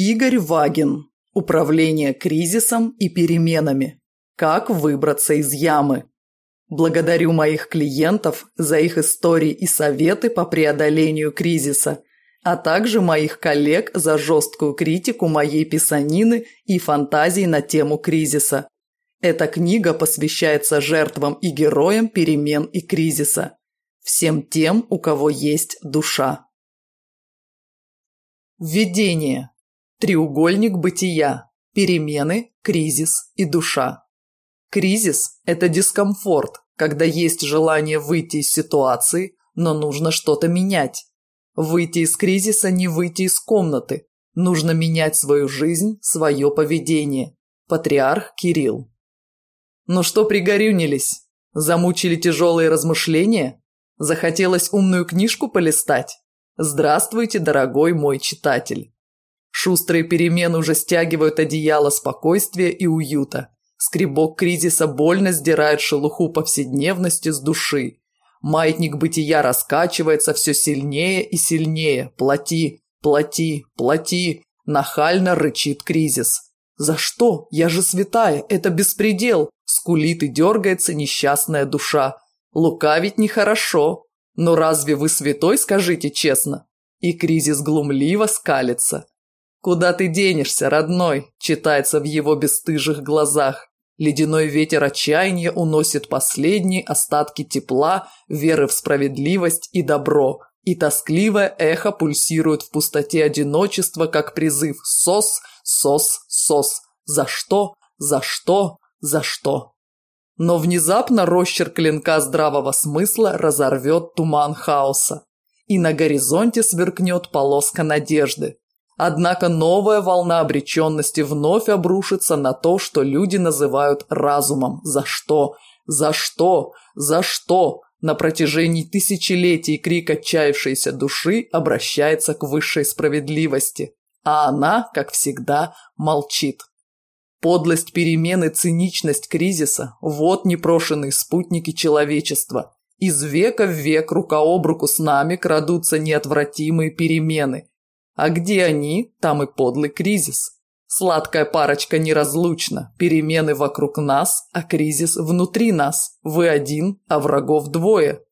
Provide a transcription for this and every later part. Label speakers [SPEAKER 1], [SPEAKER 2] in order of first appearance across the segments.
[SPEAKER 1] Игорь Вагин. Управление кризисом и переменами. Как выбраться из ямы. Благодарю моих клиентов за их истории и советы по преодолению кризиса, а также моих коллег за жесткую критику моей писанины и фантазий на тему кризиса. Эта книга посвящается жертвам и героям перемен и кризиса. Всем тем, у кого есть душа. Введение. Треугольник бытия – перемены, кризис и душа. Кризис – это дискомфорт, когда есть желание выйти из ситуации, но нужно что-то менять. Выйти из кризиса – не выйти из комнаты. Нужно менять свою жизнь, свое поведение. Патриарх Кирилл. Ну что пригорюнились? Замучили тяжелые размышления? Захотелось умную книжку полистать? Здравствуйте, дорогой мой читатель. Шустрые перемены уже стягивают одеяло спокойствия и уюта. Скребок кризиса больно сдирает шелуху повседневности с души. Маятник бытия раскачивается все сильнее и сильнее. Плати, плати, плати. Нахально рычит кризис. «За что? Я же святая! Это беспредел!» Скулит и дергается несчастная душа. «Лукавить нехорошо. Но разве вы святой, скажите честно?» И кризис глумливо скалится. «Куда ты денешься, родной?» – читается в его бесстыжих глазах. Ледяной ветер отчаяния уносит последние остатки тепла, веры в справедливость и добро. И тоскливое эхо пульсирует в пустоте одиночества, как призыв «Сос! Сос! Сос!» «За что? За что? За что?» Но внезапно росчерк клинка здравого смысла разорвет туман хаоса. И на горизонте сверкнет полоска надежды. Однако новая волна обреченности вновь обрушится на то, что люди называют разумом. За что? За что? За что? На протяжении тысячелетий крик отчаявшейся души обращается к высшей справедливости, а она, как всегда, молчит. Подлость перемены, циничность кризиса – вот непрошенные спутники человечества. Из века в век рука об руку с нами крадутся неотвратимые перемены, а где они, там и подлый кризис. Сладкая парочка неразлучна. Перемены вокруг нас, а кризис внутри нас. Вы один, а врагов двое.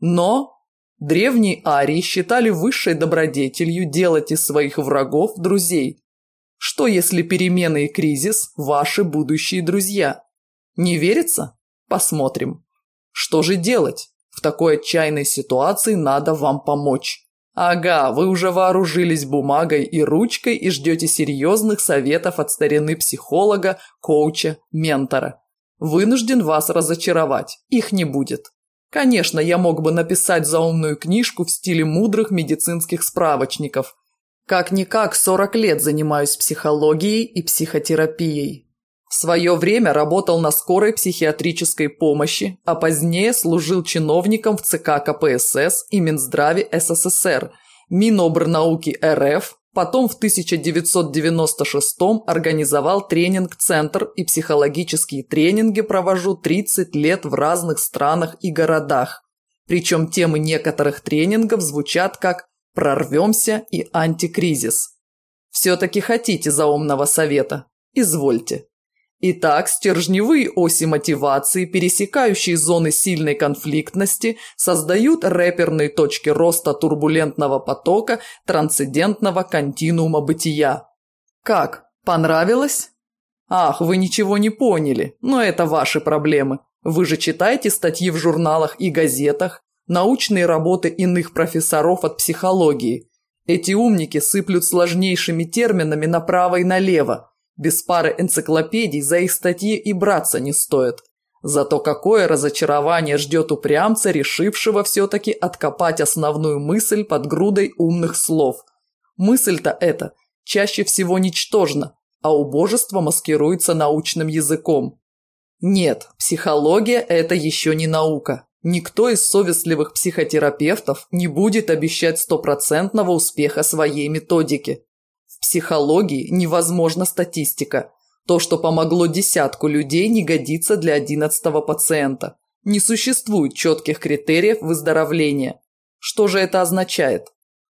[SPEAKER 1] Но древние арии считали высшей добродетелью делать из своих врагов друзей. Что если перемены и кризис – ваши будущие друзья? Не верится? Посмотрим. Что же делать? В такой отчаянной ситуации надо вам помочь. Ага, вы уже вооружились бумагой и ручкой и ждете серьезных советов от старины психолога, коуча, ментора. Вынужден вас разочаровать, их не будет. Конечно, я мог бы написать заумную книжку в стиле мудрых медицинских справочников. Как-никак 40 лет занимаюсь психологией и психотерапией. В свое время работал на скорой психиатрической помощи, а позднее служил чиновником в ЦК КПСС и Минздраве СССР, Минобрнауки РФ, потом в 1996 организовал тренинг-центр и психологические тренинги провожу 30 лет в разных странах и городах. Причем темы некоторых тренингов звучат как «прорвемся» и «антикризис». Все-таки хотите заумного совета? Извольте. Итак, стержневые оси мотивации, пересекающие зоны сильной конфликтности, создают реперные точки роста турбулентного потока трансцендентного континуума бытия. Как? Понравилось? Ах, вы ничего не поняли, но это ваши проблемы. Вы же читаете статьи в журналах и газетах, научные работы иных профессоров от психологии. Эти умники сыплют сложнейшими терминами направо и налево – без пары энциклопедий за их статьи и браться не стоит. Зато какое разочарование ждет упрямца, решившего все-таки откопать основную мысль под грудой умных слов. Мысль-то эта чаще всего ничтожна, а убожество маскируется научным языком. Нет, психология – это еще не наука. Никто из совестливых психотерапевтов не будет обещать стопроцентного успеха своей методики психологии невозможна статистика. То, что помогло десятку людей, не годится для одиннадцатого пациента. Не существует четких критериев выздоровления. Что же это означает?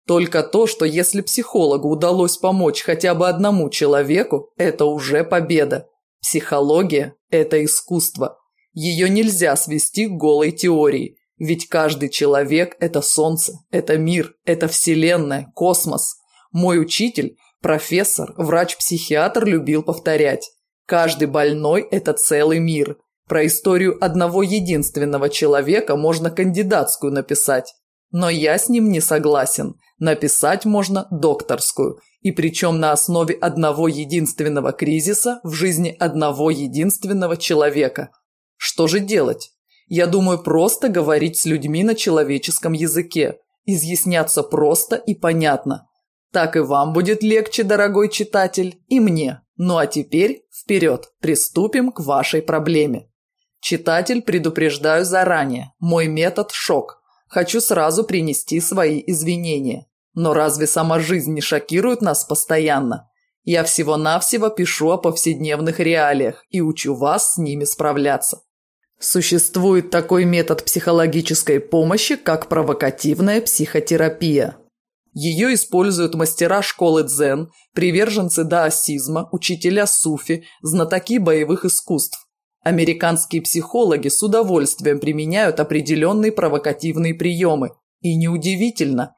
[SPEAKER 1] Только то, что если психологу удалось помочь хотя бы одному человеку, это уже победа. Психология – это искусство. Ее нельзя свести к голой теории, ведь каждый человек – это солнце, это мир, это вселенная, космос. Мой учитель Профессор, врач-психиатр любил повторять. Каждый больной – это целый мир. Про историю одного единственного человека можно кандидатскую написать. Но я с ним не согласен. Написать можно докторскую. И причем на основе одного единственного кризиса в жизни одного единственного человека. Что же делать? Я думаю, просто говорить с людьми на человеческом языке. Изъясняться просто и понятно. Так и вам будет легче, дорогой читатель, и мне. Ну а теперь вперед, приступим к вашей проблеме. Читатель, предупреждаю заранее, мой метод – шок. Хочу сразу принести свои извинения. Но разве сама жизнь не шокирует нас постоянно? Я всего-навсего пишу о повседневных реалиях и учу вас с ними справляться. Существует такой метод психологической помощи, как провокативная психотерапия. Ее используют мастера школы дзен, приверженцы даосизма, учителя суфи, знатоки боевых искусств. Американские психологи с удовольствием применяют определенные провокативные приемы. И неудивительно.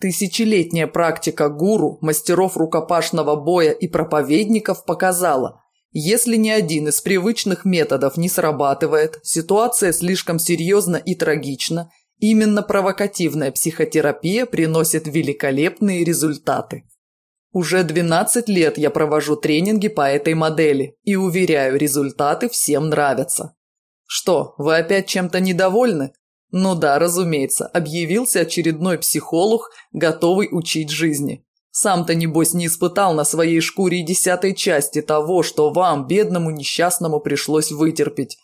[SPEAKER 1] Тысячелетняя практика гуру, мастеров рукопашного боя и проповедников показала, если ни один из привычных методов не срабатывает, ситуация слишком серьезна и трагична, Именно провокативная психотерапия приносит великолепные результаты. Уже 12 лет я провожу тренинги по этой модели и, уверяю, результаты всем нравятся. Что, вы опять чем-то недовольны? Ну да, разумеется, объявился очередной психолог, готовый учить жизни. Сам-то, небось, не испытал на своей шкуре десятой части того, что вам, бедному несчастному, пришлось вытерпеть.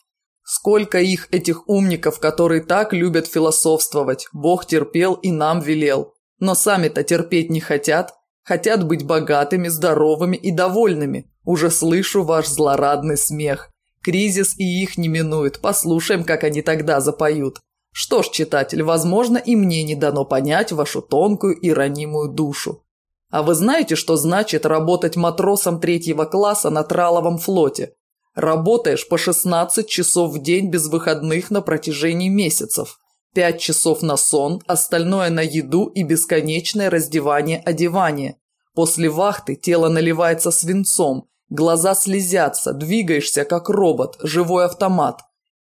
[SPEAKER 1] Сколько их, этих умников, которые так любят философствовать, Бог терпел и нам велел. Но сами-то терпеть не хотят, хотят быть богатыми, здоровыми и довольными. Уже слышу ваш злорадный смех. Кризис и их не минует, послушаем, как они тогда запоют. Что ж, читатель, возможно, и мне не дано понять вашу тонкую и ранимую душу. А вы знаете, что значит работать матросом третьего класса на траловом флоте? Работаешь по 16 часов в день без выходных на протяжении месяцев. 5 часов на сон, остальное на еду и бесконечное раздевание-одевание. После вахты тело наливается свинцом, глаза слезятся, двигаешься как робот, живой автомат.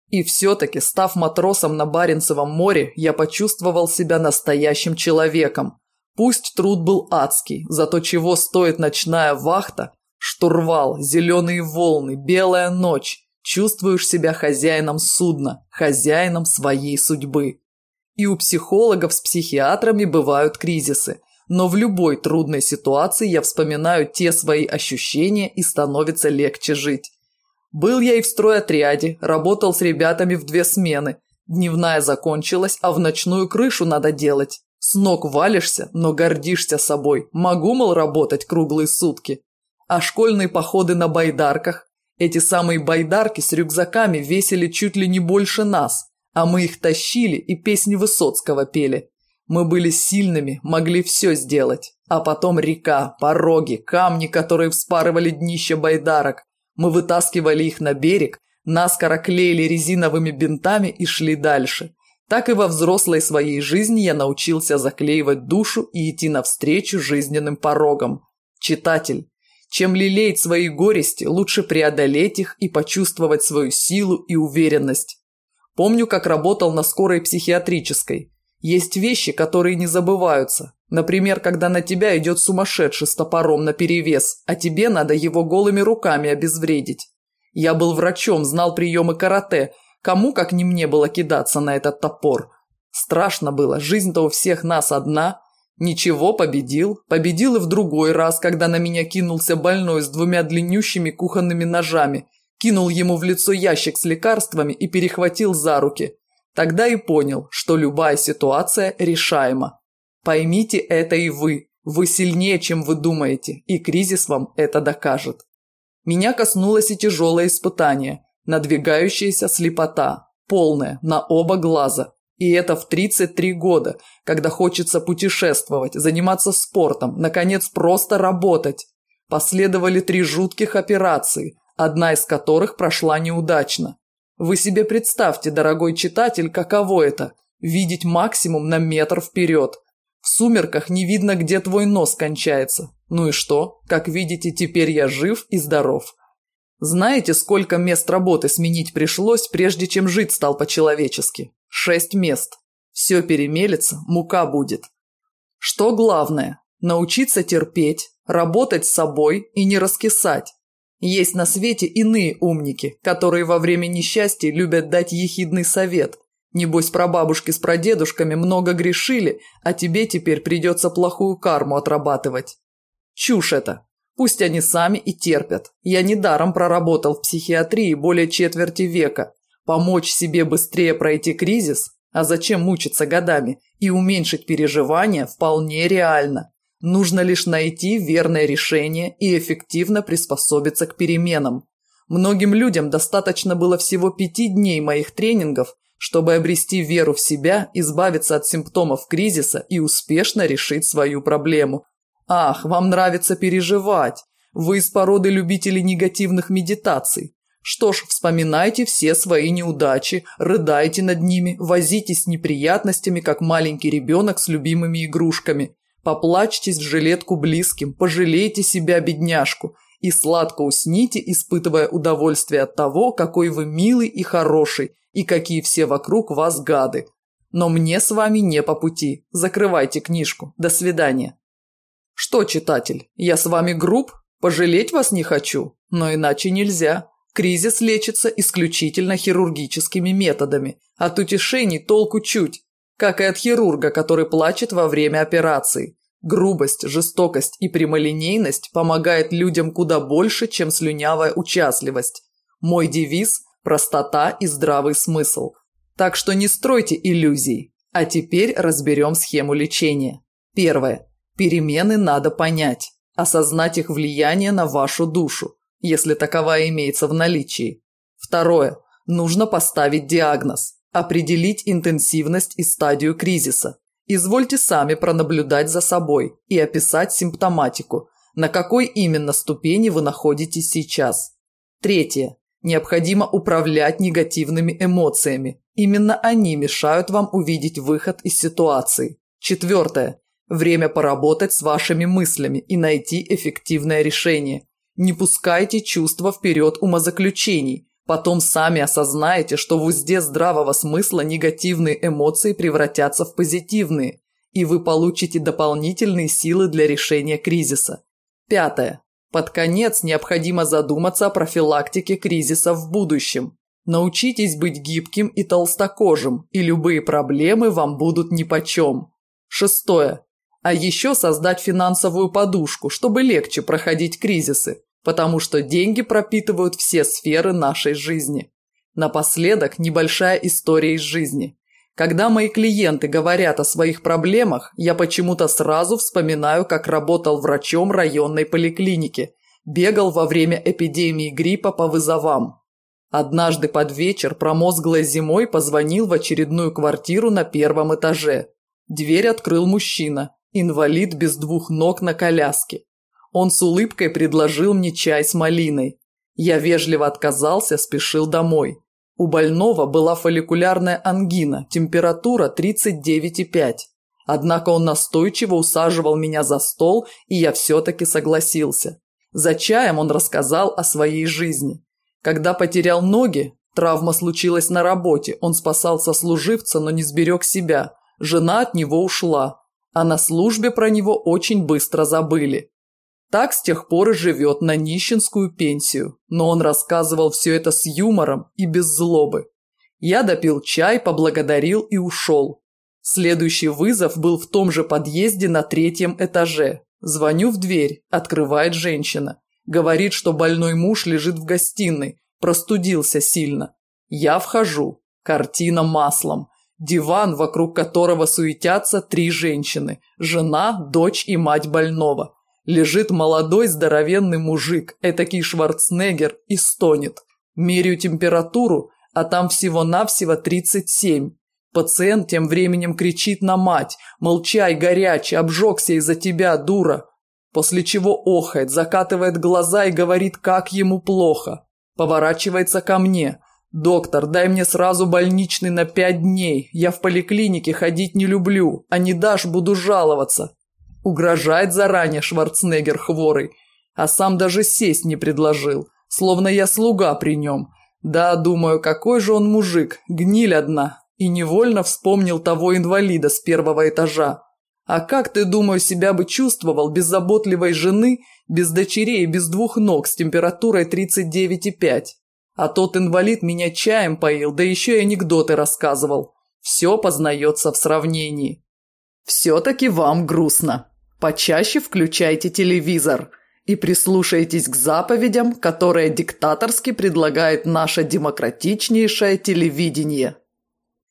[SPEAKER 1] И все-таки, став матросом на Баренцевом море, я почувствовал себя настоящим человеком. Пусть труд был адский, зато чего стоит ночная вахта Штурвал, зеленые волны, белая ночь. Чувствуешь себя хозяином судна, хозяином своей судьбы. И у психологов с психиатрами бывают кризисы. Но в любой трудной ситуации я вспоминаю те свои ощущения и становится легче жить. Был я и в стройотряде, работал с ребятами в две смены. Дневная закончилась, а в ночную крышу надо делать. С ног валишься, но гордишься собой. Могу, мол, работать круглые сутки а школьные походы на байдарках. Эти самые байдарки с рюкзаками весили чуть ли не больше нас, а мы их тащили и песни Высоцкого пели. Мы были сильными, могли все сделать. А потом река, пороги, камни, которые вспарывали днище байдарок. Мы вытаскивали их на берег, наскоро клеили резиновыми бинтами и шли дальше. Так и во взрослой своей жизни я научился заклеивать душу и идти навстречу жизненным порогам. Читатель, чем лелеять свои горести, лучше преодолеть их и почувствовать свою силу и уверенность. Помню, как работал на скорой психиатрической. Есть вещи, которые не забываются. Например, когда на тебя идет сумасшедший с топором наперевес, а тебе надо его голыми руками обезвредить. Я был врачом, знал приемы карате. Кому, как не мне, было кидаться на этот топор? Страшно было, жизнь-то у всех нас одна. Ничего, победил. Победил и в другой раз, когда на меня кинулся больной с двумя длиннющими кухонными ножами. Кинул ему в лицо ящик с лекарствами и перехватил за руки. Тогда и понял, что любая ситуация решаема. Поймите это и вы. Вы сильнее, чем вы думаете, и кризис вам это докажет. Меня коснулось и тяжелое испытание, надвигающаяся слепота, полная, на оба глаза. И это в 33 года, когда хочется путешествовать, заниматься спортом, наконец просто работать. Последовали три жутких операции, одна из которых прошла неудачно. Вы себе представьте, дорогой читатель, каково это – видеть максимум на метр вперед. В сумерках не видно, где твой нос кончается. Ну и что? Как видите, теперь я жив и здоров. Знаете, сколько мест работы сменить пришлось, прежде чем жить стал по-человечески? Шесть мест. Все перемелется, мука будет. Что главное? Научиться терпеть, работать с собой и не раскисать. Есть на свете иные умники, которые во время несчастья любят дать ехидный совет. Небось, прабабушки с прадедушками много грешили, а тебе теперь придется плохую карму отрабатывать. Чушь это. Пусть они сами и терпят. Я недаром проработал в психиатрии более четверти века. Помочь себе быстрее пройти кризис, а зачем мучиться годами, и уменьшить переживания вполне реально. Нужно лишь найти верное решение и эффективно приспособиться к переменам. Многим людям достаточно было всего пяти дней моих тренингов, чтобы обрести веру в себя, избавиться от симптомов кризиса и успешно решить свою проблему. Ах, вам нравится переживать. Вы из породы любителей негативных медитаций. Что ж, вспоминайте все свои неудачи, рыдайте над ними, возитесь с неприятностями, как маленький ребенок с любимыми игрушками. Поплачьтесь в жилетку близким, пожалейте себя, бедняжку, и сладко усните, испытывая удовольствие от того, какой вы милый и хороший, и какие все вокруг вас гады. Но мне с вами не по пути. Закрывайте книжку. До свидания. Что, читатель, я с вами груб? Пожалеть вас не хочу, но иначе нельзя. Кризис лечится исключительно хирургическими методами. От утешений толку чуть, как и от хирурга, который плачет во время операции. Грубость, жестокость и прямолинейность помогает людям куда больше, чем слюнявая участливость. Мой девиз – простота и здравый смысл. Так что не стройте иллюзий. А теперь разберем схему лечения. Первое. Перемены надо понять, осознать их влияние на вашу душу, если таковая имеется в наличии. Второе. Нужно поставить диагноз, определить интенсивность и стадию кризиса. Извольте сами пронаблюдать за собой и описать симптоматику, на какой именно ступени вы находитесь сейчас. Третье. Необходимо управлять негативными эмоциями. Именно они мешают вам увидеть выход из ситуации. Четвертое. Время поработать с вашими мыслями и найти эффективное решение. Не пускайте чувства вперед умозаключений. Потом сами осознаете, что в узде здравого смысла негативные эмоции превратятся в позитивные, и вы получите дополнительные силы для решения кризиса. Пятое. Под конец необходимо задуматься о профилактике кризиса в будущем. Научитесь быть гибким и толстокожим, и любые проблемы вам будут нипочем. Шестое. А еще создать финансовую подушку, чтобы легче проходить кризисы, потому что деньги пропитывают все сферы нашей жизни. Напоследок небольшая история из жизни. Когда мои клиенты говорят о своих проблемах, я почему-то сразу вспоминаю, как работал врачом районной поликлиники, бегал во время эпидемии гриппа по вызовам. Однажды под вечер промозглой зимой позвонил в очередную квартиру на первом этаже. Дверь открыл мужчина. Инвалид без двух ног на коляске. Он с улыбкой предложил мне чай с малиной. Я вежливо отказался, спешил домой. У больного была фолликулярная ангина, температура 39,5. Однако он настойчиво усаживал меня за стол, и я все-таки согласился. За чаем он рассказал о своей жизни. Когда потерял ноги, травма случилась на работе, он спасался служивца, но не сберег себя. Жена от него ушла а на службе про него очень быстро забыли. Так с тех пор и живет на нищенскую пенсию, но он рассказывал все это с юмором и без злобы. Я допил чай, поблагодарил и ушел. Следующий вызов был в том же подъезде на третьем этаже. Звоню в дверь, открывает женщина. Говорит, что больной муж лежит в гостиной, простудился сильно. Я вхожу. Картина маслом. Диван, вокруг которого суетятся три женщины – жена, дочь и мать больного. Лежит молодой здоровенный мужик, этакий Шварценеггер, и стонет. Мерю температуру, а там всего-навсего 37. Пациент тем временем кричит на мать «Молчай, горячий, обжегся из-за тебя, дура!» После чего охает, закатывает глаза и говорит, как ему плохо. Поворачивается ко мне – «Доктор, дай мне сразу больничный на пять дней. Я в поликлинике ходить не люблю. А не дашь, буду жаловаться». Угрожает заранее Шварценеггер хворый. А сам даже сесть не предложил. Словно я слуга при нем. Да, думаю, какой же он мужик. Гниль одна. И невольно вспомнил того инвалида с первого этажа. А как ты, думаю, себя бы чувствовал без заботливой жены, без дочерей и без двух ног с температурой 39,5? А тот инвалид меня чаем поил, да еще и анекдоты рассказывал. Все познается в сравнении. Все-таки вам грустно. Почаще включайте телевизор и прислушайтесь к заповедям, которые диктаторски предлагает наше демократичнейшее телевидение.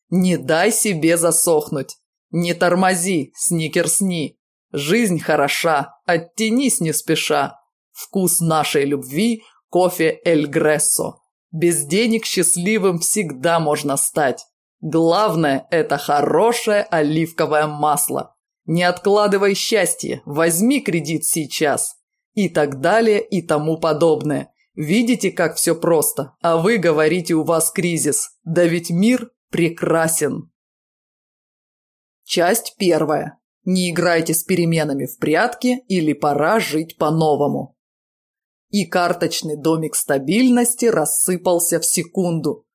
[SPEAKER 1] Не дай себе засохнуть. Не тормози, сникерсни. Жизнь хороша, оттянись не спеша. Вкус нашей любви – кофе Эль Грессо. Без денег счастливым всегда можно стать. Главное – это хорошее оливковое масло. Не откладывай счастье, возьми кредит сейчас. И так далее, и тому подобное. Видите, как все просто, а вы говорите, у вас кризис. Да ведь мир прекрасен. Часть первая. Не играйте с переменами в прятки или пора жить по-новому и карточный домик стабильности рассыпался в секунду.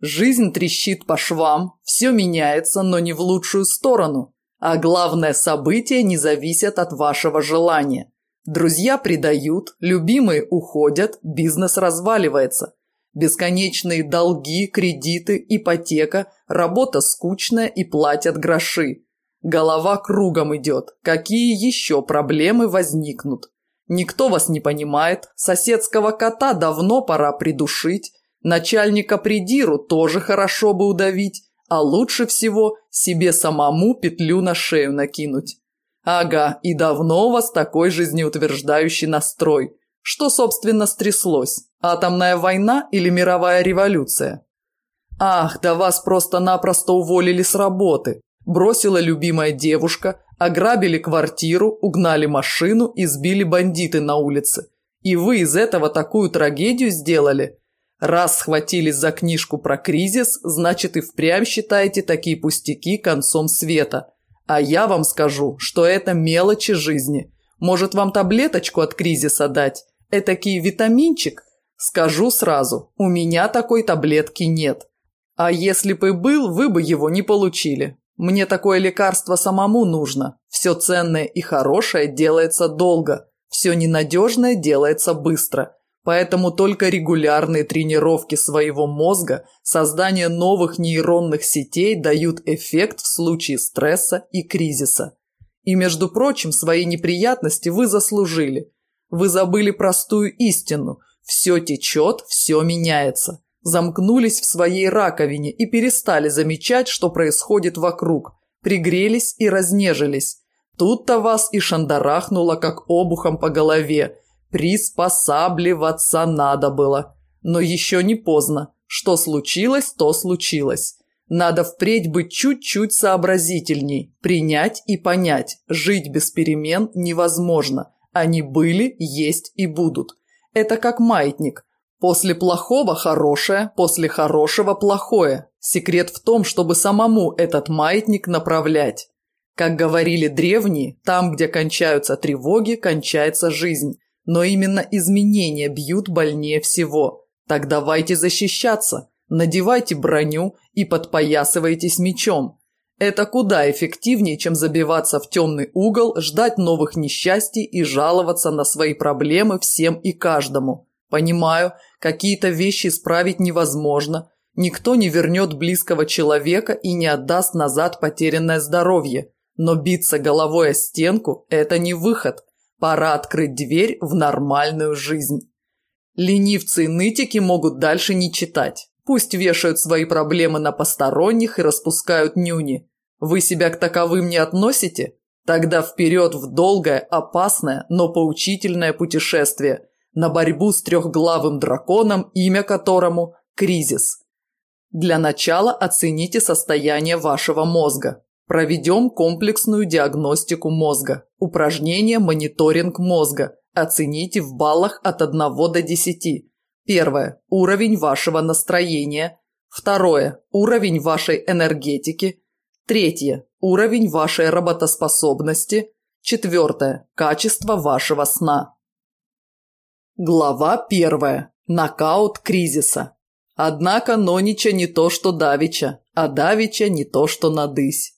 [SPEAKER 1] Жизнь трещит по швам, все меняется, но не в лучшую сторону. А главное, события не зависят от вашего желания. Друзья предают, любимые уходят, бизнес разваливается. Бесконечные долги, кредиты, ипотека, работа скучная и платят гроши. Голова кругом идет. Какие еще проблемы возникнут? Никто вас не понимает, соседского кота давно пора придушить, начальника придиру тоже хорошо бы удавить, а лучше всего себе самому петлю на шею накинуть. Ага, и давно у вас такой жизнеутверждающий настрой. Что, собственно, стряслось? Атомная война или мировая революция? Ах, да вас просто-напросто уволили с работы. Бросила любимая девушка, ограбили квартиру, угнали машину и сбили бандиты на улице. И вы из этого такую трагедию сделали? Раз схватились за книжку про кризис, значит и впрямь считаете такие пустяки концом света. А я вам скажу, что это мелочи жизни. Может, вам таблеточку от кризиса дать? Этакий витаминчик? Скажу сразу, у меня такой таблетки нет. А если бы был, вы бы его не получили. Мне такое лекарство самому нужно. Все ценное и хорошее делается долго, все ненадежное делается быстро. Поэтому только регулярные тренировки своего мозга, создание новых нейронных сетей дают эффект в случае стресса и кризиса. И, между прочим, свои неприятности вы заслужили. Вы забыли простую истину – все течет, все меняется замкнулись в своей раковине и перестали замечать, что происходит вокруг, пригрелись и разнежились. Тут-то вас и шандарахнуло, как обухом по голове. Приспосабливаться надо было. Но еще не поздно. Что случилось, то случилось. Надо впредь быть чуть-чуть сообразительней, принять и понять, жить без перемен невозможно. Они были, есть и будут. Это как маятник – После плохого – хорошее, после хорошего – плохое. Секрет в том, чтобы самому этот маятник направлять. Как говорили древние, там, где кончаются тревоги, кончается жизнь. Но именно изменения бьют больнее всего. Так давайте защищаться, надевайте броню и подпоясывайтесь мечом. Это куда эффективнее, чем забиваться в темный угол, ждать новых несчастий и жаловаться на свои проблемы всем и каждому. Понимаю, какие-то вещи исправить невозможно. Никто не вернет близкого человека и не отдаст назад потерянное здоровье. Но биться головой о стенку – это не выход. Пора открыть дверь в нормальную жизнь. Ленивцы и нытики могут дальше не читать. Пусть вешают свои проблемы на посторонних и распускают нюни. Вы себя к таковым не относите? Тогда вперед в долгое, опасное, но поучительное путешествие – на борьбу с трехглавым драконом, имя которому – кризис. Для начала оцените состояние вашего мозга. Проведем комплексную диагностику мозга. Упражнение «Мониторинг мозга». Оцените в баллах от 1 до 10. Первое. Уровень вашего настроения. Второе. Уровень вашей энергетики. Третье. Уровень вашей работоспособности. Четвертое. Качество вашего сна. Глава первая. Нокаут кризиса. Однако Нонича не то, что Давича, а Давича не то, что Надысь.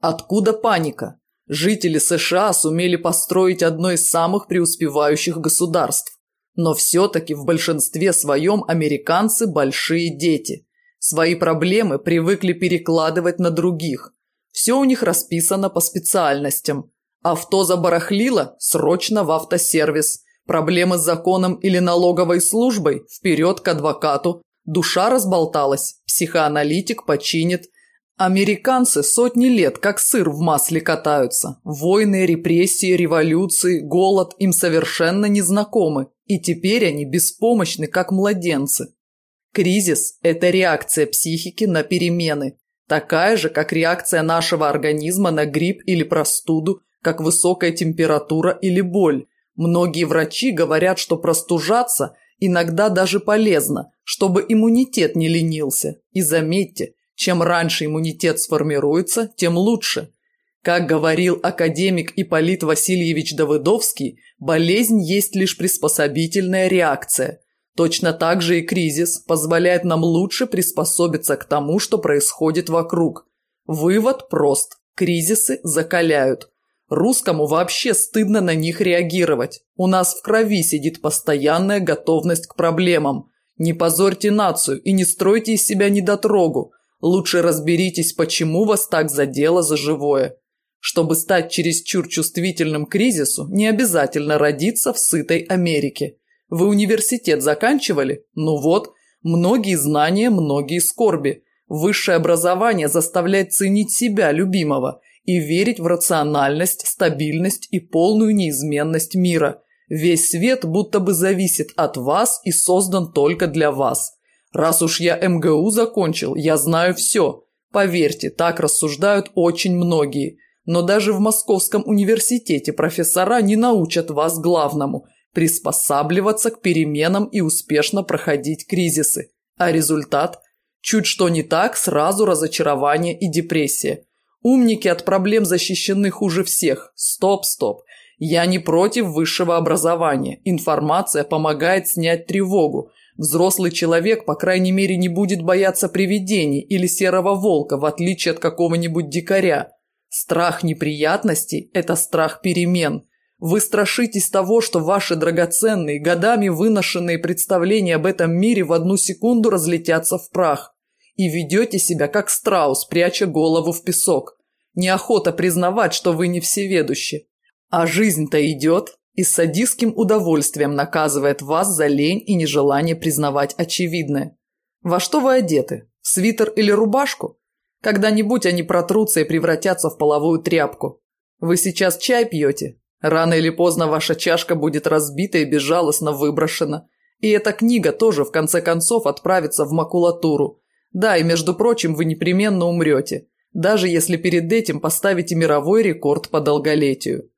[SPEAKER 1] Откуда паника? Жители США сумели построить одно из самых преуспевающих государств. Но все-таки в большинстве своем американцы – большие дети. Свои проблемы привыкли перекладывать на других. Все у них расписано по специальностям. Авто забарахлило – срочно в автосервис – Проблемы с законом или налоговой службой? Вперед к адвокату. Душа разболталась, психоаналитик починит. Американцы сотни лет как сыр в масле катаются. Войны, репрессии, революции, голод им совершенно незнакомы. И теперь они беспомощны, как младенцы. Кризис – это реакция психики на перемены. Такая же, как реакция нашего организма на грипп или простуду, как высокая температура или боль. Многие врачи говорят, что простужаться иногда даже полезно, чтобы иммунитет не ленился. И заметьте, чем раньше иммунитет сформируется, тем лучше. Как говорил академик Ипполит Васильевич Давыдовский, болезнь есть лишь приспособительная реакция. Точно так же и кризис позволяет нам лучше приспособиться к тому, что происходит вокруг. Вывод прост. Кризисы закаляют – Русскому вообще стыдно на них реагировать. У нас в крови сидит постоянная готовность к проблемам. Не позорьте нацию и не стройте из себя недотрогу. Лучше разберитесь, почему вас так задело за живое. Чтобы стать чересчур чувствительным к кризису, не обязательно родиться в сытой Америке. Вы университет заканчивали? Ну вот, многие знания, многие скорби. Высшее образование заставляет ценить себя, любимого – и верить в рациональность, стабильность и полную неизменность мира. Весь свет будто бы зависит от вас и создан только для вас. Раз уж я МГУ закончил, я знаю все. Поверьте, так рассуждают очень многие. Но даже в Московском университете профессора не научат вас главному – приспосабливаться к переменам и успешно проходить кризисы. А результат – чуть что не так, сразу разочарование и депрессия. Умники от проблем защищены хуже всех. Стоп, стоп. Я не против высшего образования. Информация помогает снять тревогу. Взрослый человек, по крайней мере, не будет бояться привидений или серого волка, в отличие от какого-нибудь дикаря. Страх неприятностей – это страх перемен. Вы страшитесь того, что ваши драгоценные, годами выношенные представления об этом мире в одну секунду разлетятся в прах. И ведете себя как страус, пряча голову в песок. Неохота признавать, что вы не всеведущи. А жизнь-то идет и с садистским удовольствием наказывает вас за лень и нежелание признавать очевидное. Во что вы одеты? В свитер или рубашку? Когда-нибудь они протрутся и превратятся в половую тряпку. Вы сейчас чай пьете? Рано или поздно ваша чашка будет разбита и безжалостно выброшена. И эта книга тоже, в конце концов, отправится в макулатуру. Да, и, между прочим, вы непременно умрете даже если перед этим поставите мировой рекорд по долголетию.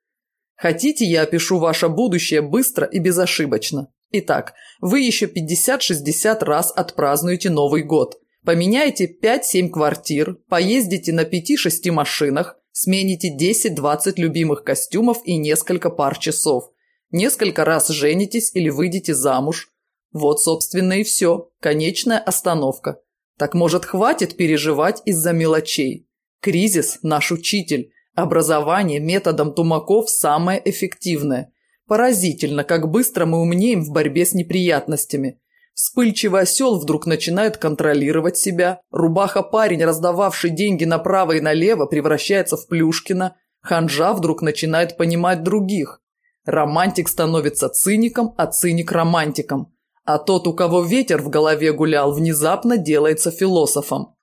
[SPEAKER 1] Хотите, я опишу ваше будущее быстро и безошибочно. Итак, вы еще 50-60 раз отпразднуете Новый год. Поменяете 5-7 квартир, поездите на 5-6 машинах, смените 10-20 любимых костюмов и несколько пар часов. Несколько раз женитесь или выйдете замуж. Вот, собственно, и все. Конечная остановка. Так, может, хватит переживать из-за мелочей? Кризис – наш учитель. Образование методом Тумаков самое эффективное. Поразительно, как быстро мы умнеем в борьбе с неприятностями. Вспыльчивый осел вдруг начинает контролировать себя. Рубаха-парень, раздававший деньги направо и налево, превращается в Плюшкина. Ханжа вдруг начинает понимать других. Романтик становится циником, а циник – романтиком. А тот, у кого ветер в голове гулял, внезапно делается философом.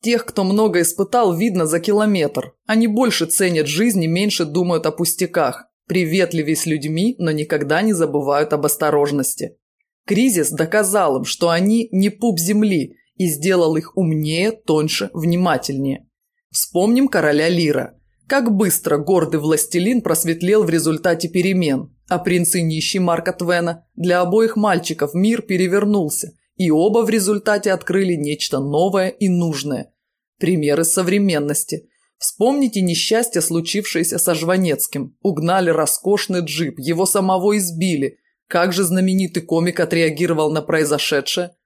[SPEAKER 1] Тех, кто много испытал, видно за километр. Они больше ценят жизнь и меньше думают о пустяках. Приветливее с людьми, но никогда не забывают об осторожности. Кризис доказал им, что они не пуп земли и сделал их умнее, тоньше, внимательнее. Вспомним короля Лира. Как быстро гордый властелин просветлел в результате перемен. А принц и нищий Марка Твена для обоих мальчиков мир перевернулся и оба в результате открыли нечто новое и нужное. Примеры современности. Вспомните несчастье, случившееся со Жванецким. Угнали роскошный джип, его самого избили. Как же знаменитый комик отреагировал на произошедшее?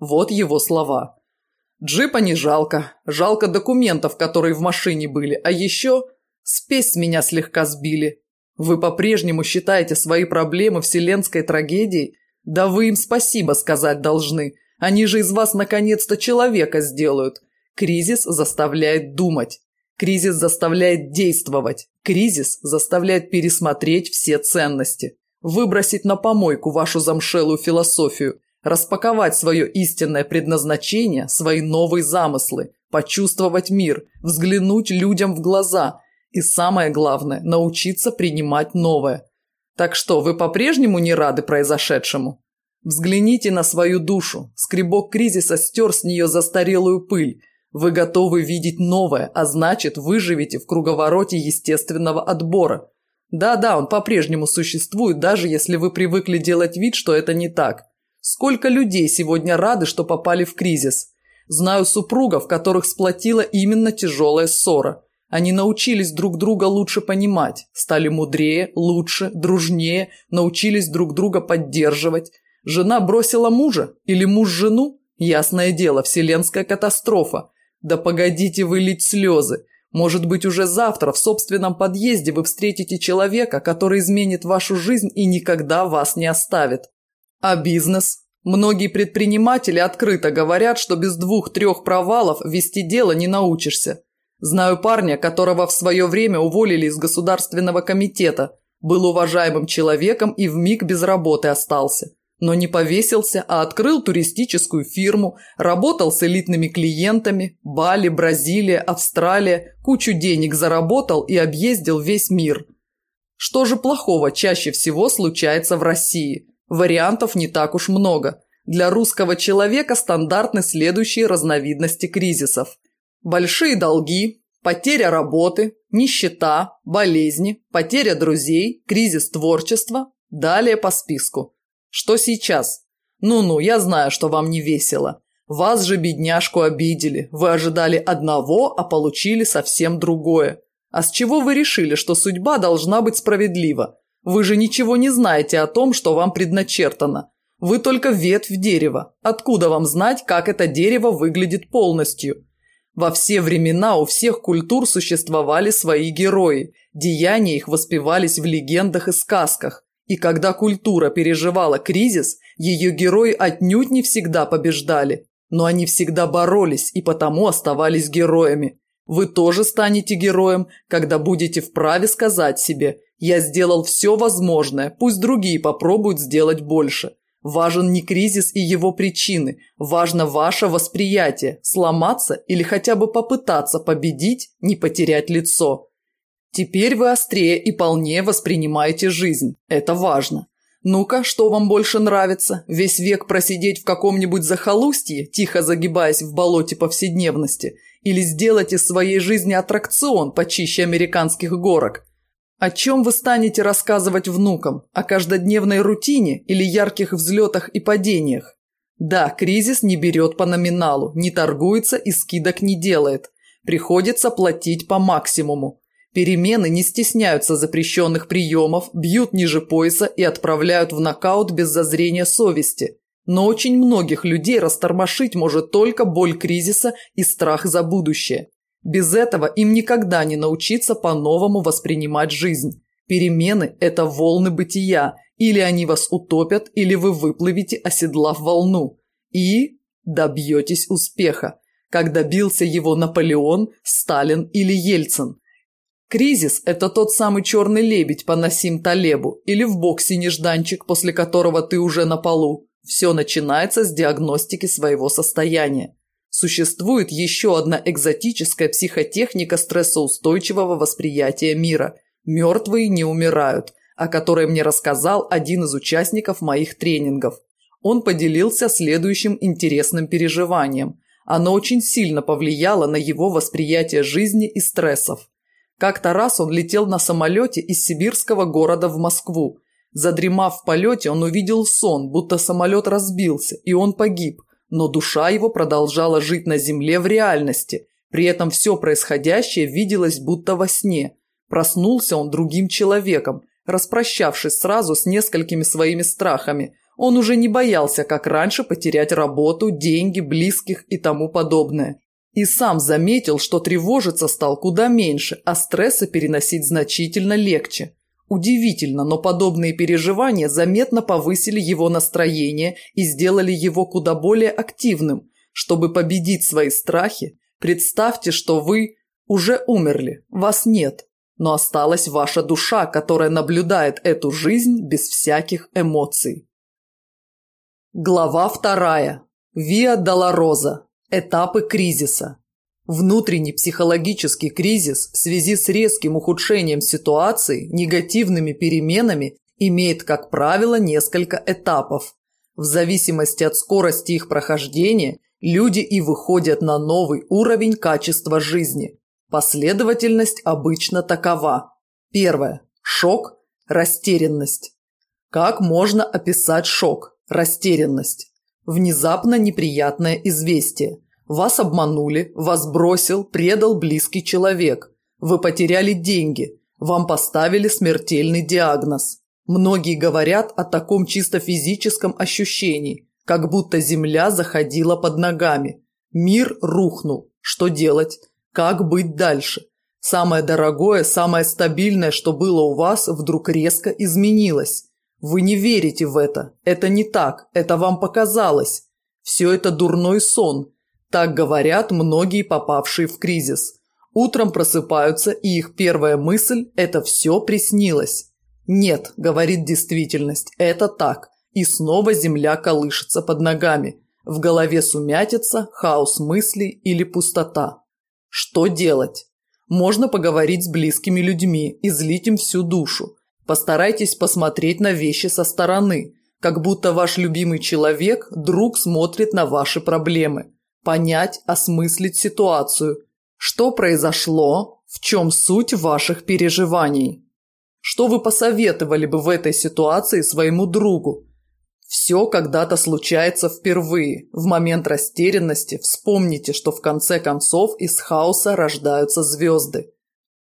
[SPEAKER 1] Вот его слова. «Джипа не жалко. Жалко документов, которые в машине были. А еще спесь меня слегка сбили. Вы по-прежнему считаете свои проблемы вселенской трагедией? Да вы им спасибо сказать должны. Они же из вас наконец-то человека сделают. Кризис заставляет думать. Кризис заставляет действовать. Кризис заставляет пересмотреть все ценности. Выбросить на помойку вашу замшелую философию. Распаковать свое истинное предназначение, свои новые замыслы. Почувствовать мир. Взглянуть людям в глаза. И самое главное – научиться принимать новое – так что, вы по-прежнему не рады произошедшему? Взгляните на свою душу. Скребок кризиса стер с нее застарелую пыль. Вы готовы видеть новое, а значит, выживете в круговороте естественного отбора. Да-да, он по-прежнему существует, даже если вы привыкли делать вид, что это не так. Сколько людей сегодня рады, что попали в кризис? Знаю супругов, которых сплотила именно тяжелая ссора – они научились друг друга лучше понимать, стали мудрее, лучше, дружнее, научились друг друга поддерживать. Жена бросила мужа или муж жену? Ясное дело, вселенская катастрофа. Да погодите вылить слезы. Может быть, уже завтра в собственном подъезде вы встретите человека, который изменит вашу жизнь и никогда вас не оставит. А бизнес? Многие предприниматели открыто говорят, что без двух-трех провалов вести дело не научишься. Знаю парня, которого в свое время уволили из Государственного комитета. Был уважаемым человеком и в миг без работы остался. Но не повесился, а открыл туристическую фирму, работал с элитными клиентами, Бали, Бразилия, Австралия, кучу денег заработал и объездил весь мир. Что же плохого чаще всего случается в России? Вариантов не так уж много. Для русского человека стандартны следующие разновидности кризисов – Большие долги, потеря работы, нищета, болезни, потеря друзей, кризис творчества. Далее по списку. Что сейчас? Ну-ну, я знаю, что вам не весело. Вас же, бедняжку, обидели. Вы ожидали одного, а получили совсем другое. А с чего вы решили, что судьба должна быть справедлива? Вы же ничего не знаете о том, что вам предначертано. Вы только ветвь дерева. Откуда вам знать, как это дерево выглядит полностью? Во все времена у всех культур существовали свои герои, деяния их воспевались в легендах и сказках. И когда культура переживала кризис, ее герои отнюдь не всегда побеждали, но они всегда боролись и потому оставались героями. Вы тоже станете героем, когда будете вправе сказать себе «Я сделал все возможное, пусть другие попробуют сделать больше». Важен не кризис и его причины, важно ваше восприятие, сломаться или хотя бы попытаться победить, не потерять лицо. Теперь вы острее и полнее воспринимаете жизнь, это важно. Ну-ка, что вам больше нравится? Весь век просидеть в каком-нибудь захолустье, тихо загибаясь в болоте повседневности? Или сделать из своей жизни аттракцион почище американских горок? О чем вы станете рассказывать внукам? О каждодневной рутине или ярких взлетах и падениях? Да, кризис не берет по номиналу, не торгуется и скидок не делает. Приходится платить по максимуму. Перемены не стесняются запрещенных приемов, бьют ниже пояса и отправляют в нокаут без зазрения совести. Но очень многих людей растормошить может только боль кризиса и страх за будущее. Без этого им никогда не научиться по-новому воспринимать жизнь. Перемены – это волны бытия, или они вас утопят, или вы выплывете, оседлав волну. И добьетесь успеха, как добился его Наполеон, Сталин или Ельцин. Кризис – это тот самый черный лебедь по Насим Талебу или в боксе нежданчик, после которого ты уже на полу. Все начинается с диагностики своего состояния. Существует еще одна экзотическая психотехника стрессоустойчивого восприятия мира – «Мертвые не умирают», о которой мне рассказал один из участников моих тренингов. Он поделился следующим интересным переживанием. Оно очень сильно повлияло на его восприятие жизни и стрессов. Как-то раз он летел на самолете из сибирского города в Москву. Задремав в полете, он увидел сон, будто самолет разбился, и он погиб – но душа его продолжала жить на земле в реальности. При этом все происходящее виделось будто во сне. Проснулся он другим человеком, распрощавшись сразу с несколькими своими страхами. Он уже не боялся, как раньше, потерять работу, деньги, близких и тому подобное. И сам заметил, что тревожиться стал куда меньше, а стресса переносить значительно легче. Удивительно, но подобные переживания заметно повысили его настроение и сделали его куда более активным. Чтобы победить свои страхи, представьте, что вы уже умерли, вас нет, но осталась ваша душа, которая наблюдает эту жизнь без всяких эмоций. Глава вторая. Виа Долороза. Этапы кризиса. Внутренний психологический кризис в связи с резким ухудшением ситуации, негативными переменами имеет, как правило, несколько этапов. В зависимости от скорости их прохождения люди и выходят на новый уровень качества жизни. Последовательность обычно такова. Первое. Шок. Растерянность. Как можно описать шок? Растерянность. Внезапно неприятное известие – вас обманули, вас бросил, предал близкий человек. Вы потеряли деньги. Вам поставили смертельный диагноз. Многие говорят о таком чисто физическом ощущении, как будто земля заходила под ногами. Мир рухнул. Что делать? Как быть дальше? Самое дорогое, самое стабильное, что было у вас, вдруг резко изменилось. Вы не верите в это. Это не так. Это вам показалось. Все это дурной сон. Так говорят многие попавшие в кризис. Утром просыпаются, и их первая мысль – это все приснилось. «Нет», – говорит действительность, – «это так». И снова земля колышется под ногами. В голове сумятится, хаос мыслей или пустота. Что делать? Можно поговорить с близкими людьми, излить им всю душу. Постарайтесь посмотреть на вещи со стороны, как будто ваш любимый человек, друг смотрит на ваши проблемы – понять, осмыслить ситуацию. Что произошло, в чем суть ваших переживаний? Что вы посоветовали бы в этой ситуации своему другу? Все когда-то случается впервые. В момент растерянности вспомните, что в конце концов из хаоса рождаются звезды.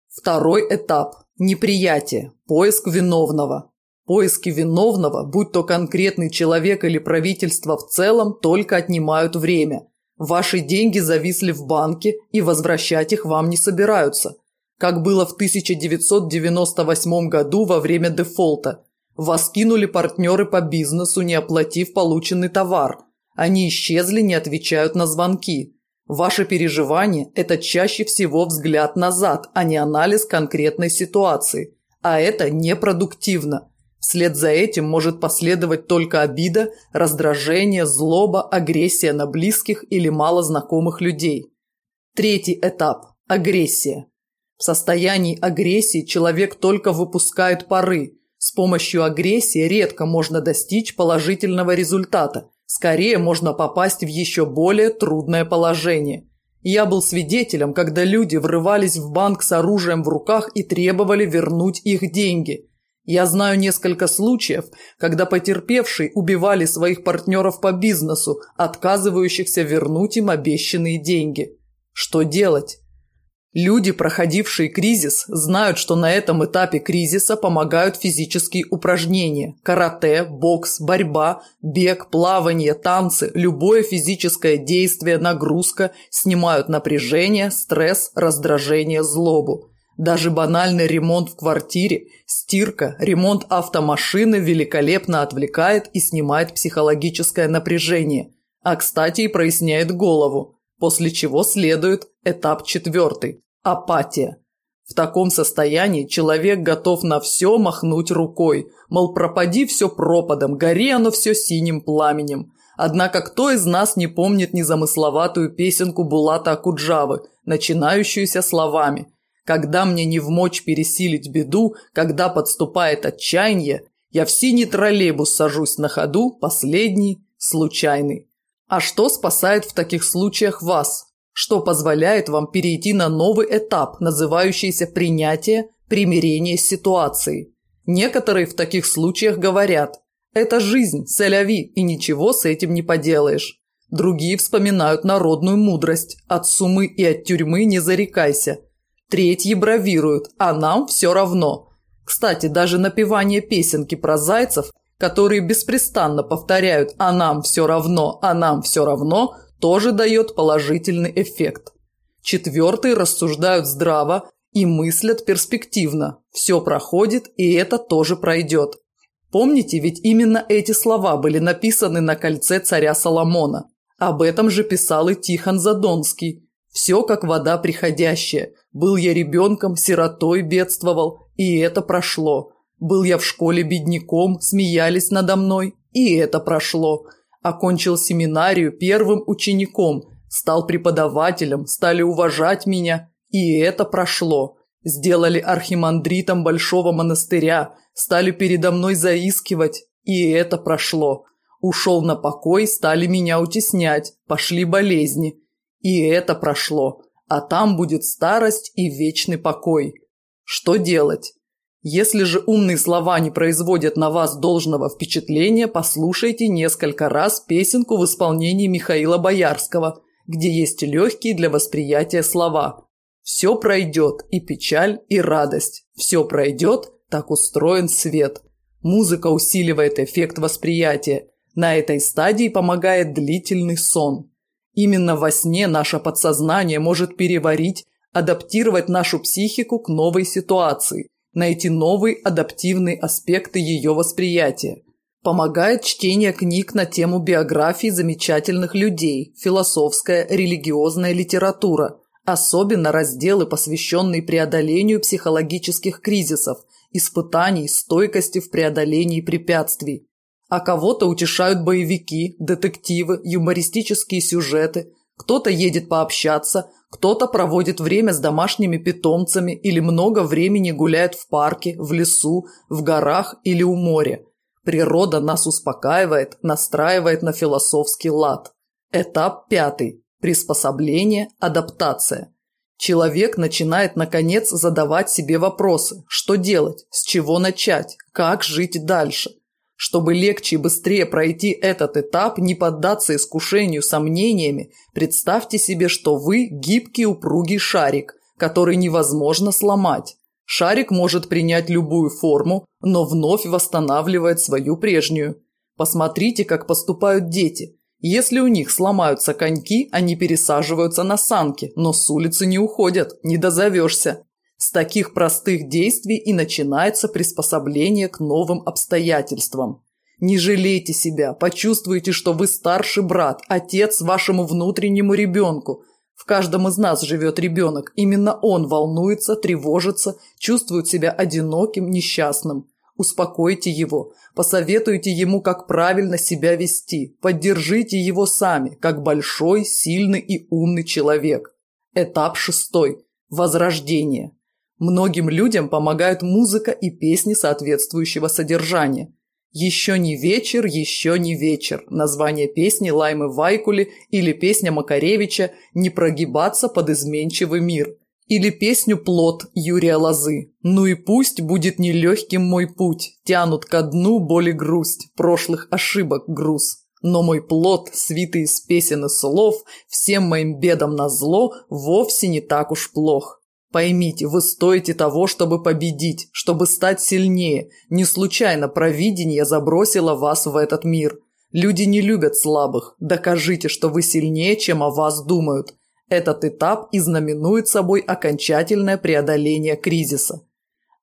[SPEAKER 1] Второй этап – неприятие, поиск виновного. Поиски виновного, будь то конкретный человек или правительство в целом, только отнимают время. Ваши деньги зависли в банке и возвращать их вам не собираются, как было в 1998 году во время дефолта. Вас кинули партнеры по бизнесу, не оплатив полученный товар. Они исчезли, не отвечают на звонки. Ваши переживания — это чаще всего взгляд назад, а не анализ конкретной ситуации. А это непродуктивно. Вслед за этим может последовать только обида, раздражение, злоба, агрессия на близких или мало знакомых людей. Третий этап – агрессия. В состоянии агрессии человек только выпускает пары. С помощью агрессии редко можно достичь положительного результата. Скорее можно попасть в еще более трудное положение. Я был свидетелем, когда люди врывались в банк с оружием в руках и требовали вернуть их деньги – я знаю несколько случаев, когда потерпевшие убивали своих партнеров по бизнесу, отказывающихся вернуть им обещанные деньги. Что делать? Люди, проходившие кризис, знают, что на этом этапе кризиса помогают физические упражнения – карате, бокс, борьба, бег, плавание, танцы, любое физическое действие, нагрузка снимают напряжение, стресс, раздражение, злобу. Даже банальный ремонт в квартире, стирка, ремонт автомашины великолепно отвлекает и снимает психологическое напряжение, а, кстати, и проясняет голову, после чего следует этап четвертый – апатия. В таком состоянии человек готов на все махнуть рукой, мол, пропади все пропадом, гори оно все синим пламенем. Однако кто из нас не помнит незамысловатую песенку Булата Акуджавы, начинающуюся словами – когда мне не вмочь пересилить беду, когда подступает отчаяние, я в синий троллейбус сажусь на ходу, последний, случайный. А что спасает в таких случаях вас? Что позволяет вам перейти на новый этап, называющийся принятие, примирение с ситуацией? Некоторые в таких случаях говорят «это жизнь, сэляви, и ничего с этим не поделаешь». Другие вспоминают народную мудрость «от сумы и от тюрьмы не зарекайся», третьи бравируют, а нам все равно. Кстати, даже напевание песенки про зайцев, которые беспрестанно повторяют «а нам все равно, а нам все равно», тоже дает положительный эффект. Четвертые рассуждают здраво и мыслят перспективно. Все проходит, и это тоже пройдет. Помните, ведь именно эти слова были написаны на кольце царя Соломона. Об этом же писал и Тихон Задонский, все как вода приходящая. Был я ребенком, сиротой бедствовал, и это прошло. Был я в школе бедняком, смеялись надо мной, и это прошло. Окончил семинарию первым учеником, стал преподавателем, стали уважать меня, и это прошло. Сделали архимандритом большого монастыря, стали передо мной заискивать, и это прошло. Ушел на покой, стали меня утеснять, пошли болезни, и это прошло. А там будет старость и вечный покой. Что делать? Если же умные слова не производят на вас должного впечатления, послушайте несколько раз песенку в исполнении Михаила Боярского, где есть легкие для восприятия слова. «Все пройдет, и печаль, и радость. Все пройдет, так устроен свет». Музыка усиливает эффект восприятия. На этой стадии помогает длительный сон. Именно во сне наше подсознание может переварить, адаптировать нашу психику к новой ситуации, найти новые адаптивные аспекты ее восприятия. Помогает чтение книг на тему биографии замечательных людей, философская, религиозная литература, особенно разделы, посвященные преодолению психологических кризисов, испытаний, стойкости в преодолении препятствий а кого-то утешают боевики, детективы, юмористические сюжеты, кто-то едет пообщаться, кто-то проводит время с домашними питомцами или много времени гуляет в парке, в лесу, в горах или у моря. Природа нас успокаивает, настраивает на философский лад. Этап пятый. Приспособление, адаптация. Человек начинает, наконец, задавать себе вопросы, что делать, с чего начать, как жить дальше. Чтобы легче и быстрее пройти этот этап, не поддаться искушению сомнениями, представьте себе, что вы – гибкий упругий шарик, который невозможно сломать. Шарик может принять любую форму, но вновь восстанавливает свою прежнюю. Посмотрите, как поступают дети. Если у них сломаются коньки, они пересаживаются на санки, но с улицы не уходят, не дозовешься. С таких простых действий и начинается приспособление к новым обстоятельствам. Не жалейте себя, почувствуйте, что вы старший брат, отец вашему внутреннему ребенку. В каждом из нас живет ребенок, именно он волнуется, тревожится, чувствует себя одиноким, несчастным. Успокойте его, посоветуйте ему, как правильно себя вести, поддержите его сами, как большой, сильный и умный человек. Этап шестой. Возрождение. Многим людям помогают музыка и песни соответствующего содержания. «Еще не вечер, еще не вечер» – название песни Лаймы Вайкули или песня Макаревича «Не прогибаться под изменчивый мир» или песню «Плод» Юрия Лозы. «Ну и пусть будет нелегким мой путь, тянут ко дну боль грусть, прошлых ошибок груз. Но мой плод, свитый из песен и слов, всем моим бедам на зло вовсе не так уж плох. Поймите, вы стоите того, чтобы победить, чтобы стать сильнее. Не случайно провидение забросило вас в этот мир. Люди не любят слабых. Докажите, что вы сильнее, чем о вас думают. Этот этап и знаменует собой окончательное преодоление кризиса.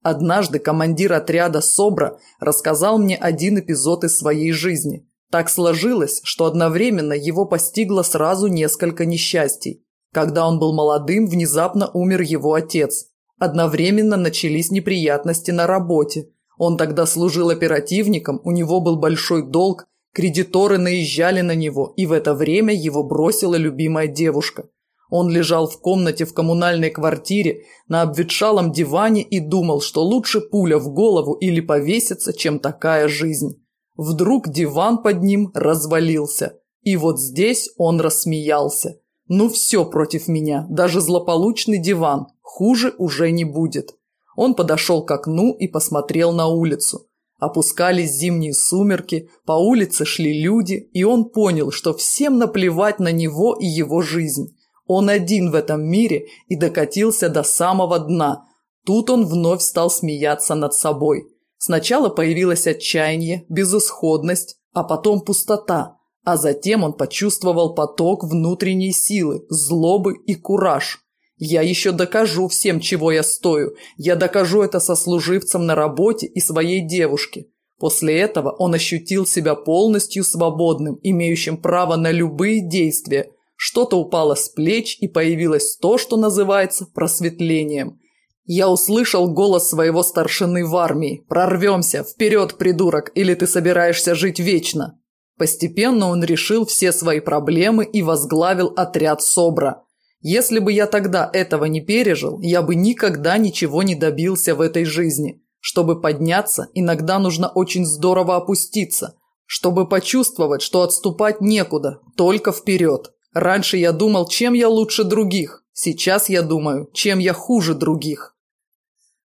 [SPEAKER 1] Однажды командир отряда СОБРа рассказал мне один эпизод из своей жизни. Так сложилось, что одновременно его постигло сразу несколько несчастий. Когда он был молодым, внезапно умер его отец. Одновременно начались неприятности на работе. Он тогда служил оперативником, у него был большой долг, кредиторы наезжали на него, и в это время его бросила любимая девушка. Он лежал в комнате в коммунальной квартире на обветшалом диване и думал, что лучше пуля в голову или повеситься, чем такая жизнь. Вдруг диван под ним развалился. И вот здесь он рассмеялся. Ну все против меня, даже злополучный диван. Хуже уже не будет. Он подошел к окну и посмотрел на улицу. Опускались зимние сумерки, по улице шли люди, и он понял, что всем наплевать на него и его жизнь. Он один в этом мире и докатился до самого дна. Тут он вновь стал смеяться над собой. Сначала появилось отчаяние, безысходность, а потом пустота – а затем он почувствовал поток внутренней силы, злобы и кураж. «Я еще докажу всем, чего я стою. Я докажу это сослуживцам на работе и своей девушке». После этого он ощутил себя полностью свободным, имеющим право на любые действия. Что-то упало с плеч и появилось то, что называется просветлением – я услышал голос своего старшины в армии. «Прорвемся! Вперед, придурок! Или ты собираешься жить вечно?» Постепенно он решил все свои проблемы и возглавил отряд СОБРа. Если бы я тогда этого не пережил, я бы никогда ничего не добился в этой жизни. Чтобы подняться, иногда нужно очень здорово опуститься, чтобы почувствовать, что отступать некуда, только вперед. Раньше я думал, чем я лучше других, сейчас я думаю, чем я хуже других.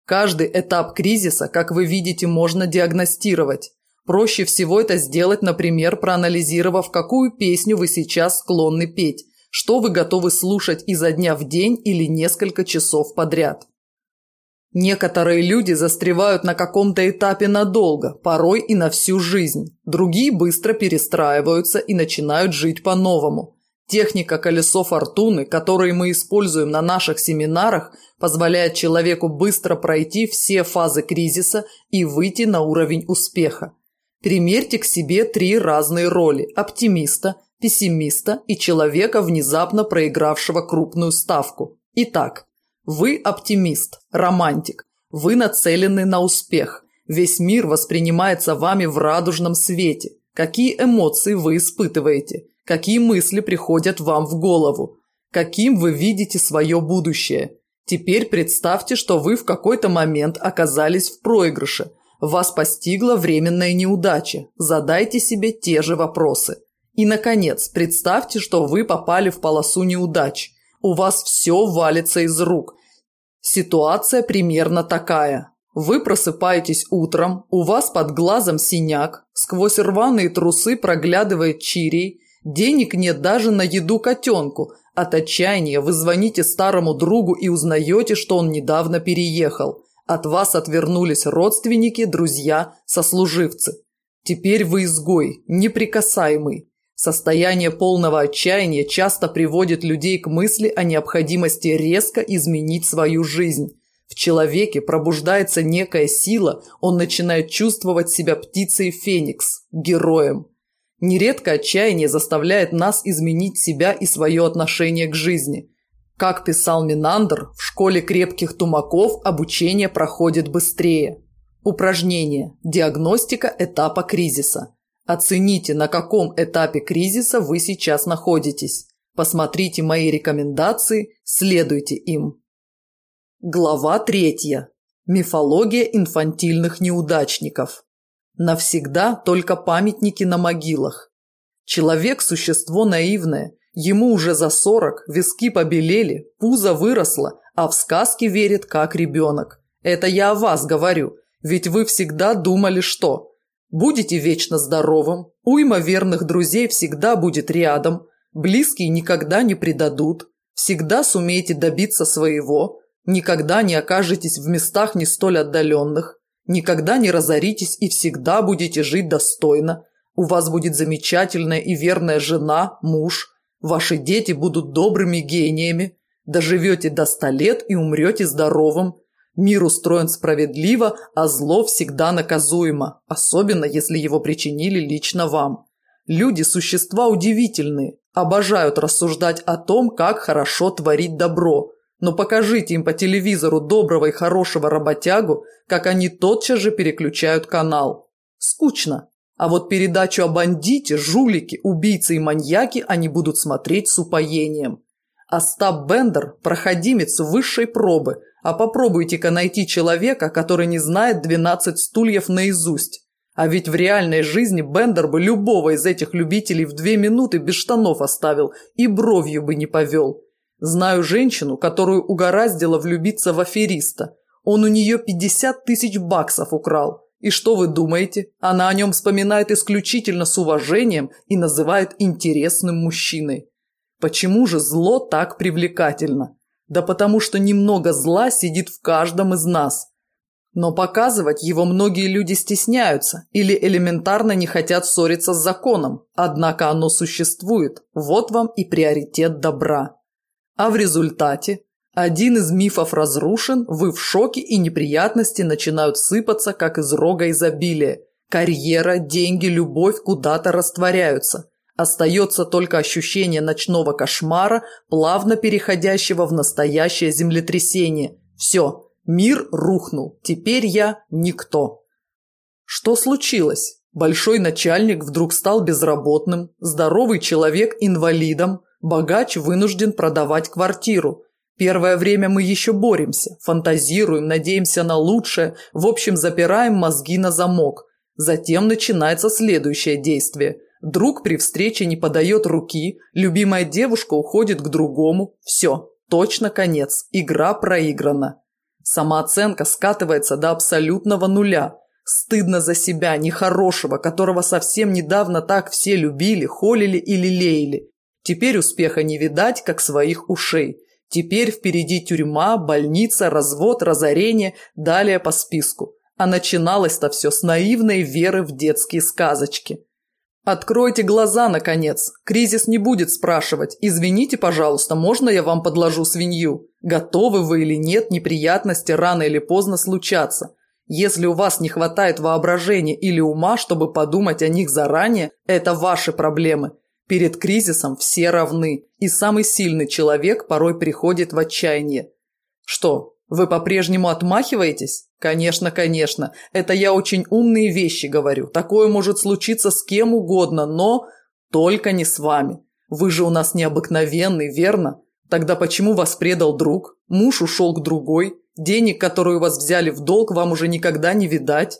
[SPEAKER 1] Каждый этап кризиса, как вы видите, можно диагностировать. Проще всего это сделать, например, проанализировав, какую песню вы сейчас склонны петь, что вы готовы слушать изо дня в день или несколько часов подряд. Некоторые люди застревают на каком-то этапе надолго, порой и на всю жизнь. Другие быстро перестраиваются и начинают жить по-новому. Техника «Колесо фортуны», которую мы используем на наших семинарах, позволяет человеку быстро пройти все фазы кризиса и выйти на уровень успеха. Примерьте к себе три разные роли – оптимиста, пессимиста и человека, внезапно проигравшего крупную ставку. Итак, вы оптимист, романтик, вы нацелены на успех, весь мир воспринимается вами в радужном свете. Какие эмоции вы испытываете? Какие мысли приходят вам в голову? Каким вы видите свое будущее? Теперь представьте, что вы в какой-то момент оказались в проигрыше – вас постигла временная неудача. Задайте себе те же вопросы. И, наконец, представьте, что вы попали в полосу неудач. У вас все валится из рук. Ситуация примерно такая. Вы просыпаетесь утром, у вас под глазом синяк, сквозь рваные трусы проглядывает чирий, денег нет даже на еду котенку. От отчаяния вы звоните старому другу и узнаете, что он недавно переехал. От вас отвернулись родственники, друзья, сослуживцы. Теперь вы изгой, неприкасаемый. Состояние полного отчаяния часто приводит людей к мысли о необходимости резко изменить свою жизнь. В человеке пробуждается некая сила, он начинает чувствовать себя птицей Феникс, героем. Нередко отчаяние заставляет нас изменить себя и свое отношение к жизни. Как писал Минандр, в школе крепких тумаков обучение проходит быстрее. Упражнение. Диагностика этапа кризиса. Оцените, на каком этапе кризиса вы сейчас находитесь. Посмотрите мои рекомендации, следуйте им. Глава третья. Мифология инфантильных неудачников. Навсегда только памятники на могилах. Человек – существо наивное, Ему уже за сорок, виски побелели, пузо выросло, а в сказки верит как ребенок. Это я о вас говорю, ведь вы всегда думали, что... Будете вечно здоровым, уйма верных друзей всегда будет рядом, близкие никогда не предадут, всегда сумеете добиться своего, никогда не окажетесь в местах не столь отдаленных, никогда не разоритесь и всегда будете жить достойно. У вас будет замечательная и верная жена, муж, Ваши дети будут добрыми гениями. Доживете до ста лет и умрете здоровым. Мир устроен справедливо, а зло всегда наказуемо, особенно если его причинили лично вам. Люди – существа удивительные, обожают рассуждать о том, как хорошо творить добро. Но покажите им по телевизору доброго и хорошего работягу, как они тотчас же переключают канал. Скучно. А вот передачу о бандите, жулике, убийце и маньяке они будут смотреть с упоением. Остап Бендер – проходимец высшей пробы, а попробуйте-ка найти человека, который не знает 12 стульев наизусть. А ведь в реальной жизни Бендер бы любого из этих любителей в две минуты без штанов оставил и бровью бы не повел. Знаю женщину, которую угораздило влюбиться в афериста. Он у нее 50 тысяч баксов украл. И что вы думаете? Она о нем вспоминает исключительно с уважением и называет интересным мужчиной. Почему же зло так привлекательно? Да потому что немного зла сидит в каждом из нас. Но показывать его многие люди стесняются или элементарно не хотят ссориться с законом. Однако оно существует. Вот вам и приоритет добра. А в результате один из мифов разрушен, вы в шоке и неприятности начинают сыпаться, как из рога изобилия. Карьера, деньги, любовь куда-то растворяются. Остается только ощущение ночного кошмара, плавно переходящего в настоящее землетрясение. Все, мир рухнул, теперь я никто. Что случилось? Большой начальник вдруг стал безработным, здоровый человек инвалидом, богач вынужден продавать квартиру – Первое время мы еще боремся, фантазируем, надеемся на лучшее, в общем, запираем мозги на замок. Затем начинается следующее действие. Друг при встрече не подает руки, любимая девушка уходит к другому. Все, точно конец, игра проиграна. Самооценка скатывается до абсолютного нуля. Стыдно за себя, нехорошего, которого совсем недавно так все любили, холили и лелеяли. Теперь успеха не видать, как своих ушей – Теперь впереди тюрьма, больница, развод, разорение, далее по списку. А начиналось-то все с наивной веры в детские сказочки. «Откройте глаза, наконец. Кризис не будет спрашивать. Извините, пожалуйста, можно я вам подложу свинью? Готовы вы или нет, неприятности рано или поздно случатся. Если у вас не хватает воображения или ума, чтобы подумать о них заранее, это ваши проблемы. Перед кризисом все равны, и самый сильный человек порой приходит в отчаяние. Что, вы по-прежнему отмахиваетесь? Конечно, конечно. Это я очень умные вещи говорю. Такое может случиться с кем угодно, но только не с вами. Вы же у нас необыкновенный, верно? Тогда почему вас предал друг? Муж ушел к другой? Денег, которые у вас взяли в долг, вам уже никогда не видать?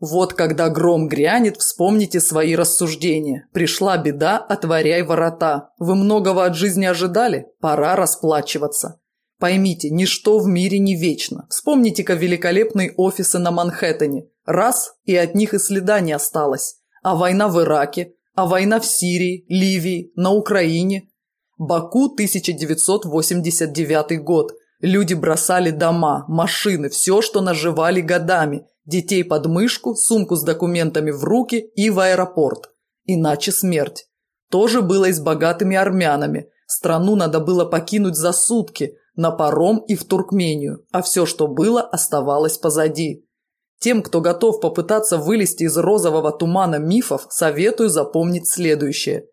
[SPEAKER 1] Вот когда гром грянет, вспомните свои рассуждения. Пришла беда, отворяй ворота. Вы многого от жизни ожидали? Пора расплачиваться. Поймите, ничто в мире не вечно. Вспомните-ка великолепные офисы на Манхэттене. Раз, и от них и следа не осталось. А война в Ираке, а война в Сирии, Ливии, на Украине. Баку, 1989 год. Люди бросали дома, машины, все, что наживали годами – детей под мышку, сумку с документами в руки и в аэропорт. Иначе смерть. Тоже было и с богатыми армянами. Страну надо было покинуть за сутки, на паром и в Туркмению, а все, что было, оставалось позади. Тем, кто готов попытаться вылезти из розового тумана мифов, советую запомнить следующее.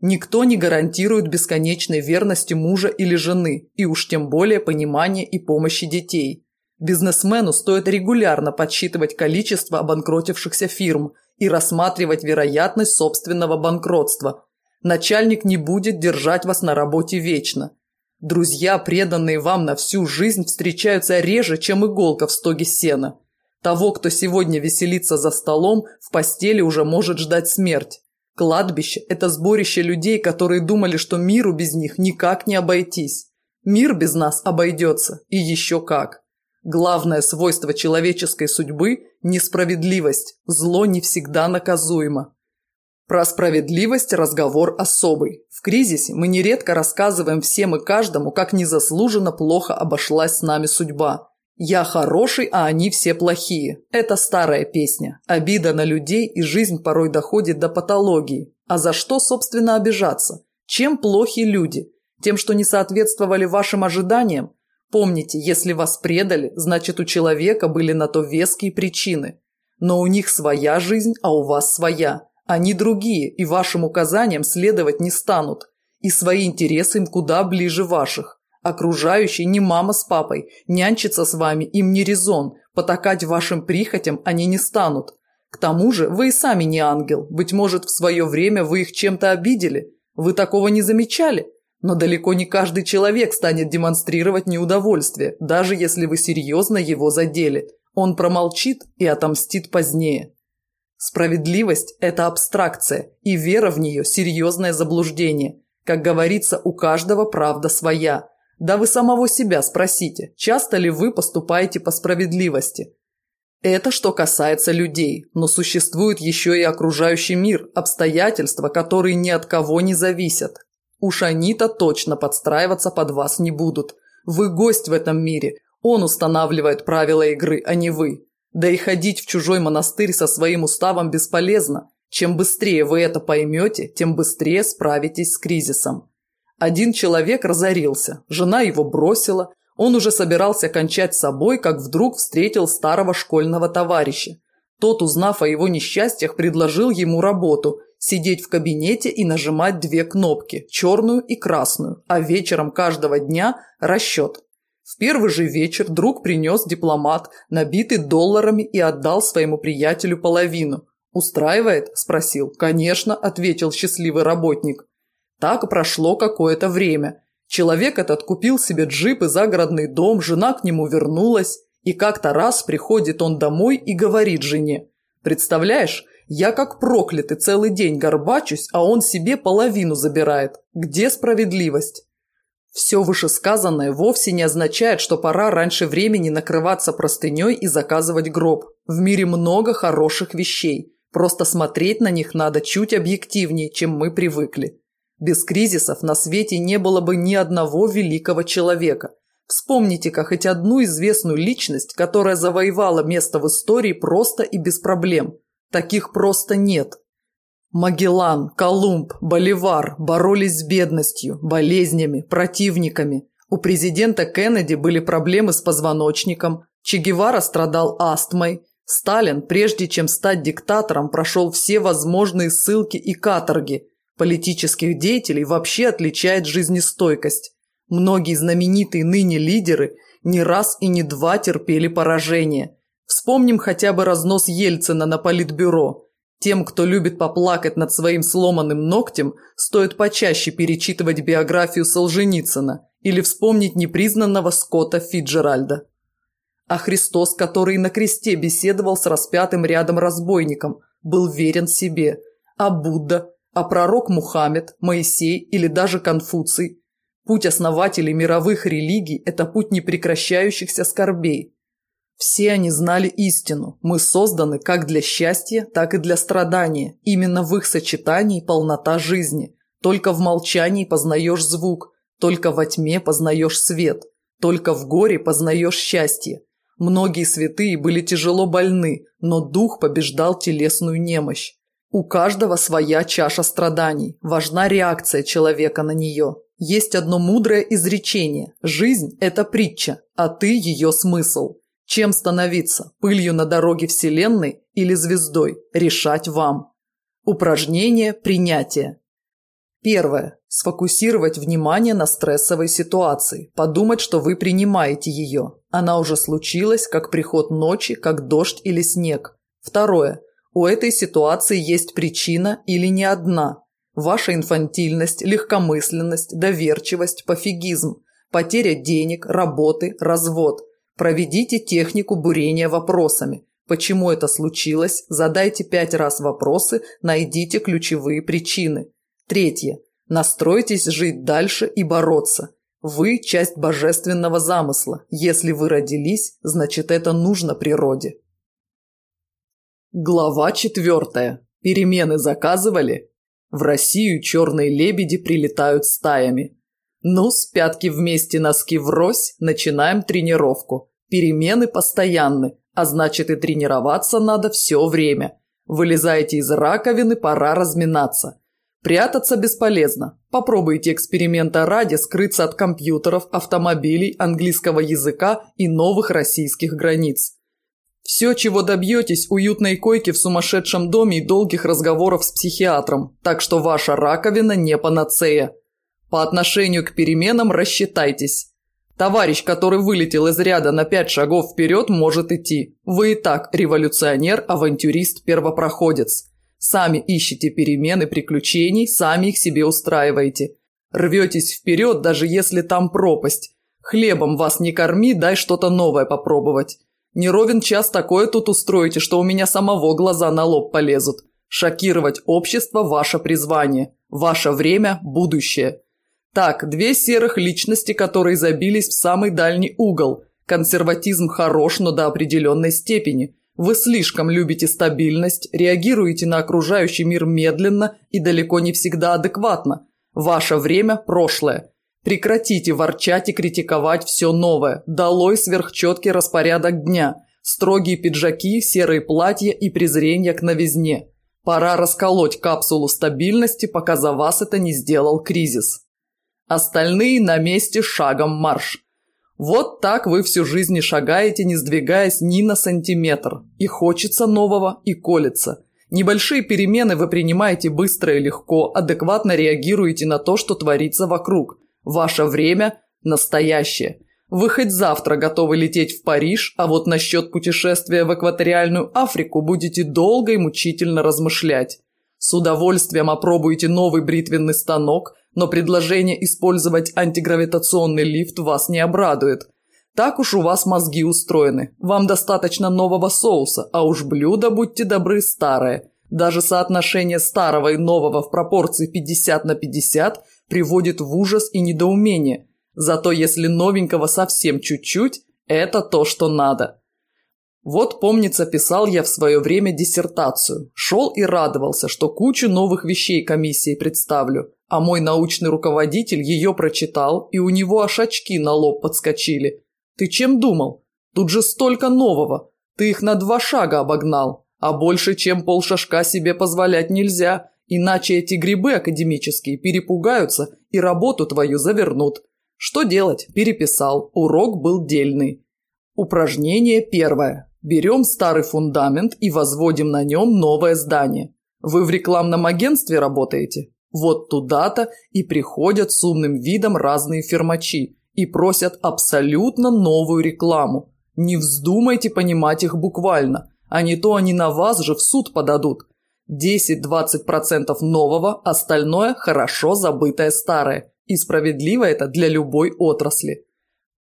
[SPEAKER 1] Никто не гарантирует бесконечной верности мужа или жены, и уж тем более понимания и помощи детей. Бизнесмену стоит регулярно подсчитывать количество обанкротившихся фирм и рассматривать вероятность собственного банкротства. Начальник не будет держать вас на работе вечно. Друзья, преданные вам на всю жизнь, встречаются реже, чем иголка в стоге сена. Того, кто сегодня веселится за столом, в постели уже может ждать смерть. Кладбище – это сборище людей, которые думали, что миру без них никак не обойтись. Мир без нас обойдется, и еще как. Главное свойство человеческой судьбы – несправедливость. Зло не всегда наказуемо. Про справедливость разговор особый. В кризисе мы нередко рассказываем всем и каждому, как незаслуженно плохо обошлась с нами судьба. «Я хороший, а они все плохие» – это старая песня. Обида на людей и жизнь порой доходит до патологии. А за что, собственно, обижаться? Чем плохи люди? Тем, что не соответствовали вашим ожиданиям? Помните, если вас предали, значит у человека были на то веские причины. Но у них своя жизнь, а у вас своя. Они другие, и вашим указаниям следовать не станут. И свои интересы им куда ближе ваших. Окружающие не мама с папой, нянчиться с вами им не резон, потакать вашим прихотям они не станут. К тому же вы и сами не ангел, быть может, в свое время вы их чем-то обидели. Вы такого не замечали? Но далеко не каждый человек станет демонстрировать неудовольствие, даже если вы серьезно его задели. Он промолчит и отомстит позднее. Справедливость – это абстракция, и вера в нее – серьезное заблуждение. Как говорится, у каждого правда своя. Да вы самого себя спросите, часто ли вы поступаете по справедливости. Это что касается людей, но существует еще и окружающий мир, обстоятельства, которые ни от кого не зависят. Уж они-то точно подстраиваться под вас не будут. Вы гость в этом мире. Он устанавливает правила игры, а не вы. Да и ходить в чужой монастырь со своим уставом бесполезно. Чем быстрее вы это поймете, тем быстрее справитесь с кризисом. Один человек разорился, жена его бросила, он уже собирался кончать с собой, как вдруг встретил старого школьного товарища. Тот, узнав о его несчастьях, предложил ему работу, сидеть в кабинете и нажимать две кнопки – черную и красную, а вечером каждого дня – расчет. В первый же вечер друг принес дипломат, набитый долларами, и отдал своему приятелю половину. «Устраивает?» – спросил. «Конечно», – ответил счастливый работник. Так прошло какое-то время. Человек этот купил себе джип и загородный дом, жена к нему вернулась. И как-то раз приходит он домой и говорит жене. «Представляешь, я как проклятый целый день горбачусь, а он себе половину забирает. Где справедливость? Все вышесказанное вовсе не означает, что пора раньше времени накрываться простыней и заказывать гроб. В мире много хороших вещей. Просто смотреть на них надо чуть объективнее, чем мы привыкли. Без кризисов на свете не было бы ни одного великого человека. Вспомните-ка хоть одну известную личность, которая завоевала место в истории просто и без проблем – Таких просто нет. Магеллан, Колумб, Боливар боролись с бедностью, болезнями, противниками. У президента Кеннеди были проблемы с позвоночником, Че Гевара страдал астмой. Сталин, прежде чем стать диктатором, прошел все возможные ссылки и каторги. Политических деятелей вообще отличает жизнестойкость. Многие знаменитые ныне лидеры не раз и не два терпели поражение – Вспомним хотя бы разнос Ельцина на политбюро. Тем, кто любит поплакать над своим сломанным ногтем, стоит почаще перечитывать биографию Солженицына или вспомнить непризнанного Скотта Фиджеральда. А Христос, который на кресте беседовал с распятым рядом разбойником, был верен себе. А Будда, а пророк Мухаммед, Моисей или даже Конфуций. Путь основателей мировых религий – это путь непрекращающихся скорбей – все они знали истину. Мы созданы как для счастья, так и для страдания. Именно в их сочетании полнота жизни. Только в молчании познаешь звук, только во тьме познаешь свет, только в горе познаешь счастье. Многие святые были тяжело больны, но дух побеждал телесную немощь. У каждого своя чаша страданий, важна реакция человека на нее. Есть одно мудрое изречение – жизнь – это притча, а ты – ее смысл. Чем становиться, пылью на дороге Вселенной или звездой, решать вам. Упражнение принятия. Первое. Сфокусировать внимание на стрессовой ситуации, подумать, что вы принимаете ее. Она уже случилась, как приход ночи, как дождь или снег. Второе. У этой ситуации есть причина или не одна. Ваша инфантильность, легкомысленность, доверчивость, пофигизм, потеря денег, работы, развод – Проведите технику бурения вопросами. Почему это случилось? Задайте пять раз вопросы, найдите ключевые причины. Третье. Настройтесь жить дальше и бороться. Вы – часть божественного замысла. Если вы родились, значит это нужно природе. Глава четвертая. Перемены заказывали? В Россию черные лебеди прилетают стаями. Ну, с пятки вместе, носки врозь, начинаем тренировку. Перемены постоянны, а значит и тренироваться надо все время. Вылезайте из раковины, пора разминаться. Прятаться бесполезно. Попробуйте эксперимента ради скрыться от компьютеров, автомобилей, английского языка и новых российских границ. Все, чего добьетесь, уютной койки в сумасшедшем доме и долгих разговоров с психиатром, так что ваша раковина не панацея. По отношению к переменам рассчитайтесь. Товарищ, который вылетел из ряда на пять шагов вперед, может идти. Вы и так революционер, авантюрист, первопроходец. Сами ищете перемены, приключений, сами их себе устраиваете. Рветесь вперед, даже если там пропасть. Хлебом вас не корми, дай что-то новое попробовать. Не ровен час такое тут устроите, что у меня самого глаза на лоб полезут. Шокировать общество – ваше призвание. Ваше время – будущее. Так, две серых личности, которые забились в самый дальний угол. Консерватизм хорош, но до определенной степени. Вы слишком любите стабильность, реагируете на окружающий мир медленно и далеко не всегда адекватно. Ваше время – прошлое. Прекратите ворчать и критиковать все новое. Долой сверхчеткий распорядок дня. Строгие пиджаки, серые платья и презрение к новизне. Пора расколоть капсулу стабильности, пока за вас это не сделал кризис. Остальные на месте шагом марш. Вот так вы всю жизнь и шагаете, не сдвигаясь ни на сантиметр. И хочется нового, и колется. Небольшие перемены вы принимаете быстро и легко, адекватно реагируете на то, что творится вокруг. Ваше время – настоящее. Вы хоть завтра готовы лететь в Париж, а вот насчет путешествия в экваториальную Африку будете долго и мучительно размышлять. С удовольствием опробуйте новый бритвенный станок, но предложение использовать антигравитационный лифт вас не обрадует. Так уж у вас мозги устроены. Вам достаточно нового соуса, а уж блюдо, будьте добры, старое. Даже соотношение старого и нового в пропорции 50 на 50 приводит в ужас и недоумение. Зато если новенького совсем чуть-чуть, это то, что надо. Вот, помнится, писал я в свое время диссертацию. Шел и радовался, что кучу новых вещей комиссии представлю. А мой научный руководитель ее прочитал, и у него аж очки на лоб подскочили. Ты чем думал? Тут же столько нового. Ты их на два шага обогнал. А больше, чем полшажка себе позволять нельзя. Иначе эти грибы академические перепугаются и работу твою завернут. Что делать? Переписал. Урок был дельный. Упражнение первое. Берем старый фундамент и возводим на нем новое здание. Вы в рекламном агентстве работаете? Вот туда-то и приходят с умным видом разные фермачи и просят абсолютно новую рекламу. Не вздумайте понимать их буквально, а не то они на вас же в суд подадут. 10-20% нового, остальное – хорошо забытое старое. И справедливо это для любой отрасли.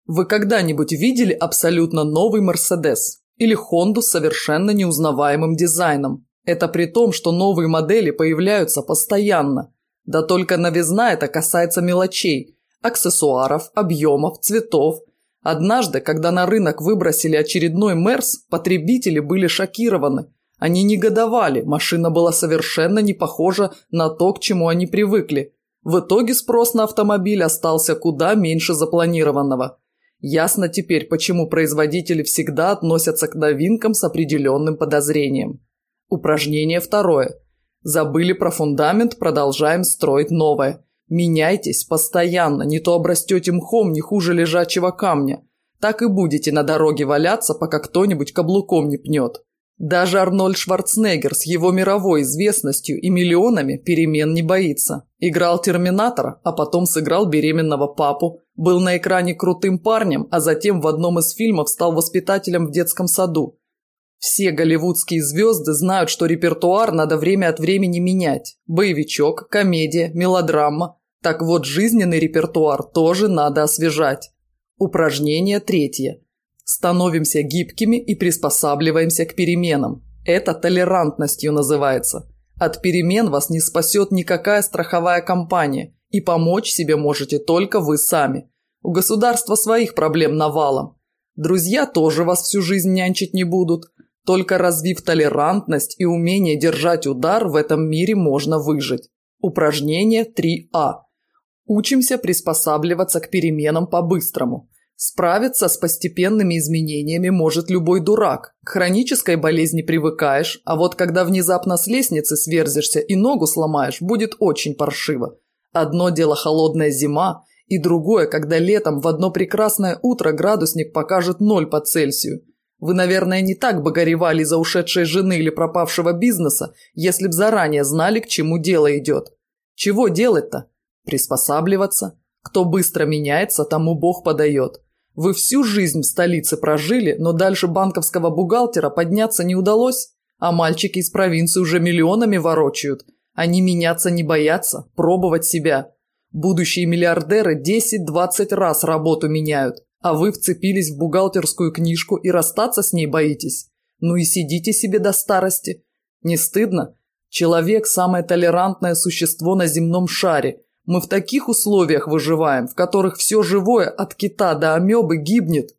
[SPEAKER 1] Вы когда-нибудь видели абсолютно новый Мерседес? или Хонду с совершенно неузнаваемым дизайном. Это при том, что новые модели появляются постоянно. Да только новизна это касается мелочей – аксессуаров, объемов, цветов. Однажды, когда на рынок выбросили очередной Мерс, потребители были шокированы. Они негодовали, машина была совершенно не похожа на то, к чему они привыкли. В итоге спрос на автомобиль остался куда меньше запланированного – Ясно теперь, почему производители всегда относятся к новинкам с определенным подозрением. Упражнение второе. Забыли про фундамент, продолжаем строить новое. Меняйтесь постоянно, не то обрастете мхом не хуже лежачего камня. Так и будете на дороге валяться, пока кто-нибудь каблуком не пнет. Даже Арнольд Шварценеггер с его мировой известностью и миллионами перемен не боится. Играл Терминатора, а потом сыграл беременного папу, был на экране крутым парнем, а затем в одном из фильмов стал воспитателем в детском саду. Все голливудские звезды знают, что репертуар надо время от времени менять. Боевичок, комедия, мелодрама. Так вот, жизненный репертуар тоже надо освежать. Упражнение третье – Становимся гибкими и приспосабливаемся к переменам. Это толерантностью называется. От перемен вас не спасет никакая страховая компания, и помочь себе можете только вы сами. У государства своих проблем навалом. Друзья тоже вас всю жизнь нянчить не будут. Только развив толерантность и умение держать удар, в этом мире можно выжить. Упражнение 3А. Учимся приспосабливаться к переменам по-быстрому. Справиться с постепенными изменениями может любой дурак. К хронической болезни привыкаешь, а вот когда внезапно с лестницы сверзишься и ногу сломаешь, будет очень паршиво. Одно дело холодная зима, и другое, когда летом в одно прекрасное утро градусник покажет ноль по Цельсию. Вы, наверное, не так бы горевали за ушедшей жены или пропавшего бизнеса, если б заранее знали, к чему дело идет. Чего делать-то? Приспосабливаться. Кто быстро меняется, тому Бог подает. Вы всю жизнь в столице прожили, но дальше банковского бухгалтера подняться не удалось, а мальчики из провинции уже миллионами ворочают. Они меняться не боятся, пробовать себя. Будущие миллиардеры 10-20 раз работу меняют, а вы вцепились в бухгалтерскую книжку и расстаться с ней боитесь. Ну и сидите себе до старости. Не стыдно? Человек – самое толерантное существо на земном шаре – мы в таких условиях выживаем, в которых все живое от кита до амебы гибнет.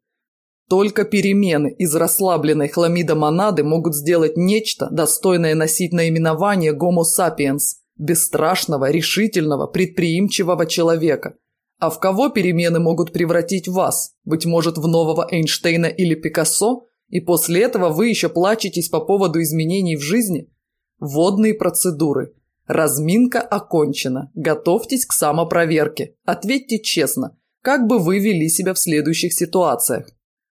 [SPEAKER 1] Только перемены из расслабленной хламидомонады могут сделать нечто, достойное носить наименование Homo sapiens, бесстрашного, решительного, предприимчивого человека. А в кого перемены могут превратить вас? Быть может, в нового Эйнштейна или Пикассо? И после этого вы еще плачетесь по поводу изменений в жизни? Водные процедуры – Разминка окончена. Готовьтесь к самопроверке. Ответьте честно, как бы вы вели себя в следующих ситуациях.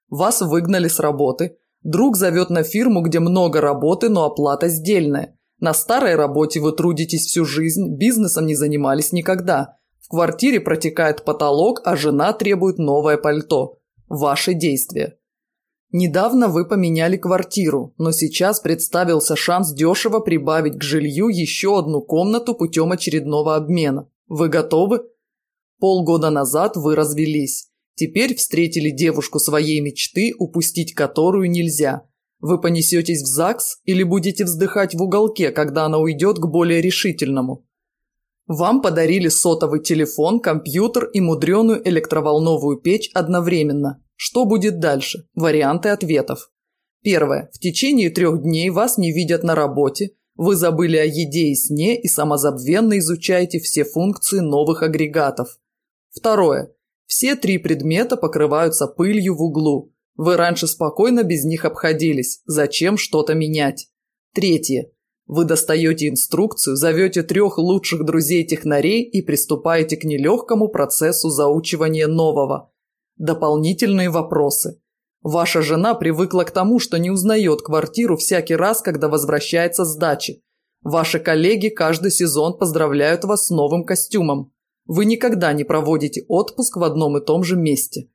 [SPEAKER 1] Вас выгнали с работы. Друг зовет на фирму, где много работы, но оплата сдельная. На старой работе вы трудитесь всю жизнь, бизнесом не занимались никогда. В квартире протекает потолок, а жена требует новое пальто. Ваши действия. Недавно вы поменяли квартиру, но сейчас представился шанс дешево прибавить к жилью еще одну комнату путем очередного обмена. Вы готовы? Полгода назад вы развелись. Теперь встретили девушку своей мечты, упустить которую нельзя. Вы понесетесь в ЗАГС или будете вздыхать в уголке, когда она уйдет к более решительному? Вам подарили сотовый телефон, компьютер и мудреную электроволновую печь одновременно. Что будет дальше? Варианты ответов. Первое. В течение трех дней вас не видят на работе, вы забыли о еде и сне и самозабвенно изучаете все функции новых агрегатов. Второе. Все три предмета покрываются пылью в углу. Вы раньше спокойно без них обходились, зачем что-то менять? Третье. Вы достаете инструкцию, зовете трех лучших друзей технарей и приступаете к нелегкому процессу заучивания нового – Дополнительные вопросы. Ваша жена привыкла к тому, что не узнает квартиру всякий раз, когда возвращается с дачи. Ваши коллеги каждый сезон поздравляют вас с новым костюмом. Вы никогда не проводите отпуск в одном и том же месте.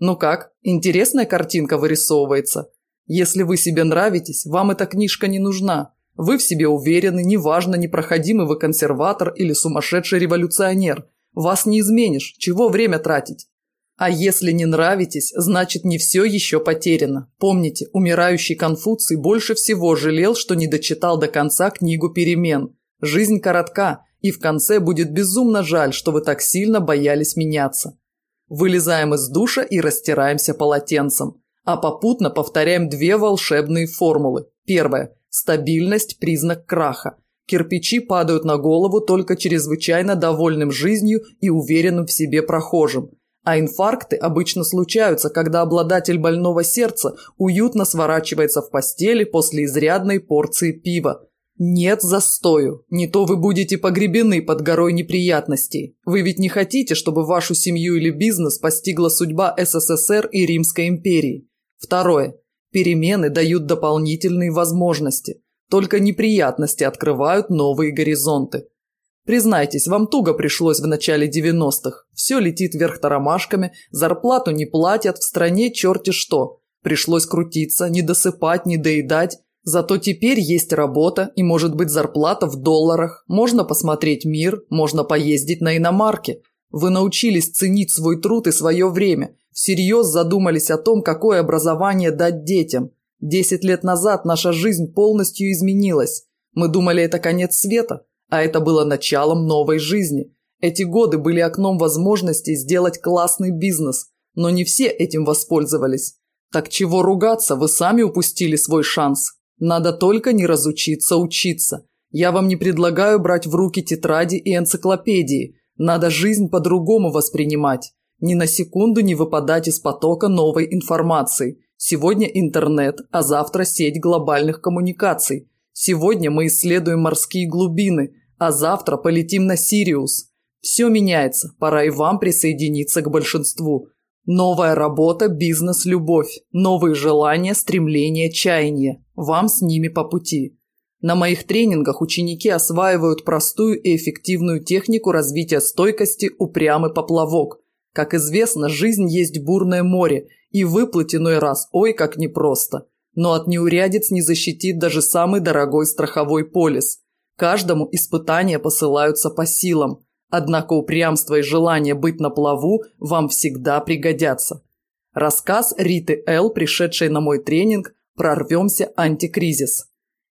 [SPEAKER 1] Ну как, интересная картинка вырисовывается. Если вы себе нравитесь, вам эта книжка не нужна. Вы в себе уверены, неважно, непроходимый вы консерватор или сумасшедший революционер. Вас не изменишь, чего время тратить. А если не нравитесь, значит не все еще потеряно. Помните, умирающий Конфуций больше всего жалел, что не дочитал до конца книгу перемен. Жизнь коротка, и в конце будет безумно жаль, что вы так сильно боялись меняться. Вылезаем из душа и растираемся полотенцем. А попутно повторяем две волшебные формулы. Первое. Стабильность – признак краха. Кирпичи падают на голову только чрезвычайно довольным жизнью и уверенным в себе прохожим – а инфаркты обычно случаются, когда обладатель больного сердца уютно сворачивается в постели после изрядной порции пива. Нет застою, не то вы будете погребены под горой неприятностей. Вы ведь не хотите, чтобы вашу семью или бизнес постигла судьба СССР и Римской империи. Второе. Перемены дают дополнительные возможности. Только неприятности открывают новые горизонты. Признайтесь, вам туго пришлось в начале 90-х. Все летит вверх тормашками, зарплату не платят, в стране черти что. Пришлось крутиться, не досыпать, не доедать. Зато теперь есть работа и, может быть, зарплата в долларах. Можно посмотреть мир, можно поездить на иномарке. Вы научились ценить свой труд и свое время. Всерьез задумались о том, какое образование дать детям. Десять лет назад наша жизнь полностью изменилась. Мы думали, это конец света. А это было началом новой жизни. Эти годы были окном возможностей сделать классный бизнес, но не все этим воспользовались. Так чего ругаться, вы сами упустили свой шанс. Надо только не разучиться учиться. Я вам не предлагаю брать в руки тетради и энциклопедии. Надо жизнь по-другому воспринимать. Ни на секунду не выпадать из потока новой информации. Сегодня интернет, а завтра сеть глобальных коммуникаций. Сегодня мы исследуем морские глубины, а завтра полетим на Сириус. Все меняется, пора и вам присоединиться к большинству. Новая работа, бизнес, любовь, новые желания, стремления, чаяния. Вам с ними по пути. На моих тренингах ученики осваивают простую и эффективную технику развития стойкости упрямый поплавок. Как известно, жизнь есть бурное море, и выплыть иной раз ой как непросто. Но от неурядиц не защитит даже самый дорогой страховой полис. Каждому испытания посылаются по силам, однако упрямство и желание быть на плаву вам всегда пригодятся. Рассказ Риты Л., пришедшей на мой тренинг «Прорвемся антикризис».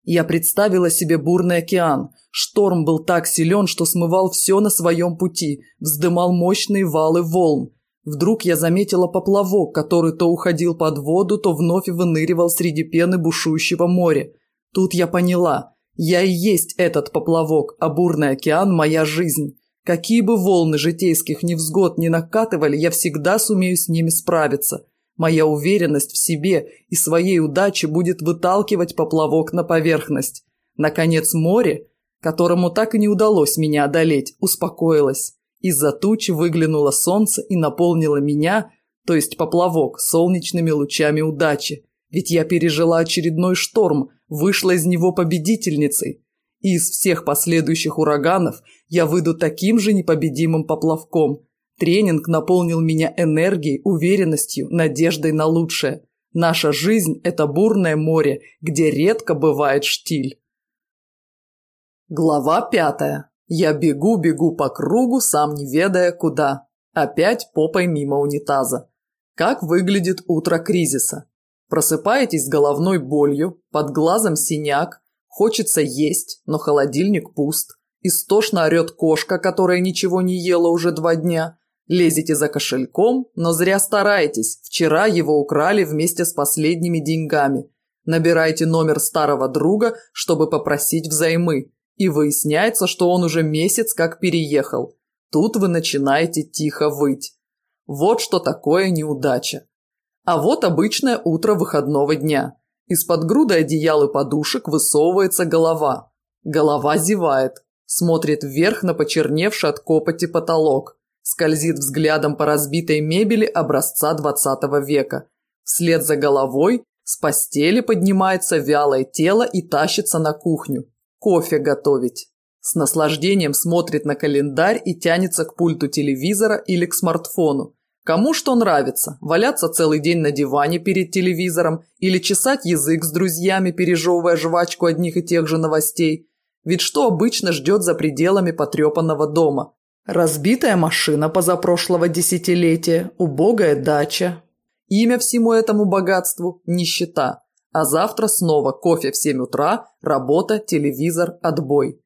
[SPEAKER 1] Я представила себе бурный океан. Шторм был так силен, что смывал все на своем пути, вздымал мощные валы волн. Вдруг я заметила поплавок, который то уходил под воду, то вновь выныривал среди пены бушующего моря. Тут я поняла, я и есть этот поплавок, а бурный океан – моя жизнь. Какие бы волны житейских невзгод ни накатывали, я всегда сумею с ними справиться. Моя уверенность в себе и своей удаче будет выталкивать поплавок на поверхность. Наконец море, которому так и не удалось меня одолеть, успокоилось. Из-за туч выглянуло солнце и наполнило меня, то есть поплавок, солнечными лучами удачи. Ведь я пережила очередной шторм, вышла из него победительницей. И из всех последующих ураганов я выйду таким же непобедимым поплавком. Тренинг наполнил меня энергией, уверенностью, надеждой на лучшее. Наша жизнь – это бурное море, где редко бывает штиль. Глава пятая. Я бегу-бегу по кругу, сам не ведая куда. Опять попой мимо унитаза. Как выглядит утро кризиса? Просыпаетесь с головной болью, под глазом синяк, хочется есть, но холодильник пуст. Истошно орет кошка, которая ничего не ела уже два дня. Лезете за кошельком, но зря стараетесь, вчера его украли вместе с последними деньгами. Набираете номер старого друга, чтобы попросить взаймы. И выясняется, что он уже месяц как переехал. Тут вы начинаете тихо выть. Вот что такое неудача. А вот обычное утро выходного дня. Из-под груды одеял и подушек высовывается голова. Голова зевает, смотрит вверх на почерневший от копоти потолок, скользит взглядом по разбитой мебели образца 20 века. Вслед за головой с постели поднимается вялое тело и тащится на кухню. Кофе готовить. С наслаждением смотрит на календарь и тянется к пульту телевизора или к смартфону. Кому что нравится – валяться целый день на диване перед телевизором или чесать язык с друзьями, пережевывая жвачку одних и тех же новостей. Ведь что обычно ждет за пределами потрепанного дома? Разбитая машина позапрошлого десятилетия, убогая дача. Имя всему этому богатству – нищета. А завтра снова кофе в 7 утра, работа, телевизор, отбой.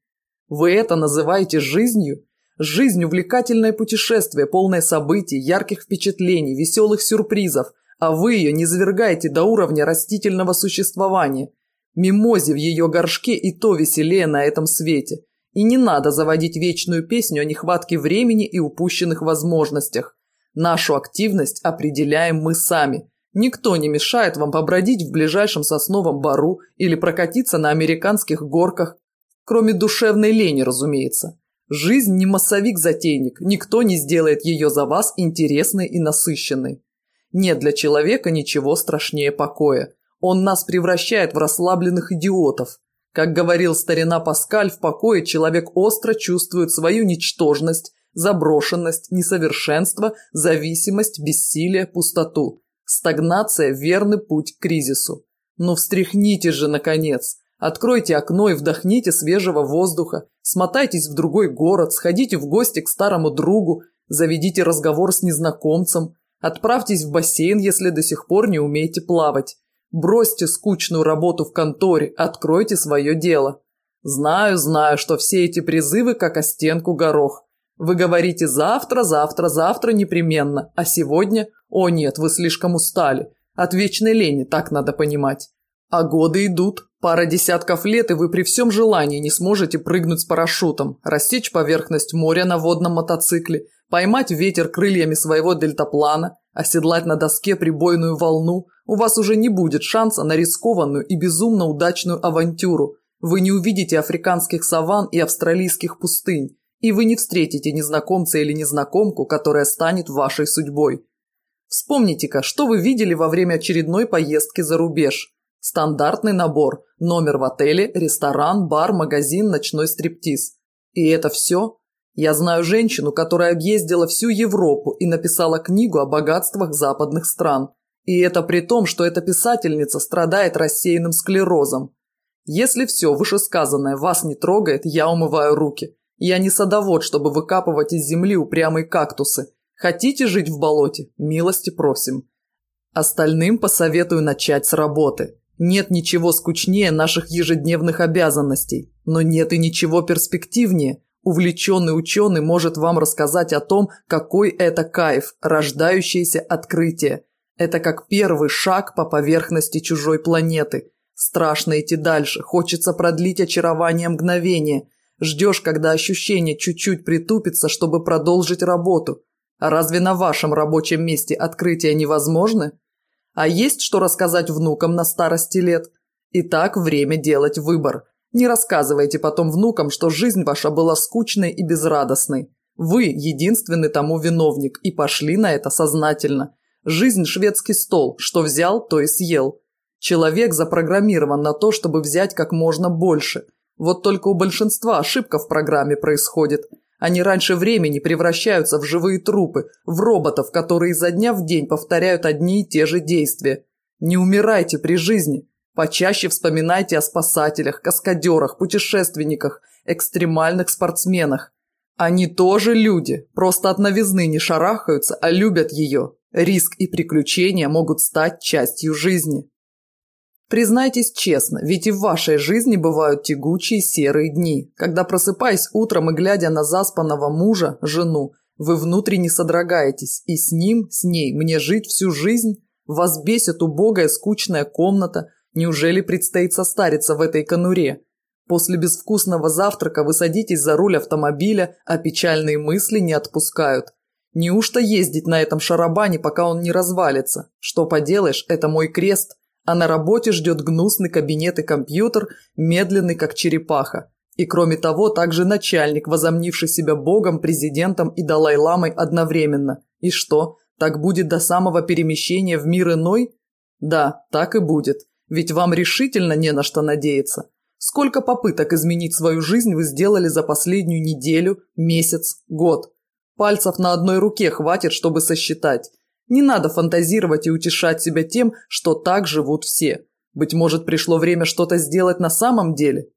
[SPEAKER 1] Вы это называете жизнью – Жизнь – увлекательное путешествие, полное событий, ярких впечатлений, веселых сюрпризов, а вы ее не завергаете до уровня растительного существования. Мимозе в ее горшке и то веселее на этом свете. И не надо заводить вечную песню о нехватке времени и упущенных возможностях. Нашу активность определяем мы сами. Никто не мешает вам побродить в ближайшем сосновом бару или прокатиться на американских горках, кроме душевной лени, разумеется. Жизнь не массовик-затейник, никто не сделает ее за вас интересной и насыщенной. Нет для человека ничего страшнее покоя. Он нас превращает в расслабленных идиотов. Как говорил старина Паскаль, в покое человек остро чувствует свою ничтожность, заброшенность, несовершенство, зависимость, бессилие, пустоту. Стагнация – верный путь к кризису. Но ну встряхните же, наконец! Откройте окно и вдохните свежего воздуха, смотайтесь в другой город, сходите в гости к старому другу, заведите разговор с незнакомцем, отправьтесь в бассейн, если до сих пор не умеете плавать. Бросьте скучную работу в конторе, откройте свое дело. Знаю, знаю, что все эти призывы как о стенку горох. Вы говорите завтра, завтра, завтра непременно, а сегодня «О нет, вы слишком устали. От вечной лени, так надо понимать. А годы идут, Пара десятков лет, и вы при всем желании не сможете прыгнуть с парашютом, рассечь поверхность моря на водном мотоцикле, поймать ветер крыльями своего дельтаплана, оседлать на доске прибойную волну. У вас уже не будет шанса на рискованную и безумно удачную авантюру. Вы не увидите африканских саван и австралийских пустынь, и вы не встретите незнакомца или незнакомку, которая станет вашей судьбой. Вспомните-ка, что вы видели во время очередной поездки за рубеж – Стандартный набор – номер в отеле, ресторан, бар, магазин, ночной стриптиз. И это все? Я знаю женщину, которая объездила всю Европу и написала книгу о богатствах западных стран. И это при том, что эта писательница страдает рассеянным склерозом. Если все вышесказанное вас не трогает, я умываю руки. Я не садовод, чтобы выкапывать из земли упрямые кактусы. Хотите жить в болоте? Милости просим. Остальным посоветую начать с работы. Нет ничего скучнее наших ежедневных обязанностей, но нет и ничего перспективнее. Увлеченный ученый может вам рассказать о том, какой это кайф, рождающееся открытие. Это как первый шаг по поверхности чужой планеты. Страшно идти дальше, хочется продлить очарование мгновения. Ждешь, когда ощущение чуть-чуть притупится, чтобы продолжить работу. А разве на вашем рабочем месте открытия невозможны? А есть что рассказать внукам на старости лет? Итак, время делать выбор. Не рассказывайте потом внукам, что жизнь ваша была скучной и безрадостной. Вы единственный тому виновник и пошли на это сознательно. Жизнь – шведский стол, что взял, то и съел. Человек запрограммирован на то, чтобы взять как можно больше. Вот только у большинства ошибка в программе происходит – они раньше времени превращаются в живые трупы, в роботов, которые изо дня в день повторяют одни и те же действия. Не умирайте при жизни. Почаще вспоминайте о спасателях, каскадерах, путешественниках, экстремальных спортсменах. Они тоже люди, просто от новизны не шарахаются, а любят ее. Риск и приключения могут стать частью жизни. Признайтесь честно, ведь и в вашей жизни бывают тягучие серые дни, когда, просыпаясь утром и глядя на заспанного мужа, жену, вы внутренне содрогаетесь, и с ним, с ней мне жить всю жизнь? Вас бесит убогая скучная комната, неужели предстоит состариться в этой конуре? После безвкусного завтрака вы садитесь за руль автомобиля, а печальные мысли не отпускают. Неужто ездить на этом шарабане, пока он не развалится? Что поделаешь, это мой крест а на работе ждет гнусный кабинет и компьютер, медленный как черепаха. И кроме того, также начальник, возомнивший себя богом, президентом и Далай-ламой одновременно. И что, так будет до самого перемещения в мир иной? Да, так и будет. Ведь вам решительно не на что надеяться. Сколько попыток изменить свою жизнь вы сделали за последнюю неделю, месяц, год? Пальцев на одной руке хватит, чтобы сосчитать. Не надо фантазировать и утешать себя тем, что так живут все. Быть может, пришло время что-то сделать на самом деле?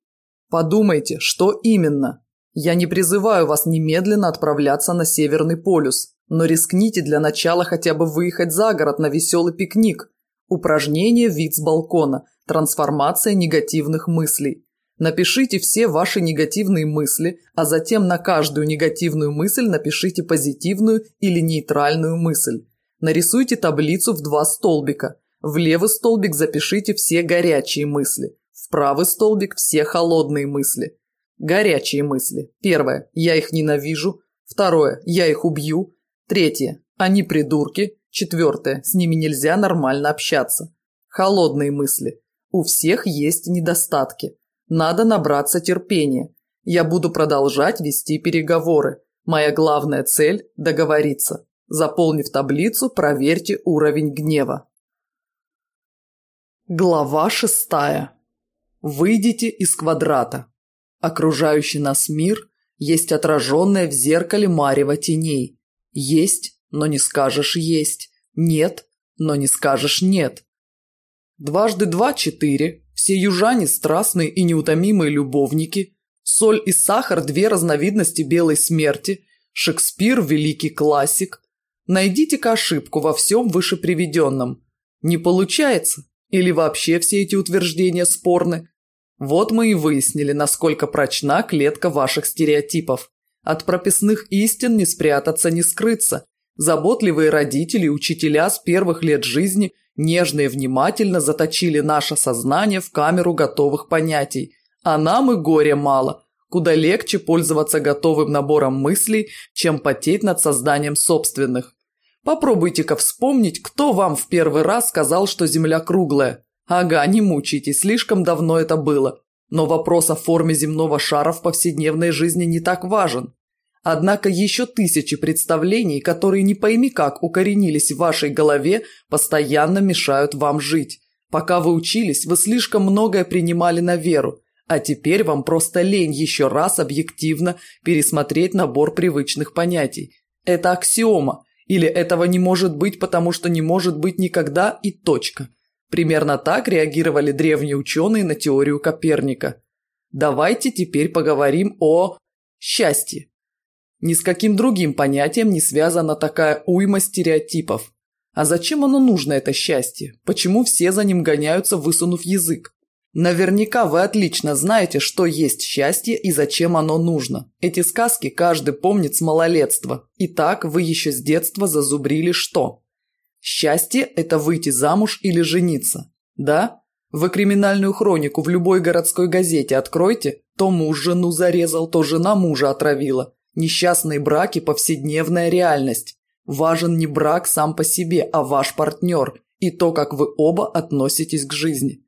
[SPEAKER 1] Подумайте, что именно. Я не призываю вас немедленно отправляться на Северный полюс, но рискните для начала хотя бы выехать за город на веселый пикник. Упражнение «Вид с балкона», трансформация негативных мыслей. Напишите все ваши негативные мысли, а затем на каждую негативную мысль напишите позитивную или нейтральную мысль. Нарисуйте таблицу в два столбика. В левый столбик запишите все горячие мысли. В правый столбик все холодные мысли. Горячие мысли. Первое. Я их ненавижу. Второе. Я их убью. Третье. Они придурки. Четвертое. С ними нельзя нормально общаться. Холодные мысли. У всех есть недостатки. Надо набраться терпения. Я буду продолжать вести переговоры. Моя главная цель – договориться. Заполнив таблицу, проверьте уровень гнева. Глава шестая. Выйдите из квадрата. Окружающий нас мир есть отраженное в зеркале марево теней. Есть, но не скажешь есть. Нет, но не скажешь нет. Дважды два – четыре. Все южане – страстные и неутомимые любовники. Соль и сахар – две разновидности белой смерти. Шекспир – великий классик. Найдите-ка ошибку во всем вышеприведенном. Не получается? Или вообще все эти утверждения спорны? Вот мы и выяснили, насколько прочна клетка ваших стереотипов. От прописных истин не спрятаться, не скрыться. Заботливые родители и учителя с первых лет жизни нежно и внимательно заточили наше сознание в камеру готовых понятий. А нам и горе мало. Куда легче пользоваться готовым набором мыслей, чем потеть над созданием собственных. Попробуйте-ка вспомнить, кто вам в первый раз сказал, что Земля круглая. Ага, не мучайтесь, слишком давно это было. Но вопрос о форме земного шара в повседневной жизни не так важен. Однако еще тысячи представлений, которые не пойми как укоренились в вашей голове, постоянно мешают вам жить. Пока вы учились, вы слишком многое принимали на веру, а теперь вам просто лень еще раз объективно пересмотреть набор привычных понятий. Это аксиома. Или этого не может быть, потому что не может быть никогда и точка. Примерно так реагировали древние ученые на теорию Коперника. Давайте теперь поговорим о счастье. Ни с каким другим понятием не связана такая уйма стереотипов. А зачем оно нужно, это счастье? Почему все за ним гоняются, высунув язык? Наверняка вы отлично знаете, что есть счастье и зачем оно нужно. Эти сказки каждый помнит с малолетства. Итак, вы еще с детства зазубрили что? Счастье – это выйти замуж или жениться. Да? Вы криминальную хронику в любой городской газете откройте, то муж жену зарезал, то жена мужа отравила. Несчастные браки – повседневная реальность. Важен не брак сам по себе, а ваш партнер и то, как вы оба относитесь к жизни.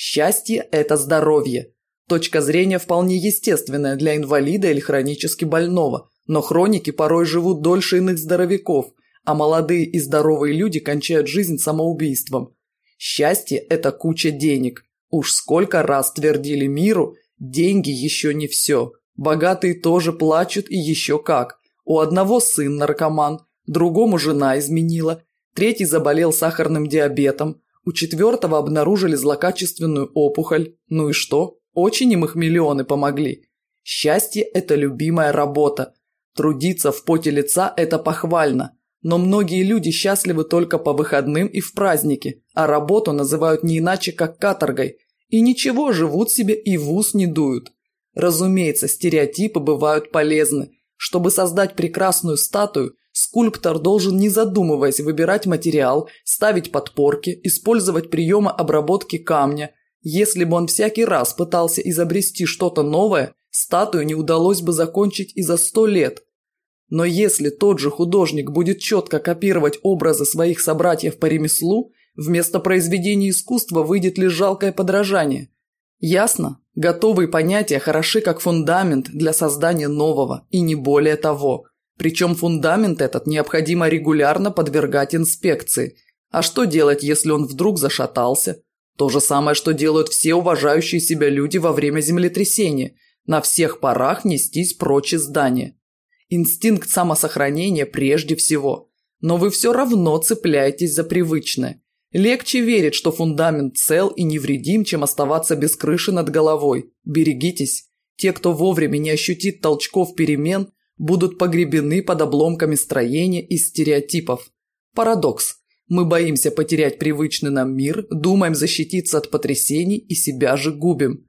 [SPEAKER 1] Счастье – это здоровье. Точка зрения вполне естественная для инвалида или хронически больного, но хроники порой живут дольше иных здоровяков, а молодые и здоровые люди кончают жизнь самоубийством. Счастье – это куча денег. Уж сколько раз твердили миру, деньги еще не все. Богатые тоже плачут и еще как. У одного сын наркоман, другому жена изменила, третий заболел сахарным диабетом, у четвертого обнаружили злокачественную опухоль. Ну и что? Очень им их миллионы помогли. Счастье – это любимая работа. Трудиться в поте лица – это похвально. Но многие люди счастливы только по выходным и в праздники, а работу называют не иначе, как каторгой. И ничего, живут себе и в ус не дуют. Разумеется, стереотипы бывают полезны. Чтобы создать прекрасную статую – Скульптор должен, не задумываясь, выбирать материал, ставить подпорки, использовать приемы обработки камня. Если бы он всякий раз пытался изобрести что-то новое, статую не удалось бы закончить и за сто лет. Но если тот же художник будет четко копировать образы своих собратьев по ремеслу, вместо произведения искусства выйдет лишь жалкое подражание. Ясно? Готовые понятия хороши как фундамент для создания нового, и не более того – причем фундамент этот необходимо регулярно подвергать инспекции. А что делать, если он вдруг зашатался? То же самое, что делают все уважающие себя люди во время землетрясения. На всех парах нестись прочь из здания. Инстинкт самосохранения прежде всего. Но вы все равно цепляетесь за привычное. Легче верить, что фундамент цел и невредим, чем оставаться без крыши над головой. Берегитесь. Те, кто вовремя не ощутит толчков перемен, будут погребены под обломками строения и стереотипов. Парадокс. Мы боимся потерять привычный нам мир, думаем защититься от потрясений и себя же губим.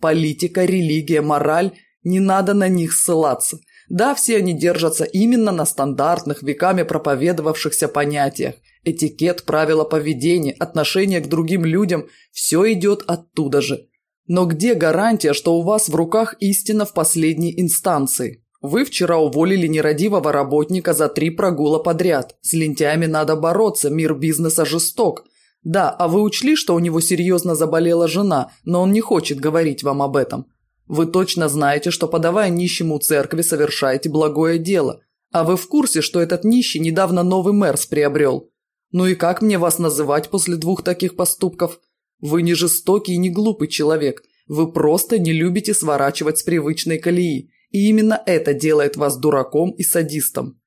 [SPEAKER 1] Политика, религия, мораль – не надо на них ссылаться. Да, все они держатся именно на стандартных, веками проповедовавшихся понятиях. Этикет, правила поведения, отношение к другим людям – все идет оттуда же. Но где гарантия, что у вас в руках истина в последней инстанции? Вы вчера уволили нерадивого работника за три прогула подряд. С лентями надо бороться, мир бизнеса жесток. Да, а вы учли, что у него серьезно заболела жена, но он не хочет говорить вам об этом. Вы точно знаете, что подавая нищему церкви, совершаете благое дело. А вы в курсе, что этот нищий недавно новый мэрс приобрел? Ну и как мне вас называть после двух таких поступков? Вы не жестокий и не глупый человек. Вы просто не любите сворачивать с привычной колеи. И именно это делает вас дураком и садистом.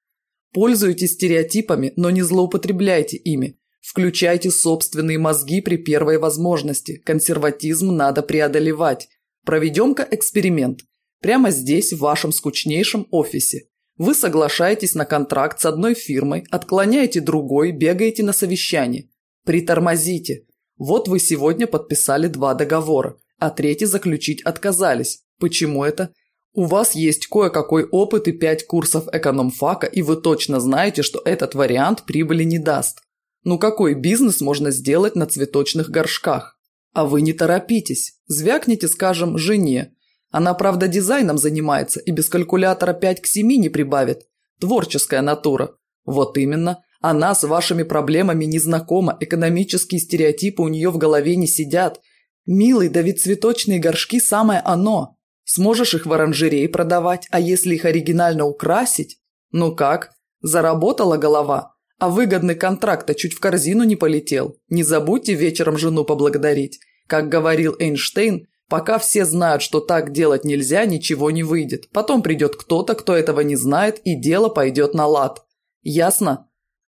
[SPEAKER 1] Пользуйтесь стереотипами, но не злоупотребляйте ими. Включайте собственные мозги при первой возможности. Консерватизм надо преодолевать. Проведем-ка эксперимент. Прямо здесь, в вашем скучнейшем офисе. Вы соглашаетесь на контракт с одной фирмой, отклоняете другой, бегаете на совещание. Притормозите. Вот вы сегодня подписали два договора, а третий заключить отказались. Почему это? У вас есть кое-какой опыт и 5 курсов экономфака, и вы точно знаете, что этот вариант прибыли не даст. Ну какой бизнес можно сделать на цветочных горшках? А вы не торопитесь. Звякните, скажем, жене. Она, правда, дизайном занимается и без калькулятора 5 к 7 не прибавит. Творческая натура. Вот именно. Она с вашими проблемами не знакома, экономические стереотипы у нее в голове не сидят. Милый, да ведь цветочные горшки самое оно. Сможешь их в оранжерее продавать, а если их оригинально украсить? Ну как? Заработала голова, а выгодный контракт-то чуть в корзину не полетел. Не забудьте вечером жену поблагодарить. Как говорил Эйнштейн, пока все знают, что так делать нельзя, ничего не выйдет. Потом придет кто-то, кто этого не знает, и дело пойдет на лад. Ясно?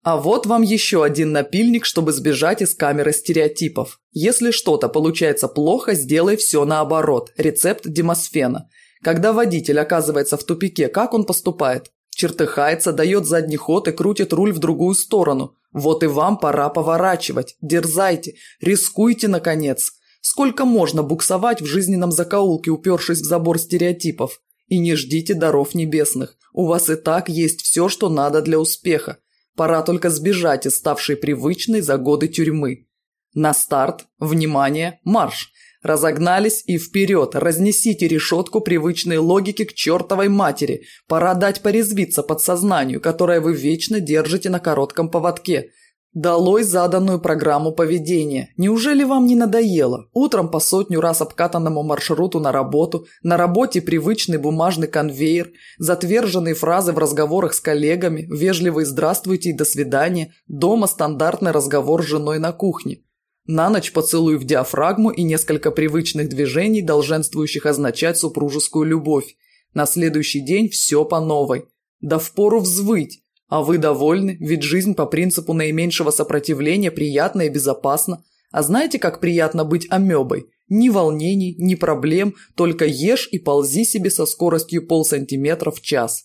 [SPEAKER 1] А вот вам еще один напильник, чтобы сбежать из камеры стереотипов. Если что-то получается плохо, сделай все наоборот. Рецепт Демосфена. Когда водитель оказывается в тупике, как он поступает? Чертыхается, дает задний ход и крутит руль в другую сторону. Вот и вам пора поворачивать. Дерзайте, рискуйте, наконец. Сколько можно буксовать в жизненном закоулке, упершись в забор стереотипов? И не ждите даров небесных. У вас и так есть все, что надо для успеха. Пора только сбежать из ставшей привычной за годы тюрьмы. На старт, внимание, марш! Разогнались и вперед, разнесите решетку привычной логики к чертовой матери. Пора дать порезвиться подсознанию, которое вы вечно держите на коротком поводке – Долой заданную программу поведения. Неужели вам не надоело? Утром по сотню раз обкатанному маршруту на работу, на работе привычный бумажный конвейер, затверженные фразы в разговорах с коллегами, вежливые «здравствуйте» и «до свидания», дома стандартный разговор с женой на кухне. На ночь поцелуй в диафрагму и несколько привычных движений, долженствующих означать супружескую любовь. На следующий день все по новой. Да впору взвыть. А вы довольны, ведь жизнь по принципу наименьшего сопротивления приятна и безопасна. А знаете, как приятно быть амебой? Ни волнений, ни проблем, только ешь и ползи себе со скоростью полсантиметра в час.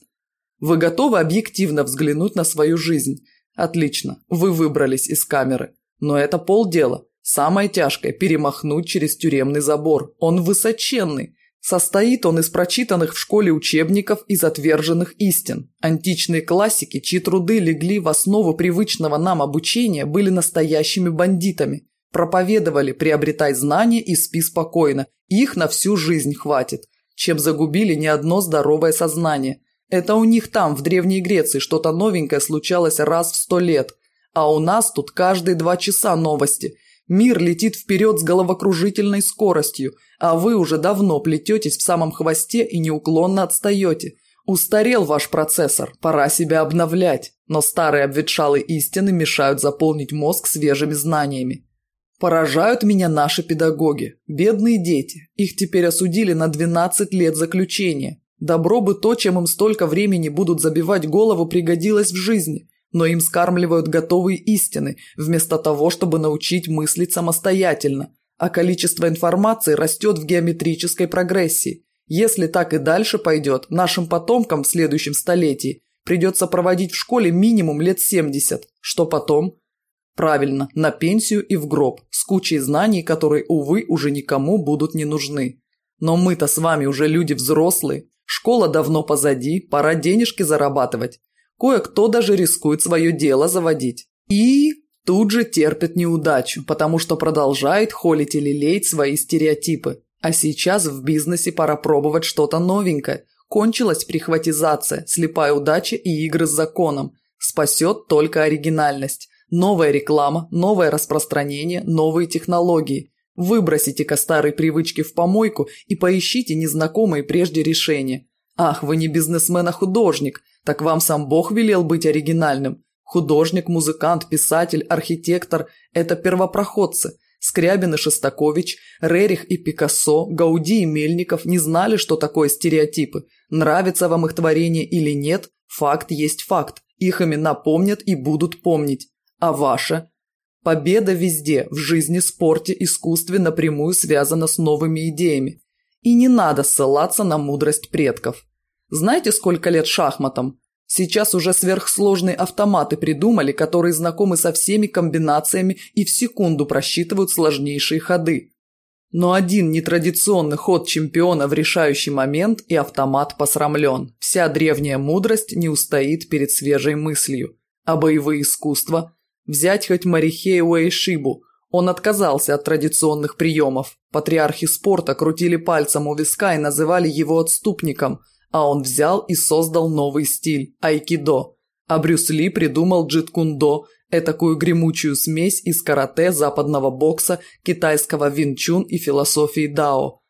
[SPEAKER 1] Вы готовы объективно взглянуть на свою жизнь? Отлично, вы выбрались из камеры. Но это полдела. Самое тяжкое – перемахнуть через тюремный забор. Он высоченный. Состоит он из прочитанных в школе учебников из отверженных истин. Античные классики, чьи труды легли в основу привычного нам обучения, были настоящими бандитами. Проповедовали «приобретай знания и спи спокойно, их на всю жизнь хватит», чем загубили не одно здоровое сознание. Это у них там, в Древней Греции, что-то новенькое случалось раз в сто лет. А у нас тут каждые два часа новости – Мир летит вперед с головокружительной скоростью, а вы уже давно плететесь в самом хвосте и неуклонно отстаете. Устарел ваш процессор, пора себя обновлять, но старые обветшалые истины мешают заполнить мозг свежими знаниями. Поражают меня наши педагоги, бедные дети. Их теперь осудили на 12 лет заключения. Добро бы то, чем им столько времени будут забивать голову, пригодилось в жизни но им скармливают готовые истины, вместо того, чтобы научить мыслить самостоятельно, а количество информации растет в геометрической прогрессии. Если так и дальше пойдет, нашим потомкам в следующем столетии придется проводить в школе минимум лет 70. Что потом? Правильно, на пенсию и в гроб, с кучей знаний, которые, увы, уже никому будут не нужны. Но мы-то с вами уже люди взрослые, школа давно позади, пора денежки зарабатывать. Кое-кто даже рискует свое дело заводить. И тут же терпит неудачу, потому что продолжает холить или лелеять свои стереотипы. А сейчас в бизнесе пора пробовать что-то новенькое. Кончилась прихватизация, слепая удача и игры с законом. Спасет только оригинальность. Новая реклама, новое распространение, новые технологии. Выбросите-ка старые привычки в помойку и поищите незнакомые прежде решения. Ах, вы не бизнесмен, а художник – так вам сам Бог велел быть оригинальным. Художник, музыкант, писатель, архитектор – это первопроходцы. Скрябин и Шостакович, Рерих и Пикассо, Гауди и Мельников не знали, что такое стереотипы. Нравится вам их творение или нет, факт есть факт. Их имена помнят и будут помнить. А ваше? Победа везде, в жизни, спорте, искусстве напрямую связана с новыми идеями. И не надо ссылаться на мудрость предков. Знаете, сколько лет шахматам? Сейчас уже сверхсложные автоматы придумали, которые знакомы со всеми комбинациями и в секунду просчитывают сложнейшие ходы. Но один нетрадиционный ход чемпиона в решающий момент, и автомат посрамлен. Вся древняя мудрость не устоит перед свежей мыслью. А боевые искусства? Взять хоть Марихея Уэйшибу. Он отказался от традиционных приемов. Патриархи спорта крутили пальцем у виска и называли его отступником – а он взял и создал новый стиль – айкидо. А Брюс Ли придумал джиткундо – этакую гремучую смесь из карате, западного бокса, китайского винчун и философии дао.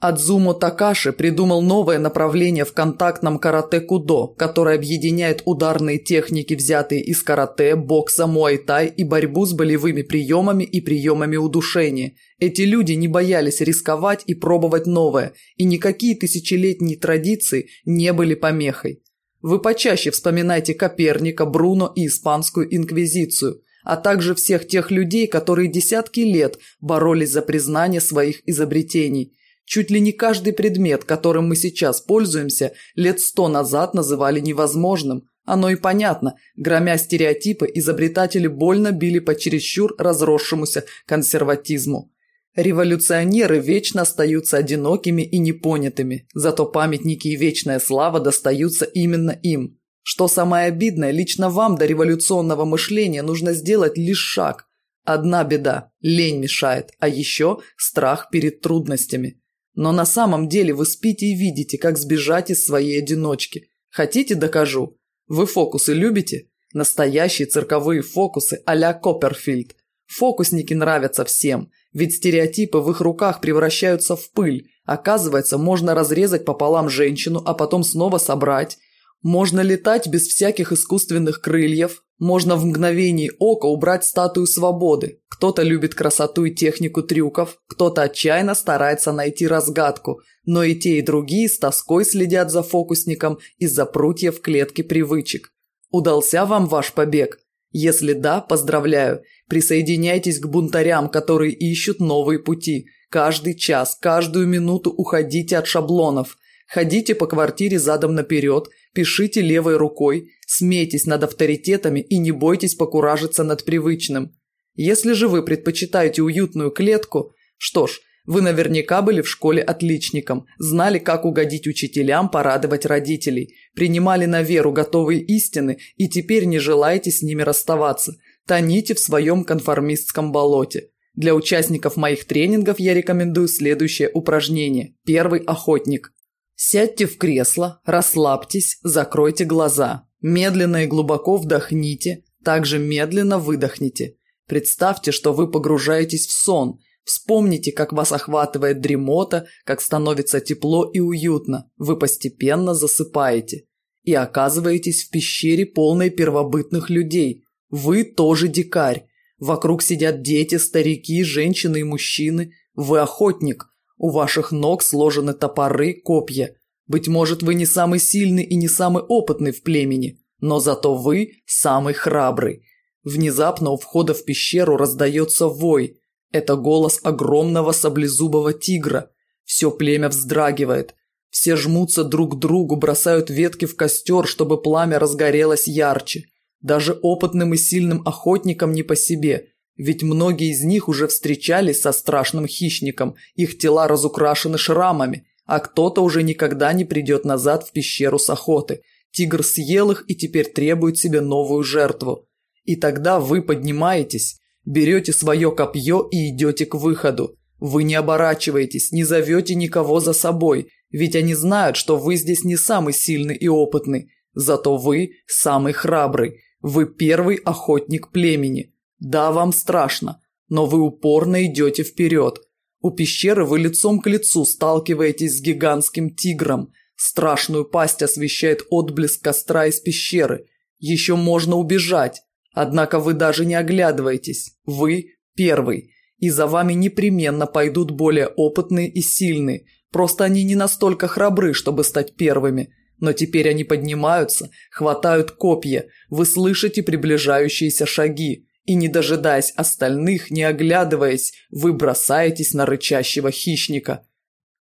[SPEAKER 1] Адзумо Такаши придумал новое направление в контактном карате-кудо, которое объединяет ударные техники, взятые из карате, бокса, муай-тай и борьбу с болевыми приемами и приемами удушения. Эти люди не боялись рисковать и пробовать новое, и никакие тысячелетние традиции не были помехой. Вы почаще вспоминайте Коперника, Бруно и Испанскую Инквизицию, а также всех тех людей, которые десятки лет боролись за признание своих изобретений – Чуть ли не каждый предмет, которым мы сейчас пользуемся, лет сто назад называли невозможным. Оно и понятно. Громя стереотипы, изобретатели больно били по чересчур разросшемуся консерватизму. Революционеры вечно остаются одинокими и непонятыми, зато памятники и вечная слава достаются именно им. Что самое обидное, лично вам до революционного мышления нужно сделать лишь шаг. Одна беда – лень мешает, а еще страх перед трудностями. Но на самом деле вы спите и видите, как сбежать из своей одиночки. Хотите, докажу? Вы фокусы любите? Настоящие цирковые фокусы а-ля Копперфильд. Фокусники нравятся всем, ведь стереотипы в их руках превращаются в пыль. Оказывается, можно разрезать пополам женщину, а потом снова собрать. Можно летать без всяких искусственных крыльев, можно в мгновении ока убрать статую свободы. Кто-то любит красоту и технику трюков, кто-то отчаянно старается найти разгадку, но и те, и другие с тоской следят за фокусником из-за прутьев клетки привычек. Удался вам ваш побег? Если да, поздравляю. Присоединяйтесь к бунтарям, которые ищут новые пути. Каждый час, каждую минуту уходите от шаблонов – Ходите по квартире задом наперед, пишите левой рукой, смейтесь над авторитетами и не бойтесь покуражиться над привычным. Если же вы предпочитаете уютную клетку, что ж, вы наверняка были в школе отличником, знали, как угодить учителям, порадовать родителей, принимали на веру готовые истины и теперь не желаете с ними расставаться. Тоните в своем конформистском болоте. Для участников моих тренингов я рекомендую следующее упражнение. Первый охотник. Сядьте в кресло, расслабьтесь, закройте глаза. Медленно и глубоко вдохните, также медленно выдохните. Представьте, что вы погружаетесь в сон. Вспомните, как вас охватывает дремота, как становится тепло и уютно. Вы постепенно засыпаете. И оказываетесь в пещере, полной первобытных людей. Вы тоже дикарь. Вокруг сидят дети, старики, женщины и мужчины. Вы охотник – у ваших ног сложены топоры, копья. Быть может, вы не самый сильный и не самый опытный в племени, но зато вы самый храбрый. Внезапно у входа в пещеру раздается вой. Это голос огромного саблезубого тигра. Все племя вздрагивает. Все жмутся друг к другу, бросают ветки в костер, чтобы пламя разгорелось ярче. Даже опытным и сильным охотникам не по себе – ведь многие из них уже встречались со страшным хищником, их тела разукрашены шрамами, а кто-то уже никогда не придет назад в пещеру с охоты. Тигр съел их и теперь требует себе новую жертву. И тогда вы поднимаетесь, берете свое копье и идете к выходу. Вы не оборачиваетесь, не зовете никого за собой, ведь они знают, что вы здесь не самый сильный и опытный, зато вы самый храбрый, вы первый охотник племени. Да, вам страшно, но вы упорно идете вперед. У пещеры вы лицом к лицу сталкиваетесь с гигантским тигром. Страшную пасть освещает отблеск костра из пещеры. Еще можно убежать. Однако вы даже не оглядываетесь. Вы первый. И за вами непременно пойдут более опытные и сильные. Просто они не настолько храбры, чтобы стать первыми. Но теперь они поднимаются, хватают копья. Вы слышите приближающиеся шаги и, не дожидаясь остальных, не оглядываясь, вы бросаетесь на рычащего хищника.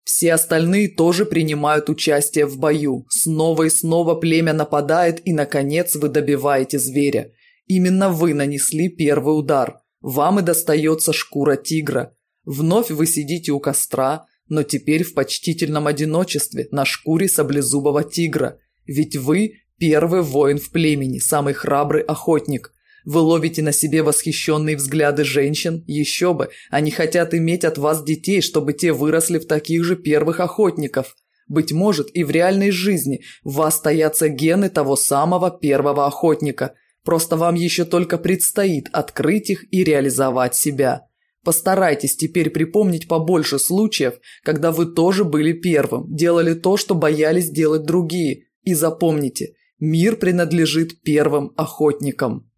[SPEAKER 1] Все остальные тоже принимают участие в бою. Снова и снова племя нападает, и, наконец, вы добиваете зверя. Именно вы нанесли первый удар. Вам и достается шкура тигра. Вновь вы сидите у костра, но теперь в почтительном одиночестве на шкуре саблезубого тигра. Ведь вы – первый воин в племени, самый храбрый охотник. Вы ловите на себе восхищенные взгляды женщин? Еще бы! Они хотят иметь от вас детей, чтобы те выросли в таких же первых охотников. Быть может, и в реальной жизни в вас стоятся гены того самого первого охотника. Просто вам еще только предстоит открыть их и реализовать себя. Постарайтесь теперь припомнить побольше случаев, когда вы тоже были первым, делали то, что боялись делать другие. И запомните, мир принадлежит первым охотникам.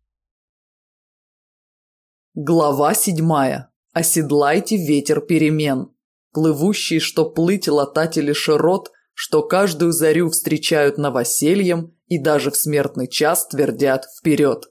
[SPEAKER 1] Глава седьмая. Оседлайте ветер перемен. Плывущий, что плыть лататели широт, что каждую зарю встречают новосельем и даже в смертный час твердят вперед.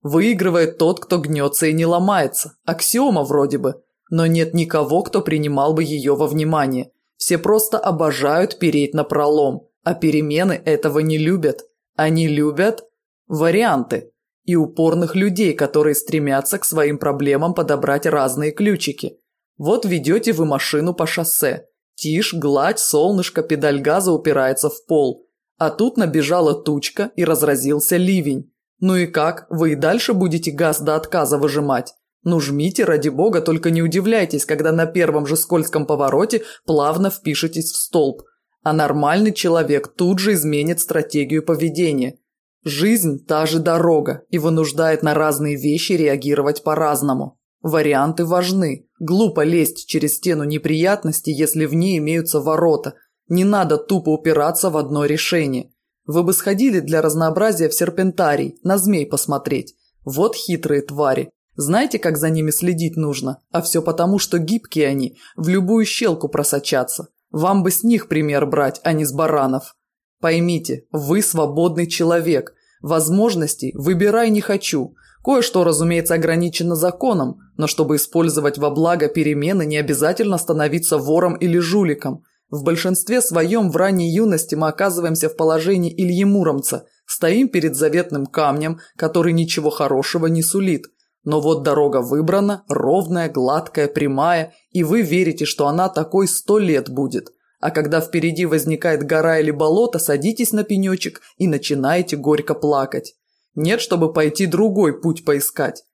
[SPEAKER 1] Выигрывает тот, кто гнется и не ломается. Аксиома вроде бы. Но нет никого, кто принимал бы ее во внимание. Все просто обожают переть на пролом. А перемены этого не любят. Они любят варианты и упорных людей, которые стремятся к своим проблемам подобрать разные ключики. Вот ведете вы машину по шоссе. Тишь, гладь, солнышко, педаль газа упирается в пол. А тут набежала тучка и разразился ливень. Ну и как, вы и дальше будете газ до отказа выжимать? Ну жмите, ради бога, только не удивляйтесь, когда на первом же скользком повороте плавно впишетесь в столб. А нормальный человек тут же изменит стратегию поведения – Жизнь – та же дорога и вынуждает на разные вещи реагировать по-разному. Варианты важны. Глупо лезть через стену неприятностей, если в ней имеются ворота. Не надо тупо упираться в одно решение. Вы бы сходили для разнообразия в серпентарий, на змей посмотреть. Вот хитрые твари. Знаете, как за ними следить нужно? А все потому, что гибкие они, в любую щелку просочатся. Вам бы с них пример брать, а не с баранов. Поймите, вы свободный человек. Возможностей выбирай не хочу. Кое-что, разумеется, ограничено законом, но чтобы использовать во благо перемены, не обязательно становиться вором или жуликом. В большинстве своем в ранней юности мы оказываемся в положении Ильи Муромца, стоим перед заветным камнем, который ничего хорошего не сулит. Но вот дорога выбрана, ровная, гладкая, прямая, и вы верите, что она такой сто лет будет – а когда впереди возникает гора или болото, садитесь на пенечек и начинаете горько плакать. Нет, чтобы пойти другой путь поискать.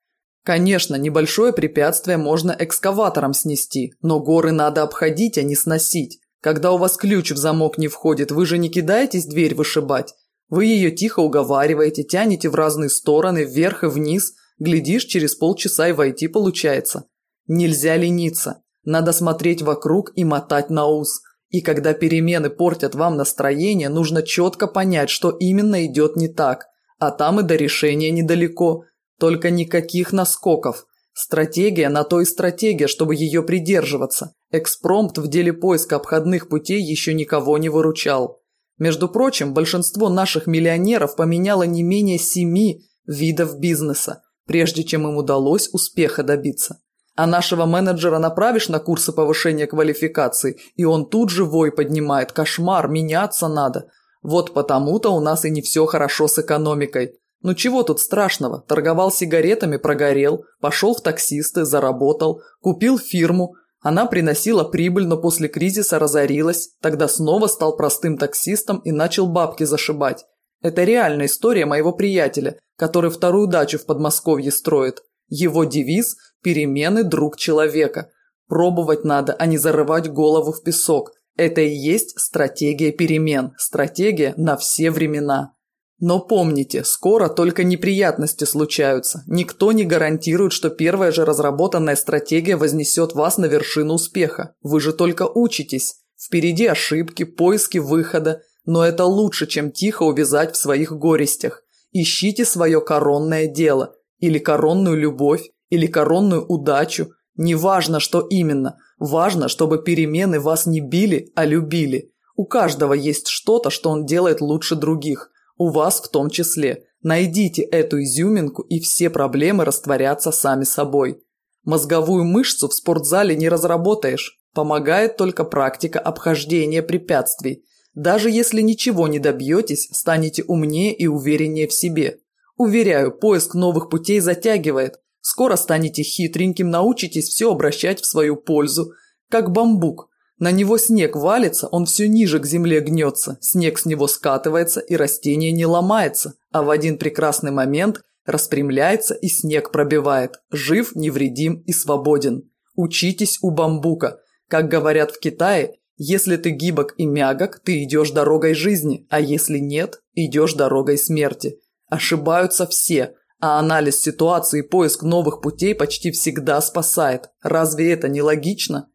[SPEAKER 1] Конечно, небольшое препятствие можно экскаватором снести, но горы надо обходить, а не сносить. Когда у вас ключ в замок не входит, вы же не кидаетесь дверь вышибать. Вы ее тихо уговариваете, тянете в разные стороны, вверх и вниз. Глядишь, через полчаса и войти получается. Нельзя лениться. Надо смотреть вокруг и мотать на ус. И когда перемены портят вам настроение, нужно четко понять, что именно идет не так. А там и до решения недалеко. Только никаких наскоков. Стратегия на то и стратегия, чтобы ее придерживаться. Экспромт в деле поиска обходных путей еще никого не выручал. Между прочим, большинство наших миллионеров поменяло не менее семи видов бизнеса, прежде чем им удалось успеха добиться. А нашего менеджера направишь на курсы повышения квалификации, и он тут же вой поднимает. Кошмар, меняться надо. Вот потому-то у нас и не все хорошо с экономикой. Ну чего тут страшного? Торговал сигаретами, прогорел, пошел в таксисты, заработал, купил фирму. Она приносила прибыль, но после кризиса разорилась. Тогда снова стал простым таксистом и начал бабки зашибать. Это реальная история моего приятеля, который вторую дачу в Подмосковье строит. Его девиз Перемены – друг человека. Пробовать надо, а не зарывать голову в песок. Это и есть стратегия перемен, стратегия на все времена. Но помните, скоро только неприятности случаются. Никто не гарантирует, что первая же разработанная стратегия вознесет вас на вершину успеха. Вы же только учитесь. Впереди ошибки, поиски выхода. Но это лучше, чем тихо увязать в своих горестях. Ищите свое коронное дело. Или коронную любовь или коронную удачу. Неважно, что именно. Важно, чтобы перемены вас не били, а любили. У каждого есть что-то, что он делает лучше других. У вас в том числе. Найдите эту изюминку, и все проблемы растворятся сами собой. Мозговую мышцу в спортзале не разработаешь. Помогает только практика обхождения препятствий. Даже если ничего не добьетесь, станете умнее и увереннее в себе. Уверяю, поиск новых путей затягивает, Скоро станете хитреньким, научитесь все обращать в свою пользу. Как бамбук. На него снег валится, он все ниже к земле гнется, снег с него скатывается и растение не ломается, а в один прекрасный момент распрямляется и снег пробивает. Жив, невредим и свободен. Учитесь у бамбука. Как говорят в Китае, если ты гибок и мягок, ты идешь дорогой жизни, а если нет, идешь дорогой смерти. Ошибаются все, а анализ ситуации и поиск новых путей почти всегда спасает. Разве это не логично?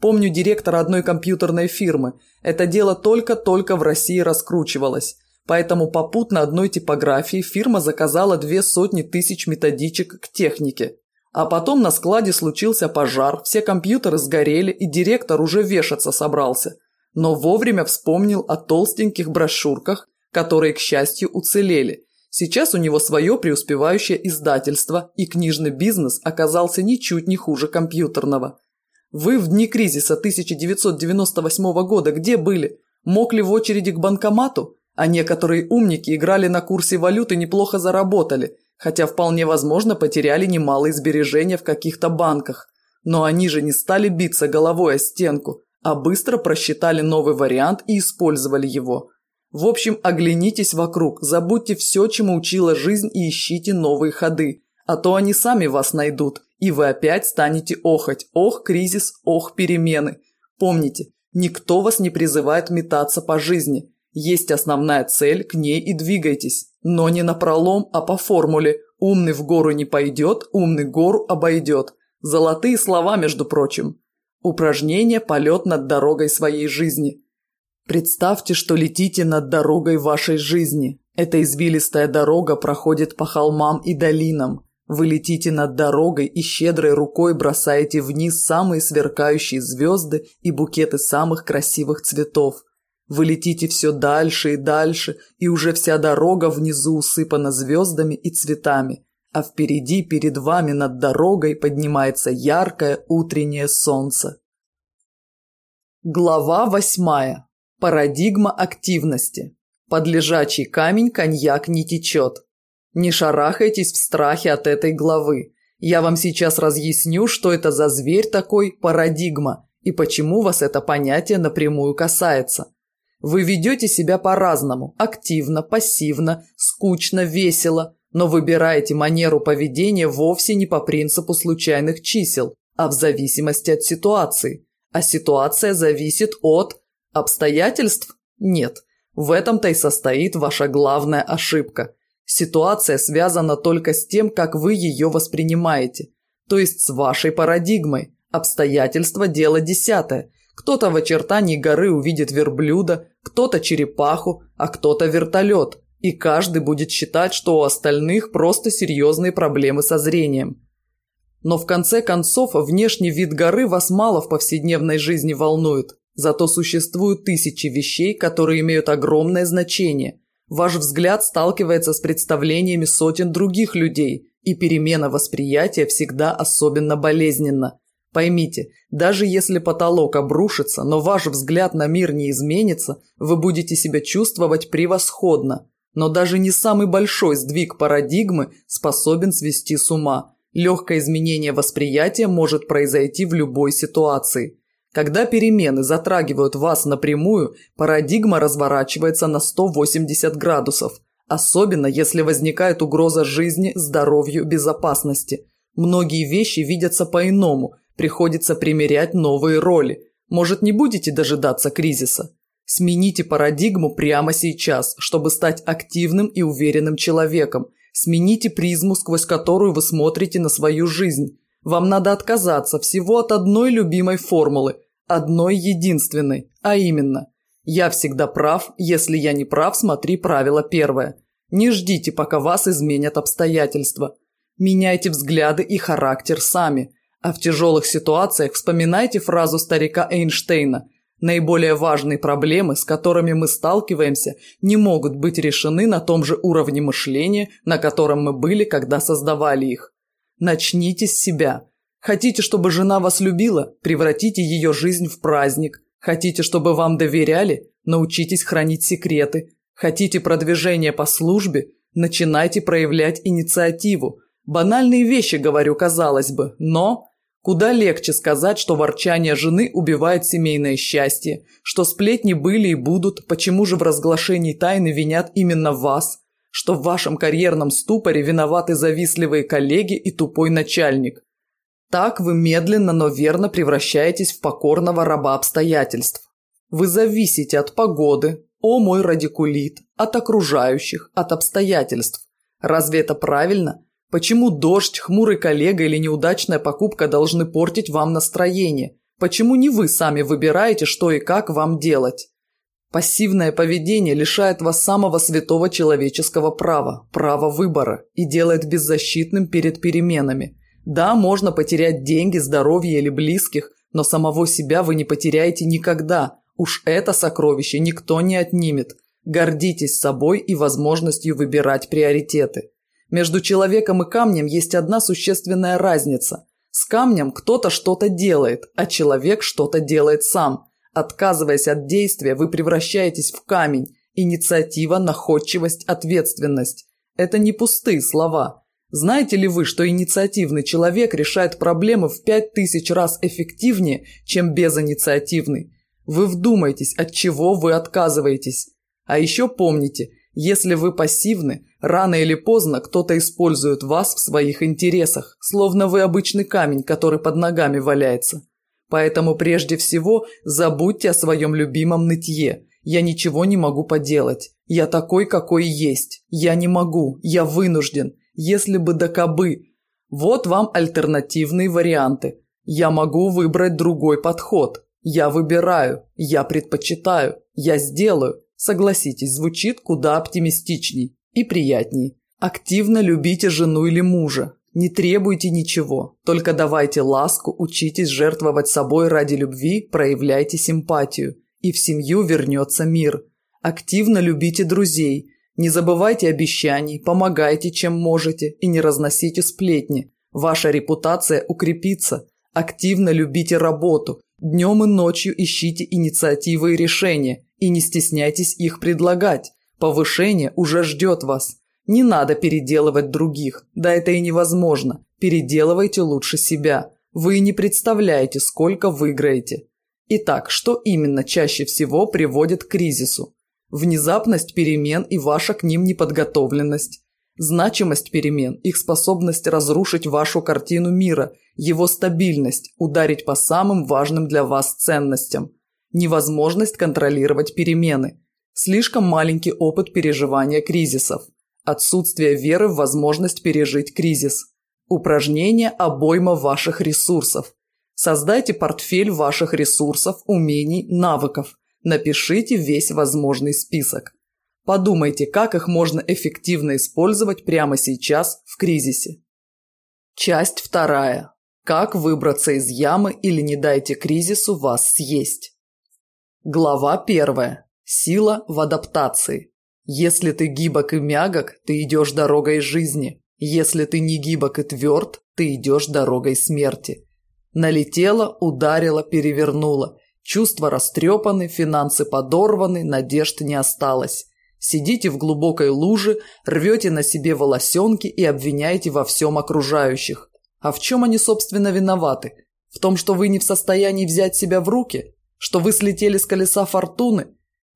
[SPEAKER 1] Помню директора одной компьютерной фирмы. Это дело только-только в России раскручивалось. Поэтому попутно одной типографии фирма заказала две сотни тысяч методичек к технике. А потом на складе случился пожар, все компьютеры сгорели, и директор уже вешаться собрался. Но вовремя вспомнил о толстеньких брошюрках, которые, к счастью, уцелели, Сейчас у него свое преуспевающее издательство, и книжный бизнес оказался ничуть не хуже компьютерного. Вы в дни кризиса 1998 года где были? Мокли в очереди к банкомату? А некоторые умники играли на курсе валюты и неплохо заработали, хотя вполне возможно потеряли немалые сбережения в каких-то банках. Но они же не стали биться головой о стенку, а быстро просчитали новый вариант и использовали его – в общем, оглянитесь вокруг, забудьте все, чему учила жизнь и ищите новые ходы. А то они сами вас найдут, и вы опять станете охать. Ох, кризис, ох, перемены. Помните, никто вас не призывает метаться по жизни. Есть основная цель, к ней и двигайтесь. Но не на пролом, а по формуле. Умный в гору не пойдет, умный гору обойдет. Золотые слова, между прочим. Упражнение «Полет над дорогой своей жизни». Представьте, что летите над дорогой вашей жизни. Эта извилистая дорога проходит по холмам и долинам. Вы летите над дорогой и щедрой рукой бросаете вниз самые сверкающие звезды и букеты самых красивых цветов. Вы летите все дальше и дальше, и уже вся дорога внизу усыпана звездами и цветами, а впереди перед вами над дорогой поднимается яркое утреннее солнце. Глава восьмая Парадигма активности. Под камень коньяк не течет. Не шарахайтесь в страхе от этой главы. Я вам сейчас разъясню, что это за зверь такой парадигма и почему вас это понятие напрямую касается. Вы ведете себя по-разному – активно, пассивно, скучно, весело, но выбираете манеру поведения вовсе не по принципу случайных чисел, а в зависимости от ситуации. А ситуация зависит от Обстоятельств? Нет. В этом-то и состоит ваша главная ошибка. Ситуация связана только с тем, как вы ее воспринимаете, то есть с вашей парадигмой. Обстоятельства – дело десятое. Кто-то в очертании горы увидит верблюда, кто-то черепаху, а кто-то вертолет. И каждый будет считать, что у остальных просто серьезные проблемы со зрением. Но в конце концов внешний вид горы вас мало в повседневной жизни волнует. Зато существуют тысячи вещей, которые имеют огромное значение. Ваш взгляд сталкивается с представлениями сотен других людей, и перемена восприятия всегда особенно болезненна. Поймите, даже если потолок обрушится, но ваш взгляд на мир не изменится, вы будете себя чувствовать превосходно. Но даже не самый большой сдвиг парадигмы способен свести с ума. Легкое изменение восприятия может произойти в любой ситуации. Когда перемены затрагивают вас напрямую, парадигма разворачивается на 180 градусов, особенно если возникает угроза жизни, здоровью, безопасности. Многие вещи видятся по-иному, приходится примерять новые роли. Может, не будете дожидаться кризиса? Смените парадигму прямо сейчас, чтобы стать активным и уверенным человеком. Смените призму, сквозь которую вы смотрите на свою жизнь. Вам надо отказаться всего от одной любимой формулы – одной единственной, а именно «Я всегда прав, если я не прав, смотри правило первое. Не ждите, пока вас изменят обстоятельства. Меняйте взгляды и характер сами, а в тяжелых ситуациях вспоминайте фразу старика Эйнштейна «Наиболее важные проблемы, с которыми мы сталкиваемся, не могут быть решены на том же уровне мышления, на котором мы были, когда создавали их. Начните с себя» Хотите, чтобы жена вас любила? Превратите ее жизнь в праздник. Хотите, чтобы вам доверяли? Научитесь хранить секреты. Хотите продвижение по службе? Начинайте проявлять инициативу. Банальные вещи, говорю, казалось бы, но... Куда легче сказать, что ворчание жены убивает семейное счастье, что сплетни были и будут, почему же в разглашении тайны винят именно вас, что в вашем карьерном ступоре виноваты завистливые коллеги и тупой начальник. Так вы медленно, но верно превращаетесь в покорного раба обстоятельств. Вы зависите от погоды, о мой радикулит, от окружающих, от обстоятельств. Разве это правильно? Почему дождь, хмурый коллега или неудачная покупка должны портить вам настроение? Почему не вы сами выбираете, что и как вам делать? Пассивное поведение лишает вас самого святого человеческого права, права выбора, и делает беззащитным перед переменами – да, можно потерять деньги, здоровье или близких, но самого себя вы не потеряете никогда. Уж это сокровище никто не отнимет. Гордитесь собой и возможностью выбирать приоритеты. Между человеком и камнем есть одна существенная разница. С камнем кто-то что-то делает, а человек что-то делает сам. Отказываясь от действия, вы превращаетесь в камень. Инициатива, находчивость, ответственность. Это не пустые слова. Знаете ли вы, что инициативный человек решает проблемы в пять тысяч раз эффективнее, чем безинициативный? Вы вдумайтесь, от чего вы отказываетесь. А еще помните, если вы пассивны, рано или поздно кто-то использует вас в своих интересах, словно вы обычный камень, который под ногами валяется. Поэтому прежде всего забудьте о своем любимом нытье. Я ничего не могу поделать. Я такой, какой есть. Я не могу. Я вынужден если бы до кобы. Вот вам альтернативные варианты. Я могу выбрать другой подход. Я выбираю, я предпочитаю, я сделаю. Согласитесь, звучит куда оптимистичней и приятней. Активно любите жену или мужа. Не требуйте ничего, только давайте ласку, учитесь жертвовать собой ради любви, проявляйте симпатию. И в семью вернется мир. Активно любите друзей – не забывайте обещаний, помогайте, чем можете, и не разносите сплетни. Ваша репутация укрепится. Активно любите работу. Днем и ночью ищите инициативы и решения. И не стесняйтесь их предлагать. Повышение уже ждет вас. Не надо переделывать других. Да это и невозможно. Переделывайте лучше себя. Вы не представляете, сколько выиграете. Итак, что именно чаще всего приводит к кризису? Внезапность перемен и ваша к ним неподготовленность. Значимость перемен, их способность разрушить вашу картину мира, его стабильность, ударить по самым важным для вас ценностям. Невозможность контролировать перемены. Слишком маленький опыт переживания кризисов. Отсутствие веры в возможность пережить кризис. Упражнение обойма ваших ресурсов. Создайте портфель ваших ресурсов, умений, навыков – Напишите весь возможный список. Подумайте, как их можно эффективно использовать прямо сейчас в кризисе. Часть вторая. Как выбраться из ямы или не дайте кризису вас съесть. Глава первая. Сила в адаптации. Если ты гибок и мягок, ты идешь дорогой жизни. Если ты не гибок и тверд, ты идешь дорогой смерти. Налетела, ударила, перевернула. Чувства растрепаны, финансы подорваны, надежд не осталось. Сидите в глубокой луже, рвете на себе волосенки и обвиняете во всем окружающих. А в чем они, собственно, виноваты? В том, что вы не в состоянии взять себя в руки? Что вы слетели с колеса фортуны?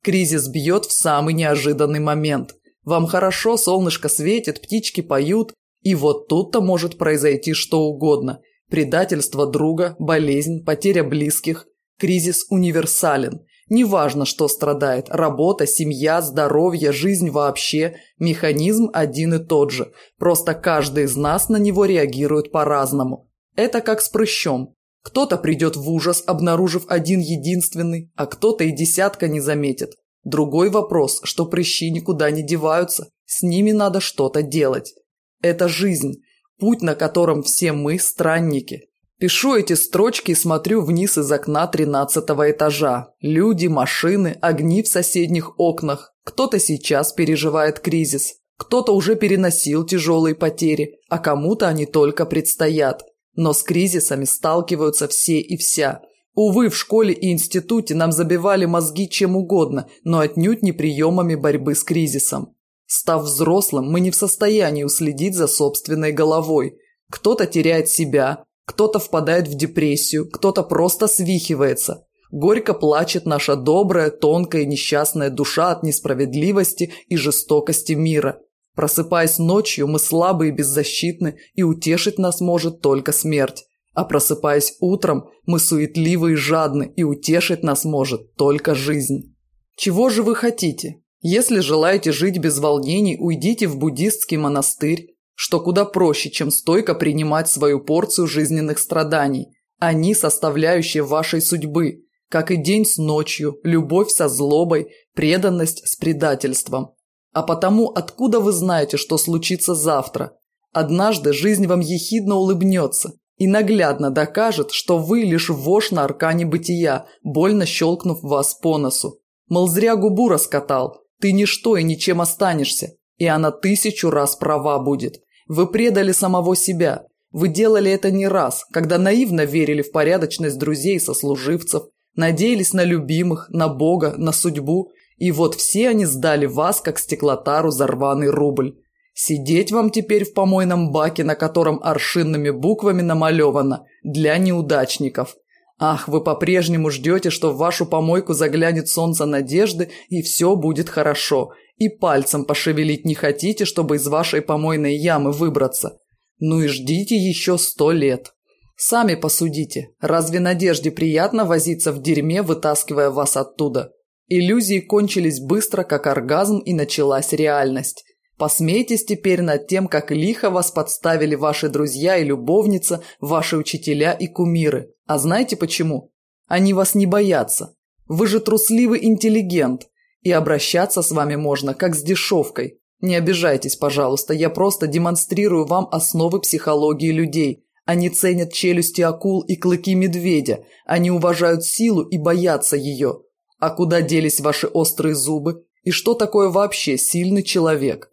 [SPEAKER 1] Кризис бьет в самый неожиданный момент. Вам хорошо, солнышко светит, птички поют, и вот тут-то может произойти что угодно. Предательство друга, болезнь, потеря близких, Кризис универсален. Неважно, что страдает – работа, семья, здоровье, жизнь вообще – механизм один и тот же. Просто каждый из нас на него реагирует по-разному. Это как с прыщом. Кто-то придет в ужас, обнаружив один единственный, а кто-то и десятка не заметит. Другой вопрос, что прыщи никуда не деваются, с ними надо что-то делать. Это жизнь, путь, на котором все мы – странники. Пишу эти строчки и смотрю вниз из окна тринадцатого этажа. Люди, машины, огни в соседних окнах. Кто-то сейчас переживает кризис. Кто-то уже переносил тяжелые потери, а кому-то они только предстоят. Но с кризисами сталкиваются все и вся. Увы, в школе и институте нам забивали мозги чем угодно, но отнюдь не приемами борьбы с кризисом. Став взрослым, мы не в состоянии уследить за собственной головой. Кто-то теряет себя, кто-то впадает в депрессию, кто-то просто свихивается. Горько плачет наша добрая, тонкая несчастная душа от несправедливости и жестокости мира. Просыпаясь ночью, мы слабы и беззащитны, и утешить нас может только смерть. А просыпаясь утром, мы суетливы и жадны, и утешить нас может только жизнь. Чего же вы хотите? Если желаете жить без волнений, уйдите в буддистский монастырь, что куда проще, чем стойко принимать свою порцию жизненных страданий. Они а – составляющие вашей судьбы, как и день с ночью, любовь со злобой, преданность с предательством. А потому откуда вы знаете, что случится завтра? Однажды жизнь вам ехидно улыбнется и наглядно докажет, что вы лишь вошь на аркане бытия, больно щелкнув вас по носу. Мол, зря губу раскатал, ты ничто и ничем останешься, и она тысячу раз права будет. Вы предали самого себя. Вы делали это не раз, когда наивно верили в порядочность друзей и сослуживцев, надеялись на любимых, на Бога, на судьбу, и вот все они сдали вас, как стеклотару зарванный рубль. Сидеть вам теперь в помойном баке, на котором аршинными буквами намалевано «Для неудачников». Ах, вы по-прежнему ждете, что в вашу помойку заглянет солнце надежды, и все будет хорошо, и пальцем пошевелить не хотите, чтобы из вашей помойной ямы выбраться. Ну и ждите еще сто лет. Сами посудите, разве Надежде приятно возиться в дерьме, вытаскивая вас оттуда? Иллюзии кончились быстро, как оргазм, и началась реальность. Посмейтесь теперь над тем, как лихо вас подставили ваши друзья и любовница, ваши учителя и кумиры. А знаете почему? Они вас не боятся. Вы же трусливый интеллигент. И обращаться с вами можно, как с дешевкой. Не обижайтесь, пожалуйста, я просто демонстрирую вам основы психологии людей. Они ценят челюсти акул и клыки медведя. Они уважают силу и боятся ее. А куда делись ваши острые зубы? И что такое вообще сильный человек?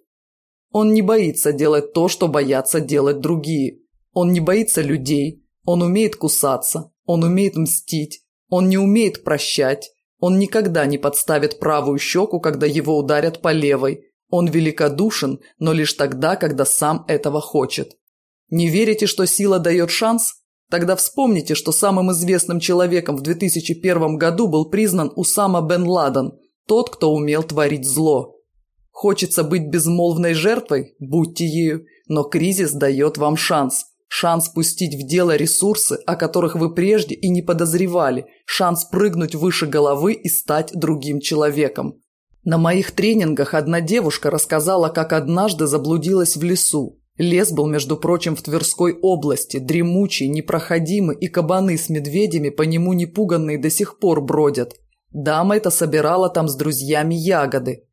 [SPEAKER 1] Он не боится делать то, что боятся делать другие. Он не боится людей. Он умеет кусаться. Он умеет мстить. Он не умеет прощать. Он никогда не подставит правую щеку, когда его ударят по левой. Он великодушен, но лишь тогда, когда сам этого хочет. Не верите, что сила дает шанс? Тогда вспомните, что самым известным человеком в 2001 году был признан Усама бен Ладен, тот, кто умел творить зло. Хочется быть безмолвной жертвой? Будьте ею, но кризис дает вам шанс – Шанс пустить в дело ресурсы, о которых вы прежде и не подозревали. Шанс прыгнуть выше головы и стать другим человеком. На моих тренингах одна девушка рассказала, как однажды заблудилась в лесу. Лес был, между прочим, в Тверской области, дремучий, непроходимый, и кабаны с медведями по нему непуганные до сих пор бродят. Дама эта собирала там с друзьями ягоды.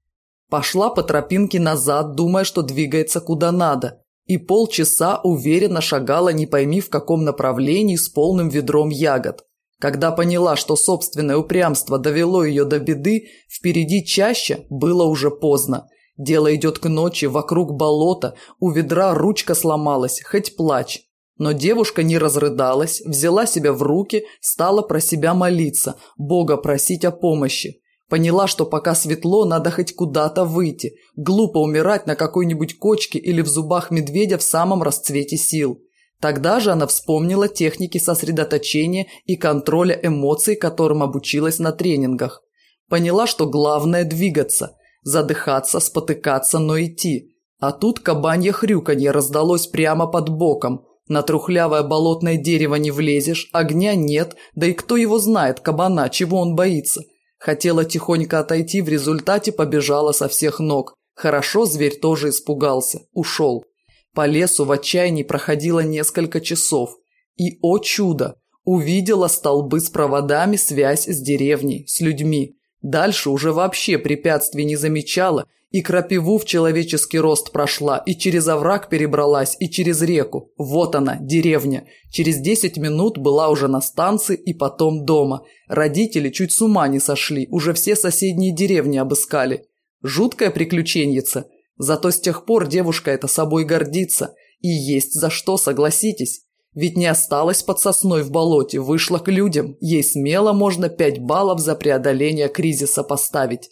[SPEAKER 1] Пошла по тропинке назад, думая, что двигается куда надо и полчаса уверенно шагала не пойми в каком направлении с полным ведром ягод. Когда поняла, что собственное упрямство довело ее до беды, впереди чаще было уже поздно. Дело идет к ночи, вокруг болота, у ведра ручка сломалась, хоть плачь. Но девушка не разрыдалась, взяла себя в руки, стала про себя молиться, Бога просить о помощи. Поняла, что пока светло, надо хоть куда-то выйти. Глупо умирать на какой-нибудь кочке или в зубах медведя в самом расцвете сил. Тогда же она вспомнила техники сосредоточения и контроля эмоций, которым обучилась на тренингах. Поняла, что главное – двигаться. Задыхаться, спотыкаться, но идти. А тут кабанье хрюканье раздалось прямо под боком. На трухлявое болотное дерево не влезешь, огня нет, да и кто его знает, кабана, чего он боится – Хотела тихонько отойти, в результате побежала со всех ног. Хорошо, зверь тоже испугался, ушел. По лесу в отчаянии проходило несколько часов. И, о чудо, увидела столбы с проводами, связь с деревней, с людьми. Дальше уже вообще препятствий не замечала и крапиву в человеческий рост прошла, и через овраг перебралась, и через реку. Вот она, деревня. Через десять минут была уже на станции и потом дома. Родители чуть с ума не сошли, уже все соседние деревни обыскали. Жуткая приключенница. Зато с тех пор девушка это собой гордится. И есть за что, согласитесь. Ведь не осталась под сосной в болоте, вышла к людям. Ей смело можно пять баллов за преодоление кризиса поставить.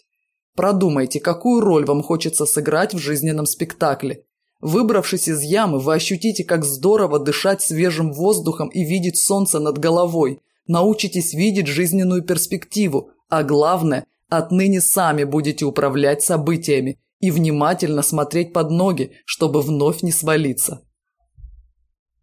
[SPEAKER 1] Продумайте, какую роль вам хочется сыграть в жизненном спектакле. Выбравшись из ямы, вы ощутите, как здорово дышать свежим воздухом и видеть солнце над головой. Научитесь видеть жизненную перспективу, а главное, отныне сами будете управлять событиями и внимательно смотреть под ноги, чтобы вновь не свалиться.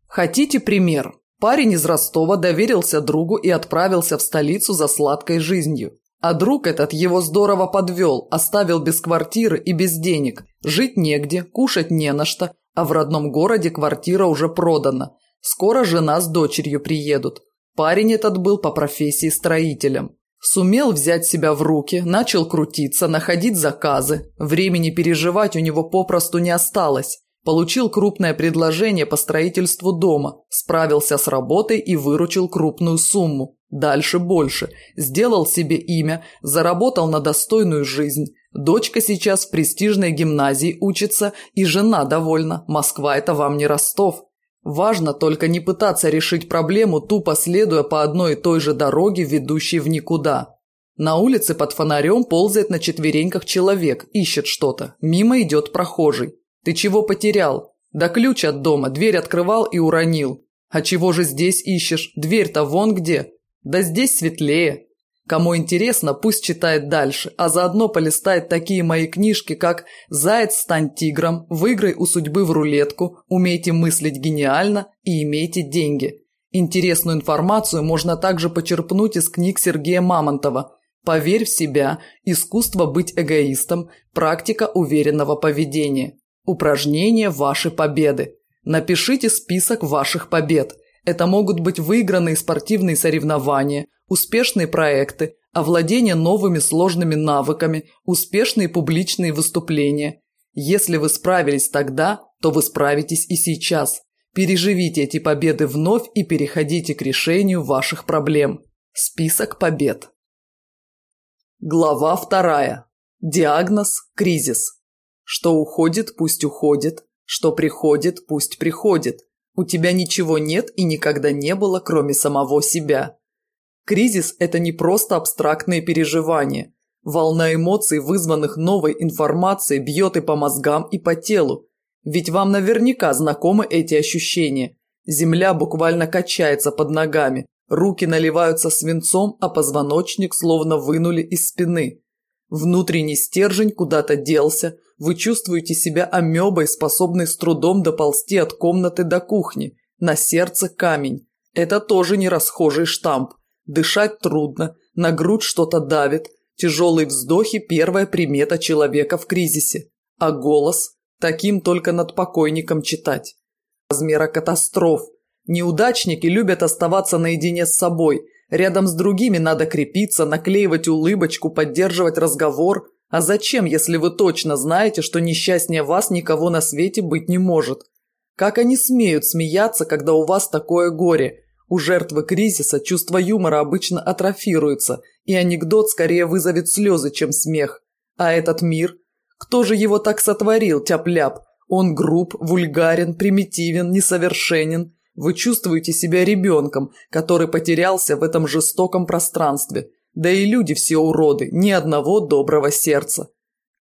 [SPEAKER 1] Хотите пример? Парень из Ростова доверился другу и отправился в столицу за сладкой жизнью. А друг этот его здорово подвел, оставил без квартиры и без денег. Жить негде, кушать не на что, а в родном городе квартира уже продана. Скоро жена с дочерью приедут. Парень этот был по профессии строителем. Сумел взять себя в руки, начал крутиться, находить заказы. Времени переживать у него попросту не осталось. Получил крупное предложение по строительству дома, справился с работой и выручил крупную сумму. Дальше больше. Сделал себе имя, заработал на достойную жизнь. Дочка сейчас в престижной гимназии учится, и жена довольна. Москва – это вам не Ростов. Важно только не пытаться решить проблему, тупо следуя по одной и той же дороге, ведущей в никуда. На улице под фонарем ползает на четвереньках человек, ищет что-то. Мимо идет прохожий. Ты чего потерял? Да ключ от дома, дверь открывал и уронил. А чего же здесь ищешь? Дверь-то вон где. Да здесь светлее. Кому интересно, пусть читает дальше, а заодно полистает такие мои книжки, как «Заяц стань тигром», «Выиграй у судьбы в рулетку», «Умейте мыслить гениально» и «Имейте деньги». Интересную информацию можно также почерпнуть из книг Сергея Мамонтова «Поверь в себя», «Искусство быть эгоистом», «Практика уверенного поведения», «Упражнения вашей победы». Напишите список ваших побед. Это могут быть выигранные спортивные соревнования, успешные проекты, овладение новыми сложными навыками, успешные публичные выступления. Если вы справились тогда, то вы справитесь и сейчас. Переживите эти победы вновь и переходите к решению ваших проблем. Список побед. Глава вторая. Диагноз – кризис. Что уходит, пусть уходит. Что приходит, пусть приходит. У тебя ничего нет и никогда не было, кроме самого себя. Кризис – это не просто абстрактные переживания. Волна эмоций, вызванных новой информацией, бьет и по мозгам, и по телу. Ведь вам наверняка знакомы эти ощущения. Земля буквально качается под ногами, руки наливаются свинцом, а позвоночник словно вынули из спины. Внутренний стержень куда-то делся, вы чувствуете себя амебой, способной с трудом доползти от комнаты до кухни. На сердце камень. Это тоже не расхожий штамп. Дышать трудно, на грудь что-то давит. Тяжелые вздохи – первая примета человека в кризисе. А голос – таким только над покойником читать. Размера катастроф. Неудачники любят оставаться наедине с собой – Рядом с другими надо крепиться, наклеивать улыбочку, поддерживать разговор. А зачем, если вы точно знаете, что несчастнее вас никого на свете быть не может? Как они смеют смеяться, когда у вас такое горе? У жертвы кризиса чувство юмора обычно атрофируется, и анекдот скорее вызовет слезы, чем смех. А этот мир? Кто же его так сотворил, тяп-ляп? Он груб, вульгарен, примитивен, несовершенен – вы чувствуете себя ребенком, который потерялся в этом жестоком пространстве. Да и люди все уроды, ни одного доброго сердца.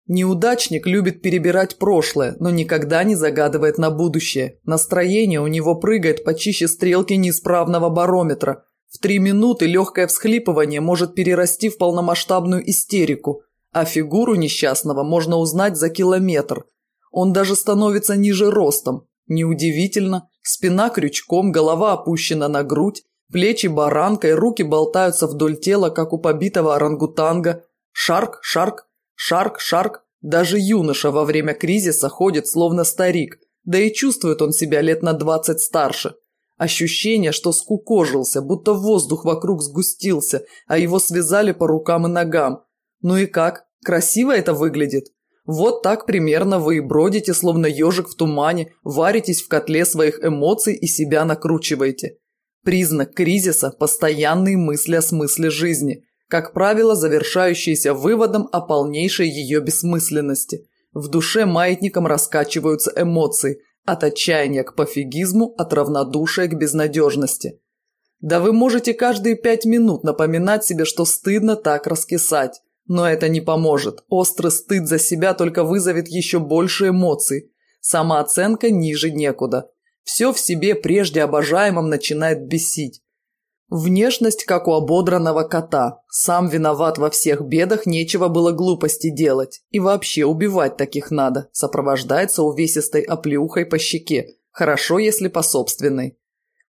[SPEAKER 1] Неудачник любит перебирать прошлое, но никогда не загадывает на будущее. Настроение у него прыгает почище стрелки неисправного барометра. В три минуты легкое всхлипывание может перерасти в полномасштабную истерику, а фигуру несчастного можно узнать за километр. Он даже становится ниже ростом. Неудивительно, спина крючком, голова опущена на грудь, плечи баранкой, руки болтаются вдоль тела, как у побитого орангутанга. Шарк, шарк, шарк, шарк. Даже юноша во время кризиса ходит словно старик, да и чувствует он себя лет на двадцать старше. Ощущение, что скукожился, будто воздух вокруг сгустился, а его связали по рукам и ногам. Ну и как? Красиво это выглядит? Вот так примерно вы и бродите, словно ежик в тумане, варитесь в котле своих эмоций и себя накручиваете. Признак кризиса – постоянные мысли о смысле жизни, как правило, завершающиеся выводом о полнейшей ее бессмысленности. В душе маятником раскачиваются эмоции – от отчаяния к пофигизму, от равнодушия к безнадежности. Да вы можете каждые пять минут напоминать себе, что стыдно так раскисать, но это не поможет. Острый стыд за себя только вызовет еще больше эмоций. Самооценка ниже некуда. Все в себе прежде обожаемом начинает бесить. Внешность, как у ободранного кота. Сам виноват во всех бедах, нечего было глупости делать. И вообще убивать таких надо. Сопровождается увесистой оплеухой по щеке. Хорошо, если по собственной.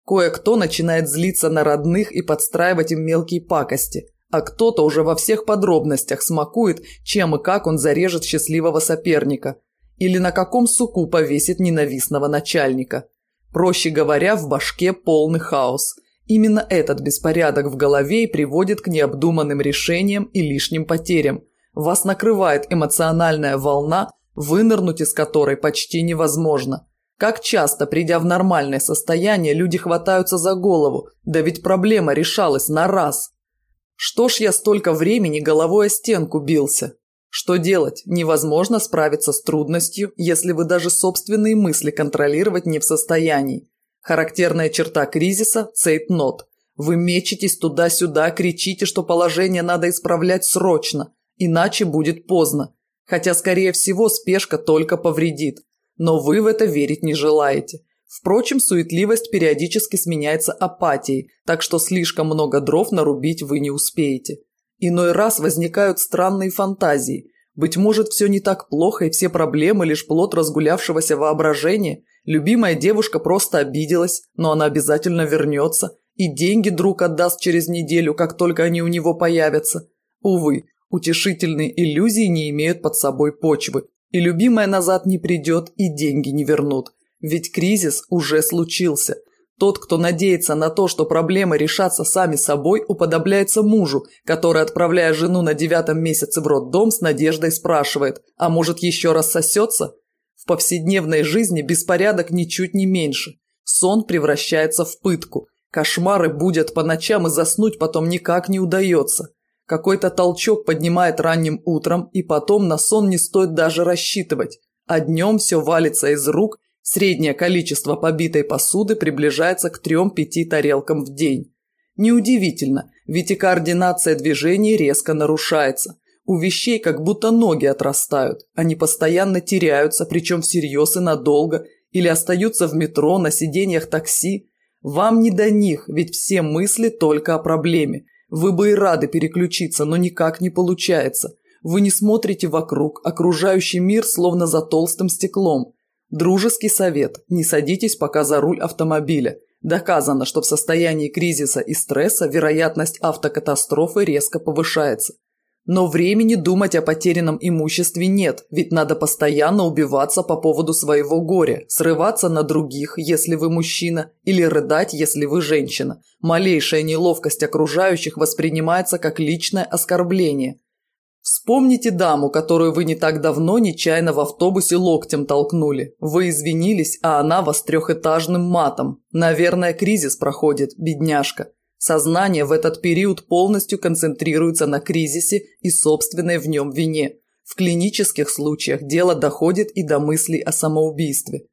[SPEAKER 1] Кое-кто начинает злиться на родных и подстраивать им мелкие пакости – а кто-то уже во всех подробностях смакует, чем и как он зарежет счастливого соперника или на каком суку повесит ненавистного начальника. Проще говоря, в башке полный хаос. Именно этот беспорядок в голове и приводит к необдуманным решениям и лишним потерям. Вас накрывает эмоциональная волна, вынырнуть из которой почти невозможно. Как часто, придя в нормальное состояние, люди хватаются за голову, да ведь проблема решалась на раз. Что ж я столько времени головой о стенку бился? Что делать? Невозможно справиться с трудностью, если вы даже собственные мысли контролировать не в состоянии. Характерная черта кризиса – цейтнот. Вы мечетесь туда-сюда, кричите, что положение надо исправлять срочно, иначе будет поздно. Хотя, скорее всего, спешка только повредит. Но вы в это верить не желаете. Впрочем, суетливость периодически сменяется апатией, так что слишком много дров нарубить вы не успеете. Иной раз возникают странные фантазии. Быть может, все не так плохо и все проблемы лишь плод разгулявшегося воображения. Любимая девушка просто обиделась, но она обязательно вернется, и деньги друг отдаст через неделю, как только они у него появятся. Увы, утешительные иллюзии не имеют под собой почвы, и любимая назад не придет, и деньги не вернут. Ведь кризис уже случился. Тот, кто надеется на то, что проблемы решатся сами собой, уподобляется мужу, который, отправляя жену на девятом месяце в роддом, с надеждой спрашивает, а может еще раз сосется? В повседневной жизни беспорядок ничуть не меньше. Сон превращается в пытку. Кошмары будят по ночам и заснуть потом никак не удается. Какой-то толчок поднимает ранним утром, и потом на сон не стоит даже рассчитывать. А днем все валится из рук – Среднее количество побитой посуды приближается к 3-5 тарелкам в день. Неудивительно, ведь и координация движений резко нарушается. У вещей как будто ноги отрастают, они постоянно теряются, причем всерьез и надолго, или остаются в метро, на сиденьях такси. Вам не до них, ведь все мысли только о проблеме. Вы бы и рады переключиться, но никак не получается. Вы не смотрите вокруг, окружающий мир словно за толстым стеклом. Дружеский совет – не садитесь пока за руль автомобиля. Доказано, что в состоянии кризиса и стресса вероятность автокатастрофы резко повышается. Но времени думать о потерянном имуществе нет, ведь надо постоянно убиваться по поводу своего горя, срываться на других, если вы мужчина, или рыдать, если вы женщина. Малейшая неловкость окружающих воспринимается как личное оскорбление – Вспомните даму, которую вы не так давно нечаянно в автобусе локтем толкнули. Вы извинились, а она вас трехэтажным матом. Наверное, кризис проходит, бедняжка. Сознание в этот период полностью концентрируется на кризисе и собственной в нем вине. В клинических случаях дело доходит и до мыслей о самоубийстве.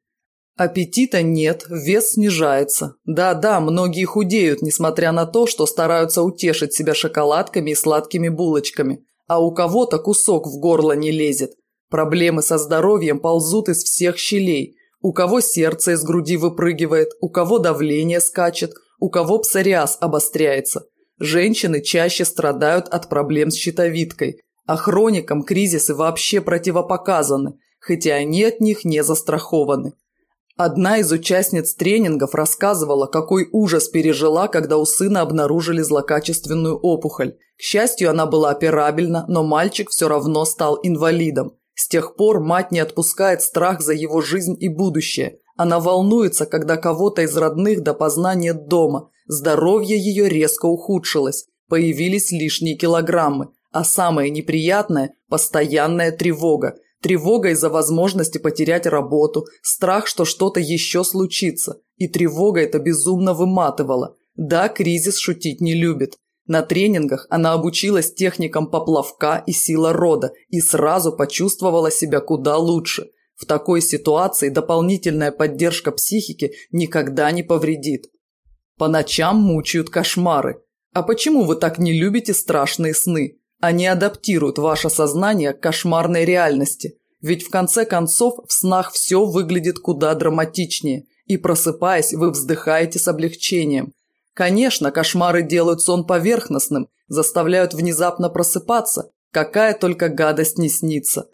[SPEAKER 1] Аппетита нет, вес снижается. Да-да, многие худеют, несмотря на то, что стараются утешить себя шоколадками и сладкими булочками – а у кого-то кусок в горло не лезет. Проблемы со здоровьем ползут из всех щелей. У кого сердце из груди выпрыгивает, у кого давление скачет, у кого псориаз обостряется. Женщины чаще страдают от проблем с щитовидкой, а хроникам кризисы вообще противопоказаны, хотя они от них не застрахованы. Одна из участниц тренингов рассказывала, какой ужас пережила, когда у сына обнаружили злокачественную опухоль. К счастью, она была операбельна, но мальчик все равно стал инвалидом. С тех пор мать не отпускает страх за его жизнь и будущее. Она волнуется, когда кого-то из родных допоздна нет дома. Здоровье ее резко ухудшилось. Появились лишние килограммы. А самое неприятное – постоянная тревога – Тревога из-за возможности потерять работу, страх, что что-то еще случится. И тревога это безумно выматывала. Да, кризис шутить не любит. На тренингах она обучилась техникам поплавка и сила рода и сразу почувствовала себя куда лучше. В такой ситуации дополнительная поддержка психики никогда не повредит. По ночам мучают кошмары. А почему вы так не любите страшные сны? Они адаптируют ваше сознание к кошмарной реальности, ведь в конце концов в снах все выглядит куда драматичнее, и просыпаясь, вы вздыхаете с облегчением. Конечно, кошмары делают сон поверхностным, заставляют внезапно просыпаться, какая только гадость не снится.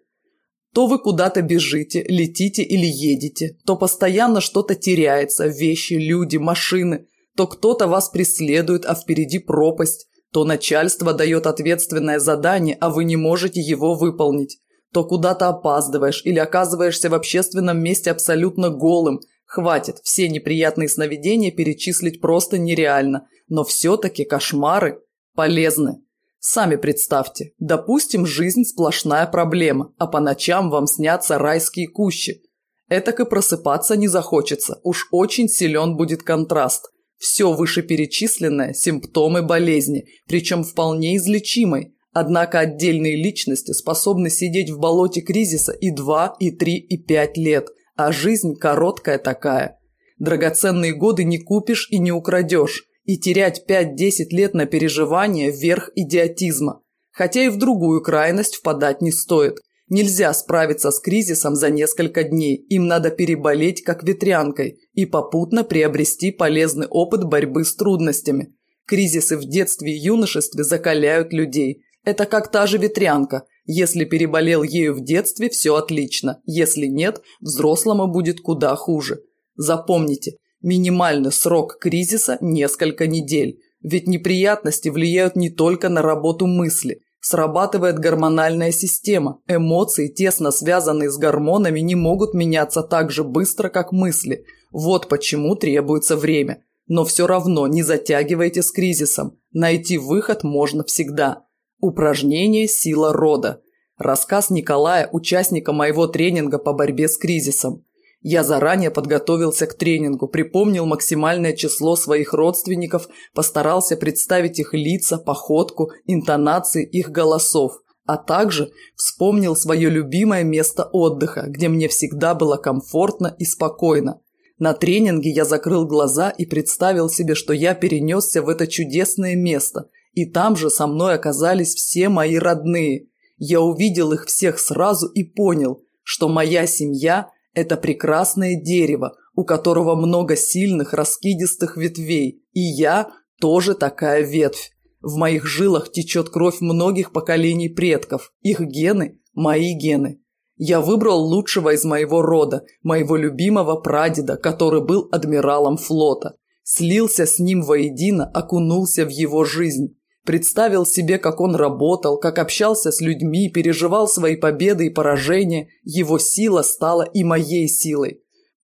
[SPEAKER 1] То вы куда-то бежите, летите или едете, то постоянно что-то теряется – вещи, люди, машины, то кто-то вас преследует, а впереди пропасть. То начальство дает ответственное задание, а вы не можете его выполнить. То куда-то опаздываешь или оказываешься в общественном месте абсолютно голым. Хватит, все неприятные сновидения перечислить просто нереально. Но все-таки кошмары полезны. Сами представьте, допустим, жизнь сплошная проблема, а по ночам вам снятся райские кущи. Этак и просыпаться не захочется, уж очень силен будет контраст. Все вышеперечисленное – симптомы болезни, причем вполне излечимой. Однако отдельные личности способны сидеть в болоте кризиса и 2, и 3, и 5 лет, а жизнь короткая такая. Драгоценные годы не купишь и не украдешь, и терять 5-10 лет на переживание – верх идиотизма. Хотя и в другую крайность впадать не стоит – Нельзя справиться с кризисом за несколько дней, им надо переболеть как ветрянкой и попутно приобрести полезный опыт борьбы с трудностями. Кризисы в детстве и юношестве закаляют людей. Это как та же ветрянка. Если переболел ею в детстве, все отлично. Если нет, взрослому будет куда хуже. Запомните, минимальный срок кризиса – несколько недель. Ведь неприятности влияют не только на работу мысли, Срабатывает гормональная система. Эмоции, тесно связанные с гормонами, не могут меняться так же быстро, как мысли. Вот почему требуется время. Но все равно не затягивайте с кризисом. Найти выход можно всегда. Упражнение «Сила рода». Рассказ Николая, участника моего тренинга по борьбе с кризисом. Я заранее подготовился к тренингу, припомнил максимальное число своих родственников, постарался представить их лица, походку, интонации их голосов. А также вспомнил свое любимое место отдыха, где мне всегда было комфортно и спокойно. На тренинге я закрыл глаза и представил себе, что я перенесся в это чудесное место, и там же со мной оказались все мои родные. Я увидел их всех сразу и понял, что моя семья – это прекрасное дерево, у которого много сильных раскидистых ветвей, и я тоже такая ветвь. В моих жилах течет кровь многих поколений предков, их гены – мои гены. Я выбрал лучшего из моего рода, моего любимого прадеда, который был адмиралом флота. Слился с ним воедино, окунулся в его жизнь. Представил себе, как он работал, как общался с людьми, переживал свои победы и поражения. Его сила стала и моей силой.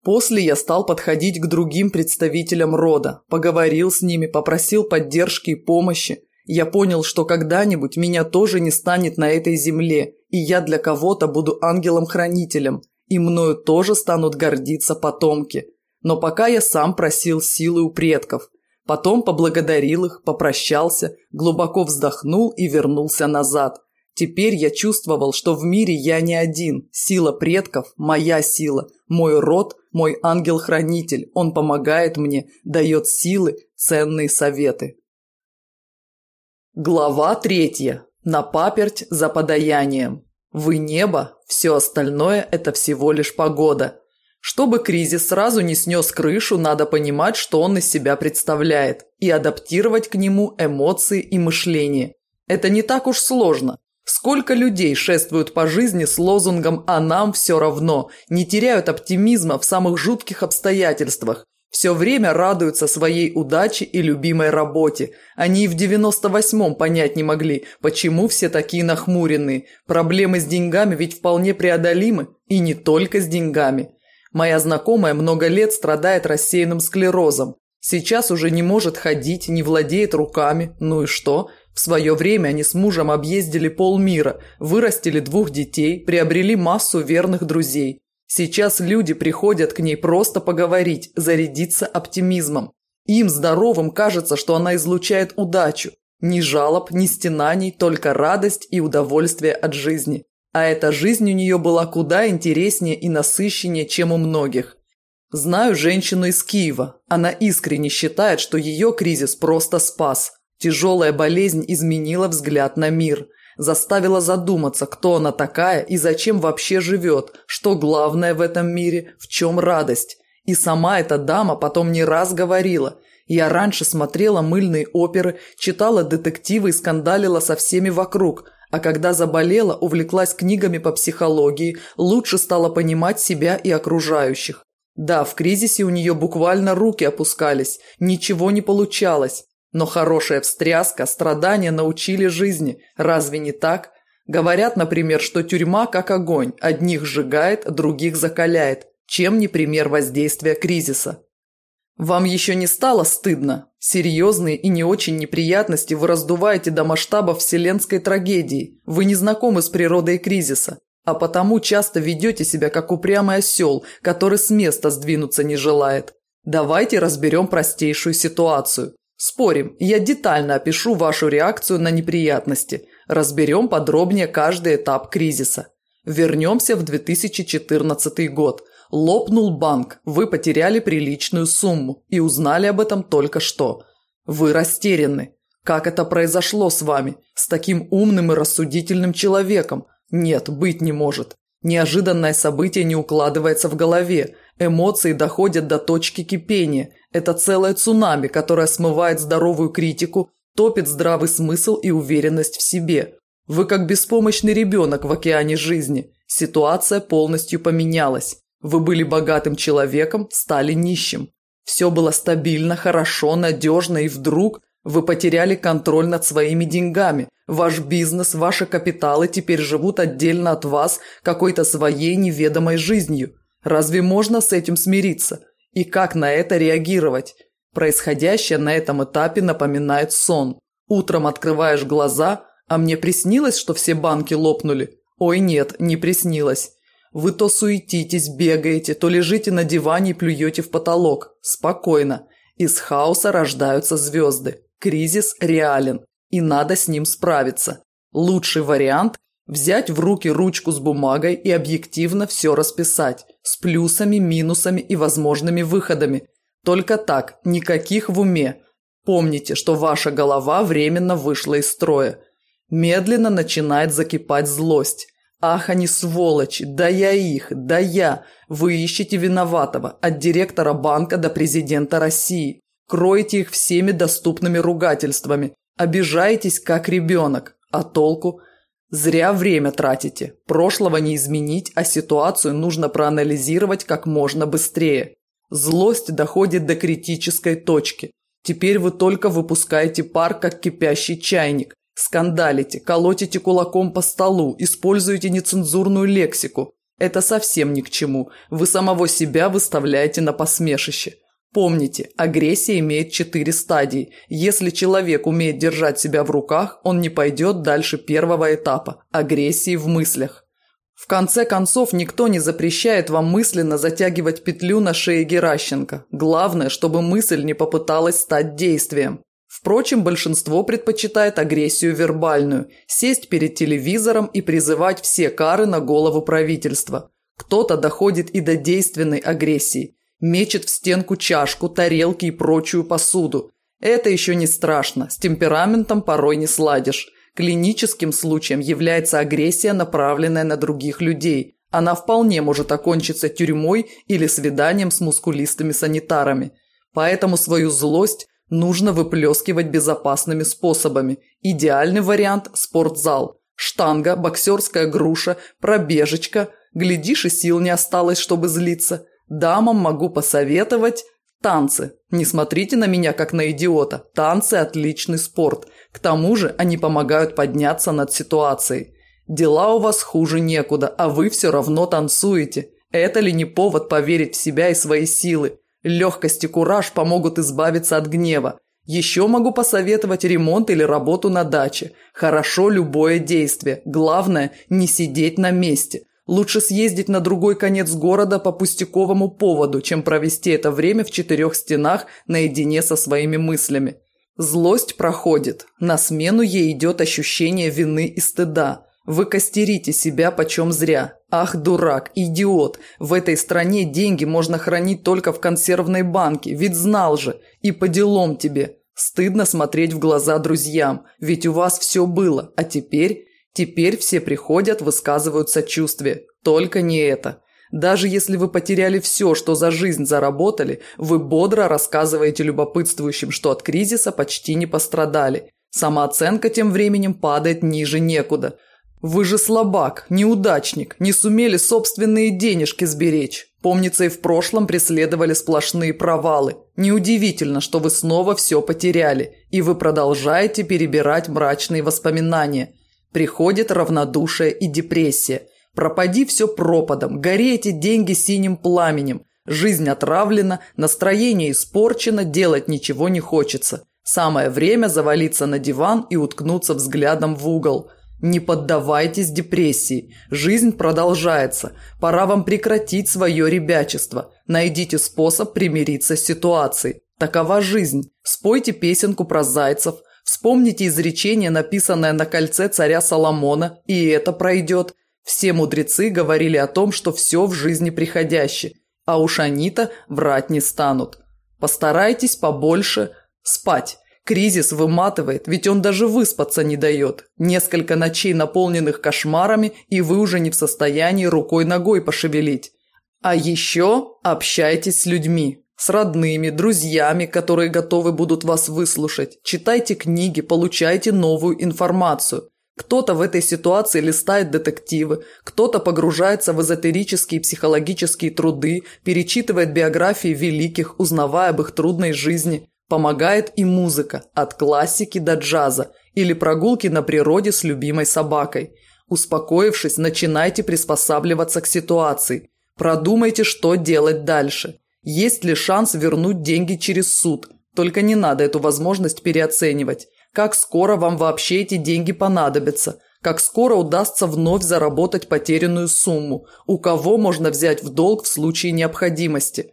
[SPEAKER 1] После я стал подходить к другим представителям рода, поговорил с ними, попросил поддержки и помощи. Я понял, что когда-нибудь меня тоже не станет на этой земле, и я для кого-то буду ангелом-хранителем, и мною тоже станут гордиться потомки. Но пока я сам просил силы у предков, Потом поблагодарил их, попрощался, глубоко вздохнул и вернулся назад. Теперь я чувствовал, что в мире я не один. Сила предков – моя сила. Мой род – мой ангел-хранитель. Он помогает мне, дает силы, ценные советы. Глава третья. На паперть за подаянием. Вы небо, все остальное – это всего лишь погода – чтобы кризис сразу не снес крышу, надо понимать, что он из себя представляет, и адаптировать к нему эмоции и мышление. Это не так уж сложно. Сколько людей шествуют по жизни с лозунгом «а нам все равно», не теряют оптимизма в самых жутких обстоятельствах, все время радуются своей удаче и любимой работе. Они и в 98-м понять не могли, почему все такие нахмуренные. Проблемы с деньгами ведь вполне преодолимы, и не только с деньгами. Моя знакомая много лет страдает рассеянным склерозом. Сейчас уже не может ходить, не владеет руками. Ну и что? В свое время они с мужем объездили полмира, вырастили двух детей, приобрели массу верных друзей. Сейчас люди приходят к ней просто поговорить, зарядиться оптимизмом. Им, здоровым, кажется, что она излучает удачу. Ни жалоб, ни стенаний, только радость и удовольствие от жизни. А эта жизнь у нее была куда интереснее и насыщеннее, чем у многих. Знаю женщину из Киева. Она искренне считает, что ее кризис просто спас. Тяжелая болезнь изменила взгляд на мир. Заставила задуматься, кто она такая и зачем вообще живет, что главное в этом мире, в чем радость. И сама эта дама потом не раз говорила – я раньше смотрела мыльные оперы, читала детективы и скандалила со всеми вокруг, а когда заболела, увлеклась книгами по психологии, лучше стала понимать себя и окружающих. Да, в кризисе у нее буквально руки опускались, ничего не получалось. Но хорошая встряска, страдания научили жизни. Разве не так? Говорят, например, что тюрьма как огонь, одних сжигает, других закаляет. Чем не пример воздействия кризиса? Вам еще не стало стыдно? Серьезные и не очень неприятности вы раздуваете до масштаба вселенской трагедии. Вы не знакомы с природой кризиса, а потому часто ведете себя как упрямый осел, который с места сдвинуться не желает. Давайте разберем простейшую ситуацию. Спорим, я детально опишу вашу реакцию на неприятности. Разберем подробнее каждый этап кризиса. Вернемся в 2014 год – Лопнул банк, вы потеряли приличную сумму и узнали об этом только что. Вы растеряны. Как это произошло с вами? С таким умным и рассудительным человеком? Нет, быть не может. Неожиданное событие не укладывается в голове. Эмоции доходят до точки кипения. Это целое цунами, которое смывает здоровую критику, топит здравый смысл и уверенность в себе. Вы как беспомощный ребенок в океане жизни. Ситуация полностью поменялась. Вы были богатым человеком, стали нищим. Все было стабильно, хорошо, надежно, и вдруг вы потеряли контроль над своими деньгами. Ваш бизнес, ваши капиталы теперь живут отдельно от вас какой-то своей неведомой жизнью. Разве можно с этим смириться? И как на это реагировать? Происходящее на этом этапе напоминает сон. Утром открываешь глаза, а мне приснилось, что все банки лопнули. Ой, нет, не приснилось. Вы то суетитесь, бегаете, то лежите на диване и плюете в потолок. Спокойно. Из хаоса рождаются звезды. Кризис реален, и надо с ним справиться. Лучший вариант – взять в руки ручку с бумагой и объективно все расписать, с плюсами, минусами и возможными выходами. Только так, никаких в уме. Помните, что ваша голова временно вышла из строя. Медленно начинает закипать злость. «Ах, они сволочи! Да я их! Да я! Вы ищете виноватого, от директора банка до президента России. Кроете их всеми доступными ругательствами. Обижаетесь, как ребенок. А толку? Зря время тратите. Прошлого не изменить, а ситуацию нужно проанализировать как можно быстрее. Злость доходит до критической точки. Теперь вы только выпускаете пар, как кипящий чайник. Скандалите, колотите кулаком по столу, используете нецензурную лексику. Это совсем ни к чему. Вы самого себя выставляете на посмешище. Помните, агрессия имеет четыре стадии. Если человек умеет держать себя в руках, он не пойдет дальше первого этапа – агрессии в мыслях. В конце концов, никто не запрещает вам мысленно затягивать петлю на шее Геращенко. Главное, чтобы мысль не попыталась стать действием. Впрочем, большинство предпочитает агрессию вербальную – сесть перед телевизором и призывать все кары на голову правительства. Кто-то доходит и до действенной агрессии, мечет в стенку чашку, тарелки и прочую посуду. Это еще не страшно, с темпераментом порой не сладишь. Клиническим случаем является агрессия, направленная на других людей. Она вполне может окончиться тюрьмой или свиданием с мускулистыми санитарами. Поэтому свою злость нужно выплескивать безопасными способами. Идеальный вариант – спортзал. Штанга, боксерская груша, пробежечка. Глядишь, и сил не осталось, чтобы злиться. Дамам могу посоветовать танцы. Не смотрите на меня, как на идиота. Танцы – отличный спорт. К тому же они помогают подняться над ситуацией. Дела у вас хуже некуда, а вы все равно танцуете. Это ли не повод поверить в себя и свои силы? Легкость и кураж помогут избавиться от гнева. Еще могу посоветовать ремонт или работу на даче. Хорошо любое действие. Главное – не сидеть на месте. Лучше съездить на другой конец города по пустяковому поводу, чем провести это время в четырех стенах наедине со своими мыслями. Злость проходит. На смену ей идет ощущение вины и стыда. Вы костерите себя почем зря. Ах, дурак, идиот. В этой стране деньги можно хранить только в консервной банке, ведь знал же. И по делам тебе. Стыдно смотреть в глаза друзьям, ведь у вас все было, а теперь... Теперь все приходят, высказывают сочувствие. Только не это. Даже если вы потеряли все, что за жизнь заработали, вы бодро рассказываете любопытствующим, что от кризиса почти не пострадали. Самооценка тем временем падает ниже некуда – «Вы же слабак, неудачник, не сумели собственные денежки сберечь. Помнится, и в прошлом преследовали сплошные провалы. Неудивительно, что вы снова все потеряли, и вы продолжаете перебирать мрачные воспоминания. Приходит равнодушие и депрессия. Пропади все пропадом, гори эти деньги синим пламенем. Жизнь отравлена, настроение испорчено, делать ничего не хочется. Самое время завалиться на диван и уткнуться взглядом в угол». Не поддавайтесь депрессии. Жизнь продолжается. Пора вам прекратить свое ребячество. Найдите способ примириться с ситуацией. Такова жизнь. Спойте песенку про зайцев. Вспомните изречение, написанное на кольце царя Соломона, и это пройдет. Все мудрецы говорили о том, что все в жизни приходяще, а уж они-то врать не станут. Постарайтесь побольше спать. Кризис выматывает, ведь он даже выспаться не дает. Несколько ночей, наполненных кошмарами, и вы уже не в состоянии рукой-ногой пошевелить. А еще общайтесь с людьми. С родными, друзьями, которые готовы будут вас выслушать. Читайте книги, получайте новую информацию. Кто-то в этой ситуации листает детективы, кто-то погружается в эзотерические и психологические труды, перечитывает биографии великих, узнавая об их трудной жизни – Помогает и музыка, от классики до джаза или прогулки на природе с любимой собакой. Успокоившись, начинайте приспосабливаться к ситуации. Продумайте, что делать дальше. Есть ли шанс вернуть деньги через суд? Только не надо эту возможность переоценивать. Как скоро вам вообще эти деньги понадобятся? Как скоро удастся вновь заработать потерянную сумму? У кого можно взять в долг в случае необходимости?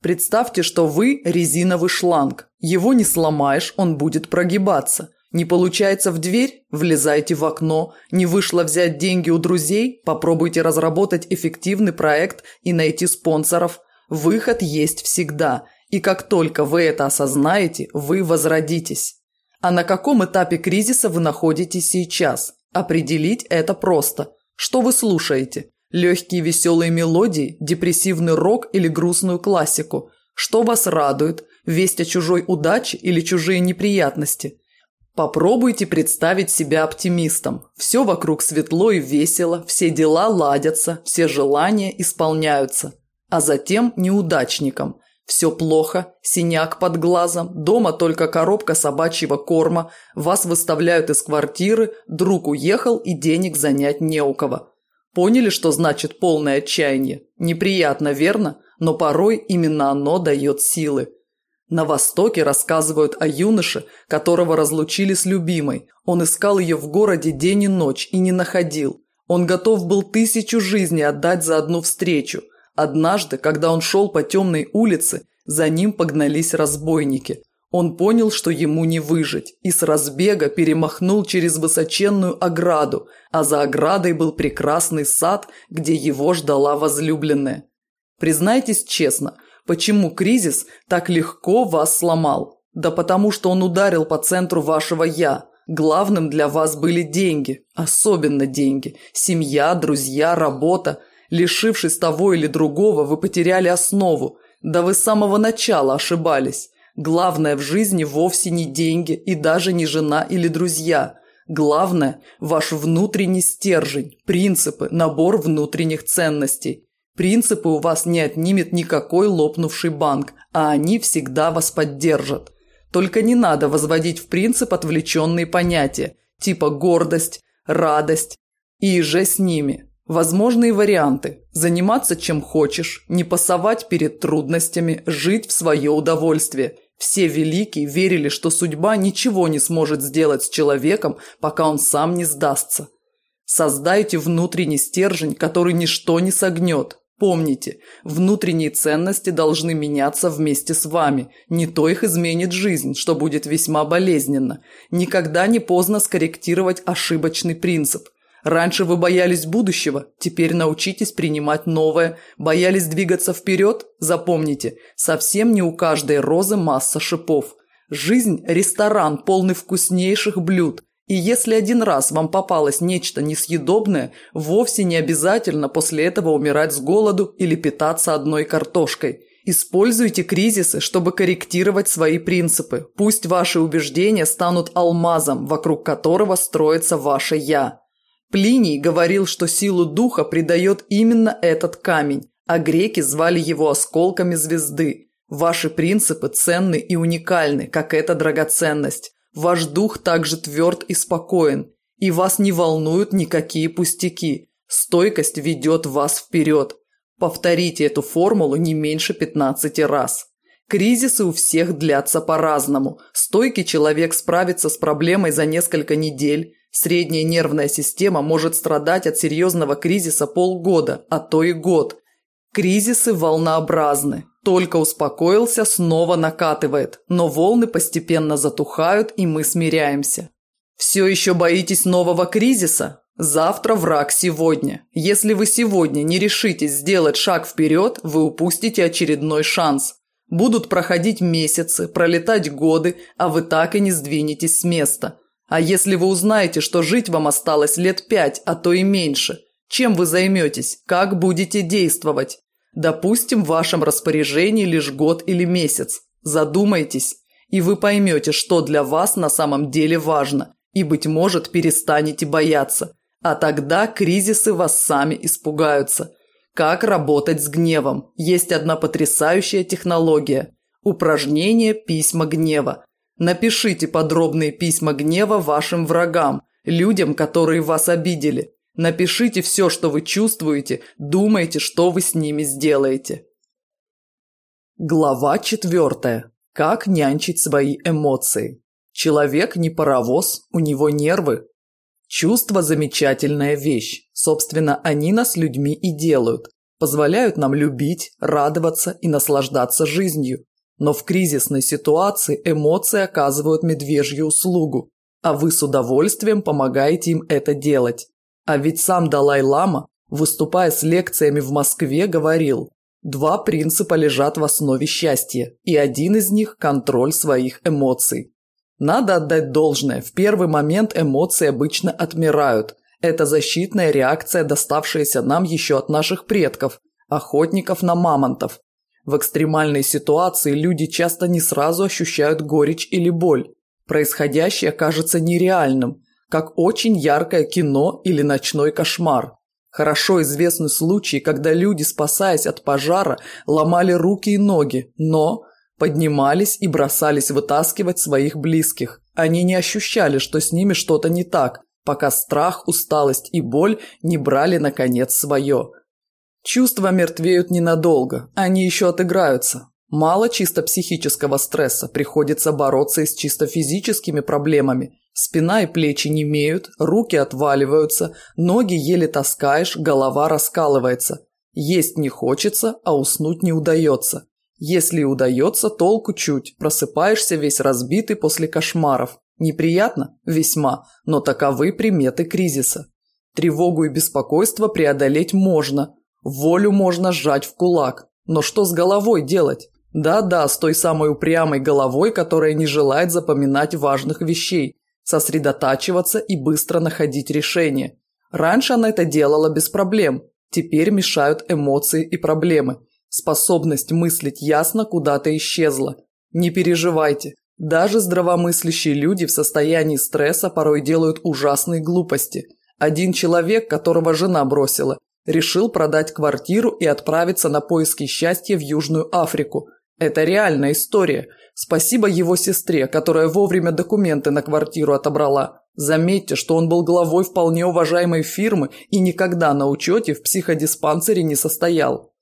[SPEAKER 1] Представьте, что вы – резиновый шланг. Его не сломаешь, он будет прогибаться. Не получается в дверь – влезайте в окно. Не вышло взять деньги у друзей – попробуйте разработать эффективный проект и найти спонсоров. Выход есть всегда. И как только вы это осознаете, вы возродитесь. А на каком этапе кризиса вы находитесь сейчас? Определить это просто. Что вы слушаете? Легкие веселые мелодии, депрессивный рок или грустную классику. Что вас радует? Весть о чужой удаче или чужие неприятности? Попробуйте представить себя оптимистом. Все вокруг светло и весело, все дела ладятся, все желания исполняются. А затем неудачником. Все плохо, синяк под глазом, дома только коробка собачьего корма, вас выставляют из квартиры, друг уехал и денег занять не у кого. Поняли, что значит полное отчаяние? Неприятно, верно? Но порой именно оно дает силы. На Востоке рассказывают о юноше, которого разлучили с любимой. Он искал ее в городе день и ночь и не находил. Он готов был тысячу жизней отдать за одну встречу. Однажды, когда он шел по темной улице, за ним погнались разбойники. Он понял, что ему не выжить, и с разбега перемахнул через высоченную ограду, а за оградой был прекрасный сад, где его ждала возлюбленная. Признайтесь честно, почему кризис так легко вас сломал? Да потому что он ударил по центру вашего «я». Главным для вас были деньги, особенно деньги, семья, друзья, работа. Лишившись того или другого, вы потеряли основу. Да вы с самого начала ошибались. Главное в жизни вовсе не деньги и даже не жена или друзья. Главное – ваш внутренний стержень, принципы, набор внутренних ценностей. Принципы у вас не отнимет никакой лопнувший банк, а они всегда вас поддержат. Только не надо возводить в принцип отвлеченные понятия, типа гордость, радость и же с ними. Возможные варианты – заниматься чем хочешь, не пасовать перед трудностями, жить в свое удовольствие – все великие верили, что судьба ничего не сможет сделать с человеком, пока он сам не сдастся. Создайте внутренний стержень, который ничто не согнет. Помните, внутренние ценности должны меняться вместе с вами. Не то их изменит жизнь, что будет весьма болезненно. Никогда не поздно скорректировать ошибочный принцип. Раньше вы боялись будущего, теперь научитесь принимать новое. Боялись двигаться вперед? Запомните, совсем не у каждой розы масса шипов. Жизнь – ресторан, полный вкуснейших блюд. И если один раз вам попалось нечто несъедобное, вовсе не обязательно после этого умирать с голоду или питаться одной картошкой. Используйте кризисы, чтобы корректировать свои принципы. Пусть ваши убеждения станут алмазом, вокруг которого строится ваше «я». Плиний говорил, что силу духа придает именно этот камень, а греки звали его осколками звезды. Ваши принципы ценны и уникальны, как эта драгоценность. Ваш дух также тверд и спокоен, и вас не волнуют никакие пустяки. Стойкость ведет вас вперед. Повторите эту формулу не меньше 15 раз. Кризисы у всех длятся по-разному. Стойкий человек справится с проблемой за несколько недель, Средняя нервная система может страдать от серьезного кризиса полгода, а то и год. Кризисы волнообразны. Только успокоился, снова накатывает, но волны постепенно затухают, и мы смиряемся. Все еще боитесь нового кризиса? Завтра враг сегодня. Если вы сегодня не решитесь сделать шаг вперед, вы упустите очередной шанс. Будут проходить месяцы, пролетать годы, а вы так и не сдвинетесь с места – а если вы узнаете, что жить вам осталось лет пять, а то и меньше, чем вы займетесь, как будете действовать? Допустим, в вашем распоряжении лишь год или месяц. Задумайтесь, и вы поймете, что для вас на самом деле важно, и, быть может, перестанете бояться. А тогда кризисы вас сами испугаются. Как работать с гневом? Есть одна потрясающая технология – упражнение «Письма гнева», Напишите подробные письма гнева вашим врагам, людям, которые вас обидели. Напишите все, что вы чувствуете, думаете, что вы с ними сделаете. Глава четвертая. Как нянчить свои эмоции. Человек не паровоз, у него нервы. Чувства – замечательная вещь. Собственно, они нас людьми и делают. Позволяют нам любить, радоваться и наслаждаться жизнью. Но в кризисной ситуации эмоции оказывают медвежью услугу, а вы с удовольствием помогаете им это делать. А ведь сам Далай-Лама, выступая с лекциями в Москве, говорил, два принципа лежат в основе счастья, и один из них – контроль своих эмоций. Надо отдать должное, в первый момент эмоции обычно отмирают. Это защитная реакция, доставшаяся нам еще от наших предков – охотников на мамонтов. В экстремальной ситуации люди часто не сразу ощущают горечь или боль. Происходящее кажется нереальным, как очень яркое кино или ночной кошмар. Хорошо известны случаи, когда люди, спасаясь от пожара, ломали руки и ноги, но поднимались и бросались вытаскивать своих близких. Они не ощущали, что с ними что-то не так, пока страх, усталость и боль не брали наконец свое – Чувства мертвеют ненадолго, они еще отыграются. Мало чисто психического стресса, приходится бороться и с чисто физическими проблемами. Спина и плечи не имеют, руки отваливаются, ноги еле таскаешь, голова раскалывается. Есть не хочется, а уснуть не удается. Если и удается, толку чуть, просыпаешься весь разбитый после кошмаров. Неприятно? Весьма, но таковы приметы кризиса. Тревогу и беспокойство преодолеть можно, Волю можно сжать в кулак. Но что с головой делать? Да-да, с той самой упрямой головой, которая не желает запоминать важных вещей, сосредотачиваться и быстро находить решение. Раньше она это делала без проблем. Теперь мешают эмоции и проблемы. Способность мыслить ясно куда-то исчезла. Не переживайте. Даже здравомыслящие люди в состоянии стресса порой делают ужасные глупости. Один человек, которого жена бросила, решил продать квартиру и отправиться на поиски счастья в Южную Африку. Это реальная история. Спасибо его сестре, которая вовремя документы на квартиру отобрала. Заметьте, что он был главой вполне уважаемой фирмы и никогда на учете в психодиспансере не состоял.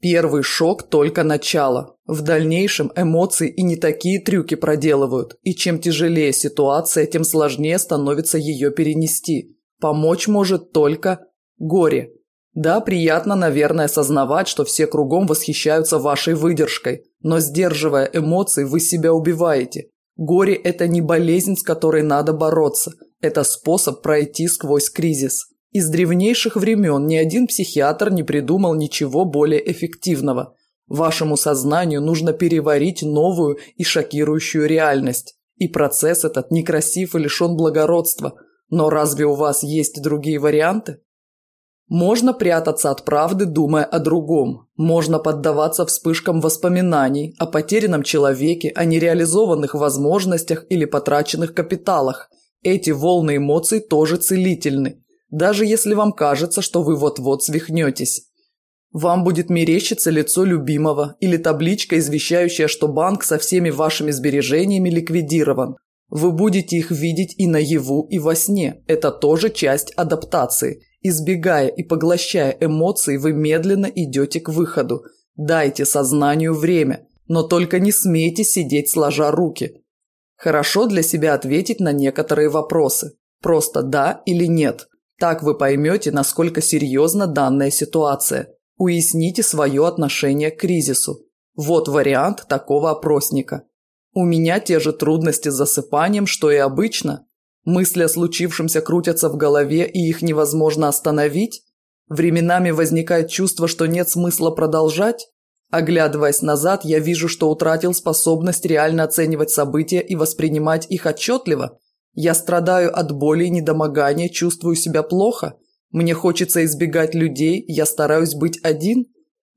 [SPEAKER 1] Первый шок только начало. В дальнейшем эмоции и не такие трюки проделывают, и чем тяжелее ситуация, тем сложнее становится ее перенести. Помочь может только горе. Да, приятно, наверное, осознавать, что все кругом восхищаются вашей выдержкой, но сдерживая эмоции, вы себя убиваете. Горе – это не болезнь, с которой надо бороться. Это способ пройти сквозь кризис. Из древнейших времен ни один психиатр не придумал ничего более эффективного. Вашему сознанию нужно переварить новую и шокирующую реальность. И процесс этот некрасив и лишен благородства. Но разве у вас есть другие варианты? Можно прятаться от правды, думая о другом. Можно поддаваться вспышкам воспоминаний о потерянном человеке, о нереализованных возможностях или потраченных капиталах. Эти волны эмоций тоже целительны, даже если вам кажется, что вы вот-вот свихнетесь. Вам будет мерещиться лицо любимого или табличка, извещающая, что банк со всеми вашими сбережениями ликвидирован. Вы будете их видеть и наяву, и во сне. Это тоже часть адаптации – Избегая и поглощая эмоции, вы медленно идете к выходу. Дайте сознанию время, но только не смейте сидеть сложа руки. Хорошо для себя ответить на некоторые вопросы. Просто «да» или «нет». Так вы поймете, насколько серьезна данная ситуация. Уясните свое отношение к кризису. Вот вариант такого опросника. У меня те же трудности с засыпанием, что и обычно, Мысли о случившемся крутятся в голове, и их невозможно остановить. Временами возникает чувство, что нет смысла продолжать. Оглядываясь назад, я вижу, что утратил способность реально оценивать события и воспринимать их отчетливо. Я страдаю от боли и недомогания, чувствую себя плохо. Мне хочется избегать людей, я стараюсь быть один.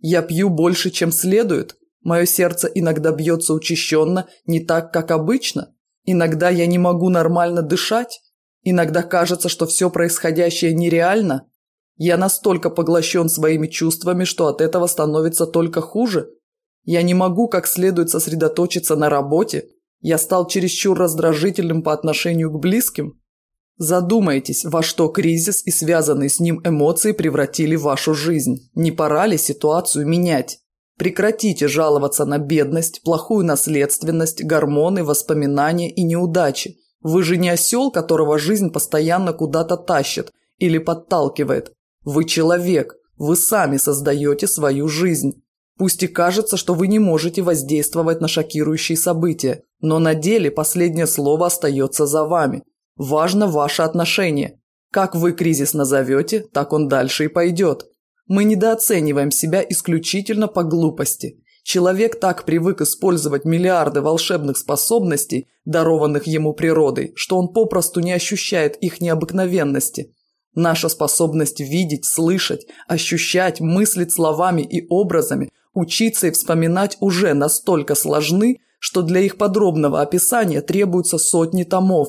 [SPEAKER 1] Я пью больше, чем следует. Мое сердце иногда бьется учащенно, не так, как обычно. Иногда я не могу нормально дышать, иногда кажется, что все происходящее нереально. Я настолько поглощен своими чувствами, что от этого становится только хуже. Я не могу как следует сосредоточиться на работе. Я стал чересчур раздражительным по отношению к близким. Задумайтесь, во что кризис и связанные с ним эмоции превратили вашу жизнь. Не пора ли ситуацию менять? Прекратите жаловаться на бедность, плохую наследственность, гормоны, воспоминания и неудачи. Вы же не осел, которого жизнь постоянно куда-то тащит или подталкивает. Вы человек, вы сами создаете свою жизнь. Пусть и кажется, что вы не можете воздействовать на шокирующие события, но на деле последнее слово остается за вами. Важно ваше отношение. Как вы кризис назовете, так он дальше и пойдет. Мы недооцениваем себя исключительно по глупости. Человек так привык использовать миллиарды волшебных способностей, дарованных ему природой, что он попросту не ощущает их необыкновенности. Наша способность видеть, слышать, ощущать, мыслить словами и образами, учиться и вспоминать уже настолько сложны, что для их подробного описания требуются сотни томов.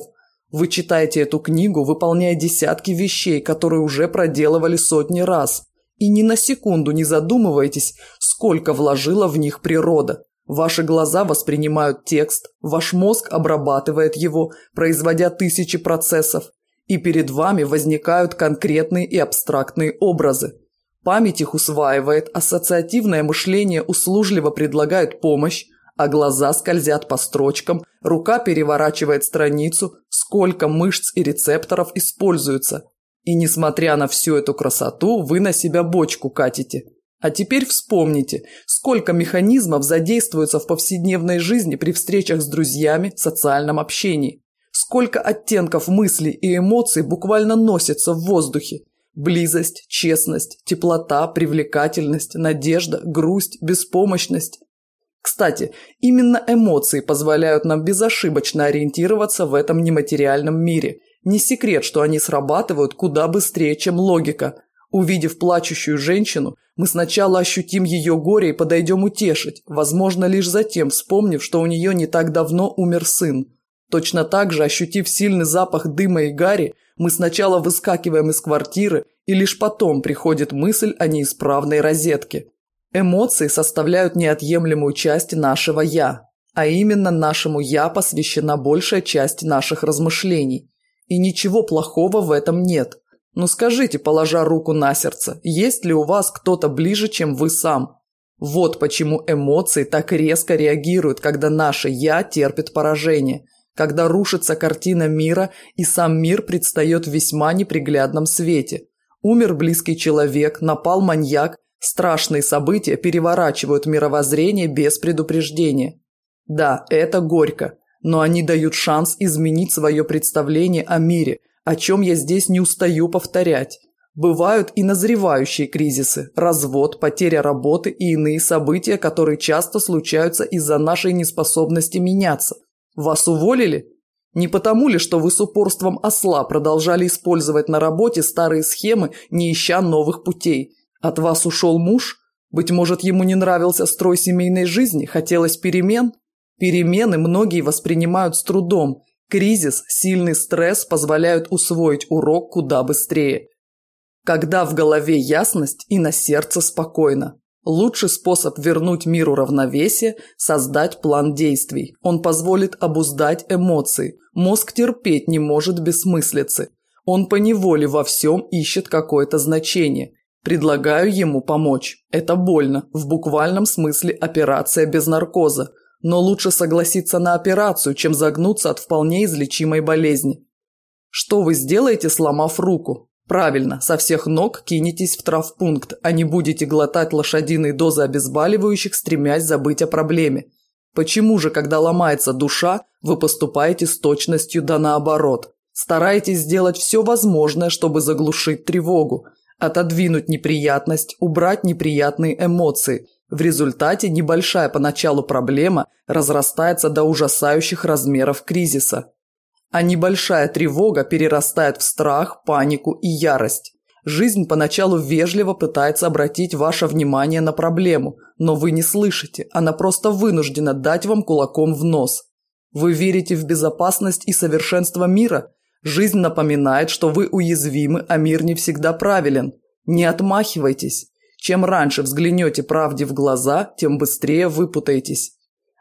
[SPEAKER 1] Вы читаете эту книгу, выполняя десятки вещей, которые уже проделывали сотни раз и ни на секунду не задумываетесь, сколько вложила в них природа. Ваши глаза воспринимают текст, ваш мозг обрабатывает его, производя тысячи процессов, и перед вами возникают конкретные и абстрактные образы. Память их усваивает, ассоциативное мышление услужливо предлагает помощь, а глаза скользят по строчкам, рука переворачивает страницу, сколько мышц и рецепторов используется – и несмотря на всю эту красоту, вы на себя бочку катите. А теперь вспомните, сколько механизмов задействуется в повседневной жизни при встречах с друзьями, социальном общении. Сколько оттенков мыслей и эмоций буквально носится в воздухе. Близость, честность, теплота, привлекательность, надежда, грусть, беспомощность. Кстати, именно эмоции позволяют нам безошибочно ориентироваться в этом нематериальном мире – не секрет, что они срабатывают куда быстрее, чем логика. Увидев плачущую женщину, мы сначала ощутим ее горе и подойдем утешить, возможно, лишь затем вспомнив, что у нее не так давно умер сын. Точно так же, ощутив сильный запах дыма и гари, мы сначала выскакиваем из квартиры, и лишь потом приходит мысль о неисправной розетке. Эмоции составляют неотъемлемую часть нашего «я», а именно нашему «я» посвящена большая часть наших размышлений. И ничего плохого в этом нет. Но скажите, положа руку на сердце, есть ли у вас кто-то ближе, чем вы сам? Вот почему эмоции так резко реагируют, когда наше «я» терпит поражение, когда рушится картина мира и сам мир предстает в весьма неприглядном свете. Умер близкий человек, напал маньяк, страшные события переворачивают мировоззрение без предупреждения. Да, это горько, но они дают шанс изменить свое представление о мире, о чем я здесь не устаю повторять. Бывают и назревающие кризисы – развод, потеря работы и иные события, которые часто случаются из-за нашей неспособности меняться. Вас уволили? Не потому ли, что вы с упорством осла продолжали использовать на работе старые схемы, не ища новых путей? От вас ушел муж? Быть может, ему не нравился строй семейной жизни, хотелось перемен? Перемены многие воспринимают с трудом. Кризис, сильный стресс позволяют усвоить урок куда быстрее. Когда в голове ясность и на сердце спокойно. Лучший способ вернуть миру равновесие – создать план действий. Он позволит обуздать эмоции. Мозг терпеть не может бессмыслицы. Он поневоле во всем ищет какое-то значение. Предлагаю ему помочь. Это больно, в буквальном смысле операция без наркоза – но лучше согласиться на операцию, чем загнуться от вполне излечимой болезни. Что вы сделаете, сломав руку? Правильно, со всех ног кинетесь в травпункт, а не будете глотать лошадиные дозы обезболивающих, стремясь забыть о проблеме. Почему же, когда ломается душа, вы поступаете с точностью да наоборот? Стараетесь сделать все возможное, чтобы заглушить тревогу, отодвинуть неприятность, убрать неприятные эмоции – в результате небольшая поначалу проблема разрастается до ужасающих размеров кризиса. А небольшая тревога перерастает в страх, панику и ярость. Жизнь поначалу вежливо пытается обратить ваше внимание на проблему, но вы не слышите, она просто вынуждена дать вам кулаком в нос. Вы верите в безопасность и совершенство мира? Жизнь напоминает, что вы уязвимы, а мир не всегда правилен. Не отмахивайтесь. Чем раньше взглянете правде в глаза, тем быстрее выпутаетесь.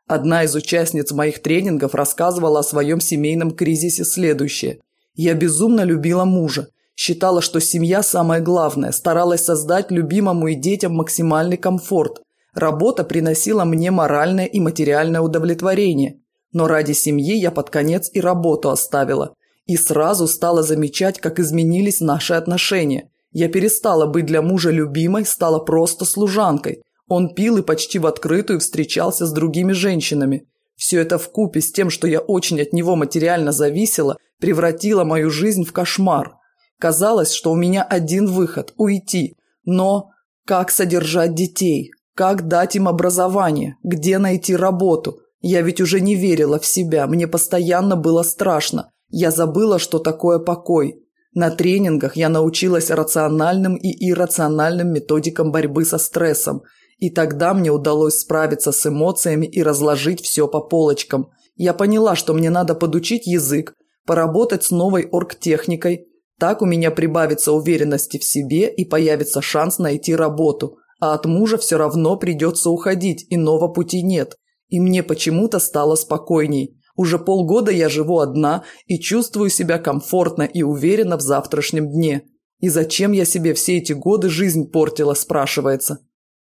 [SPEAKER 1] Одна из участниц моих тренингов рассказывала о своем семейном кризисе следующее. «Я безумно любила мужа. Считала, что семья самое главное, старалась создать любимому и детям максимальный комфорт. Работа приносила мне моральное и материальное удовлетворение. Но ради семьи я под конец и работу оставила. И сразу стала замечать, как изменились наши отношения. Я перестала быть для мужа любимой, стала просто служанкой. Он пил и почти в открытую встречался с другими женщинами. Все это вкупе с тем, что я очень от него материально зависела, превратило мою жизнь в кошмар. Казалось, что у меня один выход – уйти. Но как содержать детей? Как дать им образование? Где найти работу? Я ведь уже не верила в себя, мне постоянно было страшно. Я забыла, что такое покой. На тренингах я научилась рациональным и иррациональным методикам борьбы со стрессом, и тогда мне удалось справиться с эмоциями и разложить все по полочкам. Я поняла, что мне надо подучить язык, поработать с новой оргтехникой. Так у меня прибавится уверенности в себе и появится шанс найти работу. А от мужа все равно придется уходить, иного пути нет. И мне почему-то стало спокойней. Уже полгода я живу одна и чувствую себя комфортно и уверенно в завтрашнем дне. И зачем я себе все эти годы жизнь портила, спрашивается.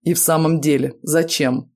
[SPEAKER 1] И в самом деле, зачем?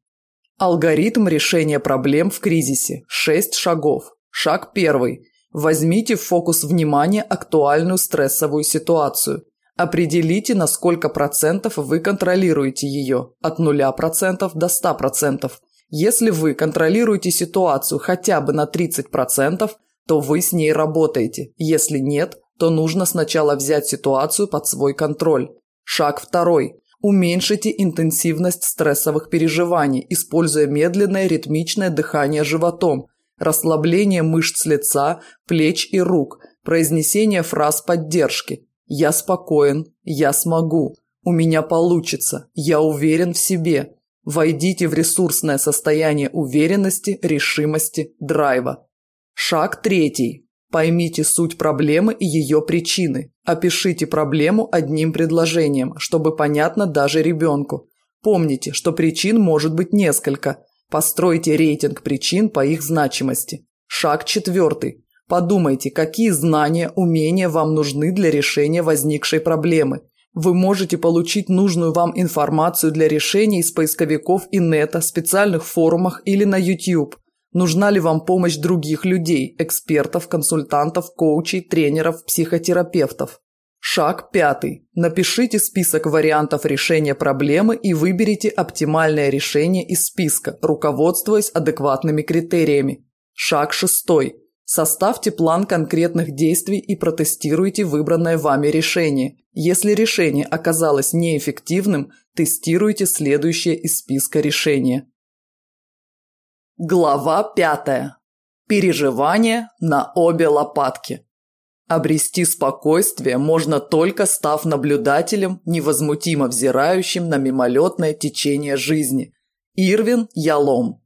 [SPEAKER 1] Алгоритм решения проблем в кризисе. Шесть шагов. Шаг первый. Возьмите в фокус внимания актуальную стрессовую ситуацию. Определите, на сколько процентов вы контролируете ее, от 0% до 100%, если вы контролируете ситуацию хотя бы на 30%, то вы с ней работаете. Если нет, то нужно сначала взять ситуацию под свой контроль. Шаг второй. Уменьшите интенсивность стрессовых переживаний, используя медленное ритмичное дыхание животом, расслабление мышц лица, плеч и рук, произнесение фраз поддержки «Я спокоен», «Я смогу», «У меня получится», «Я уверен в себе», Войдите в ресурсное состояние уверенности, решимости, драйва. Шаг третий. Поймите суть проблемы и ее причины. Опишите проблему одним предложением, чтобы понятно даже ребенку. Помните, что причин может быть несколько. Постройте рейтинг причин по их значимости. Шаг четвертый. Подумайте, какие знания, умения вам нужны для решения возникшей проблемы. Вы можете получить нужную вам информацию для решений из поисковиков и нета, специальных форумах или на YouTube. Нужна ли вам помощь других людей, экспертов, консультантов, коучей, тренеров, психотерапевтов? Шаг пятый. Напишите список вариантов решения проблемы и выберите оптимальное решение из списка, руководствуясь адекватными критериями. Шаг шестой. Составьте план конкретных действий и протестируйте выбранное вами решение. Если решение оказалось неэффективным, тестируйте следующее из списка решения. Глава пятая. Переживания на обе лопатки. Обрести спокойствие можно только став наблюдателем, невозмутимо взирающим на мимолетное течение жизни. Ирвин Ялом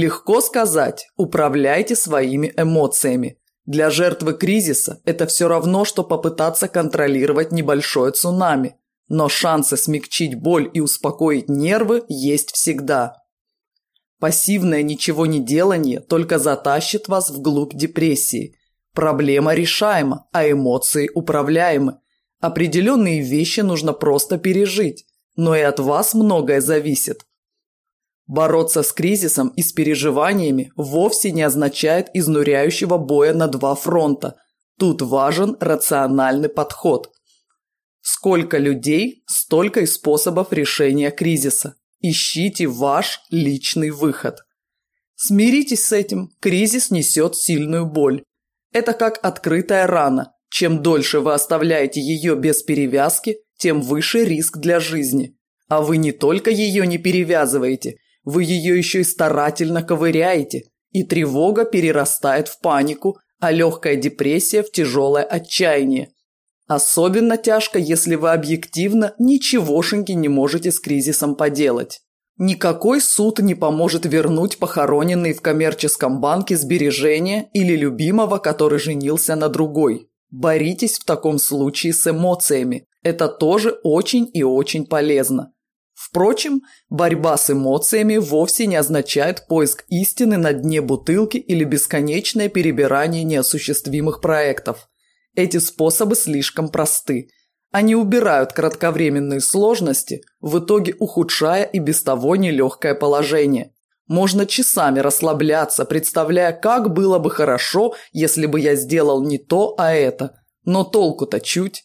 [SPEAKER 1] Легко сказать, управляйте своими эмоциями. Для жертвы кризиса это все равно, что попытаться контролировать небольшое цунами. Но шансы смягчить боль и успокоить нервы есть всегда. Пассивное ничего не делание только затащит вас вглубь депрессии. Проблема решаема, а эмоции управляемы. Определенные вещи нужно просто пережить, но и от вас многое зависит. Бороться с кризисом и с переживаниями вовсе не означает изнуряющего боя на два фронта. Тут важен рациональный подход. Сколько людей, столько и способов решения кризиса. Ищите ваш личный выход. Смиритесь с этим, кризис несет сильную боль. Это как открытая рана. Чем дольше вы оставляете ее без перевязки, тем выше риск для жизни. А вы не только ее не перевязываете – вы ее еще и старательно ковыряете, и тревога перерастает в панику, а легкая депрессия в тяжелое отчаяние. Особенно тяжко, если вы объективно ничегошеньки не можете с кризисом поделать. Никакой суд не поможет вернуть похороненные в коммерческом банке сбережения или любимого, который женился на другой. Боритесь в таком случае с эмоциями. Это тоже очень и очень полезно. Впрочем, борьба с эмоциями вовсе не означает поиск истины на дне бутылки или бесконечное перебирание неосуществимых проектов. Эти способы слишком просты. Они убирают кратковременные сложности, в итоге ухудшая и без того нелегкое положение. Можно часами расслабляться, представляя, как было бы хорошо, если бы я сделал не то, а это. Но толку-то чуть.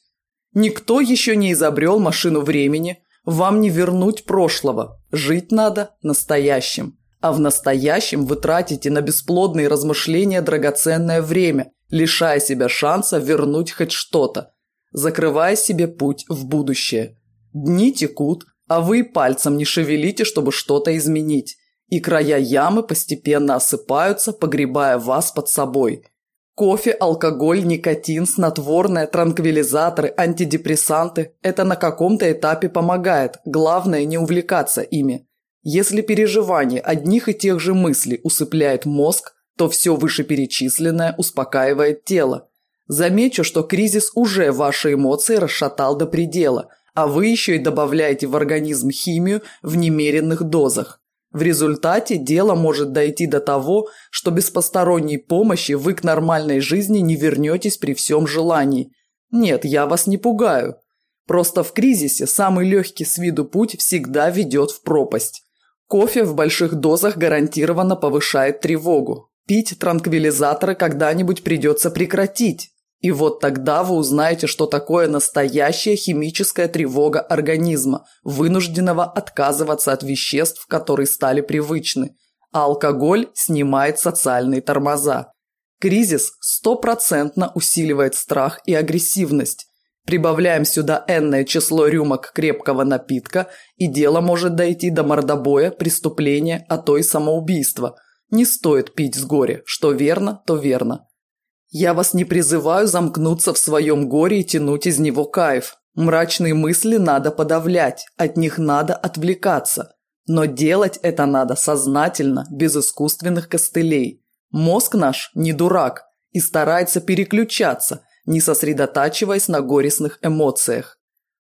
[SPEAKER 1] Никто еще не изобрел машину времени – вам не вернуть прошлого. Жить надо настоящим. А в настоящем вы тратите на бесплодные размышления драгоценное время, лишая себя шанса вернуть хоть что-то, закрывая себе путь в будущее. Дни текут, а вы пальцем не шевелите, чтобы что-то изменить. И края ямы постепенно осыпаются, погребая вас под собой – Кофе, алкоголь, никотин, снотворное, транквилизаторы, антидепрессанты – это на каком-то этапе помогает, главное не увлекаться ими. Если переживание одних и тех же мыслей усыпляет мозг, то все вышеперечисленное успокаивает тело. Замечу, что кризис уже ваши эмоции расшатал до предела, а вы еще и добавляете в организм химию в немеренных дозах. В результате дело может дойти до того, что без посторонней помощи вы к нормальной жизни не вернетесь при всем желании. Нет, я вас не пугаю. Просто в кризисе самый легкий с виду путь всегда ведет в пропасть. Кофе в больших дозах гарантированно повышает тревогу. Пить транквилизаторы когда-нибудь придется прекратить. И вот тогда вы узнаете, что такое настоящая химическая тревога организма, вынужденного отказываться от веществ, которые стали привычны. А алкоголь снимает социальные тормоза. Кризис стопроцентно усиливает страх и агрессивность. Прибавляем сюда энное число рюмок крепкого напитка, и дело может дойти до мордобоя, преступления, а то и самоубийства. Не стоит пить с горя, что верно, то верно. Я вас не призываю замкнуться в своем горе и тянуть из него кайф. Мрачные мысли надо подавлять, от них надо отвлекаться. Но делать это надо сознательно, без искусственных костылей. Мозг наш не дурак и старается переключаться, не сосредотачиваясь на горестных эмоциях.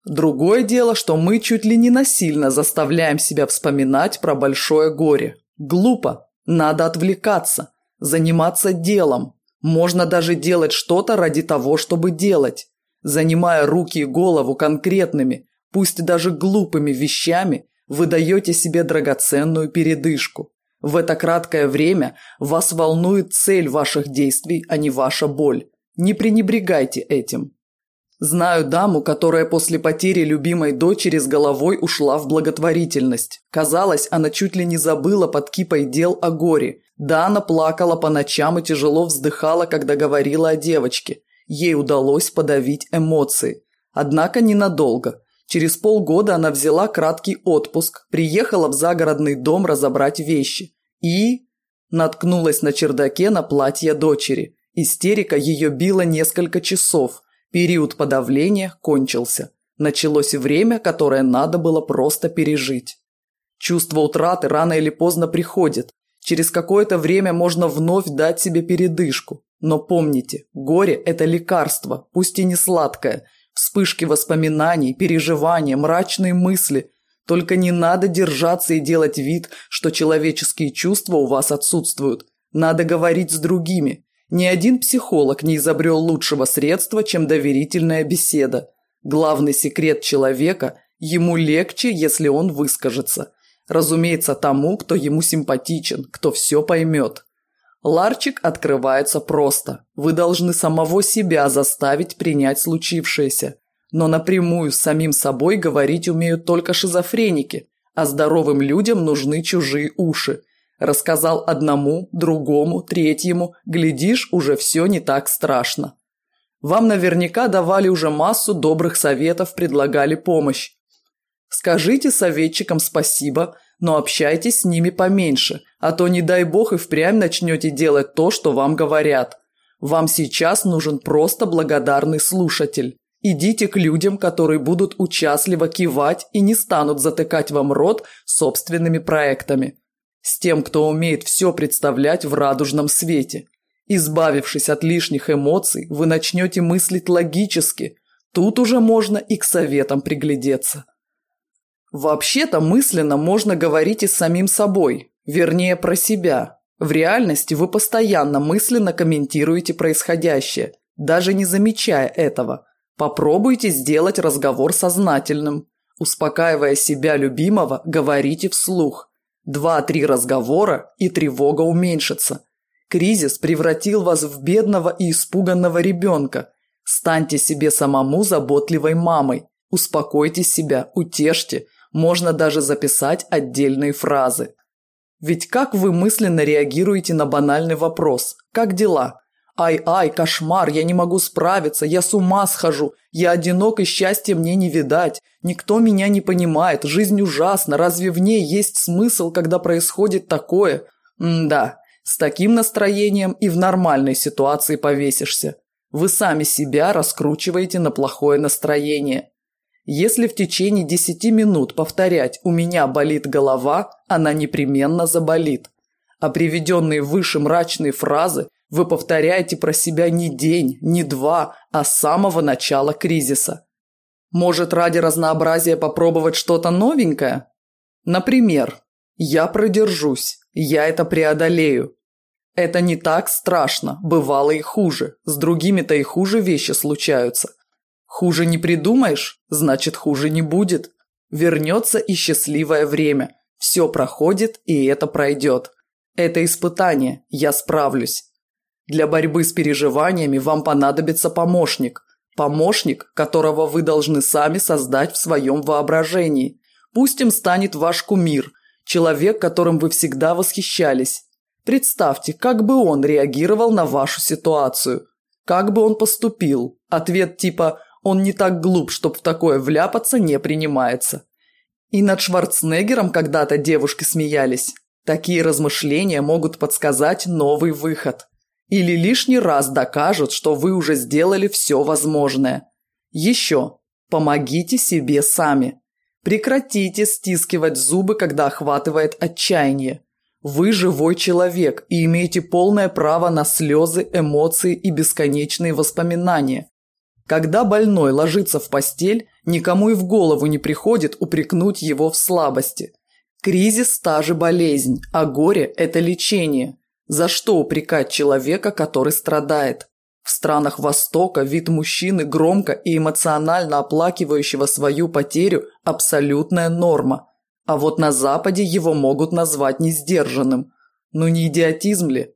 [SPEAKER 1] Другое дело, что мы чуть ли не насильно заставляем себя вспоминать про большое горе. Глупо. Надо отвлекаться, заниматься делом, можно даже делать что-то ради того, чтобы делать, занимая руки и голову конкретными, пусть даже глупыми вещами, вы даете себе драгоценную передышку. В это краткое время вас волнует цель ваших действий, а не ваша боль. Не пренебрегайте этим. Знаю даму, которая после потери любимой дочери с головой ушла в благотворительность. Казалось, она чуть ли не забыла под кипой дел о горе. Да, она плакала по ночам и тяжело вздыхала, когда говорила о девочке. Ей удалось подавить эмоции. Однако ненадолго. Через полгода она взяла краткий отпуск, приехала в загородный дом разобрать вещи. И... Наткнулась на чердаке на платье дочери. Истерика ее била несколько часов. Период подавления кончился. Началось время, которое надо было просто пережить. Чувство утраты рано или поздно приходит. Через какое-то время можно вновь дать себе передышку. Но помните, горе – это лекарство, пусть и не сладкое. Вспышки воспоминаний, переживания, мрачные мысли. Только не надо держаться и делать вид, что человеческие чувства у вас отсутствуют. Надо говорить с другими, ни один психолог не изобрел лучшего средства, чем доверительная беседа. Главный секрет человека – ему легче, если он выскажется. Разумеется, тому, кто ему симпатичен, кто все поймет. Ларчик открывается просто. Вы должны самого себя заставить принять случившееся. Но напрямую с самим собой говорить умеют только шизофреники, а здоровым людям нужны чужие уши – Рассказал одному, другому, третьему. Глядишь, уже все не так страшно. Вам наверняка давали уже массу добрых советов, предлагали помощь. Скажите советчикам спасибо, но общайтесь с ними поменьше, а то, не дай бог, и впрямь начнете делать то, что вам говорят. Вам сейчас нужен просто благодарный слушатель. Идите к людям, которые будут участливо кивать и не станут затыкать вам рот собственными проектами с тем, кто умеет все представлять в радужном свете. Избавившись от лишних эмоций, вы начнете мыслить логически. Тут уже можно и к советам приглядеться. Вообще-то мысленно можно говорить и с самим собой, вернее про себя. В реальности вы постоянно мысленно комментируете происходящее, даже не замечая этого. Попробуйте сделать разговор сознательным. Успокаивая себя любимого, говорите вслух – Два-три разговора, и тревога уменьшится. Кризис превратил вас в бедного и испуганного ребенка. Станьте себе самому заботливой мамой. Успокойте себя, утешьте. Можно даже записать отдельные фразы. Ведь как вы мысленно реагируете на банальный вопрос «Как дела?», «Ай-ай, кошмар, я не могу справиться, я с ума схожу, я одинок и счастья мне не видать, никто меня не понимает, жизнь ужасна, разве в ней есть смысл, когда происходит такое?» М да, с таким настроением и в нормальной ситуации повесишься. Вы сами себя раскручиваете на плохое настроение. Если в течение 10 минут повторять «у меня болит голова», она непременно заболит. А приведенные выше мрачные фразы вы повторяете про себя не день, не два, а с самого начала кризиса. Может, ради разнообразия попробовать что-то новенькое? Например, я продержусь, я это преодолею. Это не так страшно, бывало и хуже. С другими-то и хуже вещи случаются. Хуже не придумаешь, значит хуже не будет. Вернется и счастливое время. Все проходит, и это пройдет. Это испытание, я справлюсь. Для борьбы с переживаниями вам понадобится помощник. Помощник, которого вы должны сами создать в своем воображении. Пусть им станет ваш кумир, человек, которым вы всегда восхищались. Представьте, как бы он реагировал на вашу ситуацию. Как бы он поступил? Ответ типа «он не так глуп, чтоб в такое вляпаться» не принимается. И над Шварценеггером когда-то девушки смеялись. Такие размышления могут подсказать новый выход – или лишний раз докажут, что вы уже сделали все возможное. Еще. Помогите себе сами. Прекратите стискивать зубы, когда охватывает отчаяние. Вы живой человек и имеете полное право на слезы, эмоции и бесконечные воспоминания. Когда больной ложится в постель, никому и в голову не приходит упрекнуть его в слабости. Кризис – та же болезнь, а горе – это лечение – за что упрекать человека, который страдает? В странах Востока вид мужчины, громко и эмоционально оплакивающего свою потерю, абсолютная норма. А вот на Западе его могут назвать несдержанным. Ну не идиотизм ли?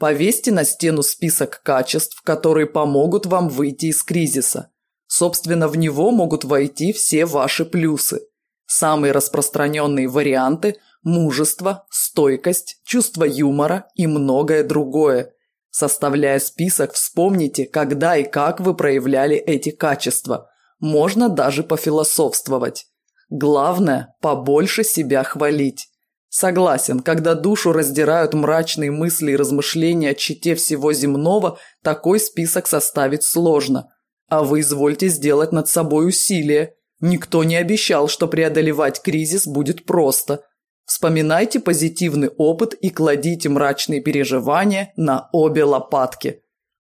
[SPEAKER 1] Повесьте на стену список качеств, которые помогут вам выйти из кризиса. Собственно, в него могут войти все ваши плюсы. Самые распространенные варианты – мужество, стойкость, чувство юмора и многое другое. Составляя список, вспомните, когда и как вы проявляли эти качества. Можно даже пофилософствовать. Главное – побольше себя хвалить. Согласен, когда душу раздирают мрачные мысли и размышления о чите всего земного, такой список составить сложно. А вы извольте сделать над собой усилие. Никто не обещал, что преодолевать кризис будет просто – Вспоминайте позитивный опыт и кладите мрачные переживания на обе лопатки.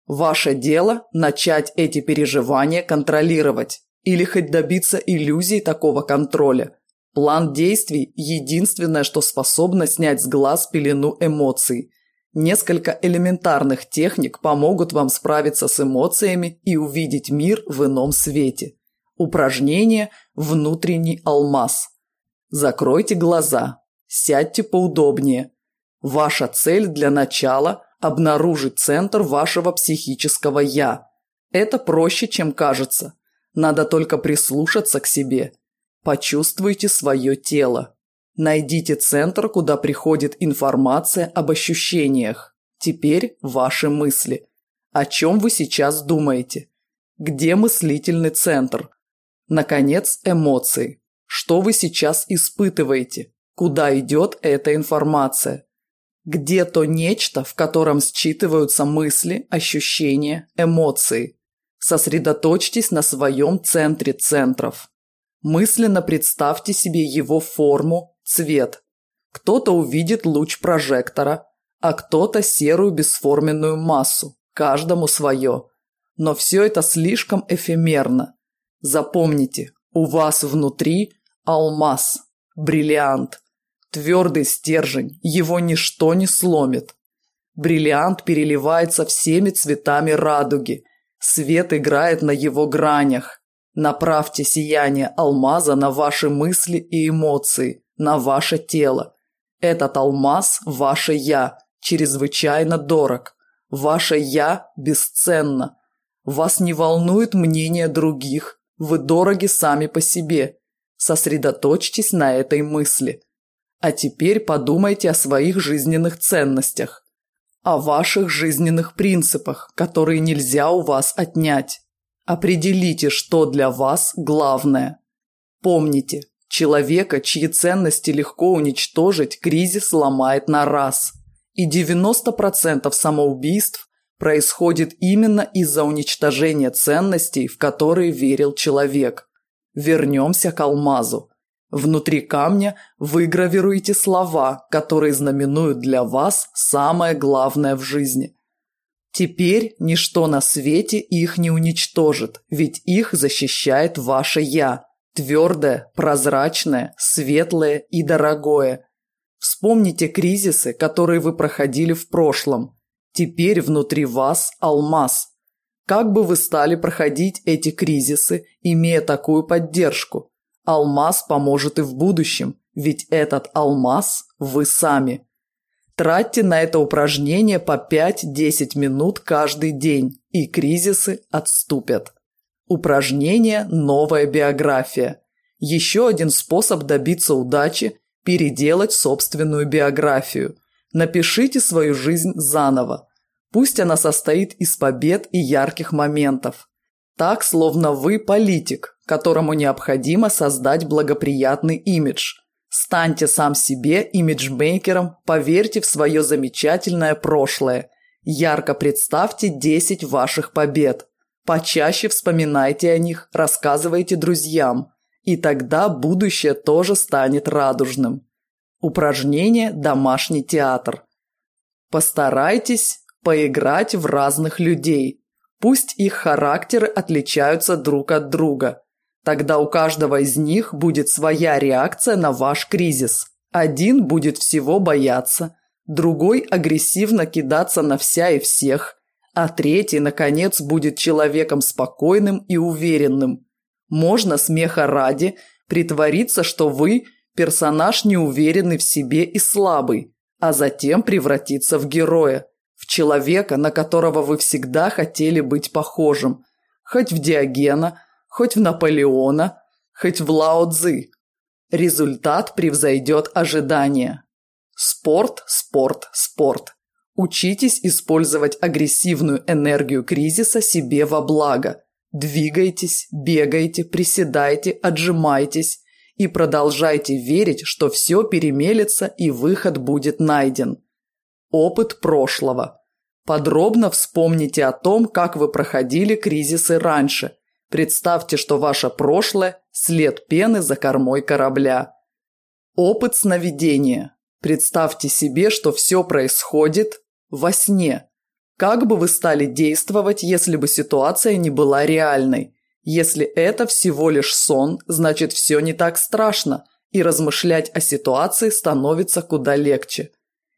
[SPEAKER 1] Ваше дело – начать эти переживания контролировать или хоть добиться иллюзии такого контроля. План действий – единственное, что способно снять с глаз пелену эмоций. Несколько элементарных техник помогут вам справиться с эмоциями и увидеть мир в ином свете. Упражнение «Внутренний алмаз». Закройте глаза, Сядьте поудобнее. Ваша цель для начала – обнаружить центр вашего психического «я». Это проще, чем кажется. Надо только прислушаться к себе. Почувствуйте свое тело. Найдите центр, куда приходит информация об ощущениях. Теперь ваши мысли. О чем вы сейчас думаете? Где мыслительный центр? Наконец, эмоции. Что вы сейчас испытываете? куда идет эта информация. Где то нечто, в котором считываются мысли, ощущения, эмоции. Сосредоточьтесь на своем центре центров. Мысленно представьте себе его форму, цвет. Кто-то увидит луч прожектора, а кто-то серую бесформенную массу, каждому свое. Но все это слишком эфемерно. Запомните, у вас внутри алмаз, бриллиант – Твердый стержень, его ничто не сломит. Бриллиант переливается всеми цветами радуги. Свет играет на его гранях. Направьте сияние алмаза на ваши мысли и эмоции, на ваше тело. Этот алмаз – ваше «я», чрезвычайно дорог. Ваше «я» бесценно. Вас не волнует мнение других, вы дороги сами по себе. Сосредоточьтесь на этой мысли – а теперь подумайте о своих жизненных ценностях, о ваших жизненных принципах, которые нельзя у вас отнять. Определите, что для вас главное. Помните, человека, чьи ценности легко уничтожить, кризис ломает на раз. И 90% самоубийств происходит именно из-за уничтожения ценностей, в которые верил человек. Вернемся к алмазу. Внутри камня выгравируйте слова, которые знаменуют для вас самое главное в жизни. Теперь ничто на свете их не уничтожит, ведь их защищает ваше «я» – твердое, прозрачное, светлое и дорогое. Вспомните кризисы, которые вы проходили в прошлом. Теперь внутри вас алмаз. Как бы вы стали проходить эти кризисы, имея такую поддержку – Алмаз поможет и в будущем, ведь этот алмаз вы сами. Тратьте на это упражнение по 5-10 минут каждый день, и кризисы отступят. Упражнение «Новая биография». Еще один способ добиться удачи – переделать собственную биографию. Напишите свою жизнь заново. Пусть она состоит из побед и ярких моментов. Так, словно вы политик, которому необходимо создать благоприятный имидж. Станьте сам себе имиджмейкером, поверьте в свое замечательное прошлое. Ярко представьте 10 ваших побед. Почаще вспоминайте о них, рассказывайте друзьям. И тогда будущее тоже станет радужным. Упражнение «Домашний театр». Постарайтесь поиграть в разных людей. Пусть их характеры отличаются друг от друга. Тогда у каждого из них будет своя реакция на ваш кризис. Один будет всего бояться, другой – агрессивно кидаться на вся и всех, а третий, наконец, будет человеком спокойным и уверенным. Можно смеха ради притвориться, что вы – персонаж неуверенный в себе и слабый, а затем превратиться в героя, в человека, на которого вы всегда хотели быть похожим, хоть в Диогена – хоть в Наполеона, хоть в Лао Цзы. Результат превзойдет ожидания. Спорт, спорт, спорт. Учитесь использовать агрессивную энергию кризиса себе во благо. Двигайтесь, бегайте, приседайте, отжимайтесь и продолжайте верить, что все перемелется и выход будет найден. Опыт прошлого. Подробно вспомните о том, как вы проходили кризисы раньше – Представьте, что ваше прошлое – след пены за кормой корабля. Опыт сновидения. Представьте себе, что все происходит во сне. Как бы вы стали действовать, если бы ситуация не была реальной? Если это всего лишь сон, значит все не так страшно, и размышлять о ситуации становится куда легче.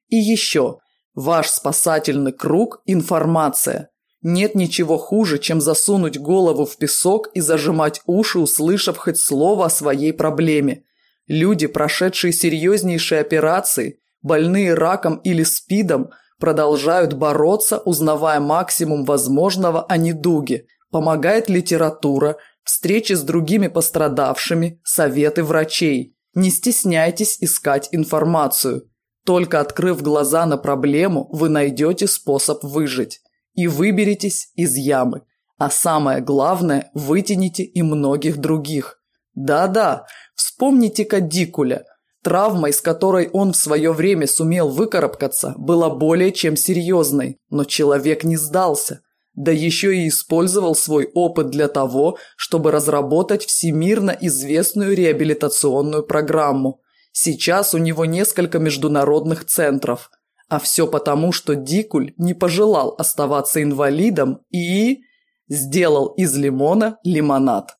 [SPEAKER 1] И еще. Ваш спасательный круг – информация. Нет ничего хуже, чем засунуть голову в песок и зажимать уши, услышав хоть слово о своей проблеме. Люди, прошедшие серьезнейшие операции, больные раком или спидом, продолжают бороться, узнавая максимум возможного о недуге. Помогает литература, встречи с другими пострадавшими, советы врачей. Не стесняйтесь искать информацию. Только открыв глаза на проблему, вы найдете способ выжить и выберетесь из ямы. А самое главное, вытяните и многих других. Да-да, вспомните-ка Дикуля. Травма, из которой он в свое время сумел выкарабкаться, была более чем серьезной, но человек не сдался. Да еще и использовал свой опыт для того, чтобы разработать всемирно известную реабилитационную программу. Сейчас у него несколько международных центров – а все потому, что Дикуль не пожелал оставаться инвалидом и... сделал из лимона лимонад.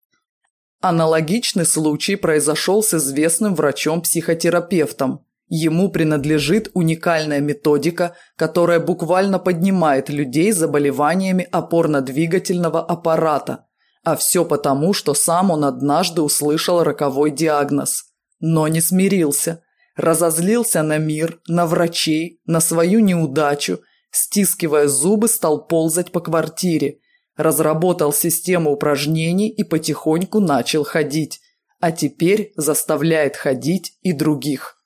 [SPEAKER 1] Аналогичный случай произошел с известным врачом-психотерапевтом. Ему принадлежит уникальная методика, которая буквально поднимает людей с заболеваниями опорно-двигательного аппарата. А все потому, что сам он однажды услышал роковой диагноз. Но не смирился – Разозлился на мир, на врачей, на свою неудачу, стискивая зубы, стал ползать по квартире. Разработал систему упражнений и потихоньку начал ходить. А теперь заставляет ходить и других.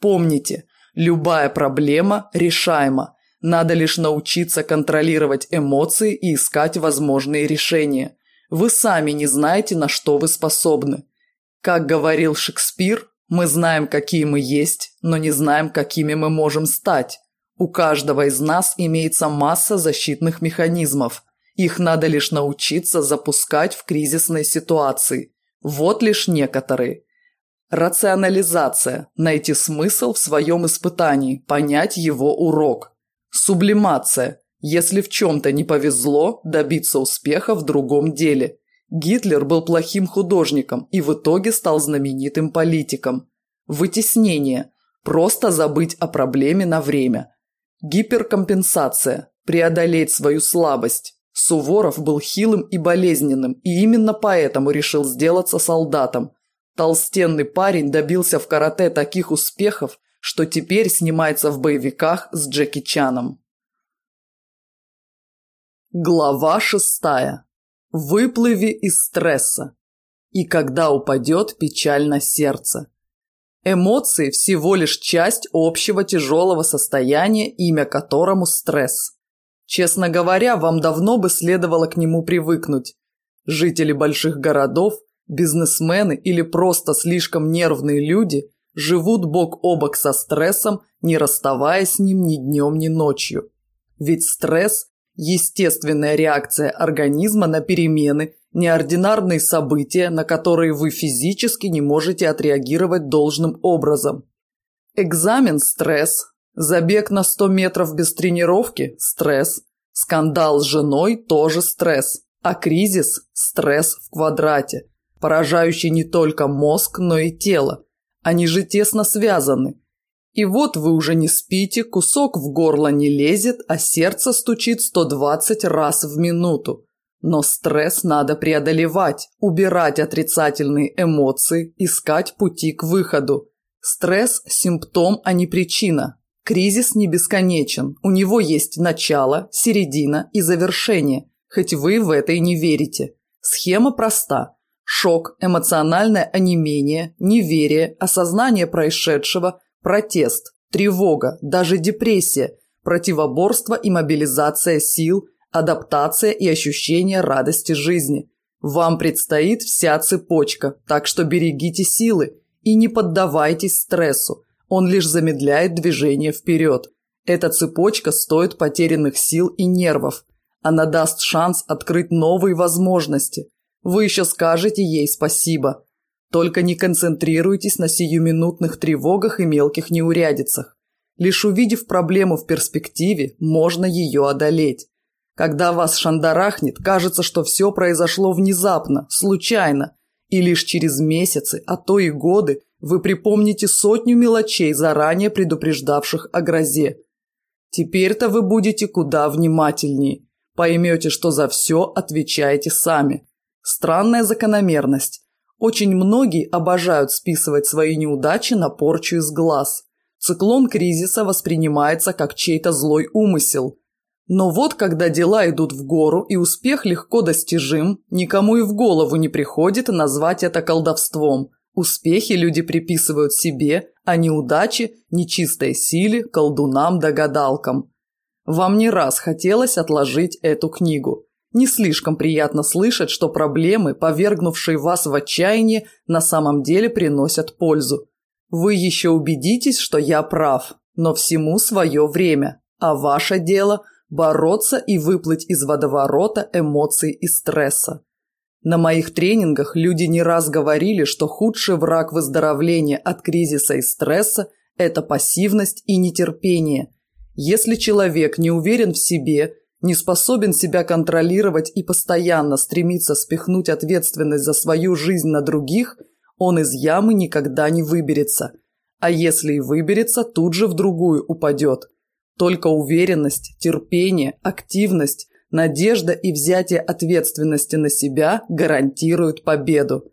[SPEAKER 1] Помните, любая проблема решаема. Надо лишь научиться контролировать эмоции и искать возможные решения. Вы сами не знаете, на что вы способны. Как говорил Шекспир, мы знаем, какие мы есть, но не знаем, какими мы можем стать. У каждого из нас имеется масса защитных механизмов. Их надо лишь научиться запускать в кризисной ситуации. Вот лишь некоторые. Рационализация – найти смысл в своем испытании, понять его урок. Сублимация – если в чем-то не повезло, добиться успеха в другом деле – Гитлер был плохим художником и в итоге стал знаменитым политиком. Вытеснение. Просто забыть о проблеме на время. Гиперкомпенсация. Преодолеть свою слабость. Суворов был хилым и болезненным, и именно поэтому решил сделаться солдатом. Толстенный парень добился в карате таких успехов, что теперь снимается в боевиках с Джеки Чаном. Глава шестая выплыви из стресса. И когда упадет печально сердце. Эмоции всего лишь часть общего тяжелого состояния, имя которому стресс. Честно говоря, вам давно бы следовало к нему привыкнуть. Жители больших городов, бизнесмены или просто слишком нервные люди живут бок о бок со стрессом, не расставаясь с ним ни днем, ни ночью. Ведь стресс Естественная реакция организма на перемены, неординарные события, на которые вы физически не можете отреагировать должным образом. Экзамен – стресс. Забег на 100 метров без тренировки – стресс. Скандал с женой – тоже стресс. А кризис – стресс в квадрате, поражающий не только мозг, но и тело. Они же тесно связаны – и вот вы уже не спите, кусок в горло не лезет, а сердце стучит 120 раз в минуту. Но стресс надо преодолевать, убирать отрицательные эмоции, искать пути к выходу. Стресс – симптом, а не причина. Кризис не бесконечен, у него есть начало, середина и завершение, хоть вы в это и не верите. Схема проста. Шок, эмоциональное онемение, неверие, осознание происшедшего – протест, тревога, даже депрессия, противоборство и мобилизация сил, адаптация и ощущение радости жизни. Вам предстоит вся цепочка, так что берегите силы и не поддавайтесь стрессу, он лишь замедляет движение вперед. Эта цепочка стоит потерянных сил и нервов. Она даст шанс открыть новые возможности. Вы еще скажете ей спасибо. Только не концентрируйтесь на сиюминутных тревогах и мелких неурядицах. Лишь увидев проблему в перспективе, можно ее одолеть. Когда вас шандарахнет, кажется, что все произошло внезапно, случайно, и лишь через месяцы, а то и годы, вы припомните сотню мелочей, заранее предупреждавших о грозе. Теперь-то вы будете куда внимательнее. Поймете, что за все отвечаете сами. Странная закономерность. Очень многие обожают списывать свои неудачи на порчу из глаз. Циклон кризиса воспринимается как чей-то злой умысел. Но вот когда дела идут в гору и успех легко достижим, никому и в голову не приходит назвать это колдовством. Успехи люди приписывают себе, а неудачи – нечистой силе, колдунам да гадалкам. Вам не раз хотелось отложить эту книгу – не слишком приятно слышать, что проблемы, повергнувшие вас в отчаяние, на самом деле приносят пользу. Вы еще убедитесь, что я прав, но всему свое время, а ваше дело – бороться и выплыть из водоворота эмоций и стресса. На моих тренингах люди не раз говорили, что худший враг выздоровления от кризиса и стресса – это пассивность и нетерпение. Если человек не уверен в себе – не способен себя контролировать и постоянно стремится спихнуть ответственность за свою жизнь на других, он из ямы никогда не выберется. А если и выберется, тут же в другую упадет. Только уверенность, терпение, активность, надежда и взятие ответственности на себя гарантируют победу.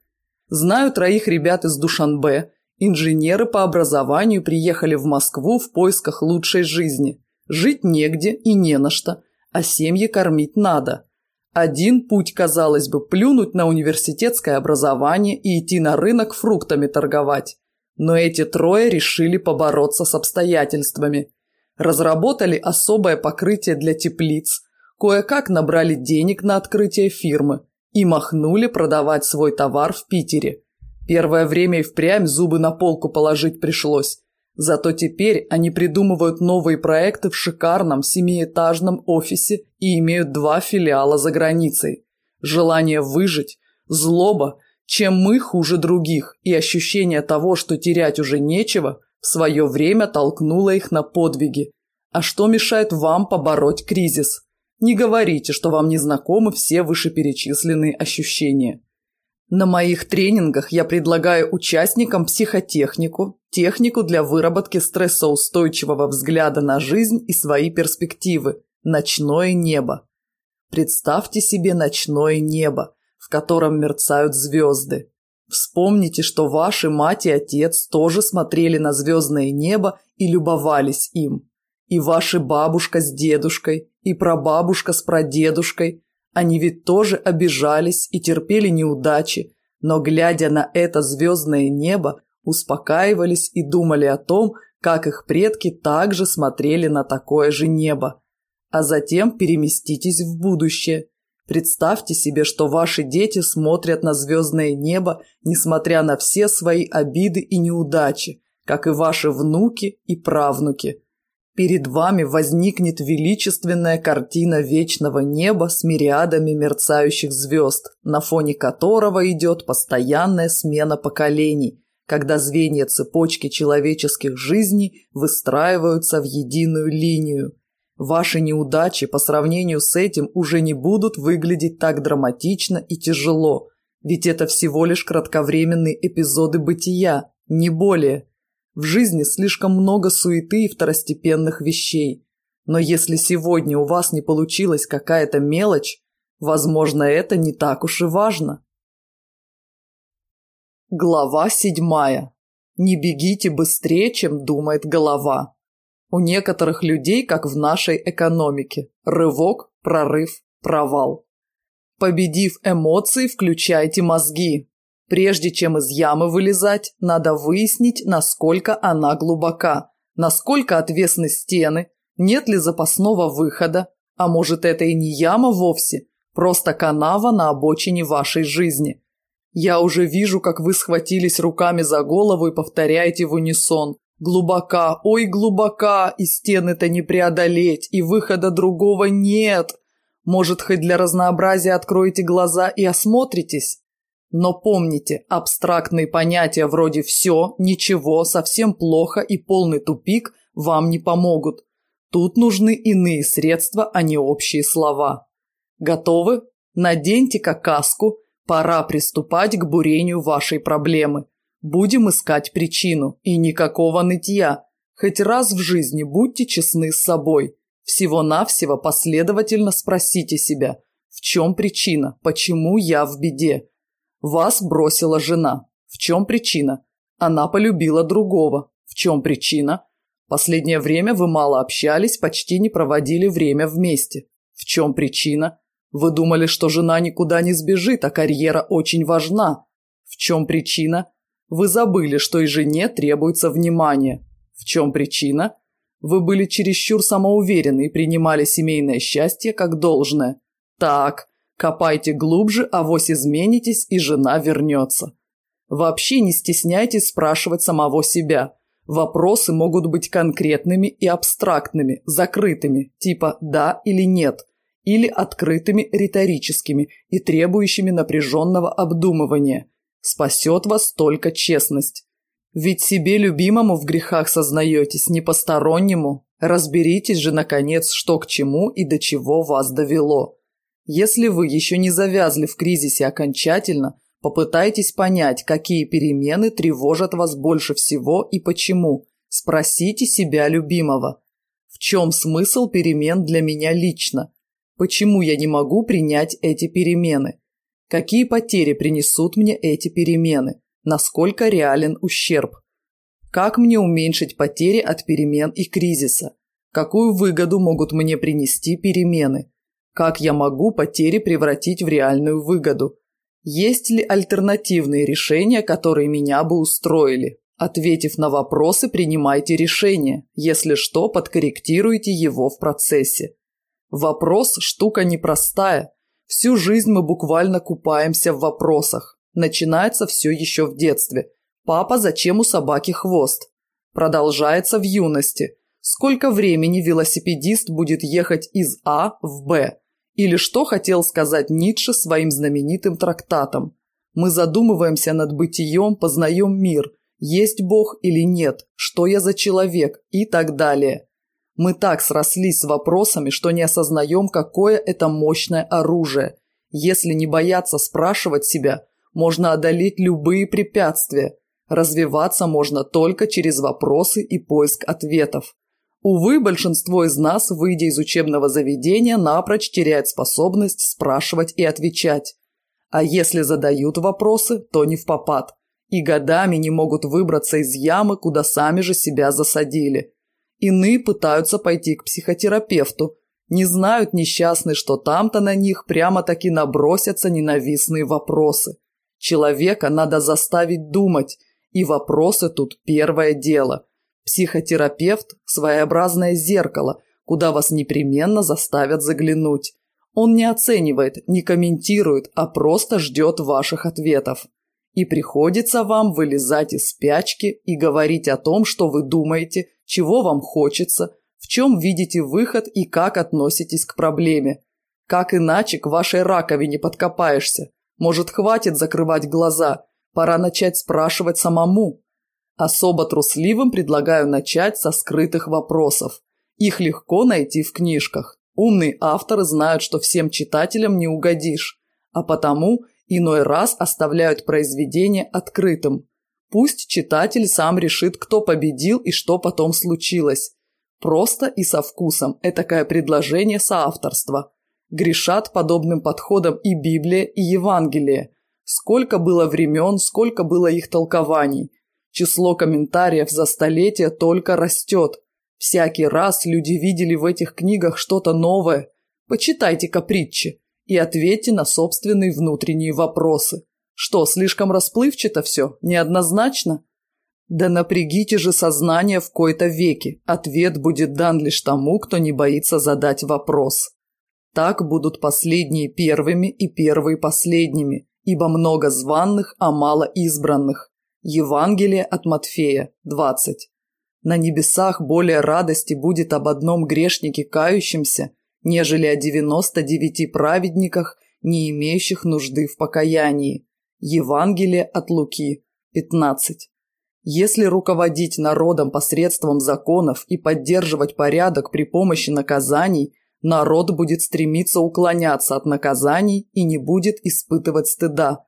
[SPEAKER 1] Знаю троих ребят из Душанбе. Инженеры по образованию приехали в Москву в поисках лучшей жизни. Жить негде и не на что – а семьи кормить надо. Один путь, казалось бы, плюнуть на университетское образование и идти на рынок фруктами торговать. Но эти трое решили побороться с обстоятельствами. Разработали особое покрытие для теплиц, кое-как набрали денег на открытие фирмы и махнули продавать свой товар в Питере. Первое время и впрямь зубы на полку положить пришлось. Зато теперь они придумывают новые проекты в шикарном семиэтажном офисе и имеют два филиала за границей. Желание выжить, злоба, чем мы хуже других, и ощущение того, что терять уже нечего, в свое время толкнуло их на подвиги. А что мешает вам побороть кризис? Не говорите, что вам не знакомы все вышеперечисленные ощущения. На моих тренингах я предлагаю участникам психотехнику, технику для выработки стрессоустойчивого взгляда на жизнь и свои перспективы, ночное небо. Представьте себе ночное небо, в котором мерцают звезды. Вспомните, что ваши мать и отец тоже смотрели на звездное небо и любовались им. И ваши бабушка с дедушкой, и прабабушка с прадедушкой – они ведь тоже обижались и терпели неудачи, но, глядя на это звездное небо, успокаивались и думали о том, как их предки также смотрели на такое же небо. А затем переместитесь в будущее. Представьте себе, что ваши дети смотрят на звездное небо, несмотря на все свои обиды и неудачи, как и ваши внуки и правнуки. Перед вами возникнет величественная картина вечного неба с мириадами мерцающих звезд, на фоне которого идет постоянная смена поколений, когда звенья цепочки человеческих жизней выстраиваются в единую линию. Ваши неудачи по сравнению с этим уже не будут выглядеть так драматично и тяжело, ведь это всего лишь кратковременные эпизоды бытия, не более – в жизни слишком много суеты и второстепенных вещей. Но если сегодня у вас не получилась какая-то мелочь, возможно, это не так уж и важно. Глава седьмая. Не бегите быстрее, чем думает голова. У некоторых людей, как в нашей экономике, рывок, прорыв, провал. Победив эмоции, включайте мозги, Прежде чем из ямы вылезать, надо выяснить, насколько она глубока, насколько отвесны стены, нет ли запасного выхода, а может это и не яма вовсе, просто канава на обочине вашей жизни. Я уже вижу, как вы схватились руками за голову и повторяете в унисон. Глубока, ой, глубока, и стены-то не преодолеть, и выхода другого нет. Может, хоть для разнообразия откроете глаза и осмотритесь? Но помните, абстрактные понятия вроде «все», «ничего», «совсем плохо» и «полный тупик» вам не помогут. Тут нужны иные средства, а не общие слова. Готовы? наденьте каску. Пора приступать к бурению вашей проблемы. Будем искать причину. И никакого нытья. Хоть раз в жизни будьте честны с собой. Всего-навсего последовательно спросите себя, в чем причина, почему я в беде, вас бросила жена. В чем причина? Она полюбила другого. В чем причина? Последнее время вы мало общались, почти не проводили время вместе. В чем причина? Вы думали, что жена никуда не сбежит, а карьера очень важна. В чем причина? Вы забыли, что и жене требуется внимание. В чем причина? Вы были чересчур самоуверены и принимали семейное счастье как должное. Так, Копайте глубже, авось изменитесь, и жена вернется. Вообще не стесняйтесь спрашивать самого себя. Вопросы могут быть конкретными и абстрактными, закрытыми, типа «да» или «нет», или открытыми риторическими и требующими напряженного обдумывания. Спасет вас только честность. Ведь себе любимому в грехах сознаетесь, не постороннему. Разберитесь же, наконец, что к чему и до чего вас довело. Если вы еще не завязли в кризисе окончательно, попытайтесь понять, какие перемены тревожат вас больше всего и почему. Спросите себя любимого. В чем смысл перемен для меня лично? Почему я не могу принять эти перемены? Какие потери принесут мне эти перемены? Насколько реален ущерб? Как мне уменьшить потери от перемен и кризиса? Какую выгоду могут мне принести перемены? Как я могу потери превратить в реальную выгоду? Есть ли альтернативные решения, которые меня бы устроили? Ответив на вопросы, принимайте решение. Если что, подкорректируйте его в процессе. Вопрос – штука непростая. Всю жизнь мы буквально купаемся в вопросах. Начинается все еще в детстве. «Папа, зачем у собаки хвост?» Продолжается в юности. Сколько времени велосипедист будет ехать из А в Б? Или что хотел сказать Ницше своим знаменитым трактатом. Мы задумываемся над бытием, познаем мир, есть Бог или нет, что я за человек и так далее. Мы так срослись с вопросами, что не осознаем, какое это мощное оружие. Если не бояться спрашивать себя, можно одолеть любые препятствия. Развиваться можно только через вопросы и поиск ответов. Увы, большинство из нас, выйдя из учебного заведения, напрочь теряет способность спрашивать и отвечать. А если задают вопросы, то не в попад. И годами не могут выбраться из ямы, куда сами же себя засадили. Иные пытаются пойти к психотерапевту. Не знают несчастные, что там-то на них прямо-таки набросятся ненавистные вопросы. Человека надо заставить думать, и вопросы тут первое дело – Психотерапевт – своеобразное зеркало, куда вас непременно заставят заглянуть. Он не оценивает, не комментирует, а просто ждет ваших ответов. И приходится вам вылезать из спячки и говорить о том, что вы думаете, чего вам хочется, в чем видите выход и как относитесь к проблеме. Как иначе к вашей раковине подкопаешься? Может, хватит закрывать глаза? Пора начать спрашивать самому. Особо трусливым предлагаю начать со скрытых вопросов. Их легко найти в книжках. Умные авторы знают, что всем читателям не угодишь, а потому иной раз оставляют произведение открытым. Пусть читатель сам решит, кто победил и что потом случилось. Просто и со вкусом – этакое предложение соавторства. Грешат подобным подходом и Библия, и Евангелие. Сколько было времен, сколько было их толкований – Число комментариев за столетие только растет. Всякий раз люди видели в этих книгах что-то новое. Почитайте-ка и ответьте на собственные внутренние вопросы. Что, слишком расплывчато все? Неоднозначно? Да напрягите же сознание в кои-то веки. Ответ будет дан лишь тому, кто не боится задать вопрос. Так будут последние первыми и первые последними, ибо много званных, а мало избранных. Евангелие от Матфея, 20. На небесах более радости будет об одном грешнике кающемся, нежели о 99 праведниках, не имеющих нужды в покаянии. Евангелие от Луки, 15. Если руководить народом посредством законов и поддерживать порядок при помощи наказаний, народ будет стремиться уклоняться от наказаний и не будет испытывать стыда.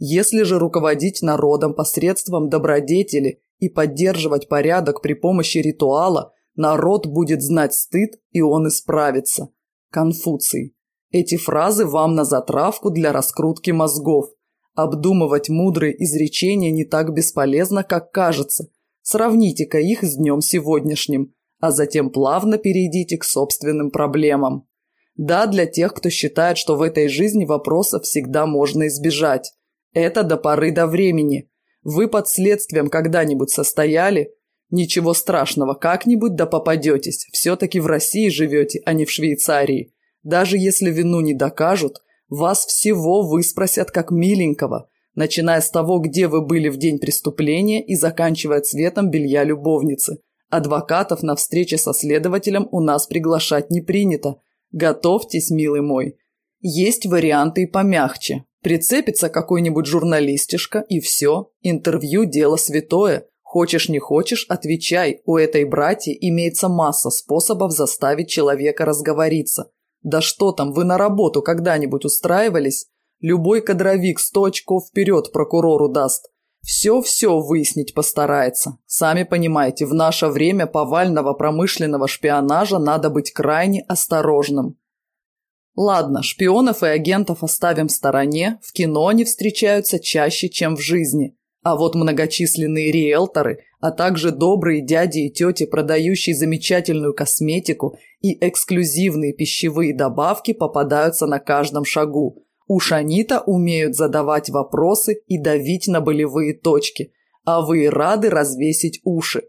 [SPEAKER 1] Если же руководить народом посредством добродетели и поддерживать порядок при помощи ритуала, народ будет знать стыд, и он исправится. Конфуций. Эти фразы вам на затравку для раскрутки мозгов. Обдумывать мудрые изречения не так бесполезно, как кажется. Сравните-ка их с днем сегодняшним, а затем плавно перейдите к собственным проблемам. Да, для тех, кто считает, что в этой жизни вопросов всегда можно избежать. Это до поры до времени. Вы под следствием когда-нибудь состояли? Ничего страшного, как-нибудь да попадетесь. Все-таки в России живете, а не в Швейцарии. Даже если вину не докажут, вас всего выспросят как миленького, начиная с того, где вы были в день преступления и заканчивая цветом белья любовницы. Адвокатов на встрече со следователем у нас приглашать не принято. Готовьтесь, милый мой. Есть варианты и помягче. Прицепится какой-нибудь журналистишка, и все. Интервью – дело святое. Хочешь, не хочешь, отвечай. У этой братьи имеется масса способов заставить человека разговориться. Да что там, вы на работу когда-нибудь устраивались? Любой кадровик сто очков вперед прокурору даст. Все-все выяснить постарается. Сами понимаете, в наше время повального промышленного шпионажа надо быть крайне осторожным. Ладно, шпионов и агентов оставим в стороне, в кино они встречаются чаще, чем в жизни. А вот многочисленные риэлторы, а также добрые дяди и тети, продающие замечательную косметику и эксклюзивные пищевые добавки попадаются на каждом шагу. У Шанита умеют задавать вопросы и давить на болевые точки, а вы рады развесить уши.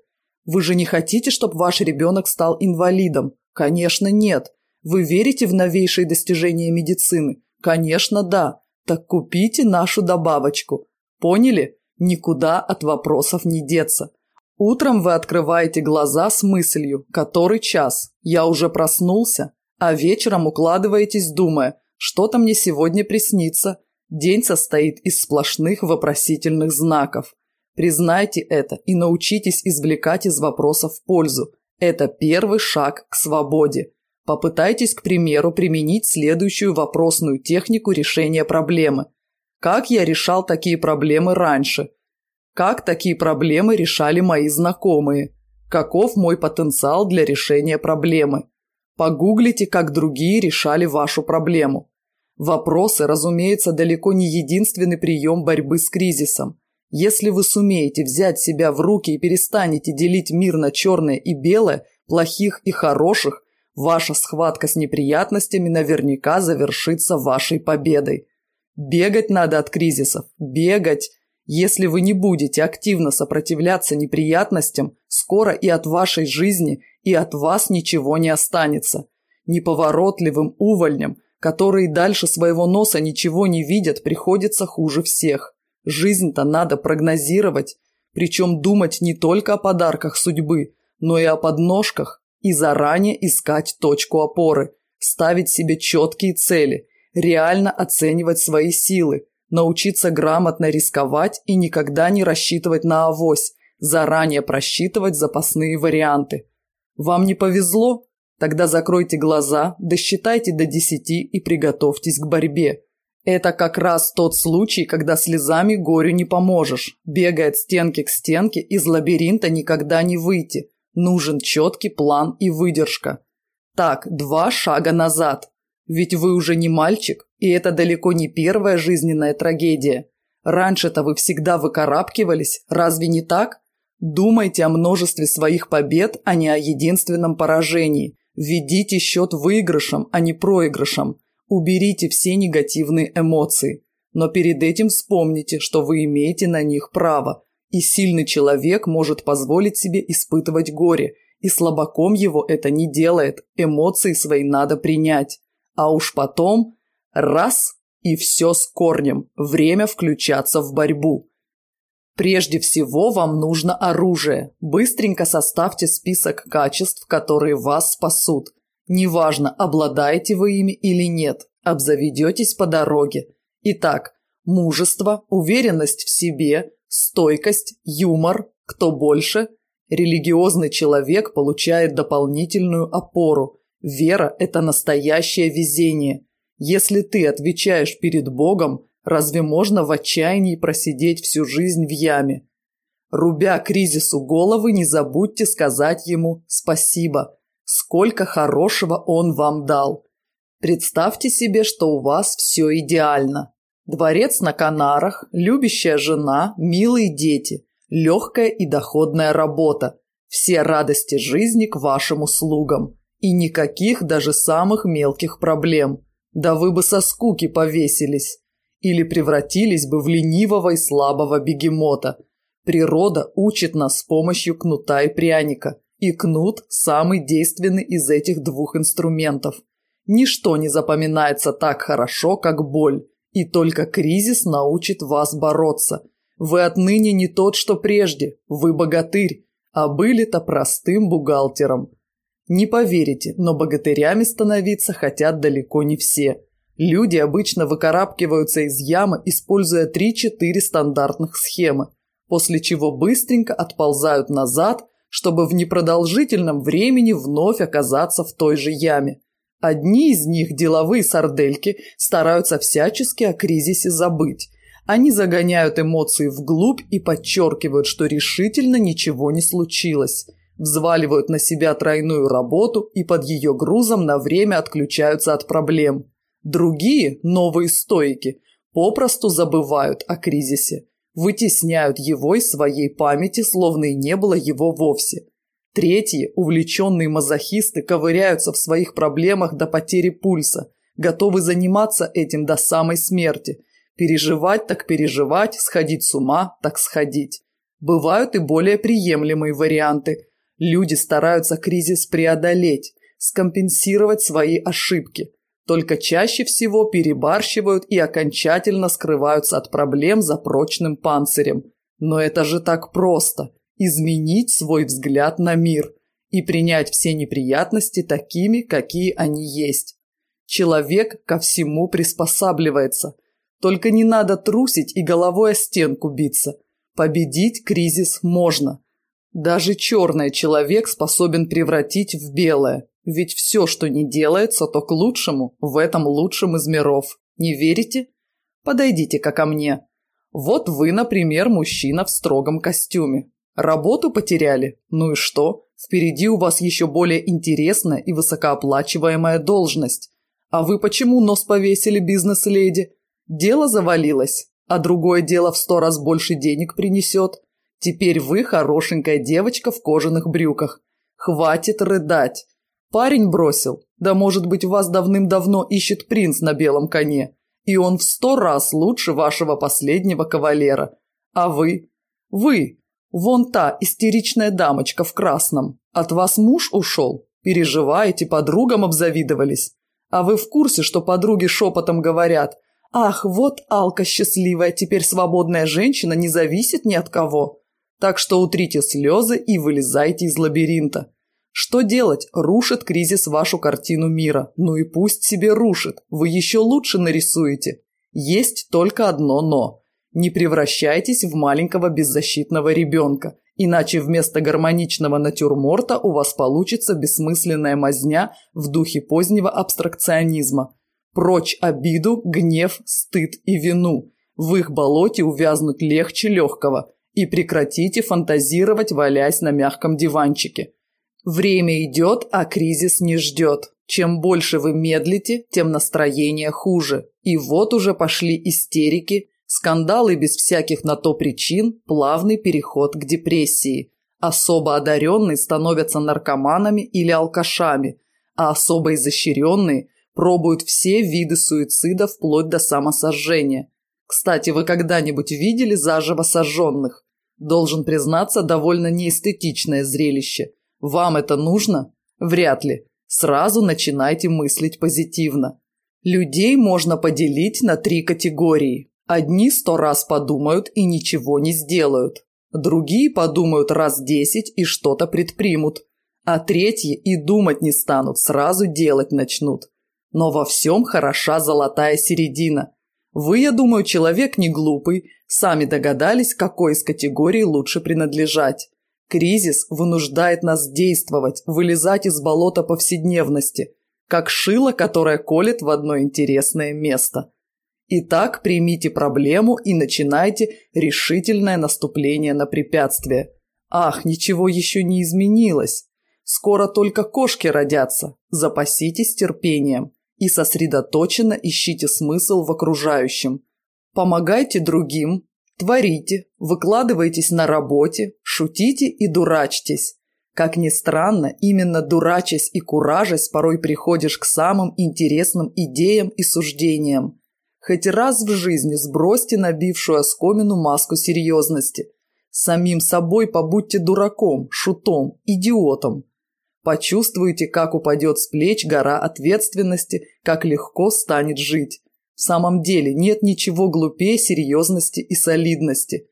[SPEAKER 1] Вы же не хотите, чтобы ваш ребенок стал инвалидом? Конечно, нет. Вы верите в новейшие достижения медицины? Конечно, да. Так купите нашу добавочку. Поняли? Никуда от вопросов не деться. Утром вы открываете глаза с мыслью «Который час? Я уже проснулся?» А вечером укладываетесь, думая «Что-то мне сегодня приснится?» День состоит из сплошных вопросительных знаков. Признайте это и научитесь извлекать из вопросов пользу. Это первый шаг к свободе. Попытайтесь, к примеру, применить следующую вопросную технику решения проблемы. Как я решал такие проблемы раньше? Как такие проблемы решали мои знакомые? Каков мой потенциал для решения проблемы? Погуглите, как другие решали вашу проблему. Вопросы, разумеется, далеко не единственный прием борьбы с кризисом. Если вы сумеете взять себя в руки и перестанете делить мир на черное и белое, плохих и хороших, Ваша схватка с неприятностями наверняка завершится вашей победой. Бегать надо от кризисов, бегать. Если вы не будете активно сопротивляться неприятностям, скоро и от вашей жизни, и от вас ничего не останется. Неповоротливым увольням, которые дальше своего носа ничего не видят, приходится хуже всех. Жизнь-то надо прогнозировать, причем думать не только о подарках судьбы, но и о подножках, и заранее искать точку опоры, ставить себе четкие цели, реально оценивать свои силы, научиться грамотно рисковать и никогда не рассчитывать на авось, заранее просчитывать запасные варианты. Вам не повезло? Тогда закройте глаза, досчитайте до десяти и приготовьтесь к борьбе. Это как раз тот случай, когда слезами горю не поможешь. Бегая от стенки к стенке, из лабиринта никогда не выйти. Нужен четкий план и выдержка. Так, два шага назад. Ведь вы уже не мальчик, и это далеко не первая жизненная трагедия. Раньше-то вы всегда выкарабкивались, разве не так? Думайте о множестве своих побед, а не о единственном поражении. Ведите счет выигрышем, а не проигрышем. Уберите все негативные эмоции. Но перед этим вспомните, что вы имеете на них право. И сильный человек может позволить себе испытывать горе, и слабаком его это не делает, эмоции свои надо принять. А уж потом – раз – и все с корнем, время включаться в борьбу. Прежде всего вам нужно оружие. Быстренько составьте список качеств, которые вас спасут. Неважно, обладаете вы ими или нет, обзаведетесь по дороге. Итак, мужество, уверенность в себе, стойкость, юмор, кто больше, религиозный человек получает дополнительную опору. Вера – это настоящее везение. Если ты отвечаешь перед Богом, разве можно в отчаянии просидеть всю жизнь в яме? Рубя кризису головы, не забудьте сказать ему «спасибо», сколько хорошего он вам дал. Представьте себе, что у вас все идеально. Дворец на Канарах, любящая жена, милые дети, легкая и доходная работа. Все радости жизни к вашим услугам. И никаких даже самых мелких проблем. Да вы бы со скуки повесились. Или превратились бы в ленивого и слабого бегемота. Природа учит нас с помощью кнута и пряника. И кнут – самый действенный из этих двух инструментов. Ничто не запоминается так хорошо, как боль. И только кризис научит вас бороться. Вы отныне не тот, что прежде, вы богатырь, а были-то простым бухгалтером. Не поверите, но богатырями становиться хотят далеко не все. Люди обычно выкарабкиваются из ямы, используя 3-4 стандартных схемы, после чего быстренько отползают назад, чтобы в непродолжительном времени вновь оказаться в той же яме. Одни из них, деловые сардельки, стараются всячески о кризисе забыть. Они загоняют эмоции вглубь и подчеркивают, что решительно ничего не случилось. Взваливают на себя тройную работу и под ее грузом на время отключаются от проблем. Другие, новые стойки, попросту забывают о кризисе. Вытесняют его из своей памяти, словно и не было его вовсе. Третьи, увлеченные мазохисты, ковыряются в своих проблемах до потери пульса, готовы заниматься этим до самой смерти. Переживать так переживать, сходить с ума так сходить. Бывают и более приемлемые варианты. Люди стараются кризис преодолеть, скомпенсировать свои ошибки. Только чаще всего перебарщивают и окончательно скрываются от проблем за прочным панцирем. Но это же так просто – изменить свой взгляд на мир и принять все неприятности такими, какие они есть. Человек ко всему приспосабливается. Только не надо трусить и головой о стенку биться. Победить кризис можно. Даже черный человек способен превратить в белое. Ведь все, что не делается, то к лучшему в этом лучшем из миров. Не верите? Подойдите-ка ко мне. Вот вы, например, мужчина в строгом костюме. Работу потеряли? Ну и что? Впереди у вас еще более интересная и высокооплачиваемая должность. А вы почему нос повесили, бизнес-леди? Дело завалилось, а другое дело в сто раз больше денег принесет. Теперь вы хорошенькая девочка в кожаных брюках. Хватит рыдать. Парень бросил. Да, может быть, вас давным-давно ищет принц на белом коне. И он в сто раз лучше вашего последнего кавалера. А вы? Вы, Вон та истеричная дамочка в красном. От вас муж ушел? Переживаете, подругам обзавидовались. А вы в курсе, что подруги шепотом говорят «Ах, вот Алка счастливая, теперь свободная женщина не зависит ни от кого». Так что утрите слезы и вылезайте из лабиринта. Что делать? Рушит кризис вашу картину мира. Ну и пусть себе рушит. Вы еще лучше нарисуете. Есть только одно «но». Не превращайтесь в маленького беззащитного ребенка, иначе вместо гармоничного натюрморта у вас получится бессмысленная мазня в духе позднего абстракционизма. Прочь обиду, гнев, стыд и вину. В их болоте увязнуть легче легкого. И прекратите фантазировать, валясь на мягком диванчике. Время идет, а кризис не ждет. Чем больше вы медлите, тем настроение хуже. И вот уже пошли истерики, Скандалы без всяких на то причин, плавный переход к депрессии. Особо одаренные становятся наркоманами или алкашами, а особо изощренные пробуют все виды суицида вплоть до самосожжения. Кстати, вы когда-нибудь видели заживо сожженных? Должен признаться, довольно неэстетичное зрелище. Вам это нужно? Вряд ли. Сразу начинайте мыслить позитивно. Людей можно поделить на три категории. Одни сто раз подумают и ничего не сделают. Другие подумают раз десять и что-то предпримут. А третьи и думать не станут, сразу делать начнут. Но во всем хороша золотая середина. Вы, я думаю, человек не глупый, сами догадались, какой из категорий лучше принадлежать. Кризис вынуждает нас действовать, вылезать из болота повседневности, как шило, которое колет в одно интересное место. Итак, примите проблему и начинайте решительное наступление на препятствие. Ах, ничего еще не изменилось. Скоро только кошки родятся. Запаситесь терпением и сосредоточенно ищите смысл в окружающем. Помогайте другим, творите, выкладывайтесь на работе, шутите и дурачьтесь. Как ни странно, именно дурачась и куражась порой приходишь к самым интересным идеям и суждениям. Хоть раз в жизни сбросьте набившую оскомину маску серьезности. Самим собой побудьте дураком, шутом, идиотом. Почувствуйте, как упадет с плеч гора ответственности, как легко станет жить. В самом деле нет ничего глупее серьезности и солидности.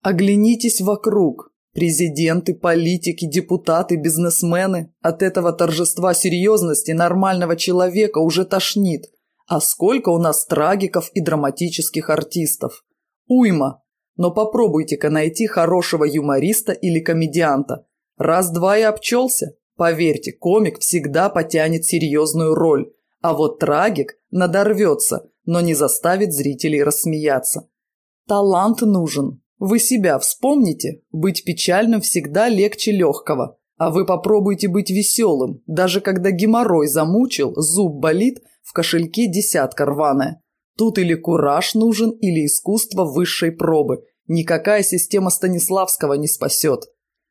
[SPEAKER 1] Оглянитесь вокруг. Президенты, политики, депутаты, бизнесмены. От этого торжества серьезности нормального человека уже тошнит. А сколько у нас трагиков и драматических артистов. Уйма. Но попробуйте-ка найти хорошего юмориста или комедианта. Раз-два и обчелся. Поверьте, комик всегда потянет серьезную роль. А вот трагик надорвется, но не заставит зрителей рассмеяться. Талант нужен. Вы себя вспомните. Быть печальным всегда легче легкого. А вы попробуйте быть веселым. Даже когда геморрой замучил, зуб болит – в кошельке десятка рваная. Тут или кураж нужен, или искусство высшей пробы. Никакая система Станиславского не спасет.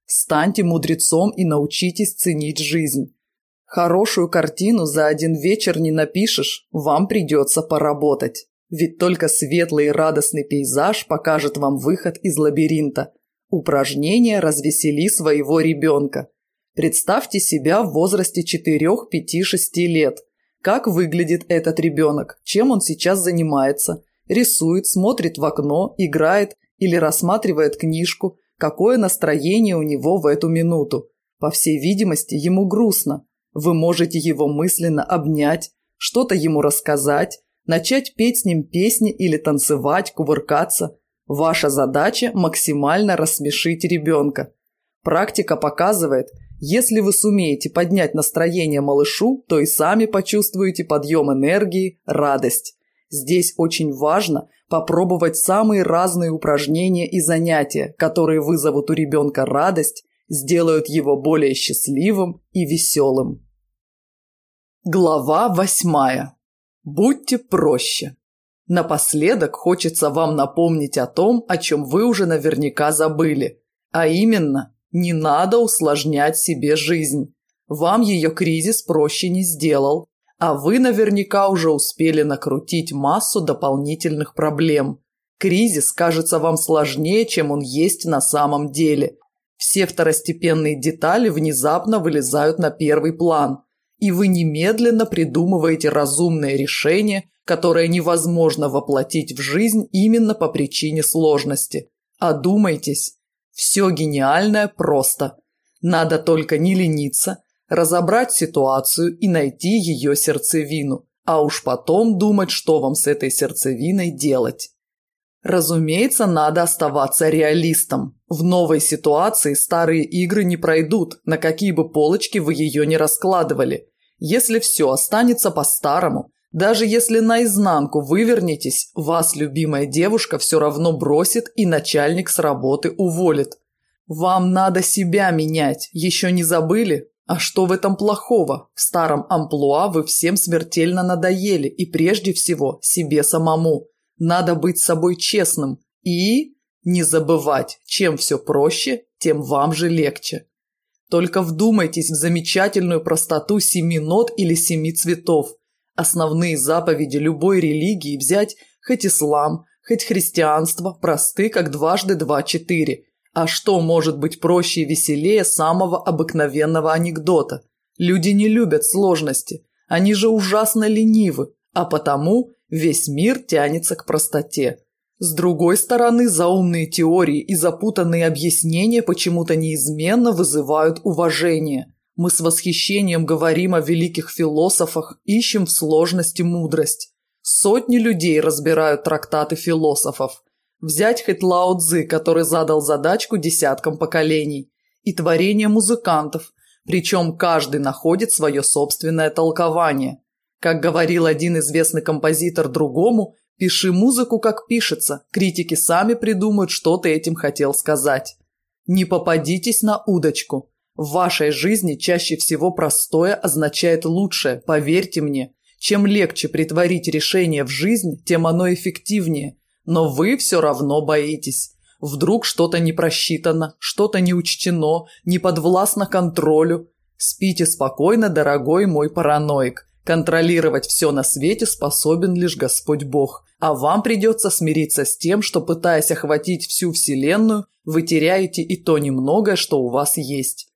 [SPEAKER 1] Станьте мудрецом и научитесь ценить жизнь. Хорошую картину за один вечер не напишешь, вам придется поработать. Ведь только светлый и радостный пейзаж покажет вам выход из лабиринта. Упражнение «Развесели своего ребенка». Представьте себя в возрасте 4-5-6 лет – как выглядит этот ребенок? Чем он сейчас занимается? Рисует, смотрит в окно, играет или рассматривает книжку? Какое настроение у него в эту минуту? По всей видимости, ему грустно. Вы можете его мысленно обнять, что-то ему рассказать, начать петь с ним песни или танцевать, кувыркаться. Ваша задача – максимально рассмешить ребенка. Практика показывает – если вы сумеете поднять настроение малышу, то и сами почувствуете подъем энергии, радость. Здесь очень важно попробовать самые разные упражнения и занятия, которые вызовут у ребенка радость, сделают его более счастливым и веселым. Глава восьмая. Будьте проще. Напоследок хочется вам напомнить о том, о чем вы уже наверняка забыли, а именно не надо усложнять себе жизнь. Вам ее кризис проще не сделал, а вы наверняка уже успели накрутить массу дополнительных проблем. Кризис кажется вам сложнее, чем он есть на самом деле. Все второстепенные детали внезапно вылезают на первый план, и вы немедленно придумываете разумное решение, которое невозможно воплотить в жизнь именно по причине сложности. Одумайтесь. Все гениальное просто. Надо только не лениться, разобрать ситуацию и найти ее сердцевину, а уж потом думать, что вам с этой сердцевиной делать. Разумеется, надо оставаться реалистом. В новой ситуации старые игры не пройдут, на какие бы полочки вы ее не раскладывали. Если все останется по-старому, даже если наизнанку вывернетесь, вас любимая девушка все равно бросит и начальник с работы уволит. Вам надо себя менять, еще не забыли? А что в этом плохого? В старом амплуа вы всем смертельно надоели и прежде всего себе самому. Надо быть собой честным и не забывать, чем все проще, тем вам же легче. Только вдумайтесь в замечательную простоту семи нот или семи цветов – Основные заповеди любой религии взять хоть ислам, хоть христианство просты, как дважды два-четыре. А что может быть проще и веселее самого обыкновенного анекдота? Люди не любят сложности, они же ужасно ленивы, а потому весь мир тянется к простоте. С другой стороны, заумные теории и запутанные объяснения почему-то неизменно вызывают уважение. Мы с восхищением говорим о великих философах, ищем в сложности мудрость. Сотни людей разбирают трактаты философов. Взять хоть Лао Цзы, который задал задачку десяткам поколений. И творение музыкантов, причем каждый находит свое собственное толкование. Как говорил один известный композитор другому, пиши музыку, как пишется, критики сами придумают, что ты этим хотел сказать. Не попадитесь на удочку – в вашей жизни чаще всего простое означает лучшее, поверьте мне. Чем легче притворить решение в жизнь, тем оно эффективнее. Но вы все равно боитесь. Вдруг что-то не просчитано, что-то не учтено, не подвластно контролю. Спите спокойно, дорогой мой параноик. Контролировать все на свете способен лишь Господь Бог. А вам придется смириться с тем, что, пытаясь охватить всю Вселенную, вы теряете и то немногое, что у вас есть.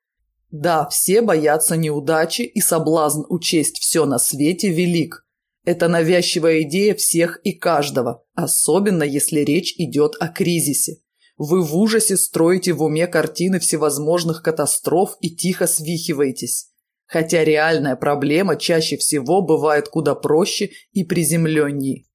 [SPEAKER 1] Да, все боятся неудачи, и соблазн учесть все на свете велик. Это навязчивая идея всех и каждого, особенно если речь идет о кризисе. Вы в ужасе строите в уме картины всевозможных катастроф и тихо свихиваетесь. Хотя реальная проблема чаще всего бывает куда проще и приземленней.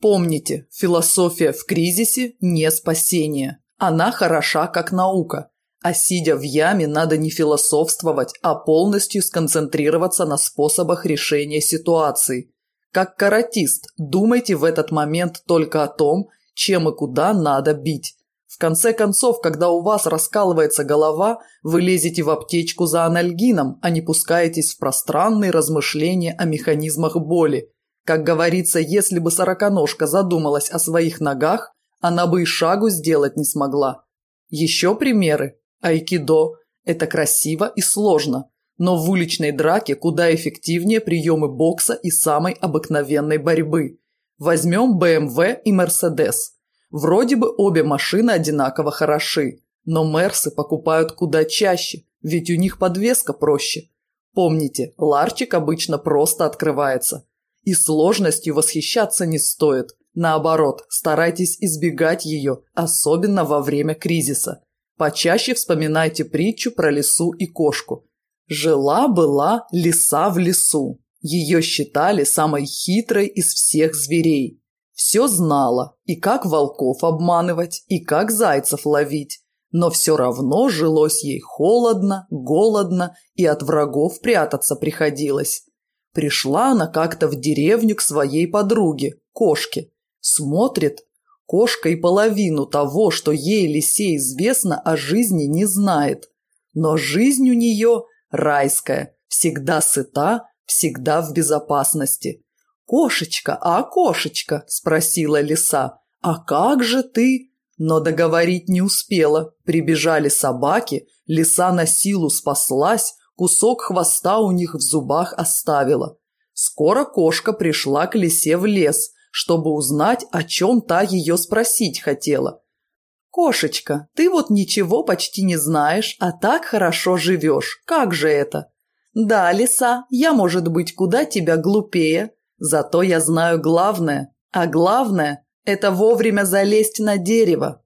[SPEAKER 1] Помните, философия в кризисе не спасение. Она хороша как наука – а сидя в яме, надо не философствовать, а полностью сконцентрироваться на способах решения ситуации. Как каратист, думайте в этот момент только о том, чем и куда надо бить. В конце концов, когда у вас раскалывается голова, вы лезете в аптечку за анальгином, а не пускаетесь в пространные размышления о механизмах боли. Как говорится, если бы сороконожка задумалась о своих ногах, она бы и шагу сделать не смогла. Еще примеры? Айкидо – это красиво и сложно, но в уличной драке куда эффективнее приемы бокса и самой обыкновенной борьбы. Возьмем BMW эм и Mercedes. Вроде бы обе машины одинаково хороши, но Мерсы покупают куда чаще, ведь у них подвеска проще. Помните, ларчик обычно просто открывается. И сложностью восхищаться не стоит. Наоборот, старайтесь избегать ее, особенно во время кризиса. Почаще вспоминайте притчу про лису и кошку. Жила-была лиса в лесу. Ее считали самой хитрой из всех зверей. Все знала, и как волков обманывать, и как зайцев ловить. Но все равно жилось ей холодно, голодно, и от врагов прятаться приходилось. Пришла она как-то в деревню к своей подруге, кошке. Смотрит, Кошка и половину того, что ей лисе известно, о жизни не знает. Но жизнь у нее райская, всегда сыта, всегда в безопасности. «Кошечка, а кошечка?» – спросила лиса. «А как же ты?» Но договорить не успела. Прибежали собаки, лиса на силу спаслась, кусок хвоста у них в зубах оставила. Скоро кошка пришла к лисе в лес – чтобы узнать, о чем та ее спросить хотела. «Кошечка, ты вот ничего почти не знаешь, а так хорошо живешь. Как же это?» «Да, лиса, я, может быть, куда тебя глупее, зато я знаю главное. А главное – это вовремя залезть на дерево».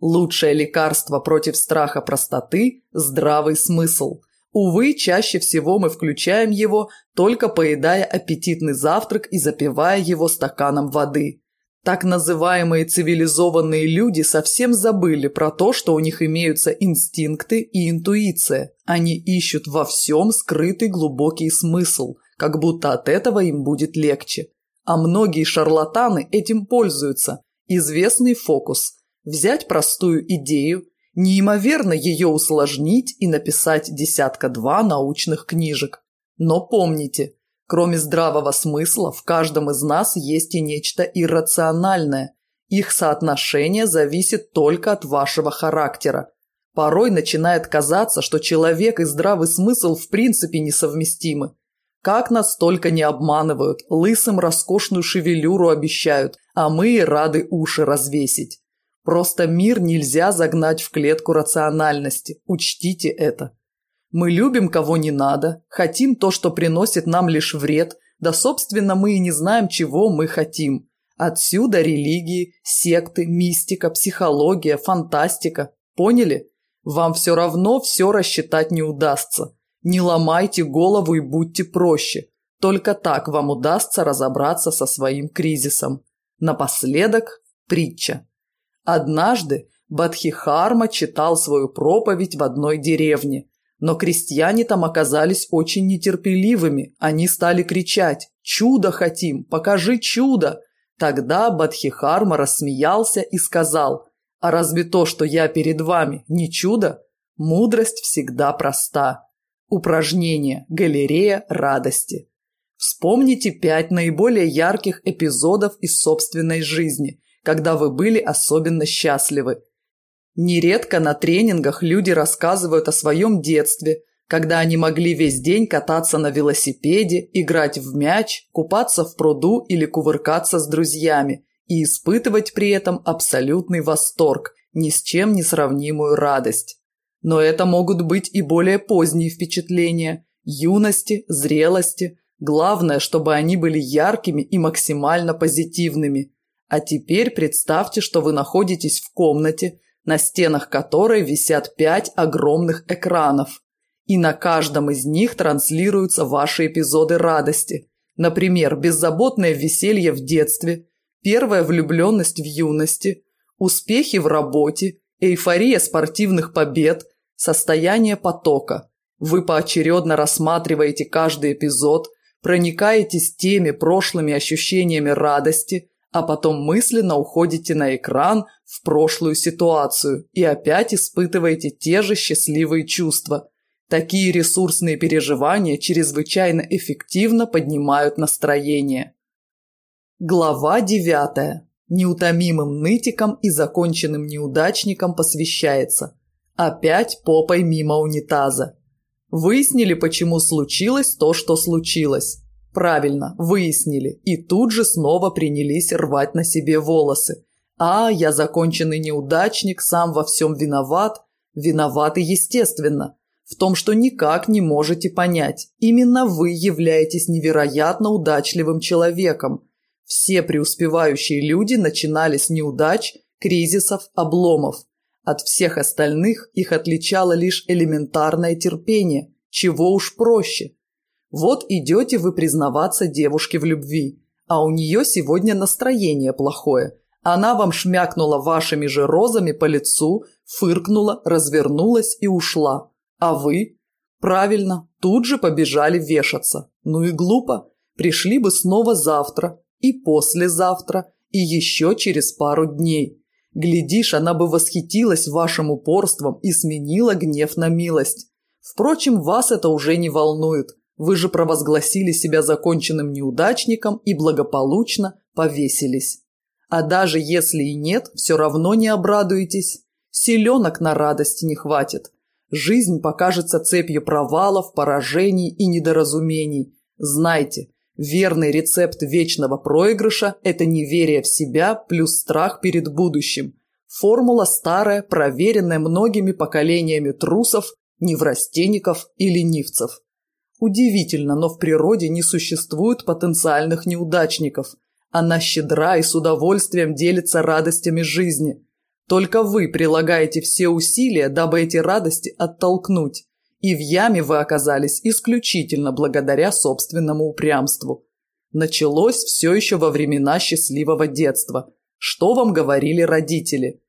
[SPEAKER 1] Лучшее лекарство против страха простоты – здравый смысл – Увы, чаще всего мы включаем его, только поедая аппетитный завтрак и запивая его стаканом воды. Так называемые цивилизованные люди совсем забыли про то, что у них имеются инстинкты и интуиция. Они ищут во всем скрытый глубокий смысл, как будто от этого им будет легче. А многие шарлатаны этим пользуются. Известный фокус – взять простую идею Неимоверно ее усложнить и написать десятка-два научных книжек. Но помните, кроме здравого смысла, в каждом из нас есть и нечто иррациональное. Их соотношение зависит только от вашего характера. Порой начинает казаться, что человек и здравый смысл в принципе несовместимы. Как нас только не обманывают, лысым роскошную шевелюру обещают, а мы рады уши развесить. Просто мир нельзя загнать в клетку рациональности. Учтите это. Мы любим кого не надо, хотим то, что приносит нам лишь вред, да, собственно, мы и не знаем, чего мы хотим. Отсюда религии, секты, мистика, психология, фантастика. Поняли? Вам все равно все рассчитать не удастся. Не ломайте голову и будьте проще. Только так вам удастся разобраться со своим кризисом. Напоследок притча. Однажды Бадхихарма читал свою проповедь в одной деревне. Но крестьяне там оказались очень нетерпеливыми. Они стали кричать «Чудо хотим! Покажи чудо!» Тогда Бадхихарма рассмеялся и сказал «А разве то, что я перед вами, не чудо?» Мудрость всегда проста. Упражнение «Галерея радости». Вспомните пять наиболее ярких эпизодов из собственной жизни – когда вы были особенно счастливы. Нередко на тренингах люди рассказывают о своем детстве, когда они могли весь день кататься на велосипеде, играть в мяч, купаться в пруду или кувыркаться с друзьями и испытывать при этом абсолютный восторг, ни с чем не сравнимую радость. Но это могут быть и более поздние впечатления – юности, зрелости. Главное, чтобы они были яркими и максимально позитивными – а теперь представьте, что вы находитесь в комнате, на стенах которой висят пять огромных экранов. И на каждом из них транслируются ваши эпизоды радости. Например, беззаботное веселье в детстве, первая влюбленность в юности, успехи в работе, эйфория спортивных побед, состояние потока. Вы поочередно рассматриваете каждый эпизод, проникаетесь теми прошлыми ощущениями радости – а потом мысленно уходите на экран в прошлую ситуацию и опять испытываете те же счастливые чувства. Такие ресурсные переживания чрезвычайно эффективно поднимают настроение. Глава 9. Неутомимым нытиком и законченным неудачником посвящается. Опять попой мимо унитаза. Выяснили, почему случилось то, что случилось. Правильно, выяснили. И тут же снова принялись рвать на себе волосы. А, я законченный неудачник, сам во всем виноват. виноват и естественно. В том, что никак не можете понять. Именно вы являетесь невероятно удачливым человеком. Все преуспевающие люди начинали с неудач, кризисов, обломов. От всех остальных их отличало лишь элементарное терпение. Чего уж проще – вот идете вы признаваться девушке в любви, а у нее сегодня настроение плохое. Она вам шмякнула вашими же розами по лицу, фыркнула, развернулась и ушла. А вы? Правильно, тут же побежали вешаться. Ну и глупо. Пришли бы снова завтра, и послезавтра, и еще через пару дней. Глядишь, она бы восхитилась вашим упорством и сменила гнев на милость. Впрочем, вас это уже не волнует. Вы же провозгласили себя законченным неудачником и благополучно повесились. А даже если и нет, все равно не обрадуетесь. Селенок на радости не хватит. Жизнь покажется цепью провалов, поражений и недоразумений. Знайте, верный рецепт вечного проигрыша – это неверие в себя плюс страх перед будущим. Формула старая, проверенная многими поколениями трусов, неврастенников и ленивцев. Удивительно, но в природе не существует потенциальных неудачников. Она щедра и с удовольствием делится радостями жизни. Только вы прилагаете все усилия, дабы эти радости оттолкнуть. И в яме вы оказались исключительно благодаря собственному упрямству. Началось все еще во времена счастливого детства. Что вам говорили родители?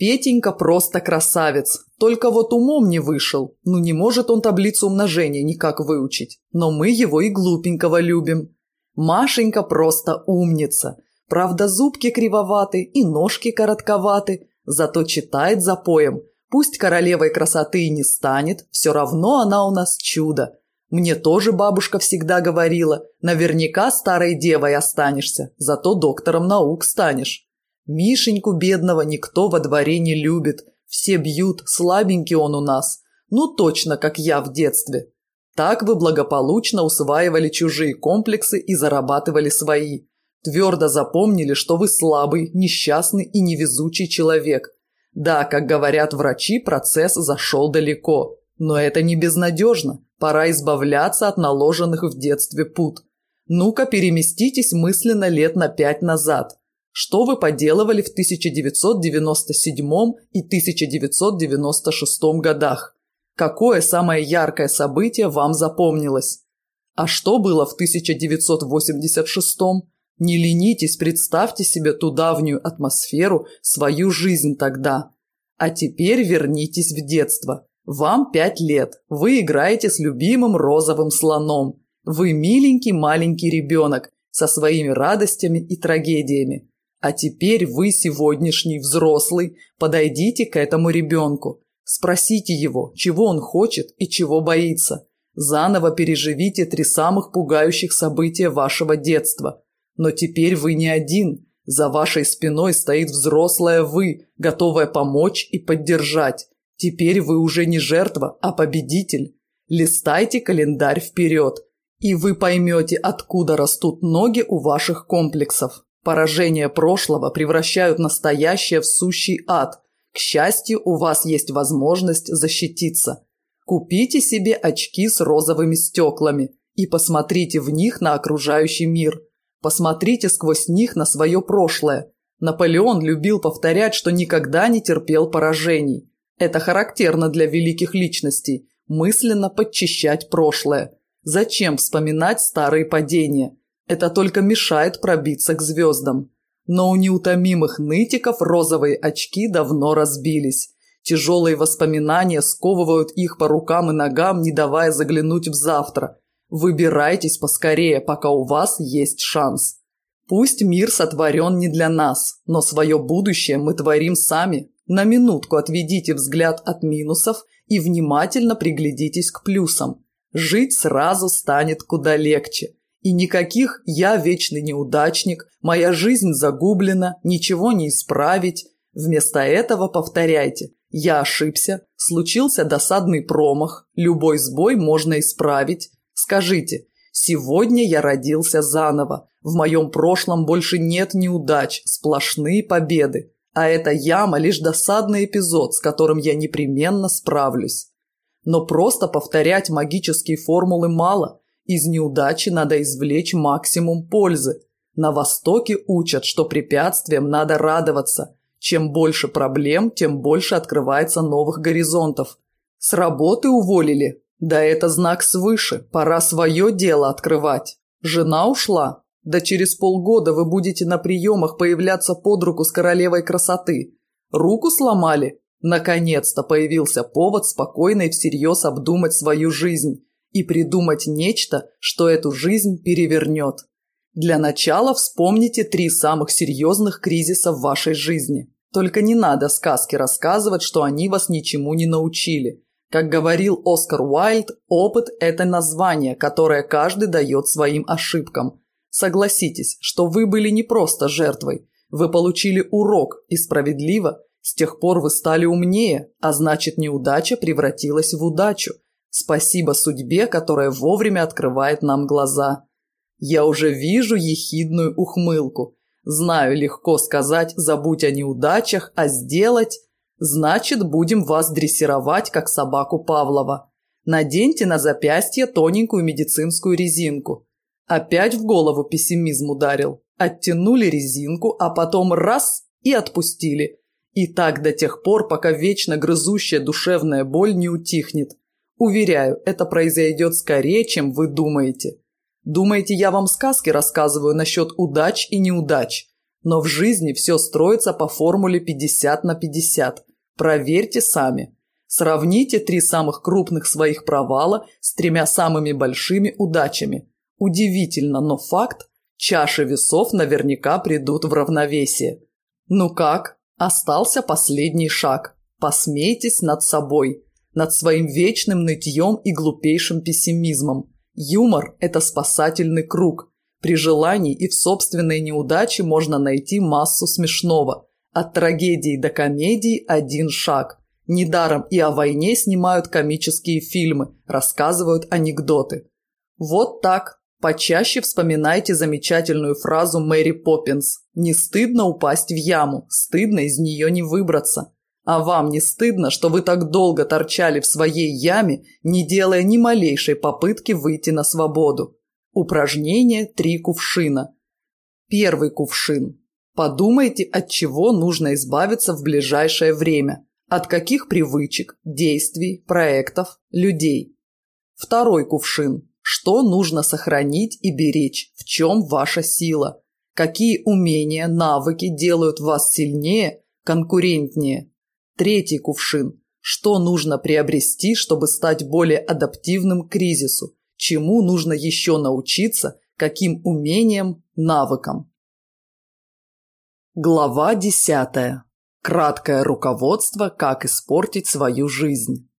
[SPEAKER 1] Петенька просто красавец. Только вот умом не вышел. Ну не может он таблицу умножения никак выучить. Но мы его и глупенького любим. Машенька просто умница. Правда, зубки кривоваты и ножки коротковаты. Зато читает за поем. Пусть королевой красоты и не станет, все равно она у нас чудо. Мне тоже бабушка всегда говорила, наверняка старой девой останешься, зато доктором наук станешь. Мишеньку бедного никто во дворе не любит. Все бьют, слабенький он у нас. Ну, точно, как я в детстве. Так вы благополучно усваивали чужие комплексы и зарабатывали свои. Твердо запомнили, что вы слабый, несчастный и невезучий человек. Да, как говорят врачи, процесс зашел далеко. Но это не безнадежно. Пора избавляться от наложенных в детстве пут. Ну-ка переместитесь мысленно лет на пять назад. Что вы поделывали в 1997 и 1996 годах? Какое самое яркое событие вам запомнилось? А что было в 1986? Не ленитесь, представьте себе ту давнюю атмосферу, свою жизнь тогда. А теперь вернитесь в детство. Вам пять лет. Вы играете с любимым розовым слоном. Вы миленький маленький ребенок со своими радостями и трагедиями. А теперь вы сегодняшний взрослый, подойдите к этому ребенку. Спросите его, чего он хочет и чего боится. Заново переживите три самых пугающих события вашего детства. Но теперь вы не один. За вашей спиной стоит взрослая вы, готовая помочь и поддержать. Теперь вы уже не жертва, а победитель. Листайте календарь вперед, и вы поймете, откуда растут ноги у ваших комплексов. Поражения прошлого превращают настоящее в сущий ад. К счастью, у вас есть возможность защититься. Купите себе очки с розовыми стеклами и посмотрите в них на окружающий мир. Посмотрите сквозь них на свое прошлое. Наполеон любил повторять, что никогда не терпел поражений. Это характерно для великих личностей – мысленно подчищать прошлое. Зачем вспоминать старые падения? Это только мешает пробиться к звездам. Но у неутомимых нытиков розовые очки давно разбились. Тяжелые воспоминания сковывают их по рукам и ногам, не давая заглянуть в завтра. Выбирайтесь поскорее, пока у вас есть шанс. Пусть мир сотворен не для нас, но свое будущее мы творим сами. На минутку отведите взгляд от минусов и внимательно приглядитесь к плюсам. Жить сразу станет куда легче – и никаких «я вечный неудачник», «моя жизнь загублена», «ничего не исправить». Вместо этого повторяйте «я ошибся», «случился досадный промах», «любой сбой можно исправить». Скажите «сегодня я родился заново», «в моем прошлом больше нет неудач, сплошные победы», а эта яма лишь досадный эпизод, с которым я непременно справлюсь. Но просто повторять магические формулы мало. Из неудачи надо извлечь максимум пользы. На Востоке учат, что препятствиям надо радоваться. Чем больше проблем, тем больше открывается новых горизонтов. С работы уволили. Да это знак свыше, пора свое дело открывать. Жена ушла. Да через полгода вы будете на приемах появляться под руку с королевой красоты. Руку сломали? Наконец-то появился повод спокойно и всерьез обдумать свою жизнь и придумать нечто, что эту жизнь перевернет. Для начала вспомните три самых серьезных кризиса в вашей жизни. Только не надо сказки рассказывать, что они вас ничему не научили. Как говорил Оскар Уайльд, опыт – это название, которое каждый дает своим ошибкам. Согласитесь, что вы были не просто жертвой. Вы получили урок, и справедливо, с тех пор вы стали умнее, а значит неудача превратилась в удачу – Спасибо судьбе, которая вовремя открывает нам глаза. Я уже вижу ехидную ухмылку. Знаю, легко сказать «забудь о неудачах», а сделать «значит, будем вас дрессировать, как собаку Павлова». Наденьте на запястье тоненькую медицинскую резинку. Опять в голову пессимизм ударил. Оттянули резинку, а потом раз и отпустили. И так до тех пор, пока вечно грызущая душевная боль не утихнет. Уверяю, это произойдет скорее, чем вы думаете. Думаете, я вам сказки рассказываю насчет удач и неудач. Но в жизни все строится по формуле 50 на 50. Проверьте сами. Сравните три самых крупных своих провала с тремя самыми большими удачами. Удивительно, но факт – чаши весов наверняка придут в равновесие. Ну как? Остался последний шаг. Посмейтесь над собой – над своим вечным нытьем и глупейшим пессимизмом. Юмор – это спасательный круг. При желании и в собственной неудаче можно найти массу смешного. От трагедии до комедии один шаг. Недаром и о войне снимают комические фильмы, рассказывают анекдоты. Вот так. Почаще вспоминайте замечательную фразу Мэри Поппинс «Не стыдно упасть в яму, стыдно из нее не выбраться». А вам не стыдно, что вы так долго торчали в своей яме, не делая ни малейшей попытки выйти на свободу? Упражнение «Три кувшина». Первый кувшин. Подумайте, от чего нужно избавиться в ближайшее время. От каких привычек, действий, проектов, людей. Второй кувшин. Что нужно сохранить и беречь? В чем ваша сила? Какие умения, навыки делают вас сильнее, конкурентнее? Третий кувшин. Что нужно приобрести, чтобы стать более адаптивным к кризису? Чему нужно еще научиться? Каким умениям, навыкам? Глава десятая. Краткое руководство, как испортить свою жизнь.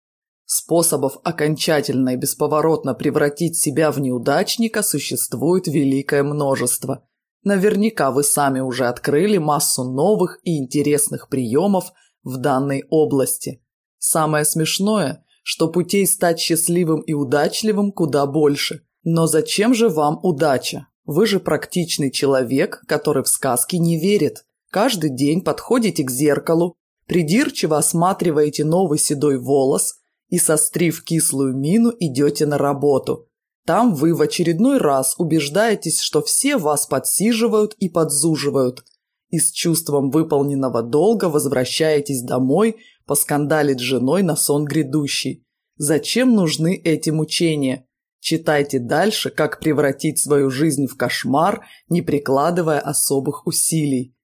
[SPEAKER 1] Способов окончательно и бесповоротно превратить себя в неудачника существует великое множество. Наверняка вы сами уже открыли массу новых и интересных приемов, в данной области. Самое смешное, что путей стать счастливым и удачливым куда больше. Но зачем же вам удача? Вы же практичный человек, который в сказки не верит. Каждый день подходите к зеркалу, придирчиво осматриваете новый седой волос и, сострив кислую мину, идете на работу. Там вы в очередной раз убеждаетесь, что все вас подсиживают и подзуживают – и с чувством выполненного долга возвращаетесь домой поскандалить с женой на сон грядущий. Зачем нужны эти мучения? Читайте дальше, как превратить свою жизнь в кошмар, не прикладывая особых усилий.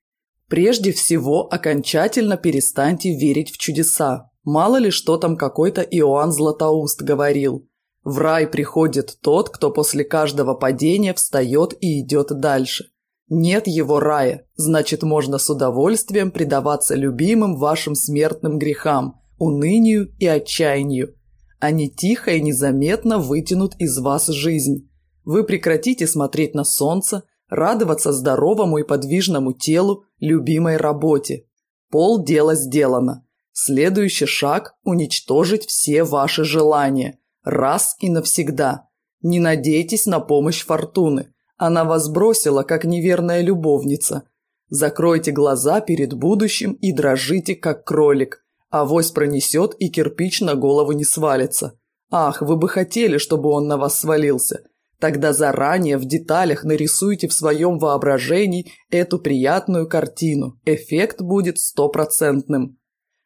[SPEAKER 1] Прежде всего, окончательно перестаньте верить в чудеса. Мало ли что там какой-то Иоанн Златоуст говорил. В рай приходит тот, кто после каждого падения встает и идет дальше. Нет его рая, значит, можно с удовольствием предаваться любимым вашим смертным грехам, унынию и отчаянию. Они тихо и незаметно вытянут из вас жизнь. Вы прекратите смотреть на солнце, радоваться здоровому и подвижному телу, любимой работе. Пол дела сделано. Следующий шаг – уничтожить все ваши желания. Раз и навсегда. Не надейтесь на помощь фортуны. Она вас бросила, как неверная любовница. Закройте глаза перед будущим и дрожите, как кролик. Авось пронесет и кирпич на голову не свалится. Ах, вы бы хотели, чтобы он на вас свалился. Тогда заранее в деталях нарисуйте в своем воображении эту приятную картину. Эффект будет стопроцентным.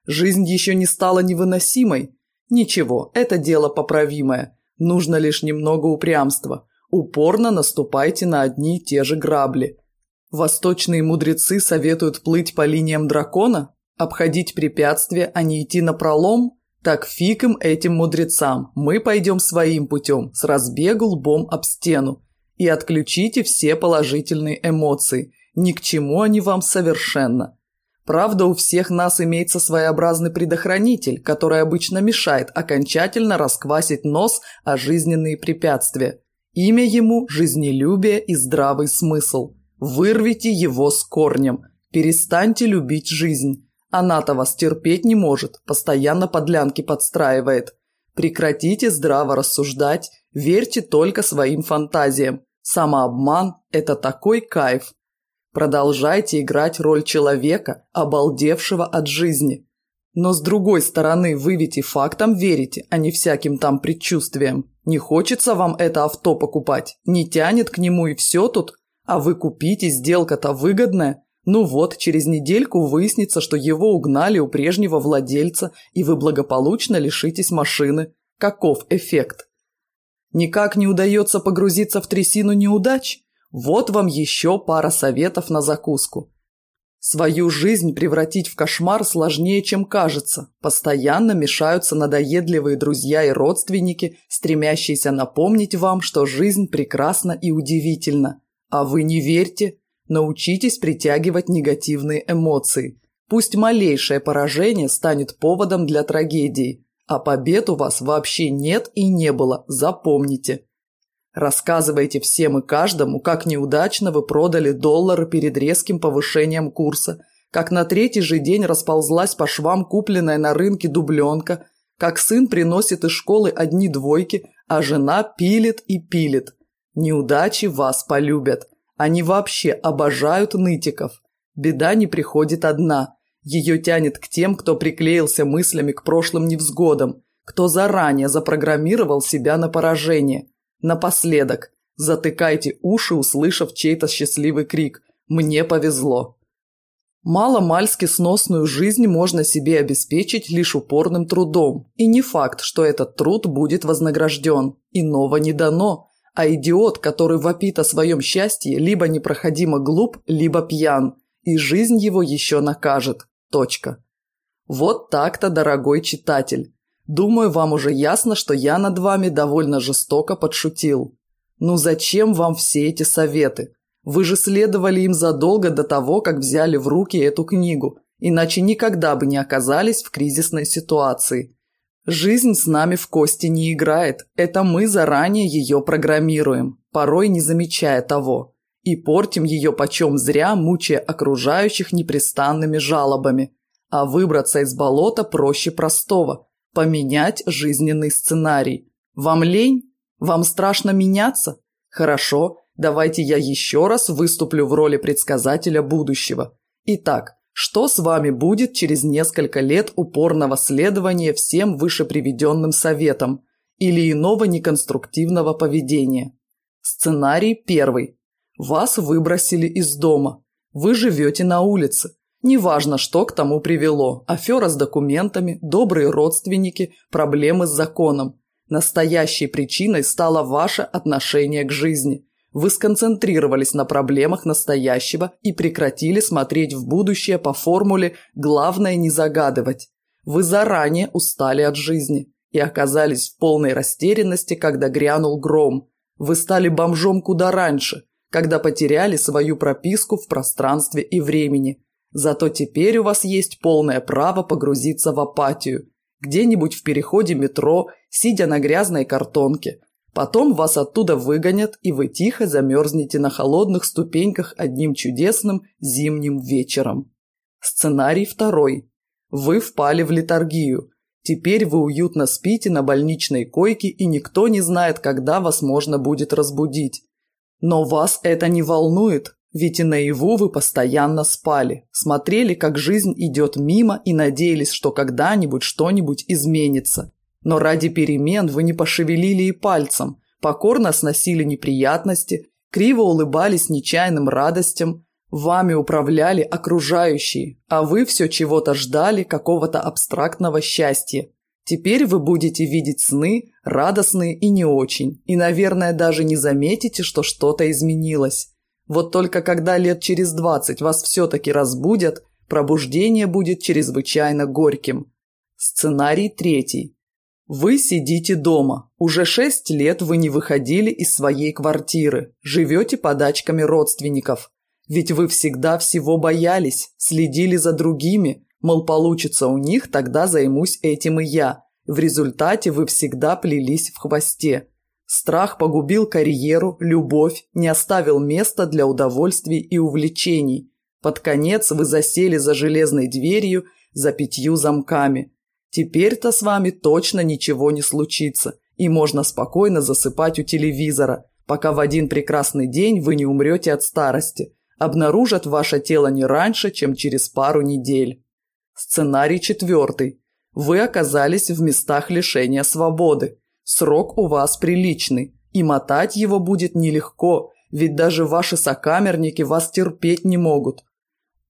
[SPEAKER 1] Жизнь еще не стала невыносимой. Ничего, это дело поправимое. Нужно лишь немного упрямства. Упорно наступайте на одни и те же грабли. Восточные мудрецы советуют плыть по линиям дракона, обходить препятствия, а не идти на пролом. Так фиг им этим мудрецам, мы пойдем своим путем, с разбегу лбом об стену. И отключите все положительные эмоции, ни к чему они вам совершенно. Правда, у всех нас имеется своеобразный предохранитель, который обычно мешает окончательно расквасить нос о жизненные препятствия. Имя ему – жизнелюбие и здравый смысл. Вырвите его с корнем. Перестаньте любить жизнь. Она-то вас терпеть не может, постоянно подлянки подстраивает. Прекратите здраво рассуждать, верьте только своим фантазиям. Самообман – это такой кайф. Продолжайте играть роль человека, обалдевшего от жизни. Но с другой стороны, вы ведь и фактам верите, а не всяким там предчувствиям. Не хочется вам это авто покупать, не тянет к нему и все тут. А вы купите, сделка-то выгодная. Ну вот, через недельку выяснится, что его угнали у прежнего владельца, и вы благополучно лишитесь машины. Каков эффект? Никак не удается погрузиться в трясину неудач? Вот вам еще пара советов на закуску. Свою жизнь превратить в кошмар сложнее, чем кажется. Постоянно мешаются надоедливые друзья и родственники, стремящиеся напомнить вам, что жизнь прекрасна и удивительна. А вы не верьте. Научитесь притягивать негативные эмоции. Пусть малейшее поражение станет поводом для трагедии. А побед у вас вообще нет и не было, запомните. Рассказывайте всем и каждому, как неудачно вы продали доллары перед резким повышением курса, как на третий же день расползлась по швам купленная на рынке дубленка, как сын приносит из школы одни двойки, а жена пилит и пилит. Неудачи вас полюбят. Они вообще обожают нытиков. Беда не приходит одна. Ее тянет к тем, кто приклеился мыслями к прошлым невзгодам, кто заранее запрограммировал себя на поражение – Напоследок, затыкайте уши, услышав чей-то счастливый крик «Мне повезло!». Мало-мальски сносную жизнь можно себе обеспечить лишь упорным трудом, и не факт, что этот труд будет вознагражден, иного не дано, а идиот, который вопит о своем счастье, либо непроходимо глуп, либо пьян, и жизнь его еще накажет. Точка. Вот так-то, дорогой читатель. Думаю, вам уже ясно, что я над вами довольно жестоко подшутил. Ну зачем вам все эти советы? Вы же следовали им задолго до того, как взяли в руки эту книгу, иначе никогда бы не оказались в кризисной ситуации. Жизнь с нами в кости не играет, это мы заранее ее программируем, порой не замечая того, и портим ее почем зря, мучая окружающих непрестанными жалобами. А выбраться из болота проще простого – Поменять жизненный сценарий. Вам лень? Вам страшно меняться? Хорошо, давайте я еще раз выступлю в роли предсказателя будущего. Итак, что с вами будет через несколько лет упорного следования всем вышеприведенным советам или иного неконструктивного поведения? Сценарий первый. Вас выбросили из дома. Вы живете на улице. Неважно, что к тому привело – афера с документами, добрые родственники, проблемы с законом. Настоящей причиной стало ваше отношение к жизни. Вы сконцентрировались на проблемах настоящего и прекратили смотреть в будущее по формуле «главное не загадывать». Вы заранее устали от жизни и оказались в полной растерянности, когда грянул гром. Вы стали бомжом куда раньше, когда потеряли свою прописку в пространстве и времени – Зато теперь у вас есть полное право погрузиться в апатию. Где-нибудь в переходе метро, сидя на грязной картонке. Потом вас оттуда выгонят, и вы тихо замерзнете на холодных ступеньках одним чудесным зимним вечером. Сценарий второй. Вы впали в литаргию. Теперь вы уютно спите на больничной койке, и никто не знает, когда вас можно будет разбудить. Но вас это не волнует, ведь и наяву вы постоянно спали, смотрели, как жизнь идет мимо и надеялись, что когда-нибудь что-нибудь изменится. Но ради перемен вы не пошевелили и пальцем, покорно сносили неприятности, криво улыбались нечаянным радостям, вами управляли окружающие, а вы все чего-то ждали, какого-то абстрактного счастья. Теперь вы будете видеть сны, радостные и не очень, и, наверное, даже не заметите, что что-то изменилось. Вот только когда лет через двадцать вас все-таки разбудят, пробуждение будет чрезвычайно горьким. Сценарий третий. Вы сидите дома. Уже шесть лет вы не выходили из своей квартиры, живете подачками родственников. Ведь вы всегда всего боялись, следили за другими, мол, получится у них, тогда займусь этим и я. В результате вы всегда плелись в хвосте. Страх погубил карьеру, любовь, не оставил места для удовольствий и увлечений. Под конец вы засели за железной дверью, за пятью замками. Теперь-то с вами точно ничего не случится, и можно спокойно засыпать у телевизора, пока в один прекрасный день вы не умрете от старости. Обнаружат ваше тело не раньше, чем через пару недель. Сценарий четвертый. Вы оказались в местах лишения свободы. Срок у вас приличный, и мотать его будет нелегко, ведь даже ваши сокамерники вас терпеть не могут.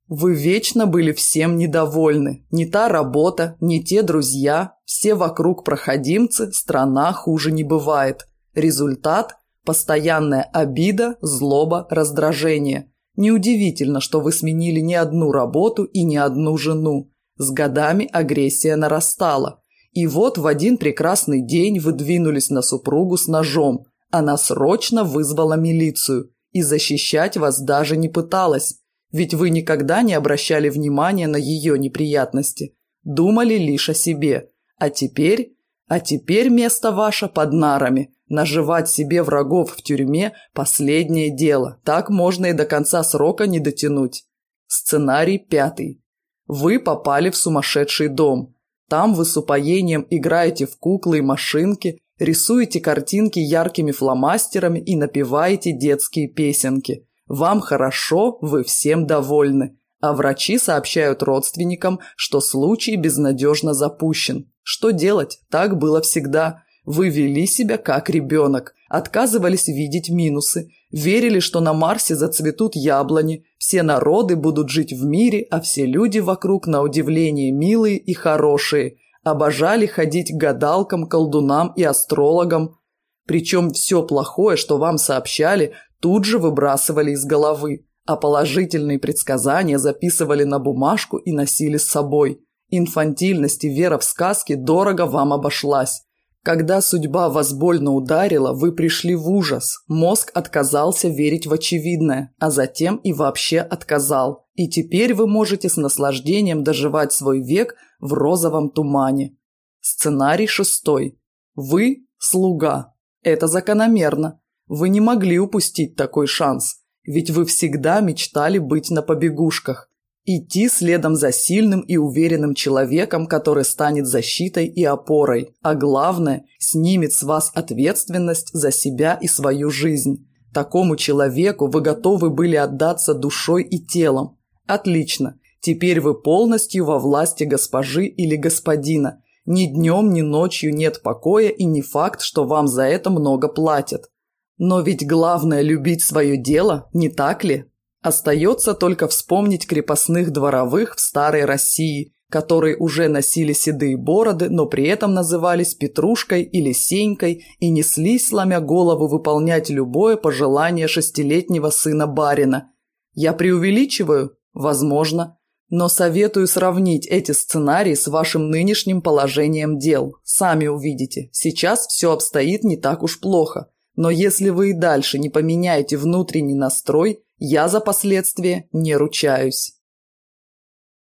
[SPEAKER 1] Вы вечно были всем недовольны. Не та работа, не те друзья, все вокруг проходимцы, страна хуже не бывает. Результат – постоянная обида, злоба, раздражение. Неудивительно, что вы сменили не одну работу и не одну жену. С годами агрессия нарастала. И вот в один прекрасный день выдвинулись на супругу с ножом. Она срочно вызвала милицию и защищать вас даже не пыталась, ведь вы никогда не обращали внимания на ее неприятности, думали лишь о себе. А теперь, а теперь место ваше под нарами. Наживать себе врагов в тюрьме – последнее дело. Так можно и до конца срока не дотянуть. Сценарий пятый. Вы попали в сумасшедший дом. Там вы с упоением играете в куклы и машинки, рисуете картинки яркими фломастерами и напеваете детские песенки. Вам хорошо, вы всем довольны. А врачи сообщают родственникам, что случай безнадежно запущен. Что делать? Так было всегда. Вы вели себя как ребенок, отказывались видеть минусы, верили, что на Марсе зацветут яблони, все народы будут жить в мире, а все люди вокруг, на удивление, милые и хорошие. Обожали ходить к гадалкам, колдунам и астрологам. Причем все плохое, что вам сообщали, тут же выбрасывали из головы, а положительные предсказания записывали на бумажку и носили с собой. Инфантильность и вера в сказки дорого вам обошлась. Когда судьба вас больно ударила, вы пришли в ужас. Мозг отказался верить в очевидное, а затем и вообще отказал. И теперь вы можете с наслаждением доживать свой век в розовом тумане. Сценарий шестой. Вы – слуга. Это закономерно. Вы не могли упустить такой шанс, ведь вы всегда мечтали быть на побегушках. Идти следом за сильным и уверенным человеком, который станет защитой и опорой, а главное, снимет с вас ответственность за себя и свою жизнь. Такому человеку вы готовы были отдаться душой и телом. Отлично. Теперь вы полностью во власти госпожи или господина. Ни днем, ни ночью нет покоя и не факт, что вам за это много платят. Но ведь главное любить свое дело, не так ли? Остается только вспомнить крепостных дворовых в старой России, которые уже носили седые бороды, но при этом назывались Петрушкой или Сенькой и неслись, сломя голову, выполнять любое пожелание шестилетнего сына барина. Я преувеличиваю? Возможно. Но советую сравнить эти сценарии с вашим нынешним положением дел. Сами увидите, сейчас все обстоит не так уж плохо. Но если вы и дальше не поменяете внутренний настрой – я за последствия не ручаюсь.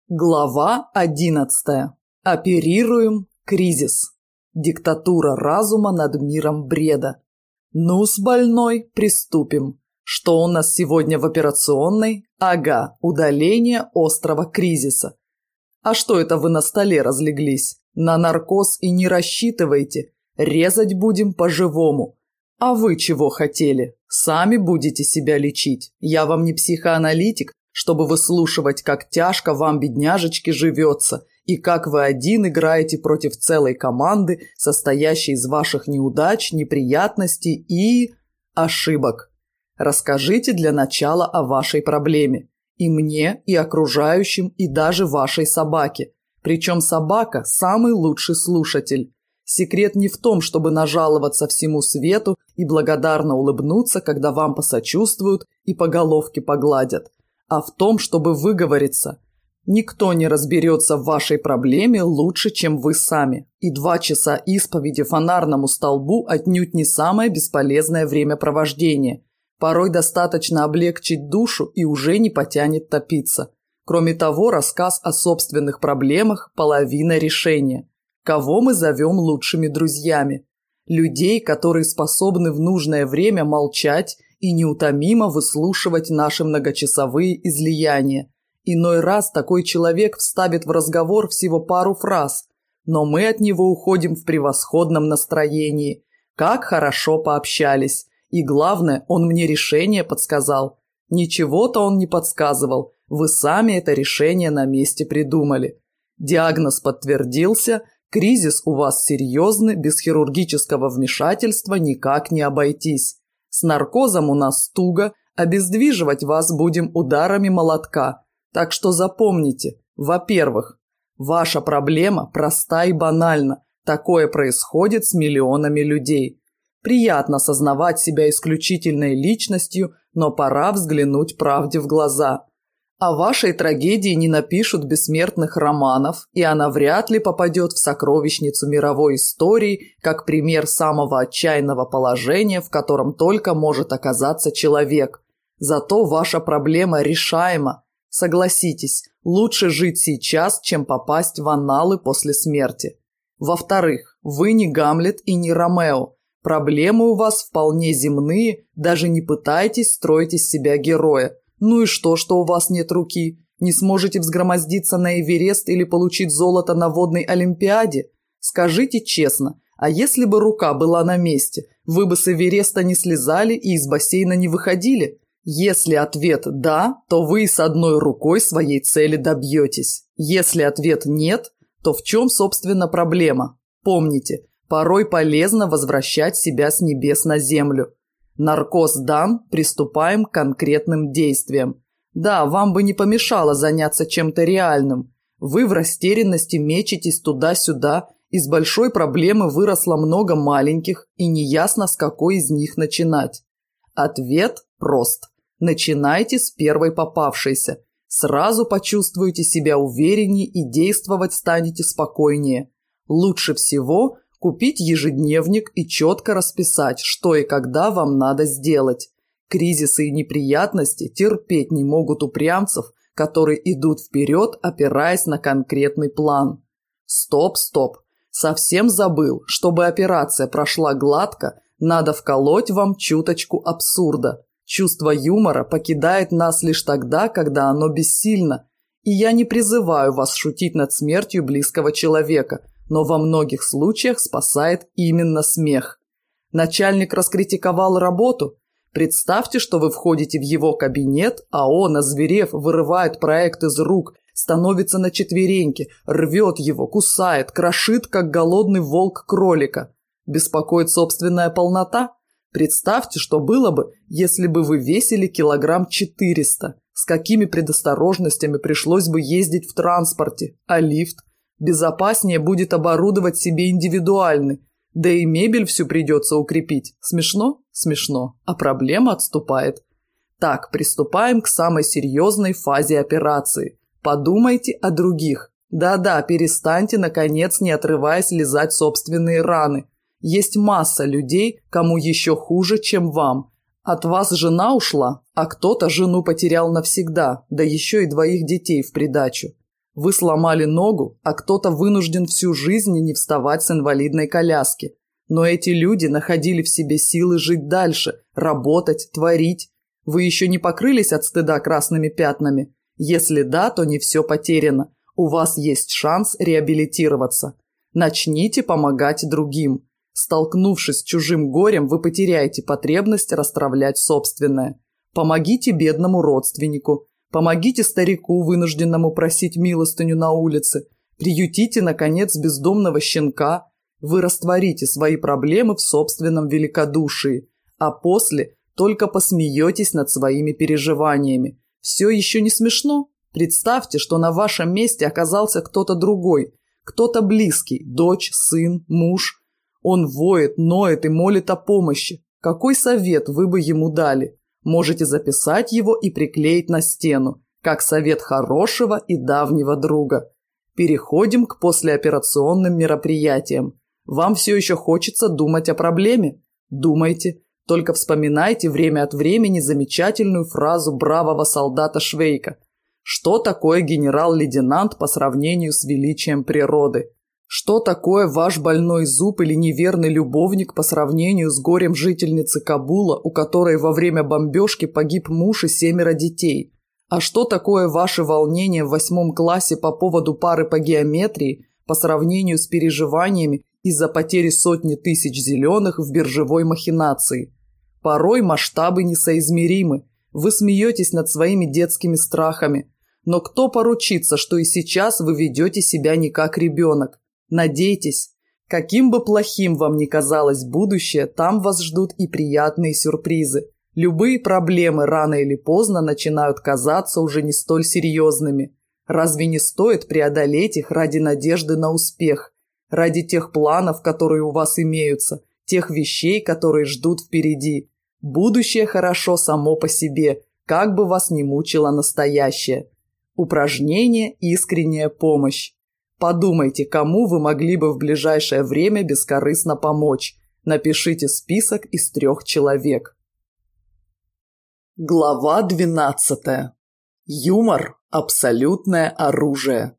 [SPEAKER 1] Глава одиннадцатая. Оперируем кризис. Диктатура разума над миром бреда. Ну, с больной приступим. Что у нас сегодня в операционной? Ага, удаление острова кризиса. А что это вы на столе разлеглись? На наркоз и не рассчитывайте. Резать будем по-живому. «А вы чего хотели? Сами будете себя лечить. Я вам не психоаналитик, чтобы выслушивать, как тяжко вам, бедняжечки, живется, и как вы один играете против целой команды, состоящей из ваших неудач, неприятностей и... ошибок. Расскажите для начала о вашей проблеме. И мне, и окружающим, и даже вашей собаке. Причем собака – самый лучший слушатель. Секрет не в том, чтобы нажаловаться всему свету и благодарно улыбнуться, когда вам посочувствуют и по головке погладят, а в том, чтобы выговориться. Никто не разберется в вашей проблеме лучше, чем вы сами. И два часа исповеди фонарному столбу отнюдь не самое бесполезное времяпровождение. Порой достаточно облегчить душу и уже не потянет топиться. Кроме того, рассказ о собственных проблемах – половина решения – кого мы зовем лучшими друзьями. Людей, которые способны в нужное время молчать и неутомимо выслушивать наши многочасовые излияния. Иной раз такой человек вставит в разговор всего пару фраз, но мы от него уходим в превосходном настроении. Как хорошо пообщались. И главное, он мне решение подсказал. Ничего-то он не подсказывал. Вы сами это решение на месте придумали. Диагноз подтвердился – Кризис у вас серьезный, без хирургического вмешательства никак не обойтись. С наркозом у нас туго, обездвиживать вас будем ударами молотка. Так что запомните, во-первых, ваша проблема проста и банальна. Такое происходит с миллионами людей. Приятно сознавать себя исключительной личностью, но пора взглянуть правде в глаза. О вашей трагедии не напишут бессмертных романов, и она вряд ли попадет в сокровищницу мировой истории как пример самого отчаянного положения, в котором только может оказаться человек. Зато ваша проблема решаема. Согласитесь, лучше жить сейчас, чем попасть в аналы после смерти. Во-вторых, вы не Гамлет и не Ромео. Проблемы у вас вполне земные, даже не пытайтесь строить из себя героя – ну и что, что у вас нет руки? Не сможете взгромоздиться на Эверест или получить золото на водной Олимпиаде? Скажите честно, а если бы рука была на месте, вы бы с Эвереста не слезали и из бассейна не выходили? Если ответ «да», то вы с одной рукой своей цели добьетесь. Если ответ «нет», то в чем, собственно, проблема? Помните, порой полезно возвращать себя с небес на землю. Наркоз дан, приступаем к конкретным действиям. Да, вам бы не помешало заняться чем-то реальным. Вы в растерянности мечетесь туда-сюда, из большой проблемы выросло много маленьких, и неясно, с какой из них начинать. Ответ прост. Начинайте с первой попавшейся. Сразу почувствуете себя увереннее и действовать станете спокойнее. Лучше всего – Купить ежедневник и четко расписать, что и когда вам надо сделать. Кризисы и неприятности терпеть не могут упрямцев, которые идут вперед, опираясь на конкретный план. Стоп, стоп. Совсем забыл, чтобы операция прошла гладко, надо вколоть вам чуточку абсурда. Чувство юмора покидает нас лишь тогда, когда оно бессильно. И я не призываю вас шутить над смертью близкого человека – но во многих случаях спасает именно смех. Начальник раскритиковал работу. Представьте, что вы входите в его кабинет, а он, озверев, вырывает проект из рук, становится на четвереньки, рвет его, кусает, крошит, как голодный волк кролика. Беспокоит собственная полнота? Представьте, что было бы, если бы вы весили килограмм 400. С какими предосторожностями пришлось бы ездить в транспорте, а лифт – Безопаснее будет оборудовать себе индивидуальный. Да и мебель всю придется укрепить. Смешно? Смешно. А проблема отступает. Так, приступаем к самой серьезной фазе операции. Подумайте о других. Да-да, перестаньте, наконец, не отрываясь, лизать собственные раны. Есть масса людей, кому еще хуже, чем вам. От вас жена ушла, а кто-то жену потерял навсегда, да еще и двоих детей в придачу. Вы сломали ногу, а кто-то вынужден всю жизнь не вставать с инвалидной коляски. Но эти люди находили в себе силы жить дальше, работать, творить. Вы еще не покрылись от стыда красными пятнами? Если да, то не все потеряно. У вас есть шанс реабилитироваться. Начните помогать другим. Столкнувшись с чужим горем, вы потеряете потребность расстравлять собственное. Помогите бедному родственнику, Помогите старику, вынужденному просить милостыню на улице. Приютите, наконец, бездомного щенка. Вы растворите свои проблемы в собственном великодушии, а после только посмеетесь над своими переживаниями. Все еще не смешно? Представьте, что на вашем месте оказался кто-то другой, кто-то близкий, дочь, сын, муж. Он воет, ноет и молит о помощи. Какой совет вы бы ему дали? Можете записать его и приклеить на стену, как совет хорошего и давнего друга. Переходим к послеоперационным мероприятиям. Вам все еще хочется думать о проблеме? Думайте. Только вспоминайте время от времени замечательную фразу бравого солдата Швейка. Что такое генерал-лейтенант по сравнению с величием природы? Что такое ваш больной зуб или неверный любовник по сравнению с горем жительницы Кабула, у которой во время бомбежки погиб муж и семеро детей? А что такое ваше волнение в восьмом классе по поводу пары по геометрии по сравнению с переживаниями из-за потери сотни тысяч зеленых в биржевой махинации? Порой масштабы несоизмеримы. Вы смеетесь над своими детскими страхами. Но кто поручится, что и сейчас вы ведете себя не как ребенок? Надейтесь, каким бы плохим вам ни казалось будущее, там вас ждут и приятные сюрпризы. Любые проблемы рано или поздно начинают казаться уже не столь серьезными. Разве не стоит преодолеть их ради надежды на успех, ради тех планов, которые у вас имеются, тех вещей, которые ждут впереди? Будущее хорошо само по себе, как бы вас ни мучило настоящее. Упражнение «Искренняя помощь». Подумайте, кому вы могли бы в ближайшее время бескорыстно помочь. Напишите список из трех человек. Глава двенадцатая. Юмор – абсолютное оружие.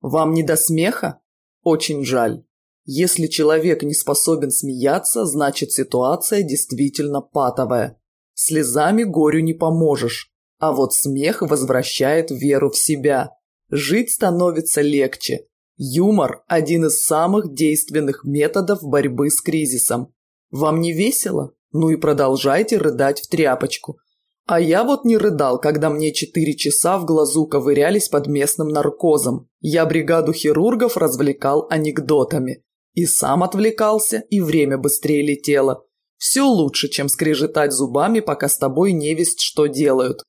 [SPEAKER 1] Вам не до смеха? Очень жаль. Если человек не способен смеяться, значит ситуация действительно патовая. Слезами горю не поможешь, а вот смех возвращает веру в себя. Жить становится легче, Юмор – один из самых действенных методов борьбы с кризисом. Вам не весело? Ну и продолжайте рыдать в тряпочку. А я вот не рыдал, когда мне четыре часа в глазу ковырялись под местным наркозом. Я бригаду хирургов развлекал анекдотами. И сам отвлекался, и время быстрее летело. Все лучше, чем скрежетать зубами, пока с тобой невесть что делают.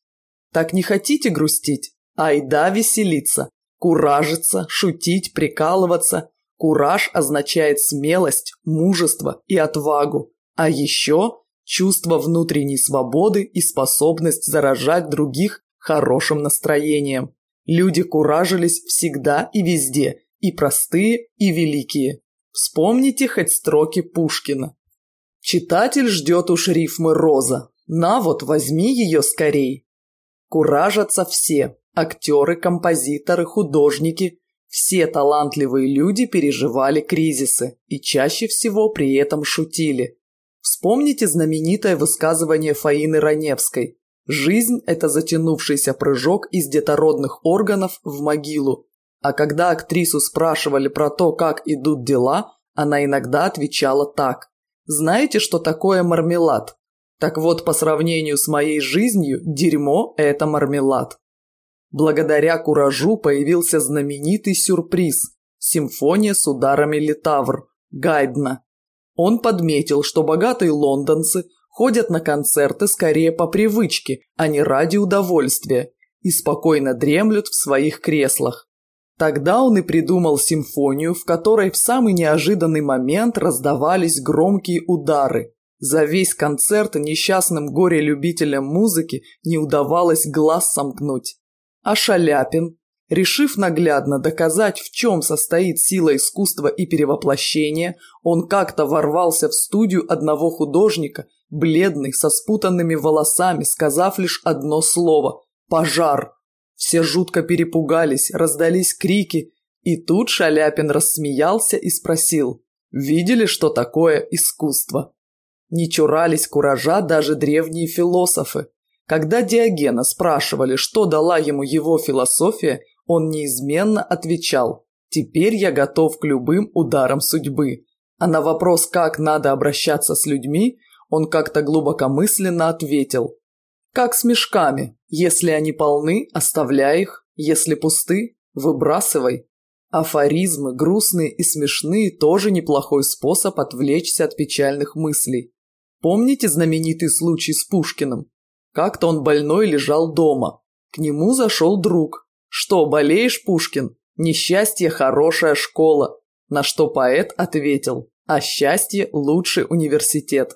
[SPEAKER 1] Так не хотите грустить? Ай да, веселиться. Куражиться, шутить, прикалываться. Кураж означает смелость, мужество и отвагу. А еще чувство внутренней свободы и способность заражать других хорошим настроением. Люди куражились всегда и везде, и простые, и великие. Вспомните хоть строки Пушкина. Читатель ждет уж рифмы роза. На вот, возьми ее скорей. Куражатся все, Актеры, композиторы, художники – все талантливые люди переживали кризисы и чаще всего при этом шутили. Вспомните знаменитое высказывание Фаины Раневской «Жизнь – это затянувшийся прыжок из детородных органов в могилу». А когда актрису спрашивали про то, как идут дела, она иногда отвечала так. «Знаете, что такое мармелад? Так вот, по сравнению с моей жизнью, дерьмо – это мармелад. Благодаря куражу появился знаменитый сюрприз – симфония с ударами литавр Гайдна. Он подметил, что богатые лондонцы ходят на концерты скорее по привычке, а не ради удовольствия, и спокойно дремлют в своих креслах. Тогда он и придумал симфонию, в которой в самый неожиданный момент раздавались громкие удары. За весь концерт несчастным горе-любителям музыки не удавалось глаз сомкнуть. А Шаляпин, решив наглядно доказать, в чем состоит сила искусства и перевоплощения, он как-то ворвался в студию одного художника, бледный, со спутанными волосами, сказав лишь одно слово «пожар». Все жутко перепугались, раздались крики, и тут Шаляпин рассмеялся и спросил «Видели, что такое искусство?» Не чурались куража даже древние философы. Когда Диогена спрашивали, что дала ему его философия, он неизменно отвечал «Теперь я готов к любым ударам судьбы». А на вопрос, как надо обращаться с людьми, он как-то глубокомысленно ответил «Как с мешками, если они полны, оставляй их, если пусты, выбрасывай». Афоризмы, грустные и смешные, тоже неплохой способ отвлечься от печальных мыслей. Помните знаменитый случай с Пушкиным? Как-то он больной лежал дома. К нему зашел друг. «Что, болеешь, Пушкин? Несчастье – хорошая школа». На что поэт ответил, «А счастье – лучший университет».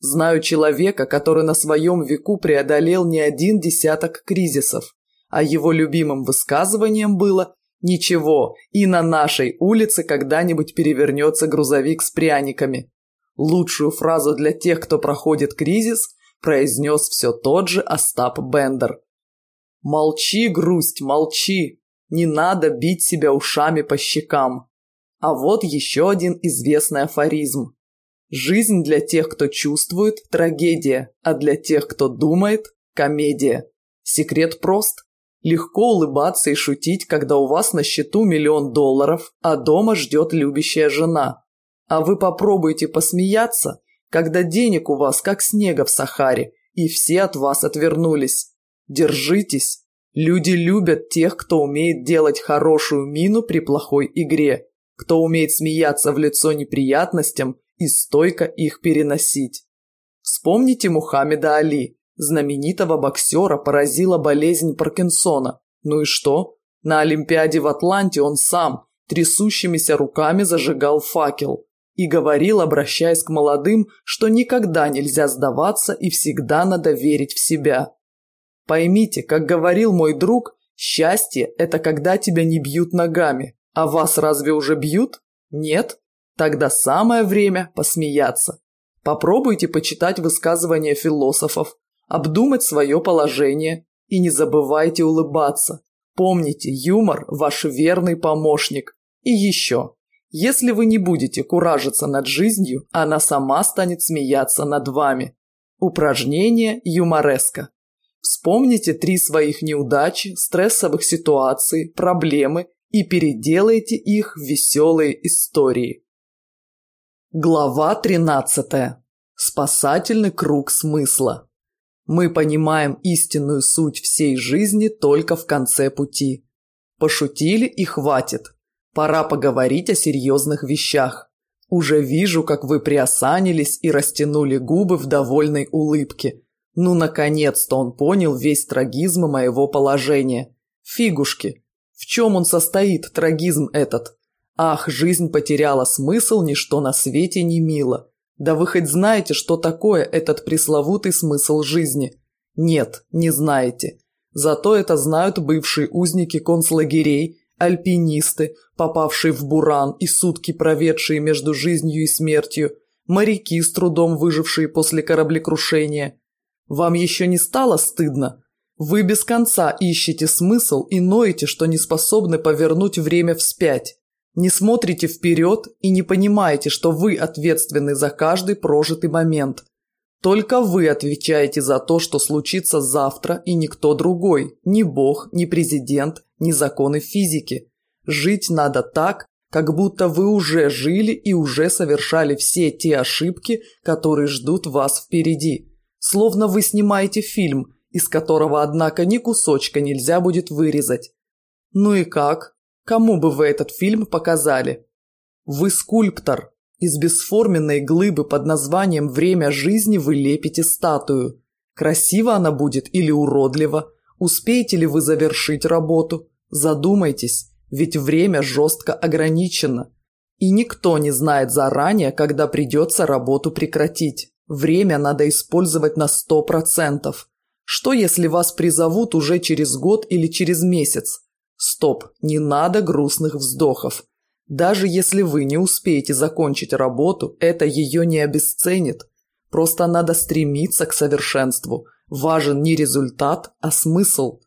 [SPEAKER 1] Знаю человека, который на своем веку преодолел не один десяток кризисов, а его любимым высказыванием было «Ничего, и на нашей улице когда-нибудь перевернется грузовик с пряниками». Лучшую фразу для тех, кто проходит кризис, произнес все тот же Остап Бендер. «Молчи, грусть, молчи! Не надо бить себя ушами по щекам!» А вот еще один известный афоризм. «Жизнь для тех, кто чувствует – трагедия, а для тех, кто думает – комедия». Секрет прост. Легко улыбаться и шутить, когда у вас на счету миллион долларов, а дома ждет любящая жена. А вы попробуйте посмеяться – когда денег у вас как снега в Сахаре, и все от вас отвернулись. Держитесь. Люди любят тех, кто умеет делать хорошую мину при плохой игре, кто умеет смеяться в лицо неприятностям и стойко их переносить. Вспомните Мухаммеда Али. Знаменитого боксера поразила болезнь Паркинсона. Ну и что? На Олимпиаде в Атланте он сам трясущимися руками зажигал факел – и говорил, обращаясь к молодым, что никогда нельзя сдаваться и всегда надо верить в себя. Поймите, как говорил мой друг, счастье – это когда тебя не бьют ногами. А вас разве уже бьют? Нет? Тогда самое время посмеяться. Попробуйте почитать высказывания философов, обдумать свое положение и не забывайте улыбаться. Помните, юмор – ваш верный помощник. И еще. Если вы не будете куражиться над жизнью, она сама станет смеяться над вами. Упражнение юмореска. Вспомните три своих неудачи, стрессовых ситуаций, проблемы и переделайте их в веселые истории. Глава 13. Спасательный круг смысла. Мы понимаем истинную суть всей жизни только в конце пути. Пошутили и хватит. Пора поговорить о серьезных вещах. Уже вижу, как вы приосанились и растянули губы в довольной улыбке. Ну, наконец-то он понял весь трагизм моего положения. Фигушки. В чем он состоит, трагизм этот? Ах, жизнь потеряла смысл, ничто на свете не мило. Да вы хоть знаете, что такое этот пресловутый смысл жизни? Нет, не знаете. Зато это знают бывшие узники концлагерей Альпинисты, попавшие в буран и сутки проведшие между жизнью и смертью, моряки, с трудом выжившие после кораблекрушения. Вам еще не стало стыдно? Вы без конца ищете смысл и ноете, что не способны повернуть время вспять. Не смотрите вперед и не понимаете, что вы ответственны за каждый прожитый момент. Только вы отвечаете за то, что случится завтра, и никто другой, ни бог, ни президент, ни законы физики. Жить надо так, как будто вы уже жили и уже совершали все те ошибки, которые ждут вас впереди. Словно вы снимаете фильм, из которого, однако, ни кусочка нельзя будет вырезать. Ну и как? Кому бы вы этот фильм показали? Вы скульптор, из бесформенной глыбы под названием «Время жизни» вы лепите статую. Красиво она будет или уродливо? Успеете ли вы завершить работу? Задумайтесь, ведь время жестко ограничено. И никто не знает заранее, когда придется работу прекратить. Время надо использовать на 100%. Что если вас призовут уже через год или через месяц? Стоп, не надо грустных вздохов. Даже если вы не успеете закончить работу, это ее не обесценит. Просто надо стремиться к совершенству. Важен не результат, а смысл.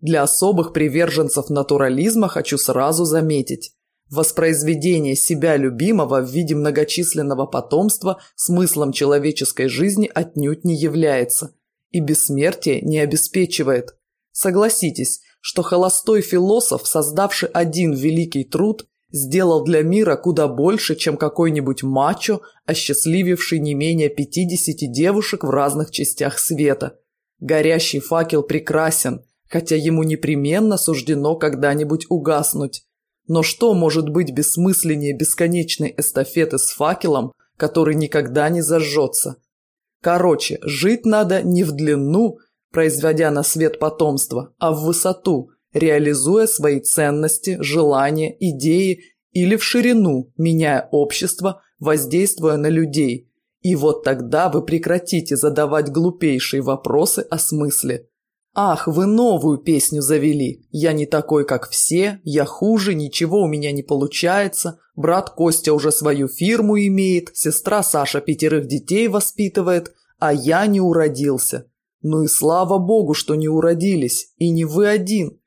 [SPEAKER 1] Для особых приверженцев натурализма хочу сразу заметить. Воспроизведение себя любимого в виде многочисленного потомства смыслом человеческой жизни отнюдь не является. И бессмертие не обеспечивает. Согласитесь, что холостой философ, создавший один великий труд, сделал для мира куда больше, чем какой-нибудь мачо, осчастлививший не менее 50 девушек в разных частях света. Горящий факел прекрасен, хотя ему непременно суждено когда-нибудь угаснуть. Но что может быть бессмысленнее бесконечной эстафеты с факелом, который никогда не зажжется? Короче, жить надо не в длину, производя на свет потомство, а в высоту – реализуя свои ценности, желания, идеи или в ширину, меняя общество, воздействуя на людей. И вот тогда вы прекратите задавать глупейшие вопросы о смысле. «Ах, вы новую песню завели! Я не такой, как все, я хуже, ничего у меня не получается, брат Костя уже свою фирму имеет, сестра Саша пятерых детей воспитывает, а я не уродился». Ну и слава богу, что не уродились, и не вы один.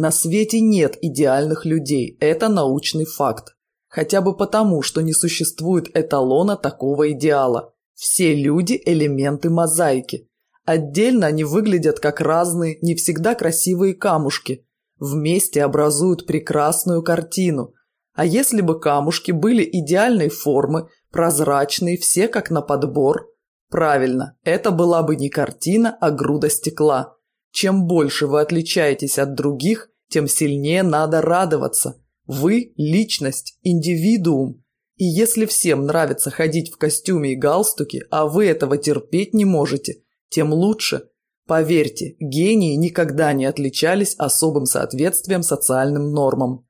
[SPEAKER 1] На свете нет идеальных людей, это научный факт. Хотя бы потому, что не существует эталона такого идеала. Все люди – элементы мозаики. Отдельно они выглядят как разные, не всегда красивые камушки. Вместе образуют прекрасную картину. А если бы камушки были идеальной формы, прозрачные, все как на подбор? Правильно, это была бы не картина, а груда стекла – чем больше вы отличаетесь от других, тем сильнее надо радоваться. Вы – личность, индивидуум. И если всем нравится ходить в костюме и галстуке, а вы этого терпеть не можете, тем лучше. Поверьте, гении никогда не отличались особым соответствием социальным нормам.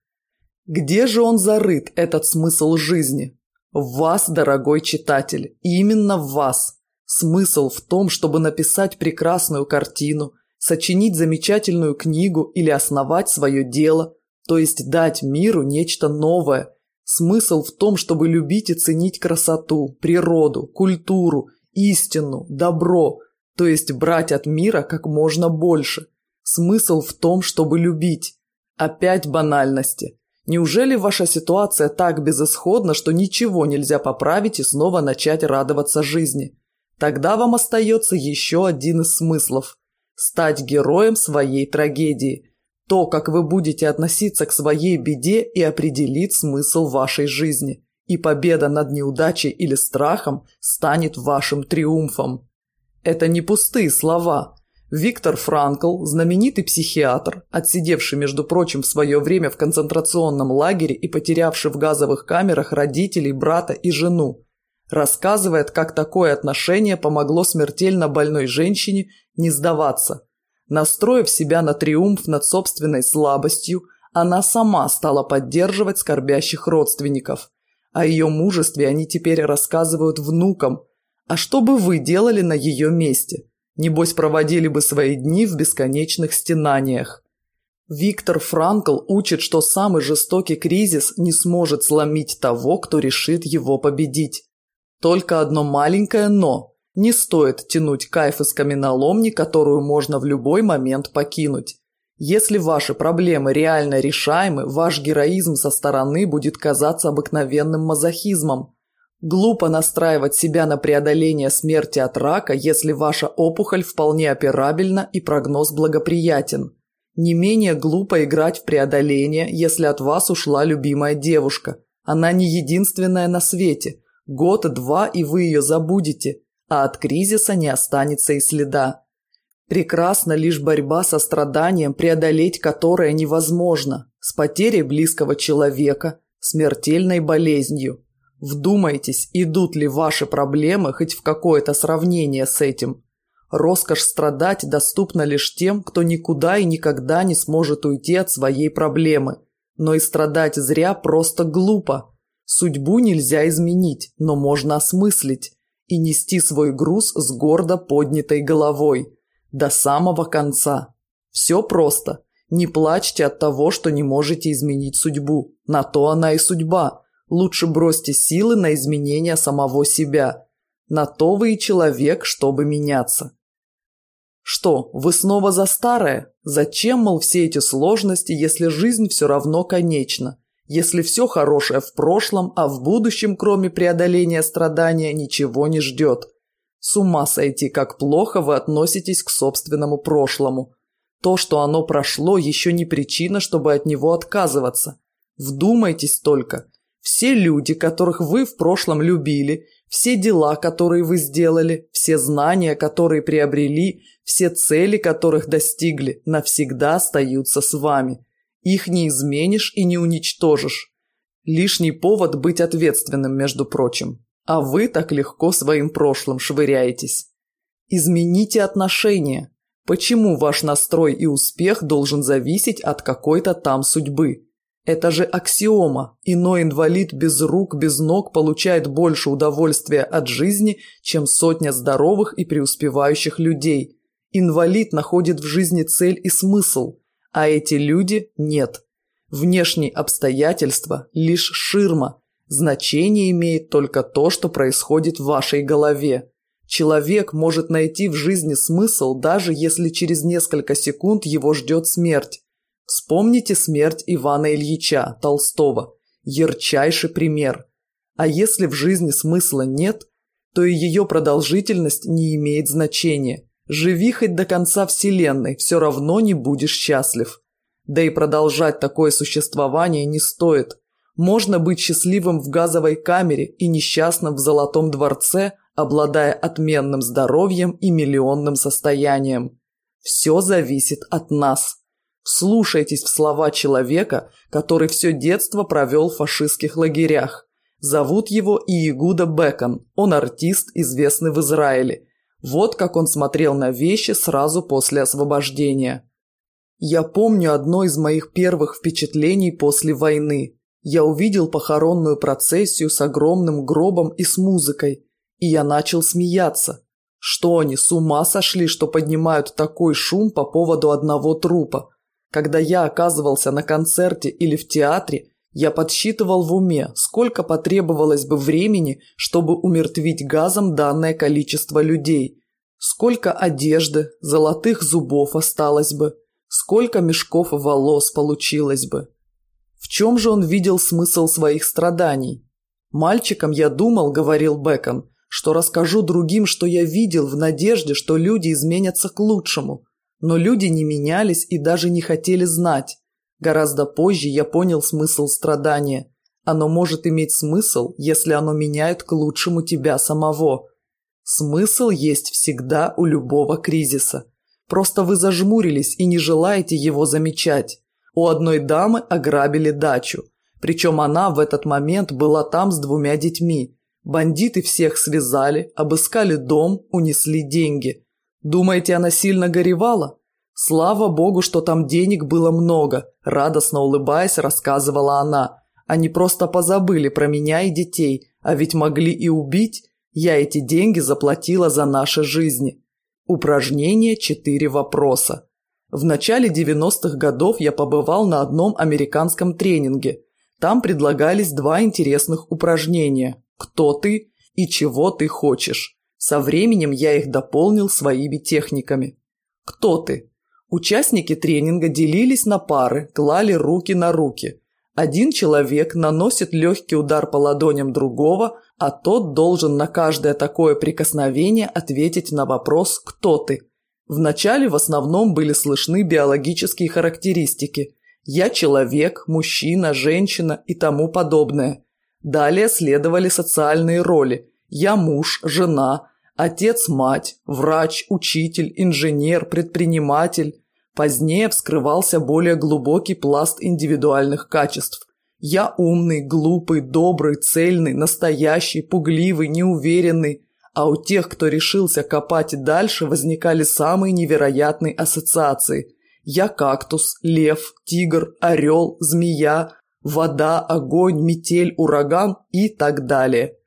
[SPEAKER 1] Где же он зарыт, этот смысл жизни? В вас, дорогой читатель, именно в вас. Смысл в том, чтобы написать прекрасную картину, сочинить замечательную книгу или основать свое дело, то есть дать миру нечто новое. Смысл в том, чтобы любить и ценить красоту, природу, культуру, истину, добро, то есть брать от мира как можно больше. Смысл в том, чтобы любить. Опять банальности. Неужели ваша ситуация так безысходна, что ничего нельзя поправить и снова начать радоваться жизни? Тогда вам остается еще один из смыслов – стать героем своей трагедии. То, как вы будете относиться к своей беде и определит смысл вашей жизни. И победа над неудачей или страхом станет вашим триумфом. Это не пустые слова. Виктор Франкл, знаменитый психиатр, отсидевший, между прочим, в свое время в концентрационном лагере и потерявший в газовых камерах родителей, брата и жену, Рассказывает, как такое отношение помогло смертельно больной женщине не сдаваться. Настроив себя на триумф над собственной слабостью, она сама стала поддерживать скорбящих родственников. О ее мужестве они теперь рассказывают внукам. А что бы вы делали на ее месте? Небось, проводили бы свои дни в бесконечных стенаниях. Виктор Франкл учит, что самый жестокий кризис не сможет сломить того, кто решит его победить. Только одно маленькое «но». Не стоит тянуть кайф из каменоломни, которую можно в любой момент покинуть. Если ваши проблемы реально решаемы, ваш героизм со стороны будет казаться обыкновенным мазохизмом. Глупо настраивать себя на преодоление смерти от рака, если ваша опухоль вполне операбельна и прогноз благоприятен. Не менее глупо играть в преодоление, если от вас ушла любимая девушка. Она не единственная на свете – Год-два, и вы ее забудете, а от кризиса не останется и следа. Прекрасна лишь борьба со страданием, преодолеть которое невозможно, с потерей близкого человека, смертельной болезнью. Вдумайтесь, идут ли ваши проблемы хоть в какое-то сравнение с этим. Роскошь страдать доступна лишь тем, кто никуда и никогда не сможет уйти от своей проблемы. Но и страдать зря просто глупо – Судьбу нельзя изменить, но можно осмыслить и нести свой груз с гордо поднятой головой. До самого конца. Все просто. Не плачьте от того, что не можете изменить судьбу. На то она и судьба. Лучше бросьте силы на изменение самого себя. На то вы и человек, чтобы меняться. Что, вы снова за старое? Зачем, мол, все эти сложности, если жизнь все равно конечна? если все хорошее в прошлом, а в будущем, кроме преодоления страдания, ничего не ждет. С ума сойти, как плохо вы относитесь к собственному прошлому. То, что оно прошло, еще не причина, чтобы от него отказываться. Вдумайтесь только. Все люди, которых вы в прошлом любили, все дела, которые вы сделали, все знания, которые приобрели, все цели, которых достигли, навсегда остаются с вами. Их не изменишь и не уничтожишь. Лишний повод быть ответственным, между прочим. А вы так легко своим прошлым швыряетесь. Измените отношения. Почему ваш настрой и успех должен зависеть от какой-то там судьбы? Это же аксиома. Иной инвалид без рук, без ног получает больше удовольствия от жизни, чем сотня здоровых и преуспевающих людей. Инвалид находит в жизни цель и смысл а эти люди нет. Внешние обстоятельства – лишь ширма. Значение имеет только то, что происходит в вашей голове. Человек может найти в жизни смысл, даже если через несколько секунд его ждет смерть. Вспомните смерть Ивана Ильича Толстого. Ярчайший пример. А если в жизни смысла нет, то и ее продолжительность не имеет значения. Живи хоть до конца Вселенной, все равно не будешь счастлив. Да и продолжать такое существование не стоит. Можно быть счастливым в газовой камере и несчастным в золотом дворце, обладая отменным здоровьем и миллионным состоянием. Все зависит от нас. Слушайтесь в слова человека, который все детство провел в фашистских лагерях. Зовут его Иегуда Бекон, он артист, известный в Израиле – вот как он смотрел на вещи сразу после освобождения. Я помню одно из моих первых впечатлений после войны. Я увидел похоронную процессию с огромным гробом и с музыкой, и я начал смеяться. Что они, с ума сошли, что поднимают такой шум по поводу одного трупа? Когда я оказывался на концерте или в театре, я подсчитывал в уме, сколько потребовалось бы времени, чтобы умертвить газом данное количество людей. Сколько одежды, золотых зубов осталось бы. Сколько мешков волос получилось бы. В чем же он видел смысл своих страданий? «Мальчиком я думал», — говорил Бекон, «что расскажу другим, что я видел, в надежде, что люди изменятся к лучшему. Но люди не менялись и даже не хотели знать. Гораздо позже я понял смысл страдания. Оно может иметь смысл, если оно меняет к лучшему тебя самого. Смысл есть всегда у любого кризиса. Просто вы зажмурились и не желаете его замечать. У одной дамы ограбили дачу. Причем она в этот момент была там с двумя детьми. Бандиты всех связали, обыскали дом, унесли деньги. Думаете, она сильно горевала? Слава богу, что там денег было много, радостно улыбаясь, рассказывала она. Они просто позабыли про меня и детей, а ведь могли и убить. Я эти деньги заплатила за наши жизни. Упражнение «Четыре вопроса». В начале 90-х годов я побывал на одном американском тренинге. Там предлагались два интересных упражнения «Кто ты?» и «Чего ты хочешь?». Со временем я их дополнил своими техниками. «Кто ты?» Участники тренинга делились на пары, клали руки на руки. Один человек наносит легкий удар по ладоням другого, а тот должен на каждое такое прикосновение ответить на вопрос «Кто ты?». Вначале в основном были слышны биологические характеристики «Я человек», «Мужчина», «Женщина» и тому подобное. Далее следовали социальные роли «Я муж», «Жена», Отец, мать, врач, учитель, инженер, предприниматель. Позднее вскрывался более глубокий пласт индивидуальных качеств. Я умный, глупый, добрый, цельный, настоящий, пугливый, неуверенный. А у тех, кто решился копать дальше, возникали самые невероятные ассоциации. Я кактус, лев, тигр, орел, змея, вода, огонь, метель, ураган и так далее.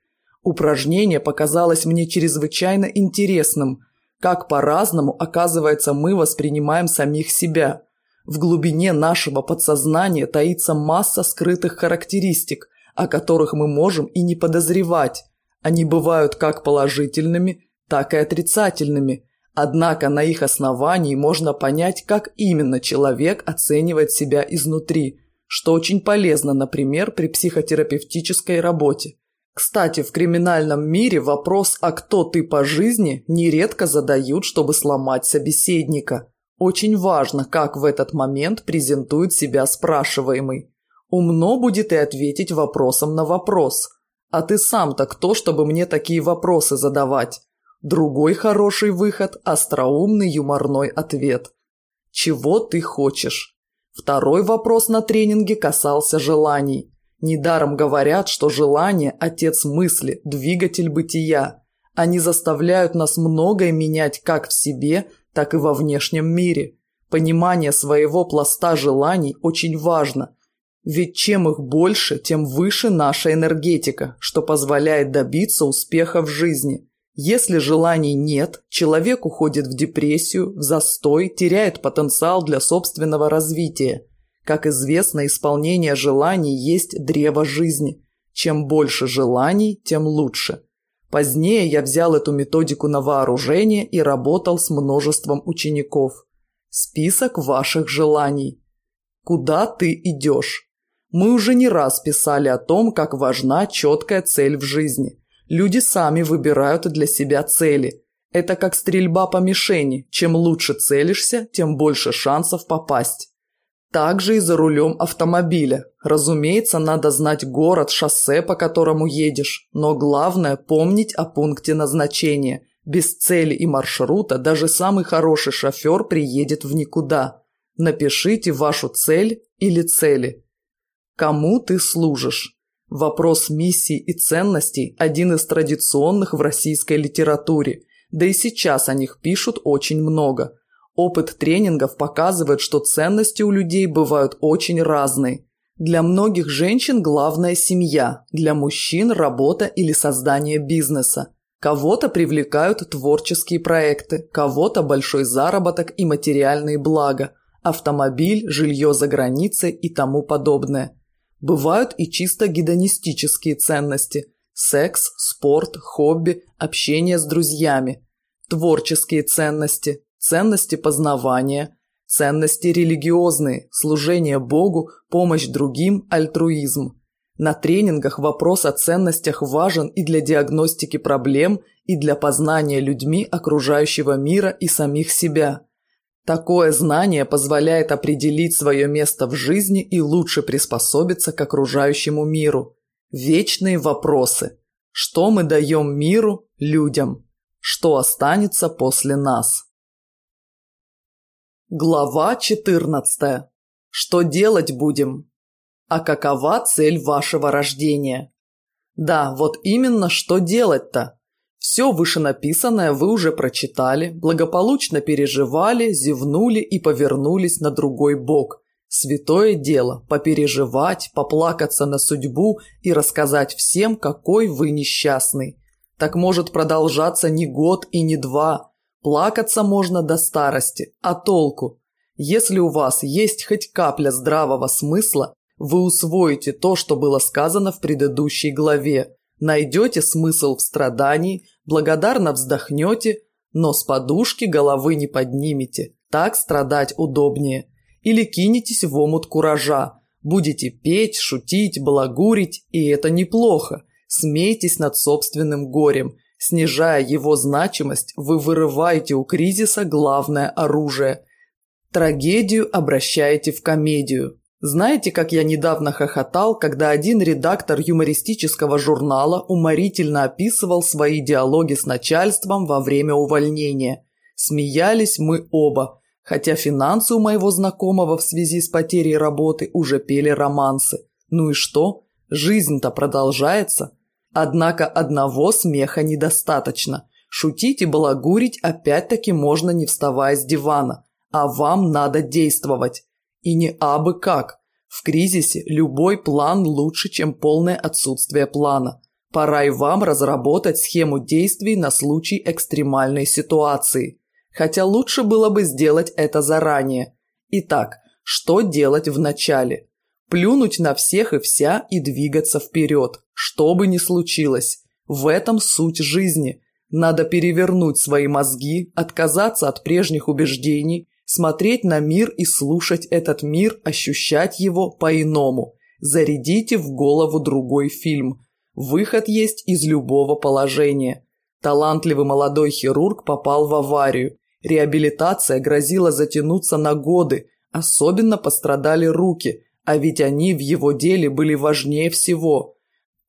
[SPEAKER 1] Упражнение показалось мне чрезвычайно интересным, как по-разному, оказывается, мы воспринимаем самих себя. В глубине нашего подсознания таится масса скрытых характеристик, о которых мы можем и не подозревать. Они бывают как положительными, так и отрицательными. Однако на их основании можно понять, как именно человек оценивает себя изнутри, что очень полезно, например, при психотерапевтической работе. Кстати, в криминальном мире вопрос «а кто ты по жизни?» нередко задают, чтобы сломать собеседника. Очень важно, как в этот момент презентует себя спрашиваемый. Умно будет и ответить вопросом на вопрос. «А ты сам-то кто, чтобы мне такие вопросы задавать?» Другой хороший выход – остроумный юморной ответ. «Чего ты хочешь?» Второй вопрос на тренинге касался желаний. Недаром говорят, что желание – отец мысли, двигатель бытия. Они заставляют нас многое менять как в себе, так и во внешнем мире. Понимание своего пласта желаний очень важно, ведь чем их больше, тем выше наша энергетика, что позволяет добиться успеха в жизни. Если желаний нет, человек уходит в депрессию, в застой, теряет потенциал для собственного развития – как известно, исполнение желаний есть древо жизни. Чем больше желаний, тем лучше. Позднее я взял эту методику на вооружение и работал с множеством учеников. Список ваших желаний. Куда ты идешь? Мы уже не раз писали о том, как важна четкая цель в жизни. Люди сами выбирают для себя цели. Это как стрельба по мишени. Чем лучше целишься, тем больше шансов попасть. Также и за рулем автомобиля. Разумеется, надо знать город, шоссе, по которому едешь. Но главное – помнить о пункте назначения. Без цели и маршрута даже самый хороший шофер приедет в никуда. Напишите вашу цель или цели. Кому ты служишь? Вопрос миссии и ценностей – один из традиционных в российской литературе. Да и сейчас о них пишут очень много – Опыт тренингов показывает, что ценности у людей бывают очень разные. Для многих женщин главное – семья, для мужчин – работа или создание бизнеса. Кого-то привлекают творческие проекты, кого-то большой заработок и материальные блага, автомобиль, жилье за границей и тому подобное. Бывают и чисто гедонистические ценности – секс, спорт, хобби, общение с друзьями. Творческие ценности ценности познавания, ценности религиозные, служение Богу, помощь другим, альтруизм. На тренингах вопрос о ценностях важен и для диагностики проблем, и для познания людьми окружающего мира и самих себя. Такое знание позволяет определить свое место в жизни и лучше приспособиться к окружающему миру. Вечные вопросы. Что мы даем миру, людям? Что останется после нас? Глава 14. Что делать будем? А какова цель вашего рождения? Да, вот именно что делать-то? Все вышенаписанное вы уже прочитали, благополучно переживали, зевнули и повернулись на другой бок. Святое дело – попереживать, поплакаться на судьбу и рассказать всем, какой вы несчастный. Так может продолжаться не год и не два – Плакаться можно до старости, а толку? Если у вас есть хоть капля здравого смысла, вы усвоите то, что было сказано в предыдущей главе, найдете смысл в страдании, благодарно вздохнете, но с подушки головы не поднимете, так страдать удобнее. Или кинетесь в омут куража, будете петь, шутить, балагурить, и это неплохо. Смейтесь над собственным горем, Снижая его значимость, вы вырываете у кризиса главное оружие. Трагедию обращаете в комедию. Знаете, как я недавно хохотал, когда один редактор юмористического журнала уморительно описывал свои диалоги с начальством во время увольнения? Смеялись мы оба, хотя финансы у моего знакомого в связи с потерей работы уже пели романсы. Ну и что? Жизнь-то продолжается. Однако одного смеха недостаточно. Шутить и балагурить опять-таки можно не вставая с дивана, а вам надо действовать. И не абы как. В кризисе любой план лучше, чем полное отсутствие плана. Пора и вам разработать схему действий на случай экстремальной ситуации. Хотя лучше было бы сделать это заранее. Итак, что делать в начале? плюнуть на всех и вся и двигаться вперед, что бы ни случилось. В этом суть жизни. Надо перевернуть свои мозги, отказаться от прежних убеждений, смотреть на мир и слушать этот мир, ощущать его по-иному. Зарядите в голову другой фильм. Выход есть из любого положения. Талантливый молодой хирург попал в аварию. Реабилитация грозила затянуться на годы, особенно пострадали руки – а ведь они в его деле были важнее всего.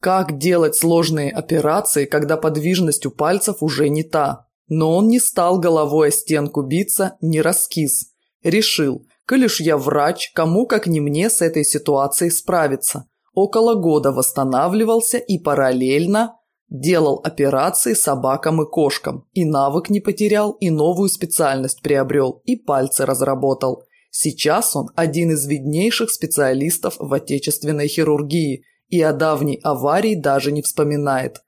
[SPEAKER 1] Как делать сложные операции, когда подвижность у пальцев уже не та? Но он не стал головой о стенку биться, не раскис. Решил, коли ж я врач, кому как не мне с этой ситуацией справиться. Около года восстанавливался и параллельно делал операции собакам и кошкам. И навык не потерял, и новую специальность приобрел, и пальцы разработал – Сейчас он один из виднейших специалистов в отечественной хирургии и о давней аварии даже не вспоминает.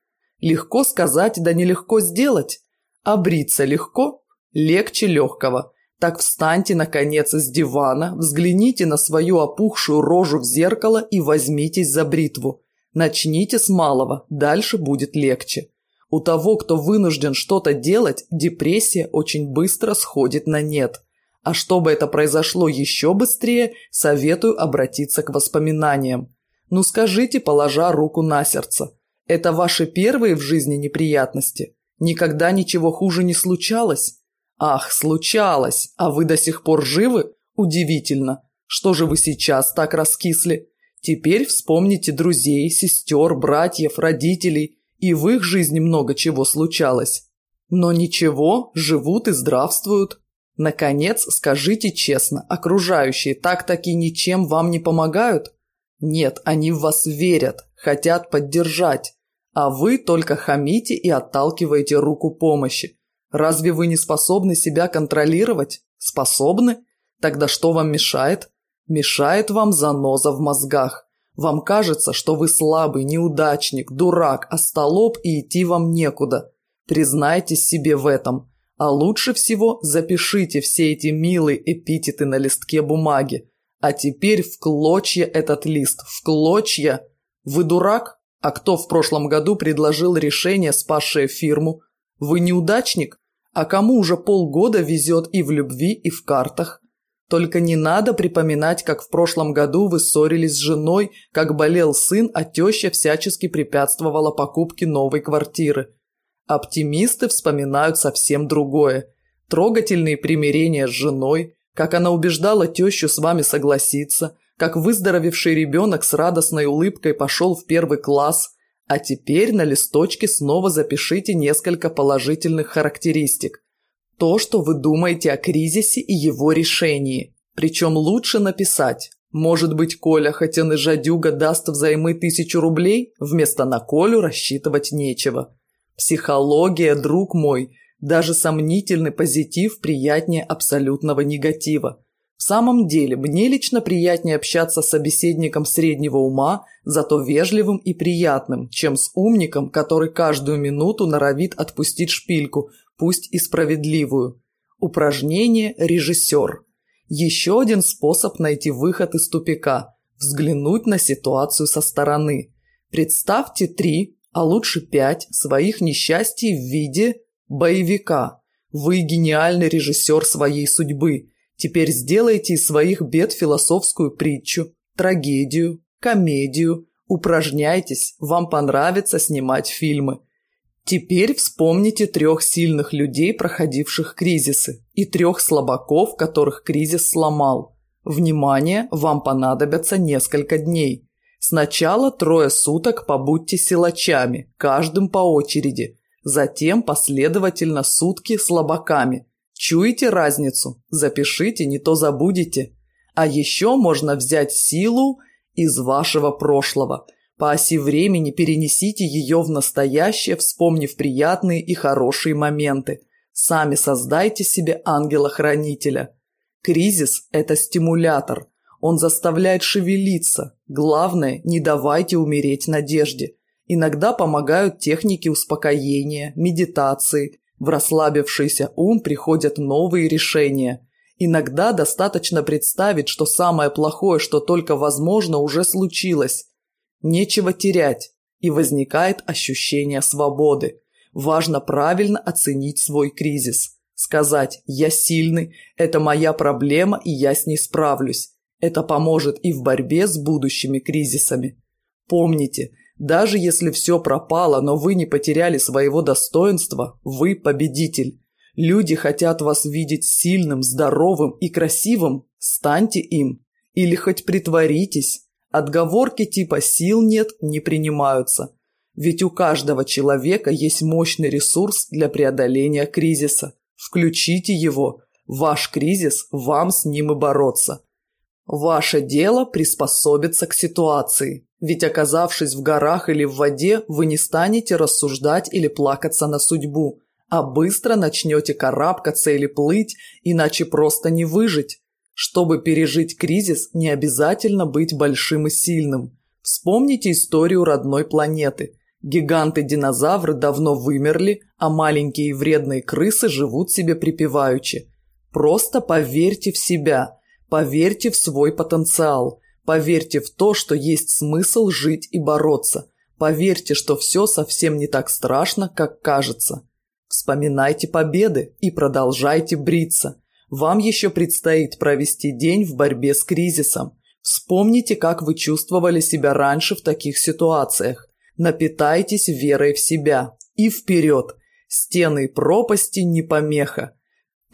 [SPEAKER 1] Легко сказать, да нелегко сделать. А бриться легко, легче легкого. Так встаньте, наконец, из дивана, взгляните на свою опухшую рожу в зеркало и возьмитесь за бритву. Начните с малого, дальше будет легче. У того, кто вынужден что-то делать, депрессия очень быстро сходит на нет – а чтобы это произошло еще быстрее, советую обратиться к воспоминаниям. Ну скажите, положа руку на сердце, это ваши первые в жизни неприятности? Никогда ничего хуже не случалось? Ах, случалось, а вы до сих пор живы? Удивительно. Что же вы сейчас так раскисли? Теперь вспомните друзей, сестер, братьев, родителей, и в их жизни много чего случалось. Но ничего, живут и здравствуют. Наконец, скажите честно, окружающие так-таки ничем вам не помогают? Нет, они в вас верят, хотят поддержать. А вы только хамите и отталкиваете руку помощи. Разве вы не способны себя контролировать? Способны? Тогда что вам мешает? Мешает вам заноза в мозгах. Вам кажется, что вы слабый, неудачник, дурак, остолоп а и идти вам некуда. Признайтесь себе в этом – а лучше всего запишите все эти милые эпитеты на листке бумаги. А теперь в клочья этот лист, в клочья. Вы дурак? А кто в прошлом году предложил решение, спасшее фирму? Вы неудачник? А кому уже полгода везет и в любви, и в картах? Только не надо припоминать, как в прошлом году вы ссорились с женой, как болел сын, а теща всячески препятствовала покупке новой квартиры. Оптимисты вспоминают совсем другое. Трогательные примирения с женой, как она убеждала тещу с вами согласиться, как выздоровевший ребенок с радостной улыбкой пошел в первый класс. А теперь на листочке снова запишите несколько положительных характеристик. То, что вы думаете о кризисе и его решении. Причем лучше написать. Может быть, Коля, хотя и жадюга, даст взаймы тысячу рублей, вместо на Колю рассчитывать нечего. Психология, друг мой, даже сомнительный позитив приятнее абсолютного негатива. В самом деле, мне лично приятнее общаться с собеседником среднего ума, зато вежливым и приятным, чем с умником, который каждую минуту норовит отпустить шпильку, пусть и справедливую. Упражнение «Режиссер». Еще один способ найти выход из тупика – взглянуть на ситуацию со стороны. Представьте три, а лучше пять своих несчастий в виде боевика. Вы гениальный режиссер своей судьбы. Теперь сделайте из своих бед философскую притчу, трагедию, комедию. Упражняйтесь, вам понравится снимать фильмы. Теперь вспомните трех сильных людей, проходивших кризисы, и трех слабаков, которых кризис сломал. Внимание, вам понадобятся несколько дней. Сначала трое суток побудьте силачами, каждым по очереди. Затем последовательно сутки слабаками. Чуете разницу? Запишите, не то забудете. А еще можно взять силу из вашего прошлого. По оси времени перенесите ее в настоящее, вспомнив приятные и хорошие моменты. Сами создайте себе ангела-хранителя. Кризис – это стимулятор – он заставляет шевелиться. Главное, не давайте умереть надежде. Иногда помогают техники успокоения, медитации. В расслабившийся ум приходят новые решения. Иногда достаточно представить, что самое плохое, что только возможно, уже случилось. Нечего терять, и возникает ощущение свободы. Важно правильно оценить свой кризис. Сказать «я сильный, это моя проблема и я с ней справлюсь». Это поможет и в борьбе с будущими кризисами. Помните, даже если все пропало, но вы не потеряли своего достоинства, вы победитель. Люди хотят вас видеть сильным, здоровым и красивым. Станьте им. Или хоть притворитесь. Отговорки типа «сил нет» не принимаются. Ведь у каждого человека есть мощный ресурс для преодоления кризиса. Включите его. Ваш кризис, вам с ним и бороться. Ваше дело приспособиться к ситуации, ведь оказавшись в горах или в воде, вы не станете рассуждать или плакаться на судьбу, а быстро начнете карабкаться или плыть, иначе просто не выжить. Чтобы пережить кризис, не обязательно быть большим и сильным. Вспомните историю родной планеты. Гиганты-динозавры давно вымерли, а маленькие вредные крысы живут себе припеваючи. Просто поверьте в себя – Поверьте в свой потенциал. Поверьте в то, что есть смысл жить и бороться. Поверьте, что все совсем не так страшно, как кажется. Вспоминайте победы и продолжайте бриться. Вам еще предстоит провести день в борьбе с кризисом. Вспомните, как вы чувствовали себя раньше в таких ситуациях. Напитайтесь верой в себя. И вперед! Стены и пропасти не помеха.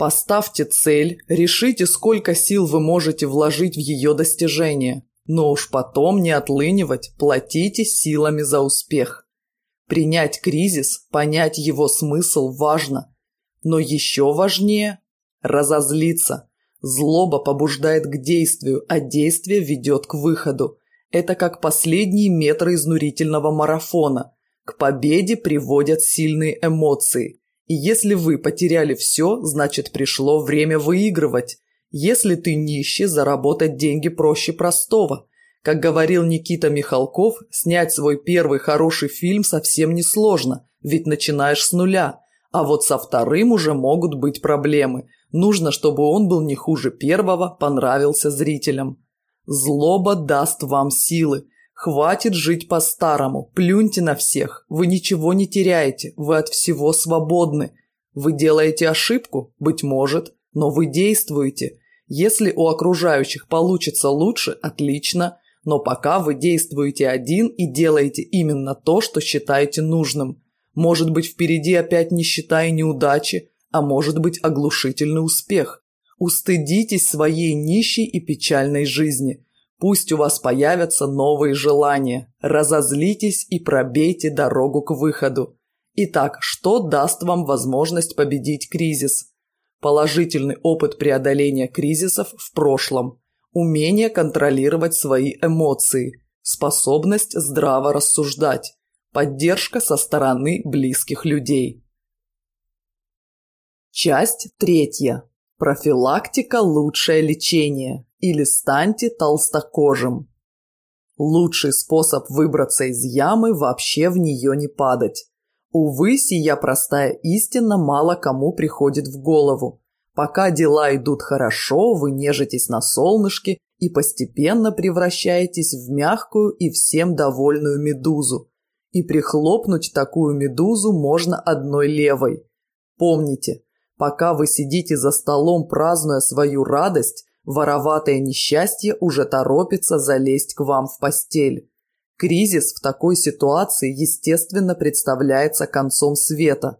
[SPEAKER 1] Поставьте цель, решите, сколько сил вы можете вложить в ее достижение, но уж потом не отлынивать, платите силами за успех. Принять кризис, понять его смысл важно, но еще важнее – разозлиться. Злоба побуждает к действию, а действие ведет к выходу. Это как последние метры изнурительного марафона. К победе приводят сильные эмоции. И если вы потеряли все, значит пришло время выигрывать. Если ты нищий, заработать деньги проще простого. Как говорил Никита Михалков, снять свой первый хороший фильм совсем не сложно, ведь начинаешь с нуля. А вот со вторым уже могут быть проблемы. Нужно, чтобы он был не хуже первого, понравился зрителям. Злоба даст вам силы. Хватит жить по-старому, плюньте на всех, вы ничего не теряете, вы от всего свободны. Вы делаете ошибку, быть может, но вы действуете. Если у окружающих получится лучше, отлично, но пока вы действуете один и делаете именно то, что считаете нужным. Может быть впереди опять нищета и неудачи, а может быть оглушительный успех. Устыдитесь своей нищей и печальной жизни – Пусть у вас появятся новые желания. Разозлитесь и пробейте дорогу к выходу. Итак, что даст вам возможность победить кризис? Положительный опыт преодоления кризисов в прошлом. Умение контролировать свои эмоции. Способность здраво рассуждать. Поддержка со стороны близких людей. Часть третья. Профилактика – лучшее лечение. Или станьте толстокожим. Лучший способ выбраться из ямы – вообще в нее не падать. Увы, сия простая истина мало кому приходит в голову. Пока дела идут хорошо, вы нежитесь на солнышке и постепенно превращаетесь в мягкую и всем довольную медузу. И прихлопнуть такую медузу можно одной левой. Помните, Пока вы сидите за столом, празднуя свою радость, вороватое несчастье уже торопится залезть к вам в постель. Кризис в такой ситуации, естественно, представляется концом света.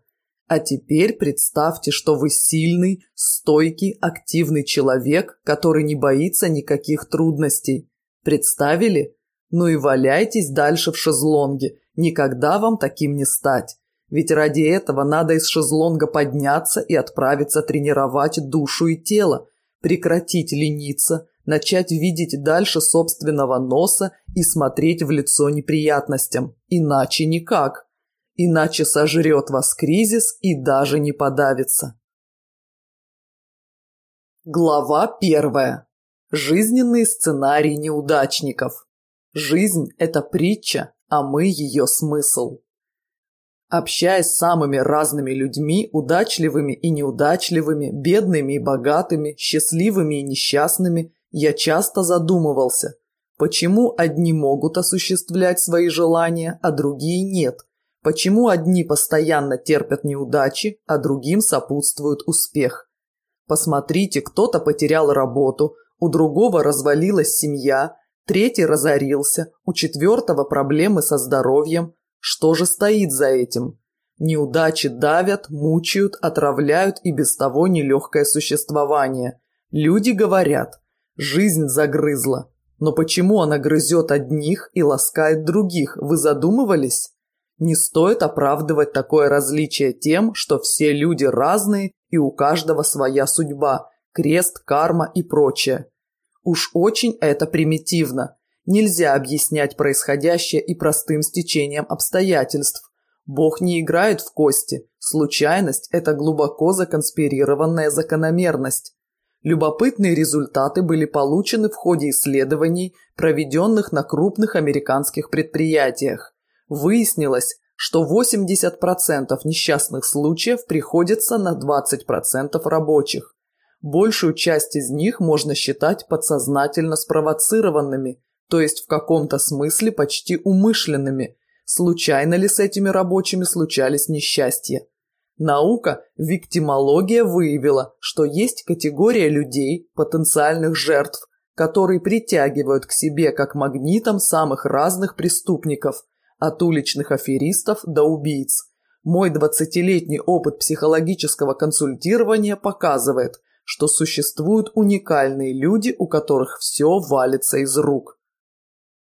[SPEAKER 1] А теперь представьте, что вы сильный, стойкий, активный человек, который не боится никаких трудностей. Представили? Ну и валяйтесь дальше в шезлонге, никогда вам таким не стать. Ведь ради этого надо из шезлонга подняться и отправиться тренировать душу и тело, прекратить лениться, начать видеть дальше собственного носа и смотреть в лицо неприятностям. Иначе никак. Иначе сожрет вас кризис и даже не подавится. Глава первая. Жизненные сценарии неудачников. Жизнь – это притча, а мы – ее смысл общаясь с самыми разными людьми, удачливыми и неудачливыми, бедными и богатыми, счастливыми и несчастными, я часто задумывался, почему одни могут осуществлять свои желания, а другие нет, почему одни постоянно терпят неудачи, а другим сопутствует успех. Посмотрите, кто-то потерял работу, у другого развалилась семья, третий разорился, у четвертого проблемы со здоровьем – что же стоит за этим? Неудачи давят, мучают, отравляют и без того нелегкое существование. Люди говорят, жизнь загрызла. Но почему она грызет одних и ласкает других, вы задумывались? Не стоит оправдывать такое различие тем, что все люди разные и у каждого своя судьба, крест, карма и прочее. Уж очень это примитивно. Нельзя объяснять происходящее и простым стечением обстоятельств. Бог не играет в кости. Случайность – это глубоко законспирированная закономерность. Любопытные результаты были получены в ходе исследований, проведенных на крупных американских предприятиях. Выяснилось, что 80% несчастных случаев приходится на 20% рабочих. Большую часть из них можно считать подсознательно спровоцированными, то есть в каком-то смысле почти умышленными. Случайно ли с этими рабочими случались несчастья? Наука, виктимология выявила, что есть категория людей, потенциальных жертв, которые притягивают к себе как магнитом самых разных преступников, от уличных аферистов до убийц. Мой 20-летний опыт психологического консультирования показывает, что существуют уникальные люди, у которых все валится из рук.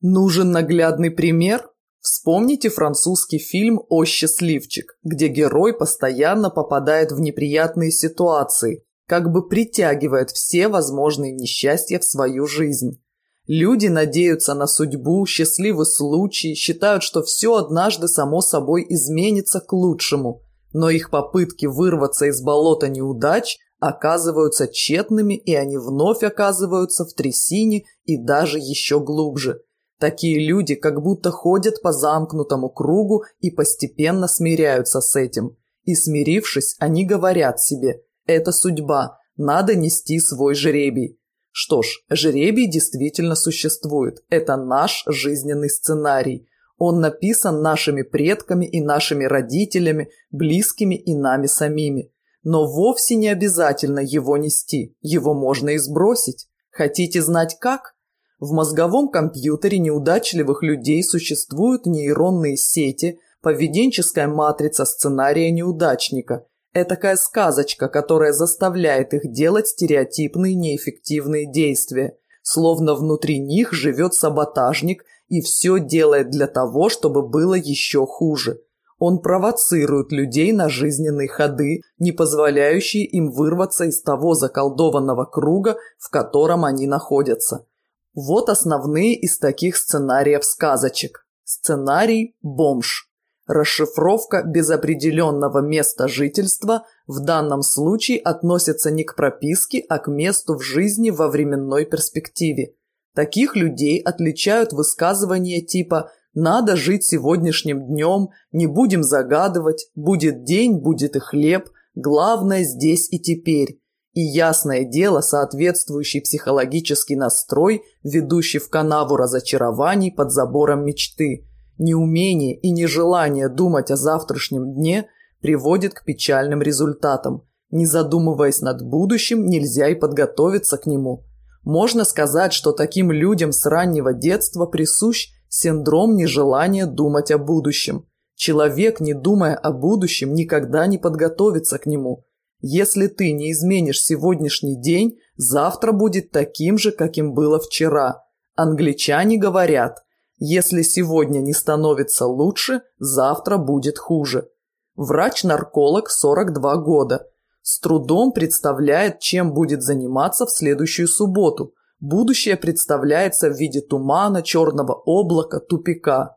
[SPEAKER 1] Нужен наглядный пример? Вспомните французский фильм «О счастливчик», где герой постоянно попадает в неприятные ситуации, как бы притягивает все возможные несчастья в свою жизнь. Люди надеются на судьбу, счастливый случаи считают, что все однажды само собой изменится к лучшему, но их попытки вырваться из болота неудач оказываются тщетными, и они вновь оказываются в трясине и даже еще глубже – Такие люди как будто ходят по замкнутому кругу и постепенно смиряются с этим. И смирившись, они говорят себе «это судьба, надо нести свой жребий». Что ж, жребий действительно существует, это наш жизненный сценарий. Он написан нашими предками и нашими родителями, близкими и нами самими. Но вовсе не обязательно его нести, его можно и сбросить. Хотите знать как? В мозговом компьютере неудачливых людей существуют нейронные сети, поведенческая матрица сценария неудачника. Это Этакая сказочка, которая заставляет их делать стереотипные неэффективные действия. Словно внутри них живет саботажник и все делает для того, чтобы было еще хуже. Он провоцирует людей на жизненные ходы, не позволяющие им вырваться из того заколдованного круга, в котором они находятся. Вот основные из таких сценариев сказочек. Сценарий «Бомж». Расшифровка без определенного места жительства в данном случае относится не к прописке, а к месту в жизни во временной перспективе. Таких людей отличают высказывания типа «надо жить сегодняшним днем», «не будем загадывать», «будет день, будет и хлеб», «главное здесь и теперь». И ясное дело, соответствующий психологический настрой, ведущий в канаву разочарований под забором мечты. Неумение и нежелание думать о завтрашнем дне приводит к печальным результатам. Не задумываясь над будущим, нельзя и подготовиться к нему. Можно сказать, что таким людям с раннего детства присущ синдром нежелания думать о будущем. Человек, не думая о будущем, никогда не подготовится к нему – если ты не изменишь сегодняшний день, завтра будет таким же, каким было вчера. Англичане говорят, если сегодня не становится лучше, завтра будет хуже. Врач-нарколог 42 года. С трудом представляет, чем будет заниматься в следующую субботу. Будущее представляется в виде тумана, черного облака, тупика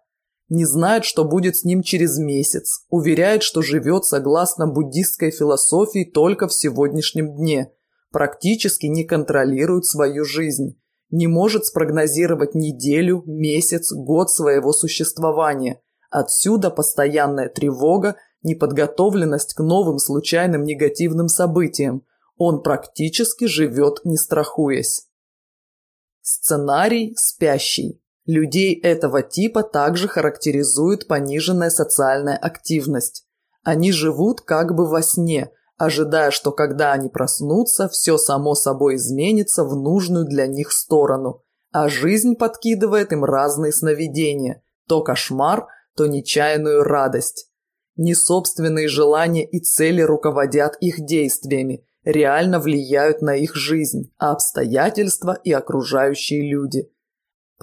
[SPEAKER 1] не знает, что будет с ним через месяц, уверяет, что живет согласно буддистской философии только в сегодняшнем дне, практически не контролирует свою жизнь, не может спрогнозировать неделю, месяц, год своего существования. Отсюда постоянная тревога, неподготовленность к новым случайным негативным событиям. Он практически живет, не страхуясь. Сценарий спящий. Людей этого типа также характеризует пониженная социальная активность. Они живут как бы во сне, ожидая, что когда они проснутся, все само собой изменится в нужную для них сторону, а жизнь подкидывает им разные сновидения, то кошмар, то нечаянную радость. Не собственные желания и цели руководят их действиями, реально влияют на их жизнь, а обстоятельства и окружающие люди –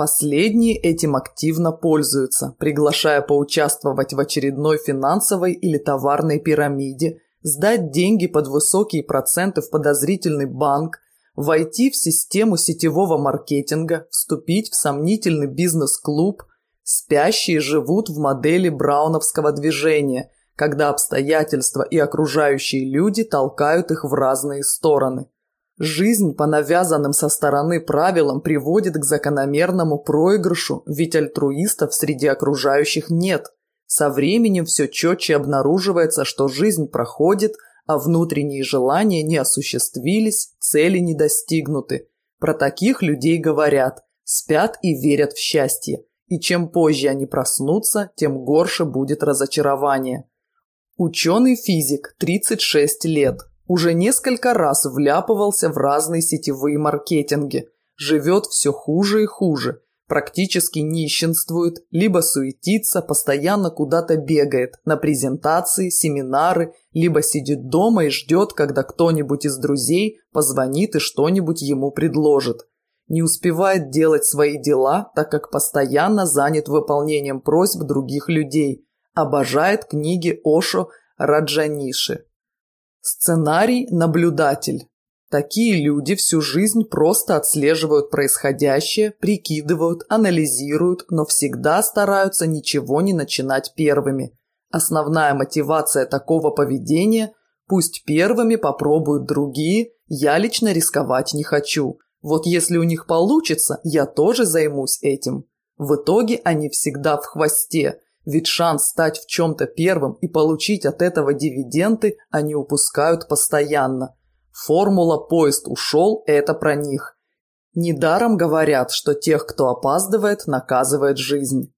[SPEAKER 1] Последние этим активно пользуются, приглашая поучаствовать в очередной финансовой или товарной пирамиде, сдать деньги под высокие проценты в подозрительный банк, войти в систему сетевого маркетинга, вступить в сомнительный бизнес-клуб. Спящие живут в модели брауновского движения, когда обстоятельства и окружающие люди толкают их в разные стороны. Жизнь по навязанным со стороны правилам приводит к закономерному проигрышу, ведь альтруистов среди окружающих нет. Со временем все четче обнаруживается, что жизнь проходит, а внутренние желания не осуществились, цели не достигнуты. Про таких людей говорят «спят и верят в счастье», и чем позже они проснутся, тем горше будет разочарование. Ученый-физик, 36 лет, уже несколько раз вляпывался в разные сетевые маркетинги. Живет все хуже и хуже. Практически нищенствует, либо суетится, постоянно куда-то бегает, на презентации, семинары, либо сидит дома и ждет, когда кто-нибудь из друзей позвонит и что-нибудь ему предложит не успевает делать свои дела, так как постоянно занят выполнением просьб других людей. Обожает книги Ошо Раджаниши. Сценарий «Наблюдатель». Такие люди всю жизнь просто отслеживают происходящее, прикидывают, анализируют, но всегда стараются ничего не начинать первыми. Основная мотивация такого поведения – пусть первыми попробуют другие, я лично рисковать не хочу. Вот если у них получится, я тоже займусь этим. В итоге они всегда в хвосте – ведь шанс стать в чем-то первым и получить от этого дивиденды они упускают постоянно. Формула «поезд ушел» – это про них. Недаром говорят, что тех, кто опаздывает, наказывает жизнь.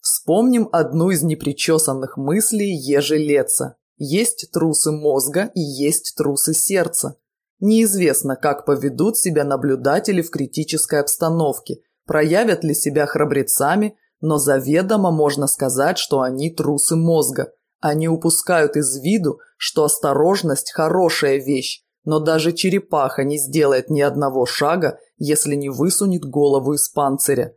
[SPEAKER 1] Вспомним одну из непричесанных мыслей Ежелеца. Есть трусы мозга и есть трусы сердца. Неизвестно, как поведут себя наблюдатели в критической обстановке, проявят ли себя храбрецами – но заведомо можно сказать, что они трусы мозга. Они упускают из виду, что осторожность – хорошая вещь, но даже черепаха не сделает ни одного шага, если не высунет голову из панциря.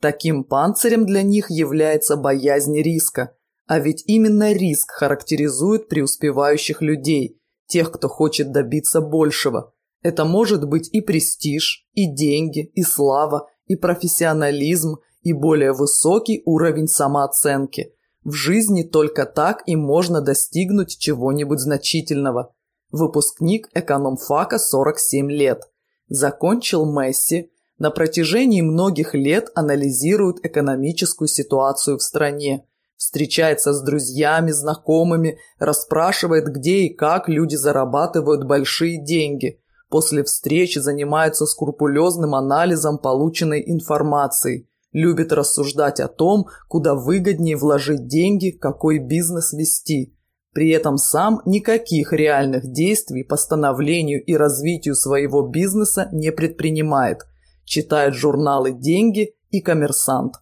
[SPEAKER 1] Таким панцирем для них является боязнь риска, а ведь именно риск характеризует преуспевающих людей, тех, кто хочет добиться большего. Это может быть и престиж, и деньги, и слава, и профессионализм – и более высокий уровень самооценки. В жизни только так и можно достигнуть чего-нибудь значительного. Выпускник экономфака 47 лет. Закончил Месси. На протяжении многих лет анализирует экономическую ситуацию в стране. Встречается с друзьями, знакомыми, расспрашивает, где и как люди зарабатывают большие деньги – после встречи занимаются скрупулезным анализом полученной информации. Любит рассуждать о том, куда выгоднее вложить деньги, какой бизнес вести. При этом сам никаких реальных действий по становлению и развитию своего бизнеса не предпринимает. Читает журналы «Деньги» и «Коммерсант».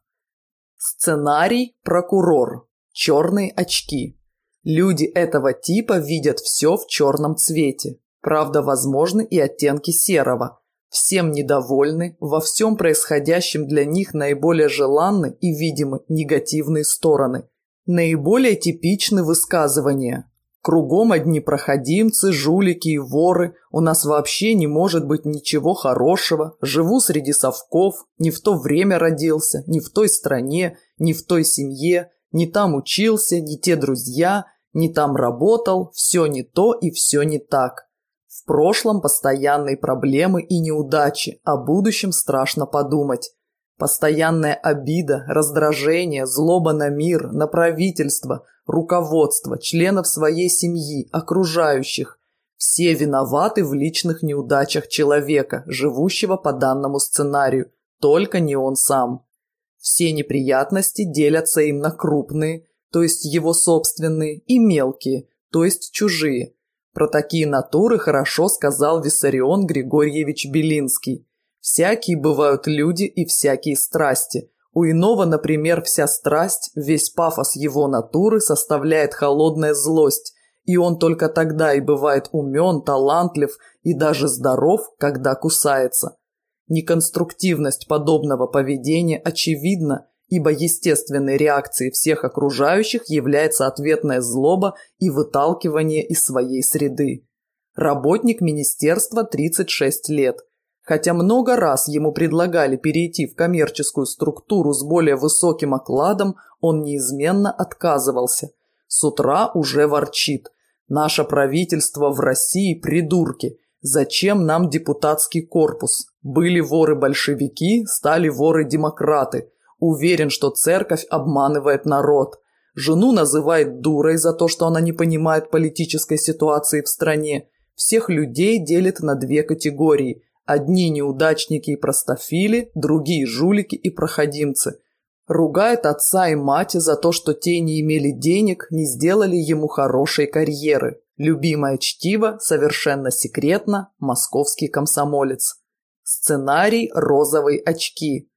[SPEAKER 1] Сценарий «Прокурор». Черные очки. Люди этого типа видят все в черном цвете. Правда, возможны и оттенки серого – всем недовольны, во всем происходящем для них наиболее желанны и видимо негативные стороны. Наиболее типичны высказывания. Кругом одни проходимцы, жулики и воры, у нас вообще не может быть ничего хорошего, живу среди совков, не в то время родился, не в той стране, не в той семье, не там учился, не те друзья, не там работал, все не то и все не так. В прошлом постоянные проблемы и неудачи, о будущем страшно подумать. Постоянная обида, раздражение, злоба на мир, на правительство, руководство, членов своей семьи, окружающих. Все виноваты в личных неудачах человека, живущего по данному сценарию, только не он сам. Все неприятности делятся им на крупные, то есть его собственные, и мелкие, то есть чужие – про такие натуры хорошо сказал Виссарион Григорьевич Белинский. Всякие бывают люди и всякие страсти. У иного, например, вся страсть, весь пафос его натуры составляет холодная злость, и он только тогда и бывает умен, талантлив и даже здоров, когда кусается. Неконструктивность подобного поведения очевидна, ибо естественной реакцией всех окружающих является ответная злоба и выталкивание из своей среды. Работник министерства 36 лет. Хотя много раз ему предлагали перейти в коммерческую структуру с более высоким окладом, он неизменно отказывался. С утра уже ворчит. «Наше правительство в России – придурки. Зачем нам депутатский корпус? Были воры-большевики, стали воры-демократы. Уверен, что церковь обманывает народ. Жену называет дурой за то, что она не понимает политической ситуации в стране. Всех людей делит на две категории. Одни неудачники и простофили, другие жулики и проходимцы. Ругает отца и мать за то, что те не имели денег, не сделали ему хорошей карьеры. Любимое чтиво, совершенно секретно, московский комсомолец. Сценарий «Розовые очки».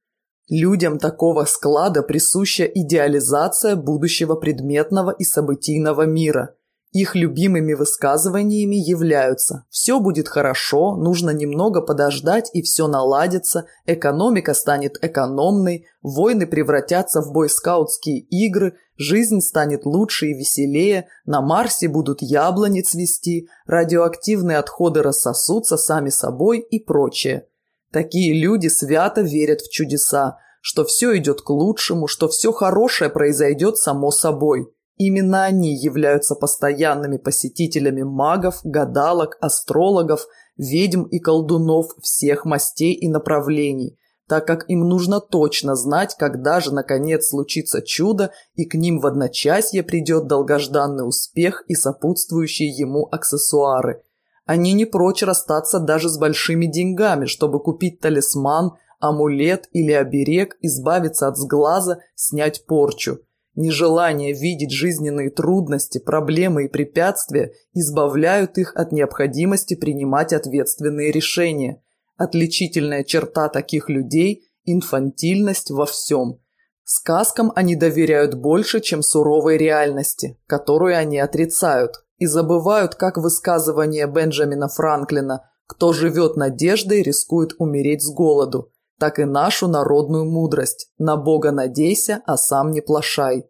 [SPEAKER 1] Людям такого склада присуща идеализация будущего предметного и событийного мира. Их любимыми высказываниями являются «все будет хорошо», «нужно немного подождать и все наладится», «экономика станет экономной», «войны превратятся в бойскаутские игры», «жизнь станет лучше и веселее», «на Марсе будут яблони цвести», «радиоактивные отходы рассосутся сами собой» и прочее. Такие люди свято верят в чудеса, что все идет к лучшему, что все хорошее произойдет само собой. Именно они являются постоянными посетителями магов, гадалок, астрологов, ведьм и колдунов всех мастей и направлений, так как им нужно точно знать, когда же наконец случится чудо и к ним в одночасье придет долгожданный успех и сопутствующие ему аксессуары, они не прочь расстаться даже с большими деньгами, чтобы купить талисман, амулет или оберег, избавиться от сглаза, снять порчу. Нежелание видеть жизненные трудности, проблемы и препятствия избавляют их от необходимости принимать ответственные решения. Отличительная черта таких людей – инфантильность во всем. Сказкам они доверяют больше, чем суровой реальности, которую они отрицают и забывают, как высказывание Бенджамина Франклина «Кто живет надеждой, рискует умереть с голоду», так и нашу народную мудрость «На Бога надейся, а сам не плашай».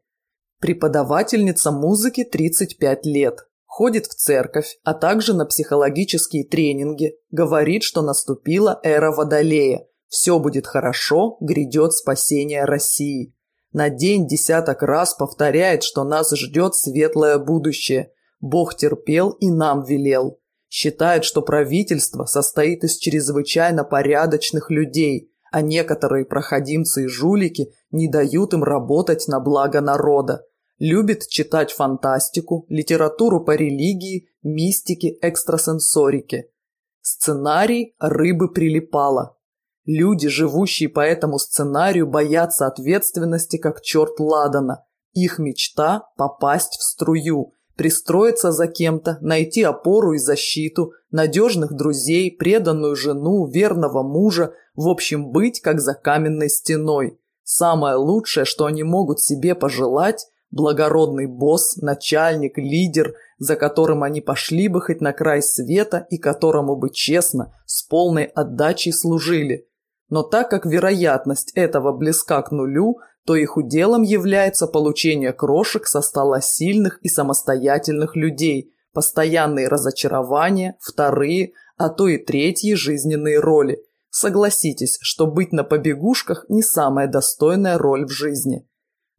[SPEAKER 1] Преподавательница музыки 35 лет. Ходит в церковь, а также на психологические тренинги. Говорит, что наступила эра Водолея. Все будет хорошо, грядет спасение России. На день десяток раз повторяет, что нас ждет светлое будущее – Бог терпел и нам велел. Считает, что правительство состоит из чрезвычайно порядочных людей, а некоторые проходимцы и жулики не дают им работать на благо народа. Любит читать фантастику, литературу по религии, мистике, экстрасенсорике. Сценарий рыбы прилипала. Люди, живущие по этому сценарию, боятся ответственности, как черт Ладана. Их мечта – попасть в струю – пристроиться за кем-то, найти опору и защиту, надежных друзей, преданную жену, верного мужа, в общем, быть как за каменной стеной. Самое лучшее, что они могут себе пожелать – благородный босс, начальник, лидер, за которым они пошли бы хоть на край света и которому бы честно, с полной отдачей служили. Но так как вероятность этого близка к нулю, то их уделом является получение крошек со стола сильных и самостоятельных людей, постоянные разочарования, вторые, а то и третьи жизненные роли. Согласитесь, что быть на побегушках не самая достойная роль в жизни.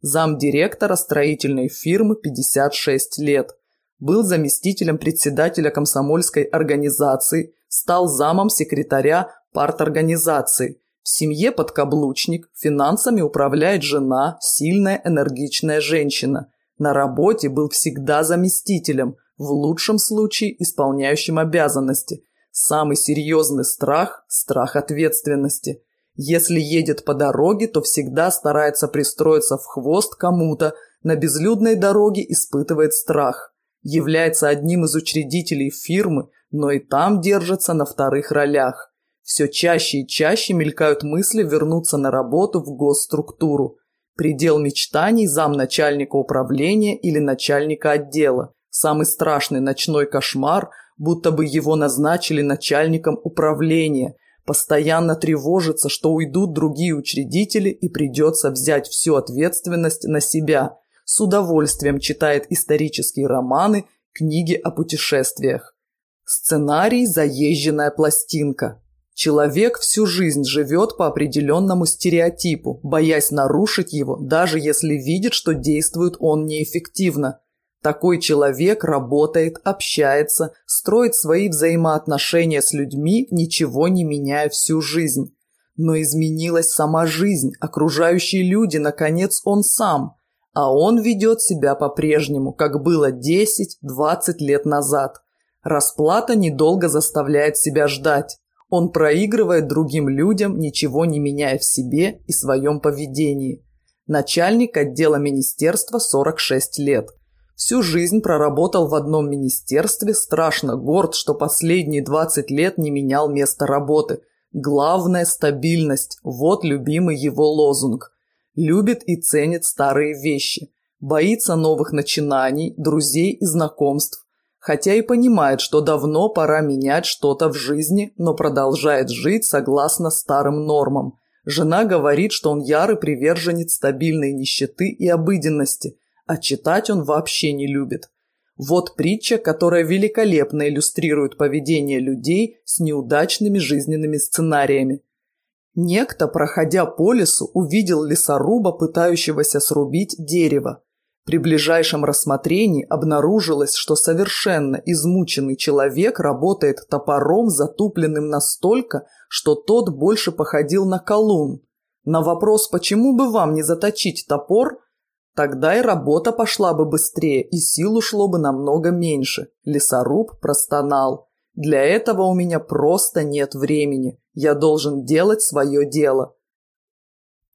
[SPEAKER 1] Зам директора строительной фирмы 56 лет. Был заместителем председателя комсомольской организации, стал замом секретаря парторганизации – в семье подкаблучник, финансами управляет жена, сильная, энергичная женщина. На работе был всегда заместителем, в лучшем случае исполняющим обязанности. Самый серьезный страх – страх ответственности. Если едет по дороге, то всегда старается пристроиться в хвост кому-то, на безлюдной дороге испытывает страх. Является одним из учредителей фирмы, но и там держится на вторых ролях. Все чаще и чаще мелькают мысли вернуться на работу в госструктуру. Предел мечтаний замначальника управления или начальника отдела. Самый страшный ночной кошмар, будто бы его назначили начальником управления – постоянно тревожится, что уйдут другие учредители и придется взять всю ответственность на себя. С удовольствием читает исторические романы, книги о путешествиях. Сценарий «Заезженная пластинка». Человек всю жизнь живет по определенному стереотипу, боясь нарушить его, даже если видит, что действует он неэффективно. Такой человек работает, общается, строит свои взаимоотношения с людьми, ничего не меняя всю жизнь. Но изменилась сама жизнь, окружающие люди, наконец, он сам. А он ведет себя по-прежнему, как было 10-20 лет назад. Расплата недолго заставляет себя ждать. Он проигрывает другим людям, ничего не меняя в себе и своем поведении. Начальник отдела министерства 46 лет. Всю жизнь проработал в одном министерстве, страшно горд, что последние 20 лет не менял место работы. Главное – стабильность. Вот любимый его лозунг. Любит и ценит старые вещи. Боится новых начинаний, друзей и знакомств хотя и понимает, что давно пора менять что-то в жизни, но продолжает жить согласно старым нормам. Жена говорит, что он ярый приверженец стабильной нищеты и обыденности, а читать он вообще не любит. Вот притча, которая великолепно иллюстрирует поведение людей с неудачными жизненными сценариями. Некто, проходя по лесу, увидел лесоруба, пытающегося срубить дерево. При ближайшем рассмотрении обнаружилось, что совершенно измученный человек работает топором, затупленным настолько, что тот больше походил на колун. На вопрос, почему бы вам не заточить топор, тогда и работа пошла бы быстрее, и сил ушло бы намного меньше. Лесоруб простонал. Для этого у меня просто нет времени. Я должен делать свое дело.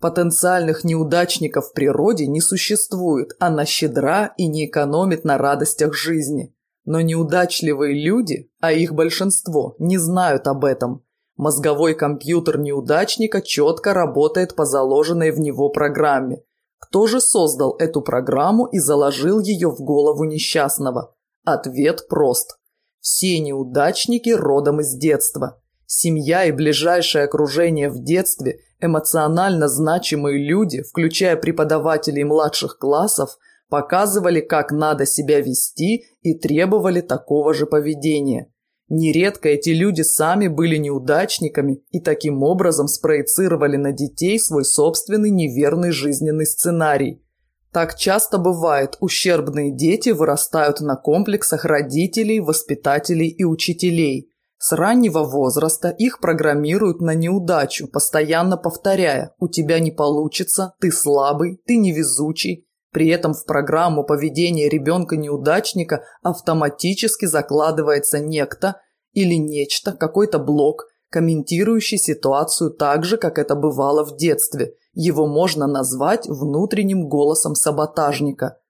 [SPEAKER 1] Потенциальных неудачников в природе не существует, она щедра и не экономит на радостях жизни. Но неудачливые люди, а их большинство, не знают об этом. Мозговой компьютер неудачника четко работает по заложенной в него программе. Кто же создал эту программу и заложил ее в голову несчастного? Ответ прост. Все неудачники родом из детства – Семья и ближайшее окружение в детстве, эмоционально значимые люди, включая преподавателей младших классов, показывали, как надо себя вести и требовали такого же поведения. Нередко эти люди сами были неудачниками и таким образом спроецировали на детей свой собственный неверный жизненный сценарий. Так часто бывает, ущербные дети вырастают на комплексах родителей, воспитателей и учителей – с раннего возраста их программируют на неудачу, постоянно повторяя «у тебя не получится», «ты слабый», «ты невезучий». При этом в программу поведения ребенка-неудачника автоматически закладывается некто или нечто, какой-то блок, комментирующий ситуацию так же, как это бывало в детстве. Его можно назвать внутренним голосом саботажника –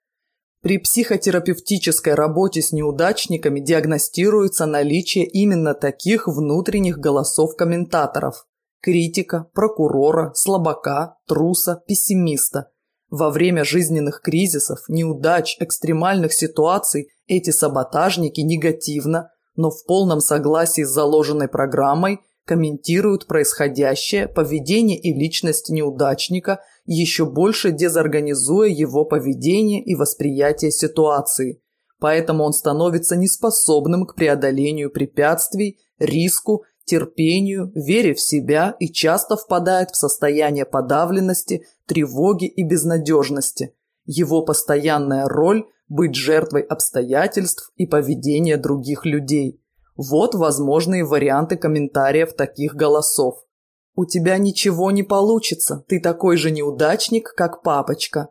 [SPEAKER 1] при психотерапевтической работе с неудачниками диагностируется наличие именно таких внутренних голосов комментаторов – критика, прокурора, слабака, труса, пессимиста. Во время жизненных кризисов, неудач, экстремальных ситуаций эти саботажники негативно, но в полном согласии с заложенной программой комментируют происходящее, поведение и личность неудачника – еще больше дезорганизуя его поведение и восприятие ситуации. Поэтому он становится неспособным к преодолению препятствий, риску, терпению, вере в себя и часто впадает в состояние подавленности, тревоги и безнадежности. Его постоянная роль – быть жертвой обстоятельств и поведения других людей. Вот возможные варианты комментариев таких голосов. «У тебя ничего не получится, ты такой же неудачник, как папочка.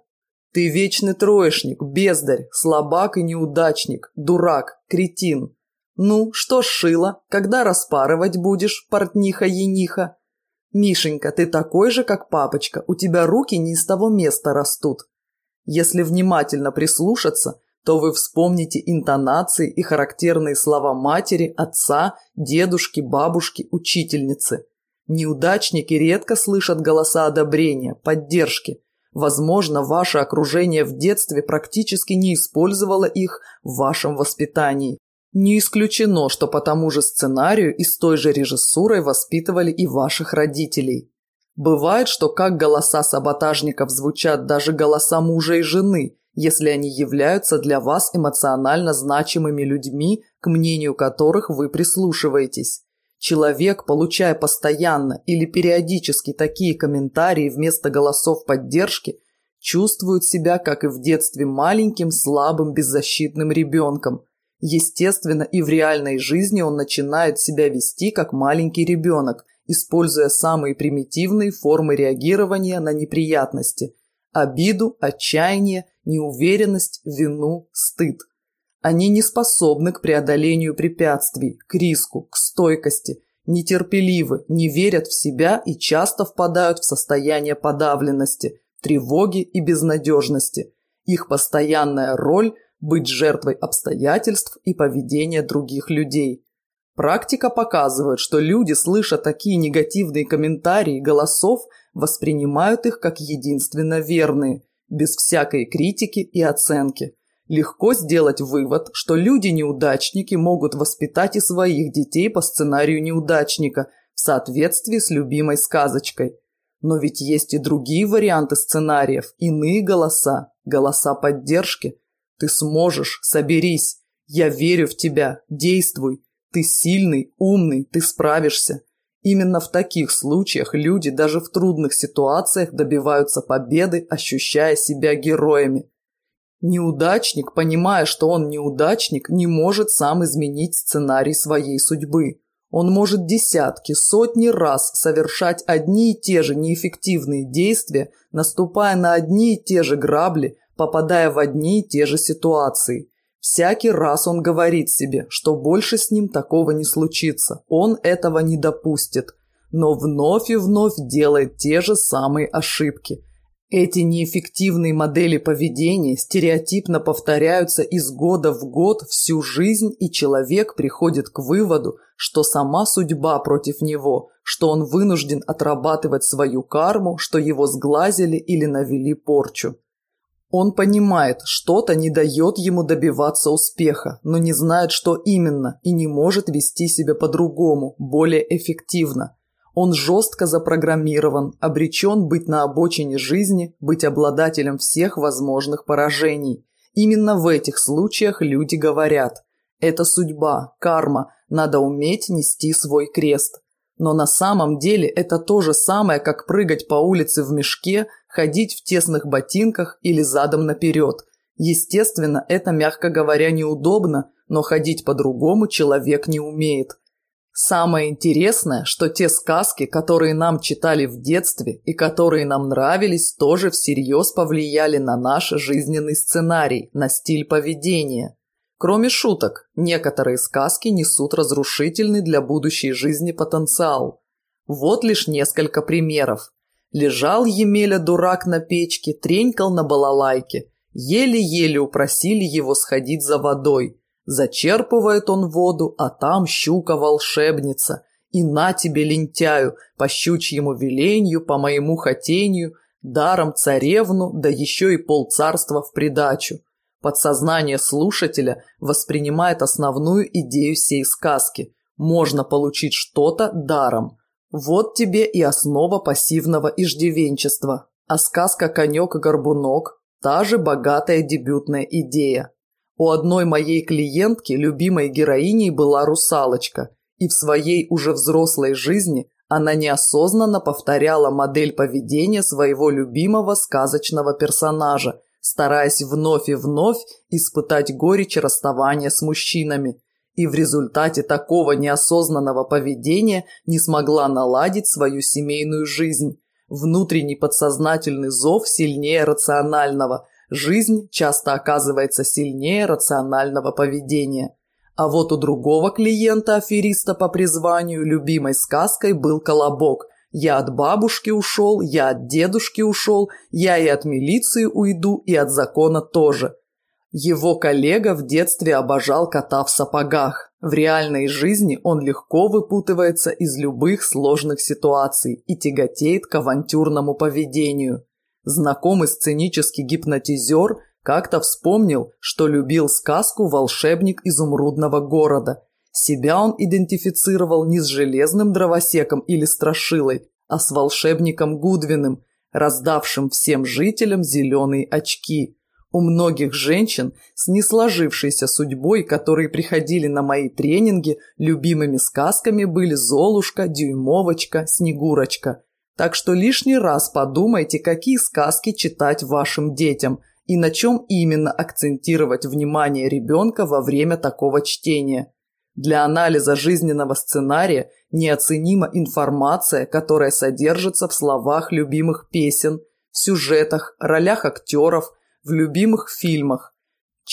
[SPEAKER 1] Ты вечный троечник, бездарь, слабак и неудачник, дурак, кретин. Ну, что шило, когда распарывать будешь, портниха-ениха? Мишенька, ты такой же, как папочка, у тебя руки не из того места растут. Если внимательно прислушаться, то вы вспомните интонации и характерные слова матери, отца, дедушки, бабушки, учительницы». Неудачники редко слышат голоса одобрения, поддержки. Возможно, ваше окружение в детстве практически не использовало их в вашем воспитании. Не исключено, что по тому же сценарию и с той же режиссурой воспитывали и ваших родителей. Бывает, что как голоса саботажников звучат даже голоса мужа и жены, если они являются для вас эмоционально значимыми людьми, к мнению которых вы прислушиваетесь. Человек, получая постоянно или периодически такие комментарии вместо голосов поддержки, чувствует себя, как и в детстве, маленьким, слабым, беззащитным ребенком. Естественно, и в реальной жизни он начинает себя вести как маленький ребенок, используя самые примитивные формы реагирования на неприятности – обиду, отчаяние, неуверенность, вину, стыд – они не способны к преодолению препятствий, к риску, к стойкости, нетерпеливы, не верят в себя и часто впадают в состояние подавленности, тревоги и безнадежности. Их постоянная роль – быть жертвой обстоятельств и поведения других людей. Практика показывает, что люди, слыша такие негативные комментарии голосов, воспринимают их как единственно верные, без всякой критики и оценки – легко сделать вывод, что люди-неудачники могут воспитать и своих детей по сценарию неудачника в соответствии с любимой сказочкой. Но ведь есть и другие варианты сценариев, иные голоса, голоса поддержки. Ты сможешь, соберись. Я верю в тебя, действуй. Ты сильный, умный, ты справишься. Именно в таких случаях люди даже в трудных ситуациях добиваются победы, ощущая себя героями. Неудачник, понимая, что он неудачник, не может сам изменить сценарий своей судьбы. Он может десятки, сотни раз совершать одни и те же неэффективные действия, наступая на одни и те же грабли, попадая в одни и те же ситуации. Всякий раз он говорит себе, что больше с ним такого не случится, он этого не допустит, но вновь и вновь делает те же самые ошибки – эти неэффективные модели поведения стереотипно повторяются из года в год всю жизнь, и человек приходит к выводу, что сама судьба против него, что он вынужден отрабатывать свою карму, что его сглазили или навели порчу. Он понимает, что-то не дает ему добиваться успеха, но не знает, что именно, и не может вести себя по-другому, более эффективно – он жестко запрограммирован, обречен быть на обочине жизни, быть обладателем всех возможных поражений. Именно в этих случаях люди говорят «это судьба, карма, надо уметь нести свой крест». Но на самом деле это то же самое, как прыгать по улице в мешке, ходить в тесных ботинках или задом наперед. Естественно, это, мягко говоря, неудобно, но ходить по-другому человек не умеет – Самое интересное, что те сказки, которые нам читали в детстве и которые нам нравились, тоже всерьез повлияли на наш жизненный сценарий, на стиль поведения. Кроме шуток, некоторые сказки несут разрушительный для будущей жизни потенциал. Вот лишь несколько примеров. Лежал Емеля дурак на печке, тренькал на балалайке. Еле-еле упросили его сходить за водой – Зачерпывает он воду, а там щука-волшебница. И на тебе, лентяю, по щучьему веленью, по моему хотению, даром царевну, да еще и полцарства в придачу. Подсознание слушателя воспринимает основную идею всей сказки. Можно получить что-то даром. Вот тебе и основа пассивного иждивенчества. А сказка «Конек горбунок» – та же богатая дебютная идея. У одной моей клиентки, любимой героиней, была русалочка, и в своей уже взрослой жизни она неосознанно повторяла модель поведения своего любимого сказочного персонажа, стараясь вновь и вновь испытать горечь расставания с мужчинами. И в результате такого неосознанного поведения не смогла наладить свою семейную жизнь. Внутренний подсознательный зов сильнее рационального – Жизнь часто оказывается сильнее рационального поведения. А вот у другого клиента-афериста по призванию любимой сказкой был «Колобок», я от бабушки ушел, я от дедушки ушел, я и от милиции уйду, и от закона тоже. Его коллега в детстве обожал кота в сапогах. В реальной жизни он легко выпутывается из любых сложных ситуаций и тяготеет к авантюрному поведению. Знакомый сценический гипнотизер как-то вспомнил, что любил сказку «Волшебник изумрудного города». Себя он идентифицировал не с железным дровосеком или страшилой, а с волшебником Гудвиным, раздавшим всем жителям зеленые очки. У многих женщин с несложившейся судьбой, которые приходили на мои тренинги, любимыми сказками были «Золушка», «Дюймовочка», «Снегурочка». Так что лишний раз подумайте, какие сказки читать вашим детям и на чем именно акцентировать внимание ребенка во время такого чтения. Для анализа жизненного сценария неоценима информация, которая содержится в словах любимых песен, в сюжетах, ролях актеров, в любимых фильмах.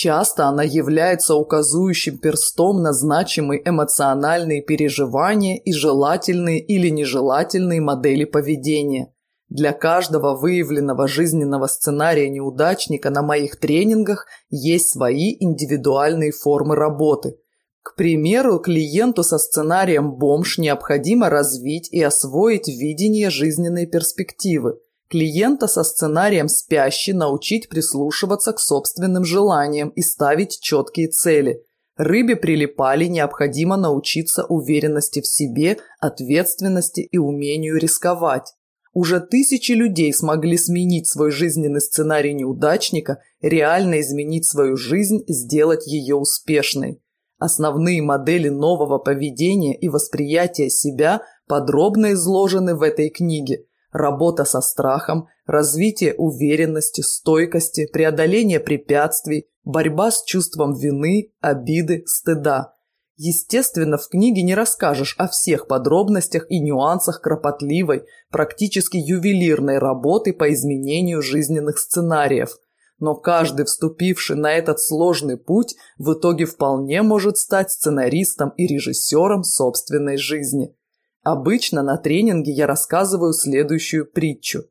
[SPEAKER 1] Часто она является указующим перстом на значимые эмоциональные переживания и желательные или нежелательные модели поведения. Для каждого выявленного жизненного сценария неудачника на моих тренингах есть свои индивидуальные формы работы. К примеру, клиенту со сценарием «бомж» необходимо развить и освоить видение жизненной перспективы – Клиента со сценарием «Спящий» научить прислушиваться к собственным желаниям и ставить четкие цели. Рыбе прилипали необходимо научиться уверенности в себе, ответственности и умению рисковать. Уже тысячи людей смогли сменить свой жизненный сценарий неудачника, реально изменить свою жизнь, сделать ее успешной. Основные модели нового поведения и восприятия себя подробно изложены в этой книге – работа со страхом, развитие уверенности, стойкости, преодоление препятствий, борьба с чувством вины, обиды, стыда. Естественно, в книге не расскажешь о всех подробностях и нюансах кропотливой, практически ювелирной работы по изменению жизненных сценариев. Но каждый, вступивший на этот сложный путь, в итоге вполне может стать сценаристом и режиссером собственной жизни – Обычно на тренинге я рассказываю следующую притчу.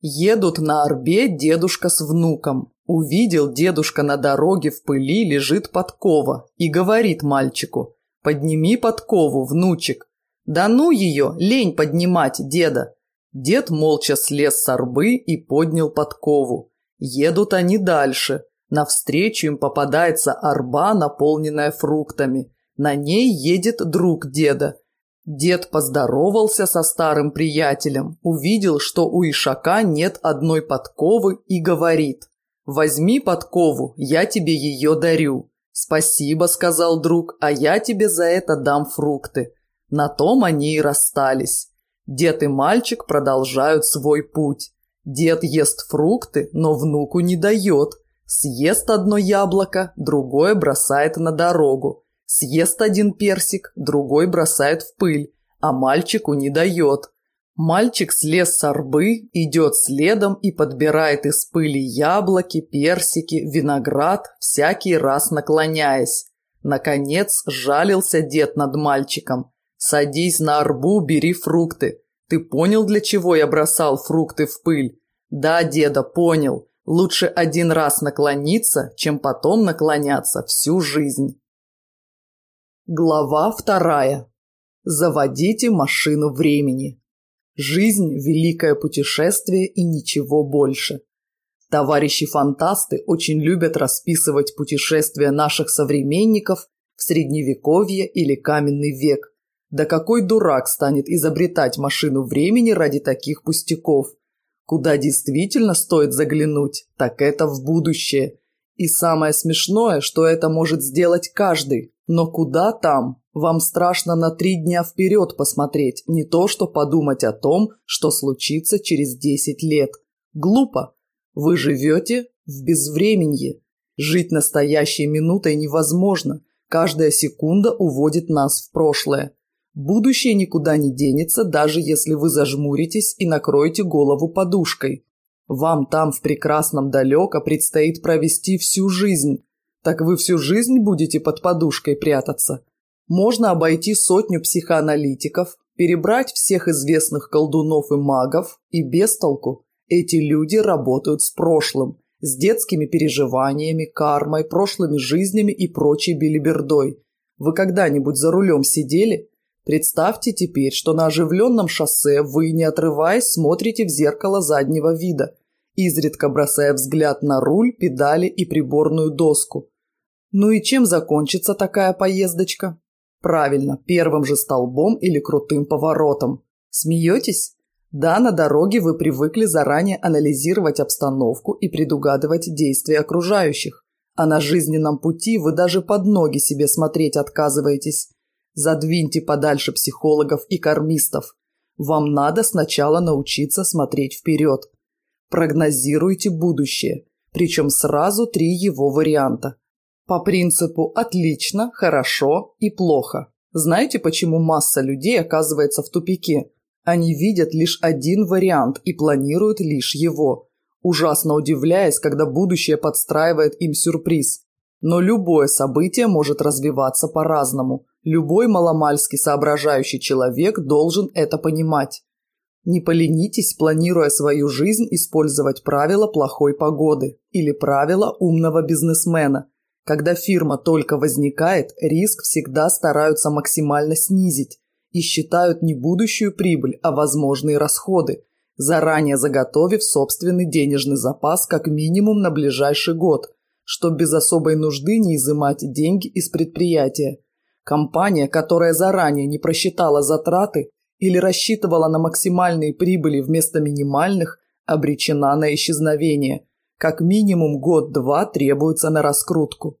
[SPEAKER 1] Едут на орбе дедушка с внуком. Увидел дедушка на дороге в пыли лежит подкова и говорит мальчику «Подними подкову, внучек». «Да ну ее, лень поднимать, деда!» Дед молча слез с орбы и поднял подкову. Едут они дальше. Навстречу им попадается арба, наполненная фруктами. На ней едет друг деда. Дед поздоровался со старым приятелем, увидел, что у Ишака нет одной подковы и говорит. «Возьми подкову, я тебе ее дарю». «Спасибо», — сказал друг, — «а я тебе за это дам фрукты». На том они и расстались. Дед и мальчик продолжают свой путь. Дед ест фрукты, но внуку не дает. Съест одно яблоко, другое бросает на дорогу. Съест один персик, другой бросает в пыль, а мальчику не дает. Мальчик слез с арбы, идет следом и подбирает из пыли яблоки, персики, виноград, всякий раз наклоняясь. Наконец жалился дед над мальчиком. «Садись на арбу, бери фрукты. Ты понял, для чего я бросал фрукты в пыль?» «Да, деда, понял. Лучше один раз наклониться, чем потом наклоняться всю жизнь». Глава вторая. Заводите машину времени. Жизнь – великое путешествие и ничего больше. Товарищи-фантасты очень любят расписывать путешествия наших современников в Средневековье или Каменный век. Да какой дурак станет изобретать машину времени ради таких пустяков? Куда действительно стоит заглянуть, так это в будущее – и самое смешное, что это может сделать каждый. Но куда там? Вам страшно на три дня вперед посмотреть, не то что подумать о том, что случится через 10 лет. Глупо. Вы живете в безвременье. Жить настоящей минутой невозможно. Каждая секунда уводит нас в прошлое. Будущее никуда не денется, даже если вы зажмуритесь и накроете голову подушкой. Вам там в прекрасном далеко предстоит провести всю жизнь. Так вы всю жизнь будете под подушкой прятаться. Можно обойти сотню психоаналитиков, перебрать всех известных колдунов и магов, и без толку. Эти люди работают с прошлым, с детскими переживаниями, кармой, прошлыми жизнями и прочей белибердой. Вы когда-нибудь за рулем сидели? Представьте теперь, что на оживленном шоссе вы, не отрываясь, смотрите в зеркало заднего вида, изредка бросая взгляд на руль, педали и приборную доску. Ну и чем закончится такая поездочка? Правильно, первым же столбом или крутым поворотом. Смеетесь? Да, на дороге вы привыкли заранее анализировать обстановку и предугадывать действия окружающих. А на жизненном пути вы даже под ноги себе смотреть отказываетесь. Задвиньте подальше психологов и кормистов. Вам надо сначала научиться смотреть вперед. Прогнозируйте будущее, причем сразу три его варианта. По принципу «отлично», «хорошо» и «плохо». Знаете, почему масса людей оказывается в тупике? Они видят лишь один вариант и планируют лишь его, ужасно удивляясь, когда будущее подстраивает им сюрприз. Но любое событие может развиваться по-разному – Любой маломальски соображающий человек должен это понимать. Не поленитесь, планируя свою жизнь, использовать правила плохой погоды или правила умного бизнесмена. Когда фирма только возникает, риск всегда стараются максимально снизить и считают не будущую прибыль, а возможные расходы, заранее заготовив собственный денежный запас как минимум на ближайший год, чтобы без особой нужды не изымать деньги из предприятия. Компания, которая заранее не просчитала затраты или рассчитывала на максимальные прибыли вместо минимальных, обречена на исчезновение. Как минимум год-два требуется на раскрутку.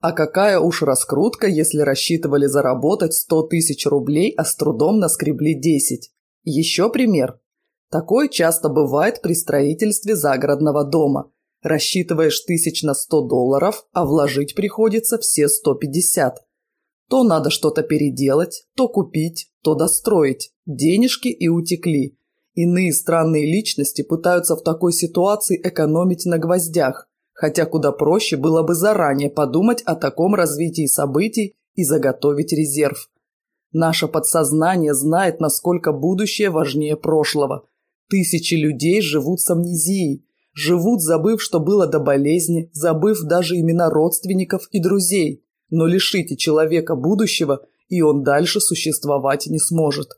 [SPEAKER 1] А какая уж раскрутка, если рассчитывали заработать 100 тысяч рублей, а с трудом наскребли 10. Еще пример. Такое часто бывает при строительстве загородного дома. Рассчитываешь тысяч на 100 долларов, а вложить приходится все 150. То надо что-то переделать, то купить, то достроить. Денежки и утекли. Иные странные личности пытаются в такой ситуации экономить на гвоздях, хотя куда проще было бы заранее подумать о таком развитии событий и заготовить резерв. Наше подсознание знает, насколько будущее важнее прошлого. Тысячи людей живут с амнезией, живут, забыв, что было до болезни, забыв даже имена родственников и друзей но лишите человека будущего, и он дальше существовать не сможет.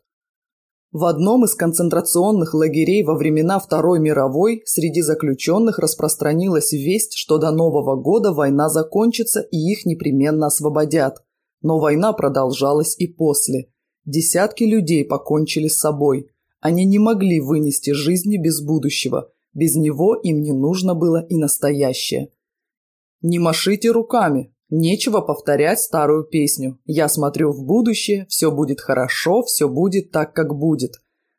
[SPEAKER 1] В одном из концентрационных лагерей во времена Второй мировой среди заключенных распространилась весть, что до Нового года война закончится и их непременно освободят. Но война продолжалась и после. Десятки людей покончили с собой. Они не могли вынести жизни без будущего. Без него им не нужно было и настоящее. «Не машите руками», Нечего повторять старую песню. Я смотрю в будущее, все будет хорошо, все будет так, как будет.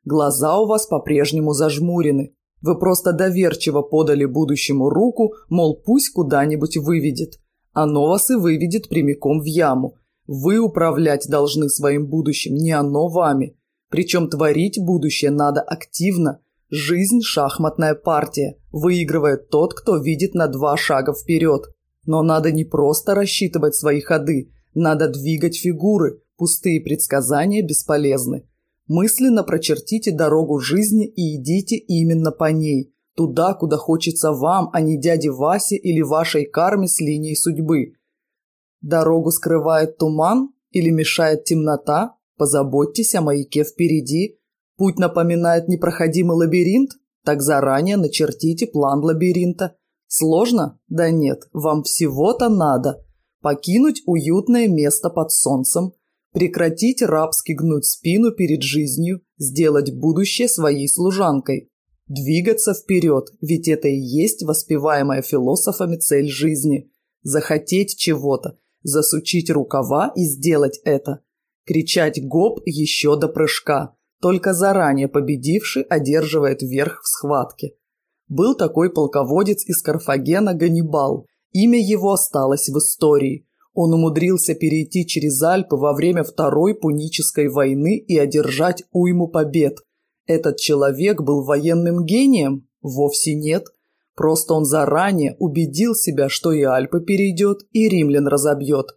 [SPEAKER 1] Глаза у вас по-прежнему зажмурены. Вы просто доверчиво подали будущему руку, мол, пусть куда-нибудь выведет. Оно вас и выведет прямиком в яму. Вы управлять должны своим будущим, не оно вами. Причем творить будущее надо активно. Жизнь – шахматная партия. Выигрывает тот, кто видит на два шага вперед. Но надо не просто рассчитывать свои ходы, надо двигать фигуры, пустые предсказания бесполезны. Мысленно прочертите дорогу жизни и идите именно по ней, туда, куда хочется вам, а не дяде Васе или вашей карме с линией судьбы. Дорогу скрывает туман или мешает темнота? Позаботьтесь о маяке впереди. Путь напоминает непроходимый лабиринт? Так заранее начертите план лабиринта – Сложно? Да нет, вам всего-то надо. Покинуть уютное место под солнцем, прекратить рабски гнуть спину перед жизнью, сделать будущее своей служанкой. Двигаться вперед, ведь это и есть воспеваемая философами цель жизни. Захотеть чего-то, засучить рукава и сделать это. Кричать «Гоп!» еще до прыжка, только заранее победивший одерживает верх в схватке – был такой полководец из Карфагена Ганнибал. Имя его осталось в истории. Он умудрился перейти через Альпы во время Второй Пунической войны и одержать уйму побед. Этот человек был военным гением? Вовсе нет. Просто он заранее убедил себя, что и Альпы перейдет, и римлян разобьет.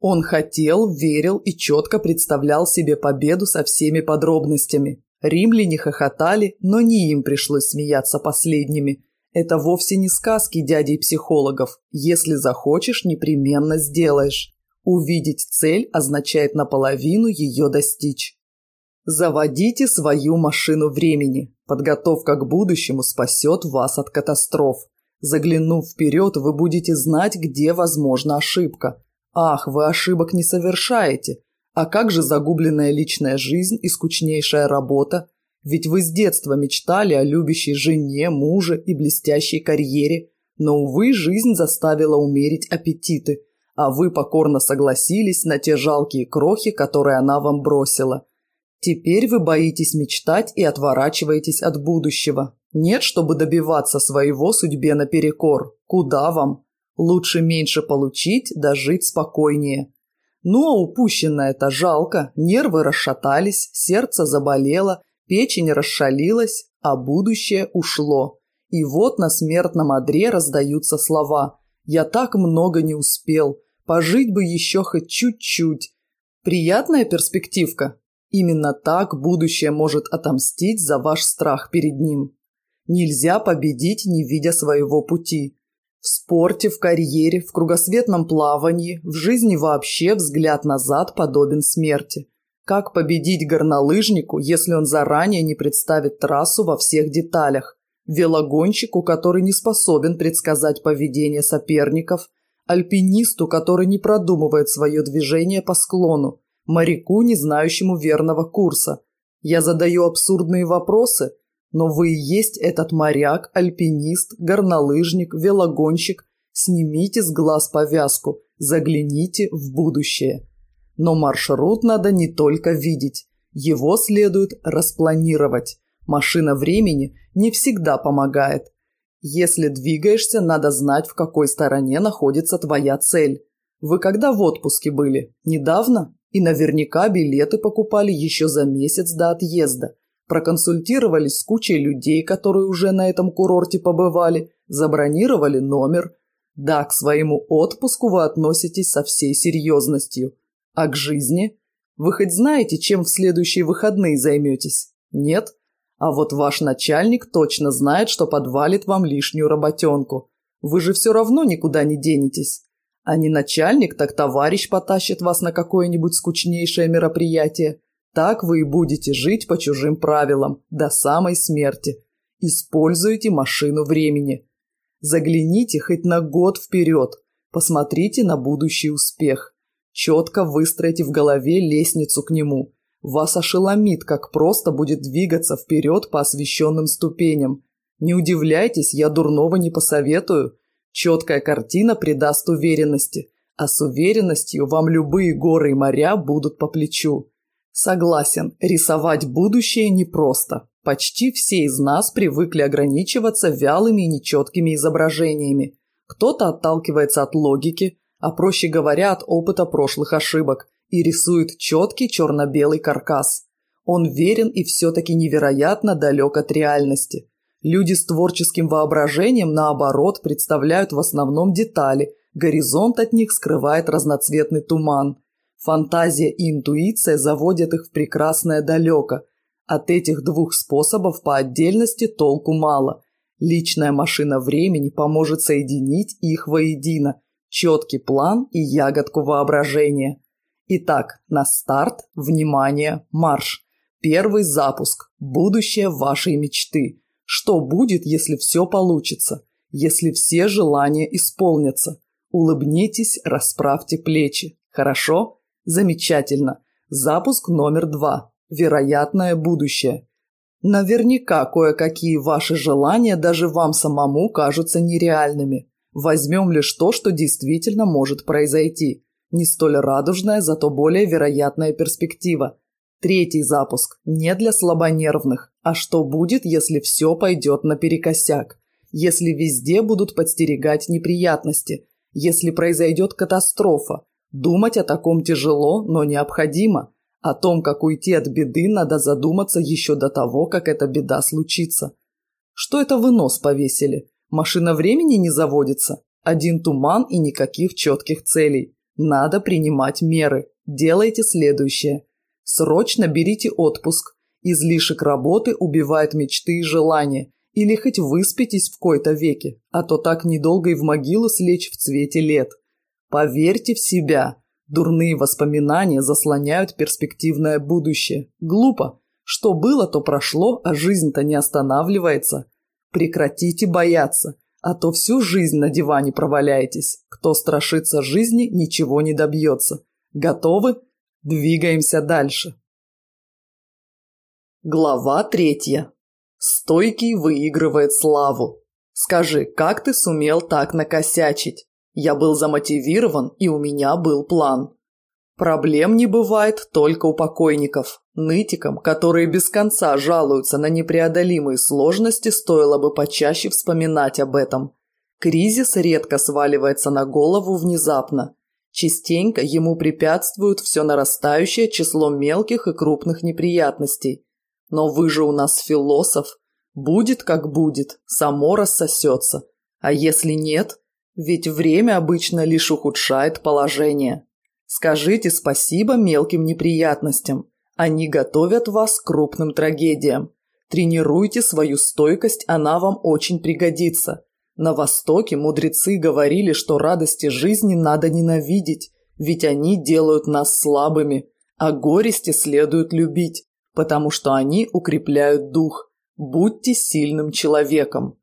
[SPEAKER 1] Он хотел, верил и четко представлял себе победу со всеми подробностями. Римляне хохотали, но не им пришлось смеяться последними. Это вовсе не сказки дядей психологов. Если захочешь, непременно сделаешь. Увидеть цель означает наполовину ее достичь. Заводите свою машину времени. Подготовка к будущему спасет вас от катастроф. Заглянув вперед, вы будете знать, где возможна ошибка. Ах, вы ошибок не совершаете. А как же загубленная личная жизнь и скучнейшая работа? Ведь вы с детства мечтали о любящей жене, муже и блестящей карьере. Но, увы, жизнь заставила умерить аппетиты, а вы покорно согласились на те жалкие крохи, которые она вам бросила. Теперь вы боитесь мечтать и отворачиваетесь от будущего. Нет, чтобы добиваться своего судьбе наперекор. Куда вам? Лучше меньше получить, да жить спокойнее. Но упущенное это жалко, нервы расшатались, сердце заболело, печень расшалилась, а будущее ушло. И вот на смертном одре раздаются слова «Я так много не успел, пожить бы еще хоть чуть-чуть». Приятная перспективка? Именно так будущее может отомстить за ваш страх перед ним. Нельзя победить, не видя своего пути. В спорте, в карьере, в кругосветном плавании, в жизни вообще взгляд назад подобен смерти. Как победить горнолыжнику, если он заранее не представит трассу во всех деталях? Велогонщику, который не способен предсказать поведение соперников, альпинисту, который не продумывает свое движение по склону, моряку, не знающему верного курса. Я задаю абсурдные вопросы – но вы и есть этот моряк, альпинист, горнолыжник, велогонщик. Снимите с глаз повязку, загляните в будущее. Но маршрут надо не только видеть. Его следует распланировать. Машина времени не всегда помогает. Если двигаешься, надо знать, в какой стороне находится твоя цель. Вы когда в отпуске были? Недавно? И наверняка билеты покупали еще за месяц до отъезда проконсультировались с кучей людей, которые уже на этом курорте побывали, забронировали номер. Да, к своему отпуску вы относитесь со всей серьезностью. А к жизни? Вы хоть знаете, чем в следующие выходные займетесь? Нет? А вот ваш начальник точно знает, что подвалит вам лишнюю работенку. Вы же все равно никуда не денетесь. А не начальник, так товарищ потащит вас на какое-нибудь скучнейшее мероприятие – так вы и будете жить по чужим правилам до самой смерти. Используйте машину времени. Загляните хоть на год вперед. Посмотрите на будущий успех. Четко выстроите в голове лестницу к нему. Вас ошеломит, как просто будет двигаться вперед по освещенным ступеням. Не удивляйтесь, я дурного не посоветую. Четкая картина придаст уверенности, а с уверенностью вам любые горы и моря будут по плечу. Согласен, рисовать будущее непросто. Почти все из нас привыкли ограничиваться вялыми и нечеткими изображениями. Кто-то отталкивается от логики, а проще говоря, от опыта прошлых ошибок, и рисует четкий черно-белый каркас. Он верен и все-таки невероятно далек от реальности. Люди с творческим воображением, наоборот, представляют в основном детали, горизонт от них скрывает разноцветный туман – Фантазия и интуиция заводят их в прекрасное далеко. От этих двух способов по отдельности толку мало. Личная машина времени поможет соединить их воедино. Четкий план и ягодку воображения. Итак, на старт, внимание, марш. Первый запуск. Будущее вашей мечты. Что будет, если все получится? Если все желания исполнятся? Улыбнитесь, расправьте плечи. Хорошо? Замечательно. Запуск номер два. Вероятное будущее. Наверняка кое-какие ваши желания даже вам самому кажутся нереальными. Возьмем лишь то, что действительно может произойти. Не столь радужная, зато более вероятная перспектива. Третий запуск не для слабонервных. А что будет, если все пойдет наперекосяк? Если везде будут подстерегать неприятности? Если произойдет катастрофа? Думать о таком тяжело, но необходимо. О том, как уйти от беды, надо задуматься еще до того, как эта беда случится. Что это вы нос повесили? Машина времени не заводится. Один туман и никаких четких целей. Надо принимать меры. Делайте следующее. Срочно берите отпуск. Излишек работы убивает мечты и желания. Или хоть выспитесь в кои-то веке, а то так недолго и в могилу слечь в цвете лет. Поверьте в себя. Дурные воспоминания заслоняют перспективное будущее. Глупо. Что было, то прошло, а жизнь-то не останавливается. Прекратите бояться, а то всю жизнь на диване проваляетесь. Кто страшится жизни, ничего не добьется. Готовы? Двигаемся дальше. Глава третья. Стойкий выигрывает славу. Скажи, как ты сумел так накосячить? Я был замотивирован, и у меня был план. Проблем не бывает только у покойников. Нытикам, которые без конца жалуются на непреодолимые сложности, стоило бы почаще вспоминать об этом. Кризис редко сваливается на голову внезапно. Частенько ему препятствуют все нарастающее число мелких и крупных неприятностей. Но вы же у нас философ. Будет как будет, само рассосется. А если нет – ведь время обычно лишь ухудшает положение. Скажите спасибо мелким неприятностям. Они готовят вас к крупным трагедиям. Тренируйте свою стойкость, она вам очень пригодится. На Востоке мудрецы говорили, что радости жизни надо ненавидеть, ведь они делают нас слабыми, а горести следует любить, потому что они укрепляют дух. Будьте сильным человеком.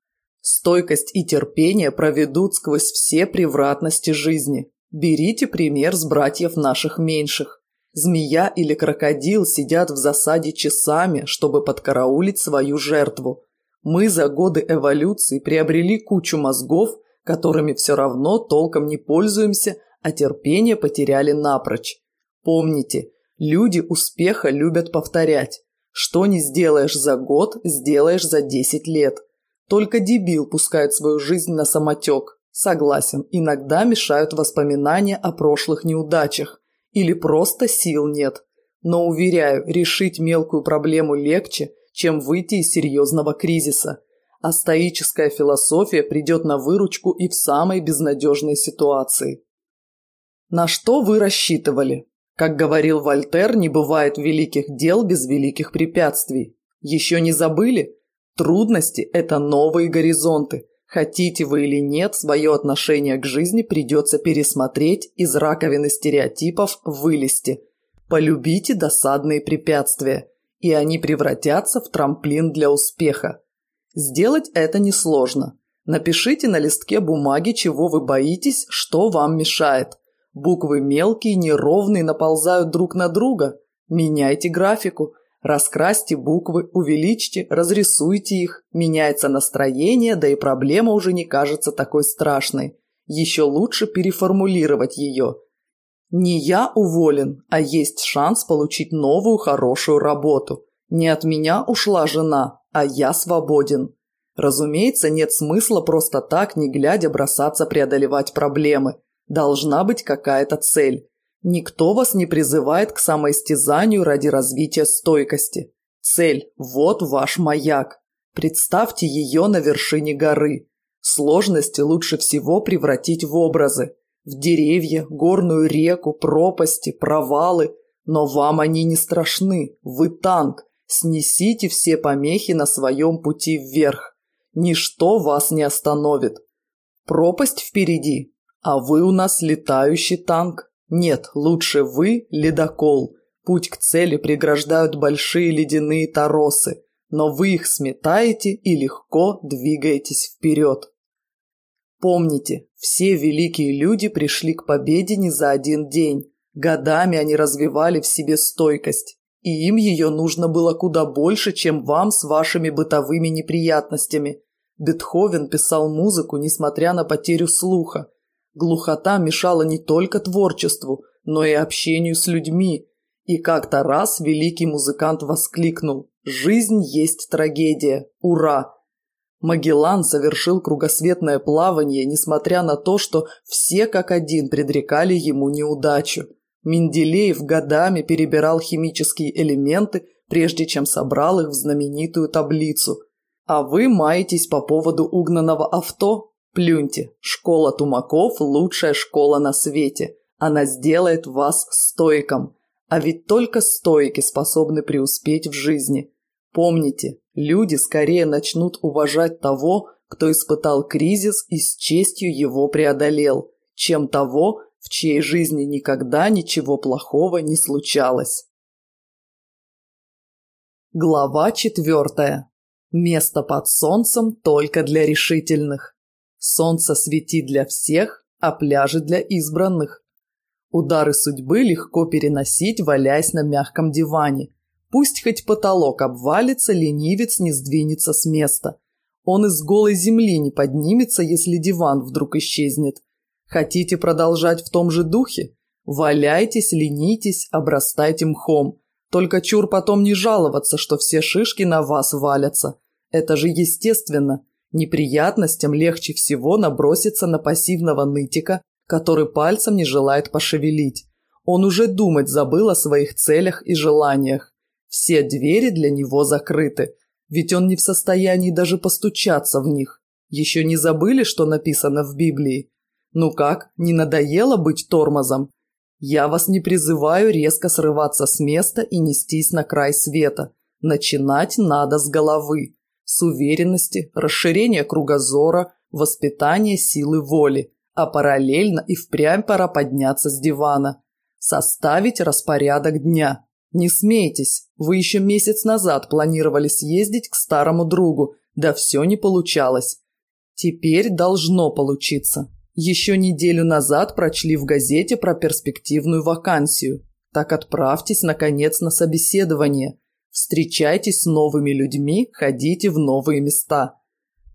[SPEAKER 1] Стойкость и терпение проведут сквозь все превратности жизни. Берите пример с братьев наших меньших. Змея или крокодил сидят в засаде часами, чтобы подкараулить свою жертву. Мы за годы эволюции приобрели кучу мозгов, которыми все равно толком не пользуемся, а терпение потеряли напрочь. Помните, люди успеха любят повторять. Что не сделаешь за год, сделаешь за 10 лет – только дебил пускает свою жизнь на самотек. Согласен, иногда мешают воспоминания о прошлых неудачах. Или просто сил нет. Но, уверяю, решить мелкую проблему легче, чем выйти из серьезного кризиса. А стоическая философия придет на выручку и в самой безнадежной ситуации. На что вы рассчитывали? Как говорил Вольтер, не бывает великих дел без великих препятствий. Еще не забыли? Трудности – это новые горизонты. Хотите вы или нет, свое отношение к жизни придется пересмотреть, из раковины стереотипов вылезти. Полюбите досадные препятствия, и они превратятся в трамплин для успеха. Сделать это несложно. Напишите на листке бумаги, чего вы боитесь, что вам мешает. Буквы мелкие, неровные, наползают друг на друга. Меняйте графику – Раскрасьте буквы, увеличьте, разрисуйте их. Меняется настроение, да и проблема уже не кажется такой страшной. Еще лучше переформулировать ее. Не я уволен, а есть шанс получить новую хорошую работу. Не от меня ушла жена, а я свободен. Разумеется, нет смысла просто так, не глядя, бросаться преодолевать проблемы. Должна быть какая-то цель. Никто вас не призывает к самоистязанию ради развития стойкости. Цель – вот ваш маяк. Представьте ее на вершине горы. Сложности лучше всего превратить в образы. В деревья, горную реку, пропасти, провалы. Но вам они не страшны. Вы танк. Снесите все помехи на своем пути вверх. Ничто вас не остановит. Пропасть впереди, а вы у нас летающий танк. Нет, лучше вы, ледокол. Путь к цели преграждают большие ледяные торосы, но вы их сметаете и легко двигаетесь вперед. Помните, все великие люди пришли к победе не за один день. Годами они развивали в себе стойкость, и им ее нужно было куда больше, чем вам с вашими бытовыми неприятностями. Бетховен писал музыку, несмотря на потерю слуха – Глухота мешала не только творчеству, но и общению с людьми. И как-то раз великий музыкант воскликнул «Жизнь есть трагедия! Ура!» Магеллан совершил кругосветное плавание, несмотря на то, что все как один предрекали ему неудачу. Менделеев годами перебирал химические элементы, прежде чем собрал их в знаменитую таблицу. А вы маетесь по поводу угнанного авто? Плюньте, школа Тумаков – лучшая школа на свете. Она сделает вас стоиком. А ведь только стоики способны преуспеть в жизни. Помните, люди скорее начнут уважать того, кто испытал кризис и с честью его преодолел, чем того, в чьей жизни никогда ничего плохого не случалось. Глава четвертая. Место под солнцем только для решительных. Солнце светит для всех, а пляжи для избранных. Удары судьбы легко переносить, валяясь на мягком диване. Пусть хоть потолок обвалится, ленивец не сдвинется с места. Он из голой земли не поднимется, если диван вдруг исчезнет. Хотите продолжать в том же духе? Валяйтесь, ленитесь, обрастайте мхом. Только чур потом не жаловаться, что все шишки на вас валятся. Это же естественно – Неприятностям легче всего наброситься на пассивного нытика, который пальцем не желает пошевелить. Он уже думать забыл о своих целях и желаниях. Все двери для него закрыты, ведь он не в состоянии даже постучаться в них. Еще не забыли, что написано в Библии? Ну как, не надоело быть тормозом? Я вас не призываю резко срываться с места и нестись на край света. Начинать надо с головы с уверенности, расширения кругозора, воспитание силы воли, а параллельно и впрямь пора подняться с дивана, составить распорядок дня. Не смейтесь, вы еще месяц назад планировали съездить к старому другу, да все не получалось. Теперь должно получиться. Еще неделю назад прочли в газете про перспективную вакансию. Так отправьтесь, наконец, на собеседование. Встречайтесь с новыми людьми, ходите в новые места.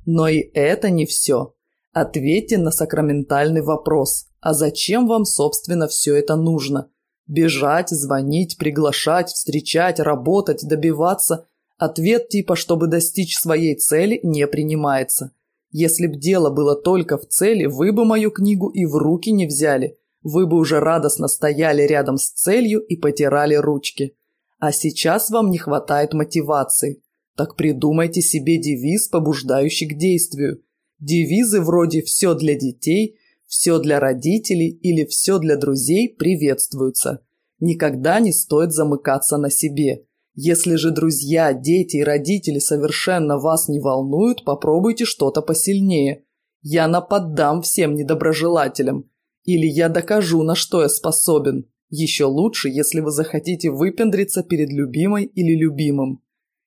[SPEAKER 1] Но и это не все. Ответьте на сакраментальный вопрос, а зачем вам, собственно, все это нужно? Бежать, звонить, приглашать, встречать, работать, добиваться. Ответ типа, чтобы достичь своей цели, не принимается. Если б дело было только в цели, вы бы мою книгу и в руки не взяли. Вы бы уже радостно стояли рядом с целью и потирали ручки. А сейчас вам не хватает мотивации. Так придумайте себе девиз, побуждающий к действию. Девизы вроде «все для детей», «все для родителей» или «все для друзей» приветствуются. Никогда не стоит замыкаться на себе. Если же друзья, дети и родители совершенно вас не волнуют, попробуйте что-то посильнее. Я нападам всем недоброжелателям. Или я докажу, на что я способен. Еще лучше, если вы захотите выпендриться перед любимой или любимым.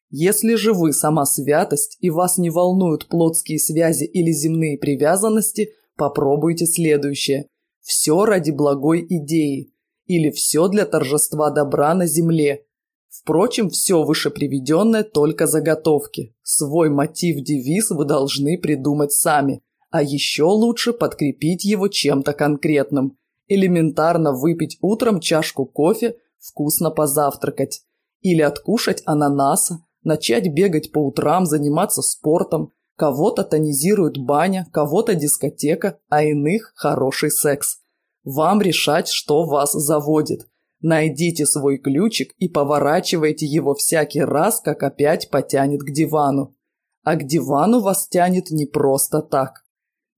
[SPEAKER 1] Если же вы сама святость и вас не волнуют плотские связи или земные привязанности, попробуйте следующее. Все ради благой идеи. Или все для торжества добра на земле. Впрочем, все вышеприведенное только заготовки. Свой мотив-девиз вы должны придумать сами, а еще лучше подкрепить его чем-то конкретным элементарно выпить утром чашку кофе, вкусно позавтракать. Или откушать ананаса, начать бегать по утрам, заниматься спортом. Кого-то тонизирует баня, кого-то дискотека, а иных – хороший секс. Вам решать, что вас заводит. Найдите свой ключик и поворачивайте его всякий раз, как опять потянет к дивану. А к дивану вас тянет не просто так.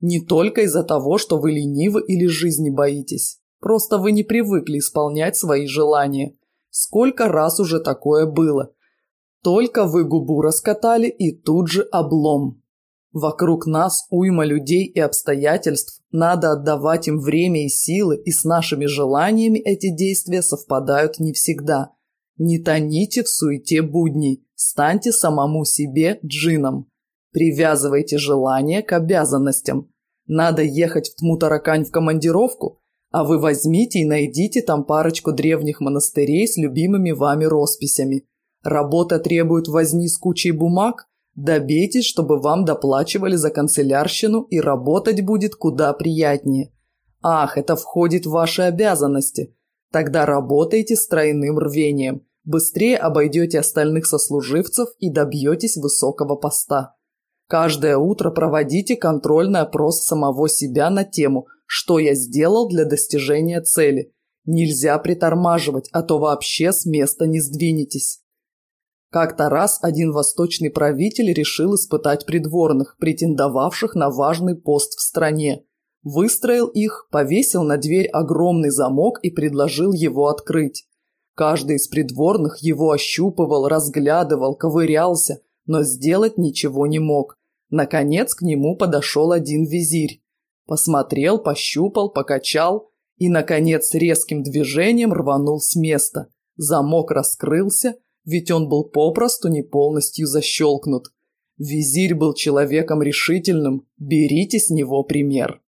[SPEAKER 1] Не только из-за того, что вы ленивы или жизни боитесь. Просто вы не привыкли исполнять свои желания. Сколько раз уже такое было. Только вы губу раскатали и тут же облом. Вокруг нас уйма людей и обстоятельств, надо отдавать им время и силы, и с нашими желаниями эти действия совпадают не всегда. Не тоните в суете будней, станьте самому себе джином. Привязывайте желания к обязанностям. Надо ехать в Тмутаракань в командировку, а вы возьмите и найдите там парочку древних монастырей с любимыми вами росписями. Работа требует возни с кучей бумаг. Добейтесь, чтобы вам доплачивали за канцелярщину, и работать будет куда приятнее. Ах, это входит в ваши обязанности. Тогда работайте с тройным рвением. Быстрее обойдете остальных сослуживцев и добьетесь высокого поста. Каждое утро проводите контрольный опрос самого себя на тему «Что я сделал для достижения цели?». Нельзя притормаживать, а то вообще с места не сдвинетесь. Как-то раз один восточный правитель решил испытать придворных, претендовавших на важный пост в стране. Выстроил их, повесил на дверь огромный замок и предложил его открыть. Каждый из придворных его ощупывал, разглядывал, ковырялся – но сделать ничего не мог. Наконец к нему подошел один визирь. Посмотрел, пощупал, покачал и, наконец, резким движением рванул с места. Замок раскрылся, ведь он был попросту не полностью защелкнут. Визирь был человеком решительным, берите с него пример.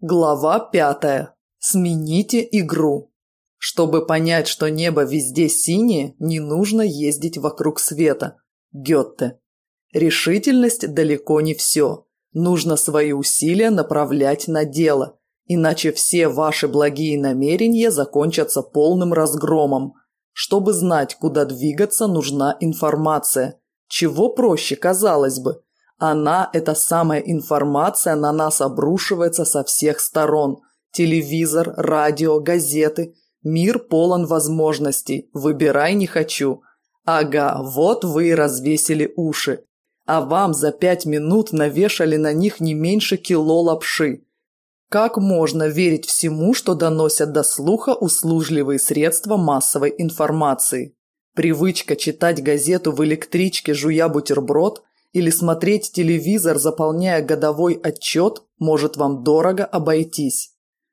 [SPEAKER 1] Глава пятая. Смените игру. Чтобы понять, что небо везде синее, не нужно ездить вокруг света. Гетте. Решительность далеко не все. Нужно свои усилия направлять на дело, иначе все ваши благие намерения закончатся полным разгромом. Чтобы знать, куда двигаться, нужна информация. Чего проще, казалось бы. Она, эта самая информация, на нас обрушивается со всех сторон. Телевизор, радио, газеты – Мир полон возможностей, выбирай не хочу. Ага, вот вы и развесили уши. А вам за пять минут навешали на них не меньше кило лапши. Как можно верить всему, что доносят до слуха услужливые средства массовой информации? Привычка читать газету в электричке, жуя бутерброд, или смотреть телевизор, заполняя годовой отчет, может вам дорого обойтись.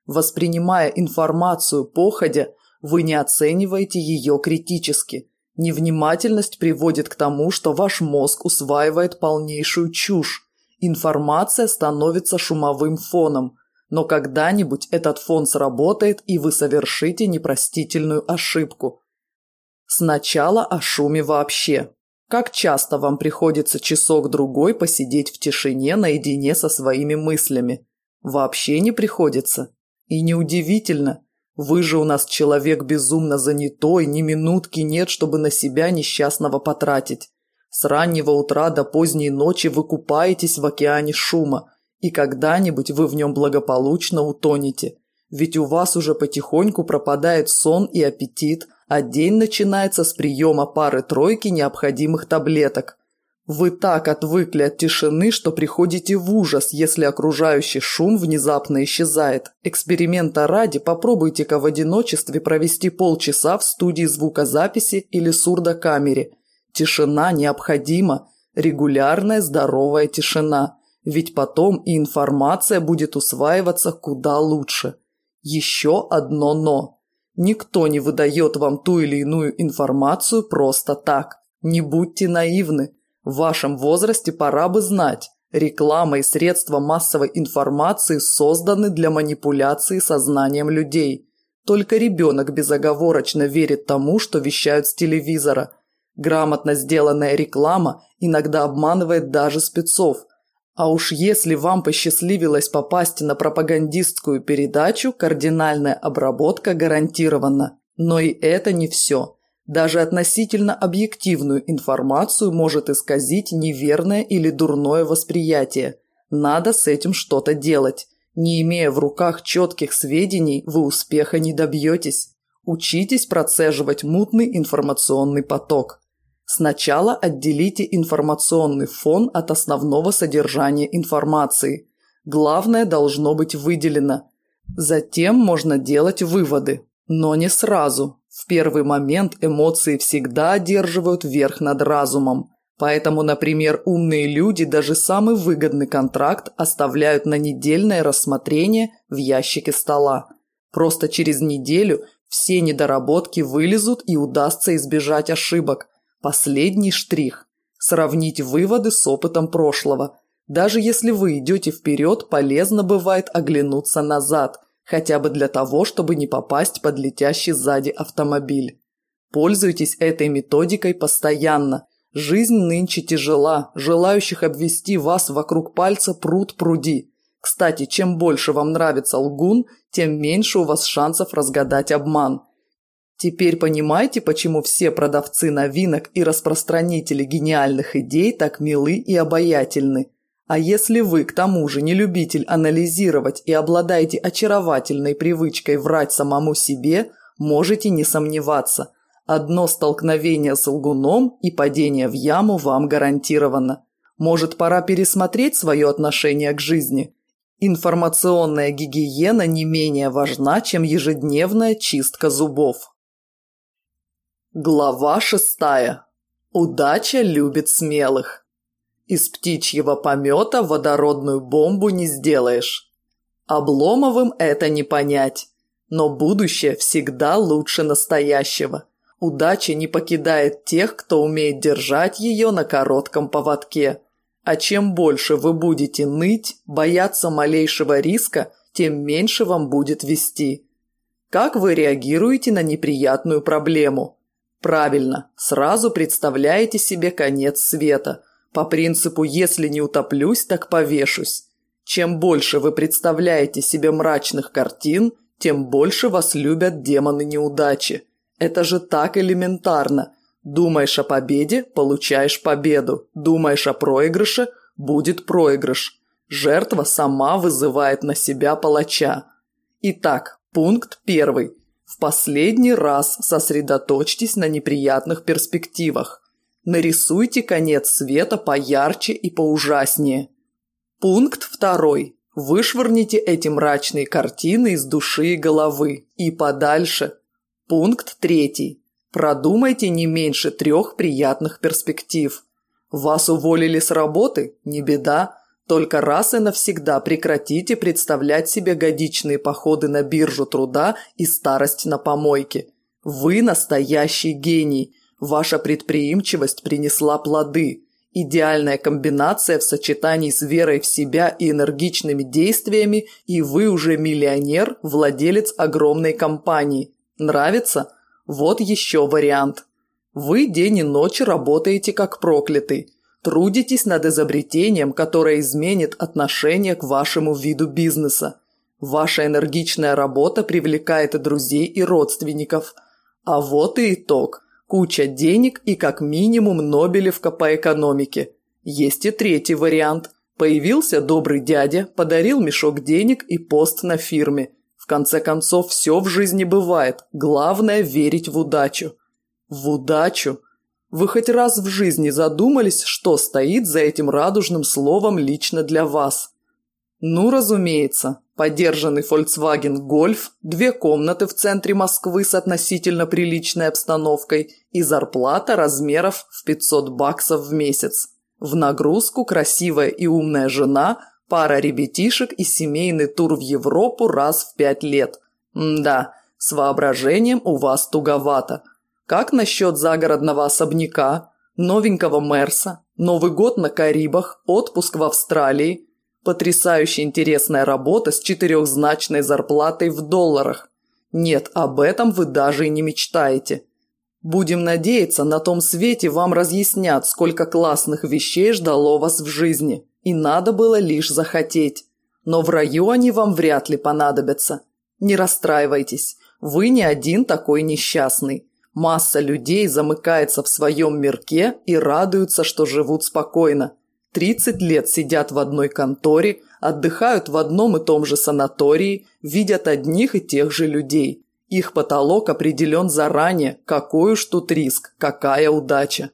[SPEAKER 1] Воспринимая информацию походя, вы не оцениваете ее критически. Невнимательность приводит к тому, что ваш мозг усваивает полнейшую чушь. Информация становится шумовым фоном, но когда-нибудь этот фон сработает, и вы совершите непростительную ошибку. Сначала о шуме вообще. Как часто вам приходится часок-другой посидеть в тишине наедине со своими мыслями? Вообще не приходится. И неудивительно, вы же у нас человек безумно занятой, ни минутки нет, чтобы на себя несчастного потратить. С раннего утра до поздней ночи вы купаетесь в океане шума, и когда-нибудь вы в нем благополучно утонете. Ведь у вас уже потихоньку пропадает сон и аппетит, а день начинается с приема пары-тройки необходимых таблеток. Вы так отвыкли от тишины, что приходите в ужас, если окружающий шум внезапно исчезает. Эксперимента ради попробуйте-ка в одиночестве провести полчаса в студии звукозаписи или сурдокамере. Тишина необходима, регулярная здоровая тишина, ведь потом и информация будет усваиваться куда лучше. Еще одно «но». Никто не выдает вам ту или иную информацию просто так. Не будьте наивны. В вашем возрасте пора бы знать, реклама и средства массовой информации созданы для манипуляции сознанием людей. Только ребенок безоговорочно верит тому, что вещают с телевизора. Грамотно сделанная реклама иногда обманывает даже спецов. А уж если вам посчастливилось попасть на пропагандистскую передачу, кардинальная обработка гарантирована. Но и это не все. Даже относительно объективную информацию может исказить неверное или дурное восприятие. Надо с этим что-то делать. Не имея в руках четких сведений, вы успеха не добьетесь. Учитесь процеживать мутный информационный поток. Сначала отделите информационный фон от основного содержания информации. Главное должно быть выделено. Затем можно делать выводы, но не сразу. В первый момент эмоции всегда одерживают верх над разумом. Поэтому, например, умные люди даже самый выгодный контракт оставляют на недельное рассмотрение в ящике стола. Просто через неделю все недоработки вылезут и удастся избежать ошибок. Последний штрих – сравнить выводы с опытом прошлого. Даже если вы идете вперед, полезно бывает оглянуться назад – хотя бы для того, чтобы не попасть под летящий сзади автомобиль. Пользуйтесь этой методикой постоянно. Жизнь нынче тяжела, желающих обвести вас вокруг пальца пруд пруди. Кстати, чем больше вам нравится лгун, тем меньше у вас шансов разгадать обман. Теперь понимаете, почему все продавцы новинок и распространители гениальных идей так милы и обаятельны. А если вы, к тому же, не любитель анализировать и обладаете очаровательной привычкой врать самому себе, можете не сомневаться. Одно столкновение с лгуном и падение в яму вам гарантировано. Может, пора пересмотреть свое отношение к жизни? Информационная гигиена не менее важна, чем ежедневная чистка зубов. Глава шестая. Удача любит смелых. Из птичьего помета водородную бомбу не сделаешь. Обломовым это не понять. Но будущее всегда лучше настоящего. Удача не покидает тех, кто умеет держать ее на коротком поводке. А чем больше вы будете ныть, бояться малейшего риска, тем меньше вам будет вести. Как вы реагируете на неприятную проблему? Правильно, сразу представляете себе конец света – по принципу «если не утоплюсь, так повешусь». Чем больше вы представляете себе мрачных картин, тем больше вас любят демоны неудачи. Это же так элементарно. Думаешь о победе – получаешь победу. Думаешь о проигрыше – будет проигрыш. Жертва сама вызывает на себя палача. Итак, пункт первый. В последний раз сосредоточьтесь на неприятных перспективах. Нарисуйте конец света поярче и поужаснее. Пункт второй. Вышвырните эти мрачные картины из души и головы. И подальше. Пункт третий. Продумайте не меньше трех приятных перспектив. Вас уволили с работы? Не беда. Только раз и навсегда прекратите представлять себе годичные походы на биржу труда и старость на помойке. Вы настоящий гений. Ваша предприимчивость принесла плоды. Идеальная комбинация в сочетании с верой в себя и энергичными действиями, и вы уже миллионер, владелец огромной компании. Нравится? Вот еще вариант. Вы день и ночь работаете как проклятый. Трудитесь над изобретением, которое изменит отношение к вашему виду бизнеса. Ваша энергичная работа привлекает и друзей, и родственников. А вот и итог – Куча денег и как минимум Нобелевка по экономике. Есть и третий вариант. Появился добрый дядя, подарил мешок денег и пост на фирме. В конце концов, все в жизни бывает. Главное – верить в удачу. В удачу? Вы хоть раз в жизни задумались, что стоит за этим радужным словом лично для вас? Ну, разумеется, подержанный Volkswagen Golf, две комнаты в центре Москвы с относительно приличной обстановкой и зарплата размеров в 500 баксов в месяц. В нагрузку красивая и умная жена, пара ребятишек и семейный тур в Европу раз в пять лет. да, с воображением у вас туговато. Как насчет загородного особняка, новенького Мерса, Новый год на Карибах, отпуск в Австралии – Потрясающе интересная работа с четырехзначной зарплатой в долларах. Нет, об этом вы даже и не мечтаете. Будем надеяться, на том свете вам разъяснят, сколько классных вещей ждало вас в жизни, и надо было лишь захотеть. Но в раю они вам вряд ли понадобятся. Не расстраивайтесь, вы не один такой несчастный. Масса людей замыкается в своем мирке и радуются, что живут спокойно. 30 лет сидят в одной конторе, отдыхают в одном и том же санатории, видят одних и тех же людей. Их потолок определен заранее, какой уж тут риск, какая удача.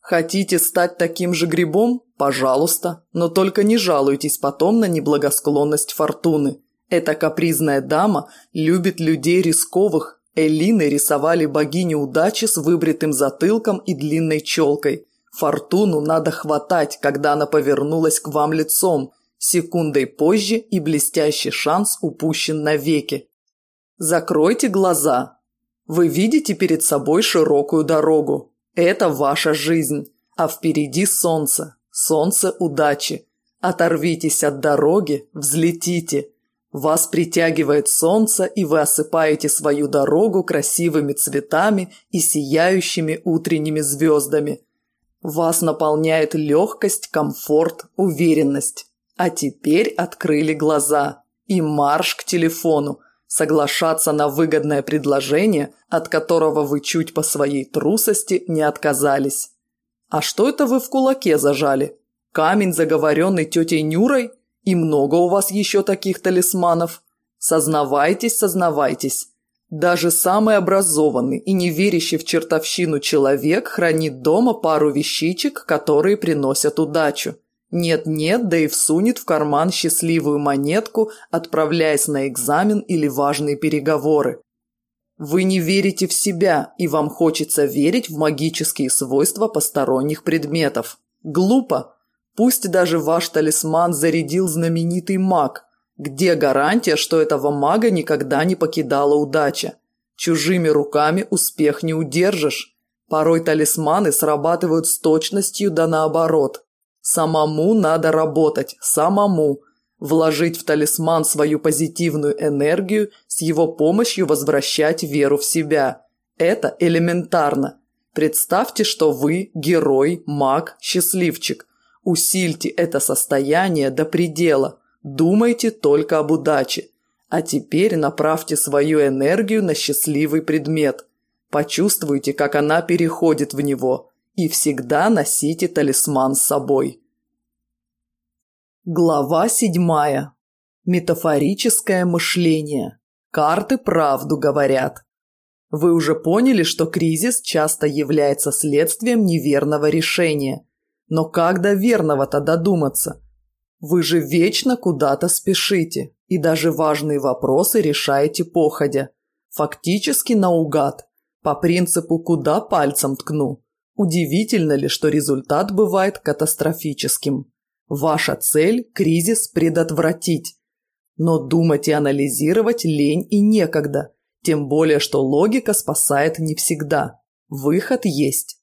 [SPEAKER 1] Хотите стать таким же грибом? Пожалуйста, но только не жалуйтесь потом на неблагосклонность фортуны. Эта капризная дама любит людей рисковых. Элины рисовали богиню удачи с выбритым затылком и длинной челкой. Фортуну надо хватать, когда она повернулась к вам лицом. Секундой позже и блестящий шанс упущен навеки. Закройте глаза. Вы видите перед собой широкую дорогу. Это ваша жизнь. А впереди солнце. Солнце удачи. Оторвитесь от дороги, взлетите. Вас притягивает солнце, и вы осыпаете свою дорогу красивыми цветами и сияющими утренними звездами – вас наполняет легкость, комфорт, уверенность. А теперь открыли глаза. И марш к телефону. Соглашаться на выгодное предложение, от которого вы чуть по своей трусости не отказались. А что это вы в кулаке зажали? Камень, заговоренный тетей Нюрой? И много у вас еще таких талисманов? Сознавайтесь, сознавайтесь. Даже самый образованный и не верящий в чертовщину человек хранит дома пару вещичек, которые приносят удачу. Нет-нет, да и всунет в карман счастливую монетку, отправляясь на экзамен или важные переговоры. Вы не верите в себя, и вам хочется верить в магические свойства посторонних предметов. Глупо. Пусть даже ваш талисман зарядил знаменитый маг – где гарантия, что этого мага никогда не покидала удача? Чужими руками успех не удержишь. Порой талисманы срабатывают с точностью да наоборот. Самому надо работать, самому. Вложить в талисман свою позитивную энергию, с его помощью возвращать веру в себя. Это элементарно. Представьте, что вы герой, маг, счастливчик. Усильте это состояние до предела. Думайте только об удаче. А теперь направьте свою энергию на счастливый предмет. Почувствуйте, как она переходит в него. И всегда носите талисман с собой. Глава седьмая. Метафорическое мышление. Карты правду говорят. Вы уже поняли, что кризис часто является следствием неверного решения. Но как до верного-то додуматься – вы же вечно куда-то спешите и даже важные вопросы решаете походя. Фактически наугад, по принципу «куда пальцем ткну». Удивительно ли, что результат бывает катастрофическим? Ваша цель – кризис предотвратить. Но думать и анализировать лень и некогда, тем более, что логика спасает не всегда. Выход есть.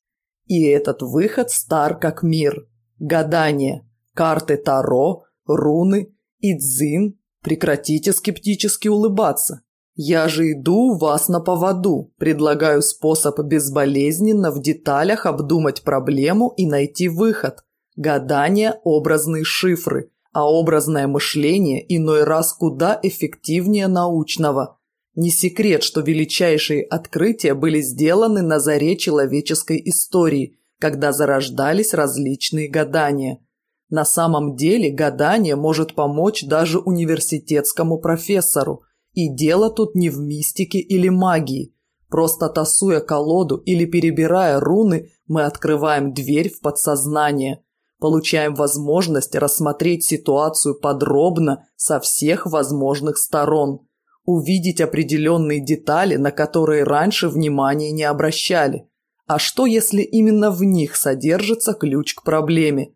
[SPEAKER 1] И этот выход стар как мир. Гадание – карты Таро, руны и дзин. Прекратите скептически улыбаться. Я же иду у вас на поводу, предлагаю способ безболезненно в деталях обдумать проблему и найти выход. Гадание – образные шифры, а образное мышление иной раз куда эффективнее научного. Не секрет, что величайшие открытия были сделаны на заре человеческой истории, когда зарождались различные гадания. На самом деле гадание может помочь даже университетскому профессору. И дело тут не в мистике или магии. Просто тасуя колоду или перебирая руны, мы открываем дверь в подсознание. Получаем возможность рассмотреть ситуацию подробно со всех возможных сторон. Увидеть определенные детали, на которые раньше внимания не обращали. А что, если именно в них содержится ключ к проблеме?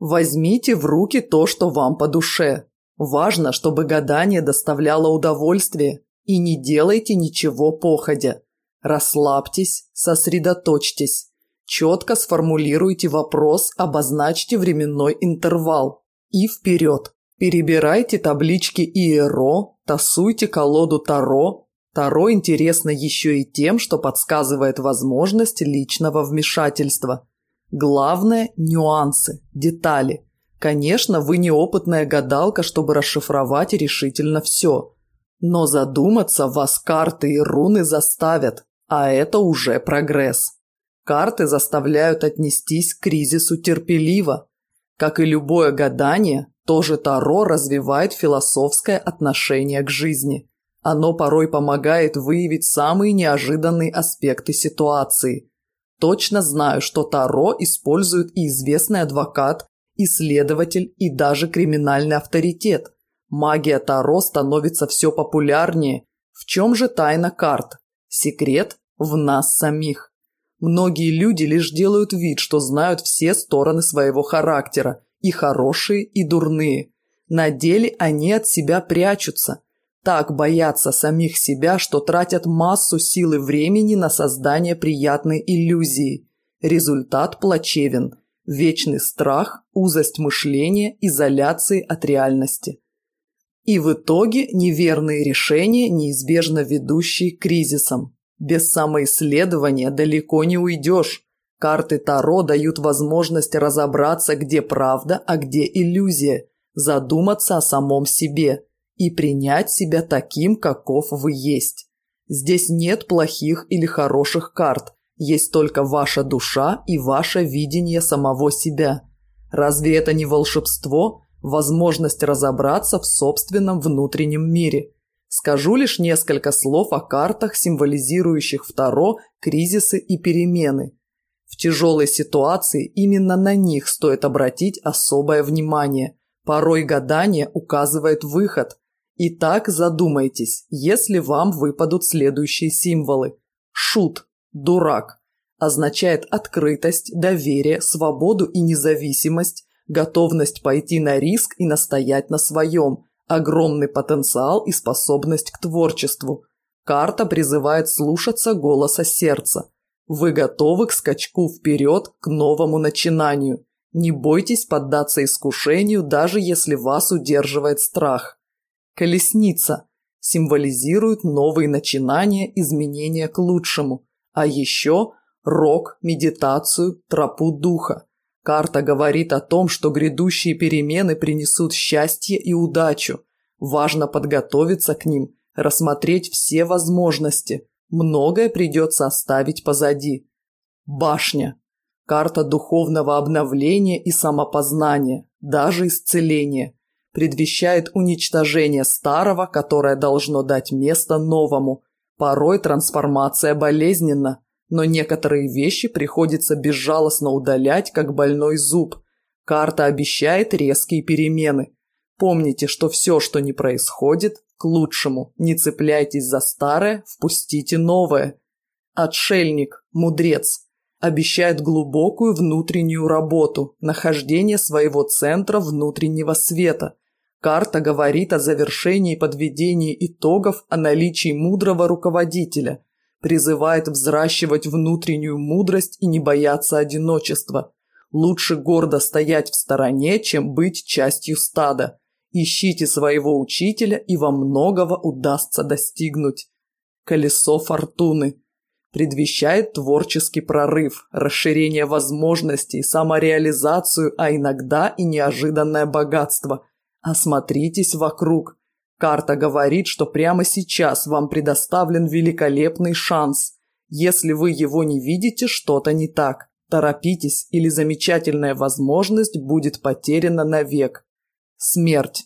[SPEAKER 1] Возьмите в руки то, что вам по душе. Важно, чтобы гадание доставляло удовольствие, и не делайте ничего походя. Расслабьтесь, сосредоточьтесь. Четко сформулируйте вопрос, обозначьте временной интервал. И вперед. Перебирайте таблички Иеро, тасуйте колоду Таро. Таро интересно еще и тем, что подсказывает возможность личного вмешательства – Главное – нюансы, детали. Конечно, вы неопытная гадалка, чтобы расшифровать решительно все. Но задуматься вас карты и руны заставят, а это уже прогресс. Карты заставляют отнестись к кризису терпеливо. Как и любое гадание, тоже Таро развивает философское отношение к жизни. Оно порой помогает выявить самые неожиданные аспекты ситуации – Точно знаю, что Таро использует и известный адвокат, и следователь, и даже криминальный авторитет. Магия Таро становится все популярнее. В чем же тайна карт? Секрет в нас самих. Многие люди лишь делают вид, что знают все стороны своего характера, и хорошие, и дурные. На деле они от себя прячутся – так боятся самих себя, что тратят массу сил и времени на создание приятной иллюзии. Результат плачевен. Вечный страх, узость мышления, изоляции от реальности. И в итоге неверные решения, неизбежно ведущие к кризисам. Без самоисследования далеко не уйдешь. Карты Таро дают возможность разобраться, где правда, а где иллюзия, задуматься о самом себе – и принять себя таким, каков вы есть. Здесь нет плохих или хороших карт, есть только ваша душа и ваше видение самого себя. Разве это не волшебство, возможность разобраться в собственном внутреннем мире? Скажу лишь несколько слов о картах, символизирующих второ, кризисы и перемены. В тяжелой ситуации именно на них стоит обратить особое внимание. Порой гадание указывает выход, Итак, задумайтесь, если вам выпадут следующие символы. Шут, дурак, означает открытость, доверие, свободу и независимость, готовность пойти на риск и настоять на своем, огромный потенциал и способность к творчеству. Карта призывает слушаться голоса сердца. Вы готовы к скачку вперед, к новому начинанию. Не бойтесь поддаться искушению, даже если вас удерживает страх. Колесница символизирует новые начинания, изменения к лучшему, а еще рок, медитацию, тропу духа. Карта говорит о том, что грядущие перемены принесут счастье и удачу. Важно подготовиться к ним, рассмотреть все возможности. Многое придется оставить позади. Башня. Карта духовного обновления и самопознания, даже исцеления – предвещает уничтожение старого, которое должно дать место новому. Порой трансформация болезненна, но некоторые вещи приходится безжалостно удалять, как больной зуб. Карта обещает резкие перемены. Помните, что все, что не происходит, к лучшему. Не цепляйтесь за старое, впустите новое. Отшельник, мудрец, обещает глубокую внутреннюю работу, нахождение своего центра внутреннего света. Карта говорит о завершении подведения итогов, о наличии мудрого руководителя, призывает взращивать внутреннюю мудрость и не бояться одиночества. Лучше гордо стоять в стороне, чем быть частью стада. Ищите своего учителя, и вам многого удастся достигнуть. Колесо фортуны предвещает творческий прорыв, расширение возможностей, самореализацию, а иногда и неожиданное богатство. Осмотритесь вокруг. Карта говорит, что прямо сейчас вам предоставлен великолепный шанс. Если вы его не видите, что-то не так. Торопитесь, или замечательная возможность будет потеряна навек. Смерть.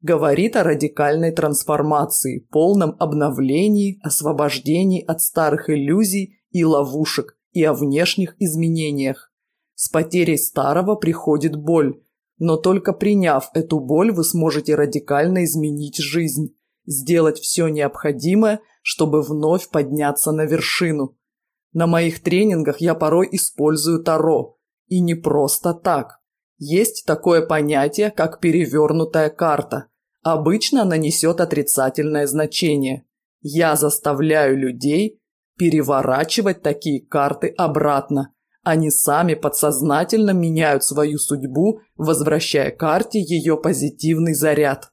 [SPEAKER 1] Говорит о радикальной трансформации, полном обновлении, освобождении от старых иллюзий и ловушек и о внешних изменениях. С потерей старого приходит боль, но только приняв эту боль, вы сможете радикально изменить жизнь, сделать все необходимое, чтобы вновь подняться на вершину. На моих тренингах я порой использую Таро. И не просто так. Есть такое понятие, как перевернутая карта. Обычно она несет отрицательное значение. Я заставляю людей переворачивать такие карты обратно, они сами подсознательно меняют свою судьбу, возвращая карте ее позитивный заряд.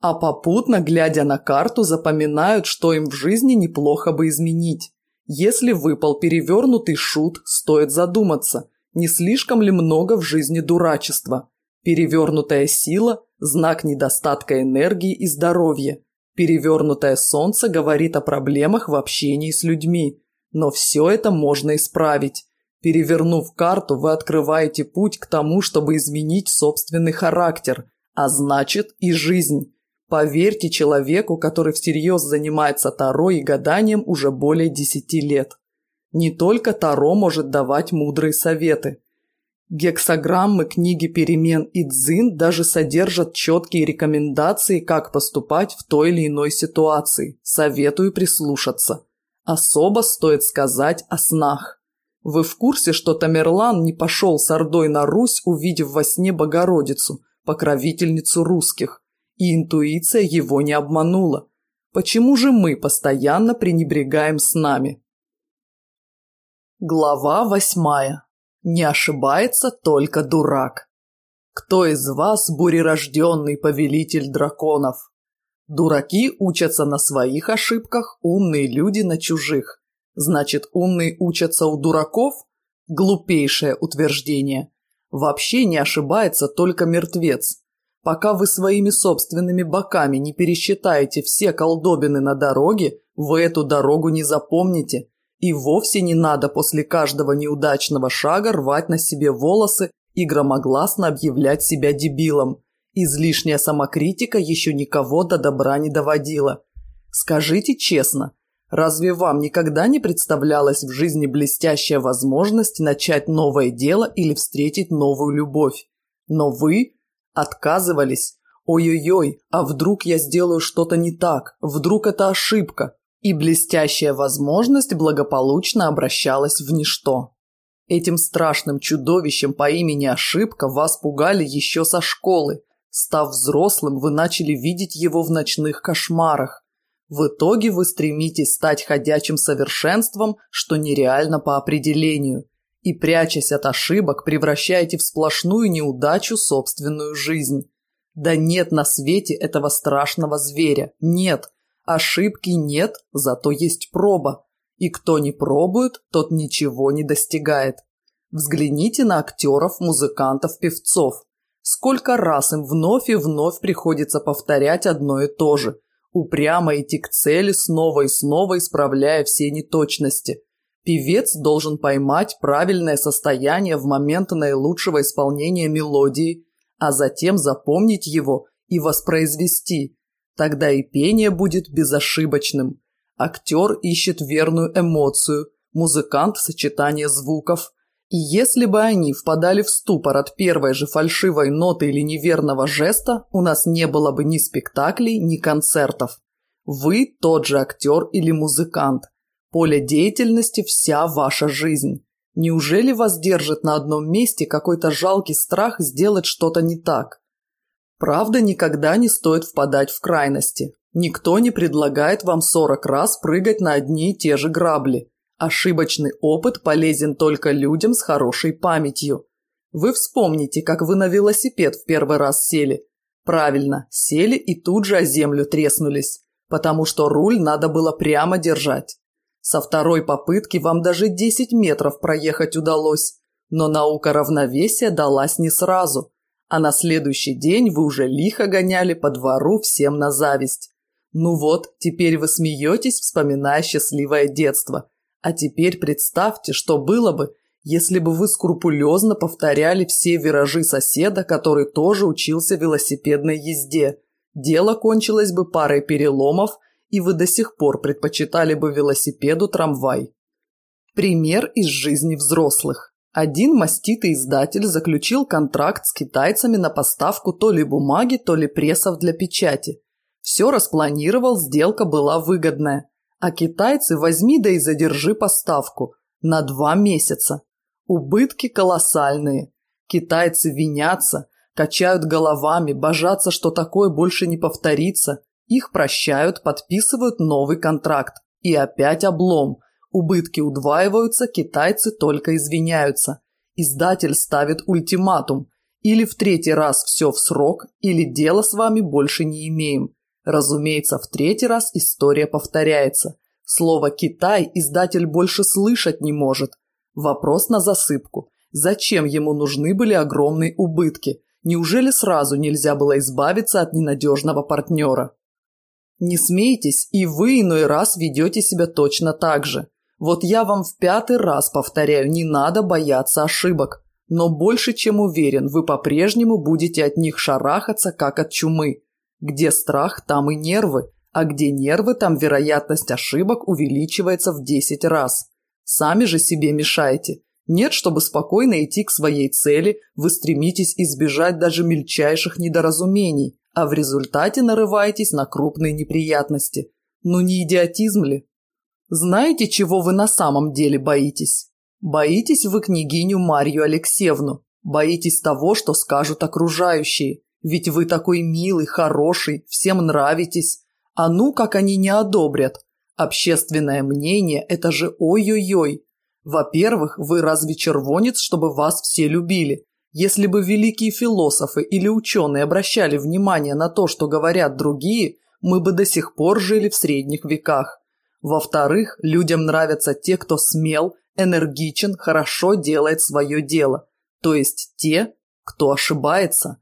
[SPEAKER 1] А попутно, глядя на карту, запоминают, что им в жизни неплохо бы изменить. Если выпал перевернутый шут, стоит задуматься, не слишком ли много в жизни дурачества. Перевернутая сила – знак недостатка энергии и здоровья. Перевернутое солнце говорит о проблемах в общении с людьми. Но все это можно исправить. Перевернув карту, вы открываете путь к тому, чтобы изменить собственный характер, а значит и жизнь. Поверьте человеку, который всерьез занимается Таро и гаданием уже более 10 лет. Не только Таро может давать мудрые советы. Гексограммы книги перемен и дзин даже содержат четкие рекомендации, как поступать в той или иной ситуации. Советую прислушаться. Особо стоит сказать о снах. Вы в курсе, что Тамерлан не пошел с Ордой на Русь, увидев во сне Богородицу, покровительницу русских? И интуиция его не обманула. Почему же мы постоянно пренебрегаем с нами? Глава восьмая. Не ошибается только дурак. Кто из вас бурерожденный повелитель драконов? Дураки учатся на своих ошибках, умные люди на чужих. Значит, умные учатся у дураков? Глупейшее утверждение. Вообще не ошибается только мертвец. Пока вы своими собственными боками не пересчитаете все колдобины на дороге, вы эту дорогу не запомните. И вовсе не надо после каждого неудачного шага рвать на себе волосы и громогласно объявлять себя дебилом. Излишняя самокритика еще никого до добра не доводила. Скажите честно, Разве вам никогда не представлялась в жизни блестящая возможность начать новое дело или встретить новую любовь? Но вы отказывались. Ой-ой-ой, а вдруг я сделаю что-то не так? Вдруг это ошибка? И блестящая возможность благополучно обращалась в ничто. Этим страшным чудовищем по имени ошибка вас пугали еще со школы. Став взрослым, вы начали видеть его в ночных кошмарах. В итоге вы стремитесь стать ходячим совершенством, что нереально по определению, и, прячась от ошибок, превращаете в сплошную неудачу собственную жизнь. Да нет на свете этого страшного зверя, нет. Ошибки нет, зато есть проба. И кто не пробует, тот ничего не достигает. Взгляните на актеров, музыкантов, певцов. Сколько раз им вновь и вновь приходится повторять одно и то же – упрямо идти к цели, снова и снова исправляя все неточности. Певец должен поймать правильное состояние в момент наилучшего исполнения мелодии, а затем запомнить его и воспроизвести. Тогда и пение будет безошибочным. Актер ищет верную эмоцию, музыкант – сочетание звуков, и если бы они впадали в ступор от первой же фальшивой ноты или неверного жеста, у нас не было бы ни спектаклей, ни концертов. Вы тот же актер или музыкант. Поле деятельности – вся ваша жизнь. Неужели вас держит на одном месте какой-то жалкий страх сделать что-то не так? Правда, никогда не стоит впадать в крайности. Никто не предлагает вам 40 раз прыгать на одни и те же грабли. Ошибочный опыт полезен только людям с хорошей памятью. Вы вспомните, как вы на велосипед в первый раз сели. Правильно, сели и тут же о землю треснулись, потому что руль надо было прямо держать. Со второй попытки вам даже 10 метров проехать удалось, но наука равновесия далась не сразу, а на следующий день вы уже лихо гоняли по двору всем на зависть. Ну вот, теперь вы смеетесь, вспоминая счастливое детство – а теперь представьте, что было бы, если бы вы скрупулезно повторяли все виражи соседа, который тоже учился велосипедной езде. Дело кончилось бы парой переломов, и вы до сих пор предпочитали бы велосипеду трамвай. Пример из жизни взрослых. Один маститый издатель заключил контракт с китайцами на поставку то ли бумаги, то ли прессов для печати. Все распланировал, сделка была выгодная. А китайцы возьми да и задержи поставку на два месяца. Убытки колоссальные. Китайцы винятся, качают головами, божатся, что такое больше не повторится. Их прощают, подписывают новый контракт. И опять облом. Убытки удваиваются, китайцы только извиняются. Издатель ставит ультиматум. Или в третий раз все в срок, или дело с вами больше не имеем. Разумеется, в третий раз история повторяется. Слово «Китай» издатель больше слышать не может. Вопрос на засыпку. Зачем ему нужны были огромные убытки? Неужели сразу нельзя было избавиться от ненадежного партнера? Не смейтесь, и вы иной раз ведете себя точно так же. Вот я вам в пятый раз повторяю, не надо бояться ошибок. Но больше чем уверен, вы по-прежнему будете от них шарахаться, как от чумы. Где страх, там и нервы, а где нервы, там вероятность ошибок увеличивается в 10 раз. Сами же себе мешаете. Нет, чтобы спокойно идти к своей цели, вы стремитесь избежать даже мельчайших недоразумений, а в результате нарываетесь на крупные неприятности. Ну не идиотизм ли? Знаете, чего вы на самом деле боитесь? Боитесь вы княгиню Марью Алексеевну. Боитесь того, что скажут окружающие. Ведь вы такой милый, хороший, всем нравитесь. А ну, как они не одобрят. Общественное мнение – это же ой-ой-ой. Во-первых, вы разве червонец, чтобы вас все любили? Если бы великие философы или ученые обращали внимание на то, что говорят другие, мы бы до сих пор жили в средних веках. Во-вторых, людям нравятся те, кто смел, энергичен, хорошо делает свое дело. То есть те, кто ошибается.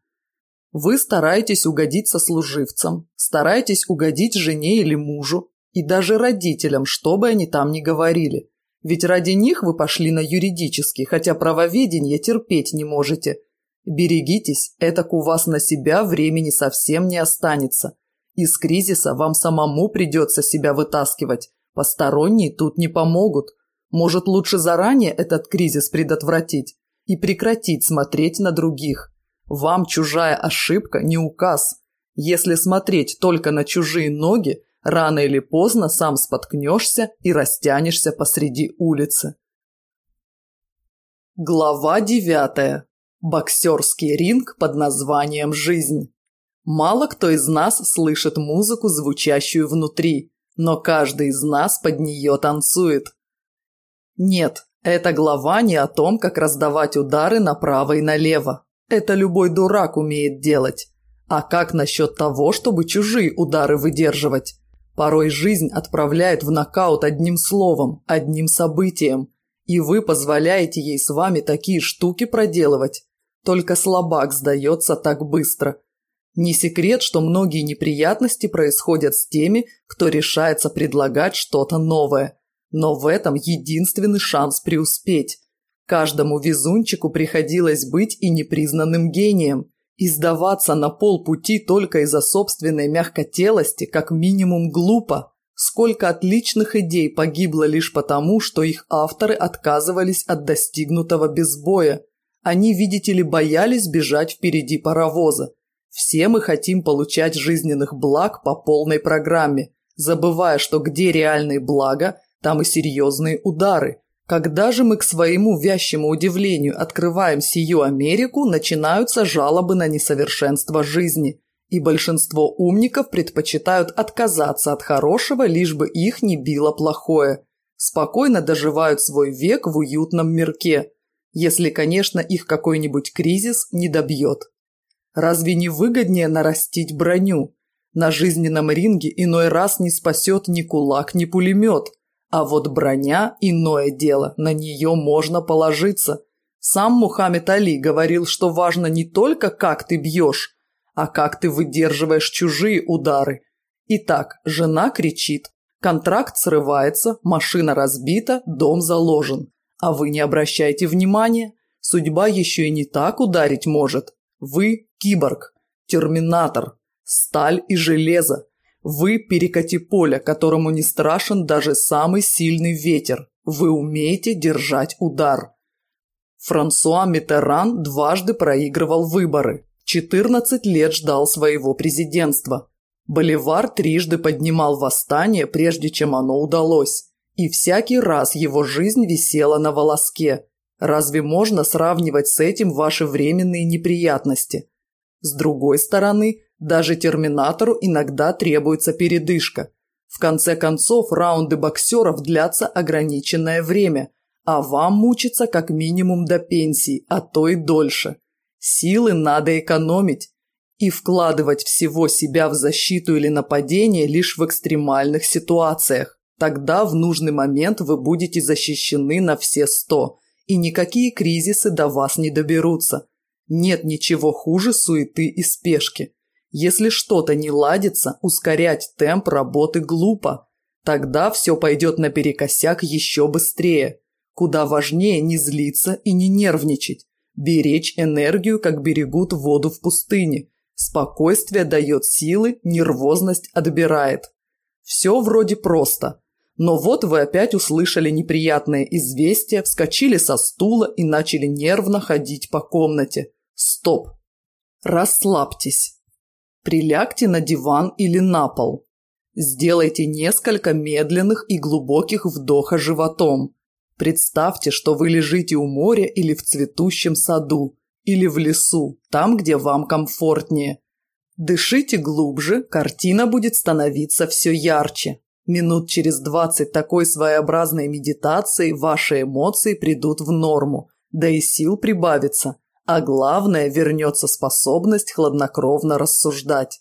[SPEAKER 1] Вы стараетесь угодить сослуживцам, стараетесь угодить жене или мужу, и даже родителям, что бы они там ни говорили. Ведь ради них вы пошли на юридический, хотя правоведение терпеть не можете. Берегитесь, этак у вас на себя времени совсем не останется. Из кризиса вам самому придется себя вытаскивать. Посторонние тут не помогут. Может, лучше заранее этот кризис предотвратить и прекратить смотреть на других. Вам чужая ошибка не указ. Если смотреть только на чужие ноги, рано или поздно сам споткнешься и растянешься посреди улицы. Глава девятая. Боксерский ринг под названием «Жизнь». Мало кто из нас слышит музыку, звучащую внутри, но каждый из нас под нее танцует. Нет, эта глава не о том, как раздавать удары направо и налево. Это любой дурак умеет делать. А как насчет того, чтобы чужие удары выдерживать? Порой жизнь отправляет в нокаут одним словом, одним событием. И вы позволяете ей с вами такие штуки проделывать. Только слабак сдается так быстро. Не секрет, что многие неприятности происходят с теми, кто решается предлагать что-то новое. Но в этом единственный шанс преуспеть. Каждому везунчику приходилось быть и непризнанным гением, и сдаваться на полпути только из-за собственной мягкотелости как минимум глупо. Сколько отличных идей погибло лишь потому, что их авторы отказывались от достигнутого без боя. Они, видите ли, боялись бежать впереди паровоза. Все мы хотим получать жизненных благ по полной программе, забывая, что где реальные блага, там и серьезные удары – когда же мы, к своему вящему удивлению, открываем сию Америку, начинаются жалобы на несовершенство жизни, и большинство умников предпочитают отказаться от хорошего, лишь бы их не било плохое. Спокойно доживают свой век в уютном мирке, если, конечно, их какой-нибудь кризис не добьет. Разве не выгоднее нарастить броню? На жизненном ринге иной раз не спасет ни кулак, ни пулемет – а вот броня – иное дело, на нее можно положиться. Сам Мухаммед Али говорил, что важно не только, как ты бьешь, а как ты выдерживаешь чужие удары. Итак, жена кричит, контракт срывается, машина разбита, дом заложен. А вы не обращайте внимания, судьба еще и не так ударить может. Вы – киборг, терминатор, сталь и железо. Вы перекати поле, которому не страшен даже самый сильный ветер. Вы умеете держать удар. Франсуа Митеран дважды проигрывал выборы. 14 лет ждал своего президентства. Боливар трижды поднимал восстание, прежде чем оно удалось. И всякий раз его жизнь висела на волоске. Разве можно сравнивать с этим ваши временные неприятности? С другой стороны, даже терминатору иногда требуется передышка. В конце концов, раунды боксеров длятся ограниченное время, а вам мучиться как минимум до пенсии, а то и дольше. Силы надо экономить и вкладывать всего себя в защиту или нападение лишь в экстремальных ситуациях. Тогда в нужный момент вы будете защищены на все сто, и никакие кризисы до вас не доберутся. Нет ничего хуже суеты и спешки. Если что-то не ладится, ускорять темп работы глупо. Тогда все пойдет наперекосяк еще быстрее. Куда важнее не злиться и не нервничать. Беречь энергию, как берегут воду в пустыне. Спокойствие дает силы, нервозность отбирает. Все вроде просто. Но вот вы опять услышали неприятное известие, вскочили со стула и начали нервно ходить по комнате. Стоп. Расслабьтесь. Прилягте на диван или на пол. Сделайте несколько медленных и глубоких вдоха животом. Представьте, что вы лежите у моря или в цветущем саду, или в лесу, там, где вам комфортнее. Дышите глубже, картина будет становиться все ярче. Минут через 20 такой своеобразной медитации ваши эмоции придут в норму, да и сил прибавится. А главное, вернется способность хладнокровно рассуждать.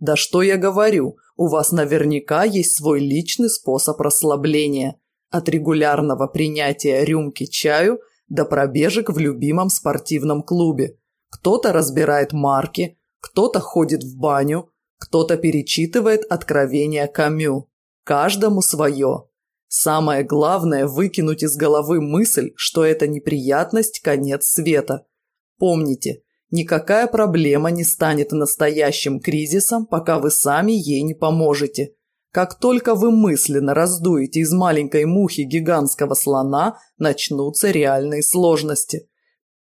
[SPEAKER 1] Да что я говорю, у вас наверняка есть свой личный способ расслабления. От регулярного принятия рюмки чаю до пробежек в любимом спортивном клубе. Кто-то разбирает марки, кто-то ходит в баню, кто-то перечитывает откровения Камю. Каждому свое. Самое главное – выкинуть из головы мысль, что это неприятность – конец света – Помните, никакая проблема не станет настоящим кризисом, пока вы сами ей не поможете. Как только вы мысленно раздуете из маленькой мухи гигантского слона, начнутся реальные сложности.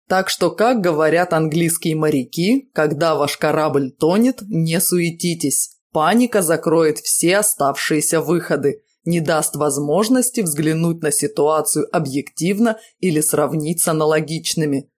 [SPEAKER 1] Так что, как говорят английские моряки, когда ваш корабль тонет, не суетитесь. Паника закроет все оставшиеся выходы, не даст возможности взглянуть на ситуацию объективно или сравнить с аналогичными.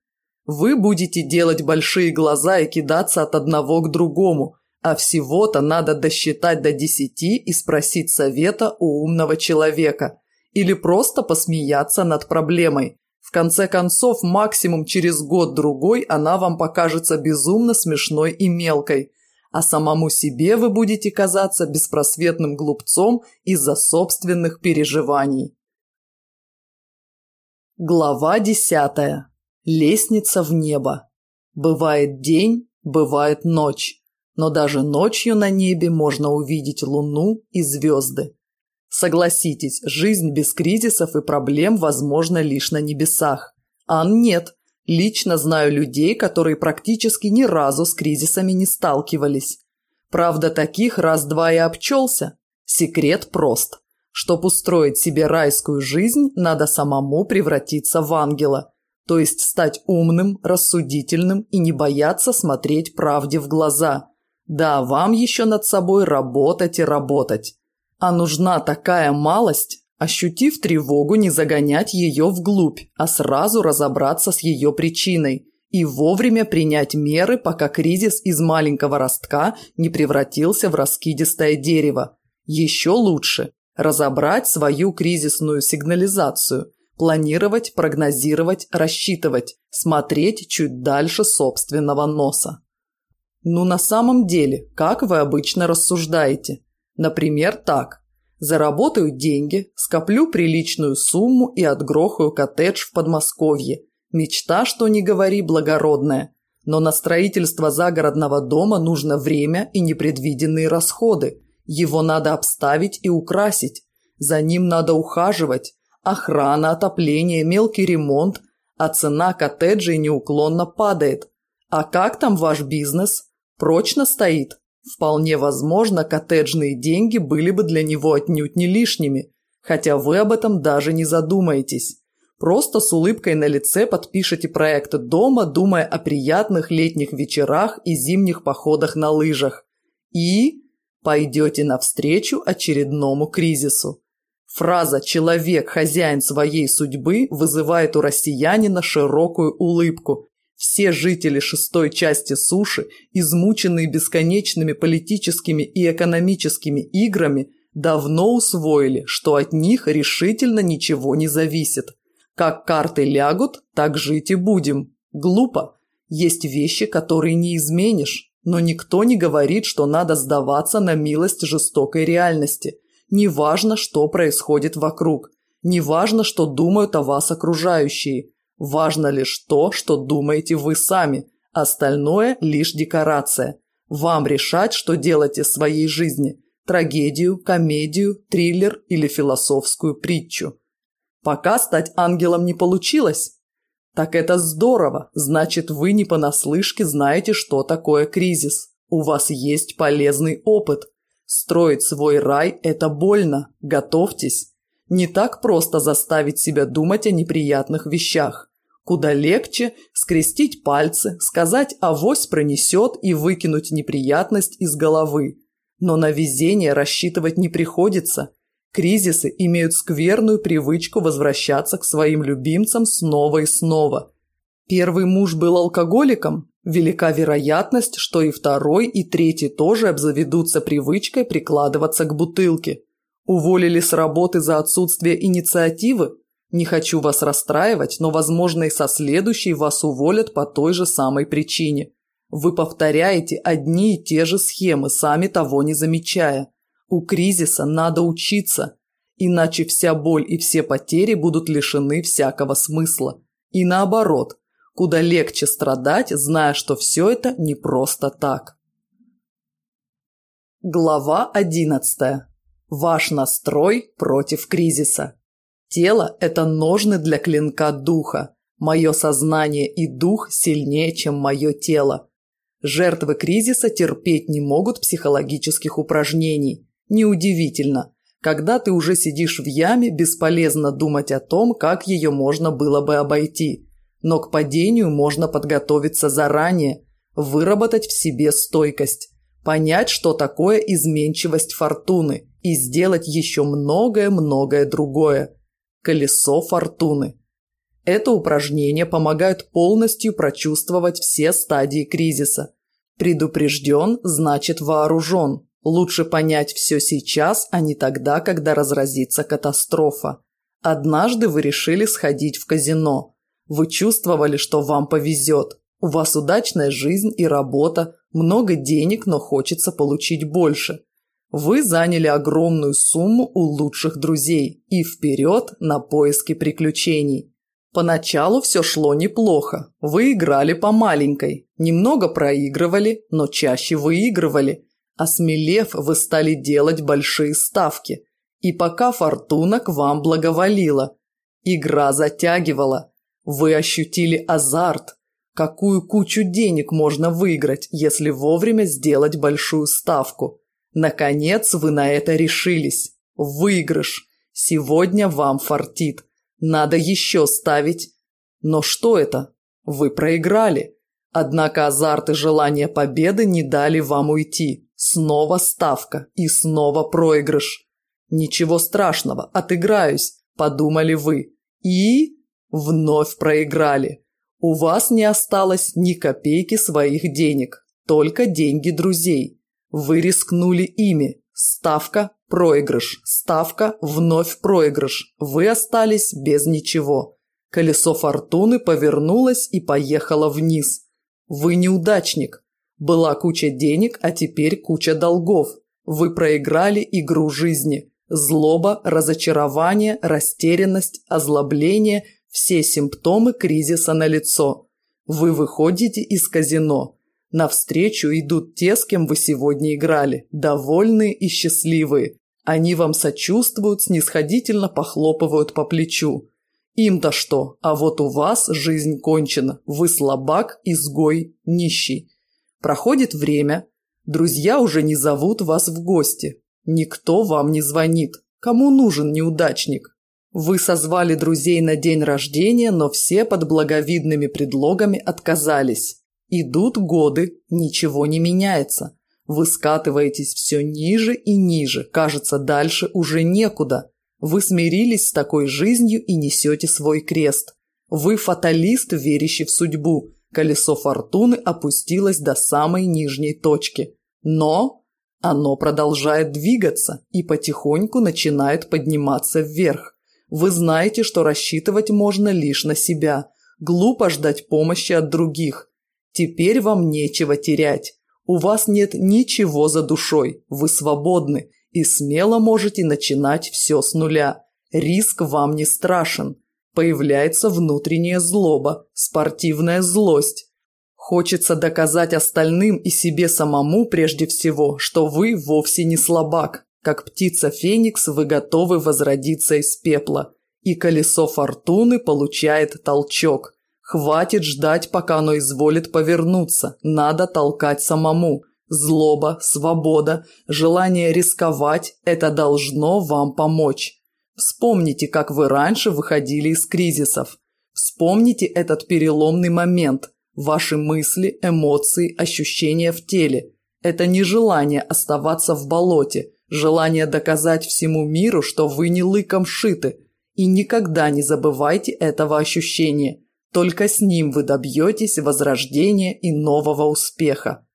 [SPEAKER 1] Вы будете делать большие глаза и кидаться от одного к другому, а всего-то надо досчитать до десяти и спросить совета у умного человека. Или просто посмеяться над проблемой. В конце концов, максимум через год-другой она вам покажется безумно смешной и мелкой – а самому себе вы будете казаться беспросветным глупцом из-за собственных переживаний. Глава десятая Лестница в небо. Бывает день, бывает ночь, но даже ночью на небе можно увидеть луну и звезды. Согласитесь, жизнь без кризисов и проблем возможна лишь на небесах. А нет, лично знаю людей, которые практически ни разу с кризисами не сталкивались. Правда, таких раз-два и обчелся. Секрет прост. Чтоб устроить себе райскую жизнь, надо самому превратиться в ангела – то есть стать умным, рассудительным и не бояться смотреть правде в глаза. Да, вам еще над собой работать и работать. А нужна такая малость, ощутив тревогу, не загонять ее вглубь, а сразу разобраться с ее причиной и вовремя принять меры, пока кризис из маленького ростка не превратился в раскидистое дерево. Еще лучше – разобрать свою кризисную сигнализацию, планировать, прогнозировать, рассчитывать, смотреть чуть дальше собственного носа. Ну на самом деле, как вы обычно рассуждаете? Например, так. Заработаю деньги, скоплю приличную сумму и отгрохаю коттедж в Подмосковье. Мечта, что не говори, благородная. Но на строительство загородного дома нужно время и непредвиденные расходы. Его надо обставить и украсить. За ним надо ухаживать, Охрана, отопление, мелкий ремонт, а цена коттеджей неуклонно падает. А как там ваш бизнес? Прочно стоит? Вполне возможно, коттеджные деньги были бы для него отнюдь не лишними, хотя вы об этом даже не задумаетесь. Просто с улыбкой на лице подпишите проект дома, думая о приятных летних вечерах и зимних походах на лыжах. И пойдете навстречу очередному кризису. Фраза «человек – хозяин своей судьбы» вызывает у россиянина широкую улыбку. Все жители шестой части суши, измученные бесконечными политическими и экономическими играми, давно усвоили, что от них решительно ничего не зависит. Как карты лягут, так жить и будем. Глупо. Есть вещи, которые не изменишь, но никто не говорит, что надо сдаваться на милость жестокой реальности. Неважно, что происходит вокруг. Неважно, что думают о вас окружающие. Важно лишь то, что думаете вы сами. Остальное – лишь декорация. Вам решать, что делать из своей жизни – трагедию, комедию, триллер или философскую притчу. Пока стать ангелом не получилось? Так это здорово, значит вы не понаслышке знаете, что такое кризис. У вас есть полезный опыт – Строить свой рай – это больно, готовьтесь. Не так просто заставить себя думать о неприятных вещах. Куда легче скрестить пальцы, сказать «авось пронесет» и выкинуть неприятность из головы. Но на везение рассчитывать не приходится. Кризисы имеют скверную привычку возвращаться к своим любимцам снова и снова. Первый муж был алкоголиком? Велика вероятность, что и второй, и третий тоже обзаведутся привычкой прикладываться к бутылке. Уволили с работы за отсутствие инициативы? Не хочу вас расстраивать, но, возможно, и со следующей вас уволят по той же самой причине. Вы повторяете одни и те же схемы, сами того не замечая. У кризиса надо учиться, иначе вся боль и все потери будут лишены всякого смысла. И наоборот – куда легче страдать, зная, что все это не просто так. Глава 11. Ваш настрой против кризиса. Тело – это ножны для клинка духа. Мое сознание и дух сильнее, чем мое тело. Жертвы кризиса терпеть не могут психологических упражнений. Неудивительно. Когда ты уже сидишь в яме, бесполезно думать о том, как ее можно было бы обойти. Но к падению можно подготовиться заранее, выработать в себе стойкость, понять, что такое изменчивость фортуны и сделать еще многое-многое другое. Колесо фортуны. Это упражнение помогает полностью прочувствовать все стадии кризиса. Предупрежден – значит вооружен. Лучше понять все сейчас, а не тогда, когда разразится катастрофа. Однажды вы решили сходить в казино – вы чувствовали, что вам повезет. У вас удачная жизнь и работа, много денег, но хочется получить больше. Вы заняли огромную сумму у лучших друзей и вперед на поиски приключений. Поначалу все шло неплохо. Вы играли по маленькой, немного проигрывали, но чаще выигрывали. Осмелев, вы стали делать большие ставки. И пока фортуна к вам благоволила. Игра затягивала. Вы ощутили азарт, какую кучу денег можно выиграть, если вовремя сделать большую ставку. Наконец вы на это решились. Выигрыш. Сегодня вам фартит. Надо еще ставить. Но что это? Вы проиграли. Однако азарт и желание победы не дали вам уйти. Снова ставка и снова проигрыш. Ничего страшного, отыграюсь, подумали вы. И Вновь проиграли. У вас не осталось ни копейки своих денег, только деньги друзей. Вы рискнули ими. Ставка – проигрыш. Ставка – вновь проигрыш. Вы остались без ничего. Колесо фортуны повернулось и поехало вниз. Вы неудачник. Была куча денег, а теперь куча долгов. Вы проиграли игру жизни. Злоба, разочарование, растерянность, озлобление – все симптомы кризиса на лицо. Вы выходите из казино. Навстречу идут те, с кем вы сегодня играли, довольные и счастливые. Они вам сочувствуют, снисходительно похлопывают по плечу. Им-то что, а вот у вас жизнь кончена, вы слабак, изгой, нищий. Проходит время, друзья уже не зовут вас в гости, никто вам не звонит. Кому нужен неудачник? Вы созвали друзей на день рождения, но все под благовидными предлогами отказались. Идут годы, ничего не меняется. Вы скатываетесь все ниже и ниже, кажется, дальше уже некуда. Вы смирились с такой жизнью и несете свой крест. Вы фаталист, верящий в судьбу. Колесо фортуны опустилось до самой нижней точки. Но оно продолжает двигаться и потихоньку начинает подниматься вверх. Вы знаете, что рассчитывать можно лишь на себя. Глупо ждать помощи от других. Теперь вам нечего терять. У вас нет ничего за душой. Вы свободны и смело можете начинать все с нуля. Риск вам не страшен. Появляется внутренняя злоба, спортивная злость. Хочется доказать остальным и себе самому прежде всего, что вы вовсе не слабак. Как птица Феникс вы готовы возродиться из пепла, и колесо фортуны получает толчок. Хватит ждать, пока оно изволит повернуться, надо толкать самому. Злоба, свобода, желание рисковать – это должно вам помочь. Вспомните, как вы раньше выходили из кризисов. Вспомните этот переломный момент, ваши мысли, эмоции, ощущения в теле. Это не желание оставаться в болоте, Желание доказать всему миру, что вы не лыком шиты. И никогда не забывайте этого ощущения. Только с ним вы добьетесь возрождения и нового успеха.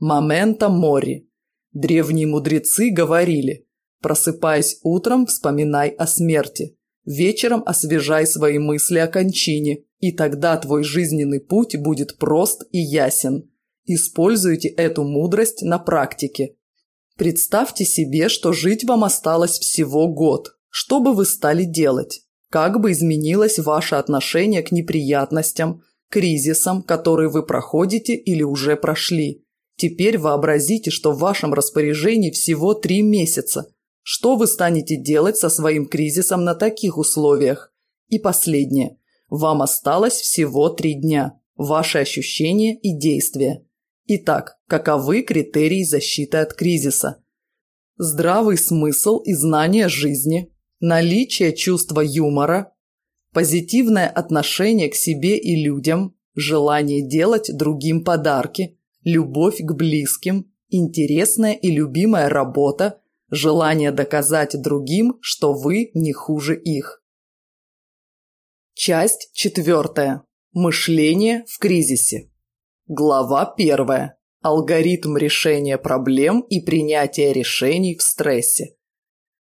[SPEAKER 1] Момента мори. Древние мудрецы говорили, просыпаясь утром, вспоминай о смерти. Вечером освежай свои мысли о кончине, и тогда твой жизненный путь будет прост и ясен. Используйте эту мудрость на практике – Представьте себе, что жить вам осталось всего год. Что бы вы стали делать? Как бы изменилось ваше отношение к неприятностям, кризисам, которые вы проходите или уже прошли? Теперь вообразите, что в вашем распоряжении всего три месяца. Что вы станете делать со своим кризисом на таких условиях? И последнее. Вам осталось всего три дня. Ваши ощущения и действия. Итак, каковы критерии защиты от кризиса? Здравый смысл и знание жизни, наличие чувства юмора, позитивное отношение к себе и людям, желание делать другим подарки, любовь к близким, интересная и любимая работа, желание доказать другим, что вы не хуже их. Часть четвертая. Мышление в кризисе. Глава первая. Алгоритм решения проблем и принятия решений в стрессе.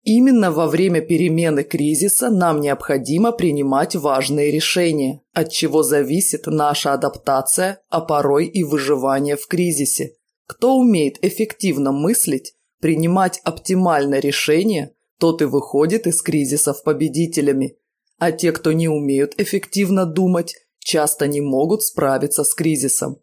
[SPEAKER 1] Именно во время перемены кризиса нам необходимо принимать важные решения, от чего зависит наша адаптация, а порой и выживание в кризисе. Кто умеет эффективно мыслить, принимать оптимальное решение, тот и выходит из кризисов победителями. А те, кто не умеют эффективно думать, часто не могут справиться с кризисом.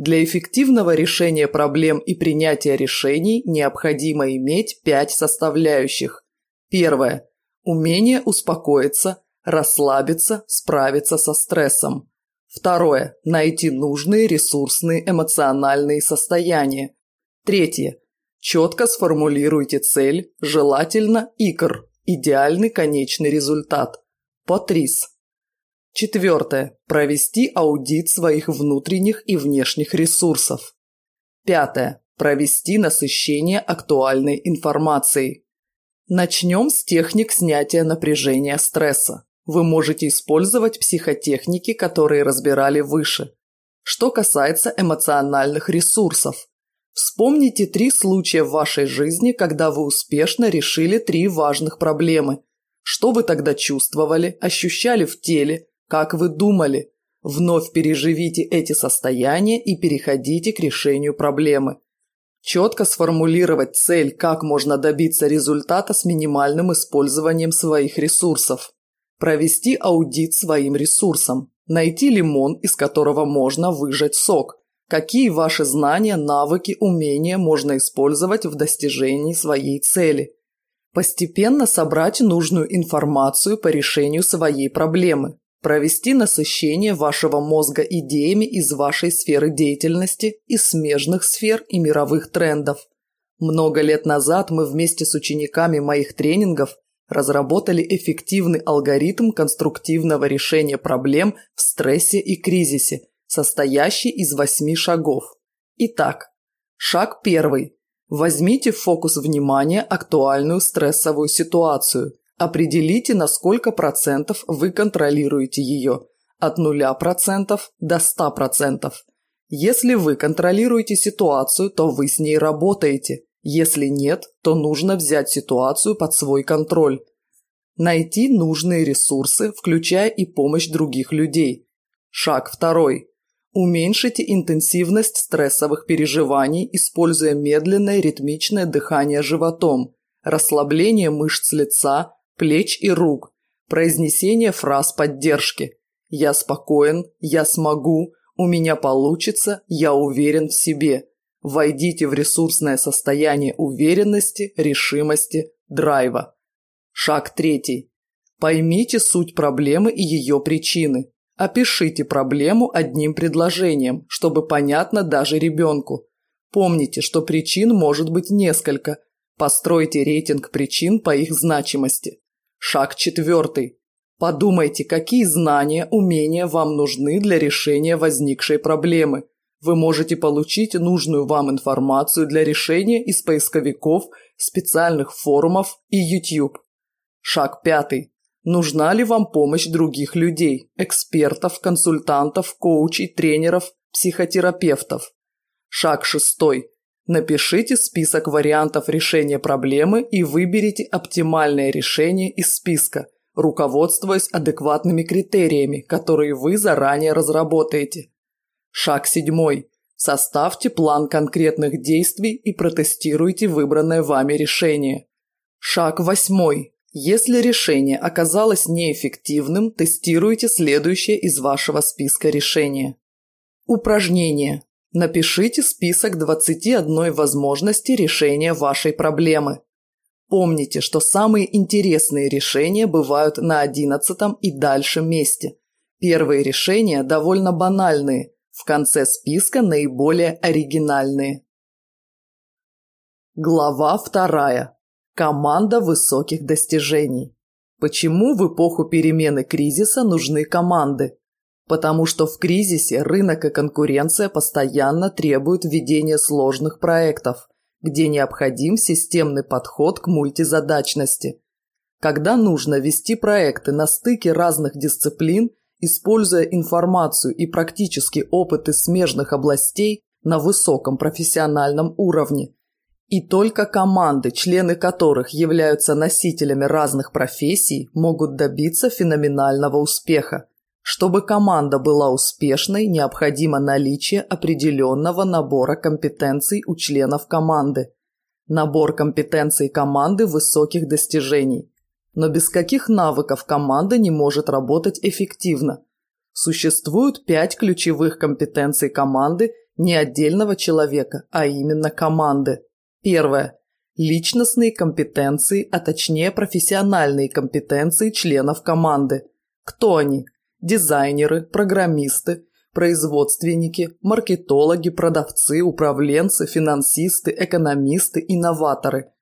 [SPEAKER 1] Для эффективного решения проблем и принятия решений необходимо иметь пять составляющих. Первое. Умение успокоиться, расслабиться, справиться со стрессом. Второе. Найти нужные ресурсные эмоциональные состояния. Третье. Четко сформулируйте цель, желательно икр, идеальный конечный результат. По Четвертое. Провести аудит своих внутренних и внешних ресурсов. Пятое. Провести насыщение актуальной информацией. Начнем с техник снятия напряжения стресса. Вы можете использовать психотехники, которые разбирали выше. Что касается эмоциональных ресурсов. Вспомните три случая в вашей жизни, когда вы успешно решили три важных проблемы. Что вы тогда чувствовали, ощущали в теле – как вы думали? Вновь переживите эти состояния и переходите к решению проблемы. Четко сформулировать цель, как можно добиться результата с минимальным использованием своих ресурсов. Провести аудит своим ресурсам. Найти лимон, из которого можно выжать сок. Какие ваши знания, навыки, умения можно использовать в достижении своей цели. Постепенно собрать нужную информацию по решению своей проблемы. Провести насыщение вашего мозга идеями из вашей сферы деятельности и смежных сфер и мировых трендов. Много лет назад мы вместе с учениками моих тренингов разработали эффективный алгоритм конструктивного решения проблем в стрессе и кризисе, состоящий из восьми шагов. Итак, шаг первый. Возьмите в фокус внимания актуальную стрессовую ситуацию – Определите, на сколько процентов вы контролируете ее – от 0% до 100%. Если вы контролируете ситуацию, то вы с ней работаете. Если нет, то нужно взять ситуацию под свой контроль. Найти нужные ресурсы, включая и помощь других людей. Шаг второй. Уменьшите интенсивность стрессовых переживаний, используя медленное ритмичное дыхание животом, расслабление мышц лица, плеч и рук, произнесение фраз поддержки. «Я спокоен», «Я смогу», «У меня получится», «Я уверен в себе». Войдите в ресурсное состояние уверенности, решимости, драйва. Шаг третий. Поймите суть проблемы и ее причины. Опишите проблему одним предложением, чтобы понятно даже ребенку. Помните, что причин может быть несколько. Постройте рейтинг причин по их значимости. Шаг четвертый. Подумайте, какие знания, умения вам нужны для решения возникшей проблемы. Вы можете получить нужную вам информацию для решения из поисковиков, специальных форумов и YouTube. Шаг пятый. Нужна ли вам помощь других людей, экспертов, консультантов, коучей, тренеров, психотерапевтов? Шаг шестой. Напишите список вариантов решения проблемы и выберите оптимальное решение из списка, руководствуясь адекватными критериями, которые вы заранее разработаете. Шаг седьмой. Составьте план конкретных действий и протестируйте выбранное вами решение. Шаг восьмой. Если решение оказалось неэффективным, тестируйте следующее из вашего списка решения. Упражнение. Напишите список 21 возможности решения вашей проблемы. Помните, что самые интересные решения бывают на 11 и дальше месте. Первые решения довольно банальные, в конце списка наиболее оригинальные. Глава вторая. Команда высоких достижений. Почему в эпоху перемены кризиса нужны команды? потому что в кризисе рынок и конкуренция постоянно требуют введения сложных проектов, где необходим системный подход к мультизадачности. Когда нужно вести проекты на стыке разных дисциплин, используя информацию и практический опыт из смежных областей на высоком профессиональном уровне – и только команды, члены которых являются носителями разных профессий, могут добиться феноменального успеха. Чтобы команда была успешной, необходимо наличие определенного набора компетенций у членов команды. Набор компетенций команды высоких достижений. Но без каких навыков команда не может работать эффективно? Существуют пять ключевых компетенций команды не отдельного человека, а именно команды. Первое. Личностные компетенции, а точнее профессиональные компетенции членов команды. Кто они, дизайнеры, программисты, производственники, маркетологи, продавцы, управленцы, финансисты, экономисты, инноваторы.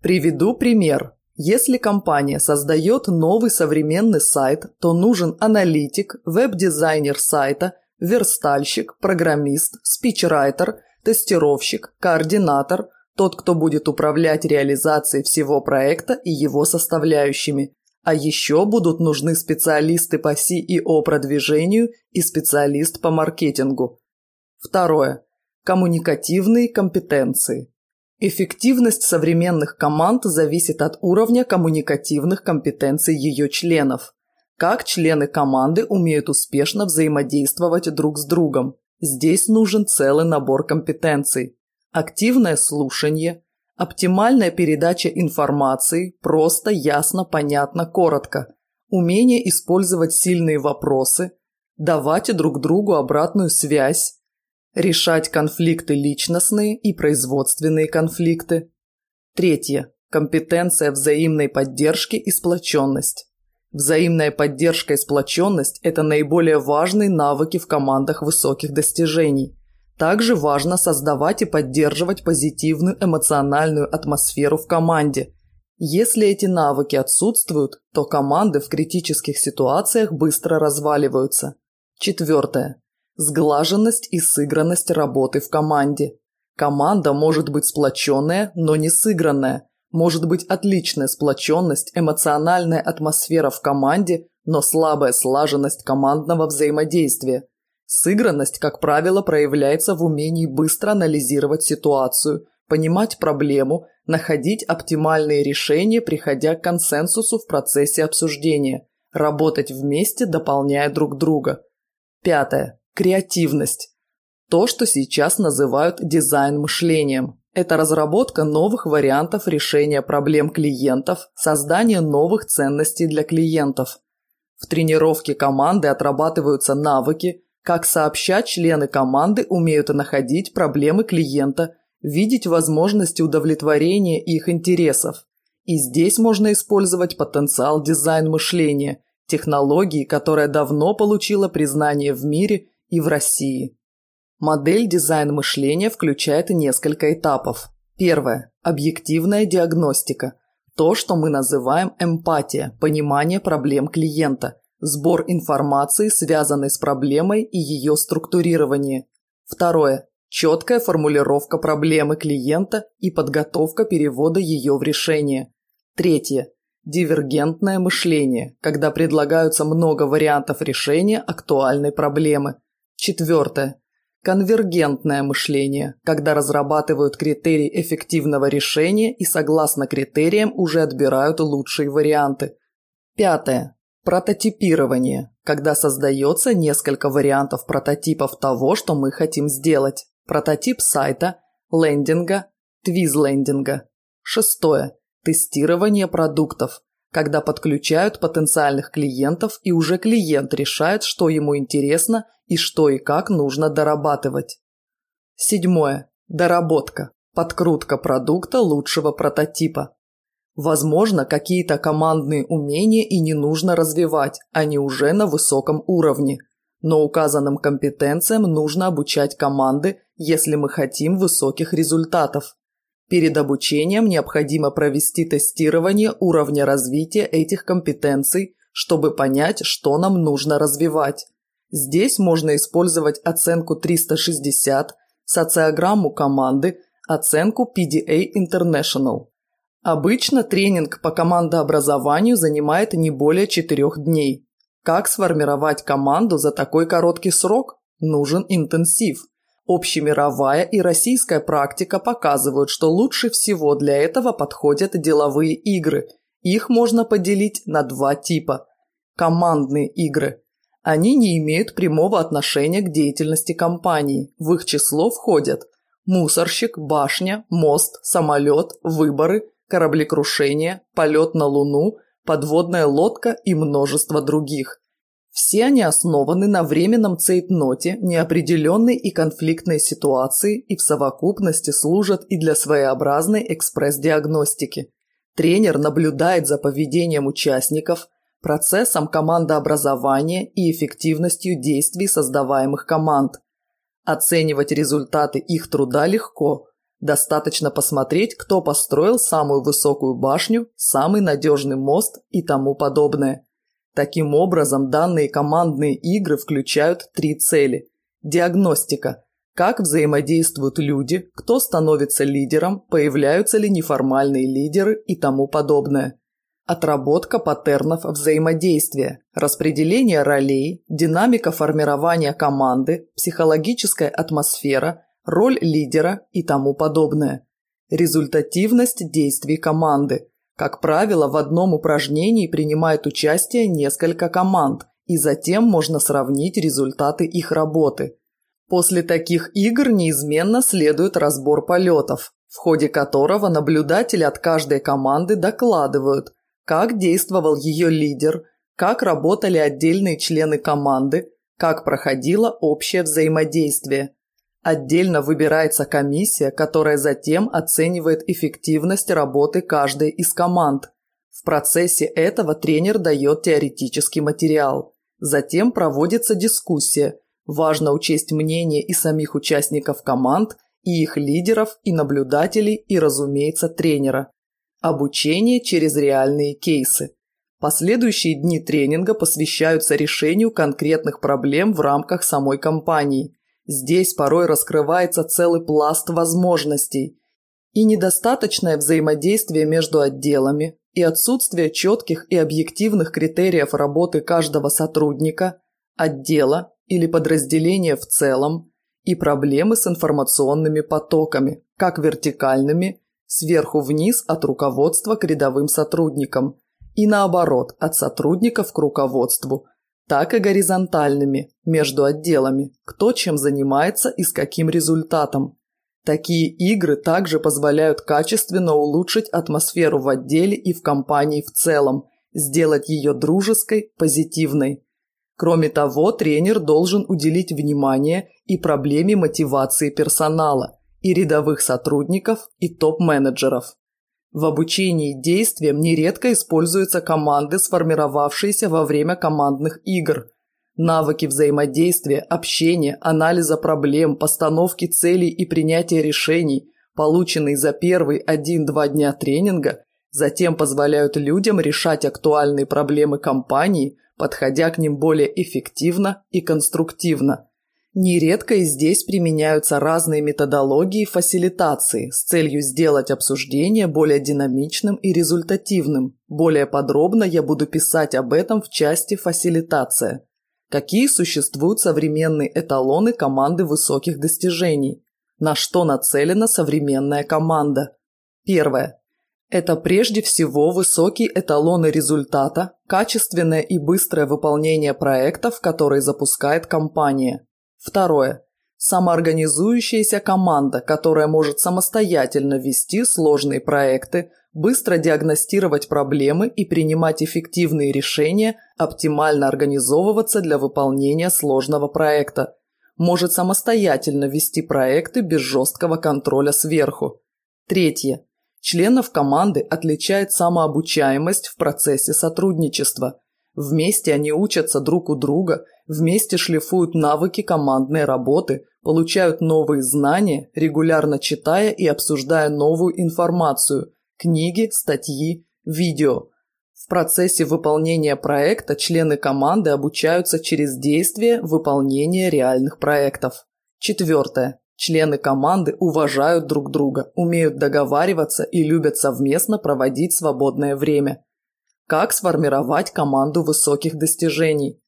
[SPEAKER 1] Приведу пример. Если компания создает новый современный сайт, то нужен аналитик, веб-дизайнер сайта, верстальщик, программист, спичрайтер, тестировщик, координатор, тот, кто будет управлять реализацией всего проекта и его составляющими – а еще будут нужны специалисты по CEO продвижению и специалист по маркетингу. Второе. Коммуникативные компетенции. Эффективность современных команд зависит от уровня коммуникативных компетенций ее членов. Как члены команды умеют успешно взаимодействовать друг с другом. Здесь нужен целый набор компетенций. Активное слушание, Оптимальная передача информации просто, ясно, понятно, коротко. Умение использовать сильные вопросы, давать друг другу обратную связь, решать конфликты личностные и производственные конфликты. Третье. Компетенция взаимной поддержки и сплоченность. Взаимная поддержка и сплоченность – это наиболее важные навыки в командах высоких достижений – также важно создавать и поддерживать позитивную эмоциональную атмосферу в команде. Если эти навыки отсутствуют, то команды в критических ситуациях быстро разваливаются. Четвертое. Сглаженность и сыгранность работы в команде. Команда может быть сплоченная, но не сыгранная. Может быть отличная сплоченность, эмоциональная атмосфера в команде, но слабая слаженность командного взаимодействия – Сыгранность, как правило, проявляется в умении быстро анализировать ситуацию, понимать проблему, находить оптимальные решения, приходя к консенсусу в процессе обсуждения, работать вместе, дополняя друг друга. Пятое. Креативность. То, что сейчас называют дизайн-мышлением. Это разработка новых вариантов решения проблем клиентов, создание новых ценностей для клиентов. В тренировке команды отрабатываются навыки, как сообща, члены команды умеют находить проблемы клиента, видеть возможности удовлетворения их интересов. И здесь можно использовать потенциал дизайн-мышления, технологии, которая давно получила признание в мире и в России. Модель дизайн-мышления включает несколько этапов. Первое – объективная диагностика, то, что мы называем эмпатия, понимание проблем клиента – Сбор информации, связанной с проблемой и ее структурирование. Второе. Четкая формулировка проблемы клиента и подготовка перевода ее в решение. Третье. Дивергентное мышление, когда предлагаются много вариантов решения актуальной проблемы. Четвертое. Конвергентное мышление, когда разрабатывают критерии эффективного решения и согласно критериям уже отбирают лучшие варианты. Пятое. Прототипирование, когда создается несколько вариантов прототипов того, что мы хотим сделать. Прототип сайта, лендинга, твизлендинга. Шестое. Тестирование продуктов, когда подключают потенциальных клиентов и уже клиент решает, что ему интересно и что и как нужно дорабатывать. Седьмое. Доработка. Подкрутка продукта лучшего прототипа. Возможно, какие-то командные умения и не нужно развивать, они уже на высоком уровне. Но указанным компетенциям нужно обучать команды, если мы хотим высоких результатов. Перед обучением необходимо провести тестирование уровня развития этих компетенций, чтобы понять, что нам нужно развивать. Здесь можно использовать оценку 360, социограмму команды, оценку PDA International. Обычно тренинг по командообразованию занимает не более четырех дней. Как сформировать команду за такой короткий срок? Нужен интенсив. Общемировая и российская практика показывают, что лучше всего для этого подходят деловые игры. Их можно поделить на два типа. Командные игры. Они не имеют прямого отношения к деятельности компании. В их число входят мусорщик, башня, мост, самолет, выборы – кораблекрушение, полет на Луну, подводная лодка и множество других. Все они основаны на временном цейтноте, неопределенной и конфликтной ситуации и в совокупности служат и для своеобразной экспресс-диагностики. Тренер наблюдает за поведением участников, процессом командообразования и эффективностью действий создаваемых команд. Оценивать результаты их труда легко – Достаточно посмотреть, кто построил самую высокую башню, самый надежный мост и тому подобное. Таким образом, данные командные игры включают три цели. Диагностика. Как взаимодействуют люди, кто становится лидером, появляются ли неформальные лидеры и тому подобное. Отработка паттернов взаимодействия, распределение ролей, динамика формирования команды, психологическая атмосфера – роль лидера и тому подобное. Результативность действий команды. Как правило, в одном упражнении принимает участие несколько команд, и затем можно сравнить результаты их работы. После таких игр неизменно следует разбор полетов, в ходе которого наблюдатели от каждой команды докладывают, как действовал ее лидер, как работали отдельные члены команды, как проходило общее взаимодействие. Отдельно выбирается комиссия, которая затем оценивает эффективность работы каждой из команд. В процессе этого тренер дает теоретический материал. Затем проводится дискуссия. Важно учесть мнение и самих участников команд, и их лидеров, и наблюдателей, и, разумеется, тренера. Обучение через реальные кейсы. Последующие дни тренинга посвящаются решению конкретных проблем в рамках самой компании. Здесь порой раскрывается целый пласт возможностей и недостаточное взаимодействие между отделами, и отсутствие четких и объективных критериев работы каждого сотрудника, отдела или подразделения в целом, и проблемы с информационными потоками, как вертикальными, сверху вниз от руководства к рядовым сотрудникам, и наоборот, от сотрудников к руководству – так и горизонтальными, между отделами, кто чем занимается и с каким результатом. Такие игры также позволяют качественно улучшить атмосферу в отделе и в компании в целом, сделать ее дружеской, позитивной. Кроме того, тренер должен уделить внимание и проблеме мотивации персонала, и рядовых сотрудников, и топ-менеджеров. В обучении действиям нередко используются команды, сформировавшиеся во время командных игр. Навыки взаимодействия, общения, анализа проблем, постановки целей и принятия решений, полученные за первые один-два дня тренинга, затем позволяют людям решать актуальные проблемы компании, подходя к ним более эффективно и конструктивно. Нередко и здесь применяются разные методологии фасилитации с целью сделать обсуждение более динамичным и результативным. Более подробно я буду писать об этом в части «Фасилитация». Какие существуют современные эталоны команды высоких достижений? На что нацелена современная команда? Первое. Это прежде всего высокие эталоны результата, качественное и быстрое выполнение проектов, которые запускает компания. Второе. Самоорганизующаяся команда, которая может самостоятельно вести сложные проекты, быстро диагностировать проблемы и принимать эффективные решения, оптимально организовываться для выполнения сложного проекта. Может самостоятельно вести проекты без жесткого контроля сверху. Третье. Членов команды отличает самообучаемость в процессе сотрудничества – Вместе они учатся друг у друга, вместе шлифуют навыки командной работы, получают новые знания, регулярно читая и обсуждая новую информацию – книги, статьи, видео. В процессе выполнения проекта члены команды обучаются через действие выполнения реальных проектов. Четвертое. Члены команды уважают друг друга, умеют договариваться и любят совместно проводить свободное время – как сформировать команду высоких достижений.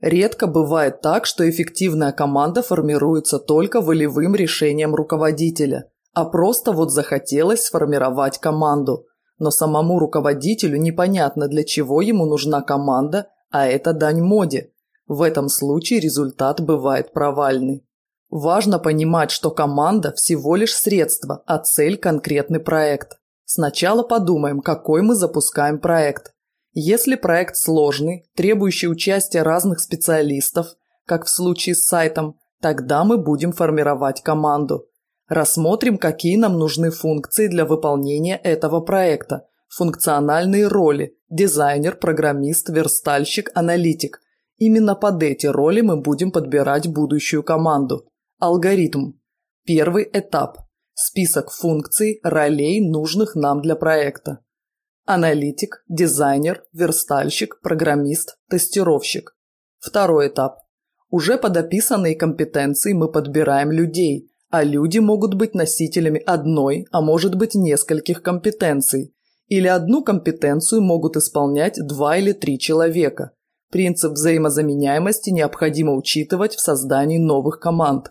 [SPEAKER 1] Редко бывает так, что эффективная команда формируется только волевым решением руководителя, а просто вот захотелось сформировать команду. Но самому руководителю непонятно, для чего ему нужна команда, а это дань моде. В этом случае результат бывает провальный. Важно понимать, что команда – всего лишь средство, а цель – конкретный проект. Сначала подумаем, какой мы запускаем проект. Если проект сложный, требующий участия разных специалистов, как в случае с сайтом, тогда мы будем формировать команду. Рассмотрим, какие нам нужны функции для выполнения этого проекта, функциональные роли – дизайнер, программист, верстальщик, аналитик. Именно под эти роли мы будем подбирать будущую команду. Алгоритм. Первый этап Список функций, ролей, нужных нам для проекта. Аналитик, дизайнер, верстальщик, программист, тестировщик. Второй этап. Уже под описанные компетенции мы подбираем людей, а люди могут быть носителями одной, а может быть нескольких компетенций. Или одну компетенцию могут исполнять два или три человека. Принцип взаимозаменяемости необходимо учитывать в создании новых команд.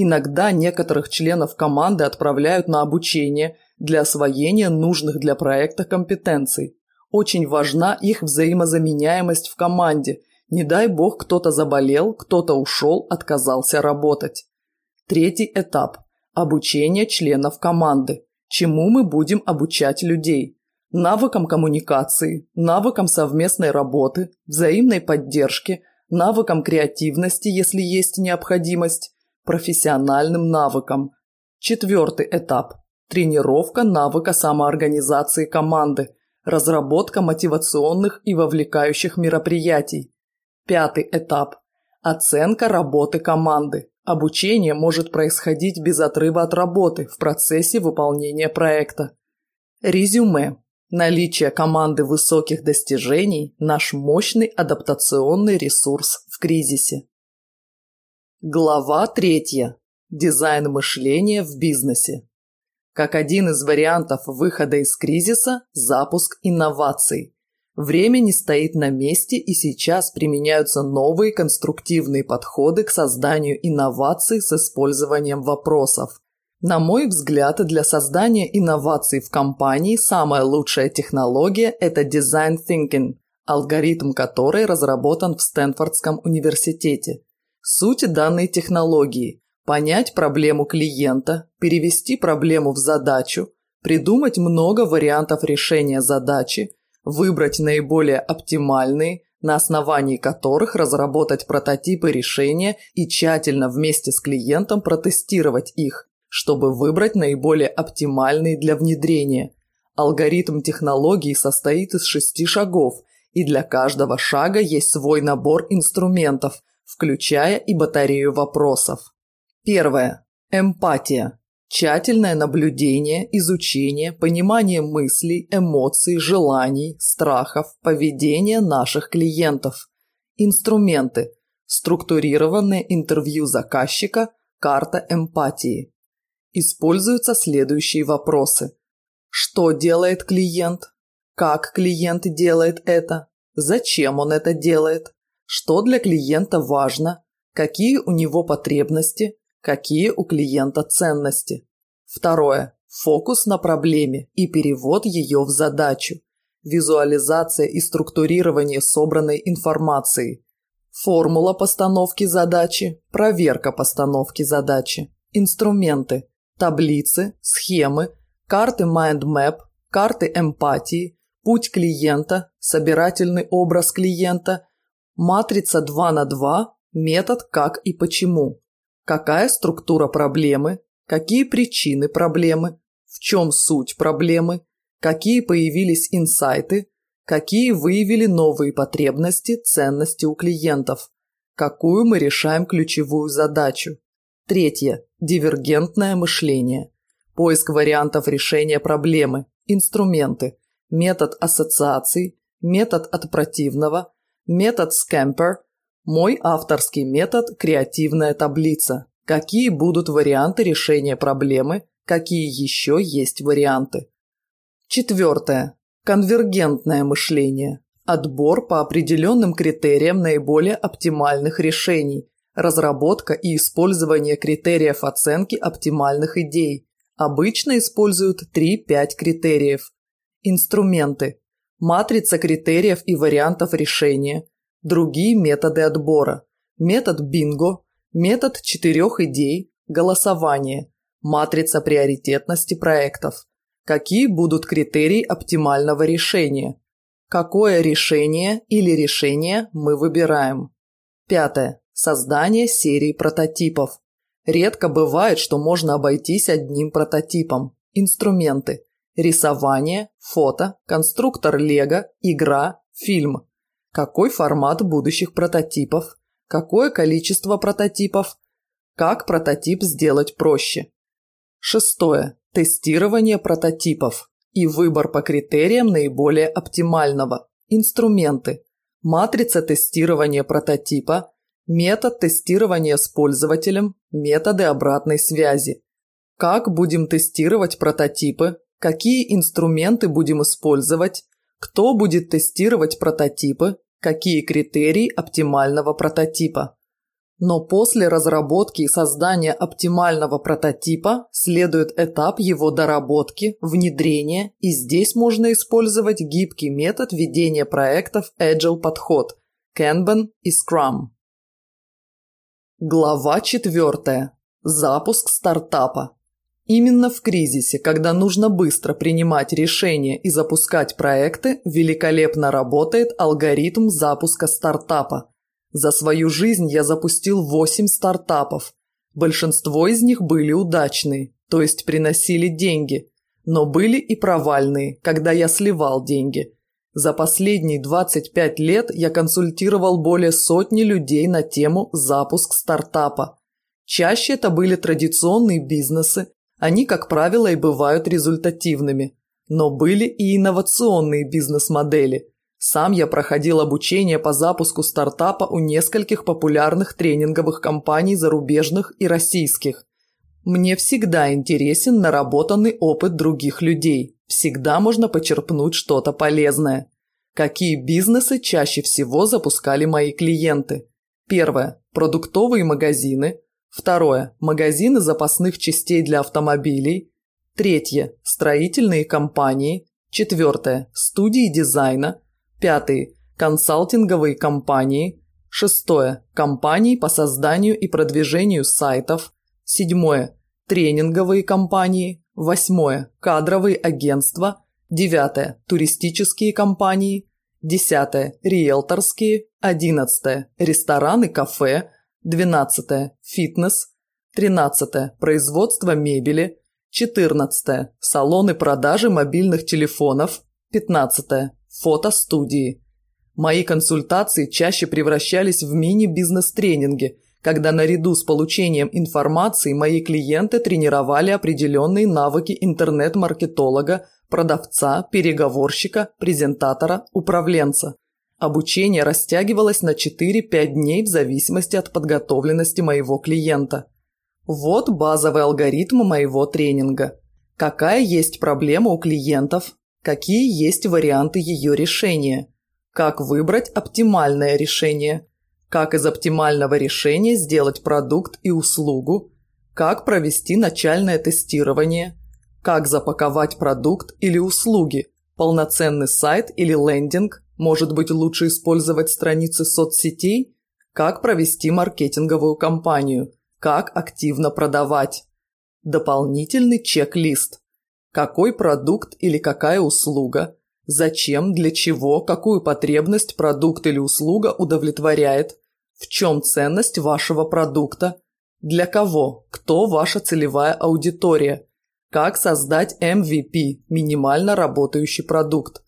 [SPEAKER 1] Иногда некоторых членов команды отправляют на обучение для освоения нужных для проекта компетенций. Очень важна их взаимозаменяемость в команде. Не дай бог кто-то заболел, кто-то ушел, отказался работать. Третий этап – обучение членов команды. Чему мы будем обучать людей? Навыкам коммуникации, навыкам совместной работы, взаимной поддержки, навыкам креативности, если есть необходимость, профессиональным навыкам. Четвертый этап – тренировка навыка самоорганизации команды, разработка мотивационных и вовлекающих мероприятий. Пятый этап – оценка работы команды. Обучение может происходить без отрыва от работы в процессе выполнения проекта. Резюме. Наличие команды высоких достижений – наш мощный адаптационный ресурс в кризисе. Глава третья. Дизайн мышления в бизнесе. Как один из вариантов выхода из кризиса – запуск инноваций. Время не стоит на месте и сейчас применяются новые конструктивные подходы к созданию инноваций с использованием вопросов. На мой взгляд, для создания инноваций в компании самая лучшая технология – это дизайн thinking, алгоритм которой разработан в Стэнфордском университете – суть данной технологии, понять проблему клиента, перевести проблему в задачу, придумать много вариантов решения задачи, выбрать наиболее оптимальные, на основании которых разработать прототипы решения и тщательно вместе с клиентом протестировать их, чтобы выбрать наиболее оптимальный для внедрения. Алгоритм технологии состоит из шести шагов, и для каждого шага есть свой набор инструментов, включая и батарею вопросов. Первое. Эмпатия. Тщательное наблюдение, изучение, понимание мыслей, эмоций, желаний, страхов, поведения наших клиентов. Инструменты. Структурированное интервью заказчика, карта эмпатии. Используются следующие вопросы. Что делает клиент? Как клиент делает это? Зачем он это делает? что для клиента важно, какие у него потребности, какие у клиента ценности. Второе. Фокус на проблеме и перевод ее в задачу. Визуализация и структурирование собранной информации. Формула постановки задачи, проверка постановки задачи, инструменты, таблицы, схемы, карты mind map, карты эмпатии, путь клиента, собирательный образ клиента, матрица 2 на 2, метод как и почему, какая структура проблемы, какие причины проблемы, в чем суть проблемы, какие появились инсайты, какие выявили новые потребности, ценности у клиентов, какую мы решаем ключевую задачу. Третье. Дивергентное мышление. Поиск вариантов решения проблемы, инструменты, метод ассоциаций, метод от противного – Метод Scamper – мой авторский метод «Креативная таблица». Какие будут варианты решения проблемы, какие еще есть варианты. Четвертое. Конвергентное мышление. Отбор по определенным критериям наиболее оптимальных решений. Разработка и использование критериев оценки оптимальных идей. Обычно используют 3-5 критериев. Инструменты матрица критериев и вариантов решения, другие методы отбора, метод бинго, метод четырех идей, голосование, матрица приоритетности проектов. Какие будут критерии оптимального решения? Какое решение или решение мы выбираем? Пятое. Создание серии прототипов. Редко бывает, что можно обойтись одним прототипом. Инструменты. Рисование, фото, конструктор Лего, игра, фильм. Какой формат будущих прототипов? Какое количество прототипов? Как прототип сделать проще? Шестое. Тестирование прототипов и выбор по критериям наиболее оптимального. Инструменты. Матрица тестирования прототипа, метод тестирования с пользователем, методы обратной связи. Как будем тестировать прототипы, какие инструменты будем использовать, кто будет тестировать прототипы, какие критерии оптимального прототипа. Но после разработки и создания оптимального прототипа следует этап его доработки, внедрения, и здесь можно использовать гибкий метод ведения проектов Agile подход – Kanban и Scrum. Глава четвертая. Запуск стартапа. Именно в кризисе, когда нужно быстро принимать решения и запускать проекты, великолепно работает алгоритм запуска стартапа. За свою жизнь я запустил 8 стартапов. Большинство из них были удачные, то есть приносили деньги. Но были и провальные, когда я сливал деньги. За последние 25 лет я консультировал более сотни людей на тему запуск стартапа. Чаще это были традиционные бизнесы, они, как правило, и бывают результативными. Но были и инновационные бизнес-модели. Сам я проходил обучение по запуску стартапа у нескольких популярных тренинговых компаний зарубежных и российских. Мне всегда интересен наработанный опыт других людей. Всегда можно почерпнуть что-то полезное. Какие бизнесы чаще всего запускали мои клиенты? Первое. Продуктовые магазины – Второе – магазины запасных частей для автомобилей. Третье – строительные компании. Четвертое – студии дизайна. Пятое – консалтинговые компании. Шестое – компании по созданию и продвижению сайтов. Седьмое – тренинговые компании. Восьмое – кадровые агентства. Девятое – туристические компании. Десятое – риэлторские. Одиннадцатое – рестораны, кафе. 12. Фитнес. 13. Производство мебели. 14. Салоны продажи мобильных телефонов. 15. Фотостудии. Мои консультации чаще превращались в мини-бизнес-тренинги, когда наряду с получением информации мои клиенты тренировали определенные навыки интернет-маркетолога, продавца, переговорщика, презентатора, управленца. Обучение растягивалось на 4-5 дней в зависимости от подготовленности моего клиента. Вот базовый алгоритм моего тренинга. Какая есть проблема у клиентов, какие есть варианты ее решения, как выбрать оптимальное решение, как из оптимального решения сделать продукт и услугу, как провести начальное тестирование, как запаковать продукт или услуги – Полноценный сайт или лендинг, может быть лучше использовать страницы соцсетей, как провести маркетинговую кампанию, как активно продавать. Дополнительный чек-лист. Какой продукт или какая услуга, зачем, для чего, какую потребность продукт или услуга удовлетворяет, в чем ценность вашего продукта, для кого, кто ваша целевая аудитория – как создать MVP – минимально работающий продукт.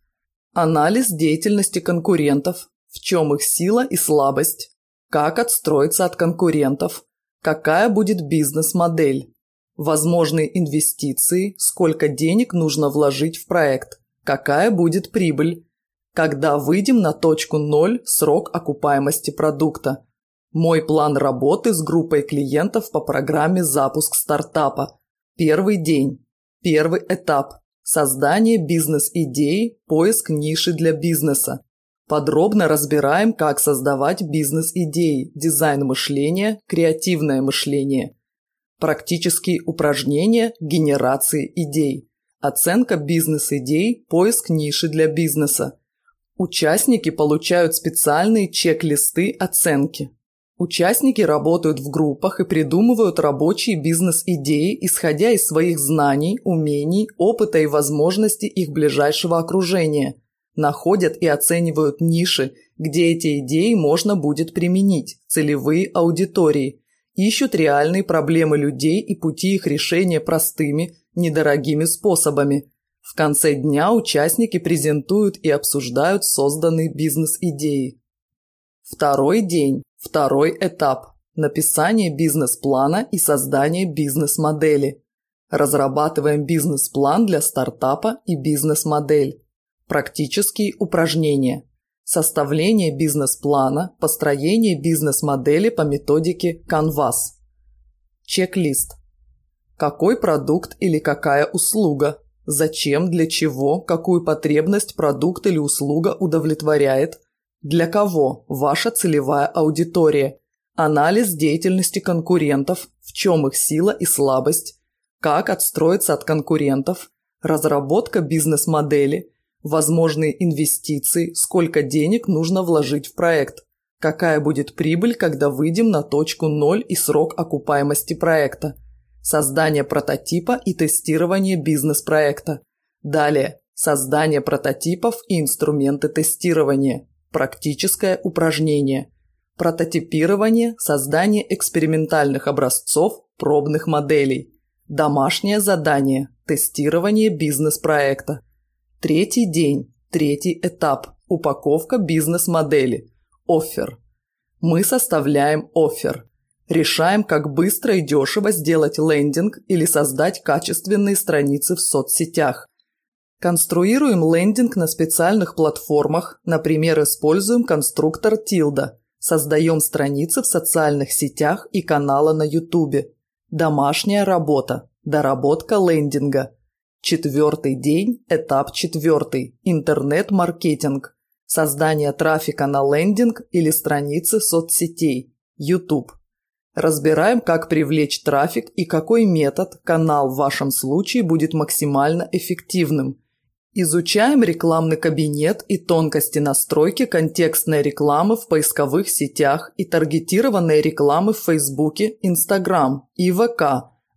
[SPEAKER 1] Анализ деятельности конкурентов, в чем их сила и слабость. Как отстроиться от конкурентов. Какая будет бизнес-модель. Возможные инвестиции, сколько денег нужно вложить в проект. Какая будет прибыль. Когда выйдем на точку ноль? срок окупаемости продукта. Мой план работы с группой клиентов по программе «Запуск стартапа» – Первый день. Первый этап. Создание бизнес идей поиск ниши для бизнеса. Подробно разбираем, как создавать бизнес-идеи, дизайн мышления, креативное мышление. Практические упражнения генерации идей. Оценка бизнес-идей, поиск ниши для бизнеса. Участники получают специальные чек-листы оценки. Участники работают в группах и придумывают рабочие бизнес-идеи, исходя из своих знаний, умений, опыта и возможностей их ближайшего окружения. Находят и оценивают ниши, где эти идеи можно будет применить, целевые аудитории. Ищут реальные проблемы людей и пути их решения простыми, недорогими способами. В конце дня участники презентуют и обсуждают созданные бизнес-идеи. Второй день. Второй этап – написание бизнес-плана и создание бизнес-модели. Разрабатываем бизнес-план для стартапа и бизнес-модель. Практические упражнения. Составление бизнес-плана, построение бизнес-модели по методике Canvas. Чек-лист. Какой продукт или какая услуга? Зачем, для чего, какую потребность продукт или услуга удовлетворяет – для кого ваша целевая аудитория? Анализ деятельности конкурентов, в чем их сила и слабость, как отстроиться от конкурентов, разработка бизнес-модели, возможные инвестиции, сколько денег нужно вложить в проект, какая будет прибыль, когда выйдем на точку ноль и срок окупаемости проекта, создание прототипа и тестирование бизнес-проекта. Далее, создание прототипов и инструменты тестирования. Практическое упражнение. Прототипирование, создание экспериментальных образцов, пробных моделей. Домашнее задание, тестирование бизнес-проекта. Третий день, третий этап, упаковка бизнес-модели, оффер. Мы составляем оффер. Решаем, как быстро и дешево сделать лендинг или создать качественные страницы в соцсетях. Конструируем лендинг на специальных платформах, например, используем конструктор Tilda. Создаем страницы в социальных сетях и каналы на YouTube. Домашняя работа. Доработка лендинга. Четвертый день, этап четвертый. Интернет-маркетинг. Создание трафика на лендинг или страницы соцсетей. YouTube. Разбираем, как привлечь трафик и какой метод, канал в вашем случае будет максимально эффективным. Изучаем рекламный кабинет и тонкости настройки контекстной рекламы в поисковых сетях и таргетированной рекламы в Фейсбуке, Инстаграм и ВК,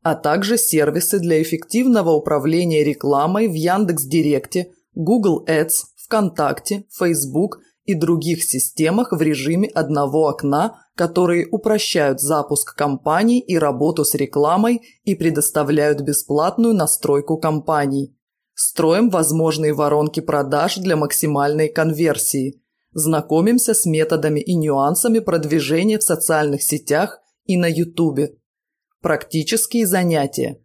[SPEAKER 1] а также сервисы для эффективного управления рекламой в Яндекс.Директе, Google Ads, ВКонтакте, Facebook и других системах в режиме одного окна, которые упрощают запуск кампаний и работу с рекламой и предоставляют бесплатную настройку кампаний. Строим возможные воронки продаж для максимальной конверсии. Знакомимся с методами и нюансами продвижения в социальных сетях и на YouTube. Практические занятия.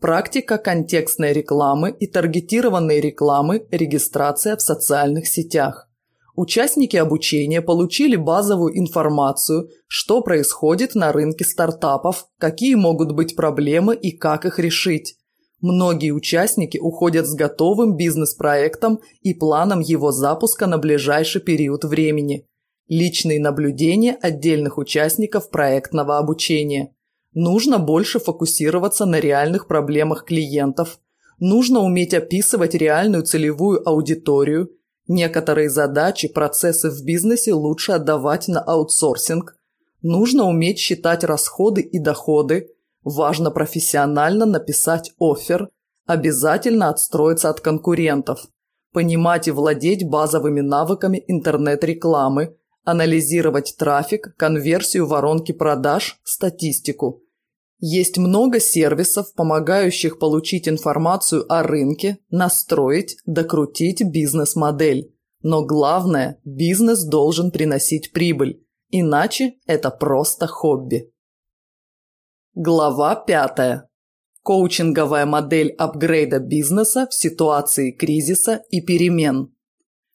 [SPEAKER 1] Практика контекстной рекламы и таргетированной рекламы, регистрация в социальных сетях. Участники обучения получили базовую информацию, что происходит на рынке стартапов, какие могут быть проблемы и как их решить. Многие участники уходят с готовым бизнес-проектом и планом его запуска на ближайший период времени. Личные наблюдения отдельных участников проектного обучения. Нужно больше фокусироваться на реальных проблемах клиентов. Нужно уметь описывать реальную целевую аудиторию. Некоторые задачи, процессы в бизнесе лучше отдавать на аутсорсинг. Нужно уметь считать расходы и доходы – Важно профессионально написать офер, обязательно отстроиться от конкурентов, понимать и владеть базовыми навыками интернет-рекламы, анализировать трафик, конверсию воронки продаж, статистику. Есть много сервисов, помогающих получить информацию о рынке, настроить, докрутить бизнес-модель. Но главное, бизнес должен приносить прибыль, иначе это просто хобби. Глава 5. Коучинговая модель апгрейда бизнеса в ситуации кризиса и перемен.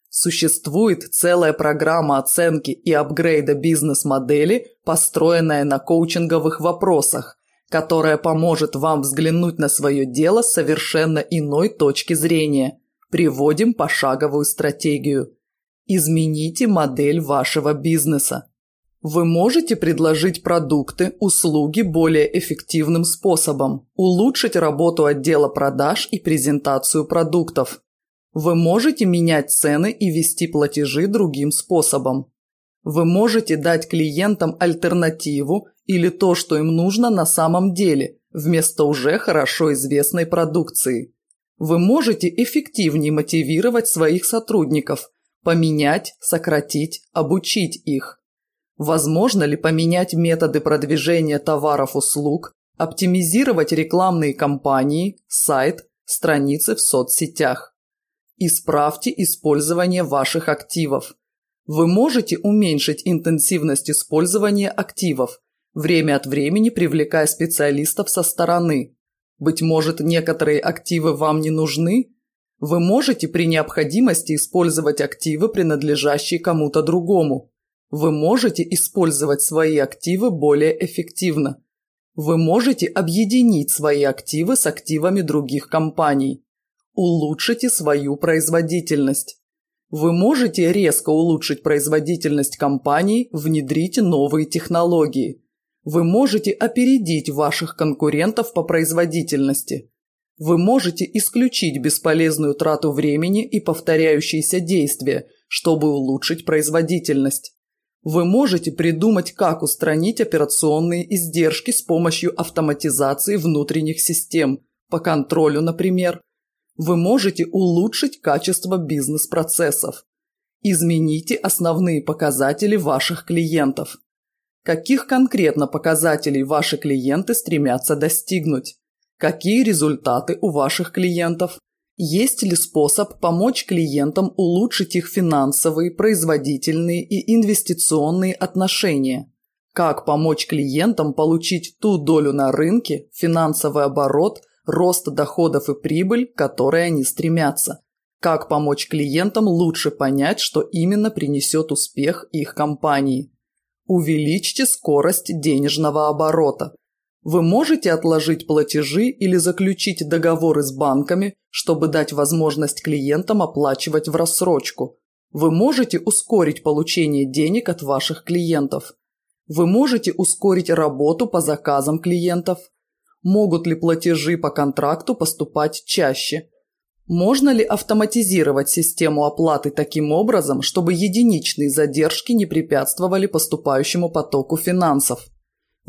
[SPEAKER 1] Существует целая программа оценки и апгрейда бизнес-модели, построенная на коучинговых вопросах, которая поможет вам взглянуть на свое дело с совершенно иной точки зрения. Приводим пошаговую стратегию. Измените модель вашего бизнеса. Вы можете предложить продукты, услуги более эффективным способом, улучшить работу отдела продаж и презентацию продуктов. Вы можете менять цены и вести платежи другим способом. Вы можете дать клиентам альтернативу или то, что им нужно на самом деле, вместо уже хорошо известной продукции. Вы можете эффективнее мотивировать своих сотрудников, поменять, сократить, обучить их. Возможно ли поменять методы продвижения товаров-услуг, оптимизировать рекламные кампании, сайт, страницы в соцсетях? Исправьте использование ваших активов. Вы можете уменьшить интенсивность использования активов, время от времени привлекая специалистов со стороны. Быть может, некоторые активы вам не нужны? Вы можете при необходимости использовать активы, принадлежащие кому-то другому. Вы можете использовать свои активы более эффективно. Вы можете объединить свои активы с активами других компаний. Улучшите свою производительность. Вы можете резко улучшить производительность компаний, внедрите новые технологии. Вы можете опередить ваших конкурентов по производительности. Вы можете исключить бесполезную трату времени и повторяющиеся действия, чтобы улучшить производительность. Вы можете придумать, как устранить операционные издержки с помощью автоматизации внутренних систем, по контролю, например. Вы можете улучшить качество бизнес-процессов. Измените основные показатели ваших клиентов. Каких конкретно показателей ваши клиенты стремятся достигнуть? Какие результаты у ваших клиентов? Есть ли способ помочь клиентам улучшить их финансовые, производительные и инвестиционные отношения? Как помочь клиентам получить ту долю на рынке, финансовый оборот, рост доходов и прибыль, к которой они стремятся? Как помочь клиентам лучше понять, что именно принесет успех их компании? Увеличьте скорость денежного оборота – вы можете отложить платежи или заключить договоры с банками, чтобы дать возможность клиентам оплачивать в рассрочку. Вы можете ускорить получение денег от ваших клиентов. Вы можете ускорить работу по заказам клиентов. Могут ли платежи по контракту поступать чаще? Можно ли автоматизировать систему оплаты таким образом, чтобы единичные задержки не препятствовали поступающему потоку финансов?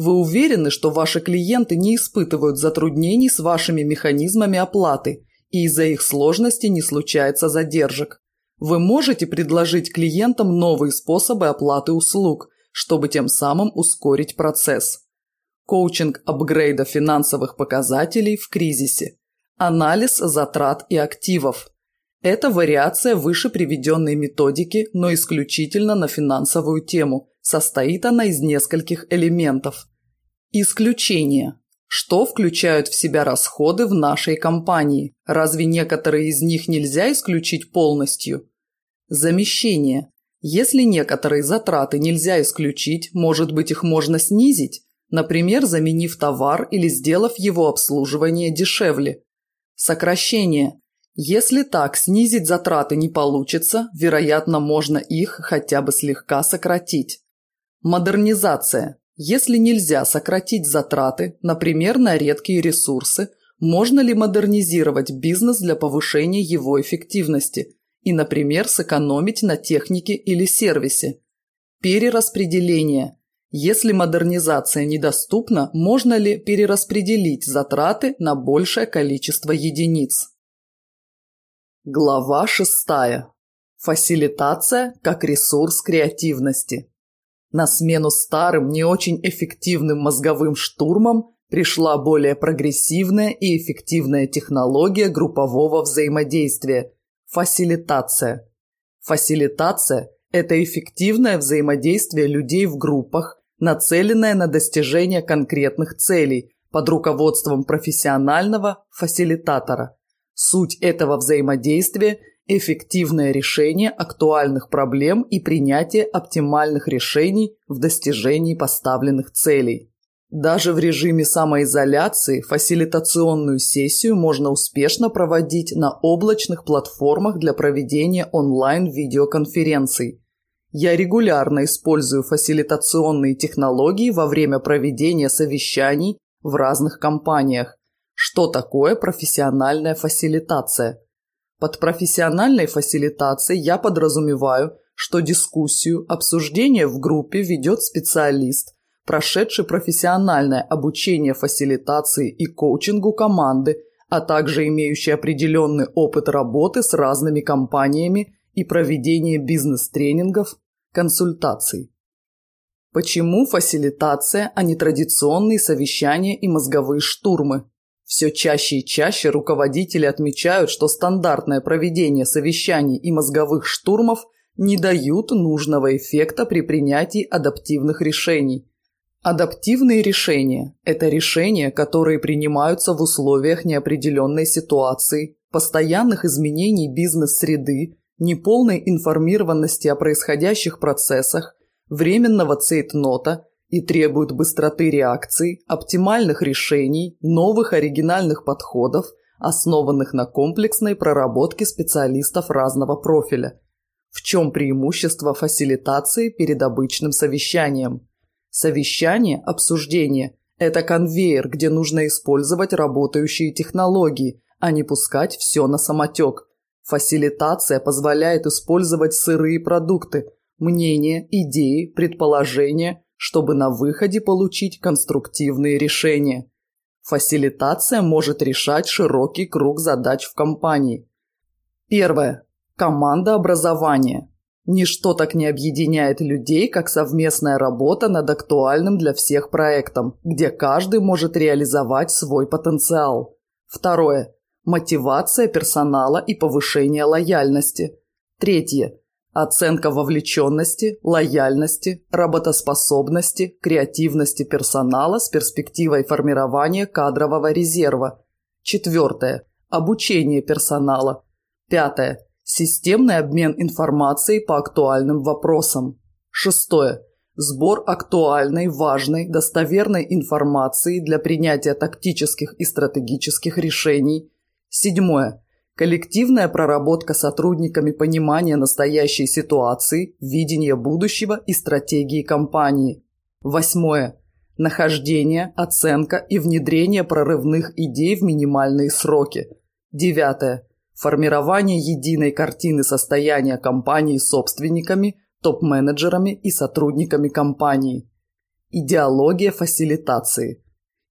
[SPEAKER 1] Вы уверены, что ваши клиенты не испытывают затруднений с вашими механизмами оплаты и из-за их сложности не случается задержек. Вы можете предложить клиентам новые способы оплаты услуг, чтобы тем самым ускорить процесс. Коучинг апгрейда финансовых показателей в кризисе. Анализ затрат и активов. Это вариация выше приведенной методики, но исключительно на финансовую тему. Состоит она из нескольких элементов. Исключение. Что включают в себя расходы в нашей компании? Разве некоторые из них нельзя исключить полностью? Замещение. Если некоторые затраты нельзя исключить, может быть их можно снизить, например, заменив товар или сделав его обслуживание дешевле. Сокращение. Если так снизить затраты не получится, вероятно, можно их хотя бы слегка сократить. Модернизация. Если нельзя сократить затраты, например, на редкие ресурсы, можно ли модернизировать бизнес для повышения его эффективности и, например, сэкономить на технике или сервисе? Перераспределение. Если модернизация недоступна, можно ли перераспределить затраты на большее количество единиц? Глава шестая. Фасилитация как ресурс креативности. На смену старым, не очень эффективным мозговым штурмам пришла более прогрессивная и эффективная технология группового взаимодействия – фасилитация. Фасилитация – это эффективное взаимодействие людей в группах, нацеленное на достижение конкретных целей под руководством профессионального фасилитатора – Суть этого взаимодействия – эффективное решение актуальных проблем и принятие оптимальных решений в достижении поставленных целей. Даже в режиме самоизоляции фасилитационную сессию можно успешно проводить на облачных платформах для проведения онлайн-видеоконференций. Я регулярно использую фасилитационные технологии во время проведения совещаний в разных компаниях что такое профессиональная фасилитация. Под профессиональной фасилитацией я подразумеваю, что дискуссию, обсуждение в группе ведет специалист, прошедший профессиональное обучение фасилитации и коучингу команды, а также имеющий определенный опыт работы с разными компаниями и проведения бизнес-тренингов, консультаций. Почему фасилитация, а не традиционные совещания и мозговые штурмы? Все чаще и чаще руководители отмечают, что стандартное проведение совещаний и мозговых штурмов не дают нужного эффекта при принятии адаптивных решений. Адаптивные решения – это решения, которые принимаются в условиях неопределенной ситуации, постоянных изменений бизнес-среды, неполной информированности о происходящих процессах, временного цейтнота и требует быстроты реакции, оптимальных решений, новых оригинальных подходов, основанных на комплексной проработке специалистов разного профиля. В чем преимущество фасилитации перед обычным совещанием? Совещание, обсуждение – это конвейер, где нужно использовать работающие технологии, а не пускать все на самотек. Фасилитация позволяет использовать сырые продукты – мнения, идеи, предположения – чтобы на выходе получить конструктивные решения. Фасилитация может решать широкий круг задач в компании. Первое. Команда образования. Ничто так не объединяет людей, как совместная работа над актуальным для всех проектом, где каждый может реализовать свой потенциал. Второе. Мотивация персонала и повышение лояльности. Третье. Оценка вовлеченности, лояльности, работоспособности, креативности персонала с перспективой формирования кадрового резерва. Четвертое. Обучение персонала. Пятое. Системный обмен информацией по актуальным вопросам. Шестое. Сбор актуальной, важной, достоверной информации для принятия тактических и стратегических решений. Седьмое коллективная проработка сотрудниками понимания настоящей ситуации, видения будущего и стратегии компании. Восьмое. Нахождение, оценка и внедрение прорывных идей в минимальные сроки. Девятое. Формирование единой картины состояния компании собственниками, топ-менеджерами и сотрудниками компании. Идеология фасилитации.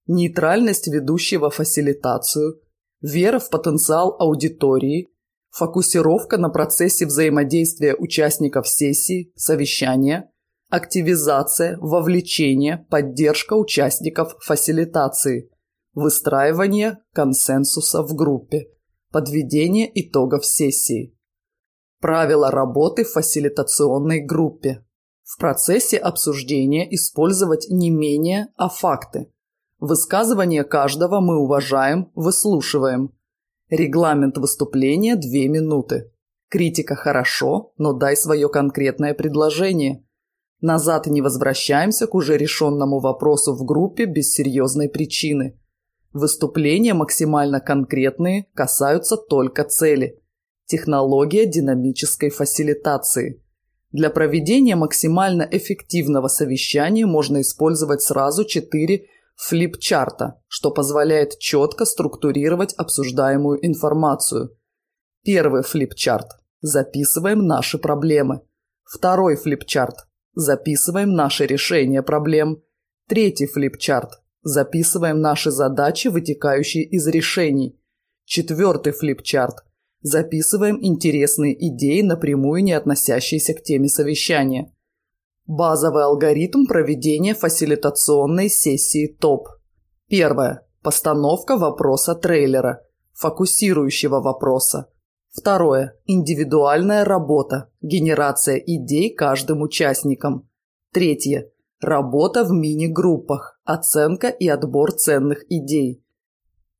[SPEAKER 1] Нейтральность ведущего фасилитацию – вера в потенциал аудитории, фокусировка на процессе взаимодействия участников сессии, совещания, активизация, вовлечение, поддержка участников фасилитации, выстраивание консенсуса в группе, подведение итогов сессии. Правила работы в фасилитационной группе. В процессе обсуждения использовать не менее, а факты – Высказывание каждого мы уважаем, выслушиваем. Регламент выступления – две минуты. Критика хорошо, но дай свое конкретное предложение. Назад не возвращаемся к уже решенному вопросу в группе без серьезной причины. Выступления максимально конкретные, касаются только цели. Технология динамической фасилитации. Для проведения максимально эффективного совещания можно использовать сразу четыре флипчарта, что позволяет четко структурировать обсуждаемую информацию. Первый флипчарт. Записываем наши проблемы. Второй флипчарт. Записываем наши решения проблем. Третий флипчарт. Записываем наши задачи, вытекающие из решений. Четвертый флипчарт. Записываем интересные идеи, напрямую не относящиеся к теме совещания. Базовый алгоритм проведения фасилитационной сессии ТОП. Первое. Постановка вопроса трейлера, фокусирующего вопроса. Второе. Индивидуальная работа, генерация идей каждым участником. Третье. Работа в мини-группах, оценка и отбор ценных идей.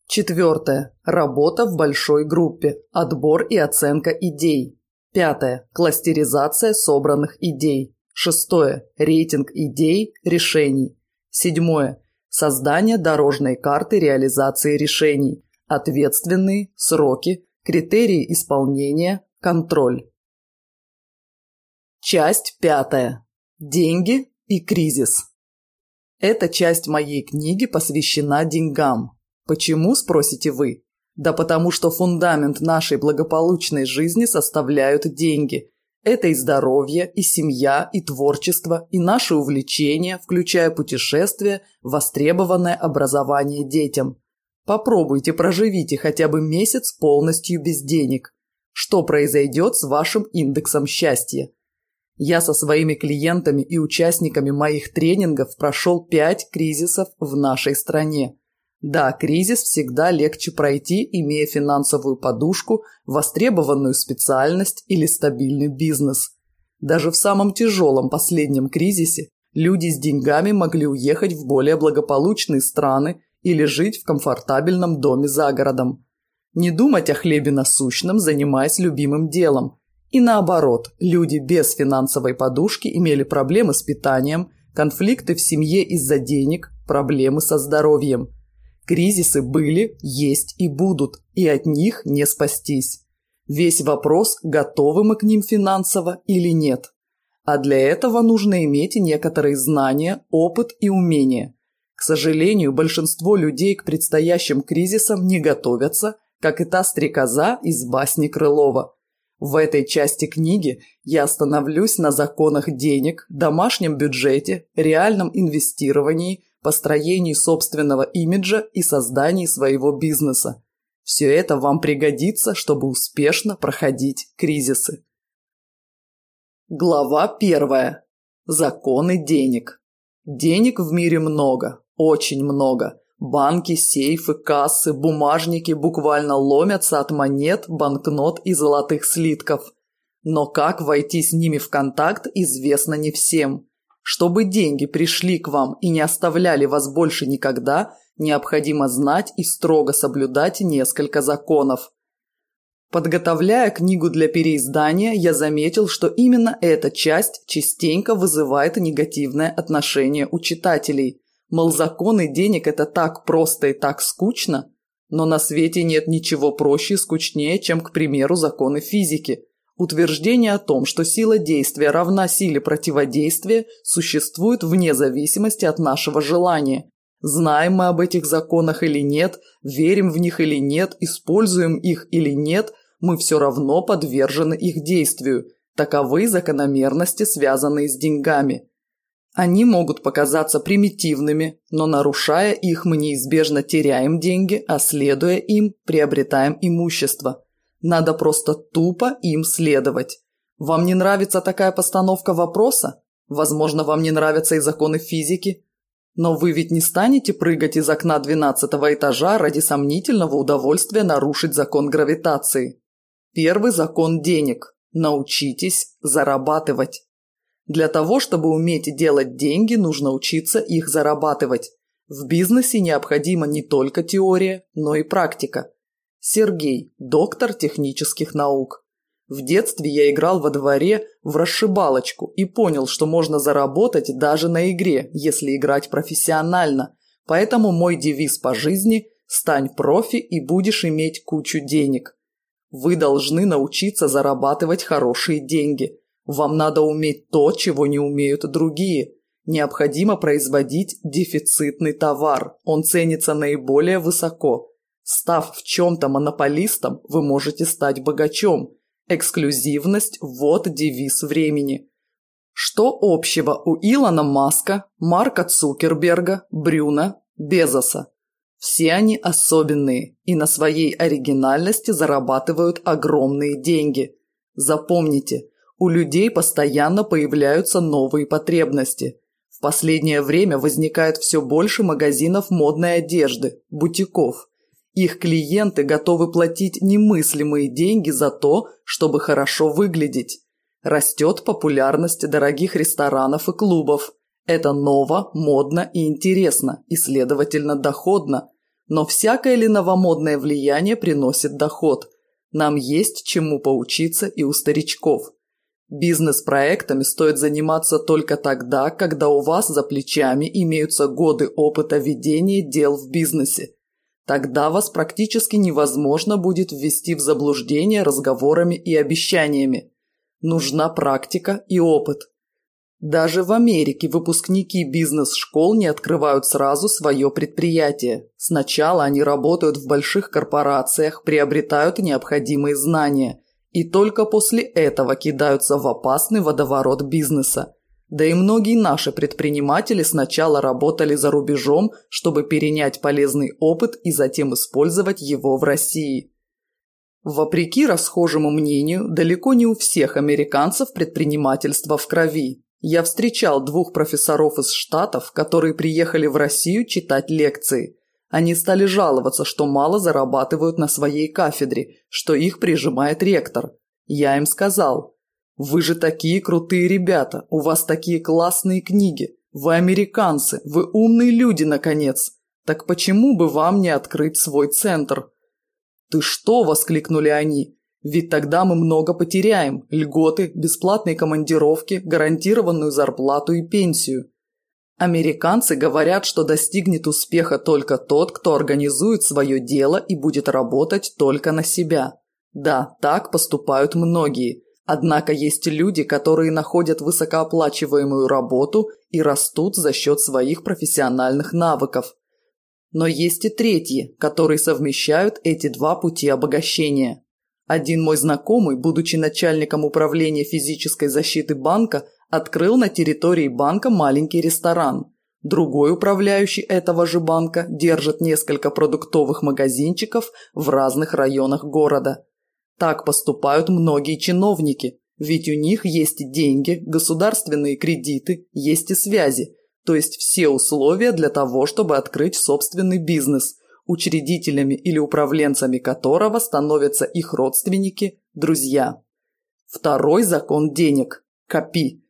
[SPEAKER 1] Четвертое. Работа в большой группе, отбор и оценка идей. Пятое. Кластеризация собранных идей. Шестое. Рейтинг идей, решений. Седьмое. Создание дорожной карты реализации решений. Ответственные, сроки, критерии исполнения, контроль. Часть пятая. Деньги и кризис. Эта часть моей книги посвящена деньгам. Почему, спросите вы? Да потому что фундамент нашей благополучной жизни составляют деньги – это и здоровье, и семья, и творчество, и наши увлечения, включая путешествия, востребованное образование детям. Попробуйте проживите хотя бы месяц полностью без денег. Что произойдет с вашим индексом счастья? Я со своими клиентами и участниками моих тренингов прошел пять кризисов в нашей стране. Да, кризис всегда легче пройти, имея финансовую подушку, востребованную специальность или стабильный бизнес. Даже в самом тяжелом последнем кризисе люди с деньгами могли уехать в более благополучные страны или жить в комфортабельном доме за городом. Не думать о хлебе насущном, занимаясь любимым делом. И наоборот, люди без финансовой подушки имели проблемы с питанием, конфликты в семье из-за денег, проблемы со здоровьем – Кризисы были, есть и будут, и от них не спастись. Весь вопрос, готовы мы к ним финансово или нет. А для этого нужно иметь некоторые знания, опыт и умения. К сожалению, большинство людей к предстоящим кризисам не готовятся, как и та стрекоза из басни Крылова. В этой части книги я остановлюсь на законах денег, домашнем бюджете, реальном инвестировании – построении собственного имиджа и создании своего бизнеса. Все это вам пригодится, чтобы успешно проходить кризисы. Глава первая. Законы денег. Денег в мире много, очень много. Банки, сейфы, кассы, бумажники буквально ломятся от монет, банкнот и золотых слитков. Но как войти с ними в контакт, известно не всем. Чтобы деньги пришли к вам и не оставляли вас больше никогда, необходимо знать и строго соблюдать несколько законов. Подготовляя книгу для переиздания, я заметил, что именно эта часть частенько вызывает негативное отношение у читателей. Мол, законы денег – это так просто и так скучно, но на свете нет ничего проще и скучнее, чем, к примеру, законы физики – Утверждение о том, что сила действия равна силе противодействия, существует вне зависимости от нашего желания. Знаем мы об этих законах или нет, верим в них или нет, используем их или нет, мы все равно подвержены их действию. Таковы закономерности, связанные с деньгами. Они могут показаться примитивными, но нарушая их, мы неизбежно теряем деньги, а следуя им, приобретаем имущество – надо просто тупо им следовать. Вам не нравится такая постановка вопроса? Возможно, вам не нравятся и законы физики. Но вы ведь не станете прыгать из окна двенадцатого этажа ради сомнительного удовольствия нарушить закон гравитации. Первый закон денег. Научитесь зарабатывать. Для того, чтобы уметь делать деньги, нужно учиться их зарабатывать. В бизнесе необходима не только теория, но и практика. Сергей, доктор технических наук. В детстве я играл во дворе в расшибалочку и понял, что можно заработать даже на игре, если играть профессионально. Поэтому мой девиз по жизни – стань профи и будешь иметь кучу денег. Вы должны научиться зарабатывать хорошие деньги. Вам надо уметь то, чего не умеют другие. Необходимо производить дефицитный товар. Он ценится наиболее высоко – Став в чем-то монополистом, вы можете стать богачом. Эксклюзивность – вот девиз времени. Что общего у Илона Маска, Марка Цукерберга, Брюна, Безоса? Все они особенные и на своей оригинальности зарабатывают огромные деньги. Запомните, у людей постоянно появляются новые потребности. В последнее время возникает все больше магазинов модной одежды, бутиков – их клиенты готовы платить немыслимые деньги за то, чтобы хорошо выглядеть. Растет популярность дорогих ресторанов и клубов. Это ново, модно и интересно, и, следовательно, доходно. Но всякое ли новомодное влияние приносит доход? Нам есть чему поучиться и у старичков. Бизнес-проектами стоит заниматься только тогда, когда у вас за плечами имеются годы опыта ведения дел в бизнесе. Тогда вас практически невозможно будет ввести в заблуждение разговорами и обещаниями. Нужна практика и опыт. Даже в Америке выпускники бизнес-школ не открывают сразу свое предприятие. Сначала они работают в больших корпорациях, приобретают необходимые знания и только после этого кидаются в опасный водоворот бизнеса. Да и многие наши предприниматели сначала работали за рубежом, чтобы перенять полезный опыт и затем использовать его в России. Вопреки расхожему мнению, далеко не у всех американцев предпринимательство в крови. Я встречал двух профессоров из Штатов, которые приехали в Россию читать лекции. Они стали жаловаться, что мало зарабатывают на своей кафедре, что их прижимает ректор. Я им сказал – вы же такие крутые ребята, у вас такие классные книги. Вы американцы, вы умные люди, наконец. Так почему бы вам не открыть свой центр? Ты что? – воскликнули они. Ведь тогда мы много потеряем – льготы, бесплатные командировки, гарантированную зарплату и пенсию. Американцы говорят, что достигнет успеха только тот, кто организует свое дело и будет работать только на себя. Да, так поступают многие. Однако есть люди, которые находят высокооплачиваемую работу и растут за счет своих профессиональных навыков. Но есть и третьи, которые совмещают эти два пути обогащения. Один мой знакомый, будучи начальником управления физической защиты банка, открыл на территории банка маленький ресторан. Другой управляющий этого же банка держит несколько продуктовых магазинчиков в разных районах города – так поступают многие чиновники, ведь у них есть деньги, государственные кредиты, есть и связи, то есть все условия для того, чтобы открыть собственный бизнес, учредителями или управленцами которого становятся их родственники, друзья. Второй закон денег – копи.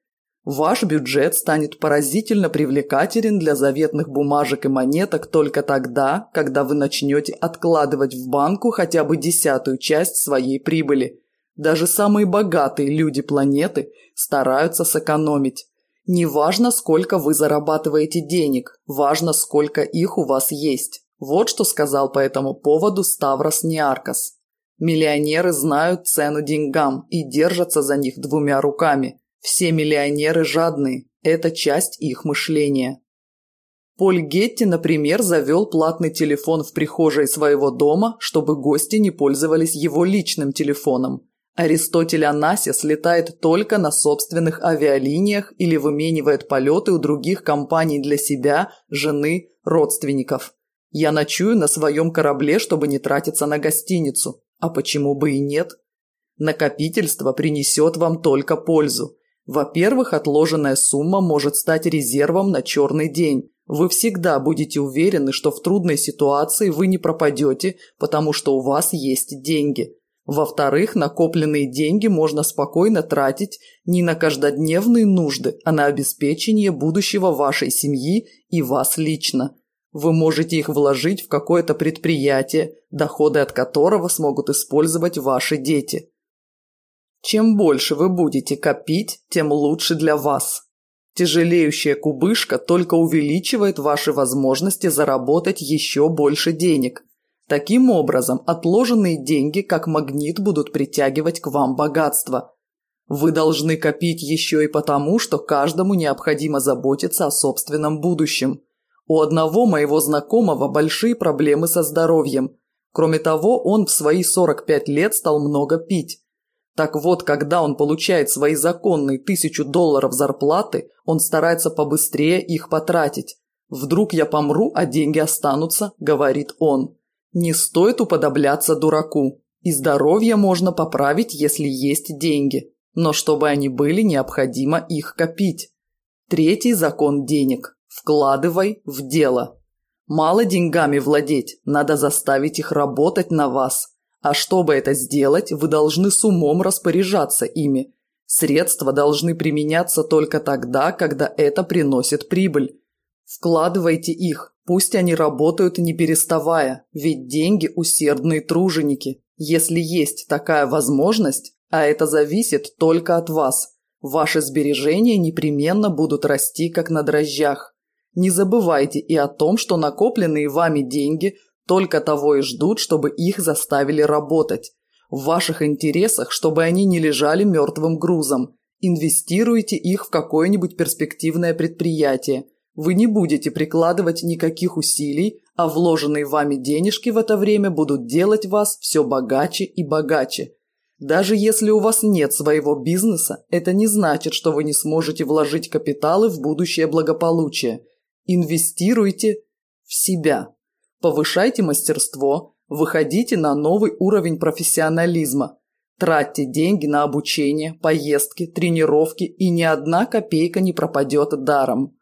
[SPEAKER 1] Ваш бюджет станет поразительно привлекателен для заветных бумажек и монеток только тогда, когда вы начнете откладывать в банку хотя бы десятую часть своей прибыли. Даже самые богатые люди планеты стараются сэкономить. Не важно, сколько вы зарабатываете денег, важно, сколько их у вас есть. Вот что сказал по этому поводу Ставрос Ниаркас. Миллионеры знают цену деньгам и держатся за них двумя руками. Все миллионеры жадны, это часть их мышления. Поль Гетти, например, завел платный телефон в прихожей своего дома, чтобы гости не пользовались его личным телефоном. Аристотель Анасис летает только на собственных авиалиниях или выменивает полеты у других компаний для себя, жены, родственников. Я ночую на своем корабле, чтобы не тратиться на гостиницу. А почему бы и нет? Накопительство принесет вам только пользу. Во-первых, отложенная сумма может стать резервом на черный день. Вы всегда будете уверены, что в трудной ситуации вы не пропадете, потому что у вас есть деньги. Во-вторых, накопленные деньги можно спокойно тратить не на каждодневные нужды, а на обеспечение будущего вашей семьи и вас лично. Вы можете их вложить в какое-то предприятие, доходы от которого смогут использовать ваши дети. Чем больше вы будете копить, тем лучше для вас. Тяжелеющая кубышка только увеличивает ваши возможности заработать еще больше денег. Таким образом, отложенные деньги как магнит будут притягивать к вам богатство. Вы должны копить еще и потому, что каждому необходимо заботиться о собственном будущем. У одного моего знакомого большие проблемы со здоровьем. Кроме того, он в свои 45 лет стал много пить. Так вот, когда он получает свои законные тысячу долларов зарплаты, он старается побыстрее их потратить. «Вдруг я помру, а деньги останутся», – говорит он. Не стоит уподобляться дураку. И здоровье можно поправить, если есть деньги. Но чтобы они были, необходимо их копить. Третий закон денег – вкладывай в дело. Мало деньгами владеть, надо заставить их работать на вас. А чтобы это сделать, вы должны с умом распоряжаться ими. Средства должны применяться только тогда, когда это приносит прибыль. Вкладывайте их, пусть они работают не переставая, ведь деньги – усердные труженики. Если есть такая возможность, а это зависит только от вас, ваши сбережения непременно будут расти, как на дрожжах. Не забывайте и о том, что накопленные вами деньги – только того и ждут, чтобы их заставили работать. В ваших интересах, чтобы они не лежали мертвым грузом. Инвестируйте их в какое-нибудь перспективное предприятие. Вы не будете прикладывать никаких усилий, а вложенные вами денежки в это время будут делать вас все богаче и богаче. Даже если у вас нет своего бизнеса, это не значит, что вы не сможете вложить капиталы в будущее благополучие. Инвестируйте в себя. Повышайте мастерство, выходите на новый уровень профессионализма. Тратьте деньги на обучение, поездки, тренировки, и ни одна копейка не пропадет даром.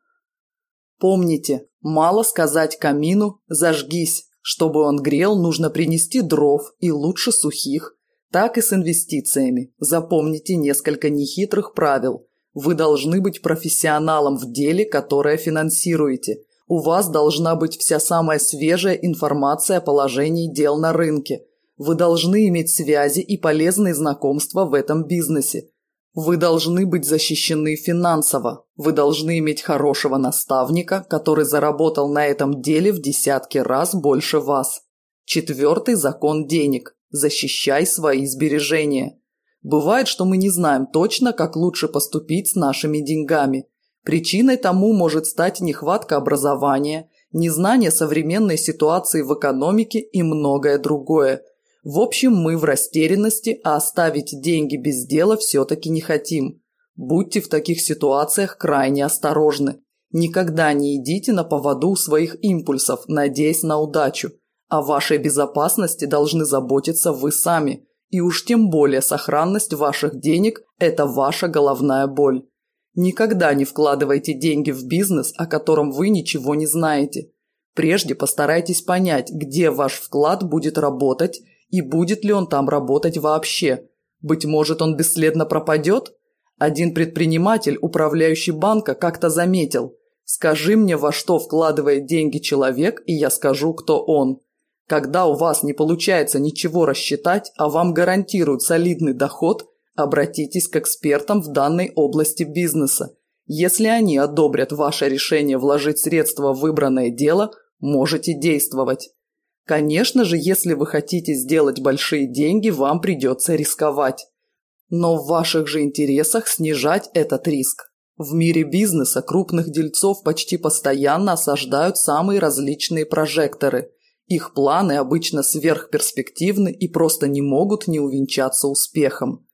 [SPEAKER 1] Помните, мало сказать камину «зажгись». Чтобы он грел, нужно принести дров и лучше сухих. Так и с инвестициями. Запомните несколько нехитрых правил. Вы должны быть профессионалом в деле, которое финансируете. У вас должна быть вся самая свежая информация о положении дел на рынке. Вы должны иметь связи и полезные знакомства в этом бизнесе. Вы должны быть защищены финансово. Вы должны иметь хорошего наставника, который заработал на этом деле в десятки раз больше вас. Четвертый закон денег. Защищай свои сбережения. Бывает, что мы не знаем точно, как лучше поступить с нашими деньгами. Причиной тому может стать нехватка образования, незнание современной ситуации в экономике и многое другое. В общем, мы в растерянности, а оставить деньги без дела все-таки не хотим. Будьте в таких ситуациях крайне осторожны. Никогда не идите на поводу своих импульсов, надеясь на удачу. О вашей безопасности должны заботиться вы сами. И уж тем более сохранность ваших денег – это ваша головная боль. Никогда не вкладывайте деньги в бизнес, о котором вы ничего не знаете. Прежде постарайтесь понять, где ваш вклад будет работать и будет ли он там работать вообще. Быть может, он бесследно пропадет? Один предприниматель, управляющий банка, как-то заметил. «Скажи мне, во что вкладывает деньги человек, и я скажу, кто он». Когда у вас не получается ничего рассчитать, а вам гарантируют солидный доход – Обратитесь к экспертам в данной области бизнеса. Если они одобрят ваше решение вложить средства в выбранное дело, можете действовать. Конечно же, если вы хотите сделать большие деньги, вам придется рисковать. Но в ваших же интересах снижать этот риск. В мире бизнеса крупных дельцов почти постоянно осаждают самые различные прожекторы. Их планы обычно сверхперспективны и просто не могут не увенчаться успехом.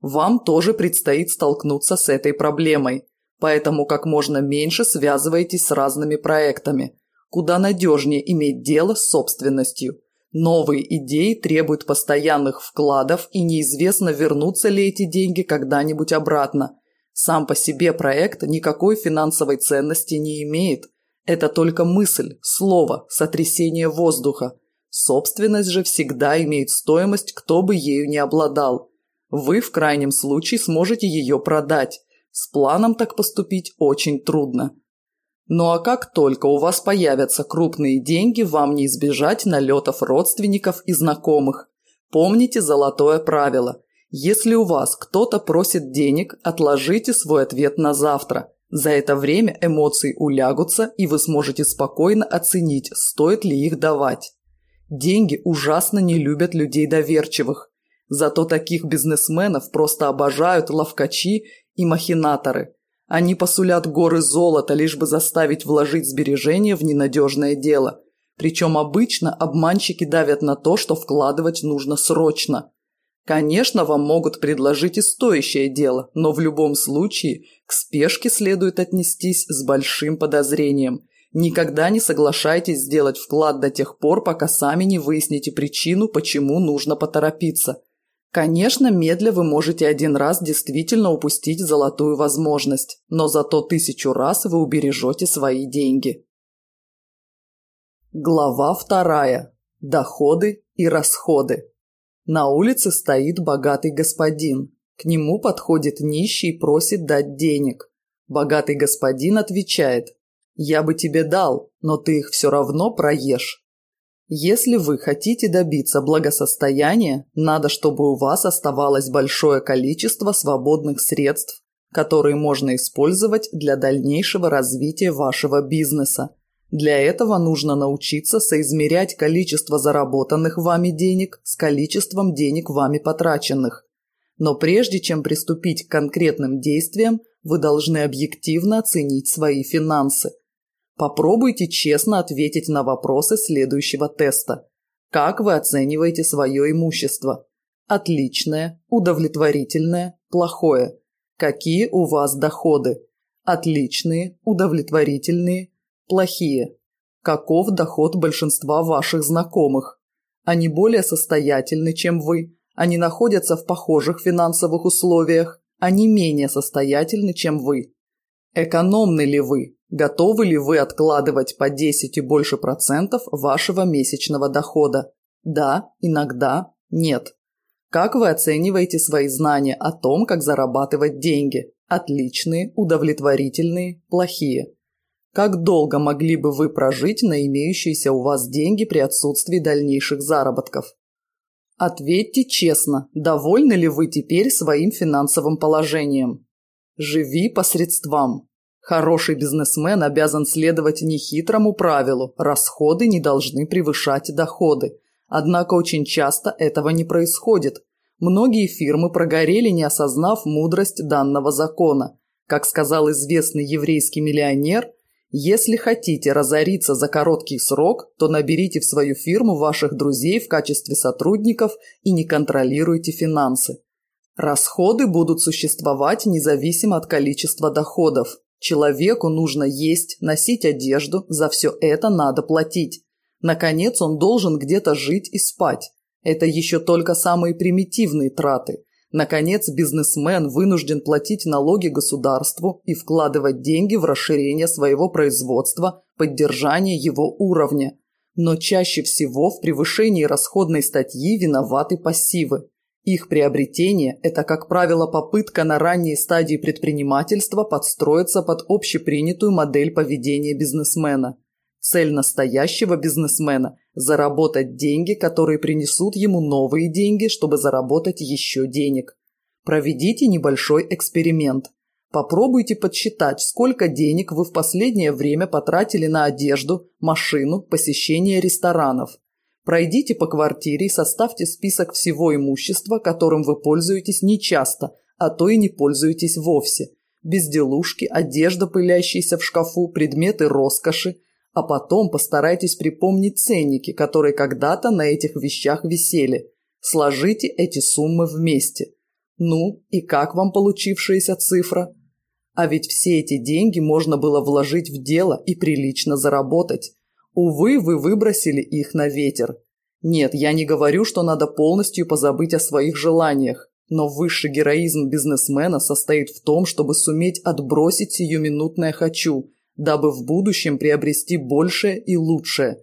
[SPEAKER 1] Вам тоже предстоит столкнуться с этой проблемой, поэтому как можно меньше связывайтесь с разными проектами. Куда надежнее иметь дело с собственностью. Новые идеи требуют постоянных вкладов и неизвестно, вернутся ли эти деньги когда-нибудь обратно. Сам по себе проект никакой финансовой ценности не имеет. Это только мысль, слово, сотрясение воздуха. Собственность же всегда имеет стоимость, кто бы ею не обладал. Вы в крайнем случае сможете ее продать. С планом так поступить очень трудно. Ну а как только у вас появятся крупные деньги, вам не избежать налетов родственников и знакомых. Помните золотое правило. Если у вас кто-то просит денег, отложите свой ответ на завтра. За это время эмоции улягутся, и вы сможете спокойно оценить, стоит ли их давать. Деньги ужасно не любят людей доверчивых. Зато таких бизнесменов просто обожают ловкачи и махинаторы. Они посулят горы золота, лишь бы заставить вложить сбережения в ненадежное дело. Причем обычно обманщики давят на то, что вкладывать нужно срочно. Конечно, вам могут предложить и стоящее дело, но в любом случае к спешке следует отнестись с большим подозрением. Никогда не соглашайтесь сделать вклад до тех пор, пока сами не выясните причину, почему нужно поторопиться – Конечно, медля вы можете один раз действительно упустить золотую возможность, но зато тысячу раз вы убережете свои деньги. Глава вторая. Доходы и расходы. На улице стоит богатый господин. К нему подходит нищий и просит дать денег. Богатый господин отвечает. «Я бы тебе дал, но ты их все равно проешь». Если вы хотите добиться благосостояния, надо, чтобы у вас оставалось большое количество свободных средств, которые можно использовать для дальнейшего развития вашего бизнеса. Для этого нужно научиться соизмерять количество заработанных вами денег с количеством денег вами потраченных. Но прежде чем приступить к конкретным действиям, вы должны объективно оценить свои финансы – Попробуйте честно ответить на вопросы следующего теста. Как вы оцениваете свое имущество? Отличное, удовлетворительное, плохое. Какие у вас доходы? Отличные, удовлетворительные, плохие. Каков доход большинства ваших знакомых? Они более состоятельны, чем вы. Они находятся в похожих финансовых условиях. Они менее состоятельны, чем вы. Экономны ли вы? Готовы ли вы откладывать по 10 и больше процентов вашего месячного дохода? Да, иногда, нет. Как вы оцениваете свои знания о том, как зарабатывать деньги? Отличные, удовлетворительные, плохие. Как долго могли бы вы прожить на имеющиеся у вас деньги при отсутствии дальнейших заработков? Ответьте честно, довольны ли вы теперь своим финансовым положением? Живи по средствам. Хороший бизнесмен обязан следовать нехитрому правилу – расходы не должны превышать доходы. Однако очень часто этого не происходит. Многие фирмы прогорели, не осознав мудрость данного закона. Как сказал известный еврейский миллионер, «Если хотите разориться за короткий срок, то наберите в свою фирму ваших друзей в качестве сотрудников и не контролируйте финансы». Расходы будут существовать независимо от количества доходов. Человеку нужно есть, носить одежду, за все это надо платить. Наконец, он должен где-то жить и спать. Это еще только самые примитивные траты. Наконец, бизнесмен вынужден платить налоги государству и вкладывать деньги в расширение своего производства, поддержание его уровня. Но чаще всего в превышении расходной статьи виноваты пассивы. Их приобретение – это, как правило, попытка на ранней стадии предпринимательства подстроиться под общепринятую модель поведения бизнесмена. Цель настоящего бизнесмена – заработать деньги, которые принесут ему новые деньги, чтобы заработать еще денег. Проведите небольшой эксперимент. Попробуйте подсчитать, сколько денег вы в последнее время потратили на одежду, машину, посещение ресторанов. Пройдите по квартире и составьте список всего имущества, которым вы пользуетесь нечасто, а то и не пользуетесь вовсе. Безделушки, одежда, пылящаяся в шкафу, предметы роскоши. А потом постарайтесь припомнить ценники, которые когда-то на этих вещах висели. Сложите эти суммы вместе. Ну, и как вам получившаяся цифра? А ведь все эти деньги можно было вложить в дело и прилично заработать. Увы, вы выбросили их на ветер. Нет, я не говорю, что надо полностью позабыть о своих желаниях, но высший героизм бизнесмена состоит в том, чтобы суметь отбросить сиюминутное «хочу», дабы в будущем приобрести большее и лучшее.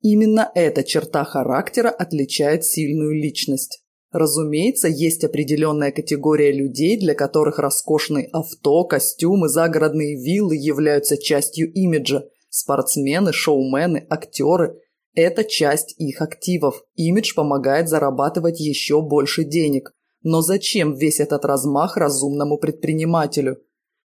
[SPEAKER 1] Именно эта черта характера отличает сильную личность. Разумеется, есть определенная категория людей, для которых роскошные авто, костюмы, загородные виллы являются частью имиджа – Спортсмены, шоумены, актеры – это часть их активов. Имидж помогает зарабатывать еще больше денег. Но зачем весь этот размах разумному предпринимателю?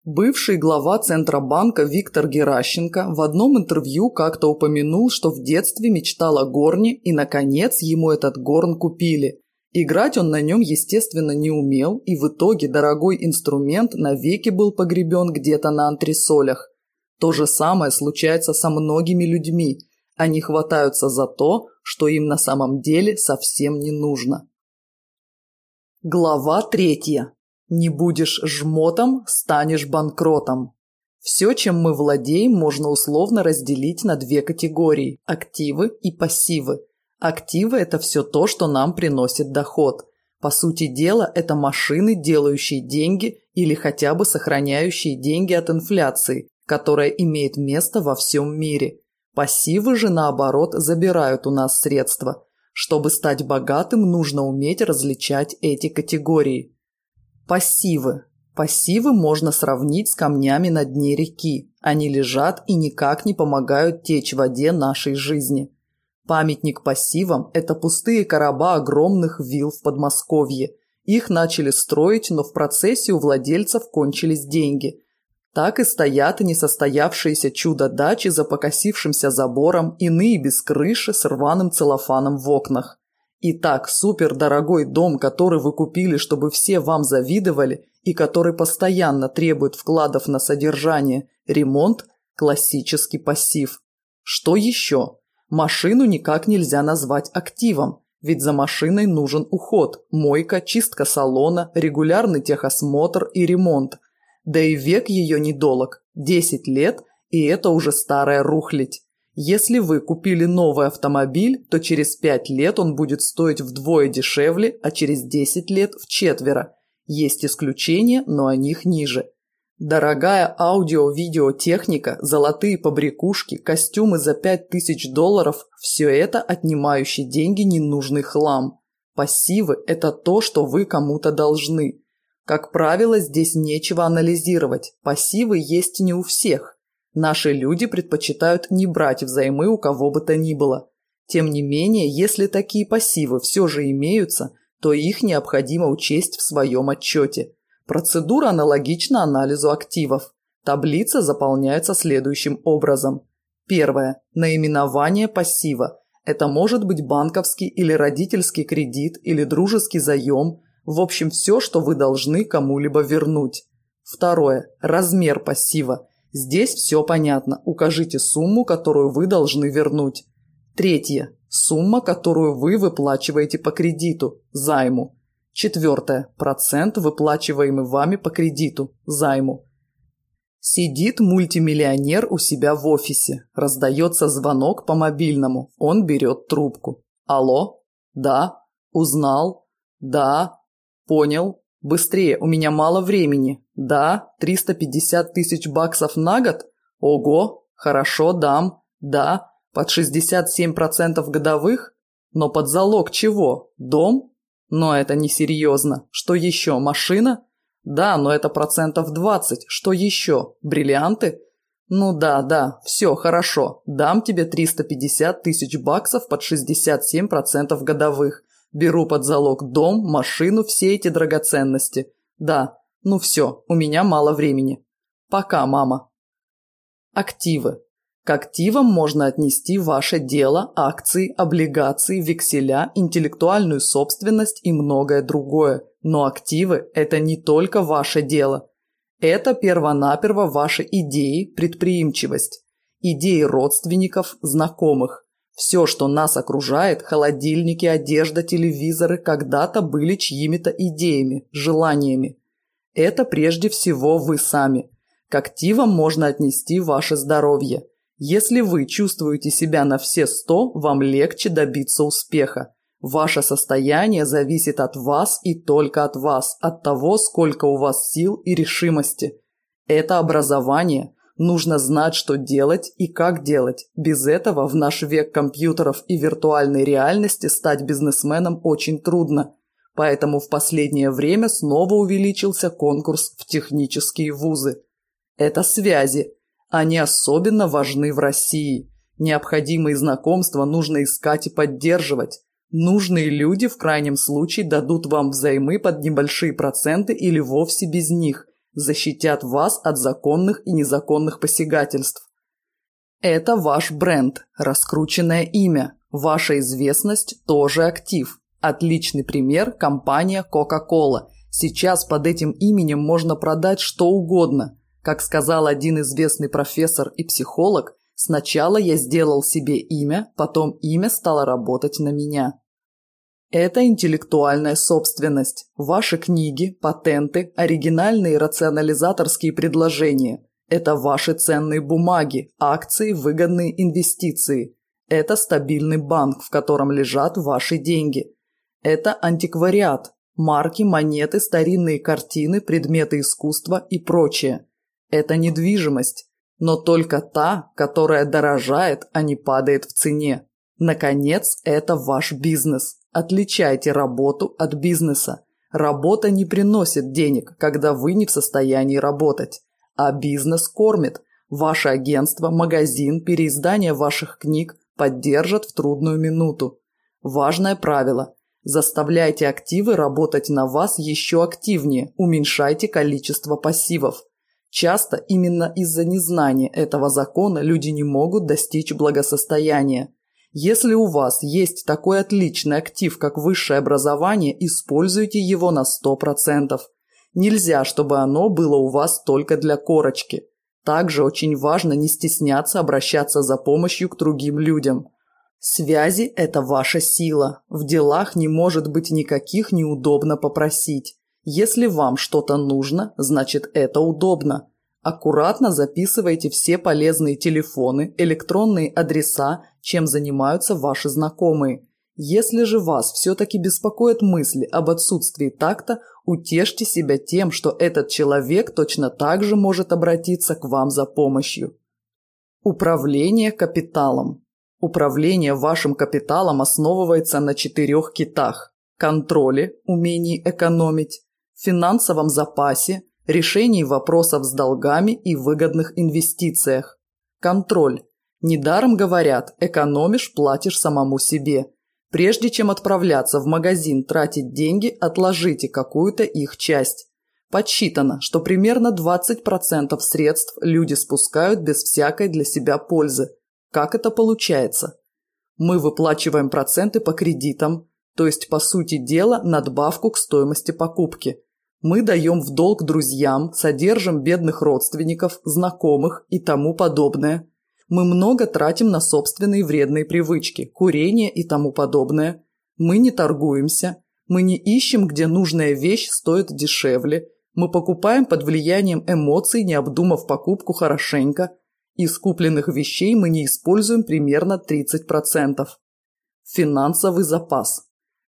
[SPEAKER 1] Бывший глава Центробанка Виктор Геращенко в одном интервью как-то упомянул, что в детстве мечтал о горне и, наконец, ему этот горн купили. Играть он на нем, естественно, не умел, и в итоге дорогой инструмент навеки был погребен где-то на антресолях. То же самое случается со многими людьми. Они хватаются за то, что им на самом деле совсем не нужно. Глава третья. Не будешь жмотом, станешь банкротом. Все, чем мы владеем, можно условно разделить на две категории – активы и пассивы. Активы – это все то, что нам приносит доход. По сути дела, это машины, делающие деньги или хотя бы сохраняющие деньги от инфляции которая имеет место во всем мире. Пассивы же, наоборот, забирают у нас средства. Чтобы стать богатым, нужно уметь различать эти категории. Пассивы. Пассивы можно сравнить с камнями на дне реки. Они лежат и никак не помогают течь в воде нашей жизни. Памятник пассивам – это пустые короба огромных вил в Подмосковье. Их начали строить, но в процессе у владельцев кончились деньги – так и стоят несостоявшиеся чудо-дачи за покосившимся забором, иные без крыши с рваным целлофаном в окнах. И так супердорогой дом, который вы купили, чтобы все вам завидовали, и который постоянно требует вкладов на содержание, ремонт – классический пассив. Что еще? Машину никак нельзя назвать активом, ведь за машиной нужен уход, мойка, чистка салона, регулярный техосмотр и ремонт, да и век ее недолог – Десять лет, и это уже старая рухлить. Если вы купили новый автомобиль, то через пять лет он будет стоить вдвое дешевле, а через десять лет – в четверо. Есть исключения, но о них ниже. Дорогая аудио-видеотехника, золотые побрякушки, костюмы за 5000 долларов – все это отнимающий деньги ненужный хлам. Пассивы – это то, что вы кому-то должны – как правило, здесь нечего анализировать, пассивы есть не у всех. Наши люди предпочитают не брать взаймы у кого бы то ни было. Тем не менее, если такие пассивы все же имеются, то их необходимо учесть в своем отчете. Процедура аналогична анализу активов. Таблица заполняется следующим образом. Первое. Наименование пассива. Это может быть банковский или родительский кредит или дружеский заем – в общем, все, что вы должны кому-либо вернуть. Второе. Размер пассива. Здесь все понятно. Укажите сумму, которую вы должны вернуть. Третье. Сумма, которую вы выплачиваете по кредиту, займу. Четвертое. Процент, выплачиваемый вами по кредиту, займу. Сидит мультимиллионер у себя в офисе. Раздается звонок по мобильному. Он берет трубку. Алло? Да. Узнал? Да. «Понял. Быстрее, у меня мало времени. Да, 350 тысяч баксов на год? Ого, хорошо, дам. Да, под 67% годовых? Но под залог чего? Дом? Но это несерьезно. Что еще, машина? Да, но это процентов 20. Что еще? Бриллианты?» «Ну да, да, все, хорошо. Дам тебе 350 тысяч баксов под 67% годовых. Беру под залог дом, машину, все эти драгоценности. Да, ну все, у меня мало времени. Пока, мама. Активы. К активам можно отнести ваше дело, акции, облигации, векселя, интеллектуальную собственность и многое другое. Но активы – это не только ваше дело. Это первонаперво ваши идеи, предприимчивость, идеи родственников, знакомых. Все, что нас окружает, холодильники, одежда, телевизоры, когда-то были чьими-то идеями, желаниями. Это прежде всего вы сами. К активам можно отнести ваше здоровье. Если вы чувствуете себя на все сто, вам легче добиться успеха. Ваше состояние зависит от вас и только от вас, от того, сколько у вас сил и решимости. Это образование – Нужно знать, что делать и как делать. Без этого в наш век компьютеров и виртуальной реальности стать бизнесменом очень трудно. Поэтому в последнее время снова увеличился конкурс в технические вузы. Это связи. Они особенно важны в России. Необходимые знакомства нужно искать и поддерживать. Нужные люди в крайнем случае дадут вам взаймы под небольшие проценты или вовсе без них защитят вас от законных и незаконных посягательств. Это ваш бренд, раскрученное имя, ваша известность тоже актив. Отличный пример – компания Coca-Cola. Сейчас под этим именем можно продать что угодно. Как сказал один известный профессор и психолог, сначала я сделал себе имя, потом имя стало работать на меня. Это интеллектуальная собственность. Ваши книги, патенты, оригинальные рационализаторские предложения. Это ваши ценные бумаги, акции, выгодные инвестиции. Это стабильный банк, в котором лежат ваши деньги. Это антиквариат, марки, монеты, старинные картины, предметы искусства и прочее. Это недвижимость, но только та, которая дорожает, а не падает в цене. Наконец, это ваш бизнес. Отличайте работу от бизнеса. Работа не приносит денег, когда вы не в состоянии работать. А бизнес кормит. Ваше агентство, магазин, переиздание ваших книг поддержат в трудную минуту. Важное правило. Заставляйте активы работать на вас еще активнее, уменьшайте количество пассивов. Часто именно из-за незнания этого закона люди не могут достичь благосостояния. Если у вас есть такой отличный актив, как высшее образование, используйте его на 100%. Нельзя, чтобы оно было у вас только для корочки. Также очень важно не стесняться обращаться за помощью к другим людям. Связи – это ваша сила. В делах не может быть никаких неудобно попросить. Если вам что-то нужно, значит это удобно. Аккуратно записывайте все полезные телефоны, электронные адреса, чем занимаются ваши знакомые. Если же вас все-таки беспокоят мысли об отсутствии такта, утешьте себя тем, что этот человек точно так же может обратиться к вам за помощью. Управление капиталом. Управление вашим капиталом основывается на четырех китах – контроле, умении экономить, финансовом запасе, решений вопросов с долгами и выгодных инвестициях. Контроль. Недаром говорят, экономишь, платишь самому себе. Прежде чем отправляться в магазин тратить деньги, отложите какую-то их часть. Подсчитано, что примерно 20% средств люди спускают без всякой для себя пользы. Как это получается? Мы выплачиваем проценты по кредитам, то есть, по сути дела, надбавку к стоимости покупки – мы даем в долг друзьям, содержим бедных родственников, знакомых и тому подобное. Мы много тратим на собственные вредные привычки, курение и тому подобное. Мы не торгуемся. Мы не ищем, где нужная вещь стоит дешевле. Мы покупаем под влиянием эмоций, не обдумав покупку хорошенько. Из купленных вещей мы не используем примерно 30%. Финансовый запас.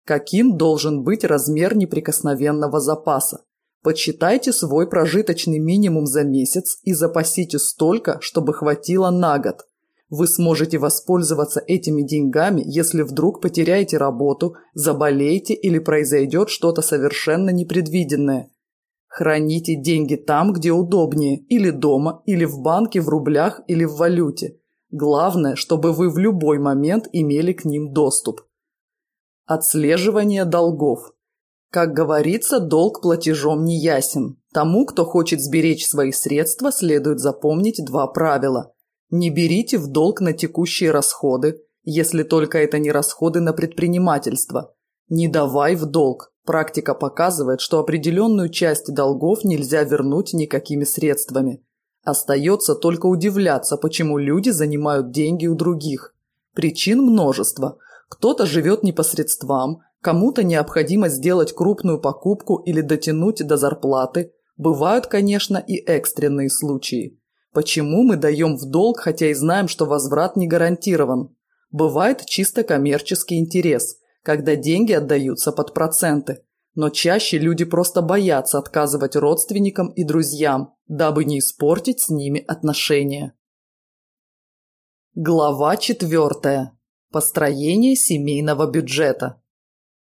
[SPEAKER 1] Каким должен быть размер неприкосновенного запаса? Подсчитайте свой прожиточный минимум за месяц и запасите столько, чтобы хватило на год. Вы сможете воспользоваться этими деньгами, если вдруг потеряете работу, заболеете или произойдет что-то совершенно непредвиденное. Храните деньги там, где удобнее, или дома, или в банке в рублях или в валюте. Главное, чтобы вы в любой момент имели к ним доступ. Отслеживание долгов. Как говорится, долг платежом не ясен. Тому, кто хочет сберечь свои средства, следует запомнить два правила. Не берите в долг на текущие расходы, если только это не расходы на предпринимательство. Не давай в долг. Практика показывает, что определенную часть долгов нельзя вернуть никакими средствами. Остается только удивляться, почему люди занимают деньги у других. Причин множество – кто-то живет непосредством, кому-то необходимо сделать крупную покупку или дотянуть до зарплаты. Бывают, конечно, и экстренные случаи. Почему мы даем в долг, хотя и знаем, что возврат не гарантирован? Бывает чисто коммерческий интерес, когда деньги отдаются под проценты. Но чаще люди просто боятся отказывать родственникам и друзьям, дабы не испортить с ними отношения. Глава четвертая. Построение семейного бюджета.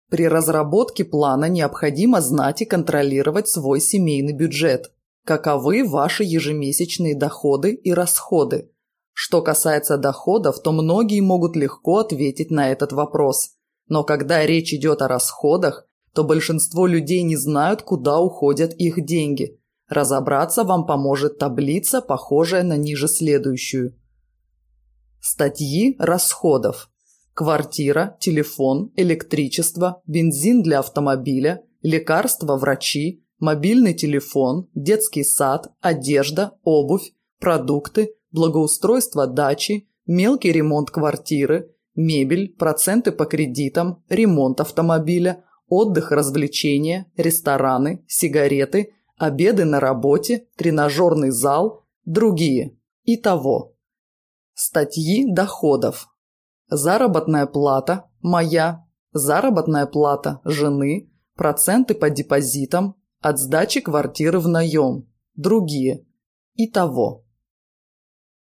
[SPEAKER 1] При разработке плана необходимо знать и контролировать свой семейный бюджет. Каковы ваши ежемесячные доходы и расходы? Что касается доходов, то многие могут легко ответить на этот вопрос. Но когда речь идет о расходах, то большинство людей не знают, куда уходят их деньги. Разобраться вам поможет таблица, похожая на ниже следующую. Статьи расходов. Квартира, телефон, электричество, бензин для автомобиля, лекарства, врачи, мобильный телефон, детский сад, одежда, обувь, продукты, благоустройство дачи, мелкий ремонт квартиры, мебель, проценты по кредитам, ремонт автомобиля, отдых, развлечения, рестораны, сигареты, обеды на работе, тренажерный зал, другие. Итого. Статьи доходов. Заработная плата моя, заработная плата жены, проценты по депозитам, от сдачи квартиры в наем, другие. Итого.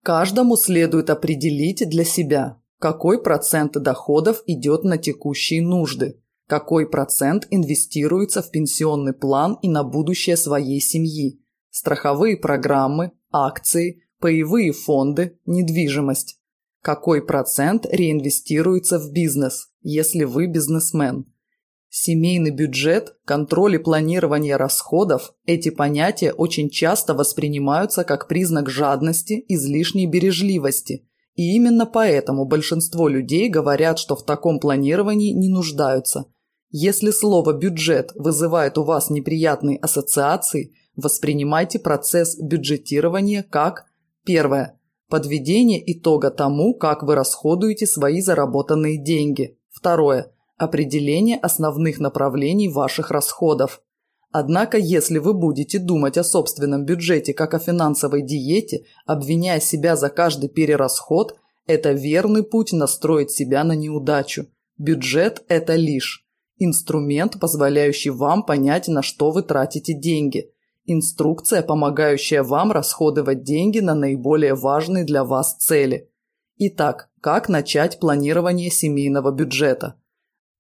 [SPEAKER 1] Каждому следует определить для себя, какой процент доходов идет на текущие нужды, какой процент инвестируется в пенсионный план и на будущее своей семьи, страховые программы, акции, паевые фонды, недвижимость какой процент реинвестируется в бизнес, если вы бизнесмен. Семейный бюджет, контроль и планирование расходов – эти понятия очень часто воспринимаются как признак жадности, излишней бережливости. И именно поэтому большинство людей говорят, что в таком планировании не нуждаются. Если слово «бюджет» вызывает у вас неприятные ассоциации, воспринимайте процесс бюджетирования как Первое Подведение итога тому, как вы расходуете свои заработанные деньги. Второе. Определение основных направлений ваших расходов. Однако, если вы будете думать о собственном бюджете как о финансовой диете, обвиняя себя за каждый перерасход, это верный путь настроить себя на неудачу. Бюджет – это лишь инструмент, позволяющий вам понять, на что вы тратите деньги – Инструкция, помогающая вам расходовать деньги на наиболее важные для вас цели. Итак, как начать планирование семейного бюджета?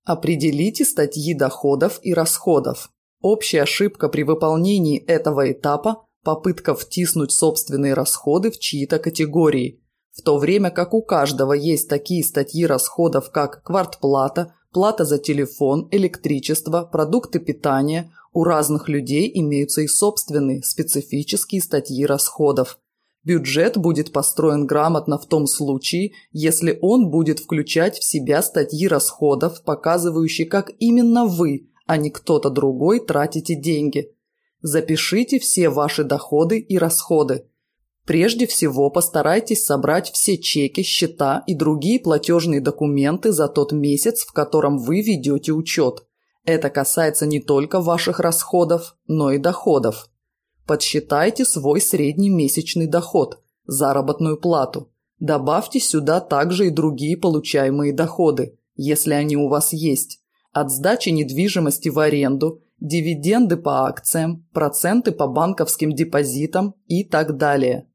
[SPEAKER 1] Определите статьи доходов и расходов. Общая ошибка при выполнении этого этапа – попытка втиснуть собственные расходы в чьи-то категории, в то время как у каждого есть такие статьи расходов, как квартплата, плата за телефон, электричество, продукты питания, у разных людей имеются и собственные, специфические статьи расходов. Бюджет будет построен грамотно в том случае, если он будет включать в себя статьи расходов, показывающие, как именно вы, а не кто-то другой, тратите деньги. Запишите все ваши доходы и расходы. Прежде всего постарайтесь собрать все чеки, счета и другие платежные документы за тот месяц, в котором вы ведете учет. Это касается не только ваших расходов, но и доходов. Подсчитайте свой средний месячный доход, заработную плату. Добавьте сюда также и другие получаемые доходы, если они у вас есть. От сдачи недвижимости в аренду, дивиденды по акциям, проценты по банковским депозитам и так далее.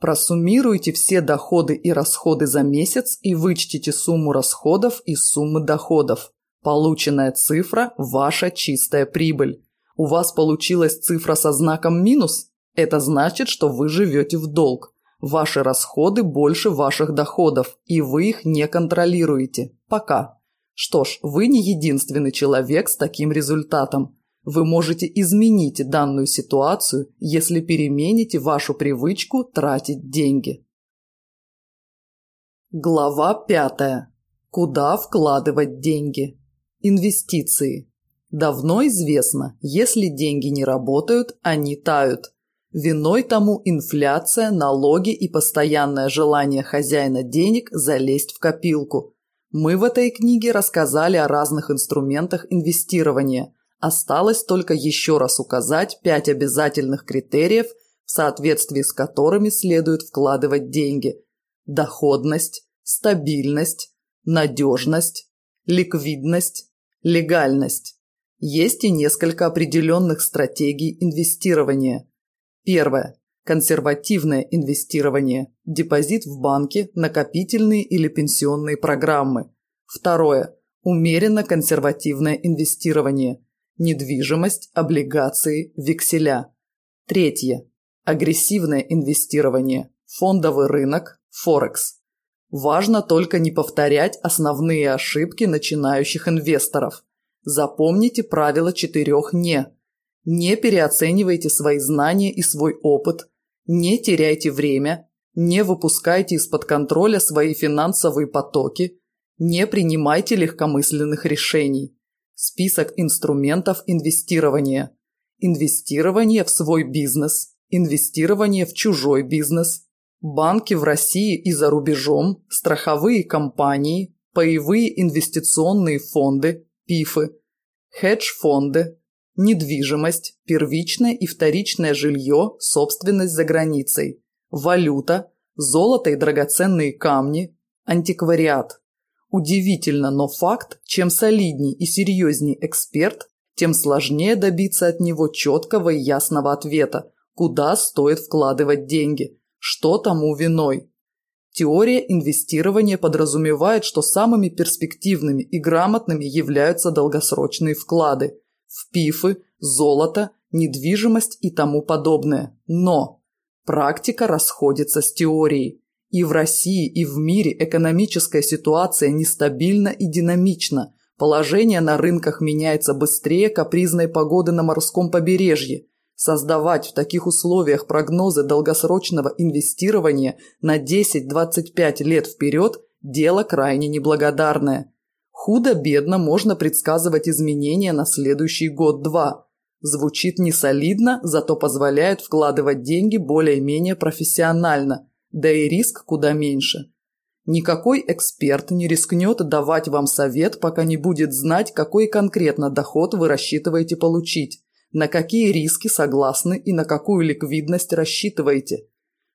[SPEAKER 1] Просуммируйте все доходы и расходы за месяц и вычтите сумму расходов из суммы доходов. Полученная цифра – ваша чистая прибыль. У вас получилась цифра со знаком минус? Это значит, что вы живете в долг. Ваши расходы больше ваших доходов, и вы их не контролируете. Пока. Что ж, вы не единственный человек с таким результатом. Вы можете изменить данную ситуацию, если перемените вашу привычку тратить деньги. Глава пятая. Куда вкладывать деньги? Инвестиции. Давно известно, если деньги не работают, они тают. Виной тому инфляция, налоги и постоянное желание хозяина денег залезть в копилку. Мы в этой книге рассказали о разных инструментах инвестирования. Осталось только еще раз указать пять обязательных критериев, в соответствии с которыми следует вкладывать деньги. Доходность, стабильность, надежность, ликвидность, легальность. Есть и несколько определенных стратегий инвестирования. Первое. Консервативное инвестирование. Депозит в банке, накопительные или пенсионные программы. Второе. Умеренно консервативное инвестирование. Недвижимость, облигации, векселя. Третье. Агрессивное инвестирование. Фондовый рынок, Форекс. Важно только не повторять основные ошибки начинающих инвесторов. Запомните правило четырех «не». Не переоценивайте свои знания и свой опыт. Не теряйте время. Не выпускайте из-под контроля свои финансовые потоки. Не принимайте легкомысленных решений. Список инструментов инвестирования. Инвестирование в свой бизнес. Инвестирование в чужой бизнес. Банки в России и за рубежом, страховые компании, паевые инвестиционные фонды, ПИФы, хедж-фонды, недвижимость, первичное и вторичное жилье, собственность за границей, валюта, золото и драгоценные камни, антиквариат. Удивительно, но факт, чем солидней и серьезней эксперт, тем сложнее добиться от него четкого и ясного ответа, куда стоит вкладывать деньги, что тому виной? Теория инвестирования подразумевает, что самыми перспективными и грамотными являются долгосрочные вклады в пифы, золото, недвижимость и тому подобное. Но практика расходится с теорией. И в России, и в мире экономическая ситуация нестабильна и динамична. Положение на рынках меняется быстрее капризной погоды на морском побережье – Создавать в таких условиях прогнозы долгосрочного инвестирования на 10-25 лет вперед – дело крайне неблагодарное. Худо-бедно можно предсказывать изменения на следующий год-два. Звучит не солидно, зато позволяет вкладывать деньги более-менее профессионально, да и риск куда меньше. Никакой эксперт не рискнет давать вам совет, пока не будет знать, какой конкретно доход вы рассчитываете получить на какие риски согласны и на какую ликвидность рассчитываете.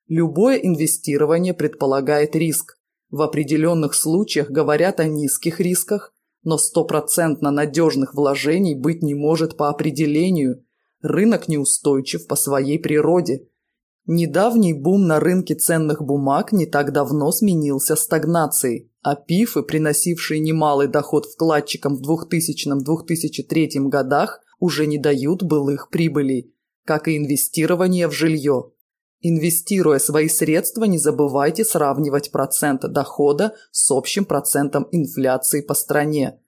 [SPEAKER 1] Любое инвестирование предполагает риск. В определенных случаях говорят о низких рисках, но стопроцентно надежных вложений быть не может по определению. Рынок неустойчив по своей природе. Недавний бум на рынке ценных бумаг не так давно сменился стагнацией, а пифы, приносившие немалый доход вкладчикам в 2000-2003 годах – уже не дают былых прибылей, как и инвестирование в жилье. Инвестируя свои средства, не забывайте сравнивать процент дохода с общим процентом инфляции по стране.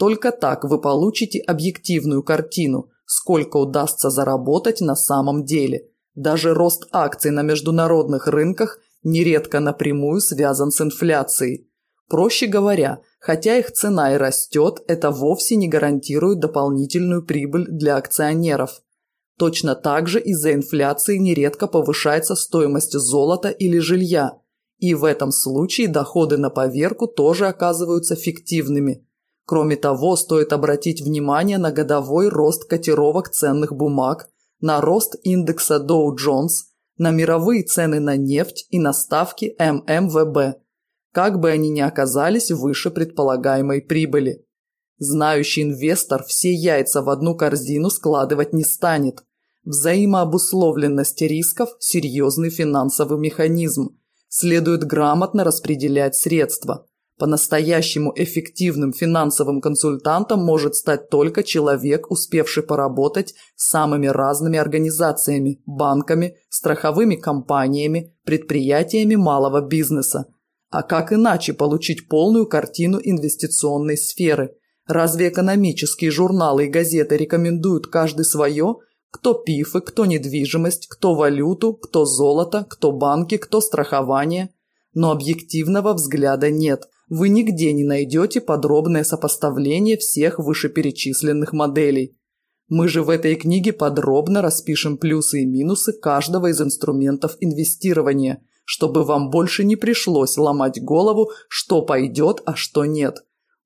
[SPEAKER 1] Только так вы получите объективную картину, сколько удастся заработать на самом деле. Даже рост акций на международных рынках нередко напрямую связан с инфляцией. Проще говоря, Хотя их цена и растет, это вовсе не гарантирует дополнительную прибыль для акционеров. Точно так же из-за инфляции нередко повышается стоимость золота или жилья, и в этом случае доходы на поверку тоже оказываются фиктивными. Кроме того, стоит обратить внимание на годовой рост котировок ценных бумаг, на рост индекса Dow Jones, на мировые цены на нефть и на ставки ММВБ – как бы они ни оказались выше предполагаемой прибыли. Знающий инвестор все яйца в одну корзину складывать не станет. Взаимообусловленность рисков – серьезный финансовый механизм. Следует грамотно распределять средства. По-настоящему эффективным финансовым консультантом может стать только человек, успевший поработать с самыми разными организациями, банками, страховыми компаниями, предприятиями малого бизнеса – а как иначе получить полную картину инвестиционной сферы? Разве экономические журналы и газеты рекомендуют каждый свое? Кто пифы, кто недвижимость, кто валюту, кто золото, кто банки, кто страхование? Но объективного взгляда нет. Вы нигде не найдете подробное сопоставление всех вышеперечисленных моделей. Мы же в этой книге подробно распишем плюсы и минусы каждого из инструментов инвестирования – чтобы вам больше не пришлось ломать голову, что пойдет, а что нет.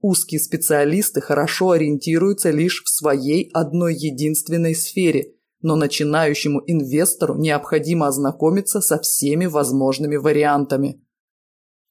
[SPEAKER 1] Узкие специалисты хорошо ориентируются лишь в своей одной единственной сфере, но начинающему инвестору необходимо ознакомиться со всеми возможными вариантами.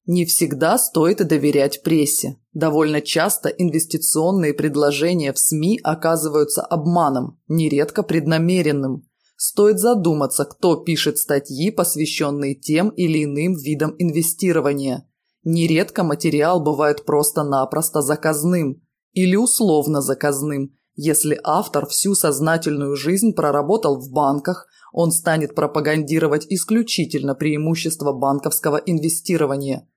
[SPEAKER 1] Не всегда стоит доверять прессе. Довольно часто инвестиционные предложения в СМИ оказываются обманом, нередко преднамеренным. Стоит задуматься, кто пишет статьи, посвященные тем или иным видам инвестирования. Нередко материал бывает просто-напросто заказным или условно заказным. Если автор всю сознательную жизнь проработал в банках, он станет пропагандировать исключительно преимущества банковского инвестирования.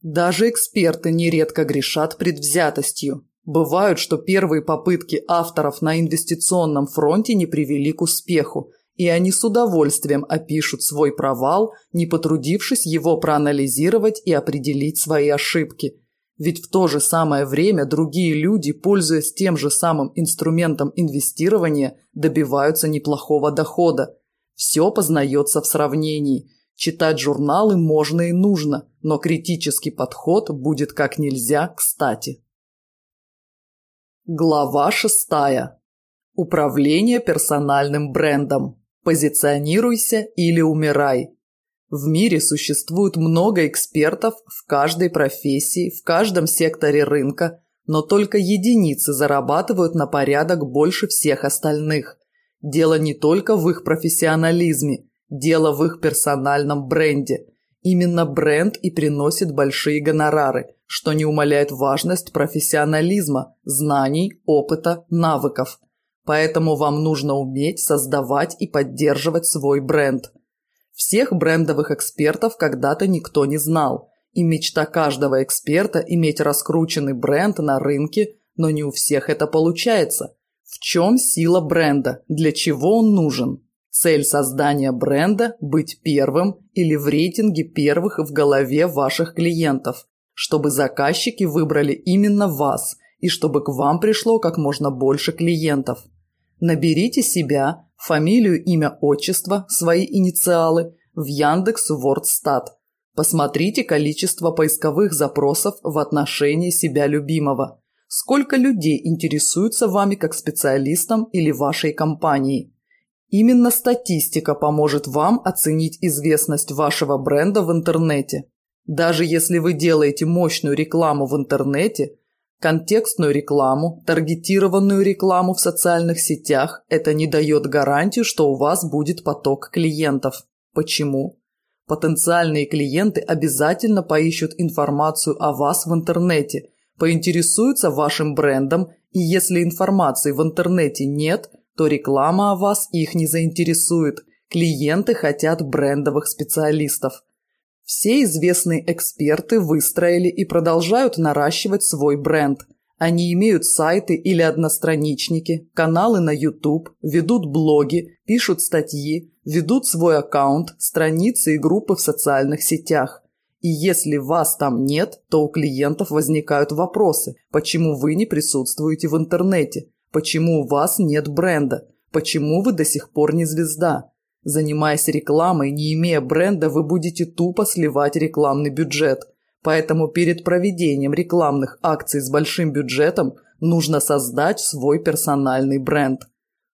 [SPEAKER 1] Даже эксперты нередко грешат предвзятостью. Бывают, что первые попытки авторов на инвестиционном фронте не привели к успеху – и они с удовольствием опишут свой провал, не потрудившись его проанализировать и определить свои ошибки. Ведь в то же самое время другие люди, пользуясь тем же самым инструментом инвестирования, добиваются неплохого дохода. Все познается в сравнении. Читать журналы можно и нужно, но критический подход будет как нельзя кстати. Глава шестая. Управление персональным брендом. «Позиционируйся или умирай». В мире существует много экспертов в каждой профессии, в каждом секторе рынка, но только единицы зарабатывают на порядок больше всех остальных. Дело не только в их профессионализме, дело в их персональном бренде. Именно бренд и приносит большие гонорары, что не умаляет важность профессионализма, знаний, опыта, навыков. Поэтому вам нужно уметь создавать и поддерживать свой бренд. Всех брендовых экспертов когда-то никто не знал. И мечта каждого эксперта – иметь раскрученный бренд на рынке, но не у всех это получается. В чем сила бренда? Для чего он нужен? Цель создания бренда – быть первым или в рейтинге первых в голове ваших клиентов, чтобы заказчики выбрали именно вас и чтобы к вам пришло как можно больше клиентов. Наберите себя, фамилию, имя, отчество, свои инициалы в Яндекс Вордстат. Посмотрите количество поисковых запросов в отношении себя любимого. Сколько людей интересуются вами как специалистом или вашей компанией. Именно статистика поможет вам оценить известность вашего бренда в интернете. Даже если вы делаете мощную рекламу в интернете – контекстную рекламу, таргетированную рекламу в социальных сетях, это не дает гарантии, что у вас будет поток клиентов. Почему? Потенциальные клиенты обязательно поищут информацию о вас в интернете, поинтересуются вашим брендом, и если информации в интернете нет, то реклама о вас их не заинтересует. Клиенты хотят брендовых специалистов. Все известные эксперты выстроили и продолжают наращивать свой бренд. Они имеют сайты или одностраничники, каналы на YouTube, ведут блоги, пишут статьи, ведут свой аккаунт, страницы и группы в социальных сетях. И если вас там нет, то у клиентов возникают вопросы, почему вы не присутствуете в интернете, почему у вас нет бренда, почему вы до сих пор не звезда. Занимаясь рекламой, не имея бренда, вы будете тупо сливать рекламный бюджет. Поэтому перед проведением рекламных акций с большим бюджетом нужно создать свой персональный бренд.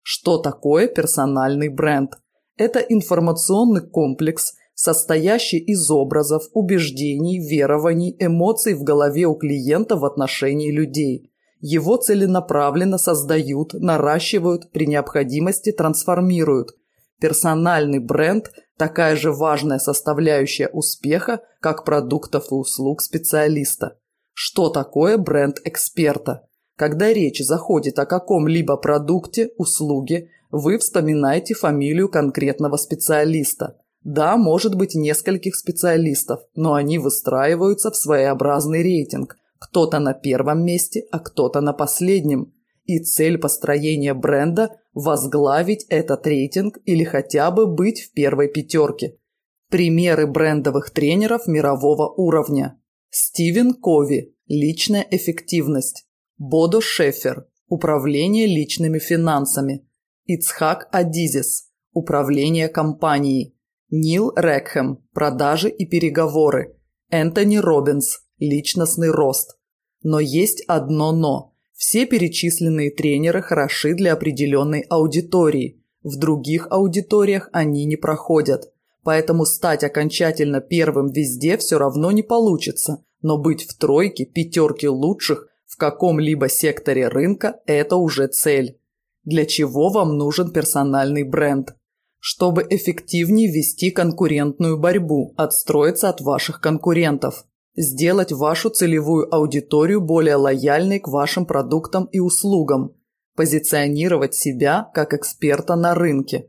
[SPEAKER 1] Что такое персональный бренд? Это информационный комплекс, состоящий из образов, убеждений, верований, эмоций в голове у клиента в отношении людей. Его целенаправленно создают, наращивают, при необходимости трансформируют – Персональный бренд – такая же важная составляющая успеха, как продуктов и услуг специалиста. Что такое бренд эксперта? Когда речь заходит о каком-либо продукте, услуге, вы вспоминаете фамилию конкретного специалиста. Да, может быть нескольких специалистов, но они выстраиваются в своеобразный рейтинг. Кто-то на первом месте, а кто-то на последнем. И цель построения бренда возглавить этот рейтинг или хотя бы быть в первой пятерке. Примеры брендовых тренеров мирового уровня. Стивен Кови – личная эффективность. Бодо Шефер – управление личными финансами. Ицхак Адизис – управление компанией. Нил Рекхэм – продажи и переговоры. Энтони Робинс – личностный рост. Но есть одно «но». Все перечисленные тренеры хороши для определенной аудитории. В других аудиториях они не проходят. Поэтому стать окончательно первым везде все равно не получится. Но быть в тройке, пятерке лучших в каком-либо секторе рынка – это уже цель. Для чего вам нужен персональный бренд? Чтобы эффективнее вести конкурентную борьбу, отстроиться от ваших конкурентов – сделать вашу целевую аудиторию более лояльной к вашим продуктам и услугам, позиционировать себя как эксперта на рынке,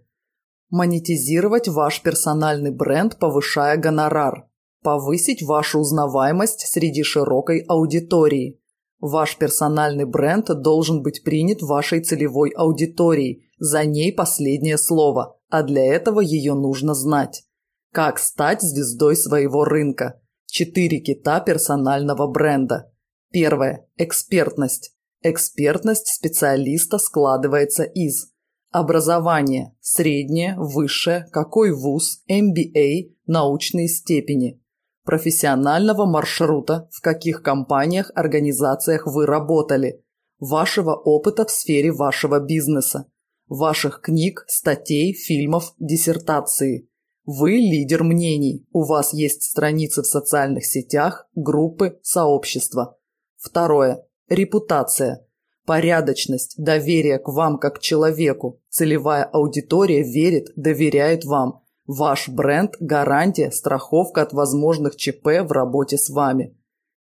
[SPEAKER 1] монетизировать ваш персональный бренд, повышая гонорар, повысить вашу узнаваемость среди широкой аудитории. Ваш персональный бренд должен быть принят вашей целевой аудиторией, за ней последнее слово, а для этого ее нужно знать. Как стать звездой своего рынка – Четыре кита персонального бренда. Первое – экспертность. Экспертность специалиста складывается из образование – среднее, высшее, какой вуз, MBA, научные степени, профессионального маршрута, в каких компаниях, организациях вы работали, вашего опыта в сфере вашего бизнеса, ваших книг, статей, фильмов, диссертации – вы лидер мнений, у вас есть страницы в социальных сетях, группы, сообщества. Второе. Репутация. Порядочность, доверие к вам как человеку. Целевая аудитория верит, доверяет вам. Ваш бренд – гарантия, страховка от возможных ЧП в работе с вами.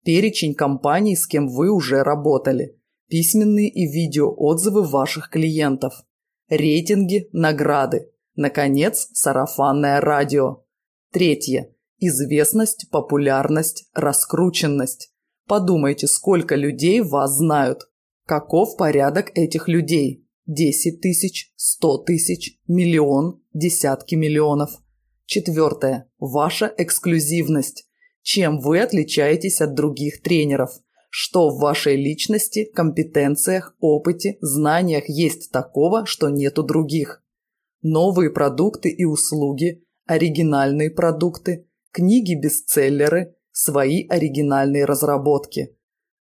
[SPEAKER 1] Перечень компаний, с кем вы уже работали. Письменные и видеоотзывы ваших клиентов. Рейтинги, награды, Наконец, сарафанное радио. Третье. Известность, популярность, раскрученность. Подумайте, сколько людей вас знают. Каков порядок этих людей? 10 тысяч, 100 тысяч, миллион, десятки миллионов. Четвертое. Ваша эксклюзивность. Чем вы отличаетесь от других тренеров? Что в вашей личности, компетенциях, опыте, знаниях есть такого, что нет у других? новые продукты и услуги, оригинальные продукты, книги-бестселлеры, свои оригинальные разработки.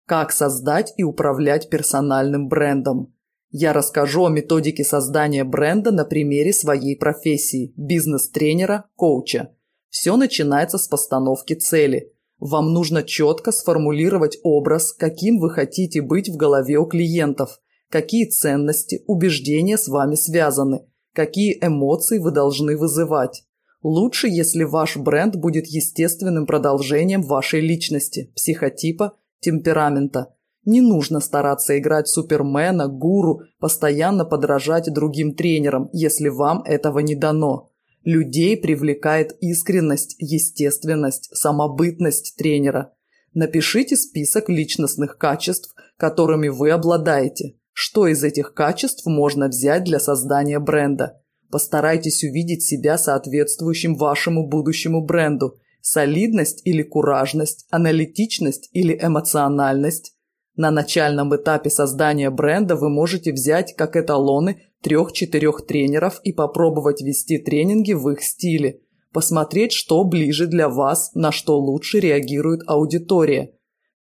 [SPEAKER 1] Как создать и управлять персональным брендом. Я расскажу о методике создания бренда на примере своей профессии – бизнес-тренера, коуча. Все начинается с постановки цели. Вам нужно четко сформулировать образ, каким вы хотите быть в голове у клиентов, какие ценности, убеждения с вами связаны – какие эмоции вы должны вызывать. Лучше, если ваш бренд будет естественным продолжением вашей личности, психотипа, темперамента. Не нужно стараться играть супермена, гуру, постоянно подражать другим тренерам, если вам этого не дано. Людей привлекает искренность, естественность, самобытность тренера. Напишите список личностных качеств, которыми вы обладаете. Что из этих качеств можно взять для создания бренда? Постарайтесь увидеть себя соответствующим вашему будущему бренду. Солидность или куражность, аналитичность или эмоциональность. На начальном этапе создания бренда вы можете взять как эталоны трех-четырех тренеров и попробовать вести тренинги в их стиле. Посмотреть, что ближе для вас, на что лучше реагирует аудитория –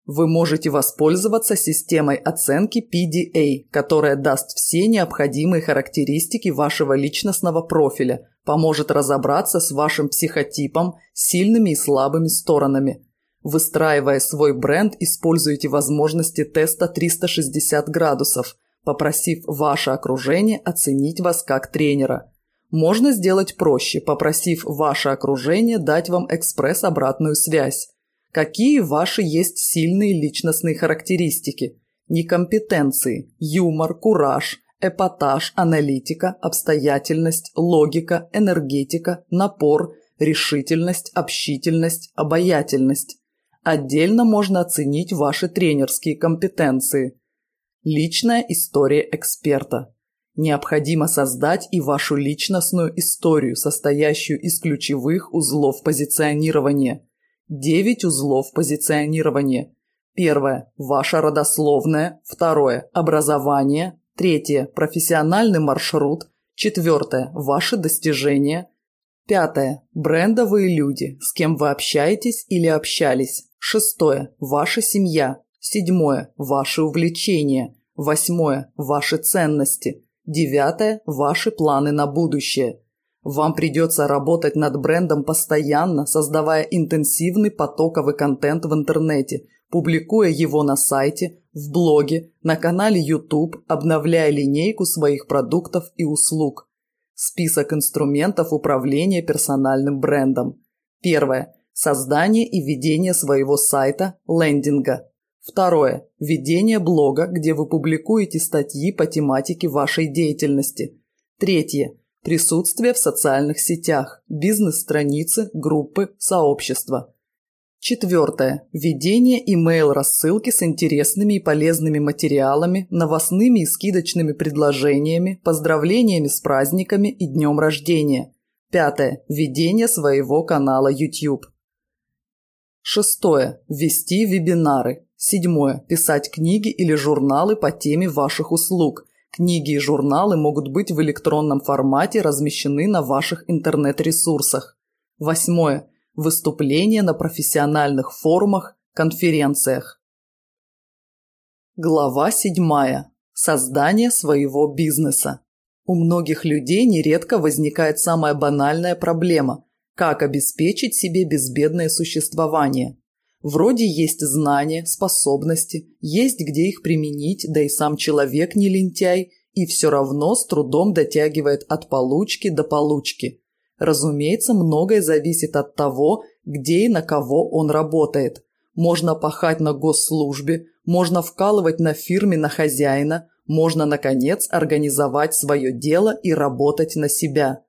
[SPEAKER 1] вы можете воспользоваться системой оценки PDA, которая даст все необходимые характеристики вашего личностного профиля, поможет разобраться с вашим психотипом, сильными и слабыми сторонами. Выстраивая свой бренд, используйте возможности теста 360 градусов, попросив ваше окружение оценить вас как тренера. Можно сделать проще, попросив ваше окружение дать вам экспресс-обратную связь. Какие ваши есть сильные личностные характеристики? Некомпетенции, юмор, кураж, эпатаж, аналитика, обстоятельность, логика, энергетика, напор, решительность, общительность, обаятельность. Отдельно можно оценить ваши тренерские компетенции. Личная история эксперта. Необходимо создать и вашу личностную историю, состоящую из ключевых узлов позиционирования – Девять узлов позиционирования. Первое – ваша родословная; Второе – образование. Третье – профессиональный маршрут. Четвертое – ваши достижения. Пятое – брендовые люди, с кем вы общаетесь или общались. Шестое – ваша семья. Седьмое – ваши увлечения. Восьмое – ваши ценности. Девятое – ваши планы на будущее. Вам придется работать над брендом постоянно, создавая интенсивный потоковый контент в интернете, публикуя его на сайте, в блоге, на канале YouTube, обновляя линейку своих продуктов и услуг. Список инструментов управления персональным брендом. Первое. Создание и ведение своего сайта, лендинга. Второе. Ведение блога, где вы публикуете статьи по тематике вашей деятельности. Третье Присутствие в социальных сетях, бизнес-страницы, группы, сообщества. Четвертое. Ведение имейл-рассылки с интересными и полезными материалами, новостными и скидочными предложениями, поздравлениями с праздниками и днем рождения. Пятое. Ведение своего канала YouTube. Шестое. Вести вебинары. Седьмое. Писать книги или журналы по теме ваших услуг – Книги и журналы могут быть в электронном формате размещены на ваших интернет-ресурсах. Восьмое. Выступления на профессиональных форумах, конференциях. Глава седьмая. Создание своего бизнеса. У многих людей нередко возникает самая банальная проблема – как обеспечить себе безбедное существование. Вроде есть знания, способности, есть где их применить, да и сам человек не лентяй, и все равно с трудом дотягивает от получки до получки. Разумеется, многое зависит от того, где и на кого он работает. Можно пахать на госслужбе, можно вкалывать на фирме на хозяина, можно, наконец, организовать свое дело и работать на себя.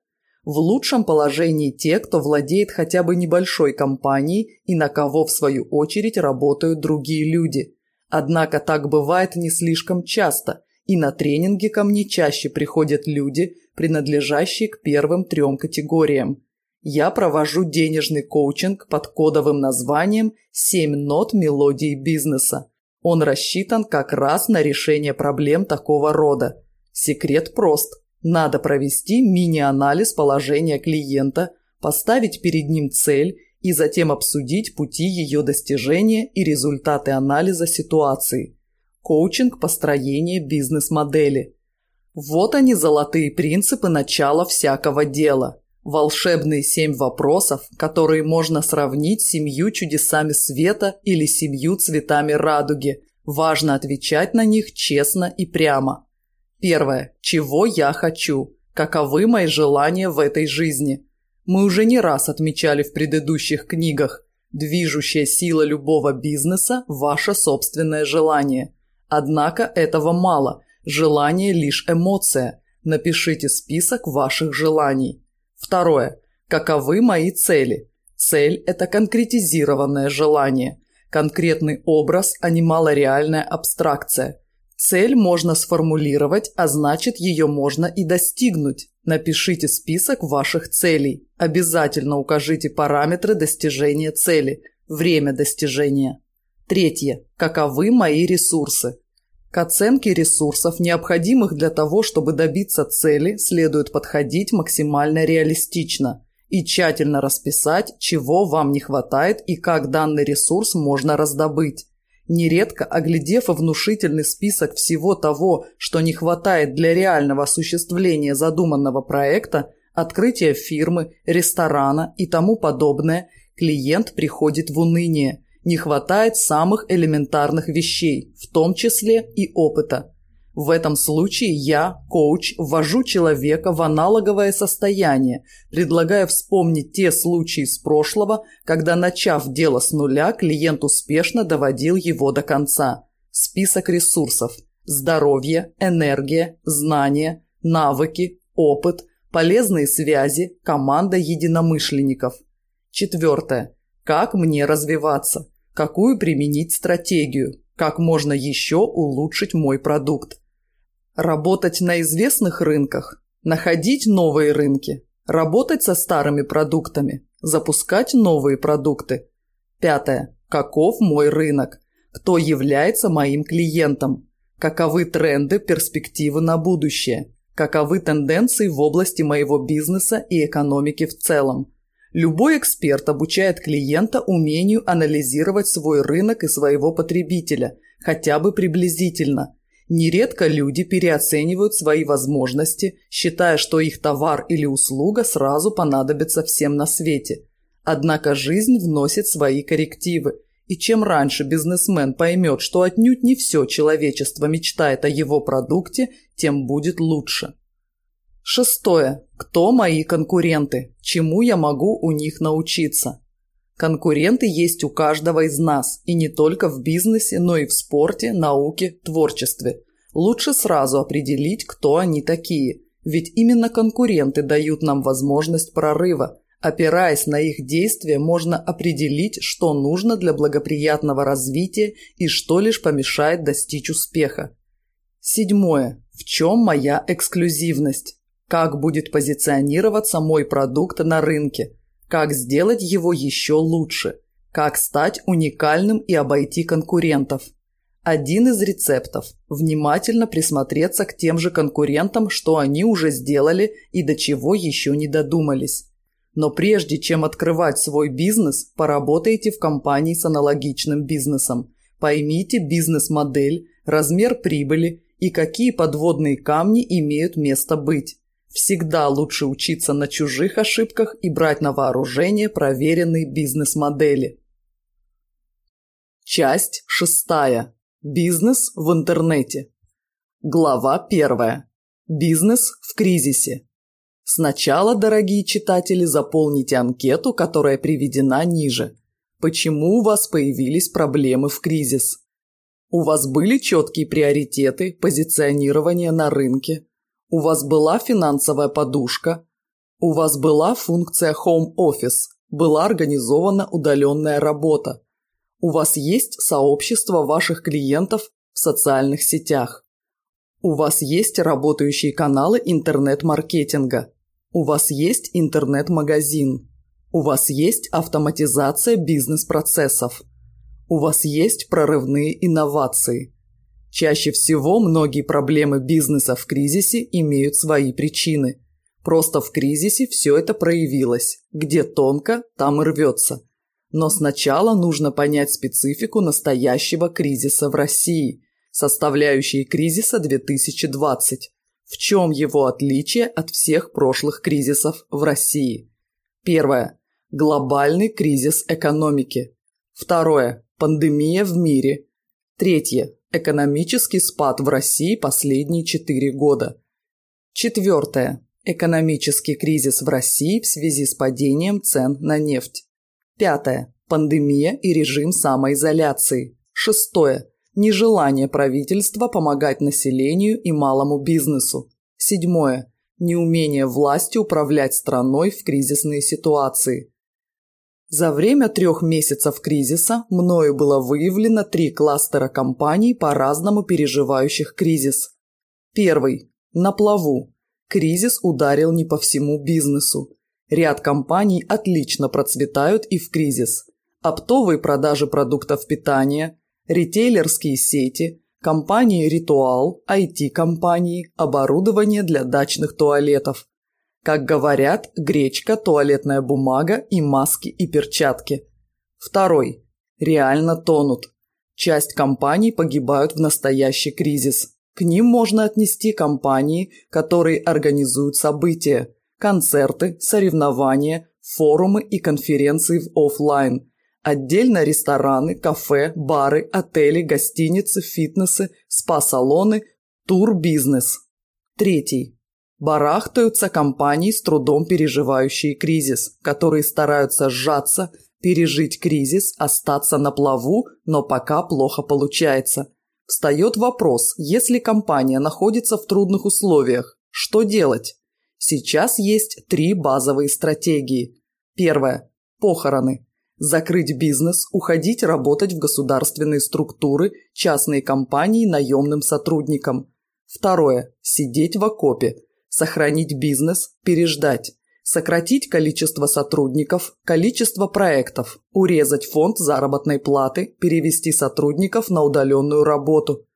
[SPEAKER 1] В лучшем положении те, кто владеет хотя бы небольшой компанией и на кого, в свою очередь, работают другие люди. Однако так бывает не слишком часто, и на тренинги ко мне чаще приходят люди, принадлежащие к первым трем категориям. Я провожу денежный коучинг под кодовым названием «Семь нот мелодии бизнеса». Он рассчитан как раз на решение проблем такого рода. Секрет прост. Надо провести мини-анализ положения клиента, поставить перед ним цель и затем обсудить пути ее достижения и результаты анализа ситуации. Коучинг построения бизнес-модели. Вот они золотые принципы начала всякого дела. Волшебные семь вопросов, которые можно сравнить с семью чудесами света или семью цветами радуги. Важно отвечать на них честно и прямо. Первое. Чего я хочу? Каковы мои желания в этой жизни? Мы уже не раз отмечали в предыдущих книгах. Движущая сила любого бизнеса – ваше собственное желание. Однако этого мало. Желание – лишь эмоция. Напишите список ваших желаний. Второе. Каковы мои цели? Цель – это конкретизированное желание. Конкретный образ, а не малореальная абстракция – Цель можно сформулировать, а значит ее можно и достигнуть. Напишите список ваших целей. Обязательно укажите параметры достижения цели, время достижения. Третье. Каковы мои ресурсы? К оценке ресурсов, необходимых для того, чтобы добиться цели, следует подходить максимально реалистично и тщательно расписать, чего вам не хватает и как данный ресурс можно раздобыть. Нередко, оглядев внушительный список всего того, что не хватает для реального осуществления задуманного проекта, открытия фирмы, ресторана и тому подобное, клиент приходит в уныние. Не хватает самых элементарных вещей, в том числе и опыта. В этом случае я, коуч, ввожу человека в аналоговое состояние, предлагая вспомнить те случаи из прошлого, когда, начав дело с нуля, клиент успешно доводил его до конца. Список ресурсов – здоровье, энергия, знания, навыки, опыт, полезные связи, команда единомышленников. Четвертое. Как мне развиваться? Какую применить стратегию? Как можно еще улучшить мой продукт? Работать на известных рынках, находить новые рынки, работать со старыми продуктами, запускать новые продукты. Пятое. Каков мой рынок? Кто является моим клиентом? Каковы тренды, перспективы на будущее? Каковы тенденции в области моего бизнеса и экономики в целом? Любой эксперт обучает клиента умению анализировать свой рынок и своего потребителя, хотя бы приблизительно – Нередко люди переоценивают свои возможности, считая, что их товар или услуга сразу понадобится всем на свете. Однако жизнь вносит свои коррективы, и чем раньше бизнесмен поймет, что отнюдь не все человечество мечтает о его продукте, тем будет лучше. Шестое. Кто мои конкуренты? Чему я могу у них научиться? Конкуренты есть у каждого из нас, и не только в бизнесе, но и в спорте, науке, творчестве. Лучше сразу определить, кто они такие, ведь именно конкуренты дают нам возможность прорыва. Опираясь на их действия, можно определить, что нужно для благоприятного развития и что лишь помешает достичь успеха. Седьмое. В чем моя эксклюзивность? Как будет позиционироваться мой продукт на рынке? как сделать его еще лучше, как стать уникальным и обойти конкурентов. Один из рецептов – внимательно присмотреться к тем же конкурентам, что они уже сделали и до чего еще не додумались. Но прежде чем открывать свой бизнес, поработайте в компании с аналогичным бизнесом. Поймите бизнес-модель, размер прибыли и какие подводные камни имеют место быть. Всегда лучше учиться на чужих ошибках и брать на вооружение проверенные бизнес-модели. Часть шестая. Бизнес в интернете. Глава первая. Бизнес в кризисе. Сначала, дорогие читатели, заполните анкету, которая приведена ниже. Почему у вас появились проблемы в кризис? У вас были четкие приоритеты, позиционирование на рынке, у вас была финансовая подушка. У вас была функция Home Office. Была организована удаленная работа. У вас есть сообщество ваших клиентов в социальных сетях. У вас есть работающие каналы интернет-маркетинга. У вас есть интернет-магазин. У вас есть автоматизация бизнес-процессов. У вас есть прорывные инновации. Чаще всего многие проблемы бизнеса в кризисе имеют свои причины. Просто в кризисе все это проявилось. Где тонко, там и рвется. Но сначала нужно понять специфику настоящего кризиса в России, составляющие кризиса 2020. В чем его отличие от всех прошлых кризисов в России? Первое. Глобальный кризис экономики. Второе. Пандемия в мире. Третье. Экономический спад в России последние 4 года. Четвертое. Экономический кризис в России в связи с падением цен на нефть. Пятое. Пандемия и режим самоизоляции. Шестое. Нежелание правительства помогать населению и малому бизнесу. Седьмое. Неумение власти управлять страной в кризисные ситуации. За время трех месяцев кризиса мною было выявлено три кластера компаний, по-разному переживающих кризис. Первый. На плаву. Кризис ударил не по всему бизнесу. Ряд компаний отлично процветают и в кризис. Оптовые продажи продуктов питания, ритейлерские сети, компании «Ритуал», IT-компании, оборудование для дачных туалетов. Как говорят, гречка, туалетная бумага и маски и перчатки. Второй. Реально тонут. Часть компаний погибают в настоящий кризис. К ним можно отнести компании, которые организуют события, концерты, соревнования, форумы и конференции в офлайн. Отдельно рестораны, кафе, бары, отели, гостиницы, фитнесы, спа-салоны, тур-бизнес. Третий барахтаются компании, с трудом переживающие кризис, которые стараются сжаться, пережить кризис, остаться на плаву, но пока плохо получается. Встает вопрос, если компания находится в трудных условиях, что делать? Сейчас есть три базовые стратегии. Первое. Похороны. Закрыть бизнес, уходить работать в государственные структуры, частные компании, наемным сотрудникам. Второе. Сидеть в окопе – сохранить бизнес, переждать, сократить количество сотрудников, количество проектов, урезать фонд заработной платы, перевести сотрудников на удаленную работу.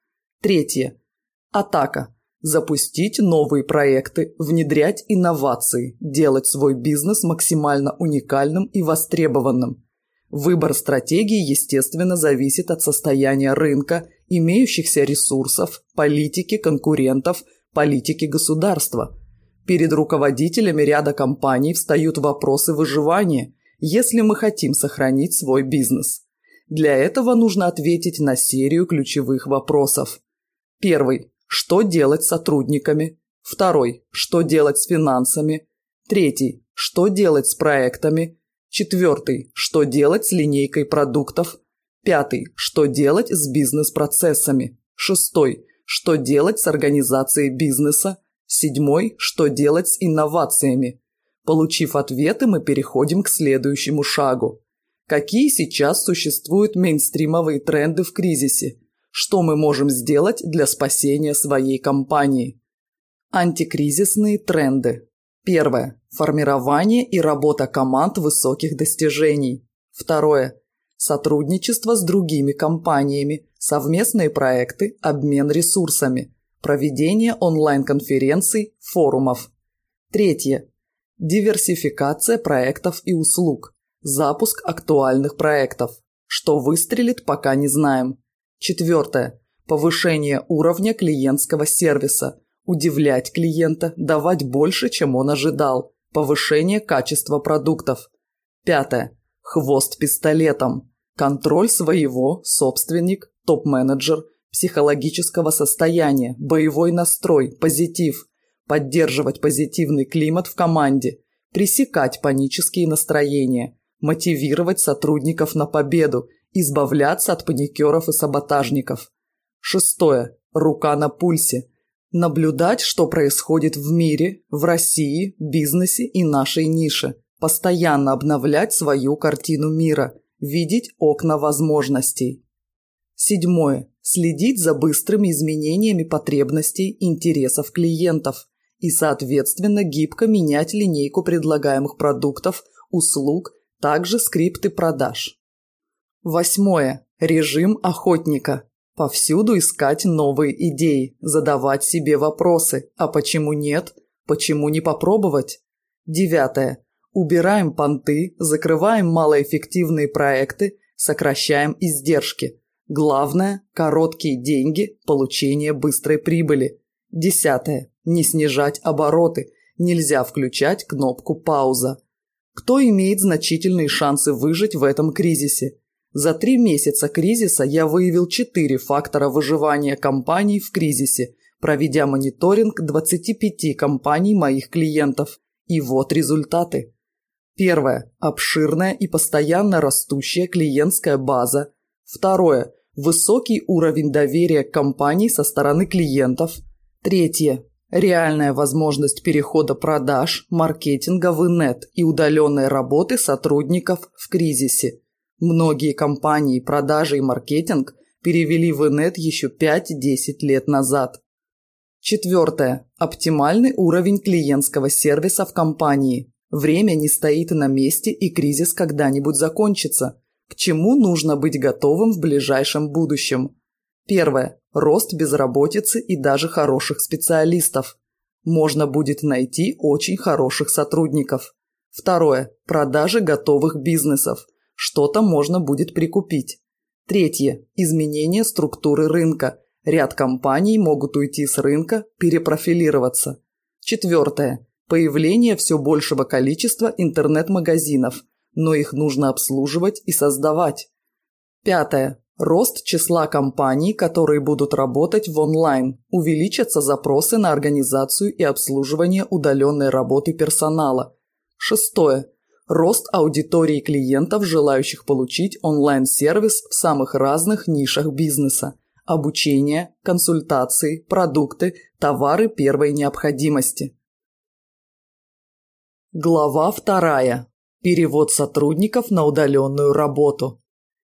[SPEAKER 1] Третье. Атака. Запустить новые проекты, внедрять инновации, делать свой бизнес максимально уникальным и востребованным. Выбор стратегии, естественно, зависит от состояния рынка, имеющихся ресурсов, политики, конкурентов – политики государства. Перед руководителями ряда компаний встают вопросы выживания, если мы хотим сохранить свой бизнес. Для этого нужно ответить на серию ключевых вопросов. Первый. Что делать с сотрудниками? Второй. Что делать с финансами? Третий. Что делать с проектами? Четвертый. Что делать с линейкой продуктов? Пятый. Что делать с бизнес-процессами? Шестой. Что делать с организацией бизнеса? Седьмой – Что делать с инновациями? Получив ответы, мы переходим к следующему шагу. Какие сейчас существуют мейнстримовые тренды в кризисе? Что мы можем сделать для спасения своей компании? Антикризисные тренды. Первое. Формирование и работа команд высоких достижений. Второе сотрудничество с другими компаниями, совместные проекты, обмен ресурсами, проведение онлайн-конференций, форумов. Третье. Диверсификация проектов и услуг, запуск актуальных проектов. Что выстрелит, пока не знаем. Четвертое. Повышение уровня клиентского сервиса. Удивлять клиента, давать больше, чем он ожидал. Повышение качества продуктов. Пятое. Хвост пистолетом. Контроль своего, собственник, топ-менеджер, психологического состояния, боевой настрой, позитив, поддерживать позитивный климат в команде, пресекать панические настроения, мотивировать сотрудников на победу, избавляться от паникеров и саботажников. Шестое. Рука на пульсе. Наблюдать, что происходит в мире, в России, бизнесе и нашей нише. Постоянно обновлять свою картину мира – видеть окна возможностей. Седьмое. Следить за быстрыми изменениями потребностей, интересов клиентов и, соответственно, гибко менять линейку предлагаемых продуктов, услуг, также скрипты продаж. Восьмое. Режим охотника. Повсюду искать новые идеи, задавать себе вопросы «А почему нет?», «Почему не попробовать?». Девятое. Убираем понты, закрываем малоэффективные проекты, сокращаем издержки. Главное – короткие деньги, получение быстрой прибыли. Десятое. Не снижать обороты. Нельзя включать кнопку «пауза». Кто имеет значительные шансы выжить в этом кризисе? За три месяца кризиса я выявил четыре фактора выживания компаний в кризисе, проведя мониторинг 25 компаний моих клиентов. И вот результаты. Первое. Обширная и постоянно растущая клиентская база. Второе. Высокий уровень доверия к компании со стороны клиентов. Третье. Реальная возможность перехода продаж, маркетинга в инет и удаленной работы сотрудников в кризисе. Многие компании продажи и маркетинг перевели в инет еще 5-10 лет назад. Четвертое. Оптимальный уровень клиентского сервиса в компании. Время не стоит на месте, и кризис когда-нибудь закончится. К чему нужно быть готовым в ближайшем будущем? Первое. Рост безработицы и даже хороших специалистов. Можно будет найти очень хороших сотрудников. Второе. Продажи готовых бизнесов. Что-то можно будет прикупить. Третье. Изменение структуры рынка. Ряд компаний могут уйти с рынка, перепрофилироваться. Четвертое появление все большего количества интернет-магазинов, но их нужно обслуживать и создавать. Пятое. Рост числа компаний, которые будут работать в онлайн. Увеличатся запросы на организацию и обслуживание удаленной работы персонала. Шестое. Рост аудитории клиентов, желающих получить онлайн-сервис в самых разных нишах бизнеса. Обучение, консультации, продукты, товары первой необходимости. Глава вторая. Перевод сотрудников на удаленную работу.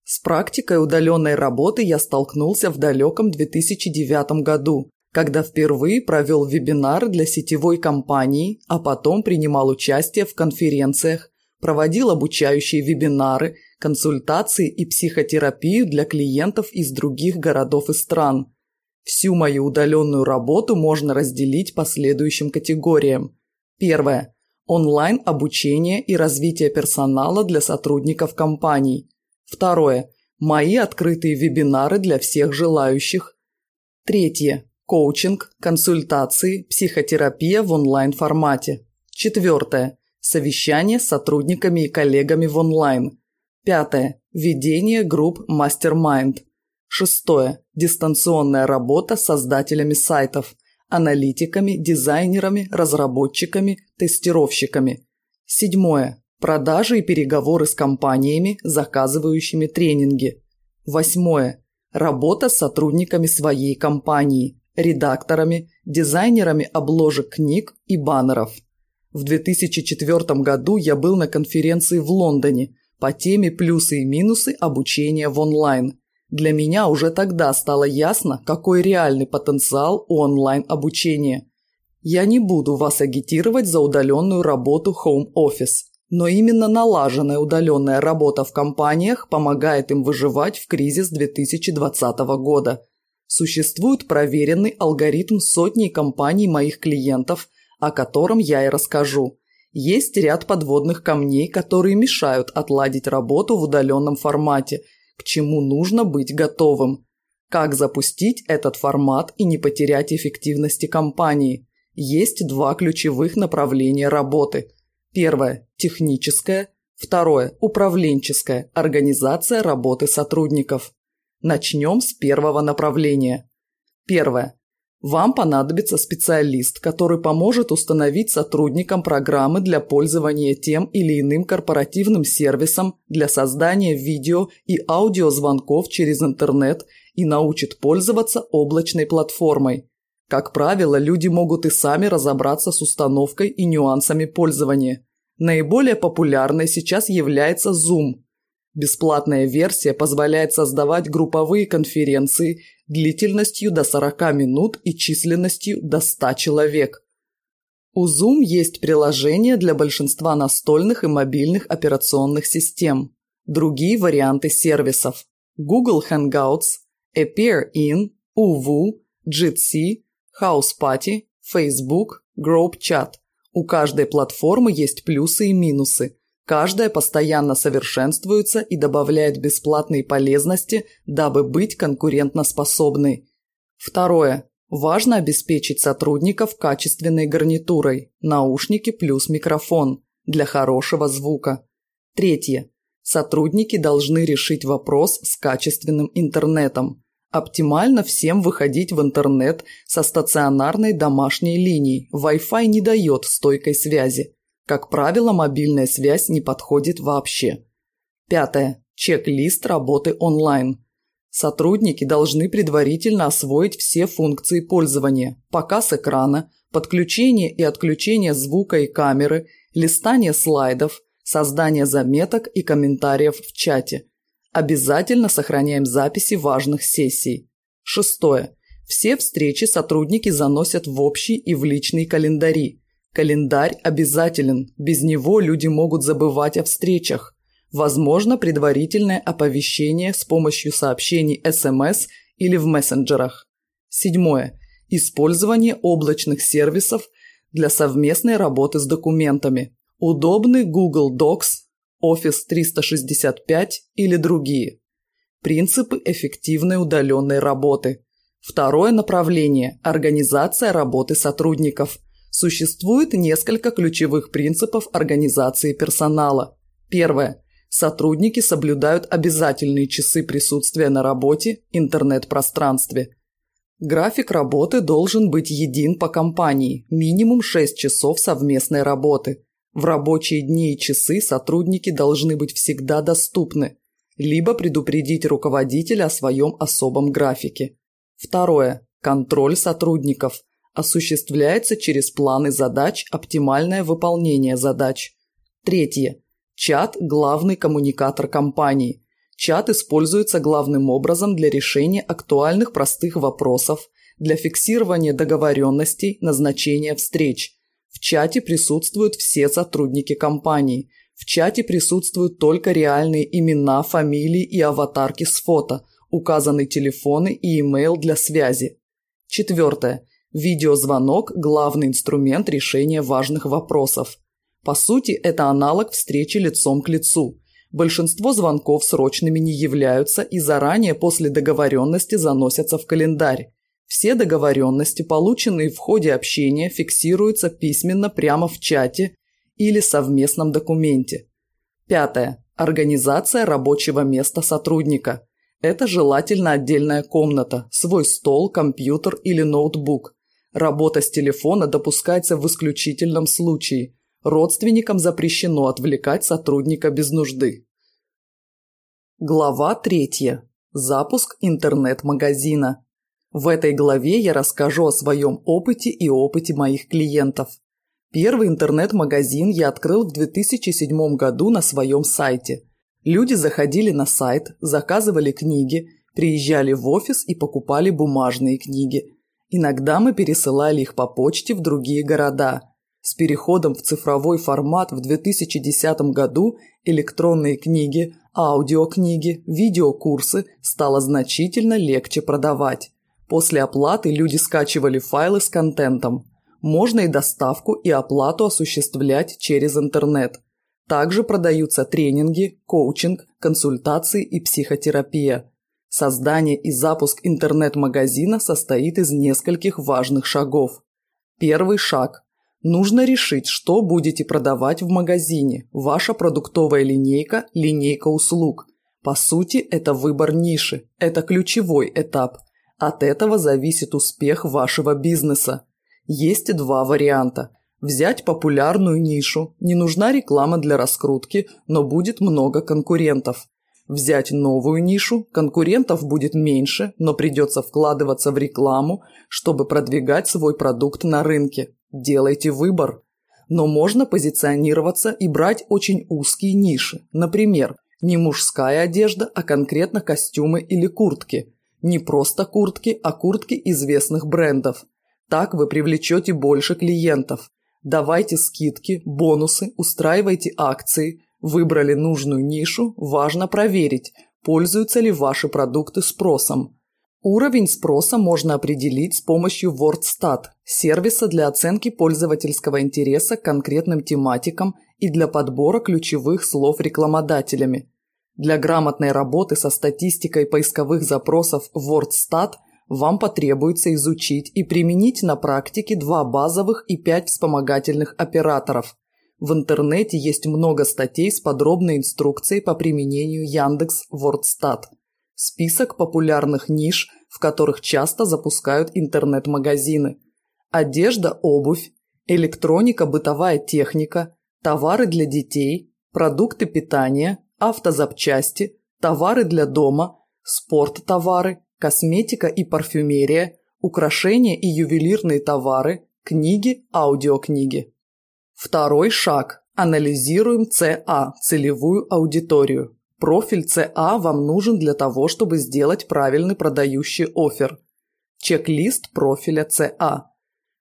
[SPEAKER 1] С практикой удаленной работы я столкнулся в далеком 2009 году, когда впервые провел вебинар для сетевой компании, а потом принимал участие в конференциях, проводил обучающие вебинары, консультации и психотерапию для клиентов из других городов и стран. Всю мою удаленную работу можно разделить по следующим категориям. Первое онлайн-обучение и развитие персонала для сотрудников компаний. Второе. Мои открытые вебинары для всех желающих. Третье. Коучинг, консультации, психотерапия в онлайн-формате. Четвертое. Совещание с сотрудниками и коллегами в онлайн. Пятое. Ведение групп мастер Шестое. Дистанционная работа с создателями сайтов аналитиками, дизайнерами, разработчиками, тестировщиками. Седьмое. Продажи и переговоры с компаниями, заказывающими тренинги. Восьмое. Работа с сотрудниками своей компании, редакторами, дизайнерами обложек книг и баннеров. В 2004 году я был на конференции в Лондоне по теме «Плюсы и минусы обучения в онлайн», для меня уже тогда стало ясно, какой реальный потенциал у онлайн-обучения. Я не буду вас агитировать за удаленную работу Home Office, но именно налаженная удаленная работа в компаниях помогает им выживать в кризис 2020 года. Существует проверенный алгоритм сотни компаний моих клиентов, о котором я и расскажу. Есть ряд подводных камней, которые мешают отладить работу в удаленном формате – к чему нужно быть готовым. Как запустить этот формат и не потерять эффективности компании? Есть два ключевых направления работы. Первое – техническое. Второе – управленческое – организация работы сотрудников. Начнем с первого направления. Первое вам понадобится специалист, который поможет установить сотрудникам программы для пользования тем или иным корпоративным сервисом для создания видео и аудиозвонков через интернет и научит пользоваться облачной платформой. Как правило, люди могут и сами разобраться с установкой и нюансами пользования. Наиболее популярной сейчас является Zoom – Бесплатная версия позволяет создавать групповые конференции, длительностью до 40 минут и численностью до 100 человек. У Zoom есть приложение для большинства настольных и мобильных операционных систем. Другие варианты сервисов – Google Hangouts, AppearIn, UVU, Jitsi, HouseParty, Facebook, GroupChat. У каждой платформы есть плюсы и минусы. Каждая постоянно совершенствуется и добавляет бесплатные полезности, дабы быть конкурентноспособной. Второе. Важно обеспечить сотрудников качественной гарнитурой, наушники плюс микрофон для хорошего звука. Третье. Сотрудники должны решить вопрос с качественным интернетом. Оптимально всем выходить в интернет со стационарной домашней линией, Wi-Fi не дает стойкой связи. Как правило, мобильная связь не подходит вообще. Пятое. Чек-лист работы онлайн. Сотрудники должны предварительно освоить все функции пользования – показ экрана, подключение и отключение звука и камеры, листание слайдов, создание заметок и комментариев в чате. Обязательно сохраняем записи важных сессий. Шестое. Все встречи сотрудники заносят в общий и в личный календари – Календарь обязателен, без него люди могут забывать о встречах. Возможно предварительное оповещение с помощью сообщений СМС или в мессенджерах. Седьмое. Использование облачных сервисов для совместной работы с документами. Удобный Google Docs, Office 365 или другие. Принципы эффективной удаленной работы. Второе направление – организация работы сотрудников – Существует несколько ключевых принципов организации персонала. Первое. Сотрудники соблюдают обязательные часы присутствия на работе, интернет-пространстве. График работы должен быть един по компании, минимум 6 часов совместной работы. В рабочие дни и часы сотрудники должны быть всегда доступны, либо предупредить руководителя о своем особом графике. Второе. Контроль сотрудников осуществляется через планы задач, оптимальное выполнение задач. Третье. Чат – главный коммуникатор компании. Чат используется главным образом для решения актуальных простых вопросов, для фиксирования договоренностей, назначения встреч. В чате присутствуют все сотрудники компании. В чате присутствуют только реальные имена, фамилии и аватарки с фото, указаны телефоны и имейл для связи. Четвертое. Видеозвонок – главный инструмент решения важных вопросов. По сути, это аналог встречи лицом к лицу. Большинство звонков срочными не являются и заранее после договоренности заносятся в календарь. Все договоренности, полученные в ходе общения, фиксируются письменно прямо в чате или совместном документе. Пятое. Организация рабочего места сотрудника. Это желательно отдельная комната, свой стол, компьютер или ноутбук. Работа с телефона допускается в исключительном случае. Родственникам запрещено отвлекать сотрудника без нужды. Глава третья. Запуск интернет-магазина. В этой главе я расскажу о своем опыте и опыте моих клиентов. Первый интернет-магазин я открыл в 2007 году на своем сайте. Люди заходили на сайт, заказывали книги, приезжали в офис и покупали бумажные книги – Иногда мы пересылали их по почте в другие города. С переходом в цифровой формат в 2010 году электронные книги, аудиокниги, видеокурсы стало значительно легче продавать. После оплаты люди скачивали файлы с контентом. Можно и доставку, и оплату осуществлять через интернет. Также продаются тренинги, коучинг, консультации и психотерапия – Создание и запуск интернет-магазина состоит из нескольких важных шагов. Первый шаг. Нужно решить, что будете продавать в магазине, ваша продуктовая линейка, линейка услуг. По сути, это выбор ниши, это ключевой этап. От этого зависит успех вашего бизнеса. Есть два варианта. Взять популярную нишу, не нужна реклама для раскрутки, но будет много конкурентов. Взять новую нишу, конкурентов будет меньше, но придется вкладываться в рекламу, чтобы продвигать свой продукт на рынке. Делайте выбор. Но можно позиционироваться и брать очень узкие ниши. Например, не мужская одежда, а конкретно костюмы или куртки. Не просто куртки, а куртки известных брендов. Так вы привлечете больше клиентов. Давайте скидки, бонусы, устраивайте акции – Выбрали нужную нишу, важно проверить, пользуются ли ваши продукты спросом. Уровень спроса можно определить с помощью WordStat – сервиса для оценки пользовательского интереса к конкретным тематикам и для подбора ключевых слов рекламодателями. Для грамотной работы со статистикой поисковых запросов WordStat вам потребуется изучить и применить на практике два базовых и пять вспомогательных операторов в интернете есть много статей с подробной инструкцией по применению Яндекс WordStat. Список популярных ниш, в которых часто запускают интернет-магазины. Одежда, обувь, электроника, бытовая техника, товары для детей, продукты питания, автозапчасти, товары для дома, спорт-товары, косметика и парфюмерия, украшения и ювелирные товары, книги, аудиокниги. Второй шаг. Анализируем ЦА, целевую аудиторию. Профиль ЦА вам нужен для того, чтобы сделать правильный продающий офер. Чек-лист профиля ЦА.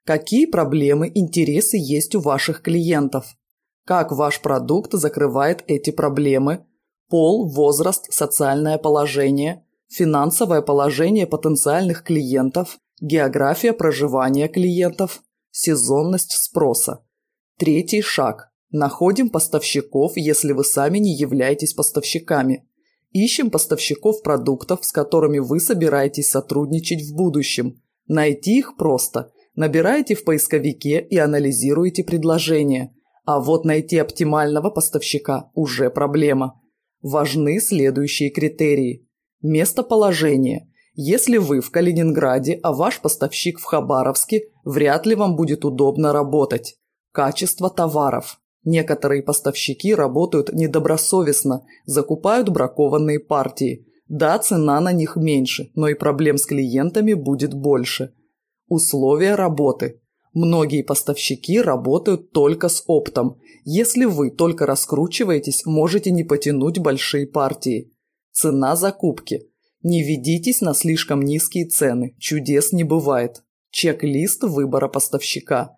[SPEAKER 1] Какие проблемы, интересы есть у ваших клиентов? Как ваш продукт закрывает эти проблемы? Пол, возраст, социальное положение, финансовое положение потенциальных клиентов, география проживания клиентов, сезонность спроса. Третий шаг. Находим поставщиков, если вы сами не являетесь поставщиками. Ищем поставщиков продуктов, с которыми вы собираетесь сотрудничать в будущем. Найти их просто. Набираете в поисковике и анализируете предложение. А вот найти оптимального поставщика уже проблема. Важны следующие критерии. Местоположение. Если вы в Калининграде, а ваш поставщик в Хабаровске, вряд ли вам будет удобно работать. Качество товаров. Некоторые поставщики работают недобросовестно, закупают бракованные партии. Да, цена на них меньше, но и проблем с клиентами будет больше. Условия работы. Многие поставщики работают только с оптом. Если вы только раскручиваетесь, можете не потянуть большие партии. Цена закупки. Не ведитесь на слишком низкие цены, чудес не бывает. Чек-лист выбора поставщика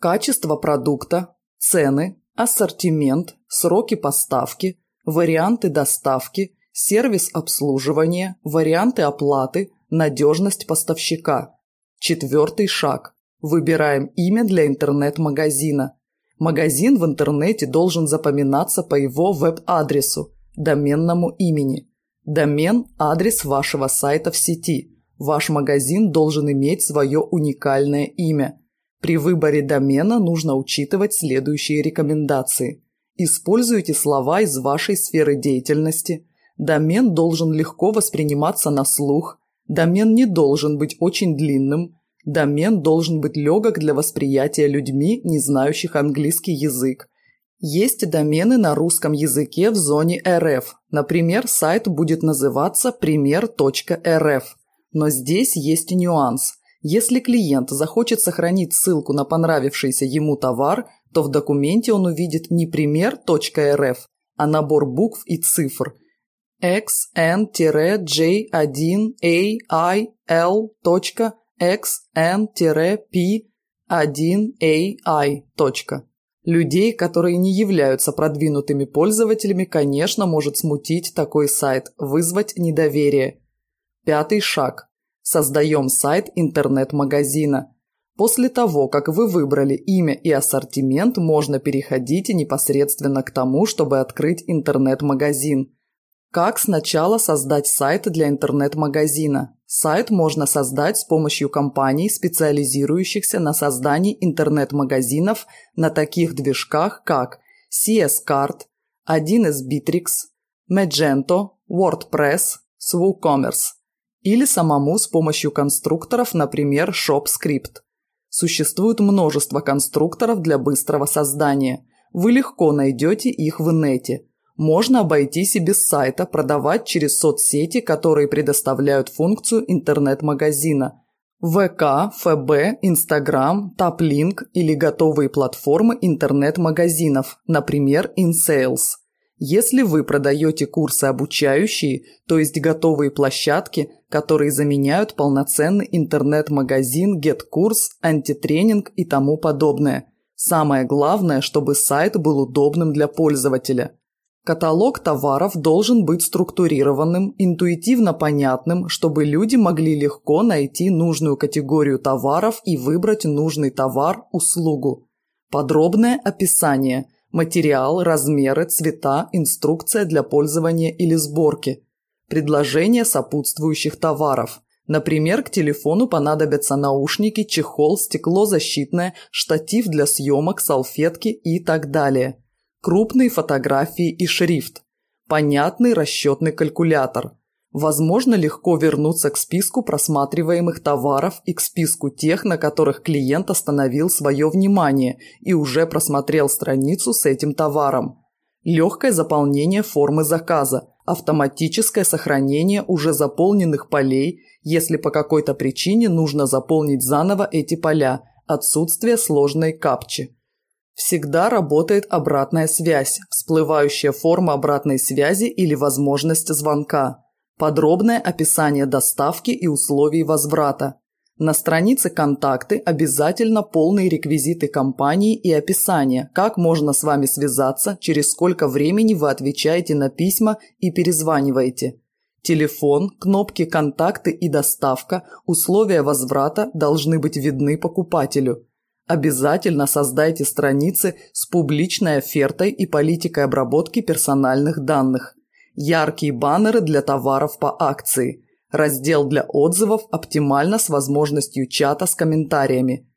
[SPEAKER 1] качество продукта, цены, ассортимент, сроки поставки, варианты доставки, сервис обслуживания, варианты оплаты, надежность поставщика. Четвертый шаг. Выбираем имя для интернет-магазина. Магазин в интернете должен запоминаться по его веб-адресу, доменному имени. Домен – адрес вашего сайта в сети. Ваш магазин должен иметь свое уникальное имя – при выборе домена нужно учитывать следующие рекомендации. Используйте слова из вашей сферы деятельности. Домен должен легко восприниматься на слух. Домен не должен быть очень длинным. Домен должен быть легок для восприятия людьми, не знающих английский язык. Есть домены на русском языке в зоне РФ. Например, сайт будет называться пример.рф. Но здесь есть нюанс – если клиент захочет сохранить ссылку на понравившийся ему товар, то в документе он увидит не пример пример.рф, а набор букв и цифр xn-j1ail.xn-p1ai. Людей, которые не являются продвинутыми пользователями, конечно, может смутить такой сайт, вызвать недоверие. Пятый шаг. Создаем сайт интернет-магазина. После того, как вы выбрали имя и ассортимент, можно переходить непосредственно к тому, чтобы открыть интернет-магазин. Как сначала создать сайт для интернет-магазина? Сайт можно создать с помощью компаний, специализирующихся на создании интернет-магазинов на таких движках, как CS-Card, 1 из Bittrex, Magento, WordPress, WooCommerce или самому с помощью конструкторов, например, ShopScript. Существует множество конструкторов для быстрого создания. Вы легко найдете их в инете. Можно обойтись и без сайта, продавать через соцсети, которые предоставляют функцию интернет-магазина. ВК, ФБ, Инстаграм, Таплинк или готовые платформы интернет-магазинов, например, InSales – если вы продаете курсы обучающие, то есть готовые площадки, которые заменяют полноценный интернет-магазин, GetCourse, антитренинг и тому подобное. Самое главное, чтобы сайт был удобным для пользователя. Каталог товаров должен быть структурированным, интуитивно понятным, чтобы люди могли легко найти нужную категорию товаров и выбрать нужный товар, услугу. Подробное описание – Материал, размеры, цвета, инструкция для пользования или сборки. Предложение сопутствующих товаров. Например, к телефону понадобятся наушники, чехол, стекло защитное, штатив для съемок, салфетки и так далее. Крупные фотографии и шрифт. Понятный расчетный калькулятор – Возможно легко вернуться к списку просматриваемых товаров и к списку тех, на которых клиент остановил свое внимание и уже просмотрел страницу с этим товаром. Легкое заполнение формы заказа, автоматическое сохранение уже заполненных полей, если по какой-то причине нужно заполнить заново эти поля, отсутствие сложной капчи. Всегда работает обратная связь, всплывающая форма обратной связи или возможность звонка. Подробное описание доставки и условий возврата. На странице «Контакты» обязательно полные реквизиты компании и описание, как можно с вами связаться, через сколько времени вы отвечаете на письма и перезваниваете. Телефон, кнопки «Контакты» и «Доставка», условия возврата должны быть видны покупателю. Обязательно создайте страницы с публичной офертой и политикой обработки персональных данных яркие баннеры для товаров по акции, раздел для отзывов оптимально с возможностью чата с комментариями.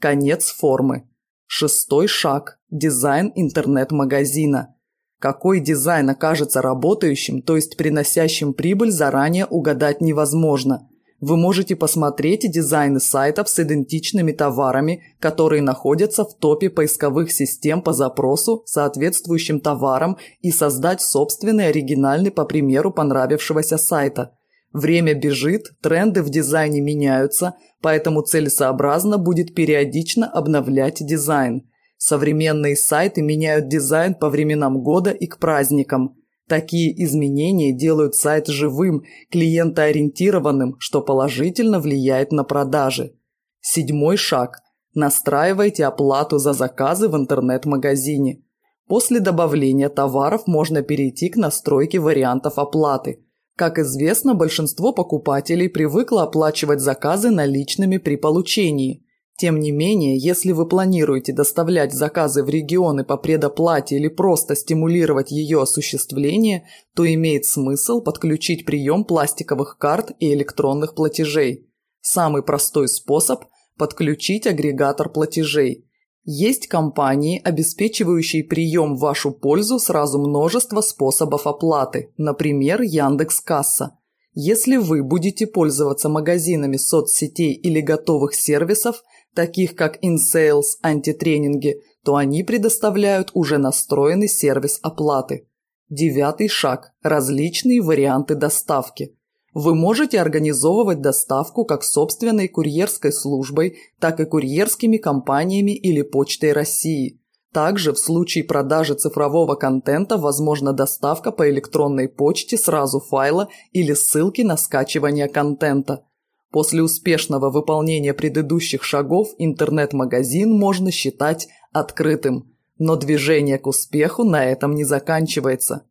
[SPEAKER 1] Конец формы. Шестой шаг – дизайн интернет-магазина. Какой дизайн окажется работающим, то есть приносящим прибыль, заранее угадать невозможно – вы можете посмотреть дизайны сайтов с идентичными товарами, которые находятся в топе поисковых систем по запросу соответствующим товарам и создать собственный оригинальный по примеру понравившегося сайта. Время бежит, тренды в дизайне меняются, поэтому целесообразно будет периодично обновлять дизайн. Современные сайты меняют дизайн по временам года и к праздникам – Такие изменения делают сайт живым, клиентоориентированным, что положительно влияет на продажи. Седьмой шаг. Настраивайте оплату за заказы в интернет-магазине. После добавления товаров можно перейти к настройке вариантов оплаты. Как известно, большинство покупателей привыкло оплачивать заказы наличными при получении – тем не менее, если вы планируете доставлять заказы в регионы по предоплате или просто стимулировать ее осуществление, то имеет смысл подключить прием пластиковых карт и электронных платежей. Самый простой способ – подключить агрегатор платежей. Есть компании, обеспечивающие прием в вашу пользу сразу множество способов оплаты, например, Яндекс.Касса. Если вы будете пользоваться магазинами соцсетей или готовых сервисов – таких как InSales, антитренинги, то они предоставляют уже настроенный сервис оплаты. Девятый шаг – различные варианты доставки. Вы можете организовывать доставку как собственной курьерской службой, так и курьерскими компаниями или почтой России. Также в случае продажи цифрового контента возможна доставка по электронной почте сразу файла или ссылки на скачивание контента – После успешного выполнения предыдущих шагов интернет-магазин можно считать открытым, но движение к успеху на этом не заканчивается.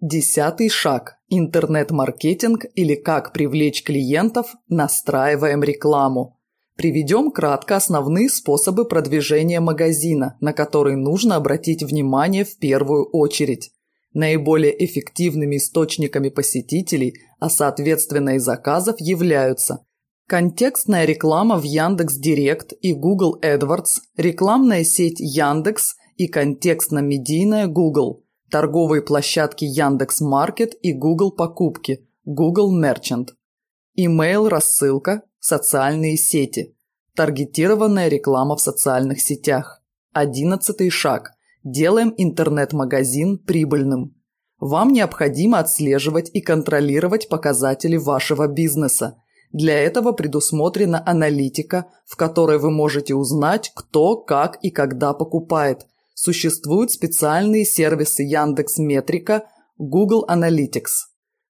[SPEAKER 1] Десятый шаг – интернет-маркетинг или как привлечь клиентов, настраиваем рекламу. Приведем кратко основные способы продвижения магазина, на которые нужно обратить внимание в первую очередь. Наиболее эффективными источниками посетителей, а соответственно и заказов, являются контекстная реклама в Яндекс.Директ и Google AdWords, рекламная сеть Яндекс и контекстно-медийная Google, торговые площадки Яндекс.Маркет и Google Покупки, Google Merchant, имейл-рассылка, социальные сети, таргетированная реклама в социальных сетях. Одиннадцатый шаг – Делаем интернет-магазин прибыльным. Вам необходимо отслеживать и контролировать показатели вашего бизнеса. Для этого предусмотрена аналитика, в которой вы можете узнать, кто, как и когда покупает. Существуют специальные сервисы Яндекс Метрика, Google Analytics.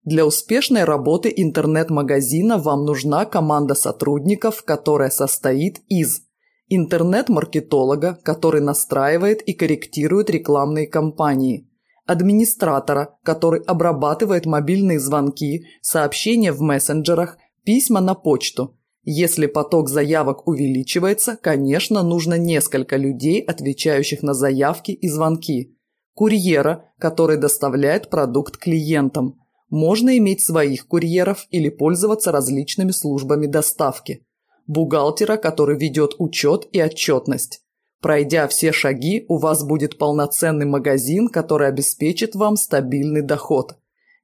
[SPEAKER 1] Для успешной работы интернет-магазина вам нужна команда сотрудников, которая состоит из интернет-маркетолога, который настраивает и корректирует рекламные кампании, администратора, который обрабатывает мобильные звонки, сообщения в мессенджерах, письма на почту. Если поток заявок увеличивается, конечно, нужно несколько людей, отвечающих на заявки и звонки. Курьера, который доставляет продукт клиентам. Можно иметь своих курьеров или пользоваться различными службами доставки бухгалтера, который ведет учет и отчетность. Пройдя все шаги, у вас будет полноценный магазин, который обеспечит вам стабильный доход.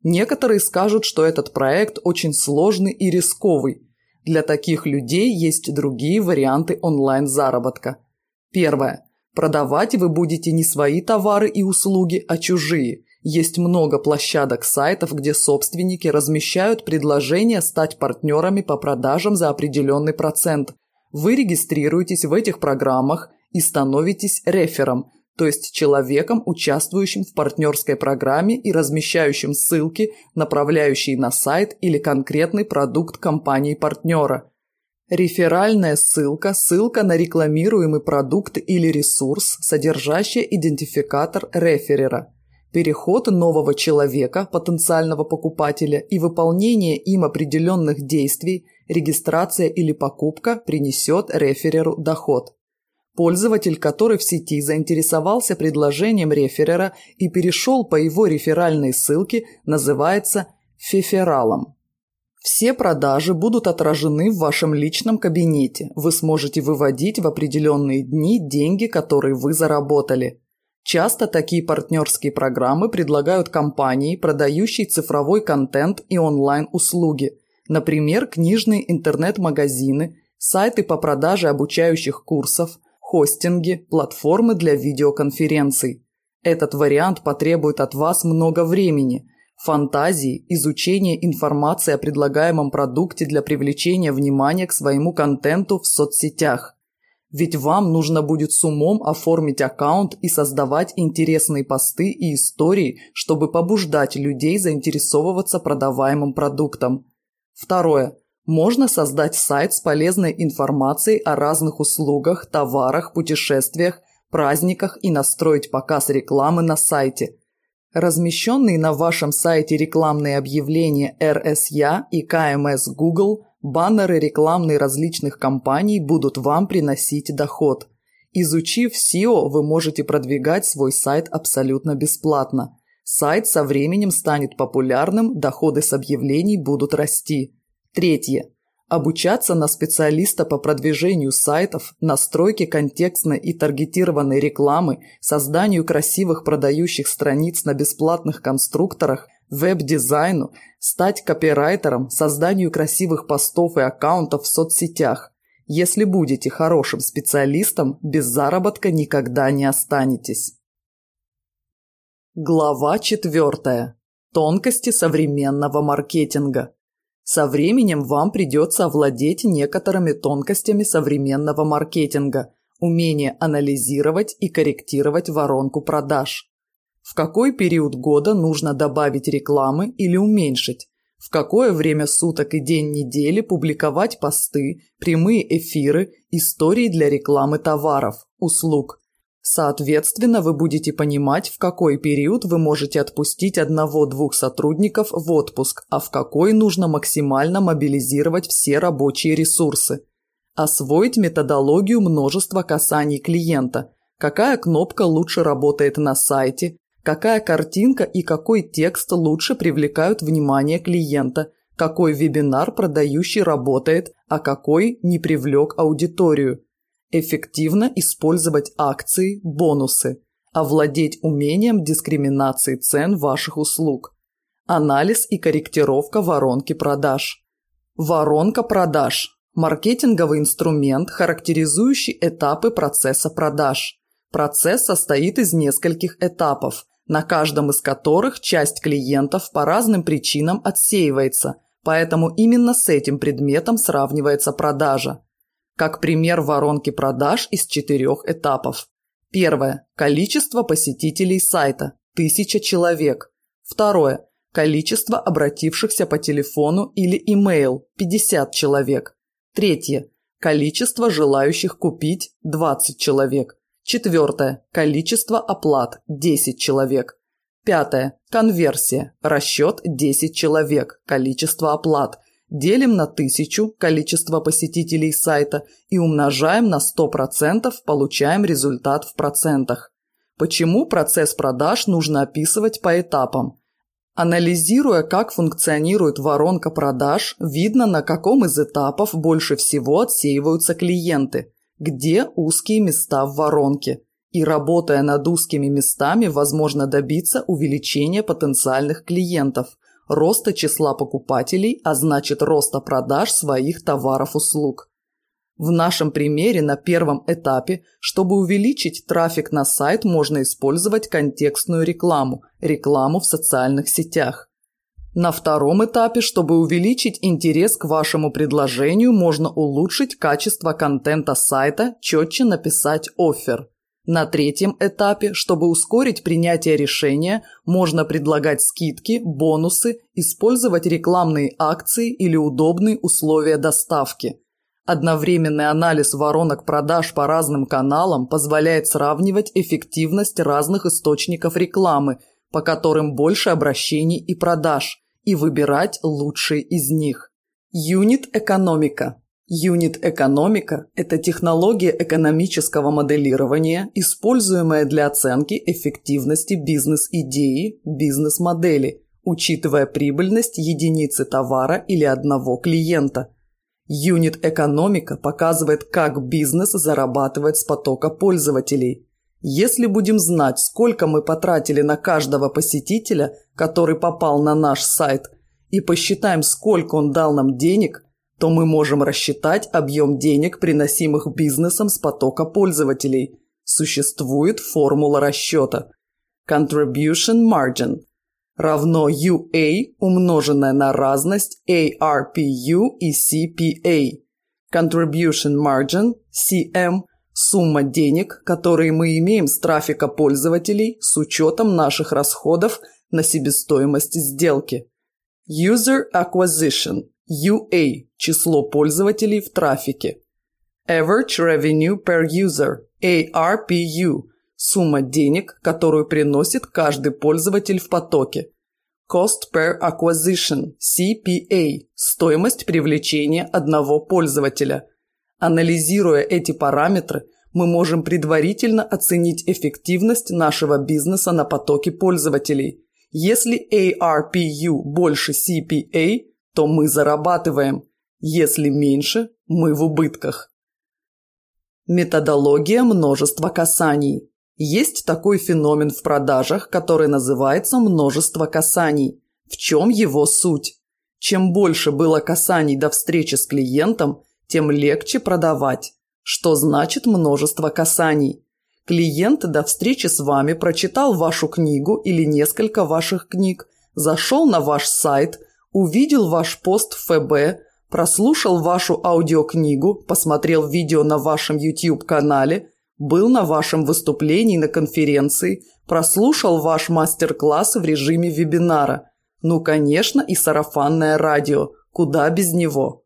[SPEAKER 1] Некоторые скажут, что этот проект очень сложный и рисковый. Для таких людей есть другие варианты онлайн-заработка. Первое. Продавать вы будете не свои товары и услуги, а чужие – есть много площадок сайтов, где собственники размещают предложение стать партнерами по продажам за определенный процент. Вы регистрируетесь в этих программах и становитесь рефером, то есть человеком, участвующим в партнерской программе и размещающим ссылки, направляющие на сайт или конкретный продукт компании-партнера. Реферальная ссылка – ссылка на рекламируемый продукт или ресурс, содержащая идентификатор реферера – Переход нового человека, потенциального покупателя, и выполнение им определенных действий, регистрация или покупка принесет рефереру доход. Пользователь, который в сети заинтересовался предложением реферера и перешел по его реферальной ссылке, называется фефералом. Все продажи будут отражены в вашем личном кабинете. Вы сможете выводить в определенные дни деньги, которые вы заработали. Часто такие партнерские программы предлагают компании, продающие цифровой контент и онлайн-услуги, например, книжные интернет-магазины, сайты по продаже обучающих курсов, хостинги, платформы для видеоконференций. Этот вариант потребует от вас много времени, фантазии, изучения информации о предлагаемом продукте для привлечения внимания к своему контенту в соцсетях – ведь вам нужно будет с умом оформить аккаунт и создавать интересные посты и истории, чтобы побуждать людей заинтересовываться продаваемым продуктом. Второе. Можно создать сайт с полезной информацией о разных услугах, товарах, путешествиях, праздниках и настроить показ рекламы на сайте. Размещенные на вашем сайте рекламные объявления RSЯ и КМС эм Google – Баннеры рекламные различных компаний будут вам приносить доход. Изучив SEO, вы можете продвигать свой сайт абсолютно бесплатно. Сайт со временем станет популярным, доходы с объявлений будут расти. Третье. Обучаться на специалиста по продвижению сайтов, настройке контекстной и таргетированной рекламы, созданию красивых продающих страниц на бесплатных конструкторах – веб-дизайну, стать копирайтером, созданию красивых постов и аккаунтов в соцсетях. Если будете хорошим специалистом, без заработка никогда не останетесь. Глава четвертая. Тонкости современного маркетинга. Со временем вам придется овладеть некоторыми тонкостями современного маркетинга, умение анализировать и корректировать воронку продаж, в какой период года нужно добавить рекламы или уменьшить, в какое время суток и день недели публиковать посты, прямые эфиры, истории для рекламы товаров, услуг. Соответственно, вы будете понимать, в какой период вы можете отпустить одного-двух сотрудников в отпуск, а в какой нужно максимально мобилизировать все рабочие ресурсы. Освоить методологию множества касаний клиента – какая кнопка лучше работает на сайте, какая картинка и какой текст лучше привлекают внимание клиента, какой вебинар продающий работает, а какой не привлек аудиторию. Эффективно использовать акции, бонусы. Овладеть умением дискриминации цен ваших услуг. Анализ и корректировка воронки продаж. Воронка продаж – маркетинговый инструмент, характеризующий этапы процесса продаж. Процесс состоит из нескольких этапов на каждом из которых часть клиентов по разным причинам отсеивается, поэтому именно с этим предметом сравнивается продажа. Как пример воронки продаж из четырех этапов. Первое. Количество посетителей сайта – тысяча человек. Второе. Количество обратившихся по телефону или имейл – 50 человек. Третье. Количество желающих купить – 20 человек. Четвертое. Количество оплат – 10 человек. Пятое. Конверсия. Расчет – 10 человек. Количество оплат. Делим на тысячу количество посетителей сайта и умножаем на 100%, получаем результат в процентах. Почему процесс продаж нужно описывать по этапам? Анализируя, как функционирует воронка продаж, видно, на каком из этапов больше всего отсеиваются клиенты – где узкие места в воронке. И работая над узкими местами, возможно добиться увеличения потенциальных клиентов, роста числа покупателей, а значит роста продаж своих товаров-услуг. В нашем примере на первом этапе, чтобы увеличить трафик на сайт, можно использовать контекстную рекламу, рекламу в социальных сетях. На втором этапе, чтобы увеличить интерес к вашему предложению, можно улучшить качество контента сайта, четче написать офер. На третьем этапе, чтобы ускорить принятие решения, можно предлагать скидки, бонусы, использовать рекламные акции или удобные условия доставки. Одновременный анализ воронок продаж по разным каналам позволяет сравнивать эффективность разных источников рекламы – по которым больше обращений и продаж, и выбирать лучшие из них. Юнит экономика. Юнит экономика – это технология экономического моделирования, используемая для оценки эффективности бизнес-идеи, бизнес-модели, учитывая прибыльность единицы товара или одного клиента. Юнит экономика показывает, как бизнес зарабатывает с потока пользователей – если будем знать, сколько мы потратили на каждого посетителя, который попал на наш сайт, и посчитаем, сколько он дал нам денег, то мы можем рассчитать объем денег, приносимых бизнесом с потока пользователей. Существует формула расчета. Contribution Margin равно UA, умноженное на разность ARPU и CPA. Contribution Margin, CM, Сумма денег, которые мы имеем с трафика пользователей с учетом наших расходов на себестоимость сделки. User Acquisition UA – число пользователей в трафике. Average Revenue Per User ARPU – сумма денег, которую приносит каждый пользователь в потоке. Cost Per Acquisition CPA – стоимость привлечения одного пользователя – Анализируя эти параметры, мы можем предварительно оценить эффективность нашего бизнеса на потоке пользователей. Если ARPU больше CPA, то мы зарабатываем. Если меньше, мы в убытках. Методология множества касаний. Есть такой феномен в продажах, который называется множество касаний. В чем его суть? Чем больше было касаний до встречи с клиентом – тем легче продавать, что значит множество касаний. Клиент до встречи с вами прочитал вашу книгу или несколько ваших книг, зашел на ваш сайт, увидел ваш пост в ФБ, прослушал вашу аудиокнигу, посмотрел видео на вашем YouTube-канале, был на вашем выступлении на конференции, прослушал ваш мастер-класс в режиме вебинара. Ну, конечно, и сарафанное радио. Куда без него?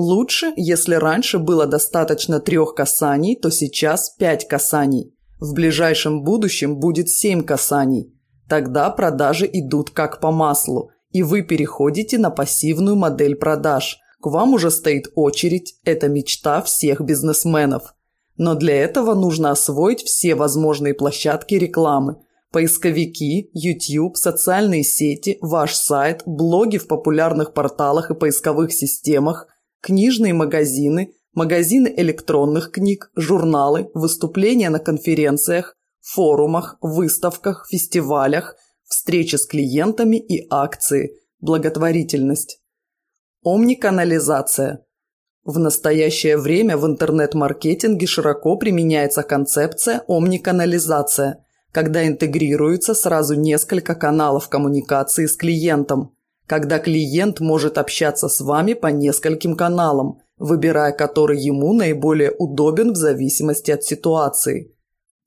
[SPEAKER 1] Лучше, если раньше было достаточно трех касаний, то сейчас пять касаний. В ближайшем будущем будет семь касаний. Тогда продажи идут как по маслу, и вы переходите на пассивную модель продаж. К вам уже стоит очередь, это мечта всех бизнесменов. Но для этого нужно освоить все возможные площадки рекламы. Поисковики, YouTube, социальные сети, ваш сайт, блоги в популярных порталах и поисковых системах – книжные магазины, магазины электронных книг, журналы, выступления на конференциях, форумах, выставках, фестивалях, встречи с клиентами и акции, благотворительность. Омниканализация. В настоящее время в интернет-маркетинге широко применяется концепция омниканализация, когда интегрируется сразу несколько каналов коммуникации с клиентом – когда клиент может общаться с вами по нескольким каналам, выбирая который ему наиболее удобен в зависимости от ситуации.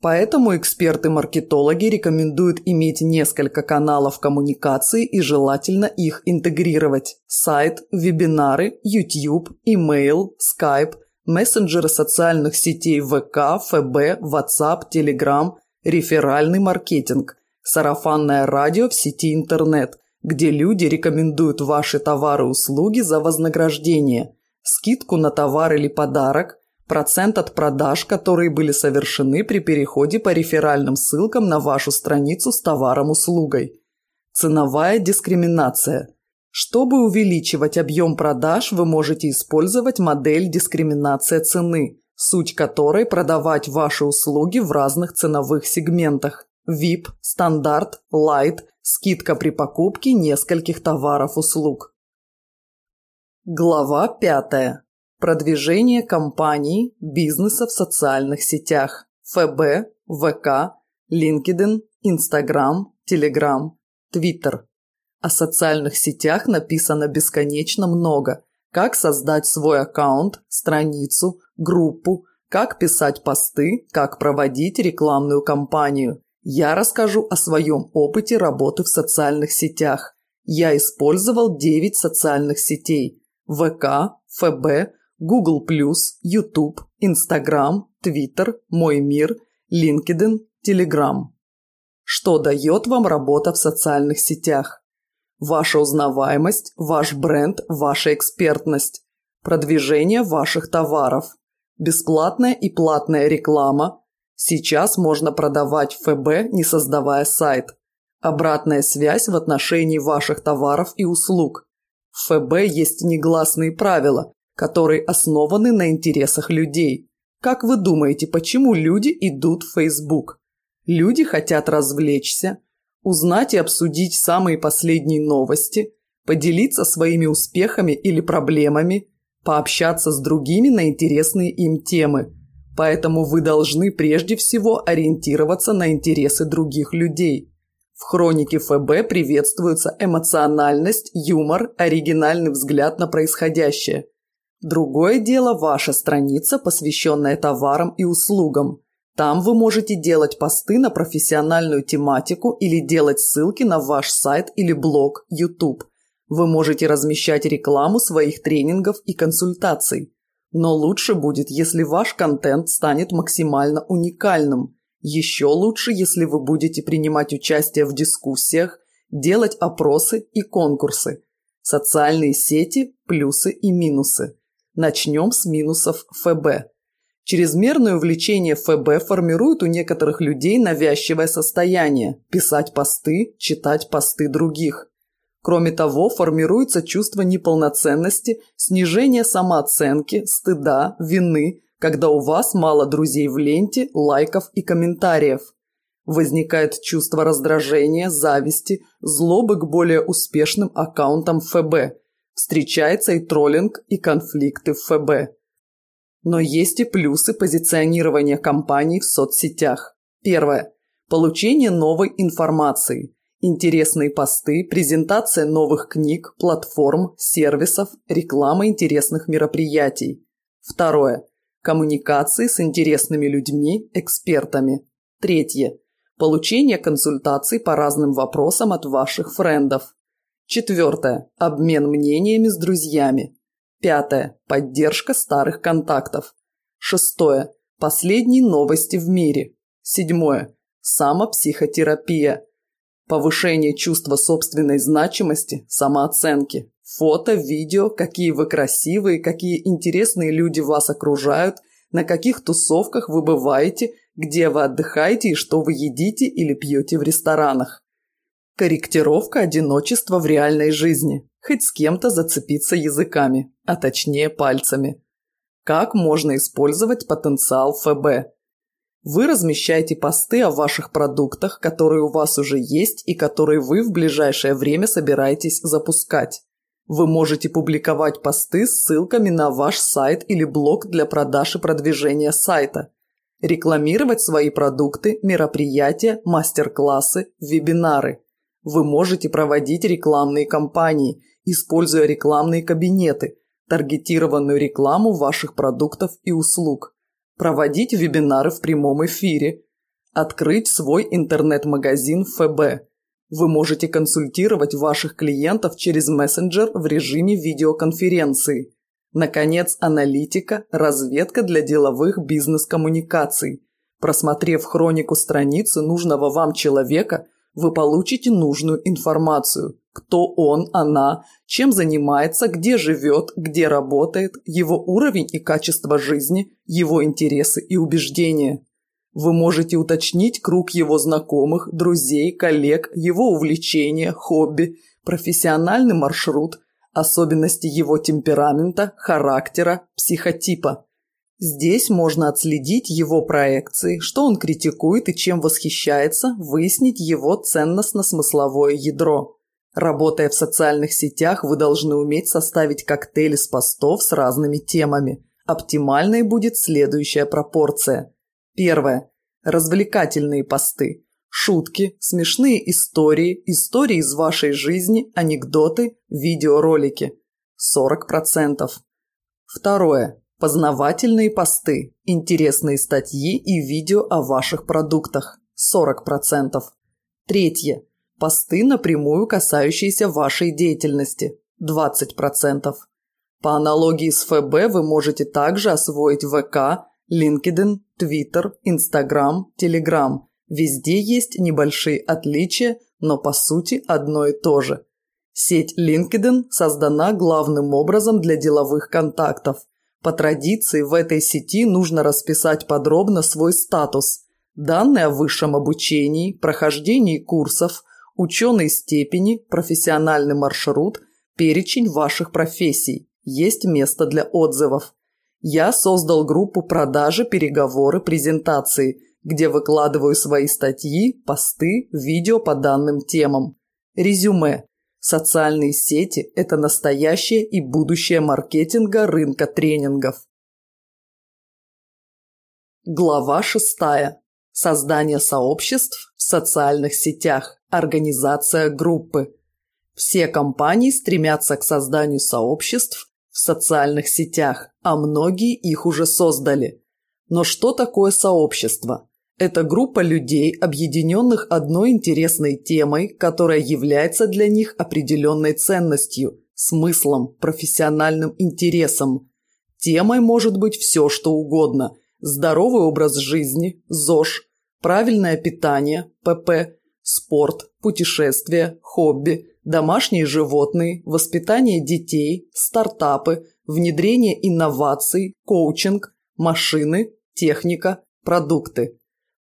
[SPEAKER 1] Поэтому эксперты-маркетологи рекомендуют иметь несколько каналов коммуникации и желательно их интегрировать. Сайт, вебинары, YouTube, email, Skype, мессенджеры социальных сетей ВК, ФБ, WhatsApp, Telegram, реферальный маркетинг, сарафанное радио в сети интернет, где люди рекомендуют ваши товары-услуги и за вознаграждение, скидку на товар или подарок, процент от продаж, которые были совершены при переходе по реферальным ссылкам на вашу страницу с товаром-услугой. Ценовая дискриминация. Чтобы увеличивать объем продаж, вы можете использовать модель дискриминация цены, суть которой продавать ваши услуги в разных ценовых сегментах – VIP, стандарт, light – Скидка при покупке нескольких товаров-услуг. Глава 5. Продвижение компаний, бизнеса в социальных сетях. ФБ, ВК, LinkedIn, Instagram, Telegram, Twitter. О социальных сетях написано бесконечно много. Как создать свой аккаунт, страницу, группу, как писать посты, как проводить рекламную кампанию я расскажу о своем опыте работы в социальных сетях. Я использовал 9 социальных сетей – ВК, ФБ, Google+, YouTube, Instagram, Twitter, Мой мир, LinkedIn, Telegram. Что дает вам работа в социальных сетях? Ваша узнаваемость, ваш бренд, ваша экспертность, продвижение ваших товаров, бесплатная и платная реклама – Сейчас можно продавать ФБ, не создавая сайт. Обратная связь в отношении ваших товаров и услуг. В ФБ есть негласные правила, которые основаны на интересах людей. Как вы думаете, почему люди идут в Facebook? Люди хотят развлечься, узнать и обсудить самые последние новости, поделиться своими успехами или проблемами, пообщаться с другими на интересные им темы – Поэтому вы должны прежде всего ориентироваться на интересы других людей. В хронике ФБ приветствуются эмоциональность, юмор, оригинальный взгляд на происходящее. Другое дело ваша страница, посвященная товарам и услугам. Там вы можете делать посты на профессиональную тематику или делать ссылки на ваш сайт или блог YouTube. Вы можете размещать рекламу своих тренингов и консультаций. Но лучше будет, если ваш контент станет максимально уникальным. Еще лучше, если вы будете принимать участие в дискуссиях, делать опросы и конкурсы. Социальные сети – плюсы и минусы. Начнем с минусов ФБ. Чрезмерное увлечение ФБ формирует у некоторых людей навязчивое состояние – писать посты, читать посты других. Кроме того, формируется чувство неполноценности, снижение самооценки, стыда, вины, когда у вас мало друзей в ленте, лайков и комментариев. Возникает чувство раздражения, зависти, злобы к более успешным аккаунтам ФБ. Встречается и троллинг, и конфликты в ФБ. Но есть и плюсы позиционирования компаний в соцсетях. Первое. Получение новой информации – Интересные посты, презентация новых книг, платформ, сервисов, реклама интересных мероприятий. Второе. Коммуникации с интересными людьми, экспертами. Третье. Получение консультаций по разным вопросам от ваших френдов. Четвертое. Обмен мнениями с друзьями. Пятое. Поддержка старых контактов. Шестое. Последние новости в мире. Седьмое. Самопсихотерапия. Повышение чувства собственной значимости, самооценки. Фото, видео, какие вы красивые, какие интересные люди вас окружают, на каких тусовках вы бываете, где вы отдыхаете и что вы едите или пьете в ресторанах. Корректировка одиночества в реальной жизни. Хоть с кем-то зацепиться языками, а точнее пальцами. Как можно использовать потенциал ФБ? Вы размещаете посты о ваших продуктах, которые у вас уже есть и которые вы в ближайшее время собираетесь запускать. Вы можете публиковать посты с ссылками на ваш сайт или блог для продаж и продвижения сайта. Рекламировать свои продукты, мероприятия, мастер-классы, вебинары. Вы можете проводить рекламные кампании, используя рекламные кабинеты, таргетированную рекламу ваших продуктов и услуг проводить вебинары в прямом эфире, открыть свой интернет-магазин ФБ. Вы можете консультировать ваших клиентов через мессенджер в режиме видеоконференции. Наконец, аналитика, разведка для деловых бизнес-коммуникаций. Просмотрев хронику страницы нужного вам человека, вы получите нужную информацию – кто он, она, чем занимается, где живет, где работает, его уровень и качество жизни, его интересы и убеждения. Вы можете уточнить круг его знакомых, друзей, коллег, его увлечения, хобби, профессиональный маршрут, особенности его темперамента, характера, психотипа. Здесь можно отследить его проекции, что он критикует и чем восхищается, выяснить его ценностно-смысловое ядро. Работая в социальных сетях, вы должны уметь составить коктейль из постов с разными темами. Оптимальной будет следующая пропорция. Первое. Развлекательные посты. Шутки, смешные истории, истории из вашей жизни, анекдоты, видеоролики. 40%. Второе. Познавательные посты, интересные статьи и видео о ваших продуктах. 40%. Третье Посты, напрямую касающиеся вашей деятельности – 20%. По аналогии с ФБ вы можете также освоить ВК, LinkedIn, Twitter, Instagram, Telegram. Везде есть небольшие отличия, но по сути одно и то же. Сеть LinkedIn создана главным образом для деловых контактов. По традиции в этой сети нужно расписать подробно свой статус, данные о высшем обучении, прохождении курсов, ученые степени, профессиональный маршрут, перечень ваших профессий. Есть место для отзывов. Я создал группу продажи, переговоры, презентации, где выкладываю свои статьи, посты, видео по данным темам. Резюме. Социальные сети – это настоящее и будущее маркетинга рынка тренингов. Глава шестая создание сообществ в социальных сетях, организация группы. Все компании стремятся к созданию сообществ в социальных сетях, а многие их уже создали. Но что такое сообщество? Это группа людей, объединенных одной интересной темой, которая является для них определенной ценностью, смыслом, профессиональным интересом. Темой может быть все, что угодно – здоровый образ жизни, ЗОЖ, правильное питание, ПП, спорт, путешествия, хобби, домашние животные, воспитание детей, стартапы, внедрение инноваций, коучинг, машины, техника, продукты.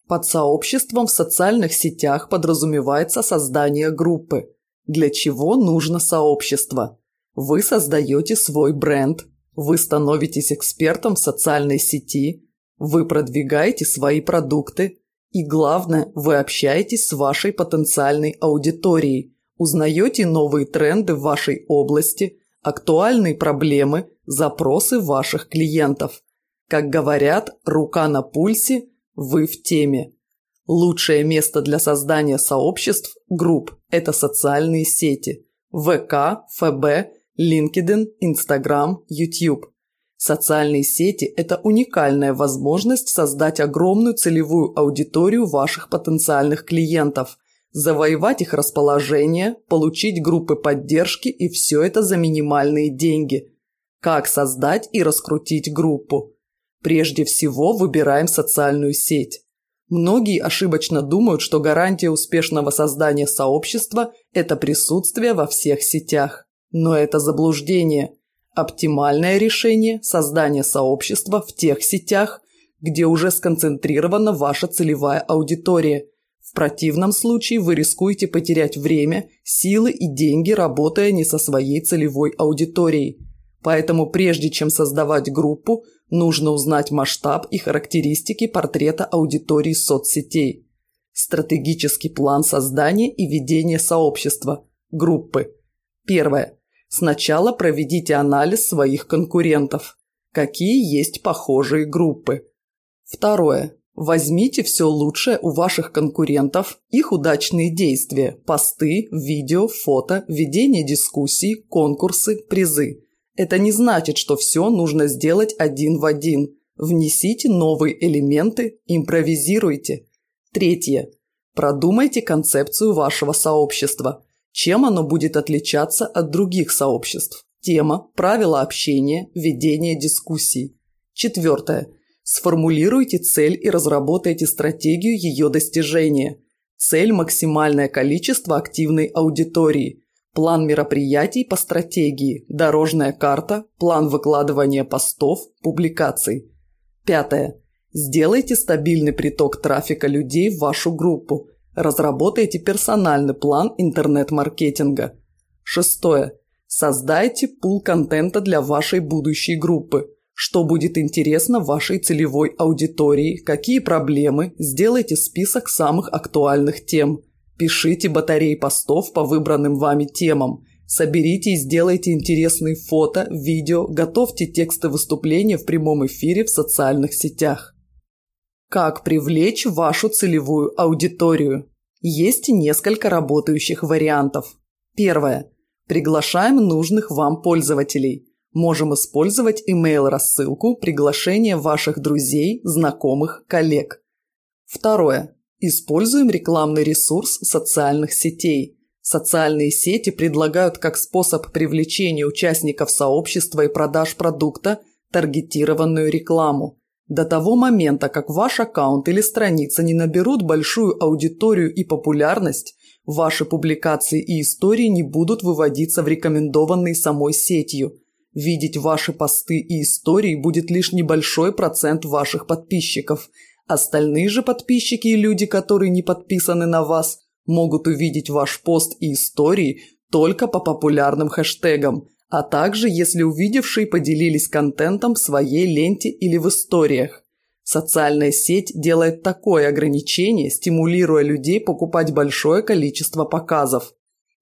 [SPEAKER 1] Под сообществом в социальных сетях подразумевается создание группы. Для чего нужно сообщество? Вы создаете свой бренд, вы становитесь экспертом в социальной сети, вы продвигаете свои продукты. И главное, вы общаетесь с вашей потенциальной аудиторией, узнаете новые тренды в вашей области, актуальные проблемы, запросы ваших клиентов. Как говорят, рука на пульсе, вы в теме. Лучшее место для создания сообществ, групп – это социальные сети – ВК, ФБ, LinkedIn, Instagram, YouTube. Социальные сети – это уникальная возможность создать огромную целевую аудиторию ваших потенциальных клиентов, завоевать их расположение, получить группы поддержки и все это за минимальные деньги. Как создать и раскрутить группу? Прежде всего выбираем социальную сеть. Многие ошибочно думают, что гарантия успешного создания сообщества – это присутствие во всех сетях. Но это заблуждение – Оптимальное решение – создание сообщества в тех сетях, где уже сконцентрирована ваша целевая аудитория. В противном случае вы рискуете потерять время, силы и деньги, работая не со своей целевой аудиторией. Поэтому прежде чем создавать группу, нужно узнать масштаб и характеристики портрета аудитории соцсетей. Стратегический план создания и ведения сообщества. Группы. Первое. Сначала проведите анализ своих конкурентов. Какие есть похожие группы? Второе. Возьмите все лучшее у ваших конкурентов, их удачные действия, посты, видео, фото, ведение дискуссий, конкурсы, призы. Это не значит, что все нужно сделать один в один. Внесите новые элементы, импровизируйте. Третье. Продумайте концепцию вашего сообщества. Чем оно будет отличаться от других сообществ? Тема, правила общения, ведение дискуссий. Четвертое. Сформулируйте цель и разработайте стратегию ее достижения. Цель – максимальное количество активной аудитории. План мероприятий по стратегии, дорожная карта, план выкладывания постов, публикаций. Пятое. Сделайте стабильный приток трафика людей в вашу группу – Разработайте персональный план интернет-маркетинга. Шестое. Создайте пул контента для вашей будущей группы. Что будет интересно вашей целевой аудитории, какие проблемы, сделайте список самых актуальных тем. Пишите батареи постов по выбранным вами темам. Соберите и сделайте интересные фото, видео, готовьте тексты выступления в прямом эфире в социальных сетях. Как привлечь вашу целевую аудиторию? Есть несколько работающих вариантов. Первое. Приглашаем нужных вам пользователей. Можем использовать email-рассылку, приглашение ваших друзей, знакомых, коллег. Второе. Используем рекламный ресурс социальных сетей. Социальные сети предлагают как способ привлечения участников сообщества и продаж продукта таргетированную рекламу. До того момента, как ваш аккаунт или страница не наберут большую аудиторию и популярность, ваши публикации и истории не будут выводиться в рекомендованные самой сетью. Видеть ваши посты и истории будет лишь небольшой процент ваших подписчиков. Остальные же подписчики и люди, которые не подписаны на вас, могут увидеть ваш пост и истории только по популярным хэштегам – а также если увидевшие поделились контентом в своей ленте или в историях. Социальная сеть делает такое ограничение, стимулируя людей покупать большое количество показов.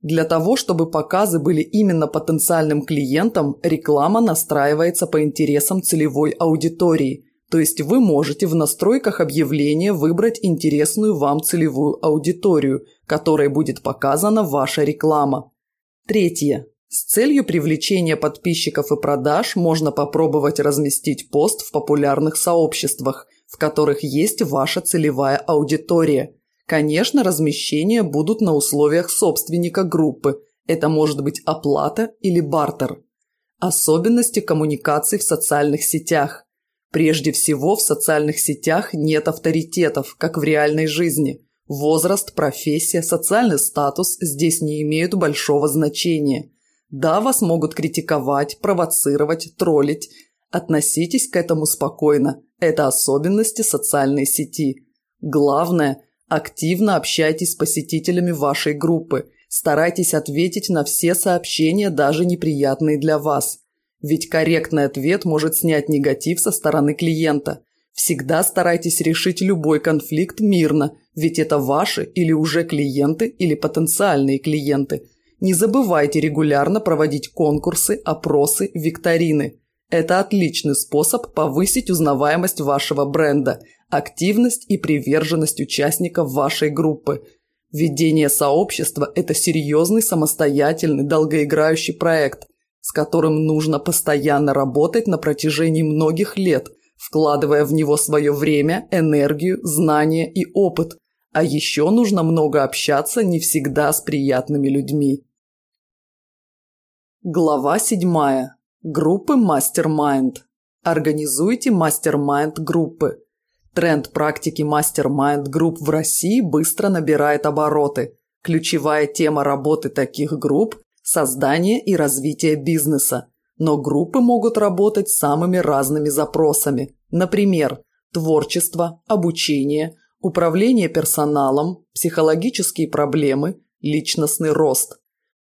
[SPEAKER 1] Для того, чтобы показы были именно потенциальным клиентам, реклама настраивается по интересам целевой аудитории, то есть вы можете в настройках объявления выбрать интересную вам целевую аудиторию, которой будет показана ваша реклама. Третье. С целью привлечения подписчиков и продаж можно попробовать разместить пост в популярных сообществах, в которых есть ваша целевая аудитория. Конечно, размещения будут на условиях собственника группы. Это может быть оплата или бартер. Особенности коммуникаций в социальных сетях. Прежде всего, в социальных сетях нет авторитетов, как в реальной жизни. Возраст, профессия, социальный статус здесь не имеют большого значения – да, вас могут критиковать, провоцировать, троллить. Относитесь к этому спокойно. Это особенности социальной сети. Главное – активно общайтесь с посетителями вашей группы. Старайтесь ответить на все сообщения, даже неприятные для вас. Ведь корректный ответ может снять негатив со стороны клиента. Всегда старайтесь решить любой конфликт мирно, ведь это ваши или уже клиенты или потенциальные клиенты – не забывайте регулярно проводить конкурсы, опросы, викторины. Это отличный способ повысить узнаваемость вашего бренда, активность и приверженность участников вашей группы. Ведение сообщества – это серьезный, самостоятельный, долгоиграющий проект, с которым нужно постоянно работать на протяжении многих лет, вкладывая в него свое время, энергию, знания и опыт – а еще нужно много общаться не всегда с приятными людьми. Глава седьмая. Группы мастер Организуйте мастер группы. Тренд практики мастер групп в России быстро набирает обороты. Ключевая тема работы таких групп – создание и развитие бизнеса. Но группы могут работать с самыми разными запросами. Например, творчество, обучение – управление персоналом, психологические проблемы, личностный рост.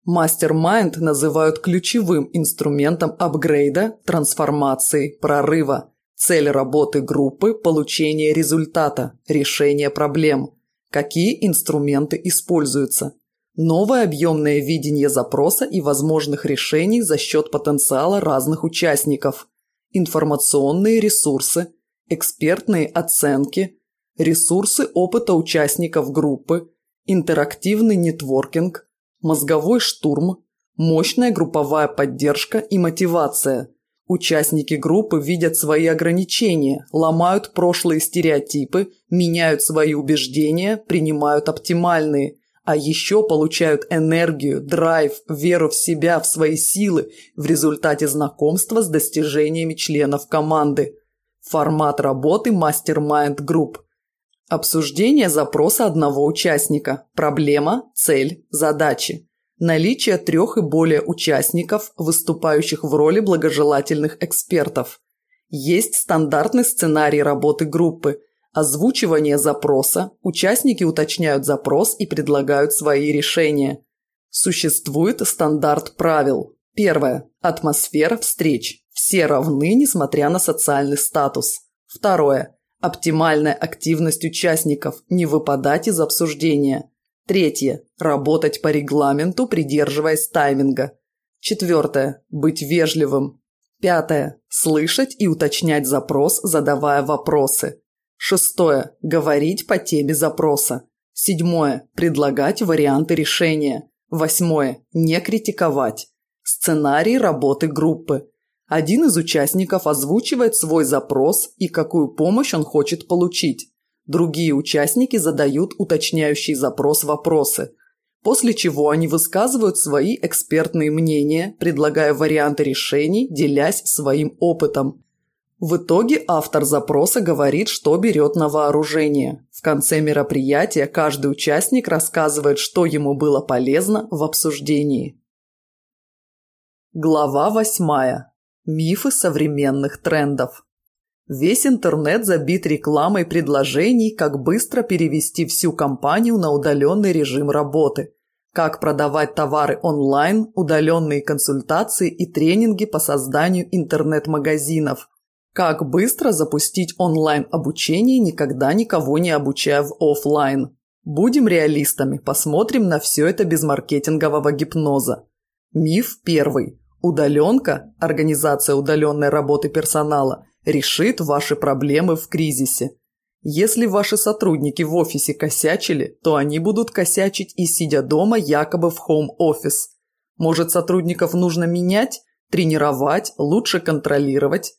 [SPEAKER 1] Мастер-майнд называют ключевым инструментом апгрейда, трансформации, прорыва. Цель работы группы – получение результата, решение проблем. Какие инструменты используются? Новое объемное видение запроса и возможных решений за счет потенциала разных участников. Информационные ресурсы, экспертные оценки – ресурсы опыта участников группы, интерактивный нетворкинг, мозговой штурм, мощная групповая поддержка и мотивация. Участники группы видят свои ограничения, ломают прошлые стереотипы, меняют свои убеждения, принимают оптимальные, а еще получают энергию, драйв, веру в себя, в свои силы в результате знакомства с достижениями членов команды. Формат работы мастер-майнд групп – Обсуждение запроса одного участника. Проблема, цель, задачи. Наличие трех и более участников, выступающих в роли благожелательных экспертов. Есть стандартный сценарий работы группы. Озвучивание запроса, участники уточняют запрос и предлагают свои решения. Существует стандарт правил. Первое. Атмосфера встреч. Все равны, несмотря на социальный статус. Второе Оптимальная активность участников – не выпадать из обсуждения. Третье – работать по регламенту, придерживаясь тайминга. Четвертое – быть вежливым. Пятое – слышать и уточнять запрос, задавая вопросы. Шестое – говорить по теме запроса. Седьмое – предлагать варианты решения. Восьмое – не критиковать. Сценарий работы группы. Один из участников озвучивает свой запрос и какую помощь он хочет получить. Другие участники задают уточняющий запрос вопросы, после чего они высказывают свои экспертные мнения, предлагая варианты решений, делясь своим опытом. В итоге автор запроса говорит, что берет на вооружение. В конце мероприятия каждый участник рассказывает, что ему было полезно в обсуждении. Глава восьмая. Мифы современных трендов. Весь интернет забит рекламой предложений, как быстро перевести всю компанию на удаленный режим работы, как продавать товары онлайн, удаленные консультации и тренинги по созданию интернет-магазинов, как быстро запустить онлайн-обучение, никогда никого не обучая в офлайн. Будем реалистами, посмотрим на все это без маркетингового гипноза. Миф первый. Удаленка, организация удаленной работы персонала, решит ваши проблемы в кризисе. Если ваши сотрудники в офисе косячили, то они будут косячить и сидя дома якобы в хоум-офис. Может, сотрудников нужно менять, тренировать, лучше контролировать?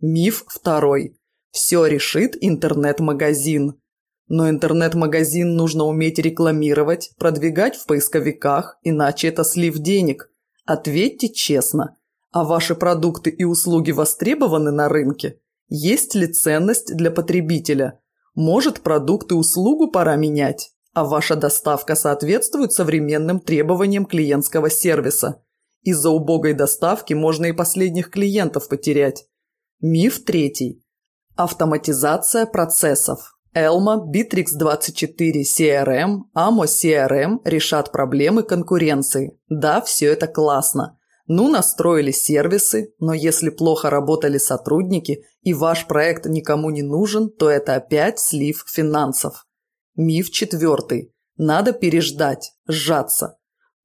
[SPEAKER 1] Миф второй. Все решит интернет-магазин. Но интернет-магазин нужно уметь рекламировать, продвигать в поисковиках, иначе это слив денег. Ответьте честно, а ваши продукты и услуги востребованы на рынке? Есть ли ценность для потребителя? Может, продукт и услугу пора менять? а ваша доставка соответствует современным требованиям клиентского сервиса. Из-за убогой доставки можно и последних клиентов потерять. Миф третий. Автоматизация процессов. Элма, Битрикс 24 CRM, Amo CRM решат проблемы конкуренции. Да, все это классно. Ну, настроили сервисы, но если плохо работали сотрудники и ваш проект никому не нужен, то это опять слив финансов. Миф четвертый. Надо переждать, сжаться.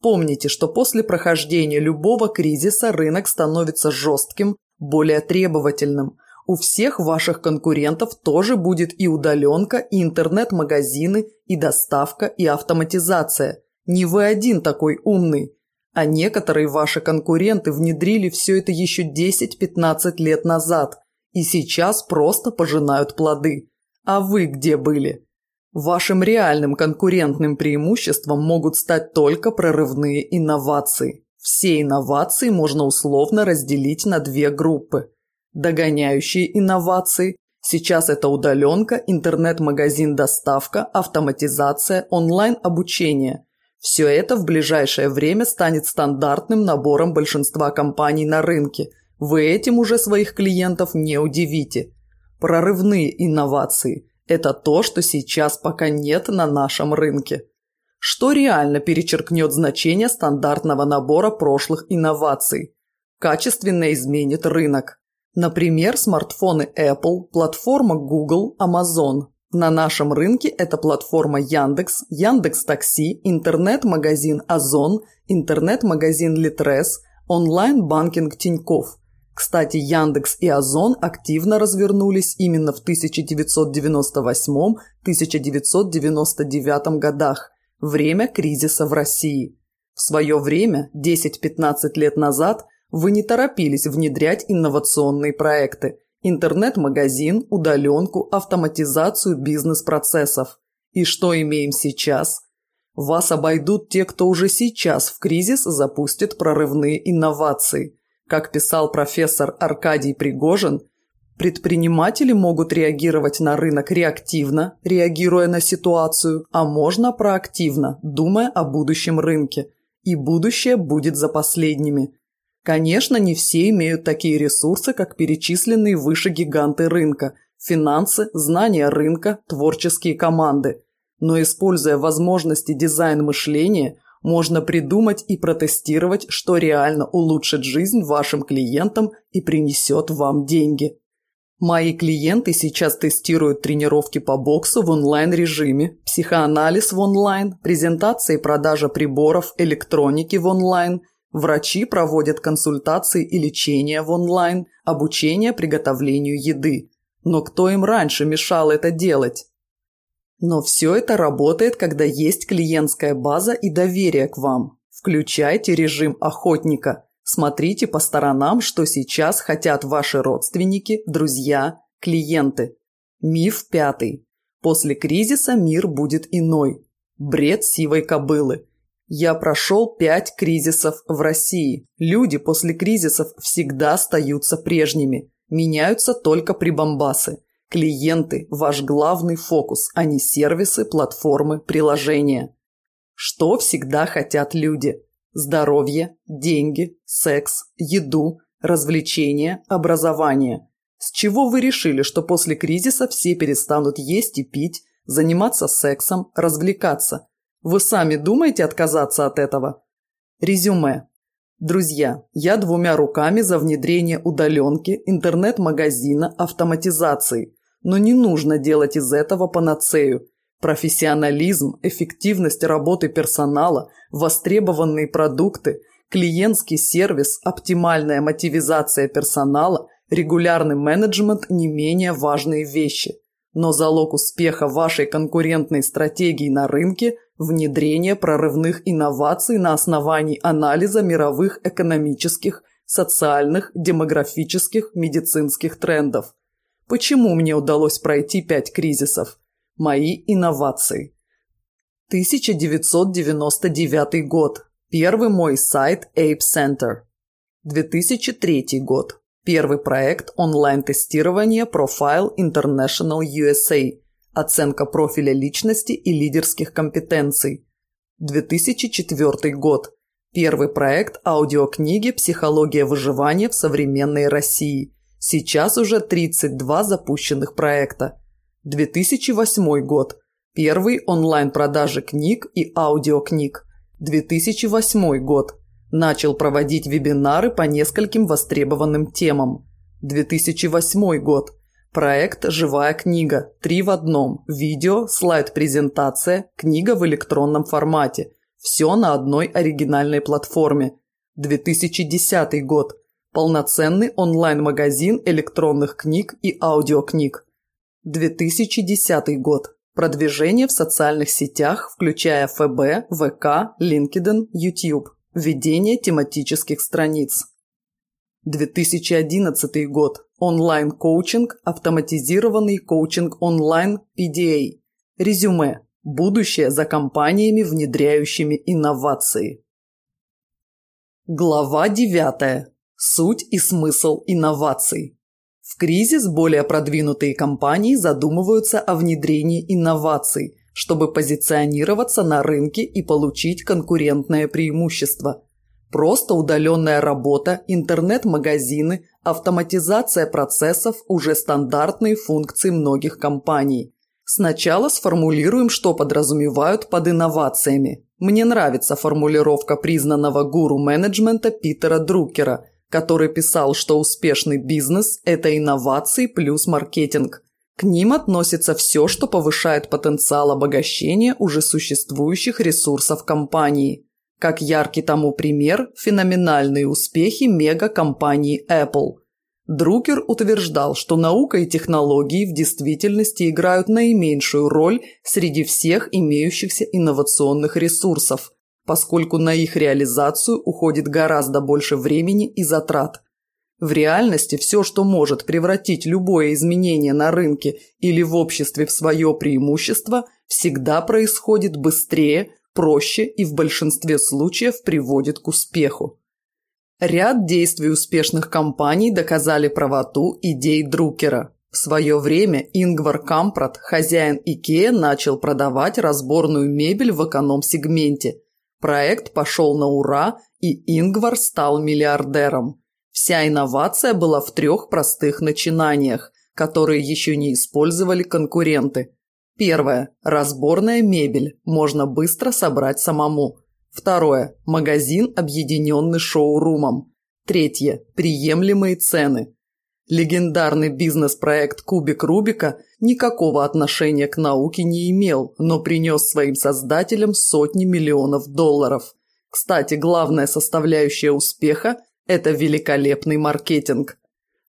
[SPEAKER 1] Помните, что после прохождения любого кризиса рынок становится жестким, более требовательным – у всех ваших конкурентов тоже будет и удаленка, и интернет-магазины, и доставка, и автоматизация. Не вы один такой умный. А некоторые ваши конкуренты внедрили все это еще 10-15 лет назад и сейчас просто пожинают плоды. А вы где были? Вашим реальным конкурентным преимуществом могут стать только прорывные инновации. Все инновации можно условно разделить на две группы – Догоняющие инновации – сейчас это удаленка, интернет-магазин доставка, автоматизация, онлайн-обучение. Все это в ближайшее время станет стандартным набором большинства компаний на рынке. Вы этим уже своих клиентов не удивите. Прорывные инновации – это то, что сейчас пока нет на нашем рынке что реально перечеркнет значение стандартного набора прошлых инноваций, качественно изменит рынок. Например, смартфоны Apple, платформа Google, Amazon. На нашем рынке это платформа Яндекс, Яндекс Такси, интернет-магазин Озон, интернет-магазин Литрес, онлайн-банкинг Тиньков. Кстати, Яндекс и Озон активно развернулись именно в 1998-1999 годах, время кризиса в России. В свое время, 10-15 лет назад – вы не торопились внедрять инновационные проекты – интернет-магазин, удаленку, автоматизацию бизнес-процессов. И что имеем сейчас? Вас обойдут те, кто уже сейчас в кризис запустит прорывные инновации. Как писал профессор Аркадий Пригожин, предприниматели могут реагировать на рынок реактивно, реагируя на ситуацию, а можно проактивно, думая о будущем рынке. И будущее будет за последними – Конечно, не все имеют такие ресурсы, как перечисленные выше гиганты рынка – финансы, знания рынка, творческие команды. Но используя возможности дизайн-мышления, можно придумать и протестировать, что реально улучшит жизнь вашим клиентам и принесет вам деньги. Мои клиенты сейчас тестируют тренировки по боксу в онлайн-режиме, психоанализ в онлайн, презентации и продажа приборов, электроники в онлайн – Врачи проводят консультации и лечение в онлайн, обучение приготовлению еды. Но кто им раньше мешал это делать? Но все это работает, когда есть клиентская база и доверие к вам. Включайте режим охотника. Смотрите по сторонам, что сейчас хотят ваши родственники, друзья, клиенты. Миф пятый. После кризиса мир будет иной. Бред сивой кобылы. Я прошел пять кризисов в России. Люди после кризисов всегда остаются прежними. Меняются только прибамбасы. Клиенты – ваш главный фокус, а не сервисы, платформы, приложения. Что всегда хотят люди? Здоровье, деньги, секс, еду, развлечения, образование. С чего вы решили, что после кризиса все перестанут есть и пить, заниматься сексом, развлекаться? Вы сами думаете отказаться от этого? Резюме. Друзья, я двумя руками за внедрение удаленки, интернет-магазина, автоматизации. Но не нужно делать из этого панацею. Профессионализм, эффективность работы персонала, востребованные продукты, клиентский сервис, оптимальная мотивизация персонала, регулярный менеджмент – не менее важные вещи. Но залог успеха вашей конкурентной стратегии на рынке – внедрение прорывных инноваций на основании анализа мировых экономических, социальных, демографических, медицинских трендов. Почему мне удалось пройти пять кризисов? Мои инновации. 1999 год. Первый мой сайт Ape Center. 2003 год. Первый проект онлайн-тестирования Profile International USA – Оценка профиля личности и лидерских компетенций. 2004 год. Первый проект аудиокниги «Психология выживания в современной России». Сейчас уже 32 запущенных проекта. 2008 год. Первый онлайн-продажи книг и аудиокниг. 2008 год. Начал проводить вебинары по нескольким востребованным темам. 2008 год. Проект «Живая книга. Три в одном». Видео, слайд-презентация, книга в электронном формате. Все на одной оригинальной платформе. 2010 год. Полноценный онлайн-магазин электронных книг и аудиокниг. 2010 год. Продвижение в социальных сетях, включая ФБ, ВК, LinkedIn, YouTube. Введение тематических страниц. 2011 год. Онлайн-коучинг, автоматизированный коучинг онлайн, PDA. Резюме. Будущее за компаниями, внедряющими инновации. Глава 9. Суть и смысл инноваций. В кризис более продвинутые компании задумываются о внедрении инноваций, чтобы позиционироваться на рынке и получить конкурентное преимущество – Просто удаленная работа, интернет-магазины, автоматизация процессов – уже стандартные функции многих компаний. Сначала сформулируем, что подразумевают под инновациями. Мне нравится формулировка признанного гуру менеджмента Питера Друкера, который писал, что успешный бизнес – это инновации плюс маркетинг. К ним относится все, что повышает потенциал обогащения уже существующих ресурсов компании – как яркий тому пример – феноменальные успехи мегакомпании Apple. Друкер утверждал, что наука и технологии в действительности играют наименьшую роль среди всех имеющихся инновационных ресурсов, поскольку на их реализацию уходит гораздо больше времени и затрат – в реальности все, что может превратить любое изменение на рынке или в обществе в свое преимущество, всегда происходит быстрее, проще и в большинстве случаев приводит к успеху. Ряд действий успешных компаний доказали правоту идей Друкера. В свое время Ингвар Кампрат, хозяин Икея, начал продавать разборную мебель в эконом-сегменте. Проект пошел на ура, и Ингвар стал миллиардером. Вся инновация была в трех простых начинаниях, которые еще не использовали конкуренты. Первое. Разборная мебель. Можно быстро собрать самому. Второе. Магазин, объединенный шоурумом. Третье. Приемлемые цены. Легендарный бизнес-проект «Кубик Рубика» никакого отношения к науке не имел, но принес своим создателям сотни миллионов долларов. Кстати, главная составляющая успеха – это великолепный маркетинг.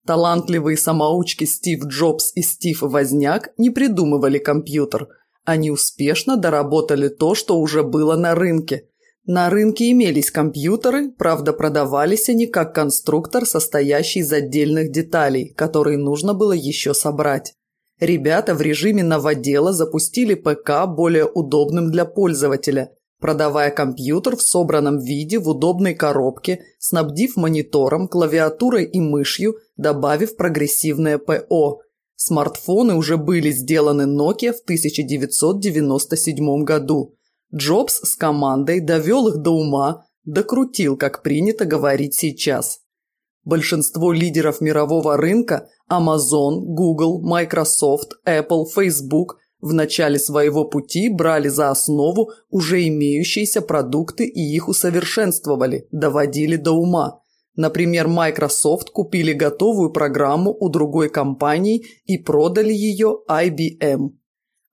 [SPEAKER 1] Талантливые самоучки Стив Джобс и Стив Возняк не придумывали компьютер. Они успешно доработали то, что уже было на рынке. На рынке имелись компьютеры, правда продавались они как конструктор, состоящий из отдельных деталей, которые нужно было еще собрать. Ребята в режиме новодела запустили ПК более удобным для пользователя продавая компьютер в собранном виде в удобной коробке, снабдив монитором, клавиатурой и мышью, добавив прогрессивное ПО. Смартфоны уже были сделаны Nokia в 1997 году. Джобс с командой довел их до ума, докрутил, как принято говорить сейчас. Большинство лидеров мирового рынка – Amazon, Google, Microsoft, Apple, Facebook – в начале своего пути брали за основу уже имеющиеся продукты и их усовершенствовали, доводили до ума. Например, Microsoft купили готовую программу у другой компании и продали ее IBM.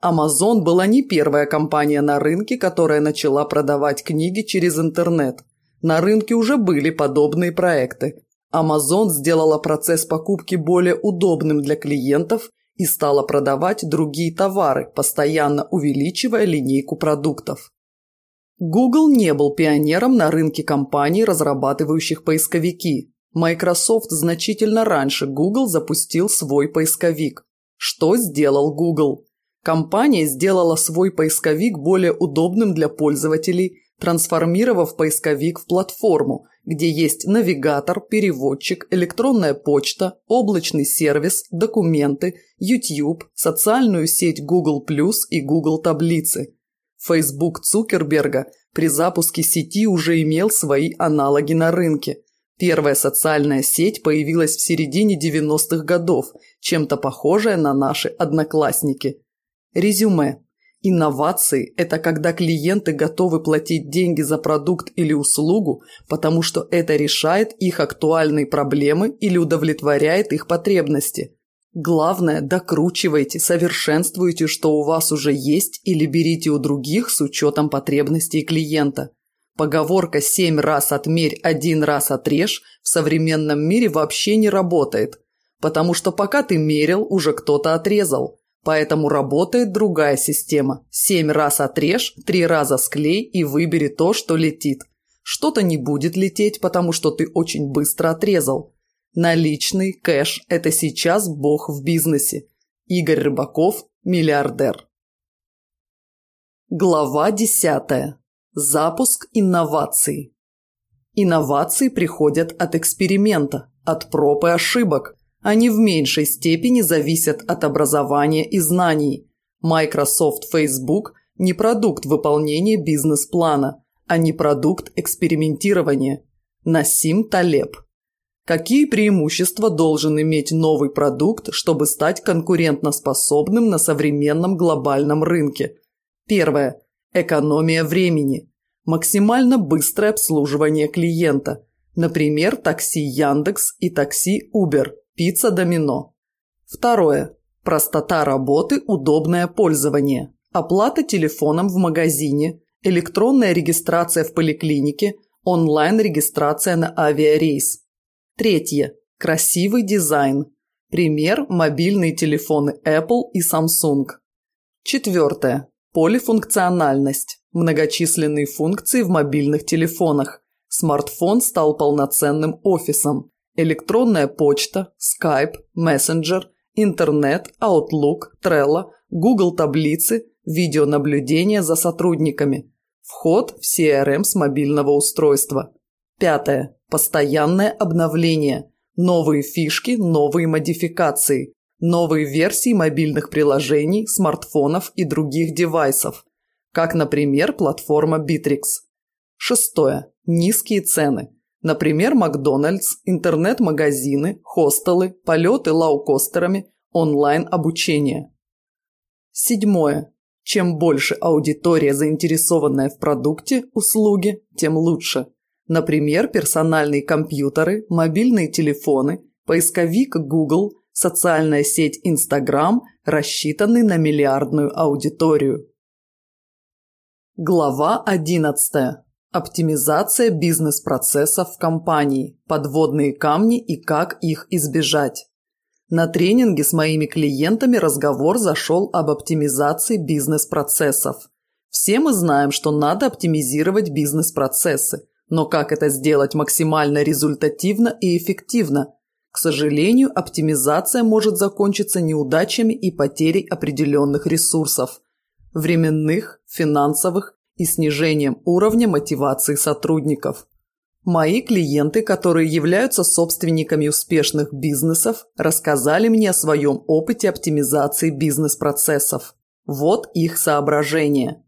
[SPEAKER 1] Amazon была не первая компания на рынке, которая начала продавать книги через интернет. На рынке уже были подобные проекты. Amazon сделала процесс покупки более удобным для клиентов и стала продавать другие товары, постоянно увеличивая линейку продуктов. Google не был пионером на рынке компаний, разрабатывающих поисковики. Microsoft значительно раньше Google запустил свой поисковик. Что сделал Google? Компания сделала свой поисковик более удобным для пользователей, трансформировав поисковик в платформу, где есть навигатор, переводчик, электронная почта, облачный сервис, документы, YouTube, социальную сеть Google+, и Google таблицы. Facebook Цукерберга при запуске сети уже имел свои аналоги на рынке. Первая социальная сеть появилась в середине 90-х годов, чем-то похожая на наши одноклассники. Резюме. Инновации – это когда клиенты готовы платить деньги за продукт или услугу, потому что это решает их актуальные проблемы или удовлетворяет их потребности. Главное – докручивайте, совершенствуйте, что у вас уже есть, или берите у других с учетом потребностей клиента. Поговорка «семь раз отмерь, один раз отрежь» в современном мире вообще не работает, потому что пока ты мерил, уже кто-то отрезал – Поэтому работает другая система. Семь раз отрежь, три раза склей и выбери то, что летит. Что-то не будет лететь, потому что ты очень быстро отрезал. Наличный, кэш – это сейчас бог в бизнесе. Игорь Рыбаков – миллиардер. Глава 10. Запуск инноваций. Инновации приходят от эксперимента, от проб и ошибок они в меньшей степени зависят от образования и знаний. Microsoft Facebook – не продукт выполнения бизнес-плана, а не продукт экспериментирования. Насим Талеб. Какие преимущества должен иметь новый продукт, чтобы стать конкурентоспособным на современном глобальном рынке? Первое. Экономия времени. Максимально быстрое обслуживание клиента. Например, такси Яндекс и такси Uber – Пицца-домино. Второе. Простота работы, удобное пользование. Оплата телефоном в магазине, электронная регистрация в поликлинике, онлайн-регистрация на авиарейс. Третье. Красивый дизайн. Пример – мобильные телефоны Apple и Samsung. Четвертое. Полифункциональность. Многочисленные функции в мобильных телефонах. Смартфон стал полноценным офисом электронная почта, Skype, Messenger, интернет, Outlook, Trello, Google таблицы, видеонаблюдение за сотрудниками. Вход в CRM с мобильного устройства. Пятое. Постоянное обновление. Новые фишки, новые модификации. Новые версии мобильных приложений, смартфонов и других девайсов. Как, например, платформа Bittrex. Шестое. Низкие цены. Например, Макдональдс, интернет-магазины, хостелы, полеты лаукостерами, онлайн-обучение. Седьмое. Чем больше аудитория, заинтересованная в продукте, услуге, тем лучше. Например, персональные компьютеры, мобильные телефоны, поисковик Google, социальная сеть Instagram рассчитаны на миллиардную аудиторию. Глава одиннадцатая. Оптимизация бизнес-процессов в компании, подводные камни и как их избежать. На тренинге с моими клиентами разговор зашел об оптимизации бизнес-процессов. Все мы знаем, что надо оптимизировать бизнес-процессы, но как это сделать максимально результативно и эффективно? К сожалению, оптимизация может закончиться неудачами и потерей определенных ресурсов – временных, финансовых и снижением уровня мотивации сотрудников. Мои клиенты, которые являются собственниками успешных бизнесов, рассказали мне о своем опыте оптимизации бизнес-процессов. Вот их соображения.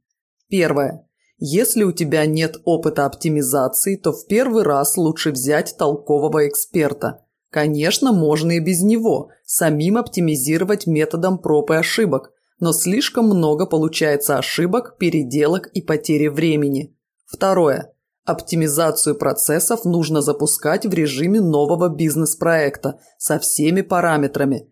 [SPEAKER 1] Первое. Если у тебя нет опыта оптимизации, то в первый раз лучше взять толкового эксперта. Конечно, можно и без него, самим оптимизировать методом проб и ошибок, но слишком много получается ошибок, переделок и потери времени. Второе. Оптимизацию процессов нужно запускать в режиме нового бизнес-проекта со всеми параметрами.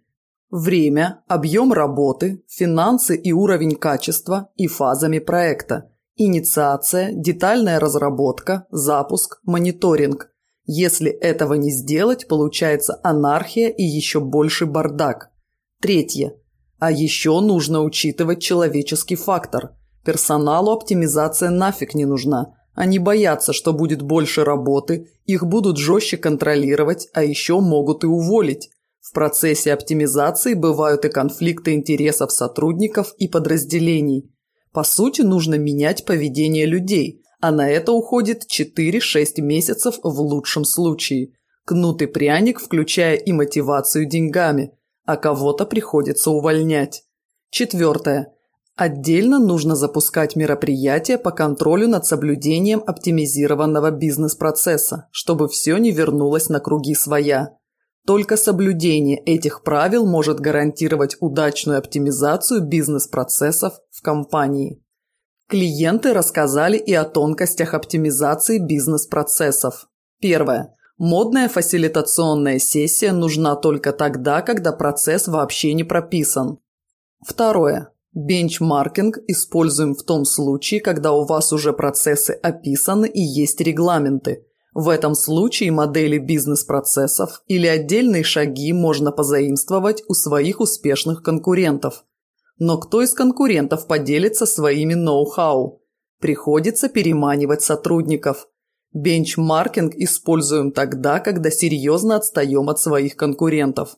[SPEAKER 1] Время, объем работы, финансы и уровень качества и фазами проекта. Инициация, детальная разработка, запуск, мониторинг. Если этого не сделать, получается анархия и еще больше бардак. Третье. А еще нужно учитывать человеческий фактор. Персоналу оптимизация нафиг не нужна. Они боятся, что будет больше работы, их будут жестче контролировать, а еще могут и уволить. В процессе оптимизации бывают и конфликты интересов сотрудников и подразделений. По сути, нужно менять поведение людей, а на это уходит 4-6 месяцев в лучшем случае. Кнут и пряник, включая и мотивацию деньгами – а кого-то приходится увольнять. Четвертое. Отдельно нужно запускать мероприятия по контролю над соблюдением оптимизированного бизнес-процесса, чтобы все не вернулось на круги своя. Только соблюдение этих правил может гарантировать удачную оптимизацию бизнес-процессов в компании. Клиенты рассказали и о тонкостях оптимизации бизнес-процессов. Первое. Модная фасилитационная сессия нужна только тогда, когда процесс вообще не прописан. Второе. Бенчмаркинг используем в том случае, когда у вас уже процессы описаны и есть регламенты. В этом случае модели бизнес-процессов или отдельные шаги можно позаимствовать у своих успешных конкурентов. Но кто из конкурентов поделится своими ноу-хау? Приходится переманивать сотрудников. Бенчмаркинг используем тогда, когда серьезно отстаем от своих конкурентов.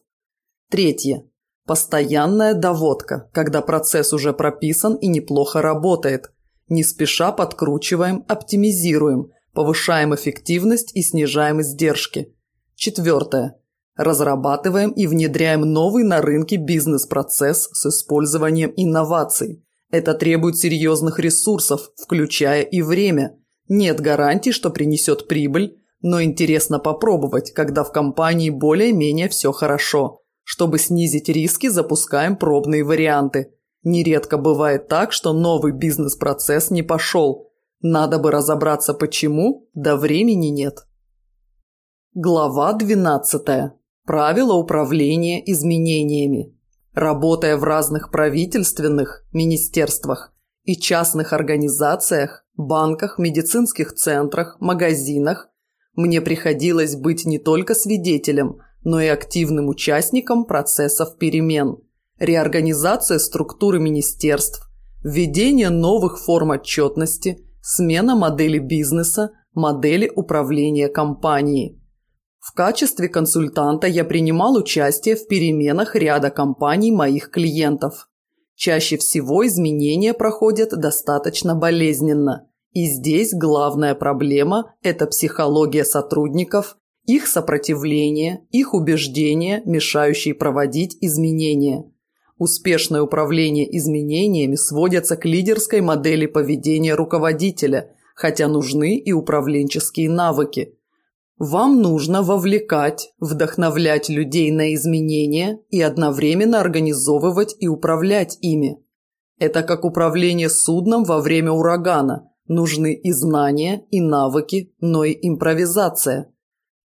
[SPEAKER 1] Третье. Постоянная доводка, когда процесс уже прописан и неплохо работает. Не спеша подкручиваем, оптимизируем, повышаем эффективность и снижаем издержки. Четвертое. Разрабатываем и внедряем новый на рынке бизнес-процесс с использованием инноваций. Это требует серьезных ресурсов, включая и время – нет гарантий, что принесет прибыль, но интересно попробовать, когда в компании более-менее все хорошо. Чтобы снизить риски, запускаем пробные варианты. Нередко бывает так, что новый бизнес-процесс не пошел. Надо бы разобраться почему, да времени нет. Глава 12. Правила управления изменениями. Работая в разных правительственных, министерствах и частных организациях, банках, медицинских центрах, магазинах мне приходилось быть не только свидетелем, но и активным участником процессов перемен, реорганизация структуры министерств, введение новых форм отчетности, смена модели бизнеса, модели управления компанией. В качестве консультанта я принимал участие в переменах ряда компаний моих клиентов. Чаще всего изменения проходят достаточно болезненно. И здесь главная проблема – это психология сотрудников, их сопротивление, их убеждения, мешающие проводить изменения. Успешное управление изменениями сводится к лидерской модели поведения руководителя, хотя нужны и управленческие навыки. Вам нужно вовлекать, вдохновлять людей на изменения и одновременно организовывать и управлять ими. Это как управление судном во время урагана. Нужны и знания, и навыки, но и импровизация.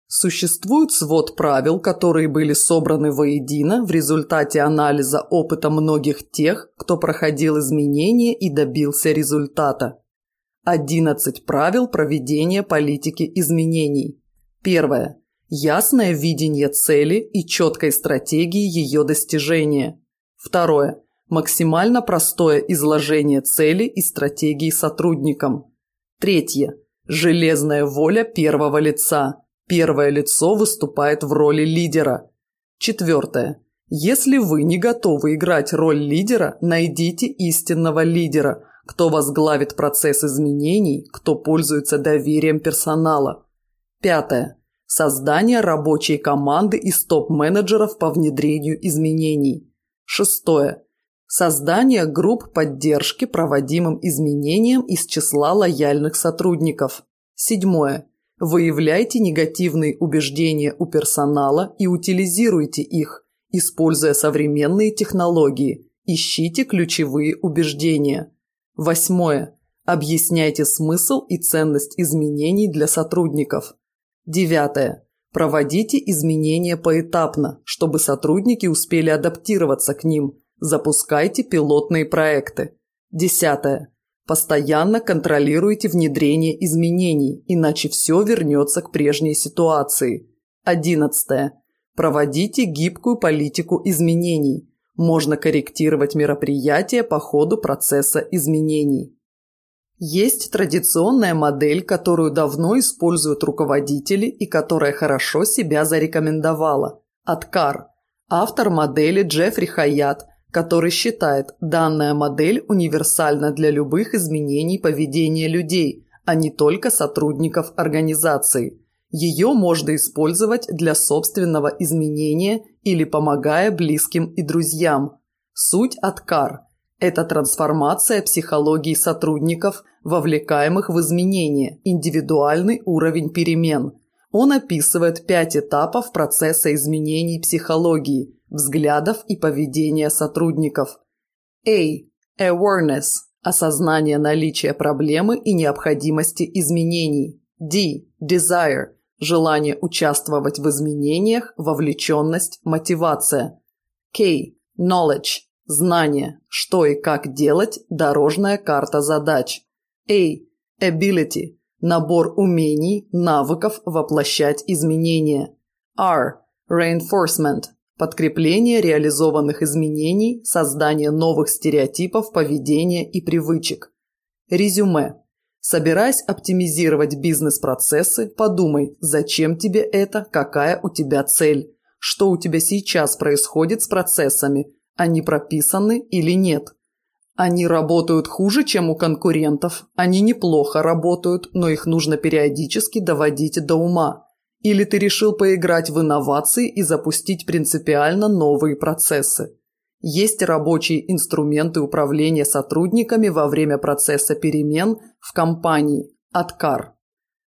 [SPEAKER 1] Существует свод правил, которые были собраны воедино в результате анализа опыта многих тех, кто проходил изменения и добился результата. 11 правил проведения политики изменений. Первое. Ясное видение цели и четкой стратегии ее достижения. Второе. Максимально простое изложение цели и стратегии сотрудникам. Третье. Железная воля первого лица. Первое лицо выступает в роли лидера. Четвертое. Если вы не готовы играть роль лидера, найдите истинного лидера, кто возглавит процесс изменений, кто пользуется доверием персонала. Пятое. Создание рабочей команды из топ-менеджеров по внедрению изменений. Шестое. Создание групп поддержки проводимым изменениям из числа лояльных сотрудников. Седьмое. Выявляйте негативные убеждения у персонала и утилизируйте их, используя современные технологии. Ищите ключевые убеждения. Восьмое. Объясняйте смысл и ценность изменений для сотрудников. Девятое. Проводите изменения поэтапно, чтобы сотрудники успели адаптироваться к ним. Запускайте пилотные проекты. Десятое. Постоянно контролируйте внедрение изменений, иначе все вернется к прежней ситуации. Одиннадцатое. Проводите гибкую политику изменений. Можно корректировать мероприятия по ходу процесса изменений. Есть традиционная модель, которую давно используют руководители и которая хорошо себя зарекомендовала – Откар, автор модели Джеффри Хаят, который считает, данная модель универсальна для любых изменений поведения людей, а не только сотрудников организации. Ее можно использовать для собственного изменения или помогая близким и друзьям. Суть Откар – это трансформация психологии сотрудников, вовлекаемых в изменения, индивидуальный уровень перемен. Он описывает пять этапов процесса изменений психологии, взглядов и поведения сотрудников. A. Awareness – осознание наличия проблемы и необходимости изменений. D. Desire – желание участвовать в изменениях, вовлеченность, мотивация. K. Knowledge – Знание, что и как делать, дорожная карта задач. A. Ability – набор умений, навыков воплощать изменения. R. Reinforcement – подкрепление реализованных изменений, создание новых стереотипов поведения и привычек. Резюме. Собираясь оптимизировать бизнес-процессы, подумай, зачем тебе это, какая у тебя цель, что у тебя сейчас происходит с процессами – они прописаны или нет. Они работают хуже, чем у конкурентов. Они неплохо работают, но их нужно периодически доводить до ума. Или ты решил поиграть в инновации и запустить принципиально новые процессы. Есть рабочие инструменты управления сотрудниками во время процесса перемен в компании «Откар».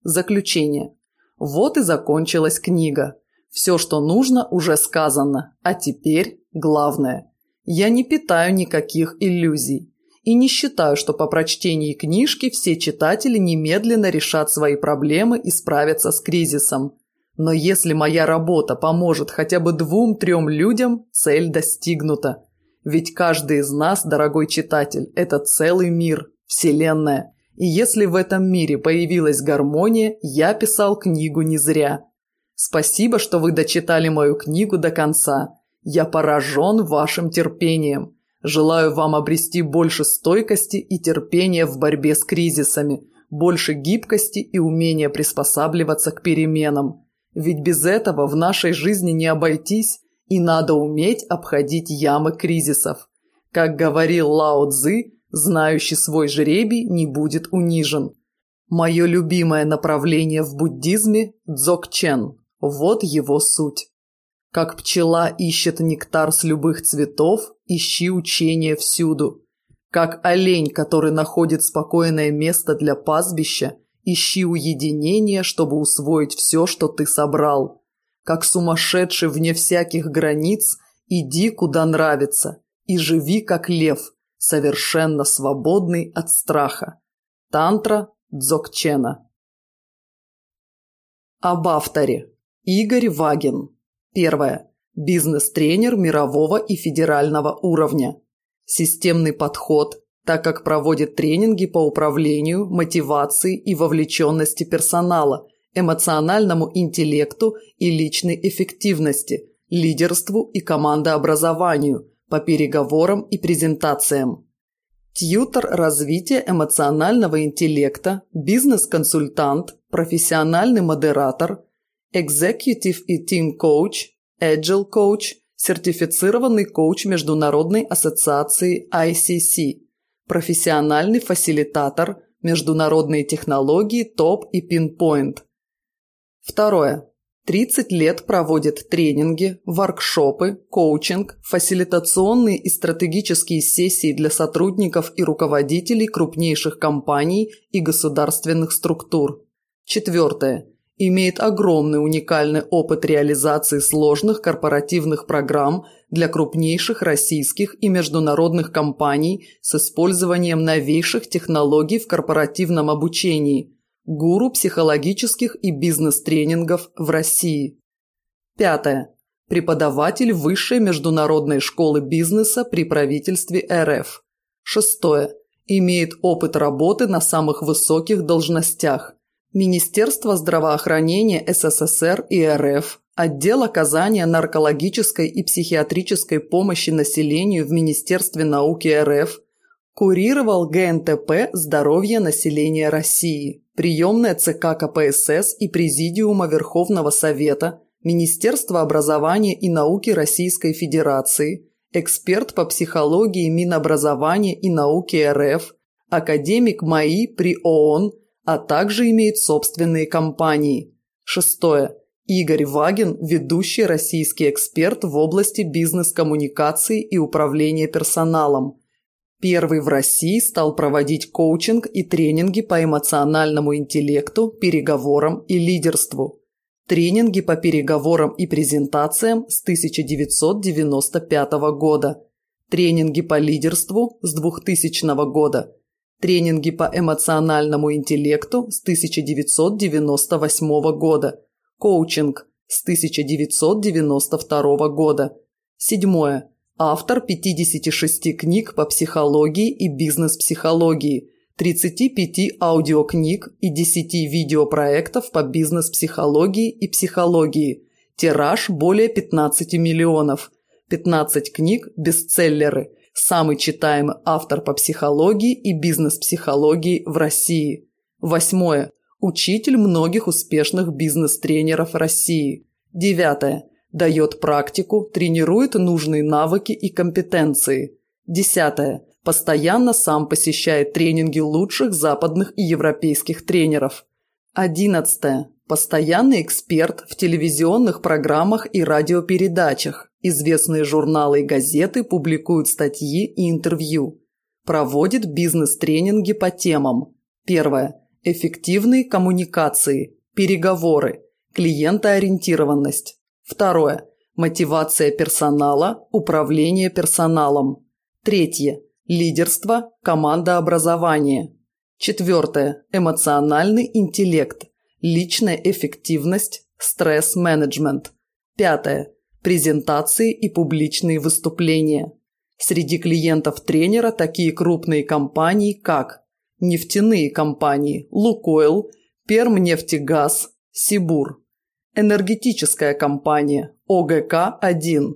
[SPEAKER 1] Заключение. Вот и закончилась книга. Все, что нужно, уже сказано, а теперь главное – я не питаю никаких иллюзий и не считаю, что по прочтении книжки все читатели немедленно решат свои проблемы и справятся с кризисом. Но если моя работа поможет хотя бы двум-трем людям, цель достигнута. Ведь каждый из нас, дорогой читатель, это целый мир, вселенная. И если в этом мире появилась гармония, я писал книгу не зря. Спасибо, что вы дочитали мою книгу до конца. Я поражен вашим терпением. Желаю вам обрести больше стойкости и терпения в борьбе с кризисами, больше гибкости и умения приспосабливаться к переменам. Ведь без этого в нашей жизни не обойтись, и надо уметь обходить ямы кризисов. Как говорил Лао Цзы, знающий свой жребий не будет унижен. Мое любимое направление в буддизме – дзокчен. Вот его суть. Как пчела ищет нектар с любых цветов, ищи учение всюду. Как олень, который находит спокойное место для пастбища, ищи уединение, чтобы усвоить все, что ты собрал. Как сумасшедший вне всяких границ, иди, куда нравится, и живи, как лев, совершенно свободный от страха. Тантра Дзокчена Об авторе. Игорь Вагин Первое. Бизнес-тренер мирового и федерального уровня. Системный подход, так как проводит тренинги по управлению, мотивации и вовлеченности персонала, эмоциональному интеллекту и личной эффективности, лидерству и командообразованию, по переговорам и презентациям. Тьютор развития эмоционального интеллекта, бизнес-консультант, профессиональный модератор – Executive и Team Coach, Agile Coach, сертифицированный коуч Международной ассоциации ICC, профессиональный фасилитатор, международные технологии ТОП и Пинпоинт. Второе. 30 лет проводит тренинги, воркшопы, коучинг, фасилитационные и стратегические сессии для сотрудников и руководителей крупнейших компаний и государственных структур. Четвертое имеет огромный уникальный опыт реализации сложных корпоративных программ для крупнейших российских и международных компаний с использованием новейших технологий в корпоративном обучении, гуру психологических и бизнес-тренингов в России. Пятое. Преподаватель Высшей международной школы бизнеса при правительстве РФ. Шестое. Имеет опыт работы на самых высоких должностях – Министерство здравоохранения СССР и РФ, отдел оказания наркологической и психиатрической помощи населению в Министерстве науки РФ, курировал ГНТП «Здоровье населения России», приемная ЦК КПСС и Президиума Верховного Совета, Министерство образования и науки Российской Федерации, эксперт по психологии Минобразования и науки РФ, академик МАИ при ООН – а также имеет собственные компании. Шестое. Игорь Вагин – ведущий российский эксперт в области бизнес-коммуникаций и управления персоналом. Первый в России стал проводить коучинг и тренинги по эмоциональному интеллекту, переговорам и лидерству. Тренинги по переговорам и презентациям с 1995 года. Тренинги по лидерству с 2000 года – Тренинги по эмоциональному интеллекту с 1998 года. Коучинг с 1992 года. Седьмое. Автор 56 книг по психологии и бизнес-психологии, 35 аудиокниг и 10 видеопроектов по бизнес-психологии и психологии. Тираж более 15 миллионов. 15 книг – бестселлеры – самый читаемый автор по психологии и бизнес-психологии в России. Восьмое. Учитель многих успешных бизнес-тренеров России. Девятое. Дает практику, тренирует нужные навыки и компетенции. Десятое. Постоянно сам посещает тренинги лучших западных и европейских тренеров. Одиннадцатое. Постоянный эксперт в телевизионных программах и радиопередачах. Известные журналы и газеты публикуют статьи и интервью. Проводит бизнес-тренинги по темам. Первое. Эффективные коммуникации, переговоры, клиентоориентированность. Второе. Мотивация персонала, управление персоналом. Третье. Лидерство, командообразование. Четвертое. Эмоциональный интеллект, личная эффективность, стресс-менеджмент. Пятое презентации и публичные выступления. Среди клиентов тренера такие крупные компании, как нефтяные компании «Лукойл», «Пермнефтегаз», «Сибур», энергетическая компания «ОГК-1»,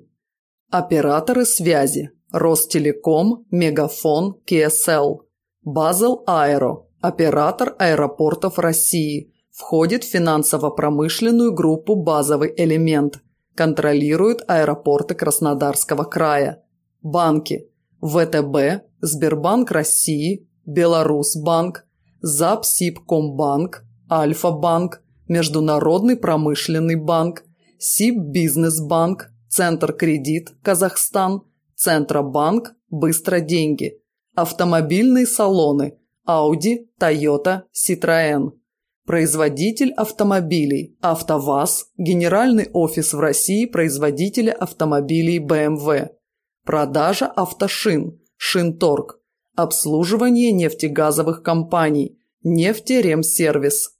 [SPEAKER 1] операторы связи «Ростелеком», «Мегафон», «КСЛ», «Базел Аэро», оператор аэропортов России, входит в финансово-промышленную группу «Базовый элемент», контролируют аэропорты Краснодарского края. Банки ВТБ, Сбербанк России, Беларусьбанк, Запсибкомбанк, Альфа-банк, Международный промышленный банк, Сиббизнесбанк, Центр кредит, Казахстан, Центробанк, Быстро деньги, автомобильные салоны, Audi, Toyota, Citroën. Производитель автомобилей АвтоВАЗ, Генеральный офис в России производителя автомобилей BMW. Продажа автошин, Шинторг. Обслуживание нефтегазовых компаний, Нефтеремсервис.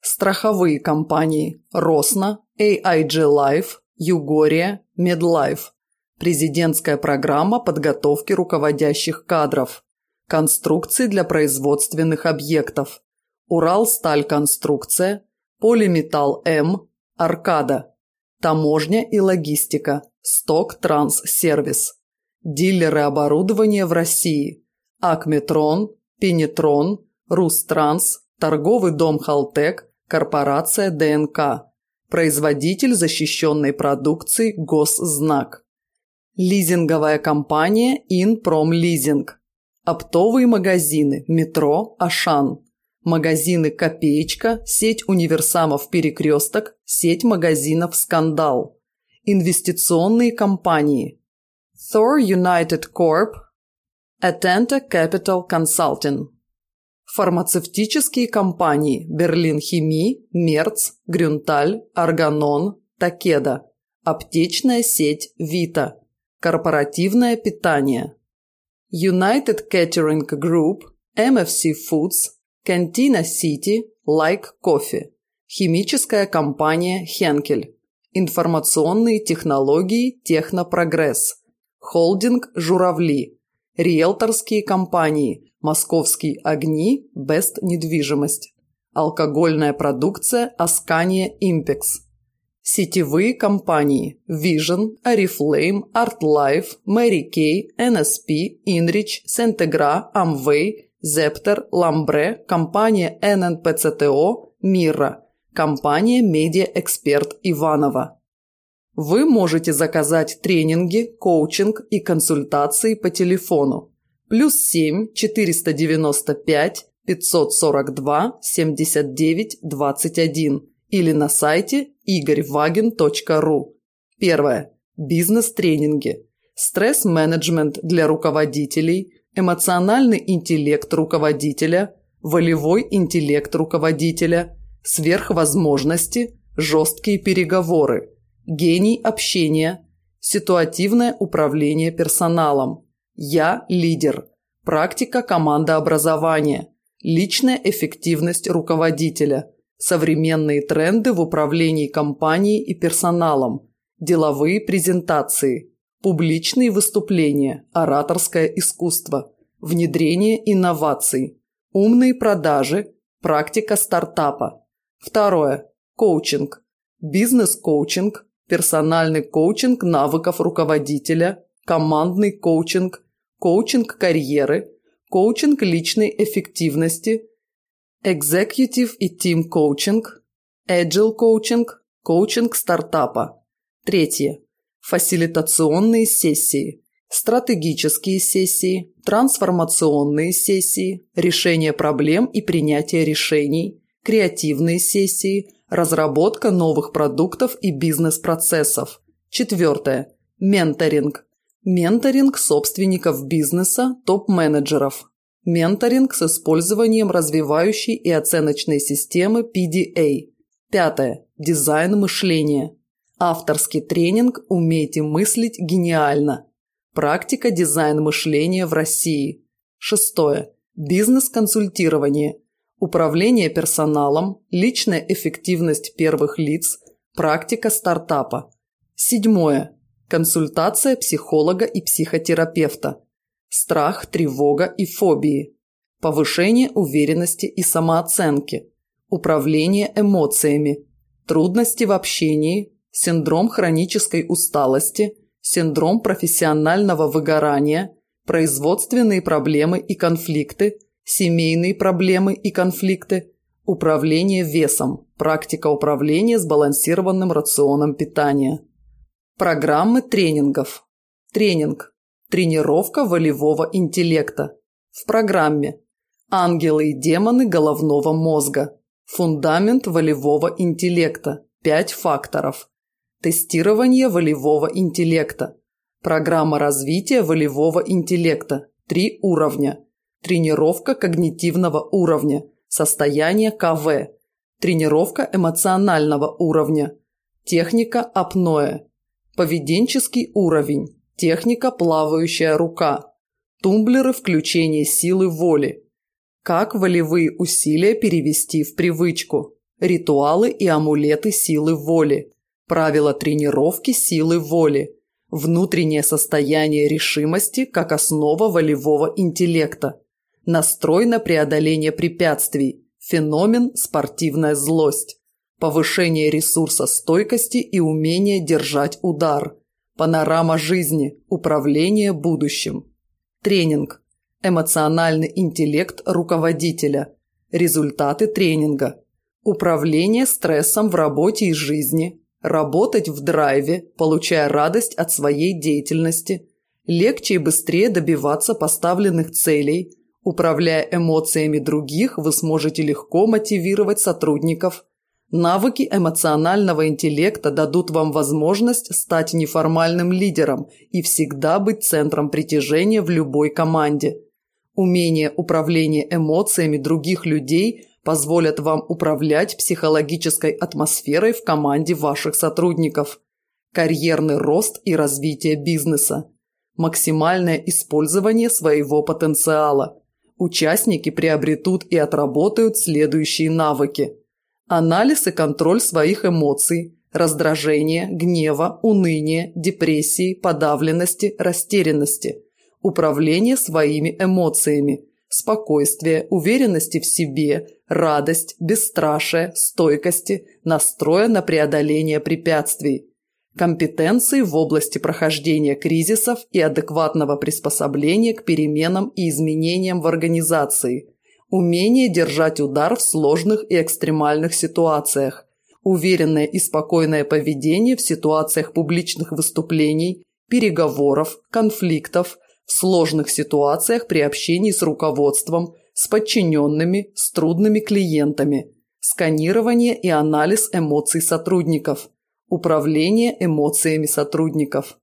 [SPEAKER 1] Страховые компании Росна, AIG Life, Югория, Медлайф. Президентская программа подготовки руководящих кадров. Конструкции для производственных объектов. Уралстальконструкция, Полиметалл М, Аркада, Таможня и логистика, Сток Транс Сервис, дилеры оборудования в России, Акметрон, Пенетрон, Рустранс, торговый дом Халтек, корпорация ДНК, производитель защищенной продукции Госзнак, лизинговая компания Инпромлизинг, оптовые магазины, метро, Ашан. Магазины «Копеечка», сеть универсамов «Перекресток», сеть магазинов «Скандал». Инвестиционные компании. Thor United Corp. Atenta Capital Consulting. Фармацевтические компании Берлин Хими, Мерц, Грюнталь, Арганон, Такеда. Аптечная сеть Вита. Корпоративное питание. United Catering Group, MFC Foods, Кантина Сити Лайк Кофе. Химическая компания Хенкель. Информационные технологии Технопрогресс. Холдинг Журавли. Риэлторские компании. Московские огни. Бест недвижимость. Алкогольная продукция Аскания Импекс. Сетевые компании Vision, Oriflame, Артлайф, Мэри Кей, Н.С.П., Инрич, Сентегра, Amway, Зептер, Ламбре, компания ННПЦТО, Мира, компания Медиа-эксперт Иванова. Вы можете заказать тренинги, коучинг и консультации по телефону плюс 7 495 542 79 21 или на сайте игорьвагин.ру. Первое. Бизнес-тренинги. Стресс-менеджмент для руководителей, эмоциональный интеллект руководителя, волевой интеллект руководителя, сверхвозможности, жесткие переговоры, гений общения, ситуативное управление персоналом, я – лидер, практика командообразования, личная эффективность руководителя, современные тренды в управлении компанией и персоналом, деловые презентации – публичные выступления, ораторское искусство, внедрение инноваций, умные продажи, практика стартапа. Второе. Коучинг. Бизнес-коучинг, персональный коучинг навыков руководителя, командный коучинг, коучинг карьеры, коучинг личной эффективности, executive и team коучинг, agile коучинг, коучинг стартапа. Третье фасилитационные сессии, стратегические сессии, трансформационные сессии, решение проблем и принятие решений, креативные сессии, разработка новых продуктов и бизнес-процессов. Четвертое. Менторинг. Менторинг собственников бизнеса, топ-менеджеров. Менторинг с использованием развивающей и оценочной системы PDA. Пятое. Дизайн мышления. Авторский тренинг «Умейте мыслить гениально». Практика дизайн мышления в России. Шестое. Бизнес-консультирование. Управление персоналом, личная эффективность первых лиц, практика стартапа. Седьмое. Консультация психолога и психотерапевта. Страх, тревога и фобии. Повышение уверенности и самооценки. Управление эмоциями. Трудности в общении, синдром хронической усталости, синдром профессионального выгорания, производственные проблемы и конфликты, семейные проблемы и конфликты, управление весом, практика управления сбалансированным рационом питания. Программы тренингов. Тренинг. Тренировка волевого интеллекта. В программе «Ангелы и демоны головного мозга». Фундамент волевого интеллекта. пять факторов. Тестирование волевого интеллекта. Программа развития волевого интеллекта. Три уровня. Тренировка когнитивного уровня. Состояние КВ. Тренировка эмоционального уровня. Техника апноэ. Поведенческий уровень. Техника плавающая рука. Тумблеры включения силы воли. Как волевые усилия перевести в привычку. Ритуалы и амулеты силы воли правила тренировки силы воли, внутреннее состояние решимости как основа волевого интеллекта, настрой на преодоление препятствий, феномен спортивная злость, повышение ресурса стойкости и умение держать удар, панорама жизни, управление будущим. Тренинг. Эмоциональный интеллект руководителя. Результаты тренинга. Управление стрессом в работе и жизни, Работать в драйве, получая радость от своей деятельности. Легче и быстрее добиваться поставленных целей. Управляя эмоциями других, вы сможете легко мотивировать сотрудников. Навыки эмоционального интеллекта дадут вам возможность стать неформальным лидером и всегда быть центром притяжения в любой команде. Умение управления эмоциями других людей – позволят вам управлять психологической атмосферой в команде ваших сотрудников, карьерный рост и развитие бизнеса, максимальное использование своего потенциала. Участники приобретут и отработают следующие навыки. Анализ и контроль своих эмоций, раздражения, гнева, уныния, депрессии, подавленности, растерянности. Управление своими эмоциями – спокойствия, уверенности в себе, радость, бесстрашие, стойкости, настроя на преодоление препятствий, компетенции в области прохождения кризисов и адекватного приспособления к переменам и изменениям в организации, умение держать удар в сложных и экстремальных ситуациях, уверенное и спокойное поведение в ситуациях публичных выступлений, переговоров, конфликтов, в сложных ситуациях при общении с руководством, с подчиненными, с трудными клиентами, сканирование и анализ эмоций сотрудников, управление эмоциями сотрудников.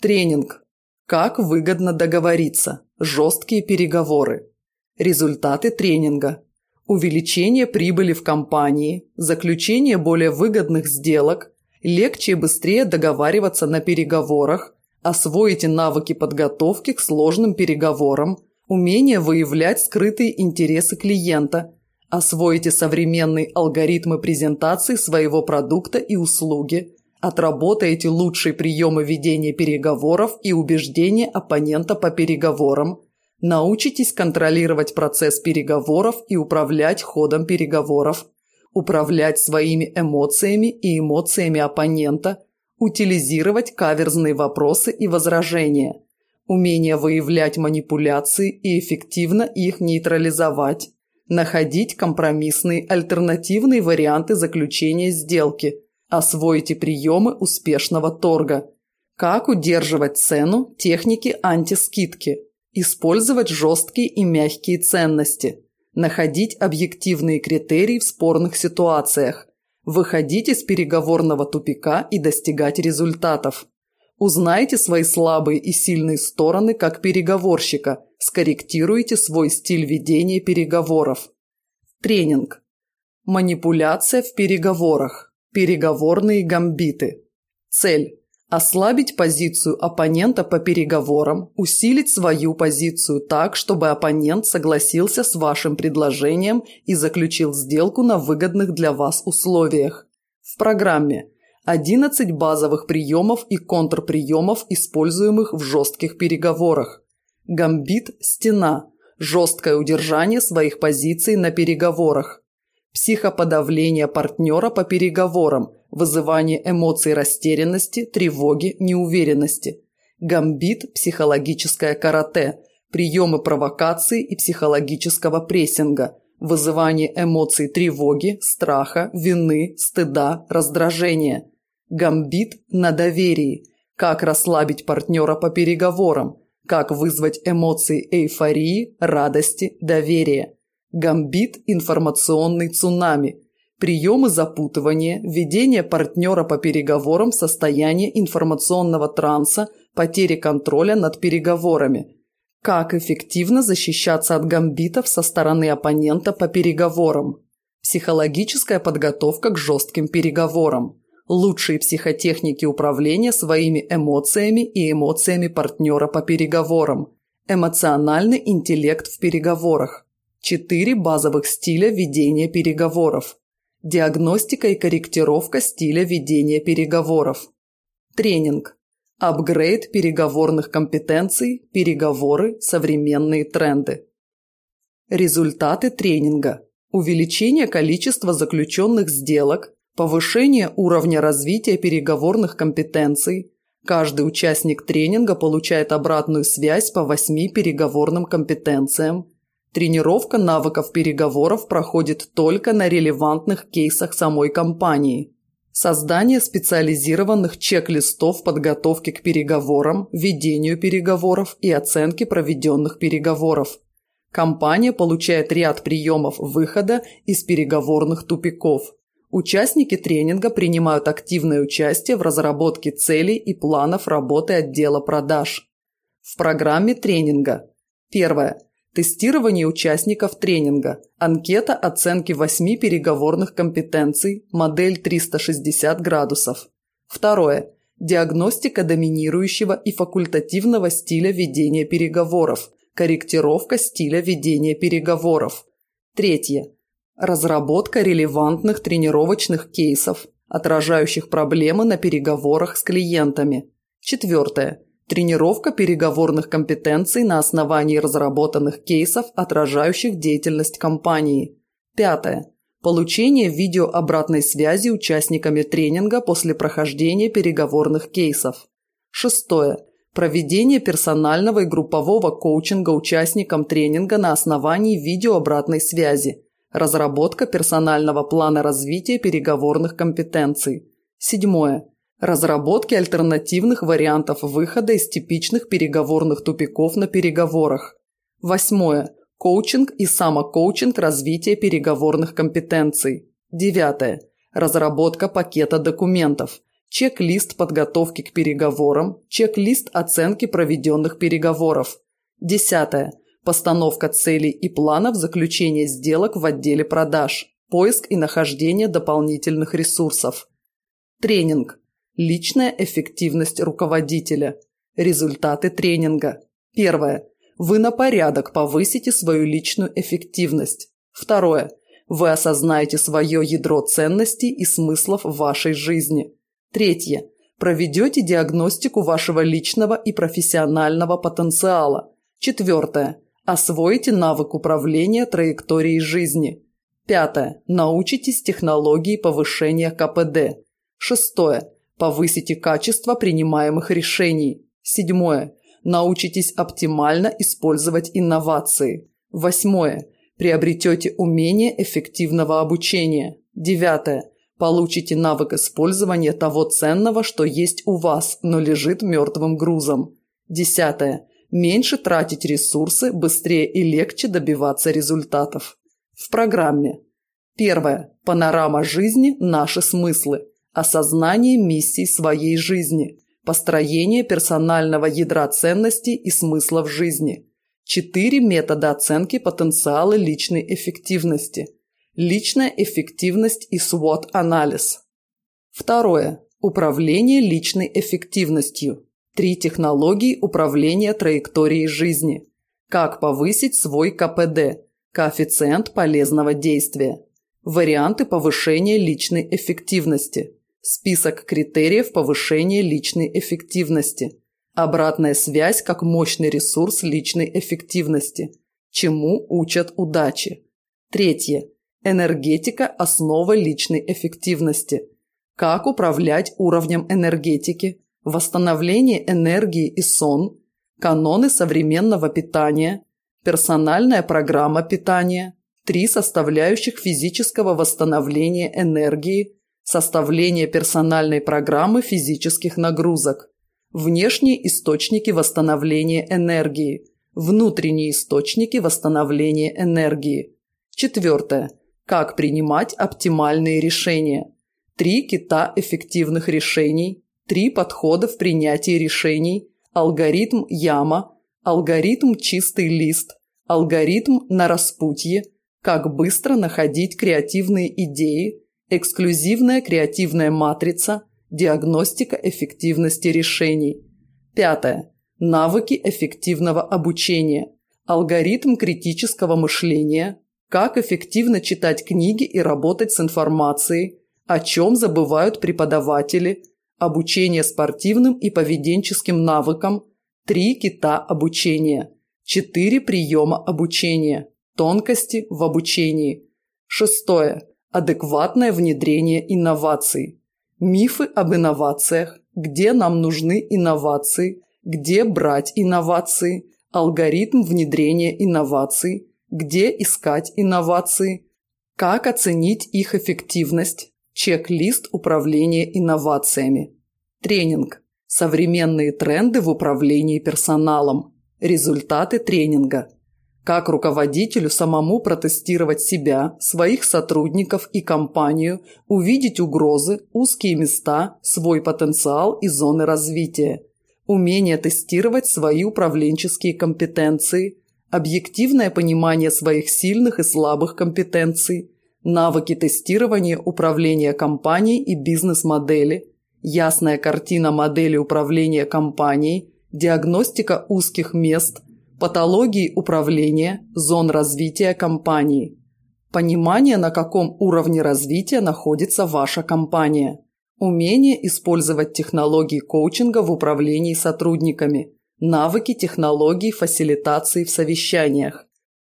[SPEAKER 1] Тренинг. Как выгодно договориться. Жесткие переговоры. Результаты тренинга. Увеличение прибыли в компании, заключение более выгодных сделок, легче и быстрее договариваться на переговорах, Освоите навыки подготовки к сложным переговорам, умение выявлять скрытые интересы клиента. Освоите современные алгоритмы презентации своего продукта и услуги. Отработаете лучшие приемы ведения переговоров и убеждения оппонента по переговорам. Научитесь контролировать процесс переговоров и управлять ходом переговоров. Управлять своими эмоциями и эмоциями оппонента – утилизировать каверзные вопросы и возражения, умение выявлять манипуляции и эффективно их нейтрализовать, находить компромиссные альтернативные варианты заключения сделки, освоите приемы успешного торга, как удерживать цену техники антискидки, использовать жесткие и мягкие ценности, находить объективные критерии в спорных ситуациях, Выходить из переговорного тупика и достигать результатов. Узнайте свои слабые и сильные стороны как переговорщика, скорректируйте свой стиль ведения переговоров. Тренинг. Манипуляция в переговорах. Переговорные гамбиты. Цель Ослабить позицию оппонента по переговорам, усилить свою позицию так, чтобы оппонент согласился с вашим предложением и заключил сделку на выгодных для вас условиях. В программе 11 базовых приемов и контрприемов, используемых в жестких переговорах. Гамбит – стена, жесткое удержание своих позиций на переговорах. Психоподавление партнера по переговорам – вызывание эмоций растерянности, тревоги, неуверенности. Гамбит – психологическое карате, приемы провокации и психологического прессинга, вызывание эмоций тревоги, страха, вины, стыда, раздражения. Гамбит на доверии – как расслабить партнера по переговорам, как вызвать эмоции эйфории, радости, доверия. Гамбит – информационный цунами – приемы запутывания, введение партнера по переговорам в состояние информационного транса, потери контроля над переговорами. Как эффективно защищаться от гамбитов со стороны оппонента по переговорам. Психологическая подготовка к жестким переговорам. Лучшие психотехники управления своими эмоциями и эмоциями партнера по переговорам. Эмоциональный интеллект в переговорах. Четыре базовых стиля ведения переговоров. Диагностика и корректировка стиля ведения переговоров. Тренинг. Апгрейд переговорных компетенций, переговоры, современные тренды. Результаты тренинга. Увеличение количества заключенных сделок, повышение уровня развития переговорных компетенций. Каждый участник тренинга получает обратную связь по восьми переговорным компетенциям, Тренировка навыков переговоров проходит только на релевантных кейсах самой компании. Создание специализированных чек-листов подготовки к переговорам, ведению переговоров и оценки проведенных переговоров. Компания получает ряд приемов выхода из переговорных тупиков. Участники тренинга принимают активное участие в разработке целей и планов работы отдела продаж. В программе тренинга. Первое тестирование участников тренинга, анкета оценки восьми переговорных компетенций, модель 360 градусов. Второе. Диагностика доминирующего и факультативного стиля ведения переговоров, корректировка стиля ведения переговоров. Третье. Разработка релевантных тренировочных кейсов, отражающих проблемы на переговорах с клиентами. Четвертое. Тренировка переговорных компетенций на основании разработанных кейсов, отражающих деятельность компании. Пятое. Получение видео обратной связи участниками тренинга после прохождения переговорных кейсов. Шестое. Проведение персонального и группового коучинга участникам тренинга на основании видео обратной связи. Разработка персонального плана развития переговорных компетенций. Седьмое разработки альтернативных вариантов выхода из типичных переговорных тупиков на переговорах. Восьмое. Коучинг и самокоучинг развития переговорных компетенций. Девятое. Разработка пакета документов. Чек-лист подготовки к переговорам, чек-лист оценки проведенных переговоров. Десятое. Постановка целей и планов заключения сделок в отделе продаж. Поиск и нахождение дополнительных ресурсов. Тренинг Личная эффективность руководителя. Результаты тренинга. Первое. Вы на порядок повысите свою личную эффективность. Второе. Вы осознаете свое ядро ценностей и смыслов вашей жизни. Третье. Проведете диагностику вашего личного и профессионального потенциала. Четвертое. Освоите навык управления траекторией жизни. Пятое. Научитесь технологии повышения КПД. Шестое. Повысите качество принимаемых решений. Седьмое. Научитесь оптимально использовать инновации. Восьмое. Приобретете умение эффективного обучения. Девятое. Получите навык использования того ценного, что есть у вас, но лежит мертвым грузом. Десятое. Меньше тратить ресурсы, быстрее и легче добиваться результатов. В программе. Первое. Панорама жизни – наши смыслы осознание миссии своей жизни, построение персонального ядра ценностей и смысла в жизни, четыре метода оценки потенциала личной эффективности, личная эффективность и SWOT-анализ. Второе. Управление личной эффективностью. Три технологии управления траекторией жизни. Как повысить свой КПД – коэффициент полезного действия. Варианты повышения личной эффективности – Список критериев повышения личной эффективности. Обратная связь как мощный ресурс личной эффективности. Чему учат удачи. Третье. Энергетика – основа личной эффективности. Как управлять уровнем энергетики, восстановление энергии и сон, каноны современного питания, персональная программа питания, три составляющих физического восстановления энергии – составление персональной программы физических нагрузок, внешние источники восстановления энергии, внутренние источники восстановления энергии. Четвертое. Как принимать оптимальные решения. Три кита эффективных решений, три подхода в принятии решений, алгоритм яма, алгоритм чистый лист, алгоритм на распутье, как быстро находить креативные идеи – Эксклюзивная креативная матрица. Диагностика эффективности решений. Пятое. Навыки эффективного обучения. Алгоритм критического мышления. Как эффективно читать книги и работать с информацией. О чем забывают преподаватели. Обучение спортивным и поведенческим навыкам. Три кита обучения. Четыре приема обучения. Тонкости в обучении. Шестое адекватное внедрение инноваций, мифы об инновациях, где нам нужны инновации, где брать инновации, алгоритм внедрения инноваций, где искать инновации, как оценить их эффективность, чек-лист управления инновациями. Тренинг. Современные тренды в управлении персоналом. Результаты тренинга – как руководителю самому протестировать себя, своих сотрудников и компанию, увидеть угрозы, узкие места, свой потенциал и зоны развития. Умение тестировать свои управленческие компетенции, объективное понимание своих сильных и слабых компетенций, навыки тестирования управления компанией и бизнес-модели, ясная картина модели управления компанией, диагностика узких мест, патологии управления, зон развития компании. Понимание, на каком уровне развития находится ваша компания. Умение использовать технологии коучинга в управлении сотрудниками. Навыки технологий фасилитации в совещаниях.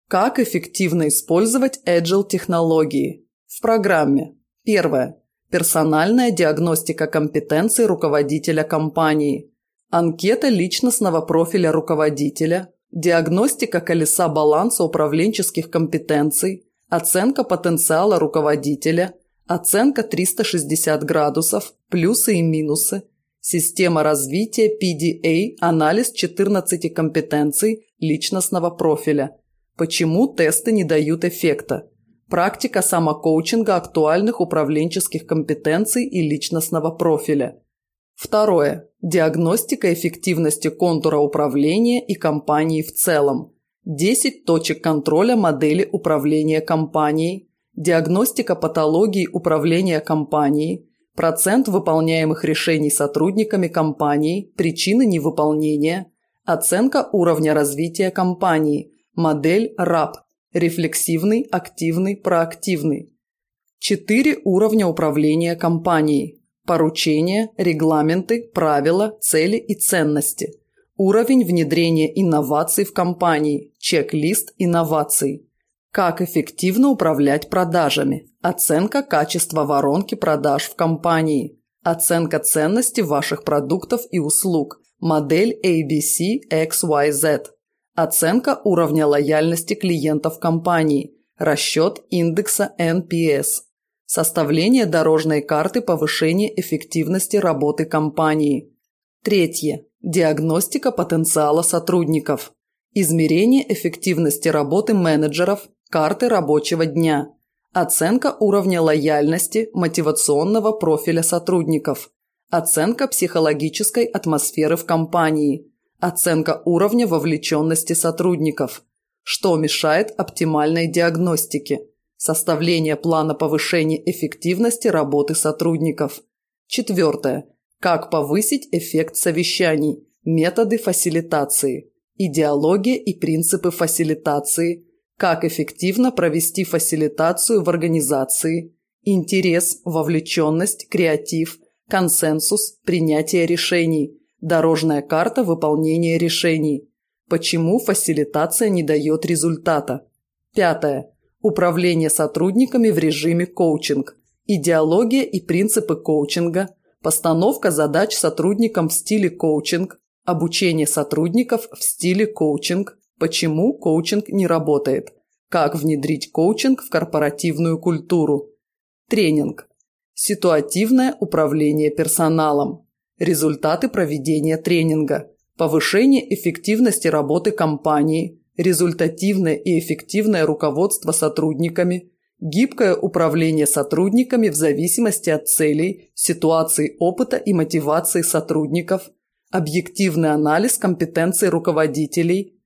[SPEAKER 1] Как эффективно использовать Agile технологии. В программе. Первое. Персональная диагностика компетенций руководителя компании. Анкета личностного профиля руководителя, диагностика колеса баланса управленческих компетенций, оценка потенциала руководителя, оценка 360 градусов, плюсы и минусы, система развития PDA, анализ 14 компетенций личностного профиля, почему тесты не дают эффекта, практика самокоучинга актуальных управленческих компетенций и личностного профиля – Второе. Диагностика эффективности контура управления и компании в целом. 10 точек контроля модели управления компанией. Диагностика патологий управления компанией. Процент выполняемых решений сотрудниками компании. Причины невыполнения. Оценка уровня развития компании. Модель РАП. Рефлексивный, активный, проактивный. Четыре уровня управления компанией поручения, регламенты, правила, цели и ценности, уровень внедрения инноваций в компании, чек-лист инноваций, как эффективно управлять продажами, оценка качества воронки продаж в компании, оценка ценности ваших продуктов и услуг, модель ABC XYZ, оценка уровня лояльности клиентов компании, расчет индекса NPS – Составление дорожной карты повышения эффективности работы компании. Третье. Диагностика потенциала сотрудников. Измерение эффективности работы менеджеров, карты рабочего дня. Оценка уровня лояльности, мотивационного профиля сотрудников. Оценка психологической атмосферы в компании. Оценка уровня вовлеченности сотрудников. Что мешает оптимальной диагностике – Составление плана повышения эффективности работы сотрудников. Четвертое. Как повысить эффект совещаний. Методы фасилитации. Идеология и принципы фасилитации. Как эффективно провести фасилитацию в организации. Интерес, вовлеченность, креатив, консенсус, принятие решений. Дорожная карта выполнения решений. Почему фасилитация не дает результата. Пятое Управление сотрудниками в режиме коучинг. Идеология и принципы коучинга. Постановка задач сотрудникам в стиле коучинг. Обучение сотрудников в стиле коучинг. Почему коучинг не работает. Как внедрить коучинг в корпоративную культуру. Тренинг. Ситуативное управление персоналом. Результаты проведения тренинга. Повышение эффективности работы компании – результативное и эффективное руководство сотрудниками, гибкое управление сотрудниками в зависимости от целей, ситуации опыта и мотивации сотрудников, объективный анализ компетенций руководителей,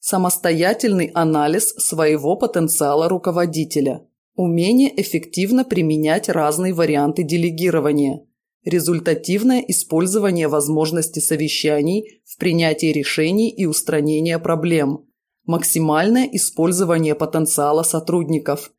[SPEAKER 1] самостоятельный анализ своего потенциала руководителя, умение эффективно применять разные варианты делегирования – результативное использование возможности совещаний в принятии решений и устранении проблем, максимальное использование потенциала сотрудников,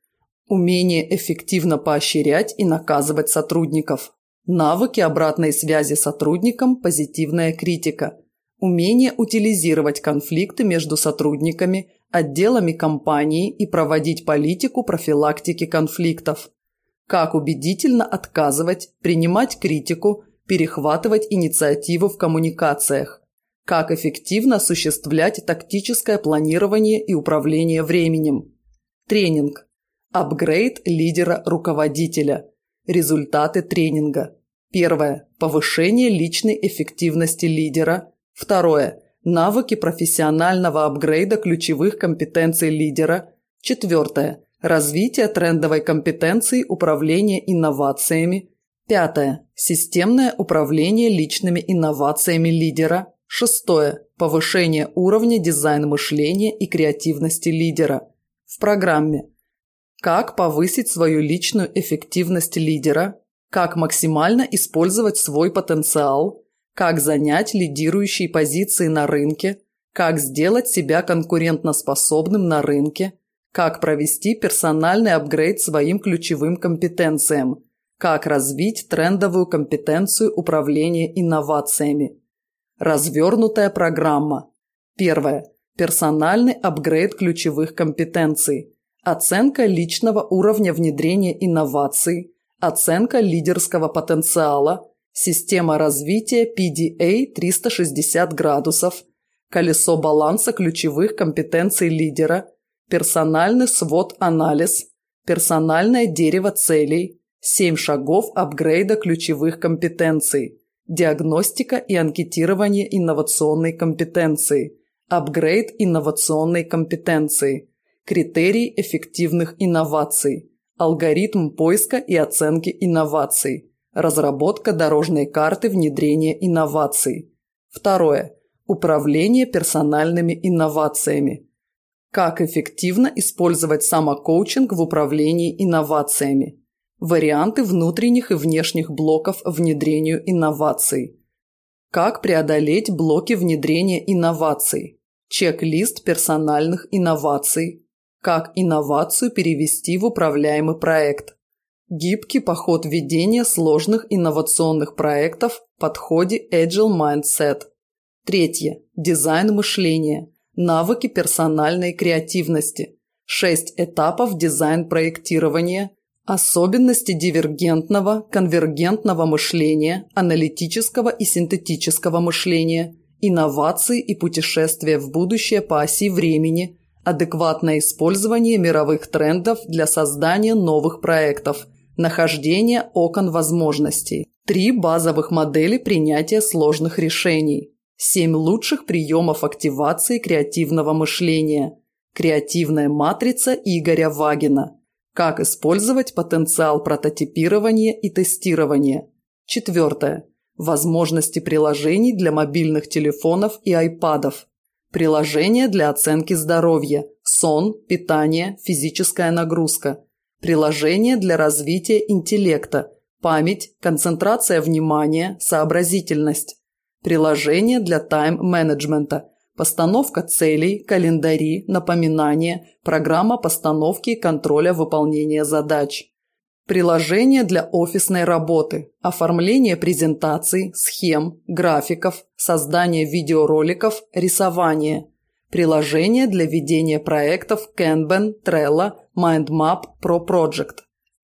[SPEAKER 1] умение эффективно поощрять и наказывать сотрудников, навыки обратной связи сотрудникам, позитивная критика, умение утилизировать конфликты между сотрудниками, отделами компании и проводить политику профилактики конфликтов, как убедительно отказывать, принимать критику, перехватывать инициативу в коммуникациях, как эффективно осуществлять тактическое планирование и управление временем. Тренинг. Апгрейд лидера-руководителя. Результаты тренинга. Первое. Повышение личной эффективности лидера. Второе. Навыки профессионального апгрейда ключевых компетенций лидера. Четвертое. Развитие трендовой компетенции управления инновациями. Пятое. Системное управление личными инновациями лидера. Шестое. Повышение уровня дизайн мышления и креативности лидера. В программе. Как повысить свою личную эффективность лидера, как максимально использовать свой потенциал, как занять лидирующие позиции на рынке, как сделать себя конкурентноспособным на рынке, как провести персональный апгрейд своим ключевым компетенциям, как развить трендовую компетенцию управления инновациями. Развернутая программа. Первое. Персональный апгрейд ключевых компетенций. Оценка личного уровня внедрения инноваций. Оценка лидерского потенциала. Система развития PDA 360 градусов. Колесо баланса ключевых компетенций лидера. Персональный свод-анализ. Персональное дерево целей. семь шагов апгрейда ключевых компетенций диагностика и анкетирование инновационной компетенции, апгрейд инновационной компетенции, критерий эффективных инноваций, алгоритм поиска и оценки инноваций, разработка дорожной карты внедрения инноваций. Второе. Управление персональными инновациями. Как эффективно использовать самокоучинг в управлении инновациями. Варианты внутренних и внешних блоков внедрению инноваций. Как преодолеть блоки внедрения инноваций. Чек-лист персональных инноваций. Как инновацию перевести в управляемый проект. Гибкий поход ведения сложных инновационных проектов в подходе Agile Mindset. Третье. Дизайн мышления. Навыки персональной креативности. Шесть этапов дизайн-проектирования – Особенности дивергентного, конвергентного мышления, аналитического и синтетического мышления, инновации и путешествия в будущее по оси времени, адекватное использование мировых трендов для создания новых проектов, нахождение окон возможностей. Три базовых модели принятия сложных решений. Семь лучших приемов активации креативного мышления. Креативная матрица Игоря Вагина – как использовать потенциал прототипирования и тестирования. Четвертое. Возможности приложений для мобильных телефонов и айпадов. Приложения для оценки здоровья, сон, питание, физическая нагрузка. Приложения для развития интеллекта, память, концентрация внимания, сообразительность. Приложения для тайм-менеджмента – Постановка целей, календари, напоминания, программа постановки и контроля выполнения задач. Приложение для офисной работы, оформление презентаций, схем, графиков, создание видеороликов, рисование. Приложение для ведения проектов Kanban, Trello, MindMap, ProProject.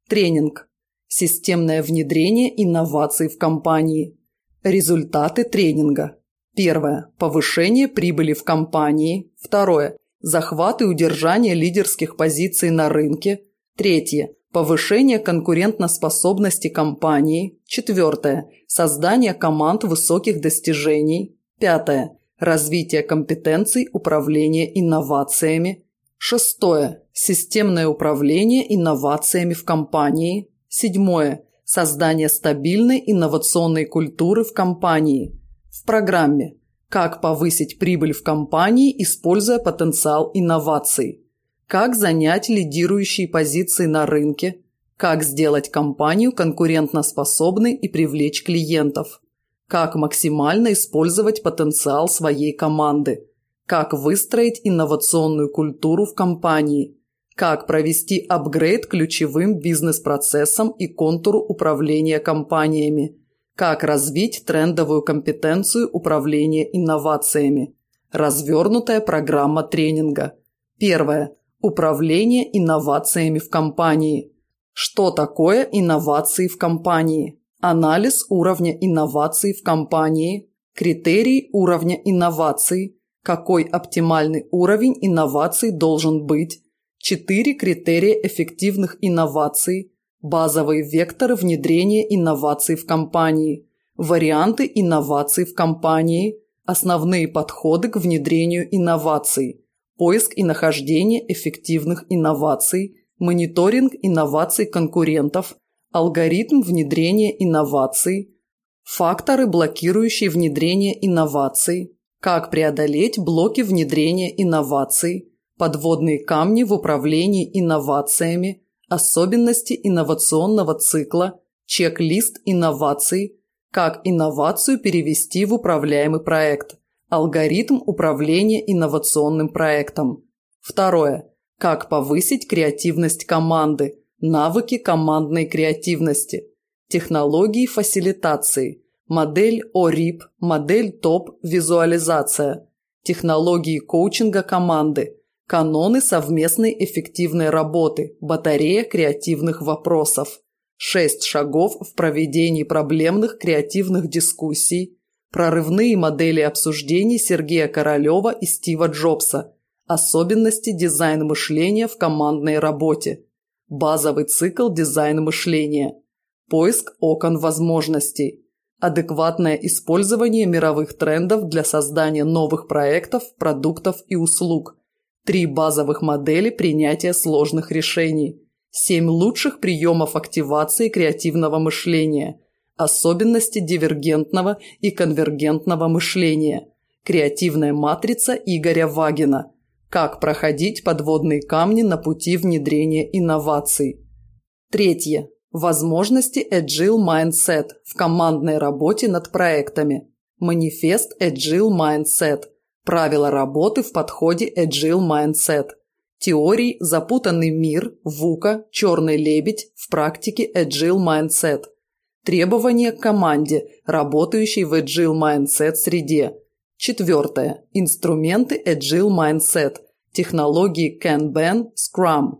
[SPEAKER 1] Тренинг. Системное внедрение инноваций в компании. Результаты тренинга. Первое. Повышение прибыли в компании. Второе. Захват и удержание лидерских позиций на рынке. Третье. Повышение конкурентоспособности компании. Четвертое. Создание команд высоких достижений. Пятое. Развитие компетенций управления инновациями. Шестое. Системное управление инновациями в компании. Седьмое. Создание стабильной инновационной культуры в компании в программе «Как повысить прибыль в компании, используя потенциал инноваций», «Как занять лидирующие позиции на рынке», «Как сделать компанию конкурентоспособной и привлечь клиентов», «Как максимально использовать потенциал своей команды», «Как выстроить инновационную культуру в компании», как провести апгрейд ключевым бизнес-процессам и контуру управления компаниями, как развить трендовую компетенцию управления инновациями? Развернутая программа тренинга. Первое. Управление инновациями в компании. Что такое инновации в компании? Анализ уровня инноваций в компании. Критерии уровня инноваций. Какой оптимальный уровень инноваций должен быть? Четыре критерия эффективных инноваций – Базовые векторы внедрения инноваций в компании. Варианты инноваций в компании. Основные подходы к внедрению инноваций. Поиск и нахождение эффективных инноваций. Мониторинг инноваций конкурентов. Алгоритм внедрения инноваций. Факторы, блокирующие внедрение инноваций. Как преодолеть блоки внедрения инноваций. Подводные камни в управлении инновациями – особенности инновационного цикла, чек-лист инноваций, как инновацию перевести в управляемый проект, алгоритм управления инновационным проектом. Второе. Как повысить креативность команды, навыки командной креативности, технологии фасилитации, модель ОРИП, модель ТОП, визуализация, технологии коучинга команды – каноны совместной эффективной работы, батарея креативных вопросов, шесть шагов в проведении проблемных креативных дискуссий, прорывные модели обсуждений Сергея Королева и Стива Джобса, особенности дизайн мышления в командной работе, базовый цикл дизайн мышления, поиск окон возможностей, адекватное использование мировых трендов для создания новых проектов, продуктов и услуг – Три базовых модели принятия сложных решений. Семь лучших приемов активации креативного мышления. Особенности дивергентного и конвергентного мышления. Креативная матрица Игоря Вагина. Как проходить подводные камни на пути внедрения инноваций. Третье. Возможности Agile Mindset в командной работе над проектами. Манифест Agile Mindset – Правила работы в подходе Agile Mindset. Теории: «Запутанный мир», «Вука», «Черный лебедь» в практике Agile Mindset. Требования к команде, работающей в Agile Mindset среде. Четвертое. Инструменты Agile Mindset. Технологии Kanban, Scrum.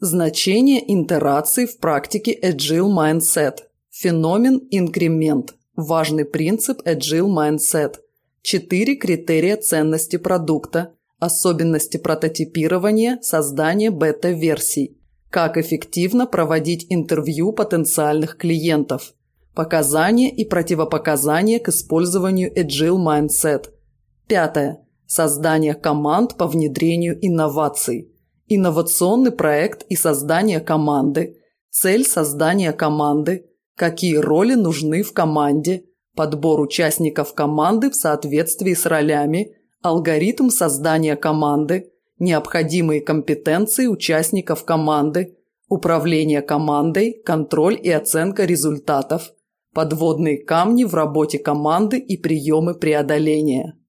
[SPEAKER 1] Значение интерации в практике Agile Mindset. Феномен инкремент. Важный принцип Agile Mindset четыре критерия ценности продукта, особенности прототипирования, создания бета-версий, как эффективно проводить интервью потенциальных клиентов, показания и противопоказания к использованию Agile Mindset. Пятое. Создание команд по внедрению инноваций. Инновационный проект и создание команды. Цель создания команды. Какие роли нужны в команде – подбор участников команды в соответствии с ролями, алгоритм создания команды, необходимые компетенции участников команды, управление командой, контроль и оценка результатов, подводные камни в работе команды и приемы преодоления.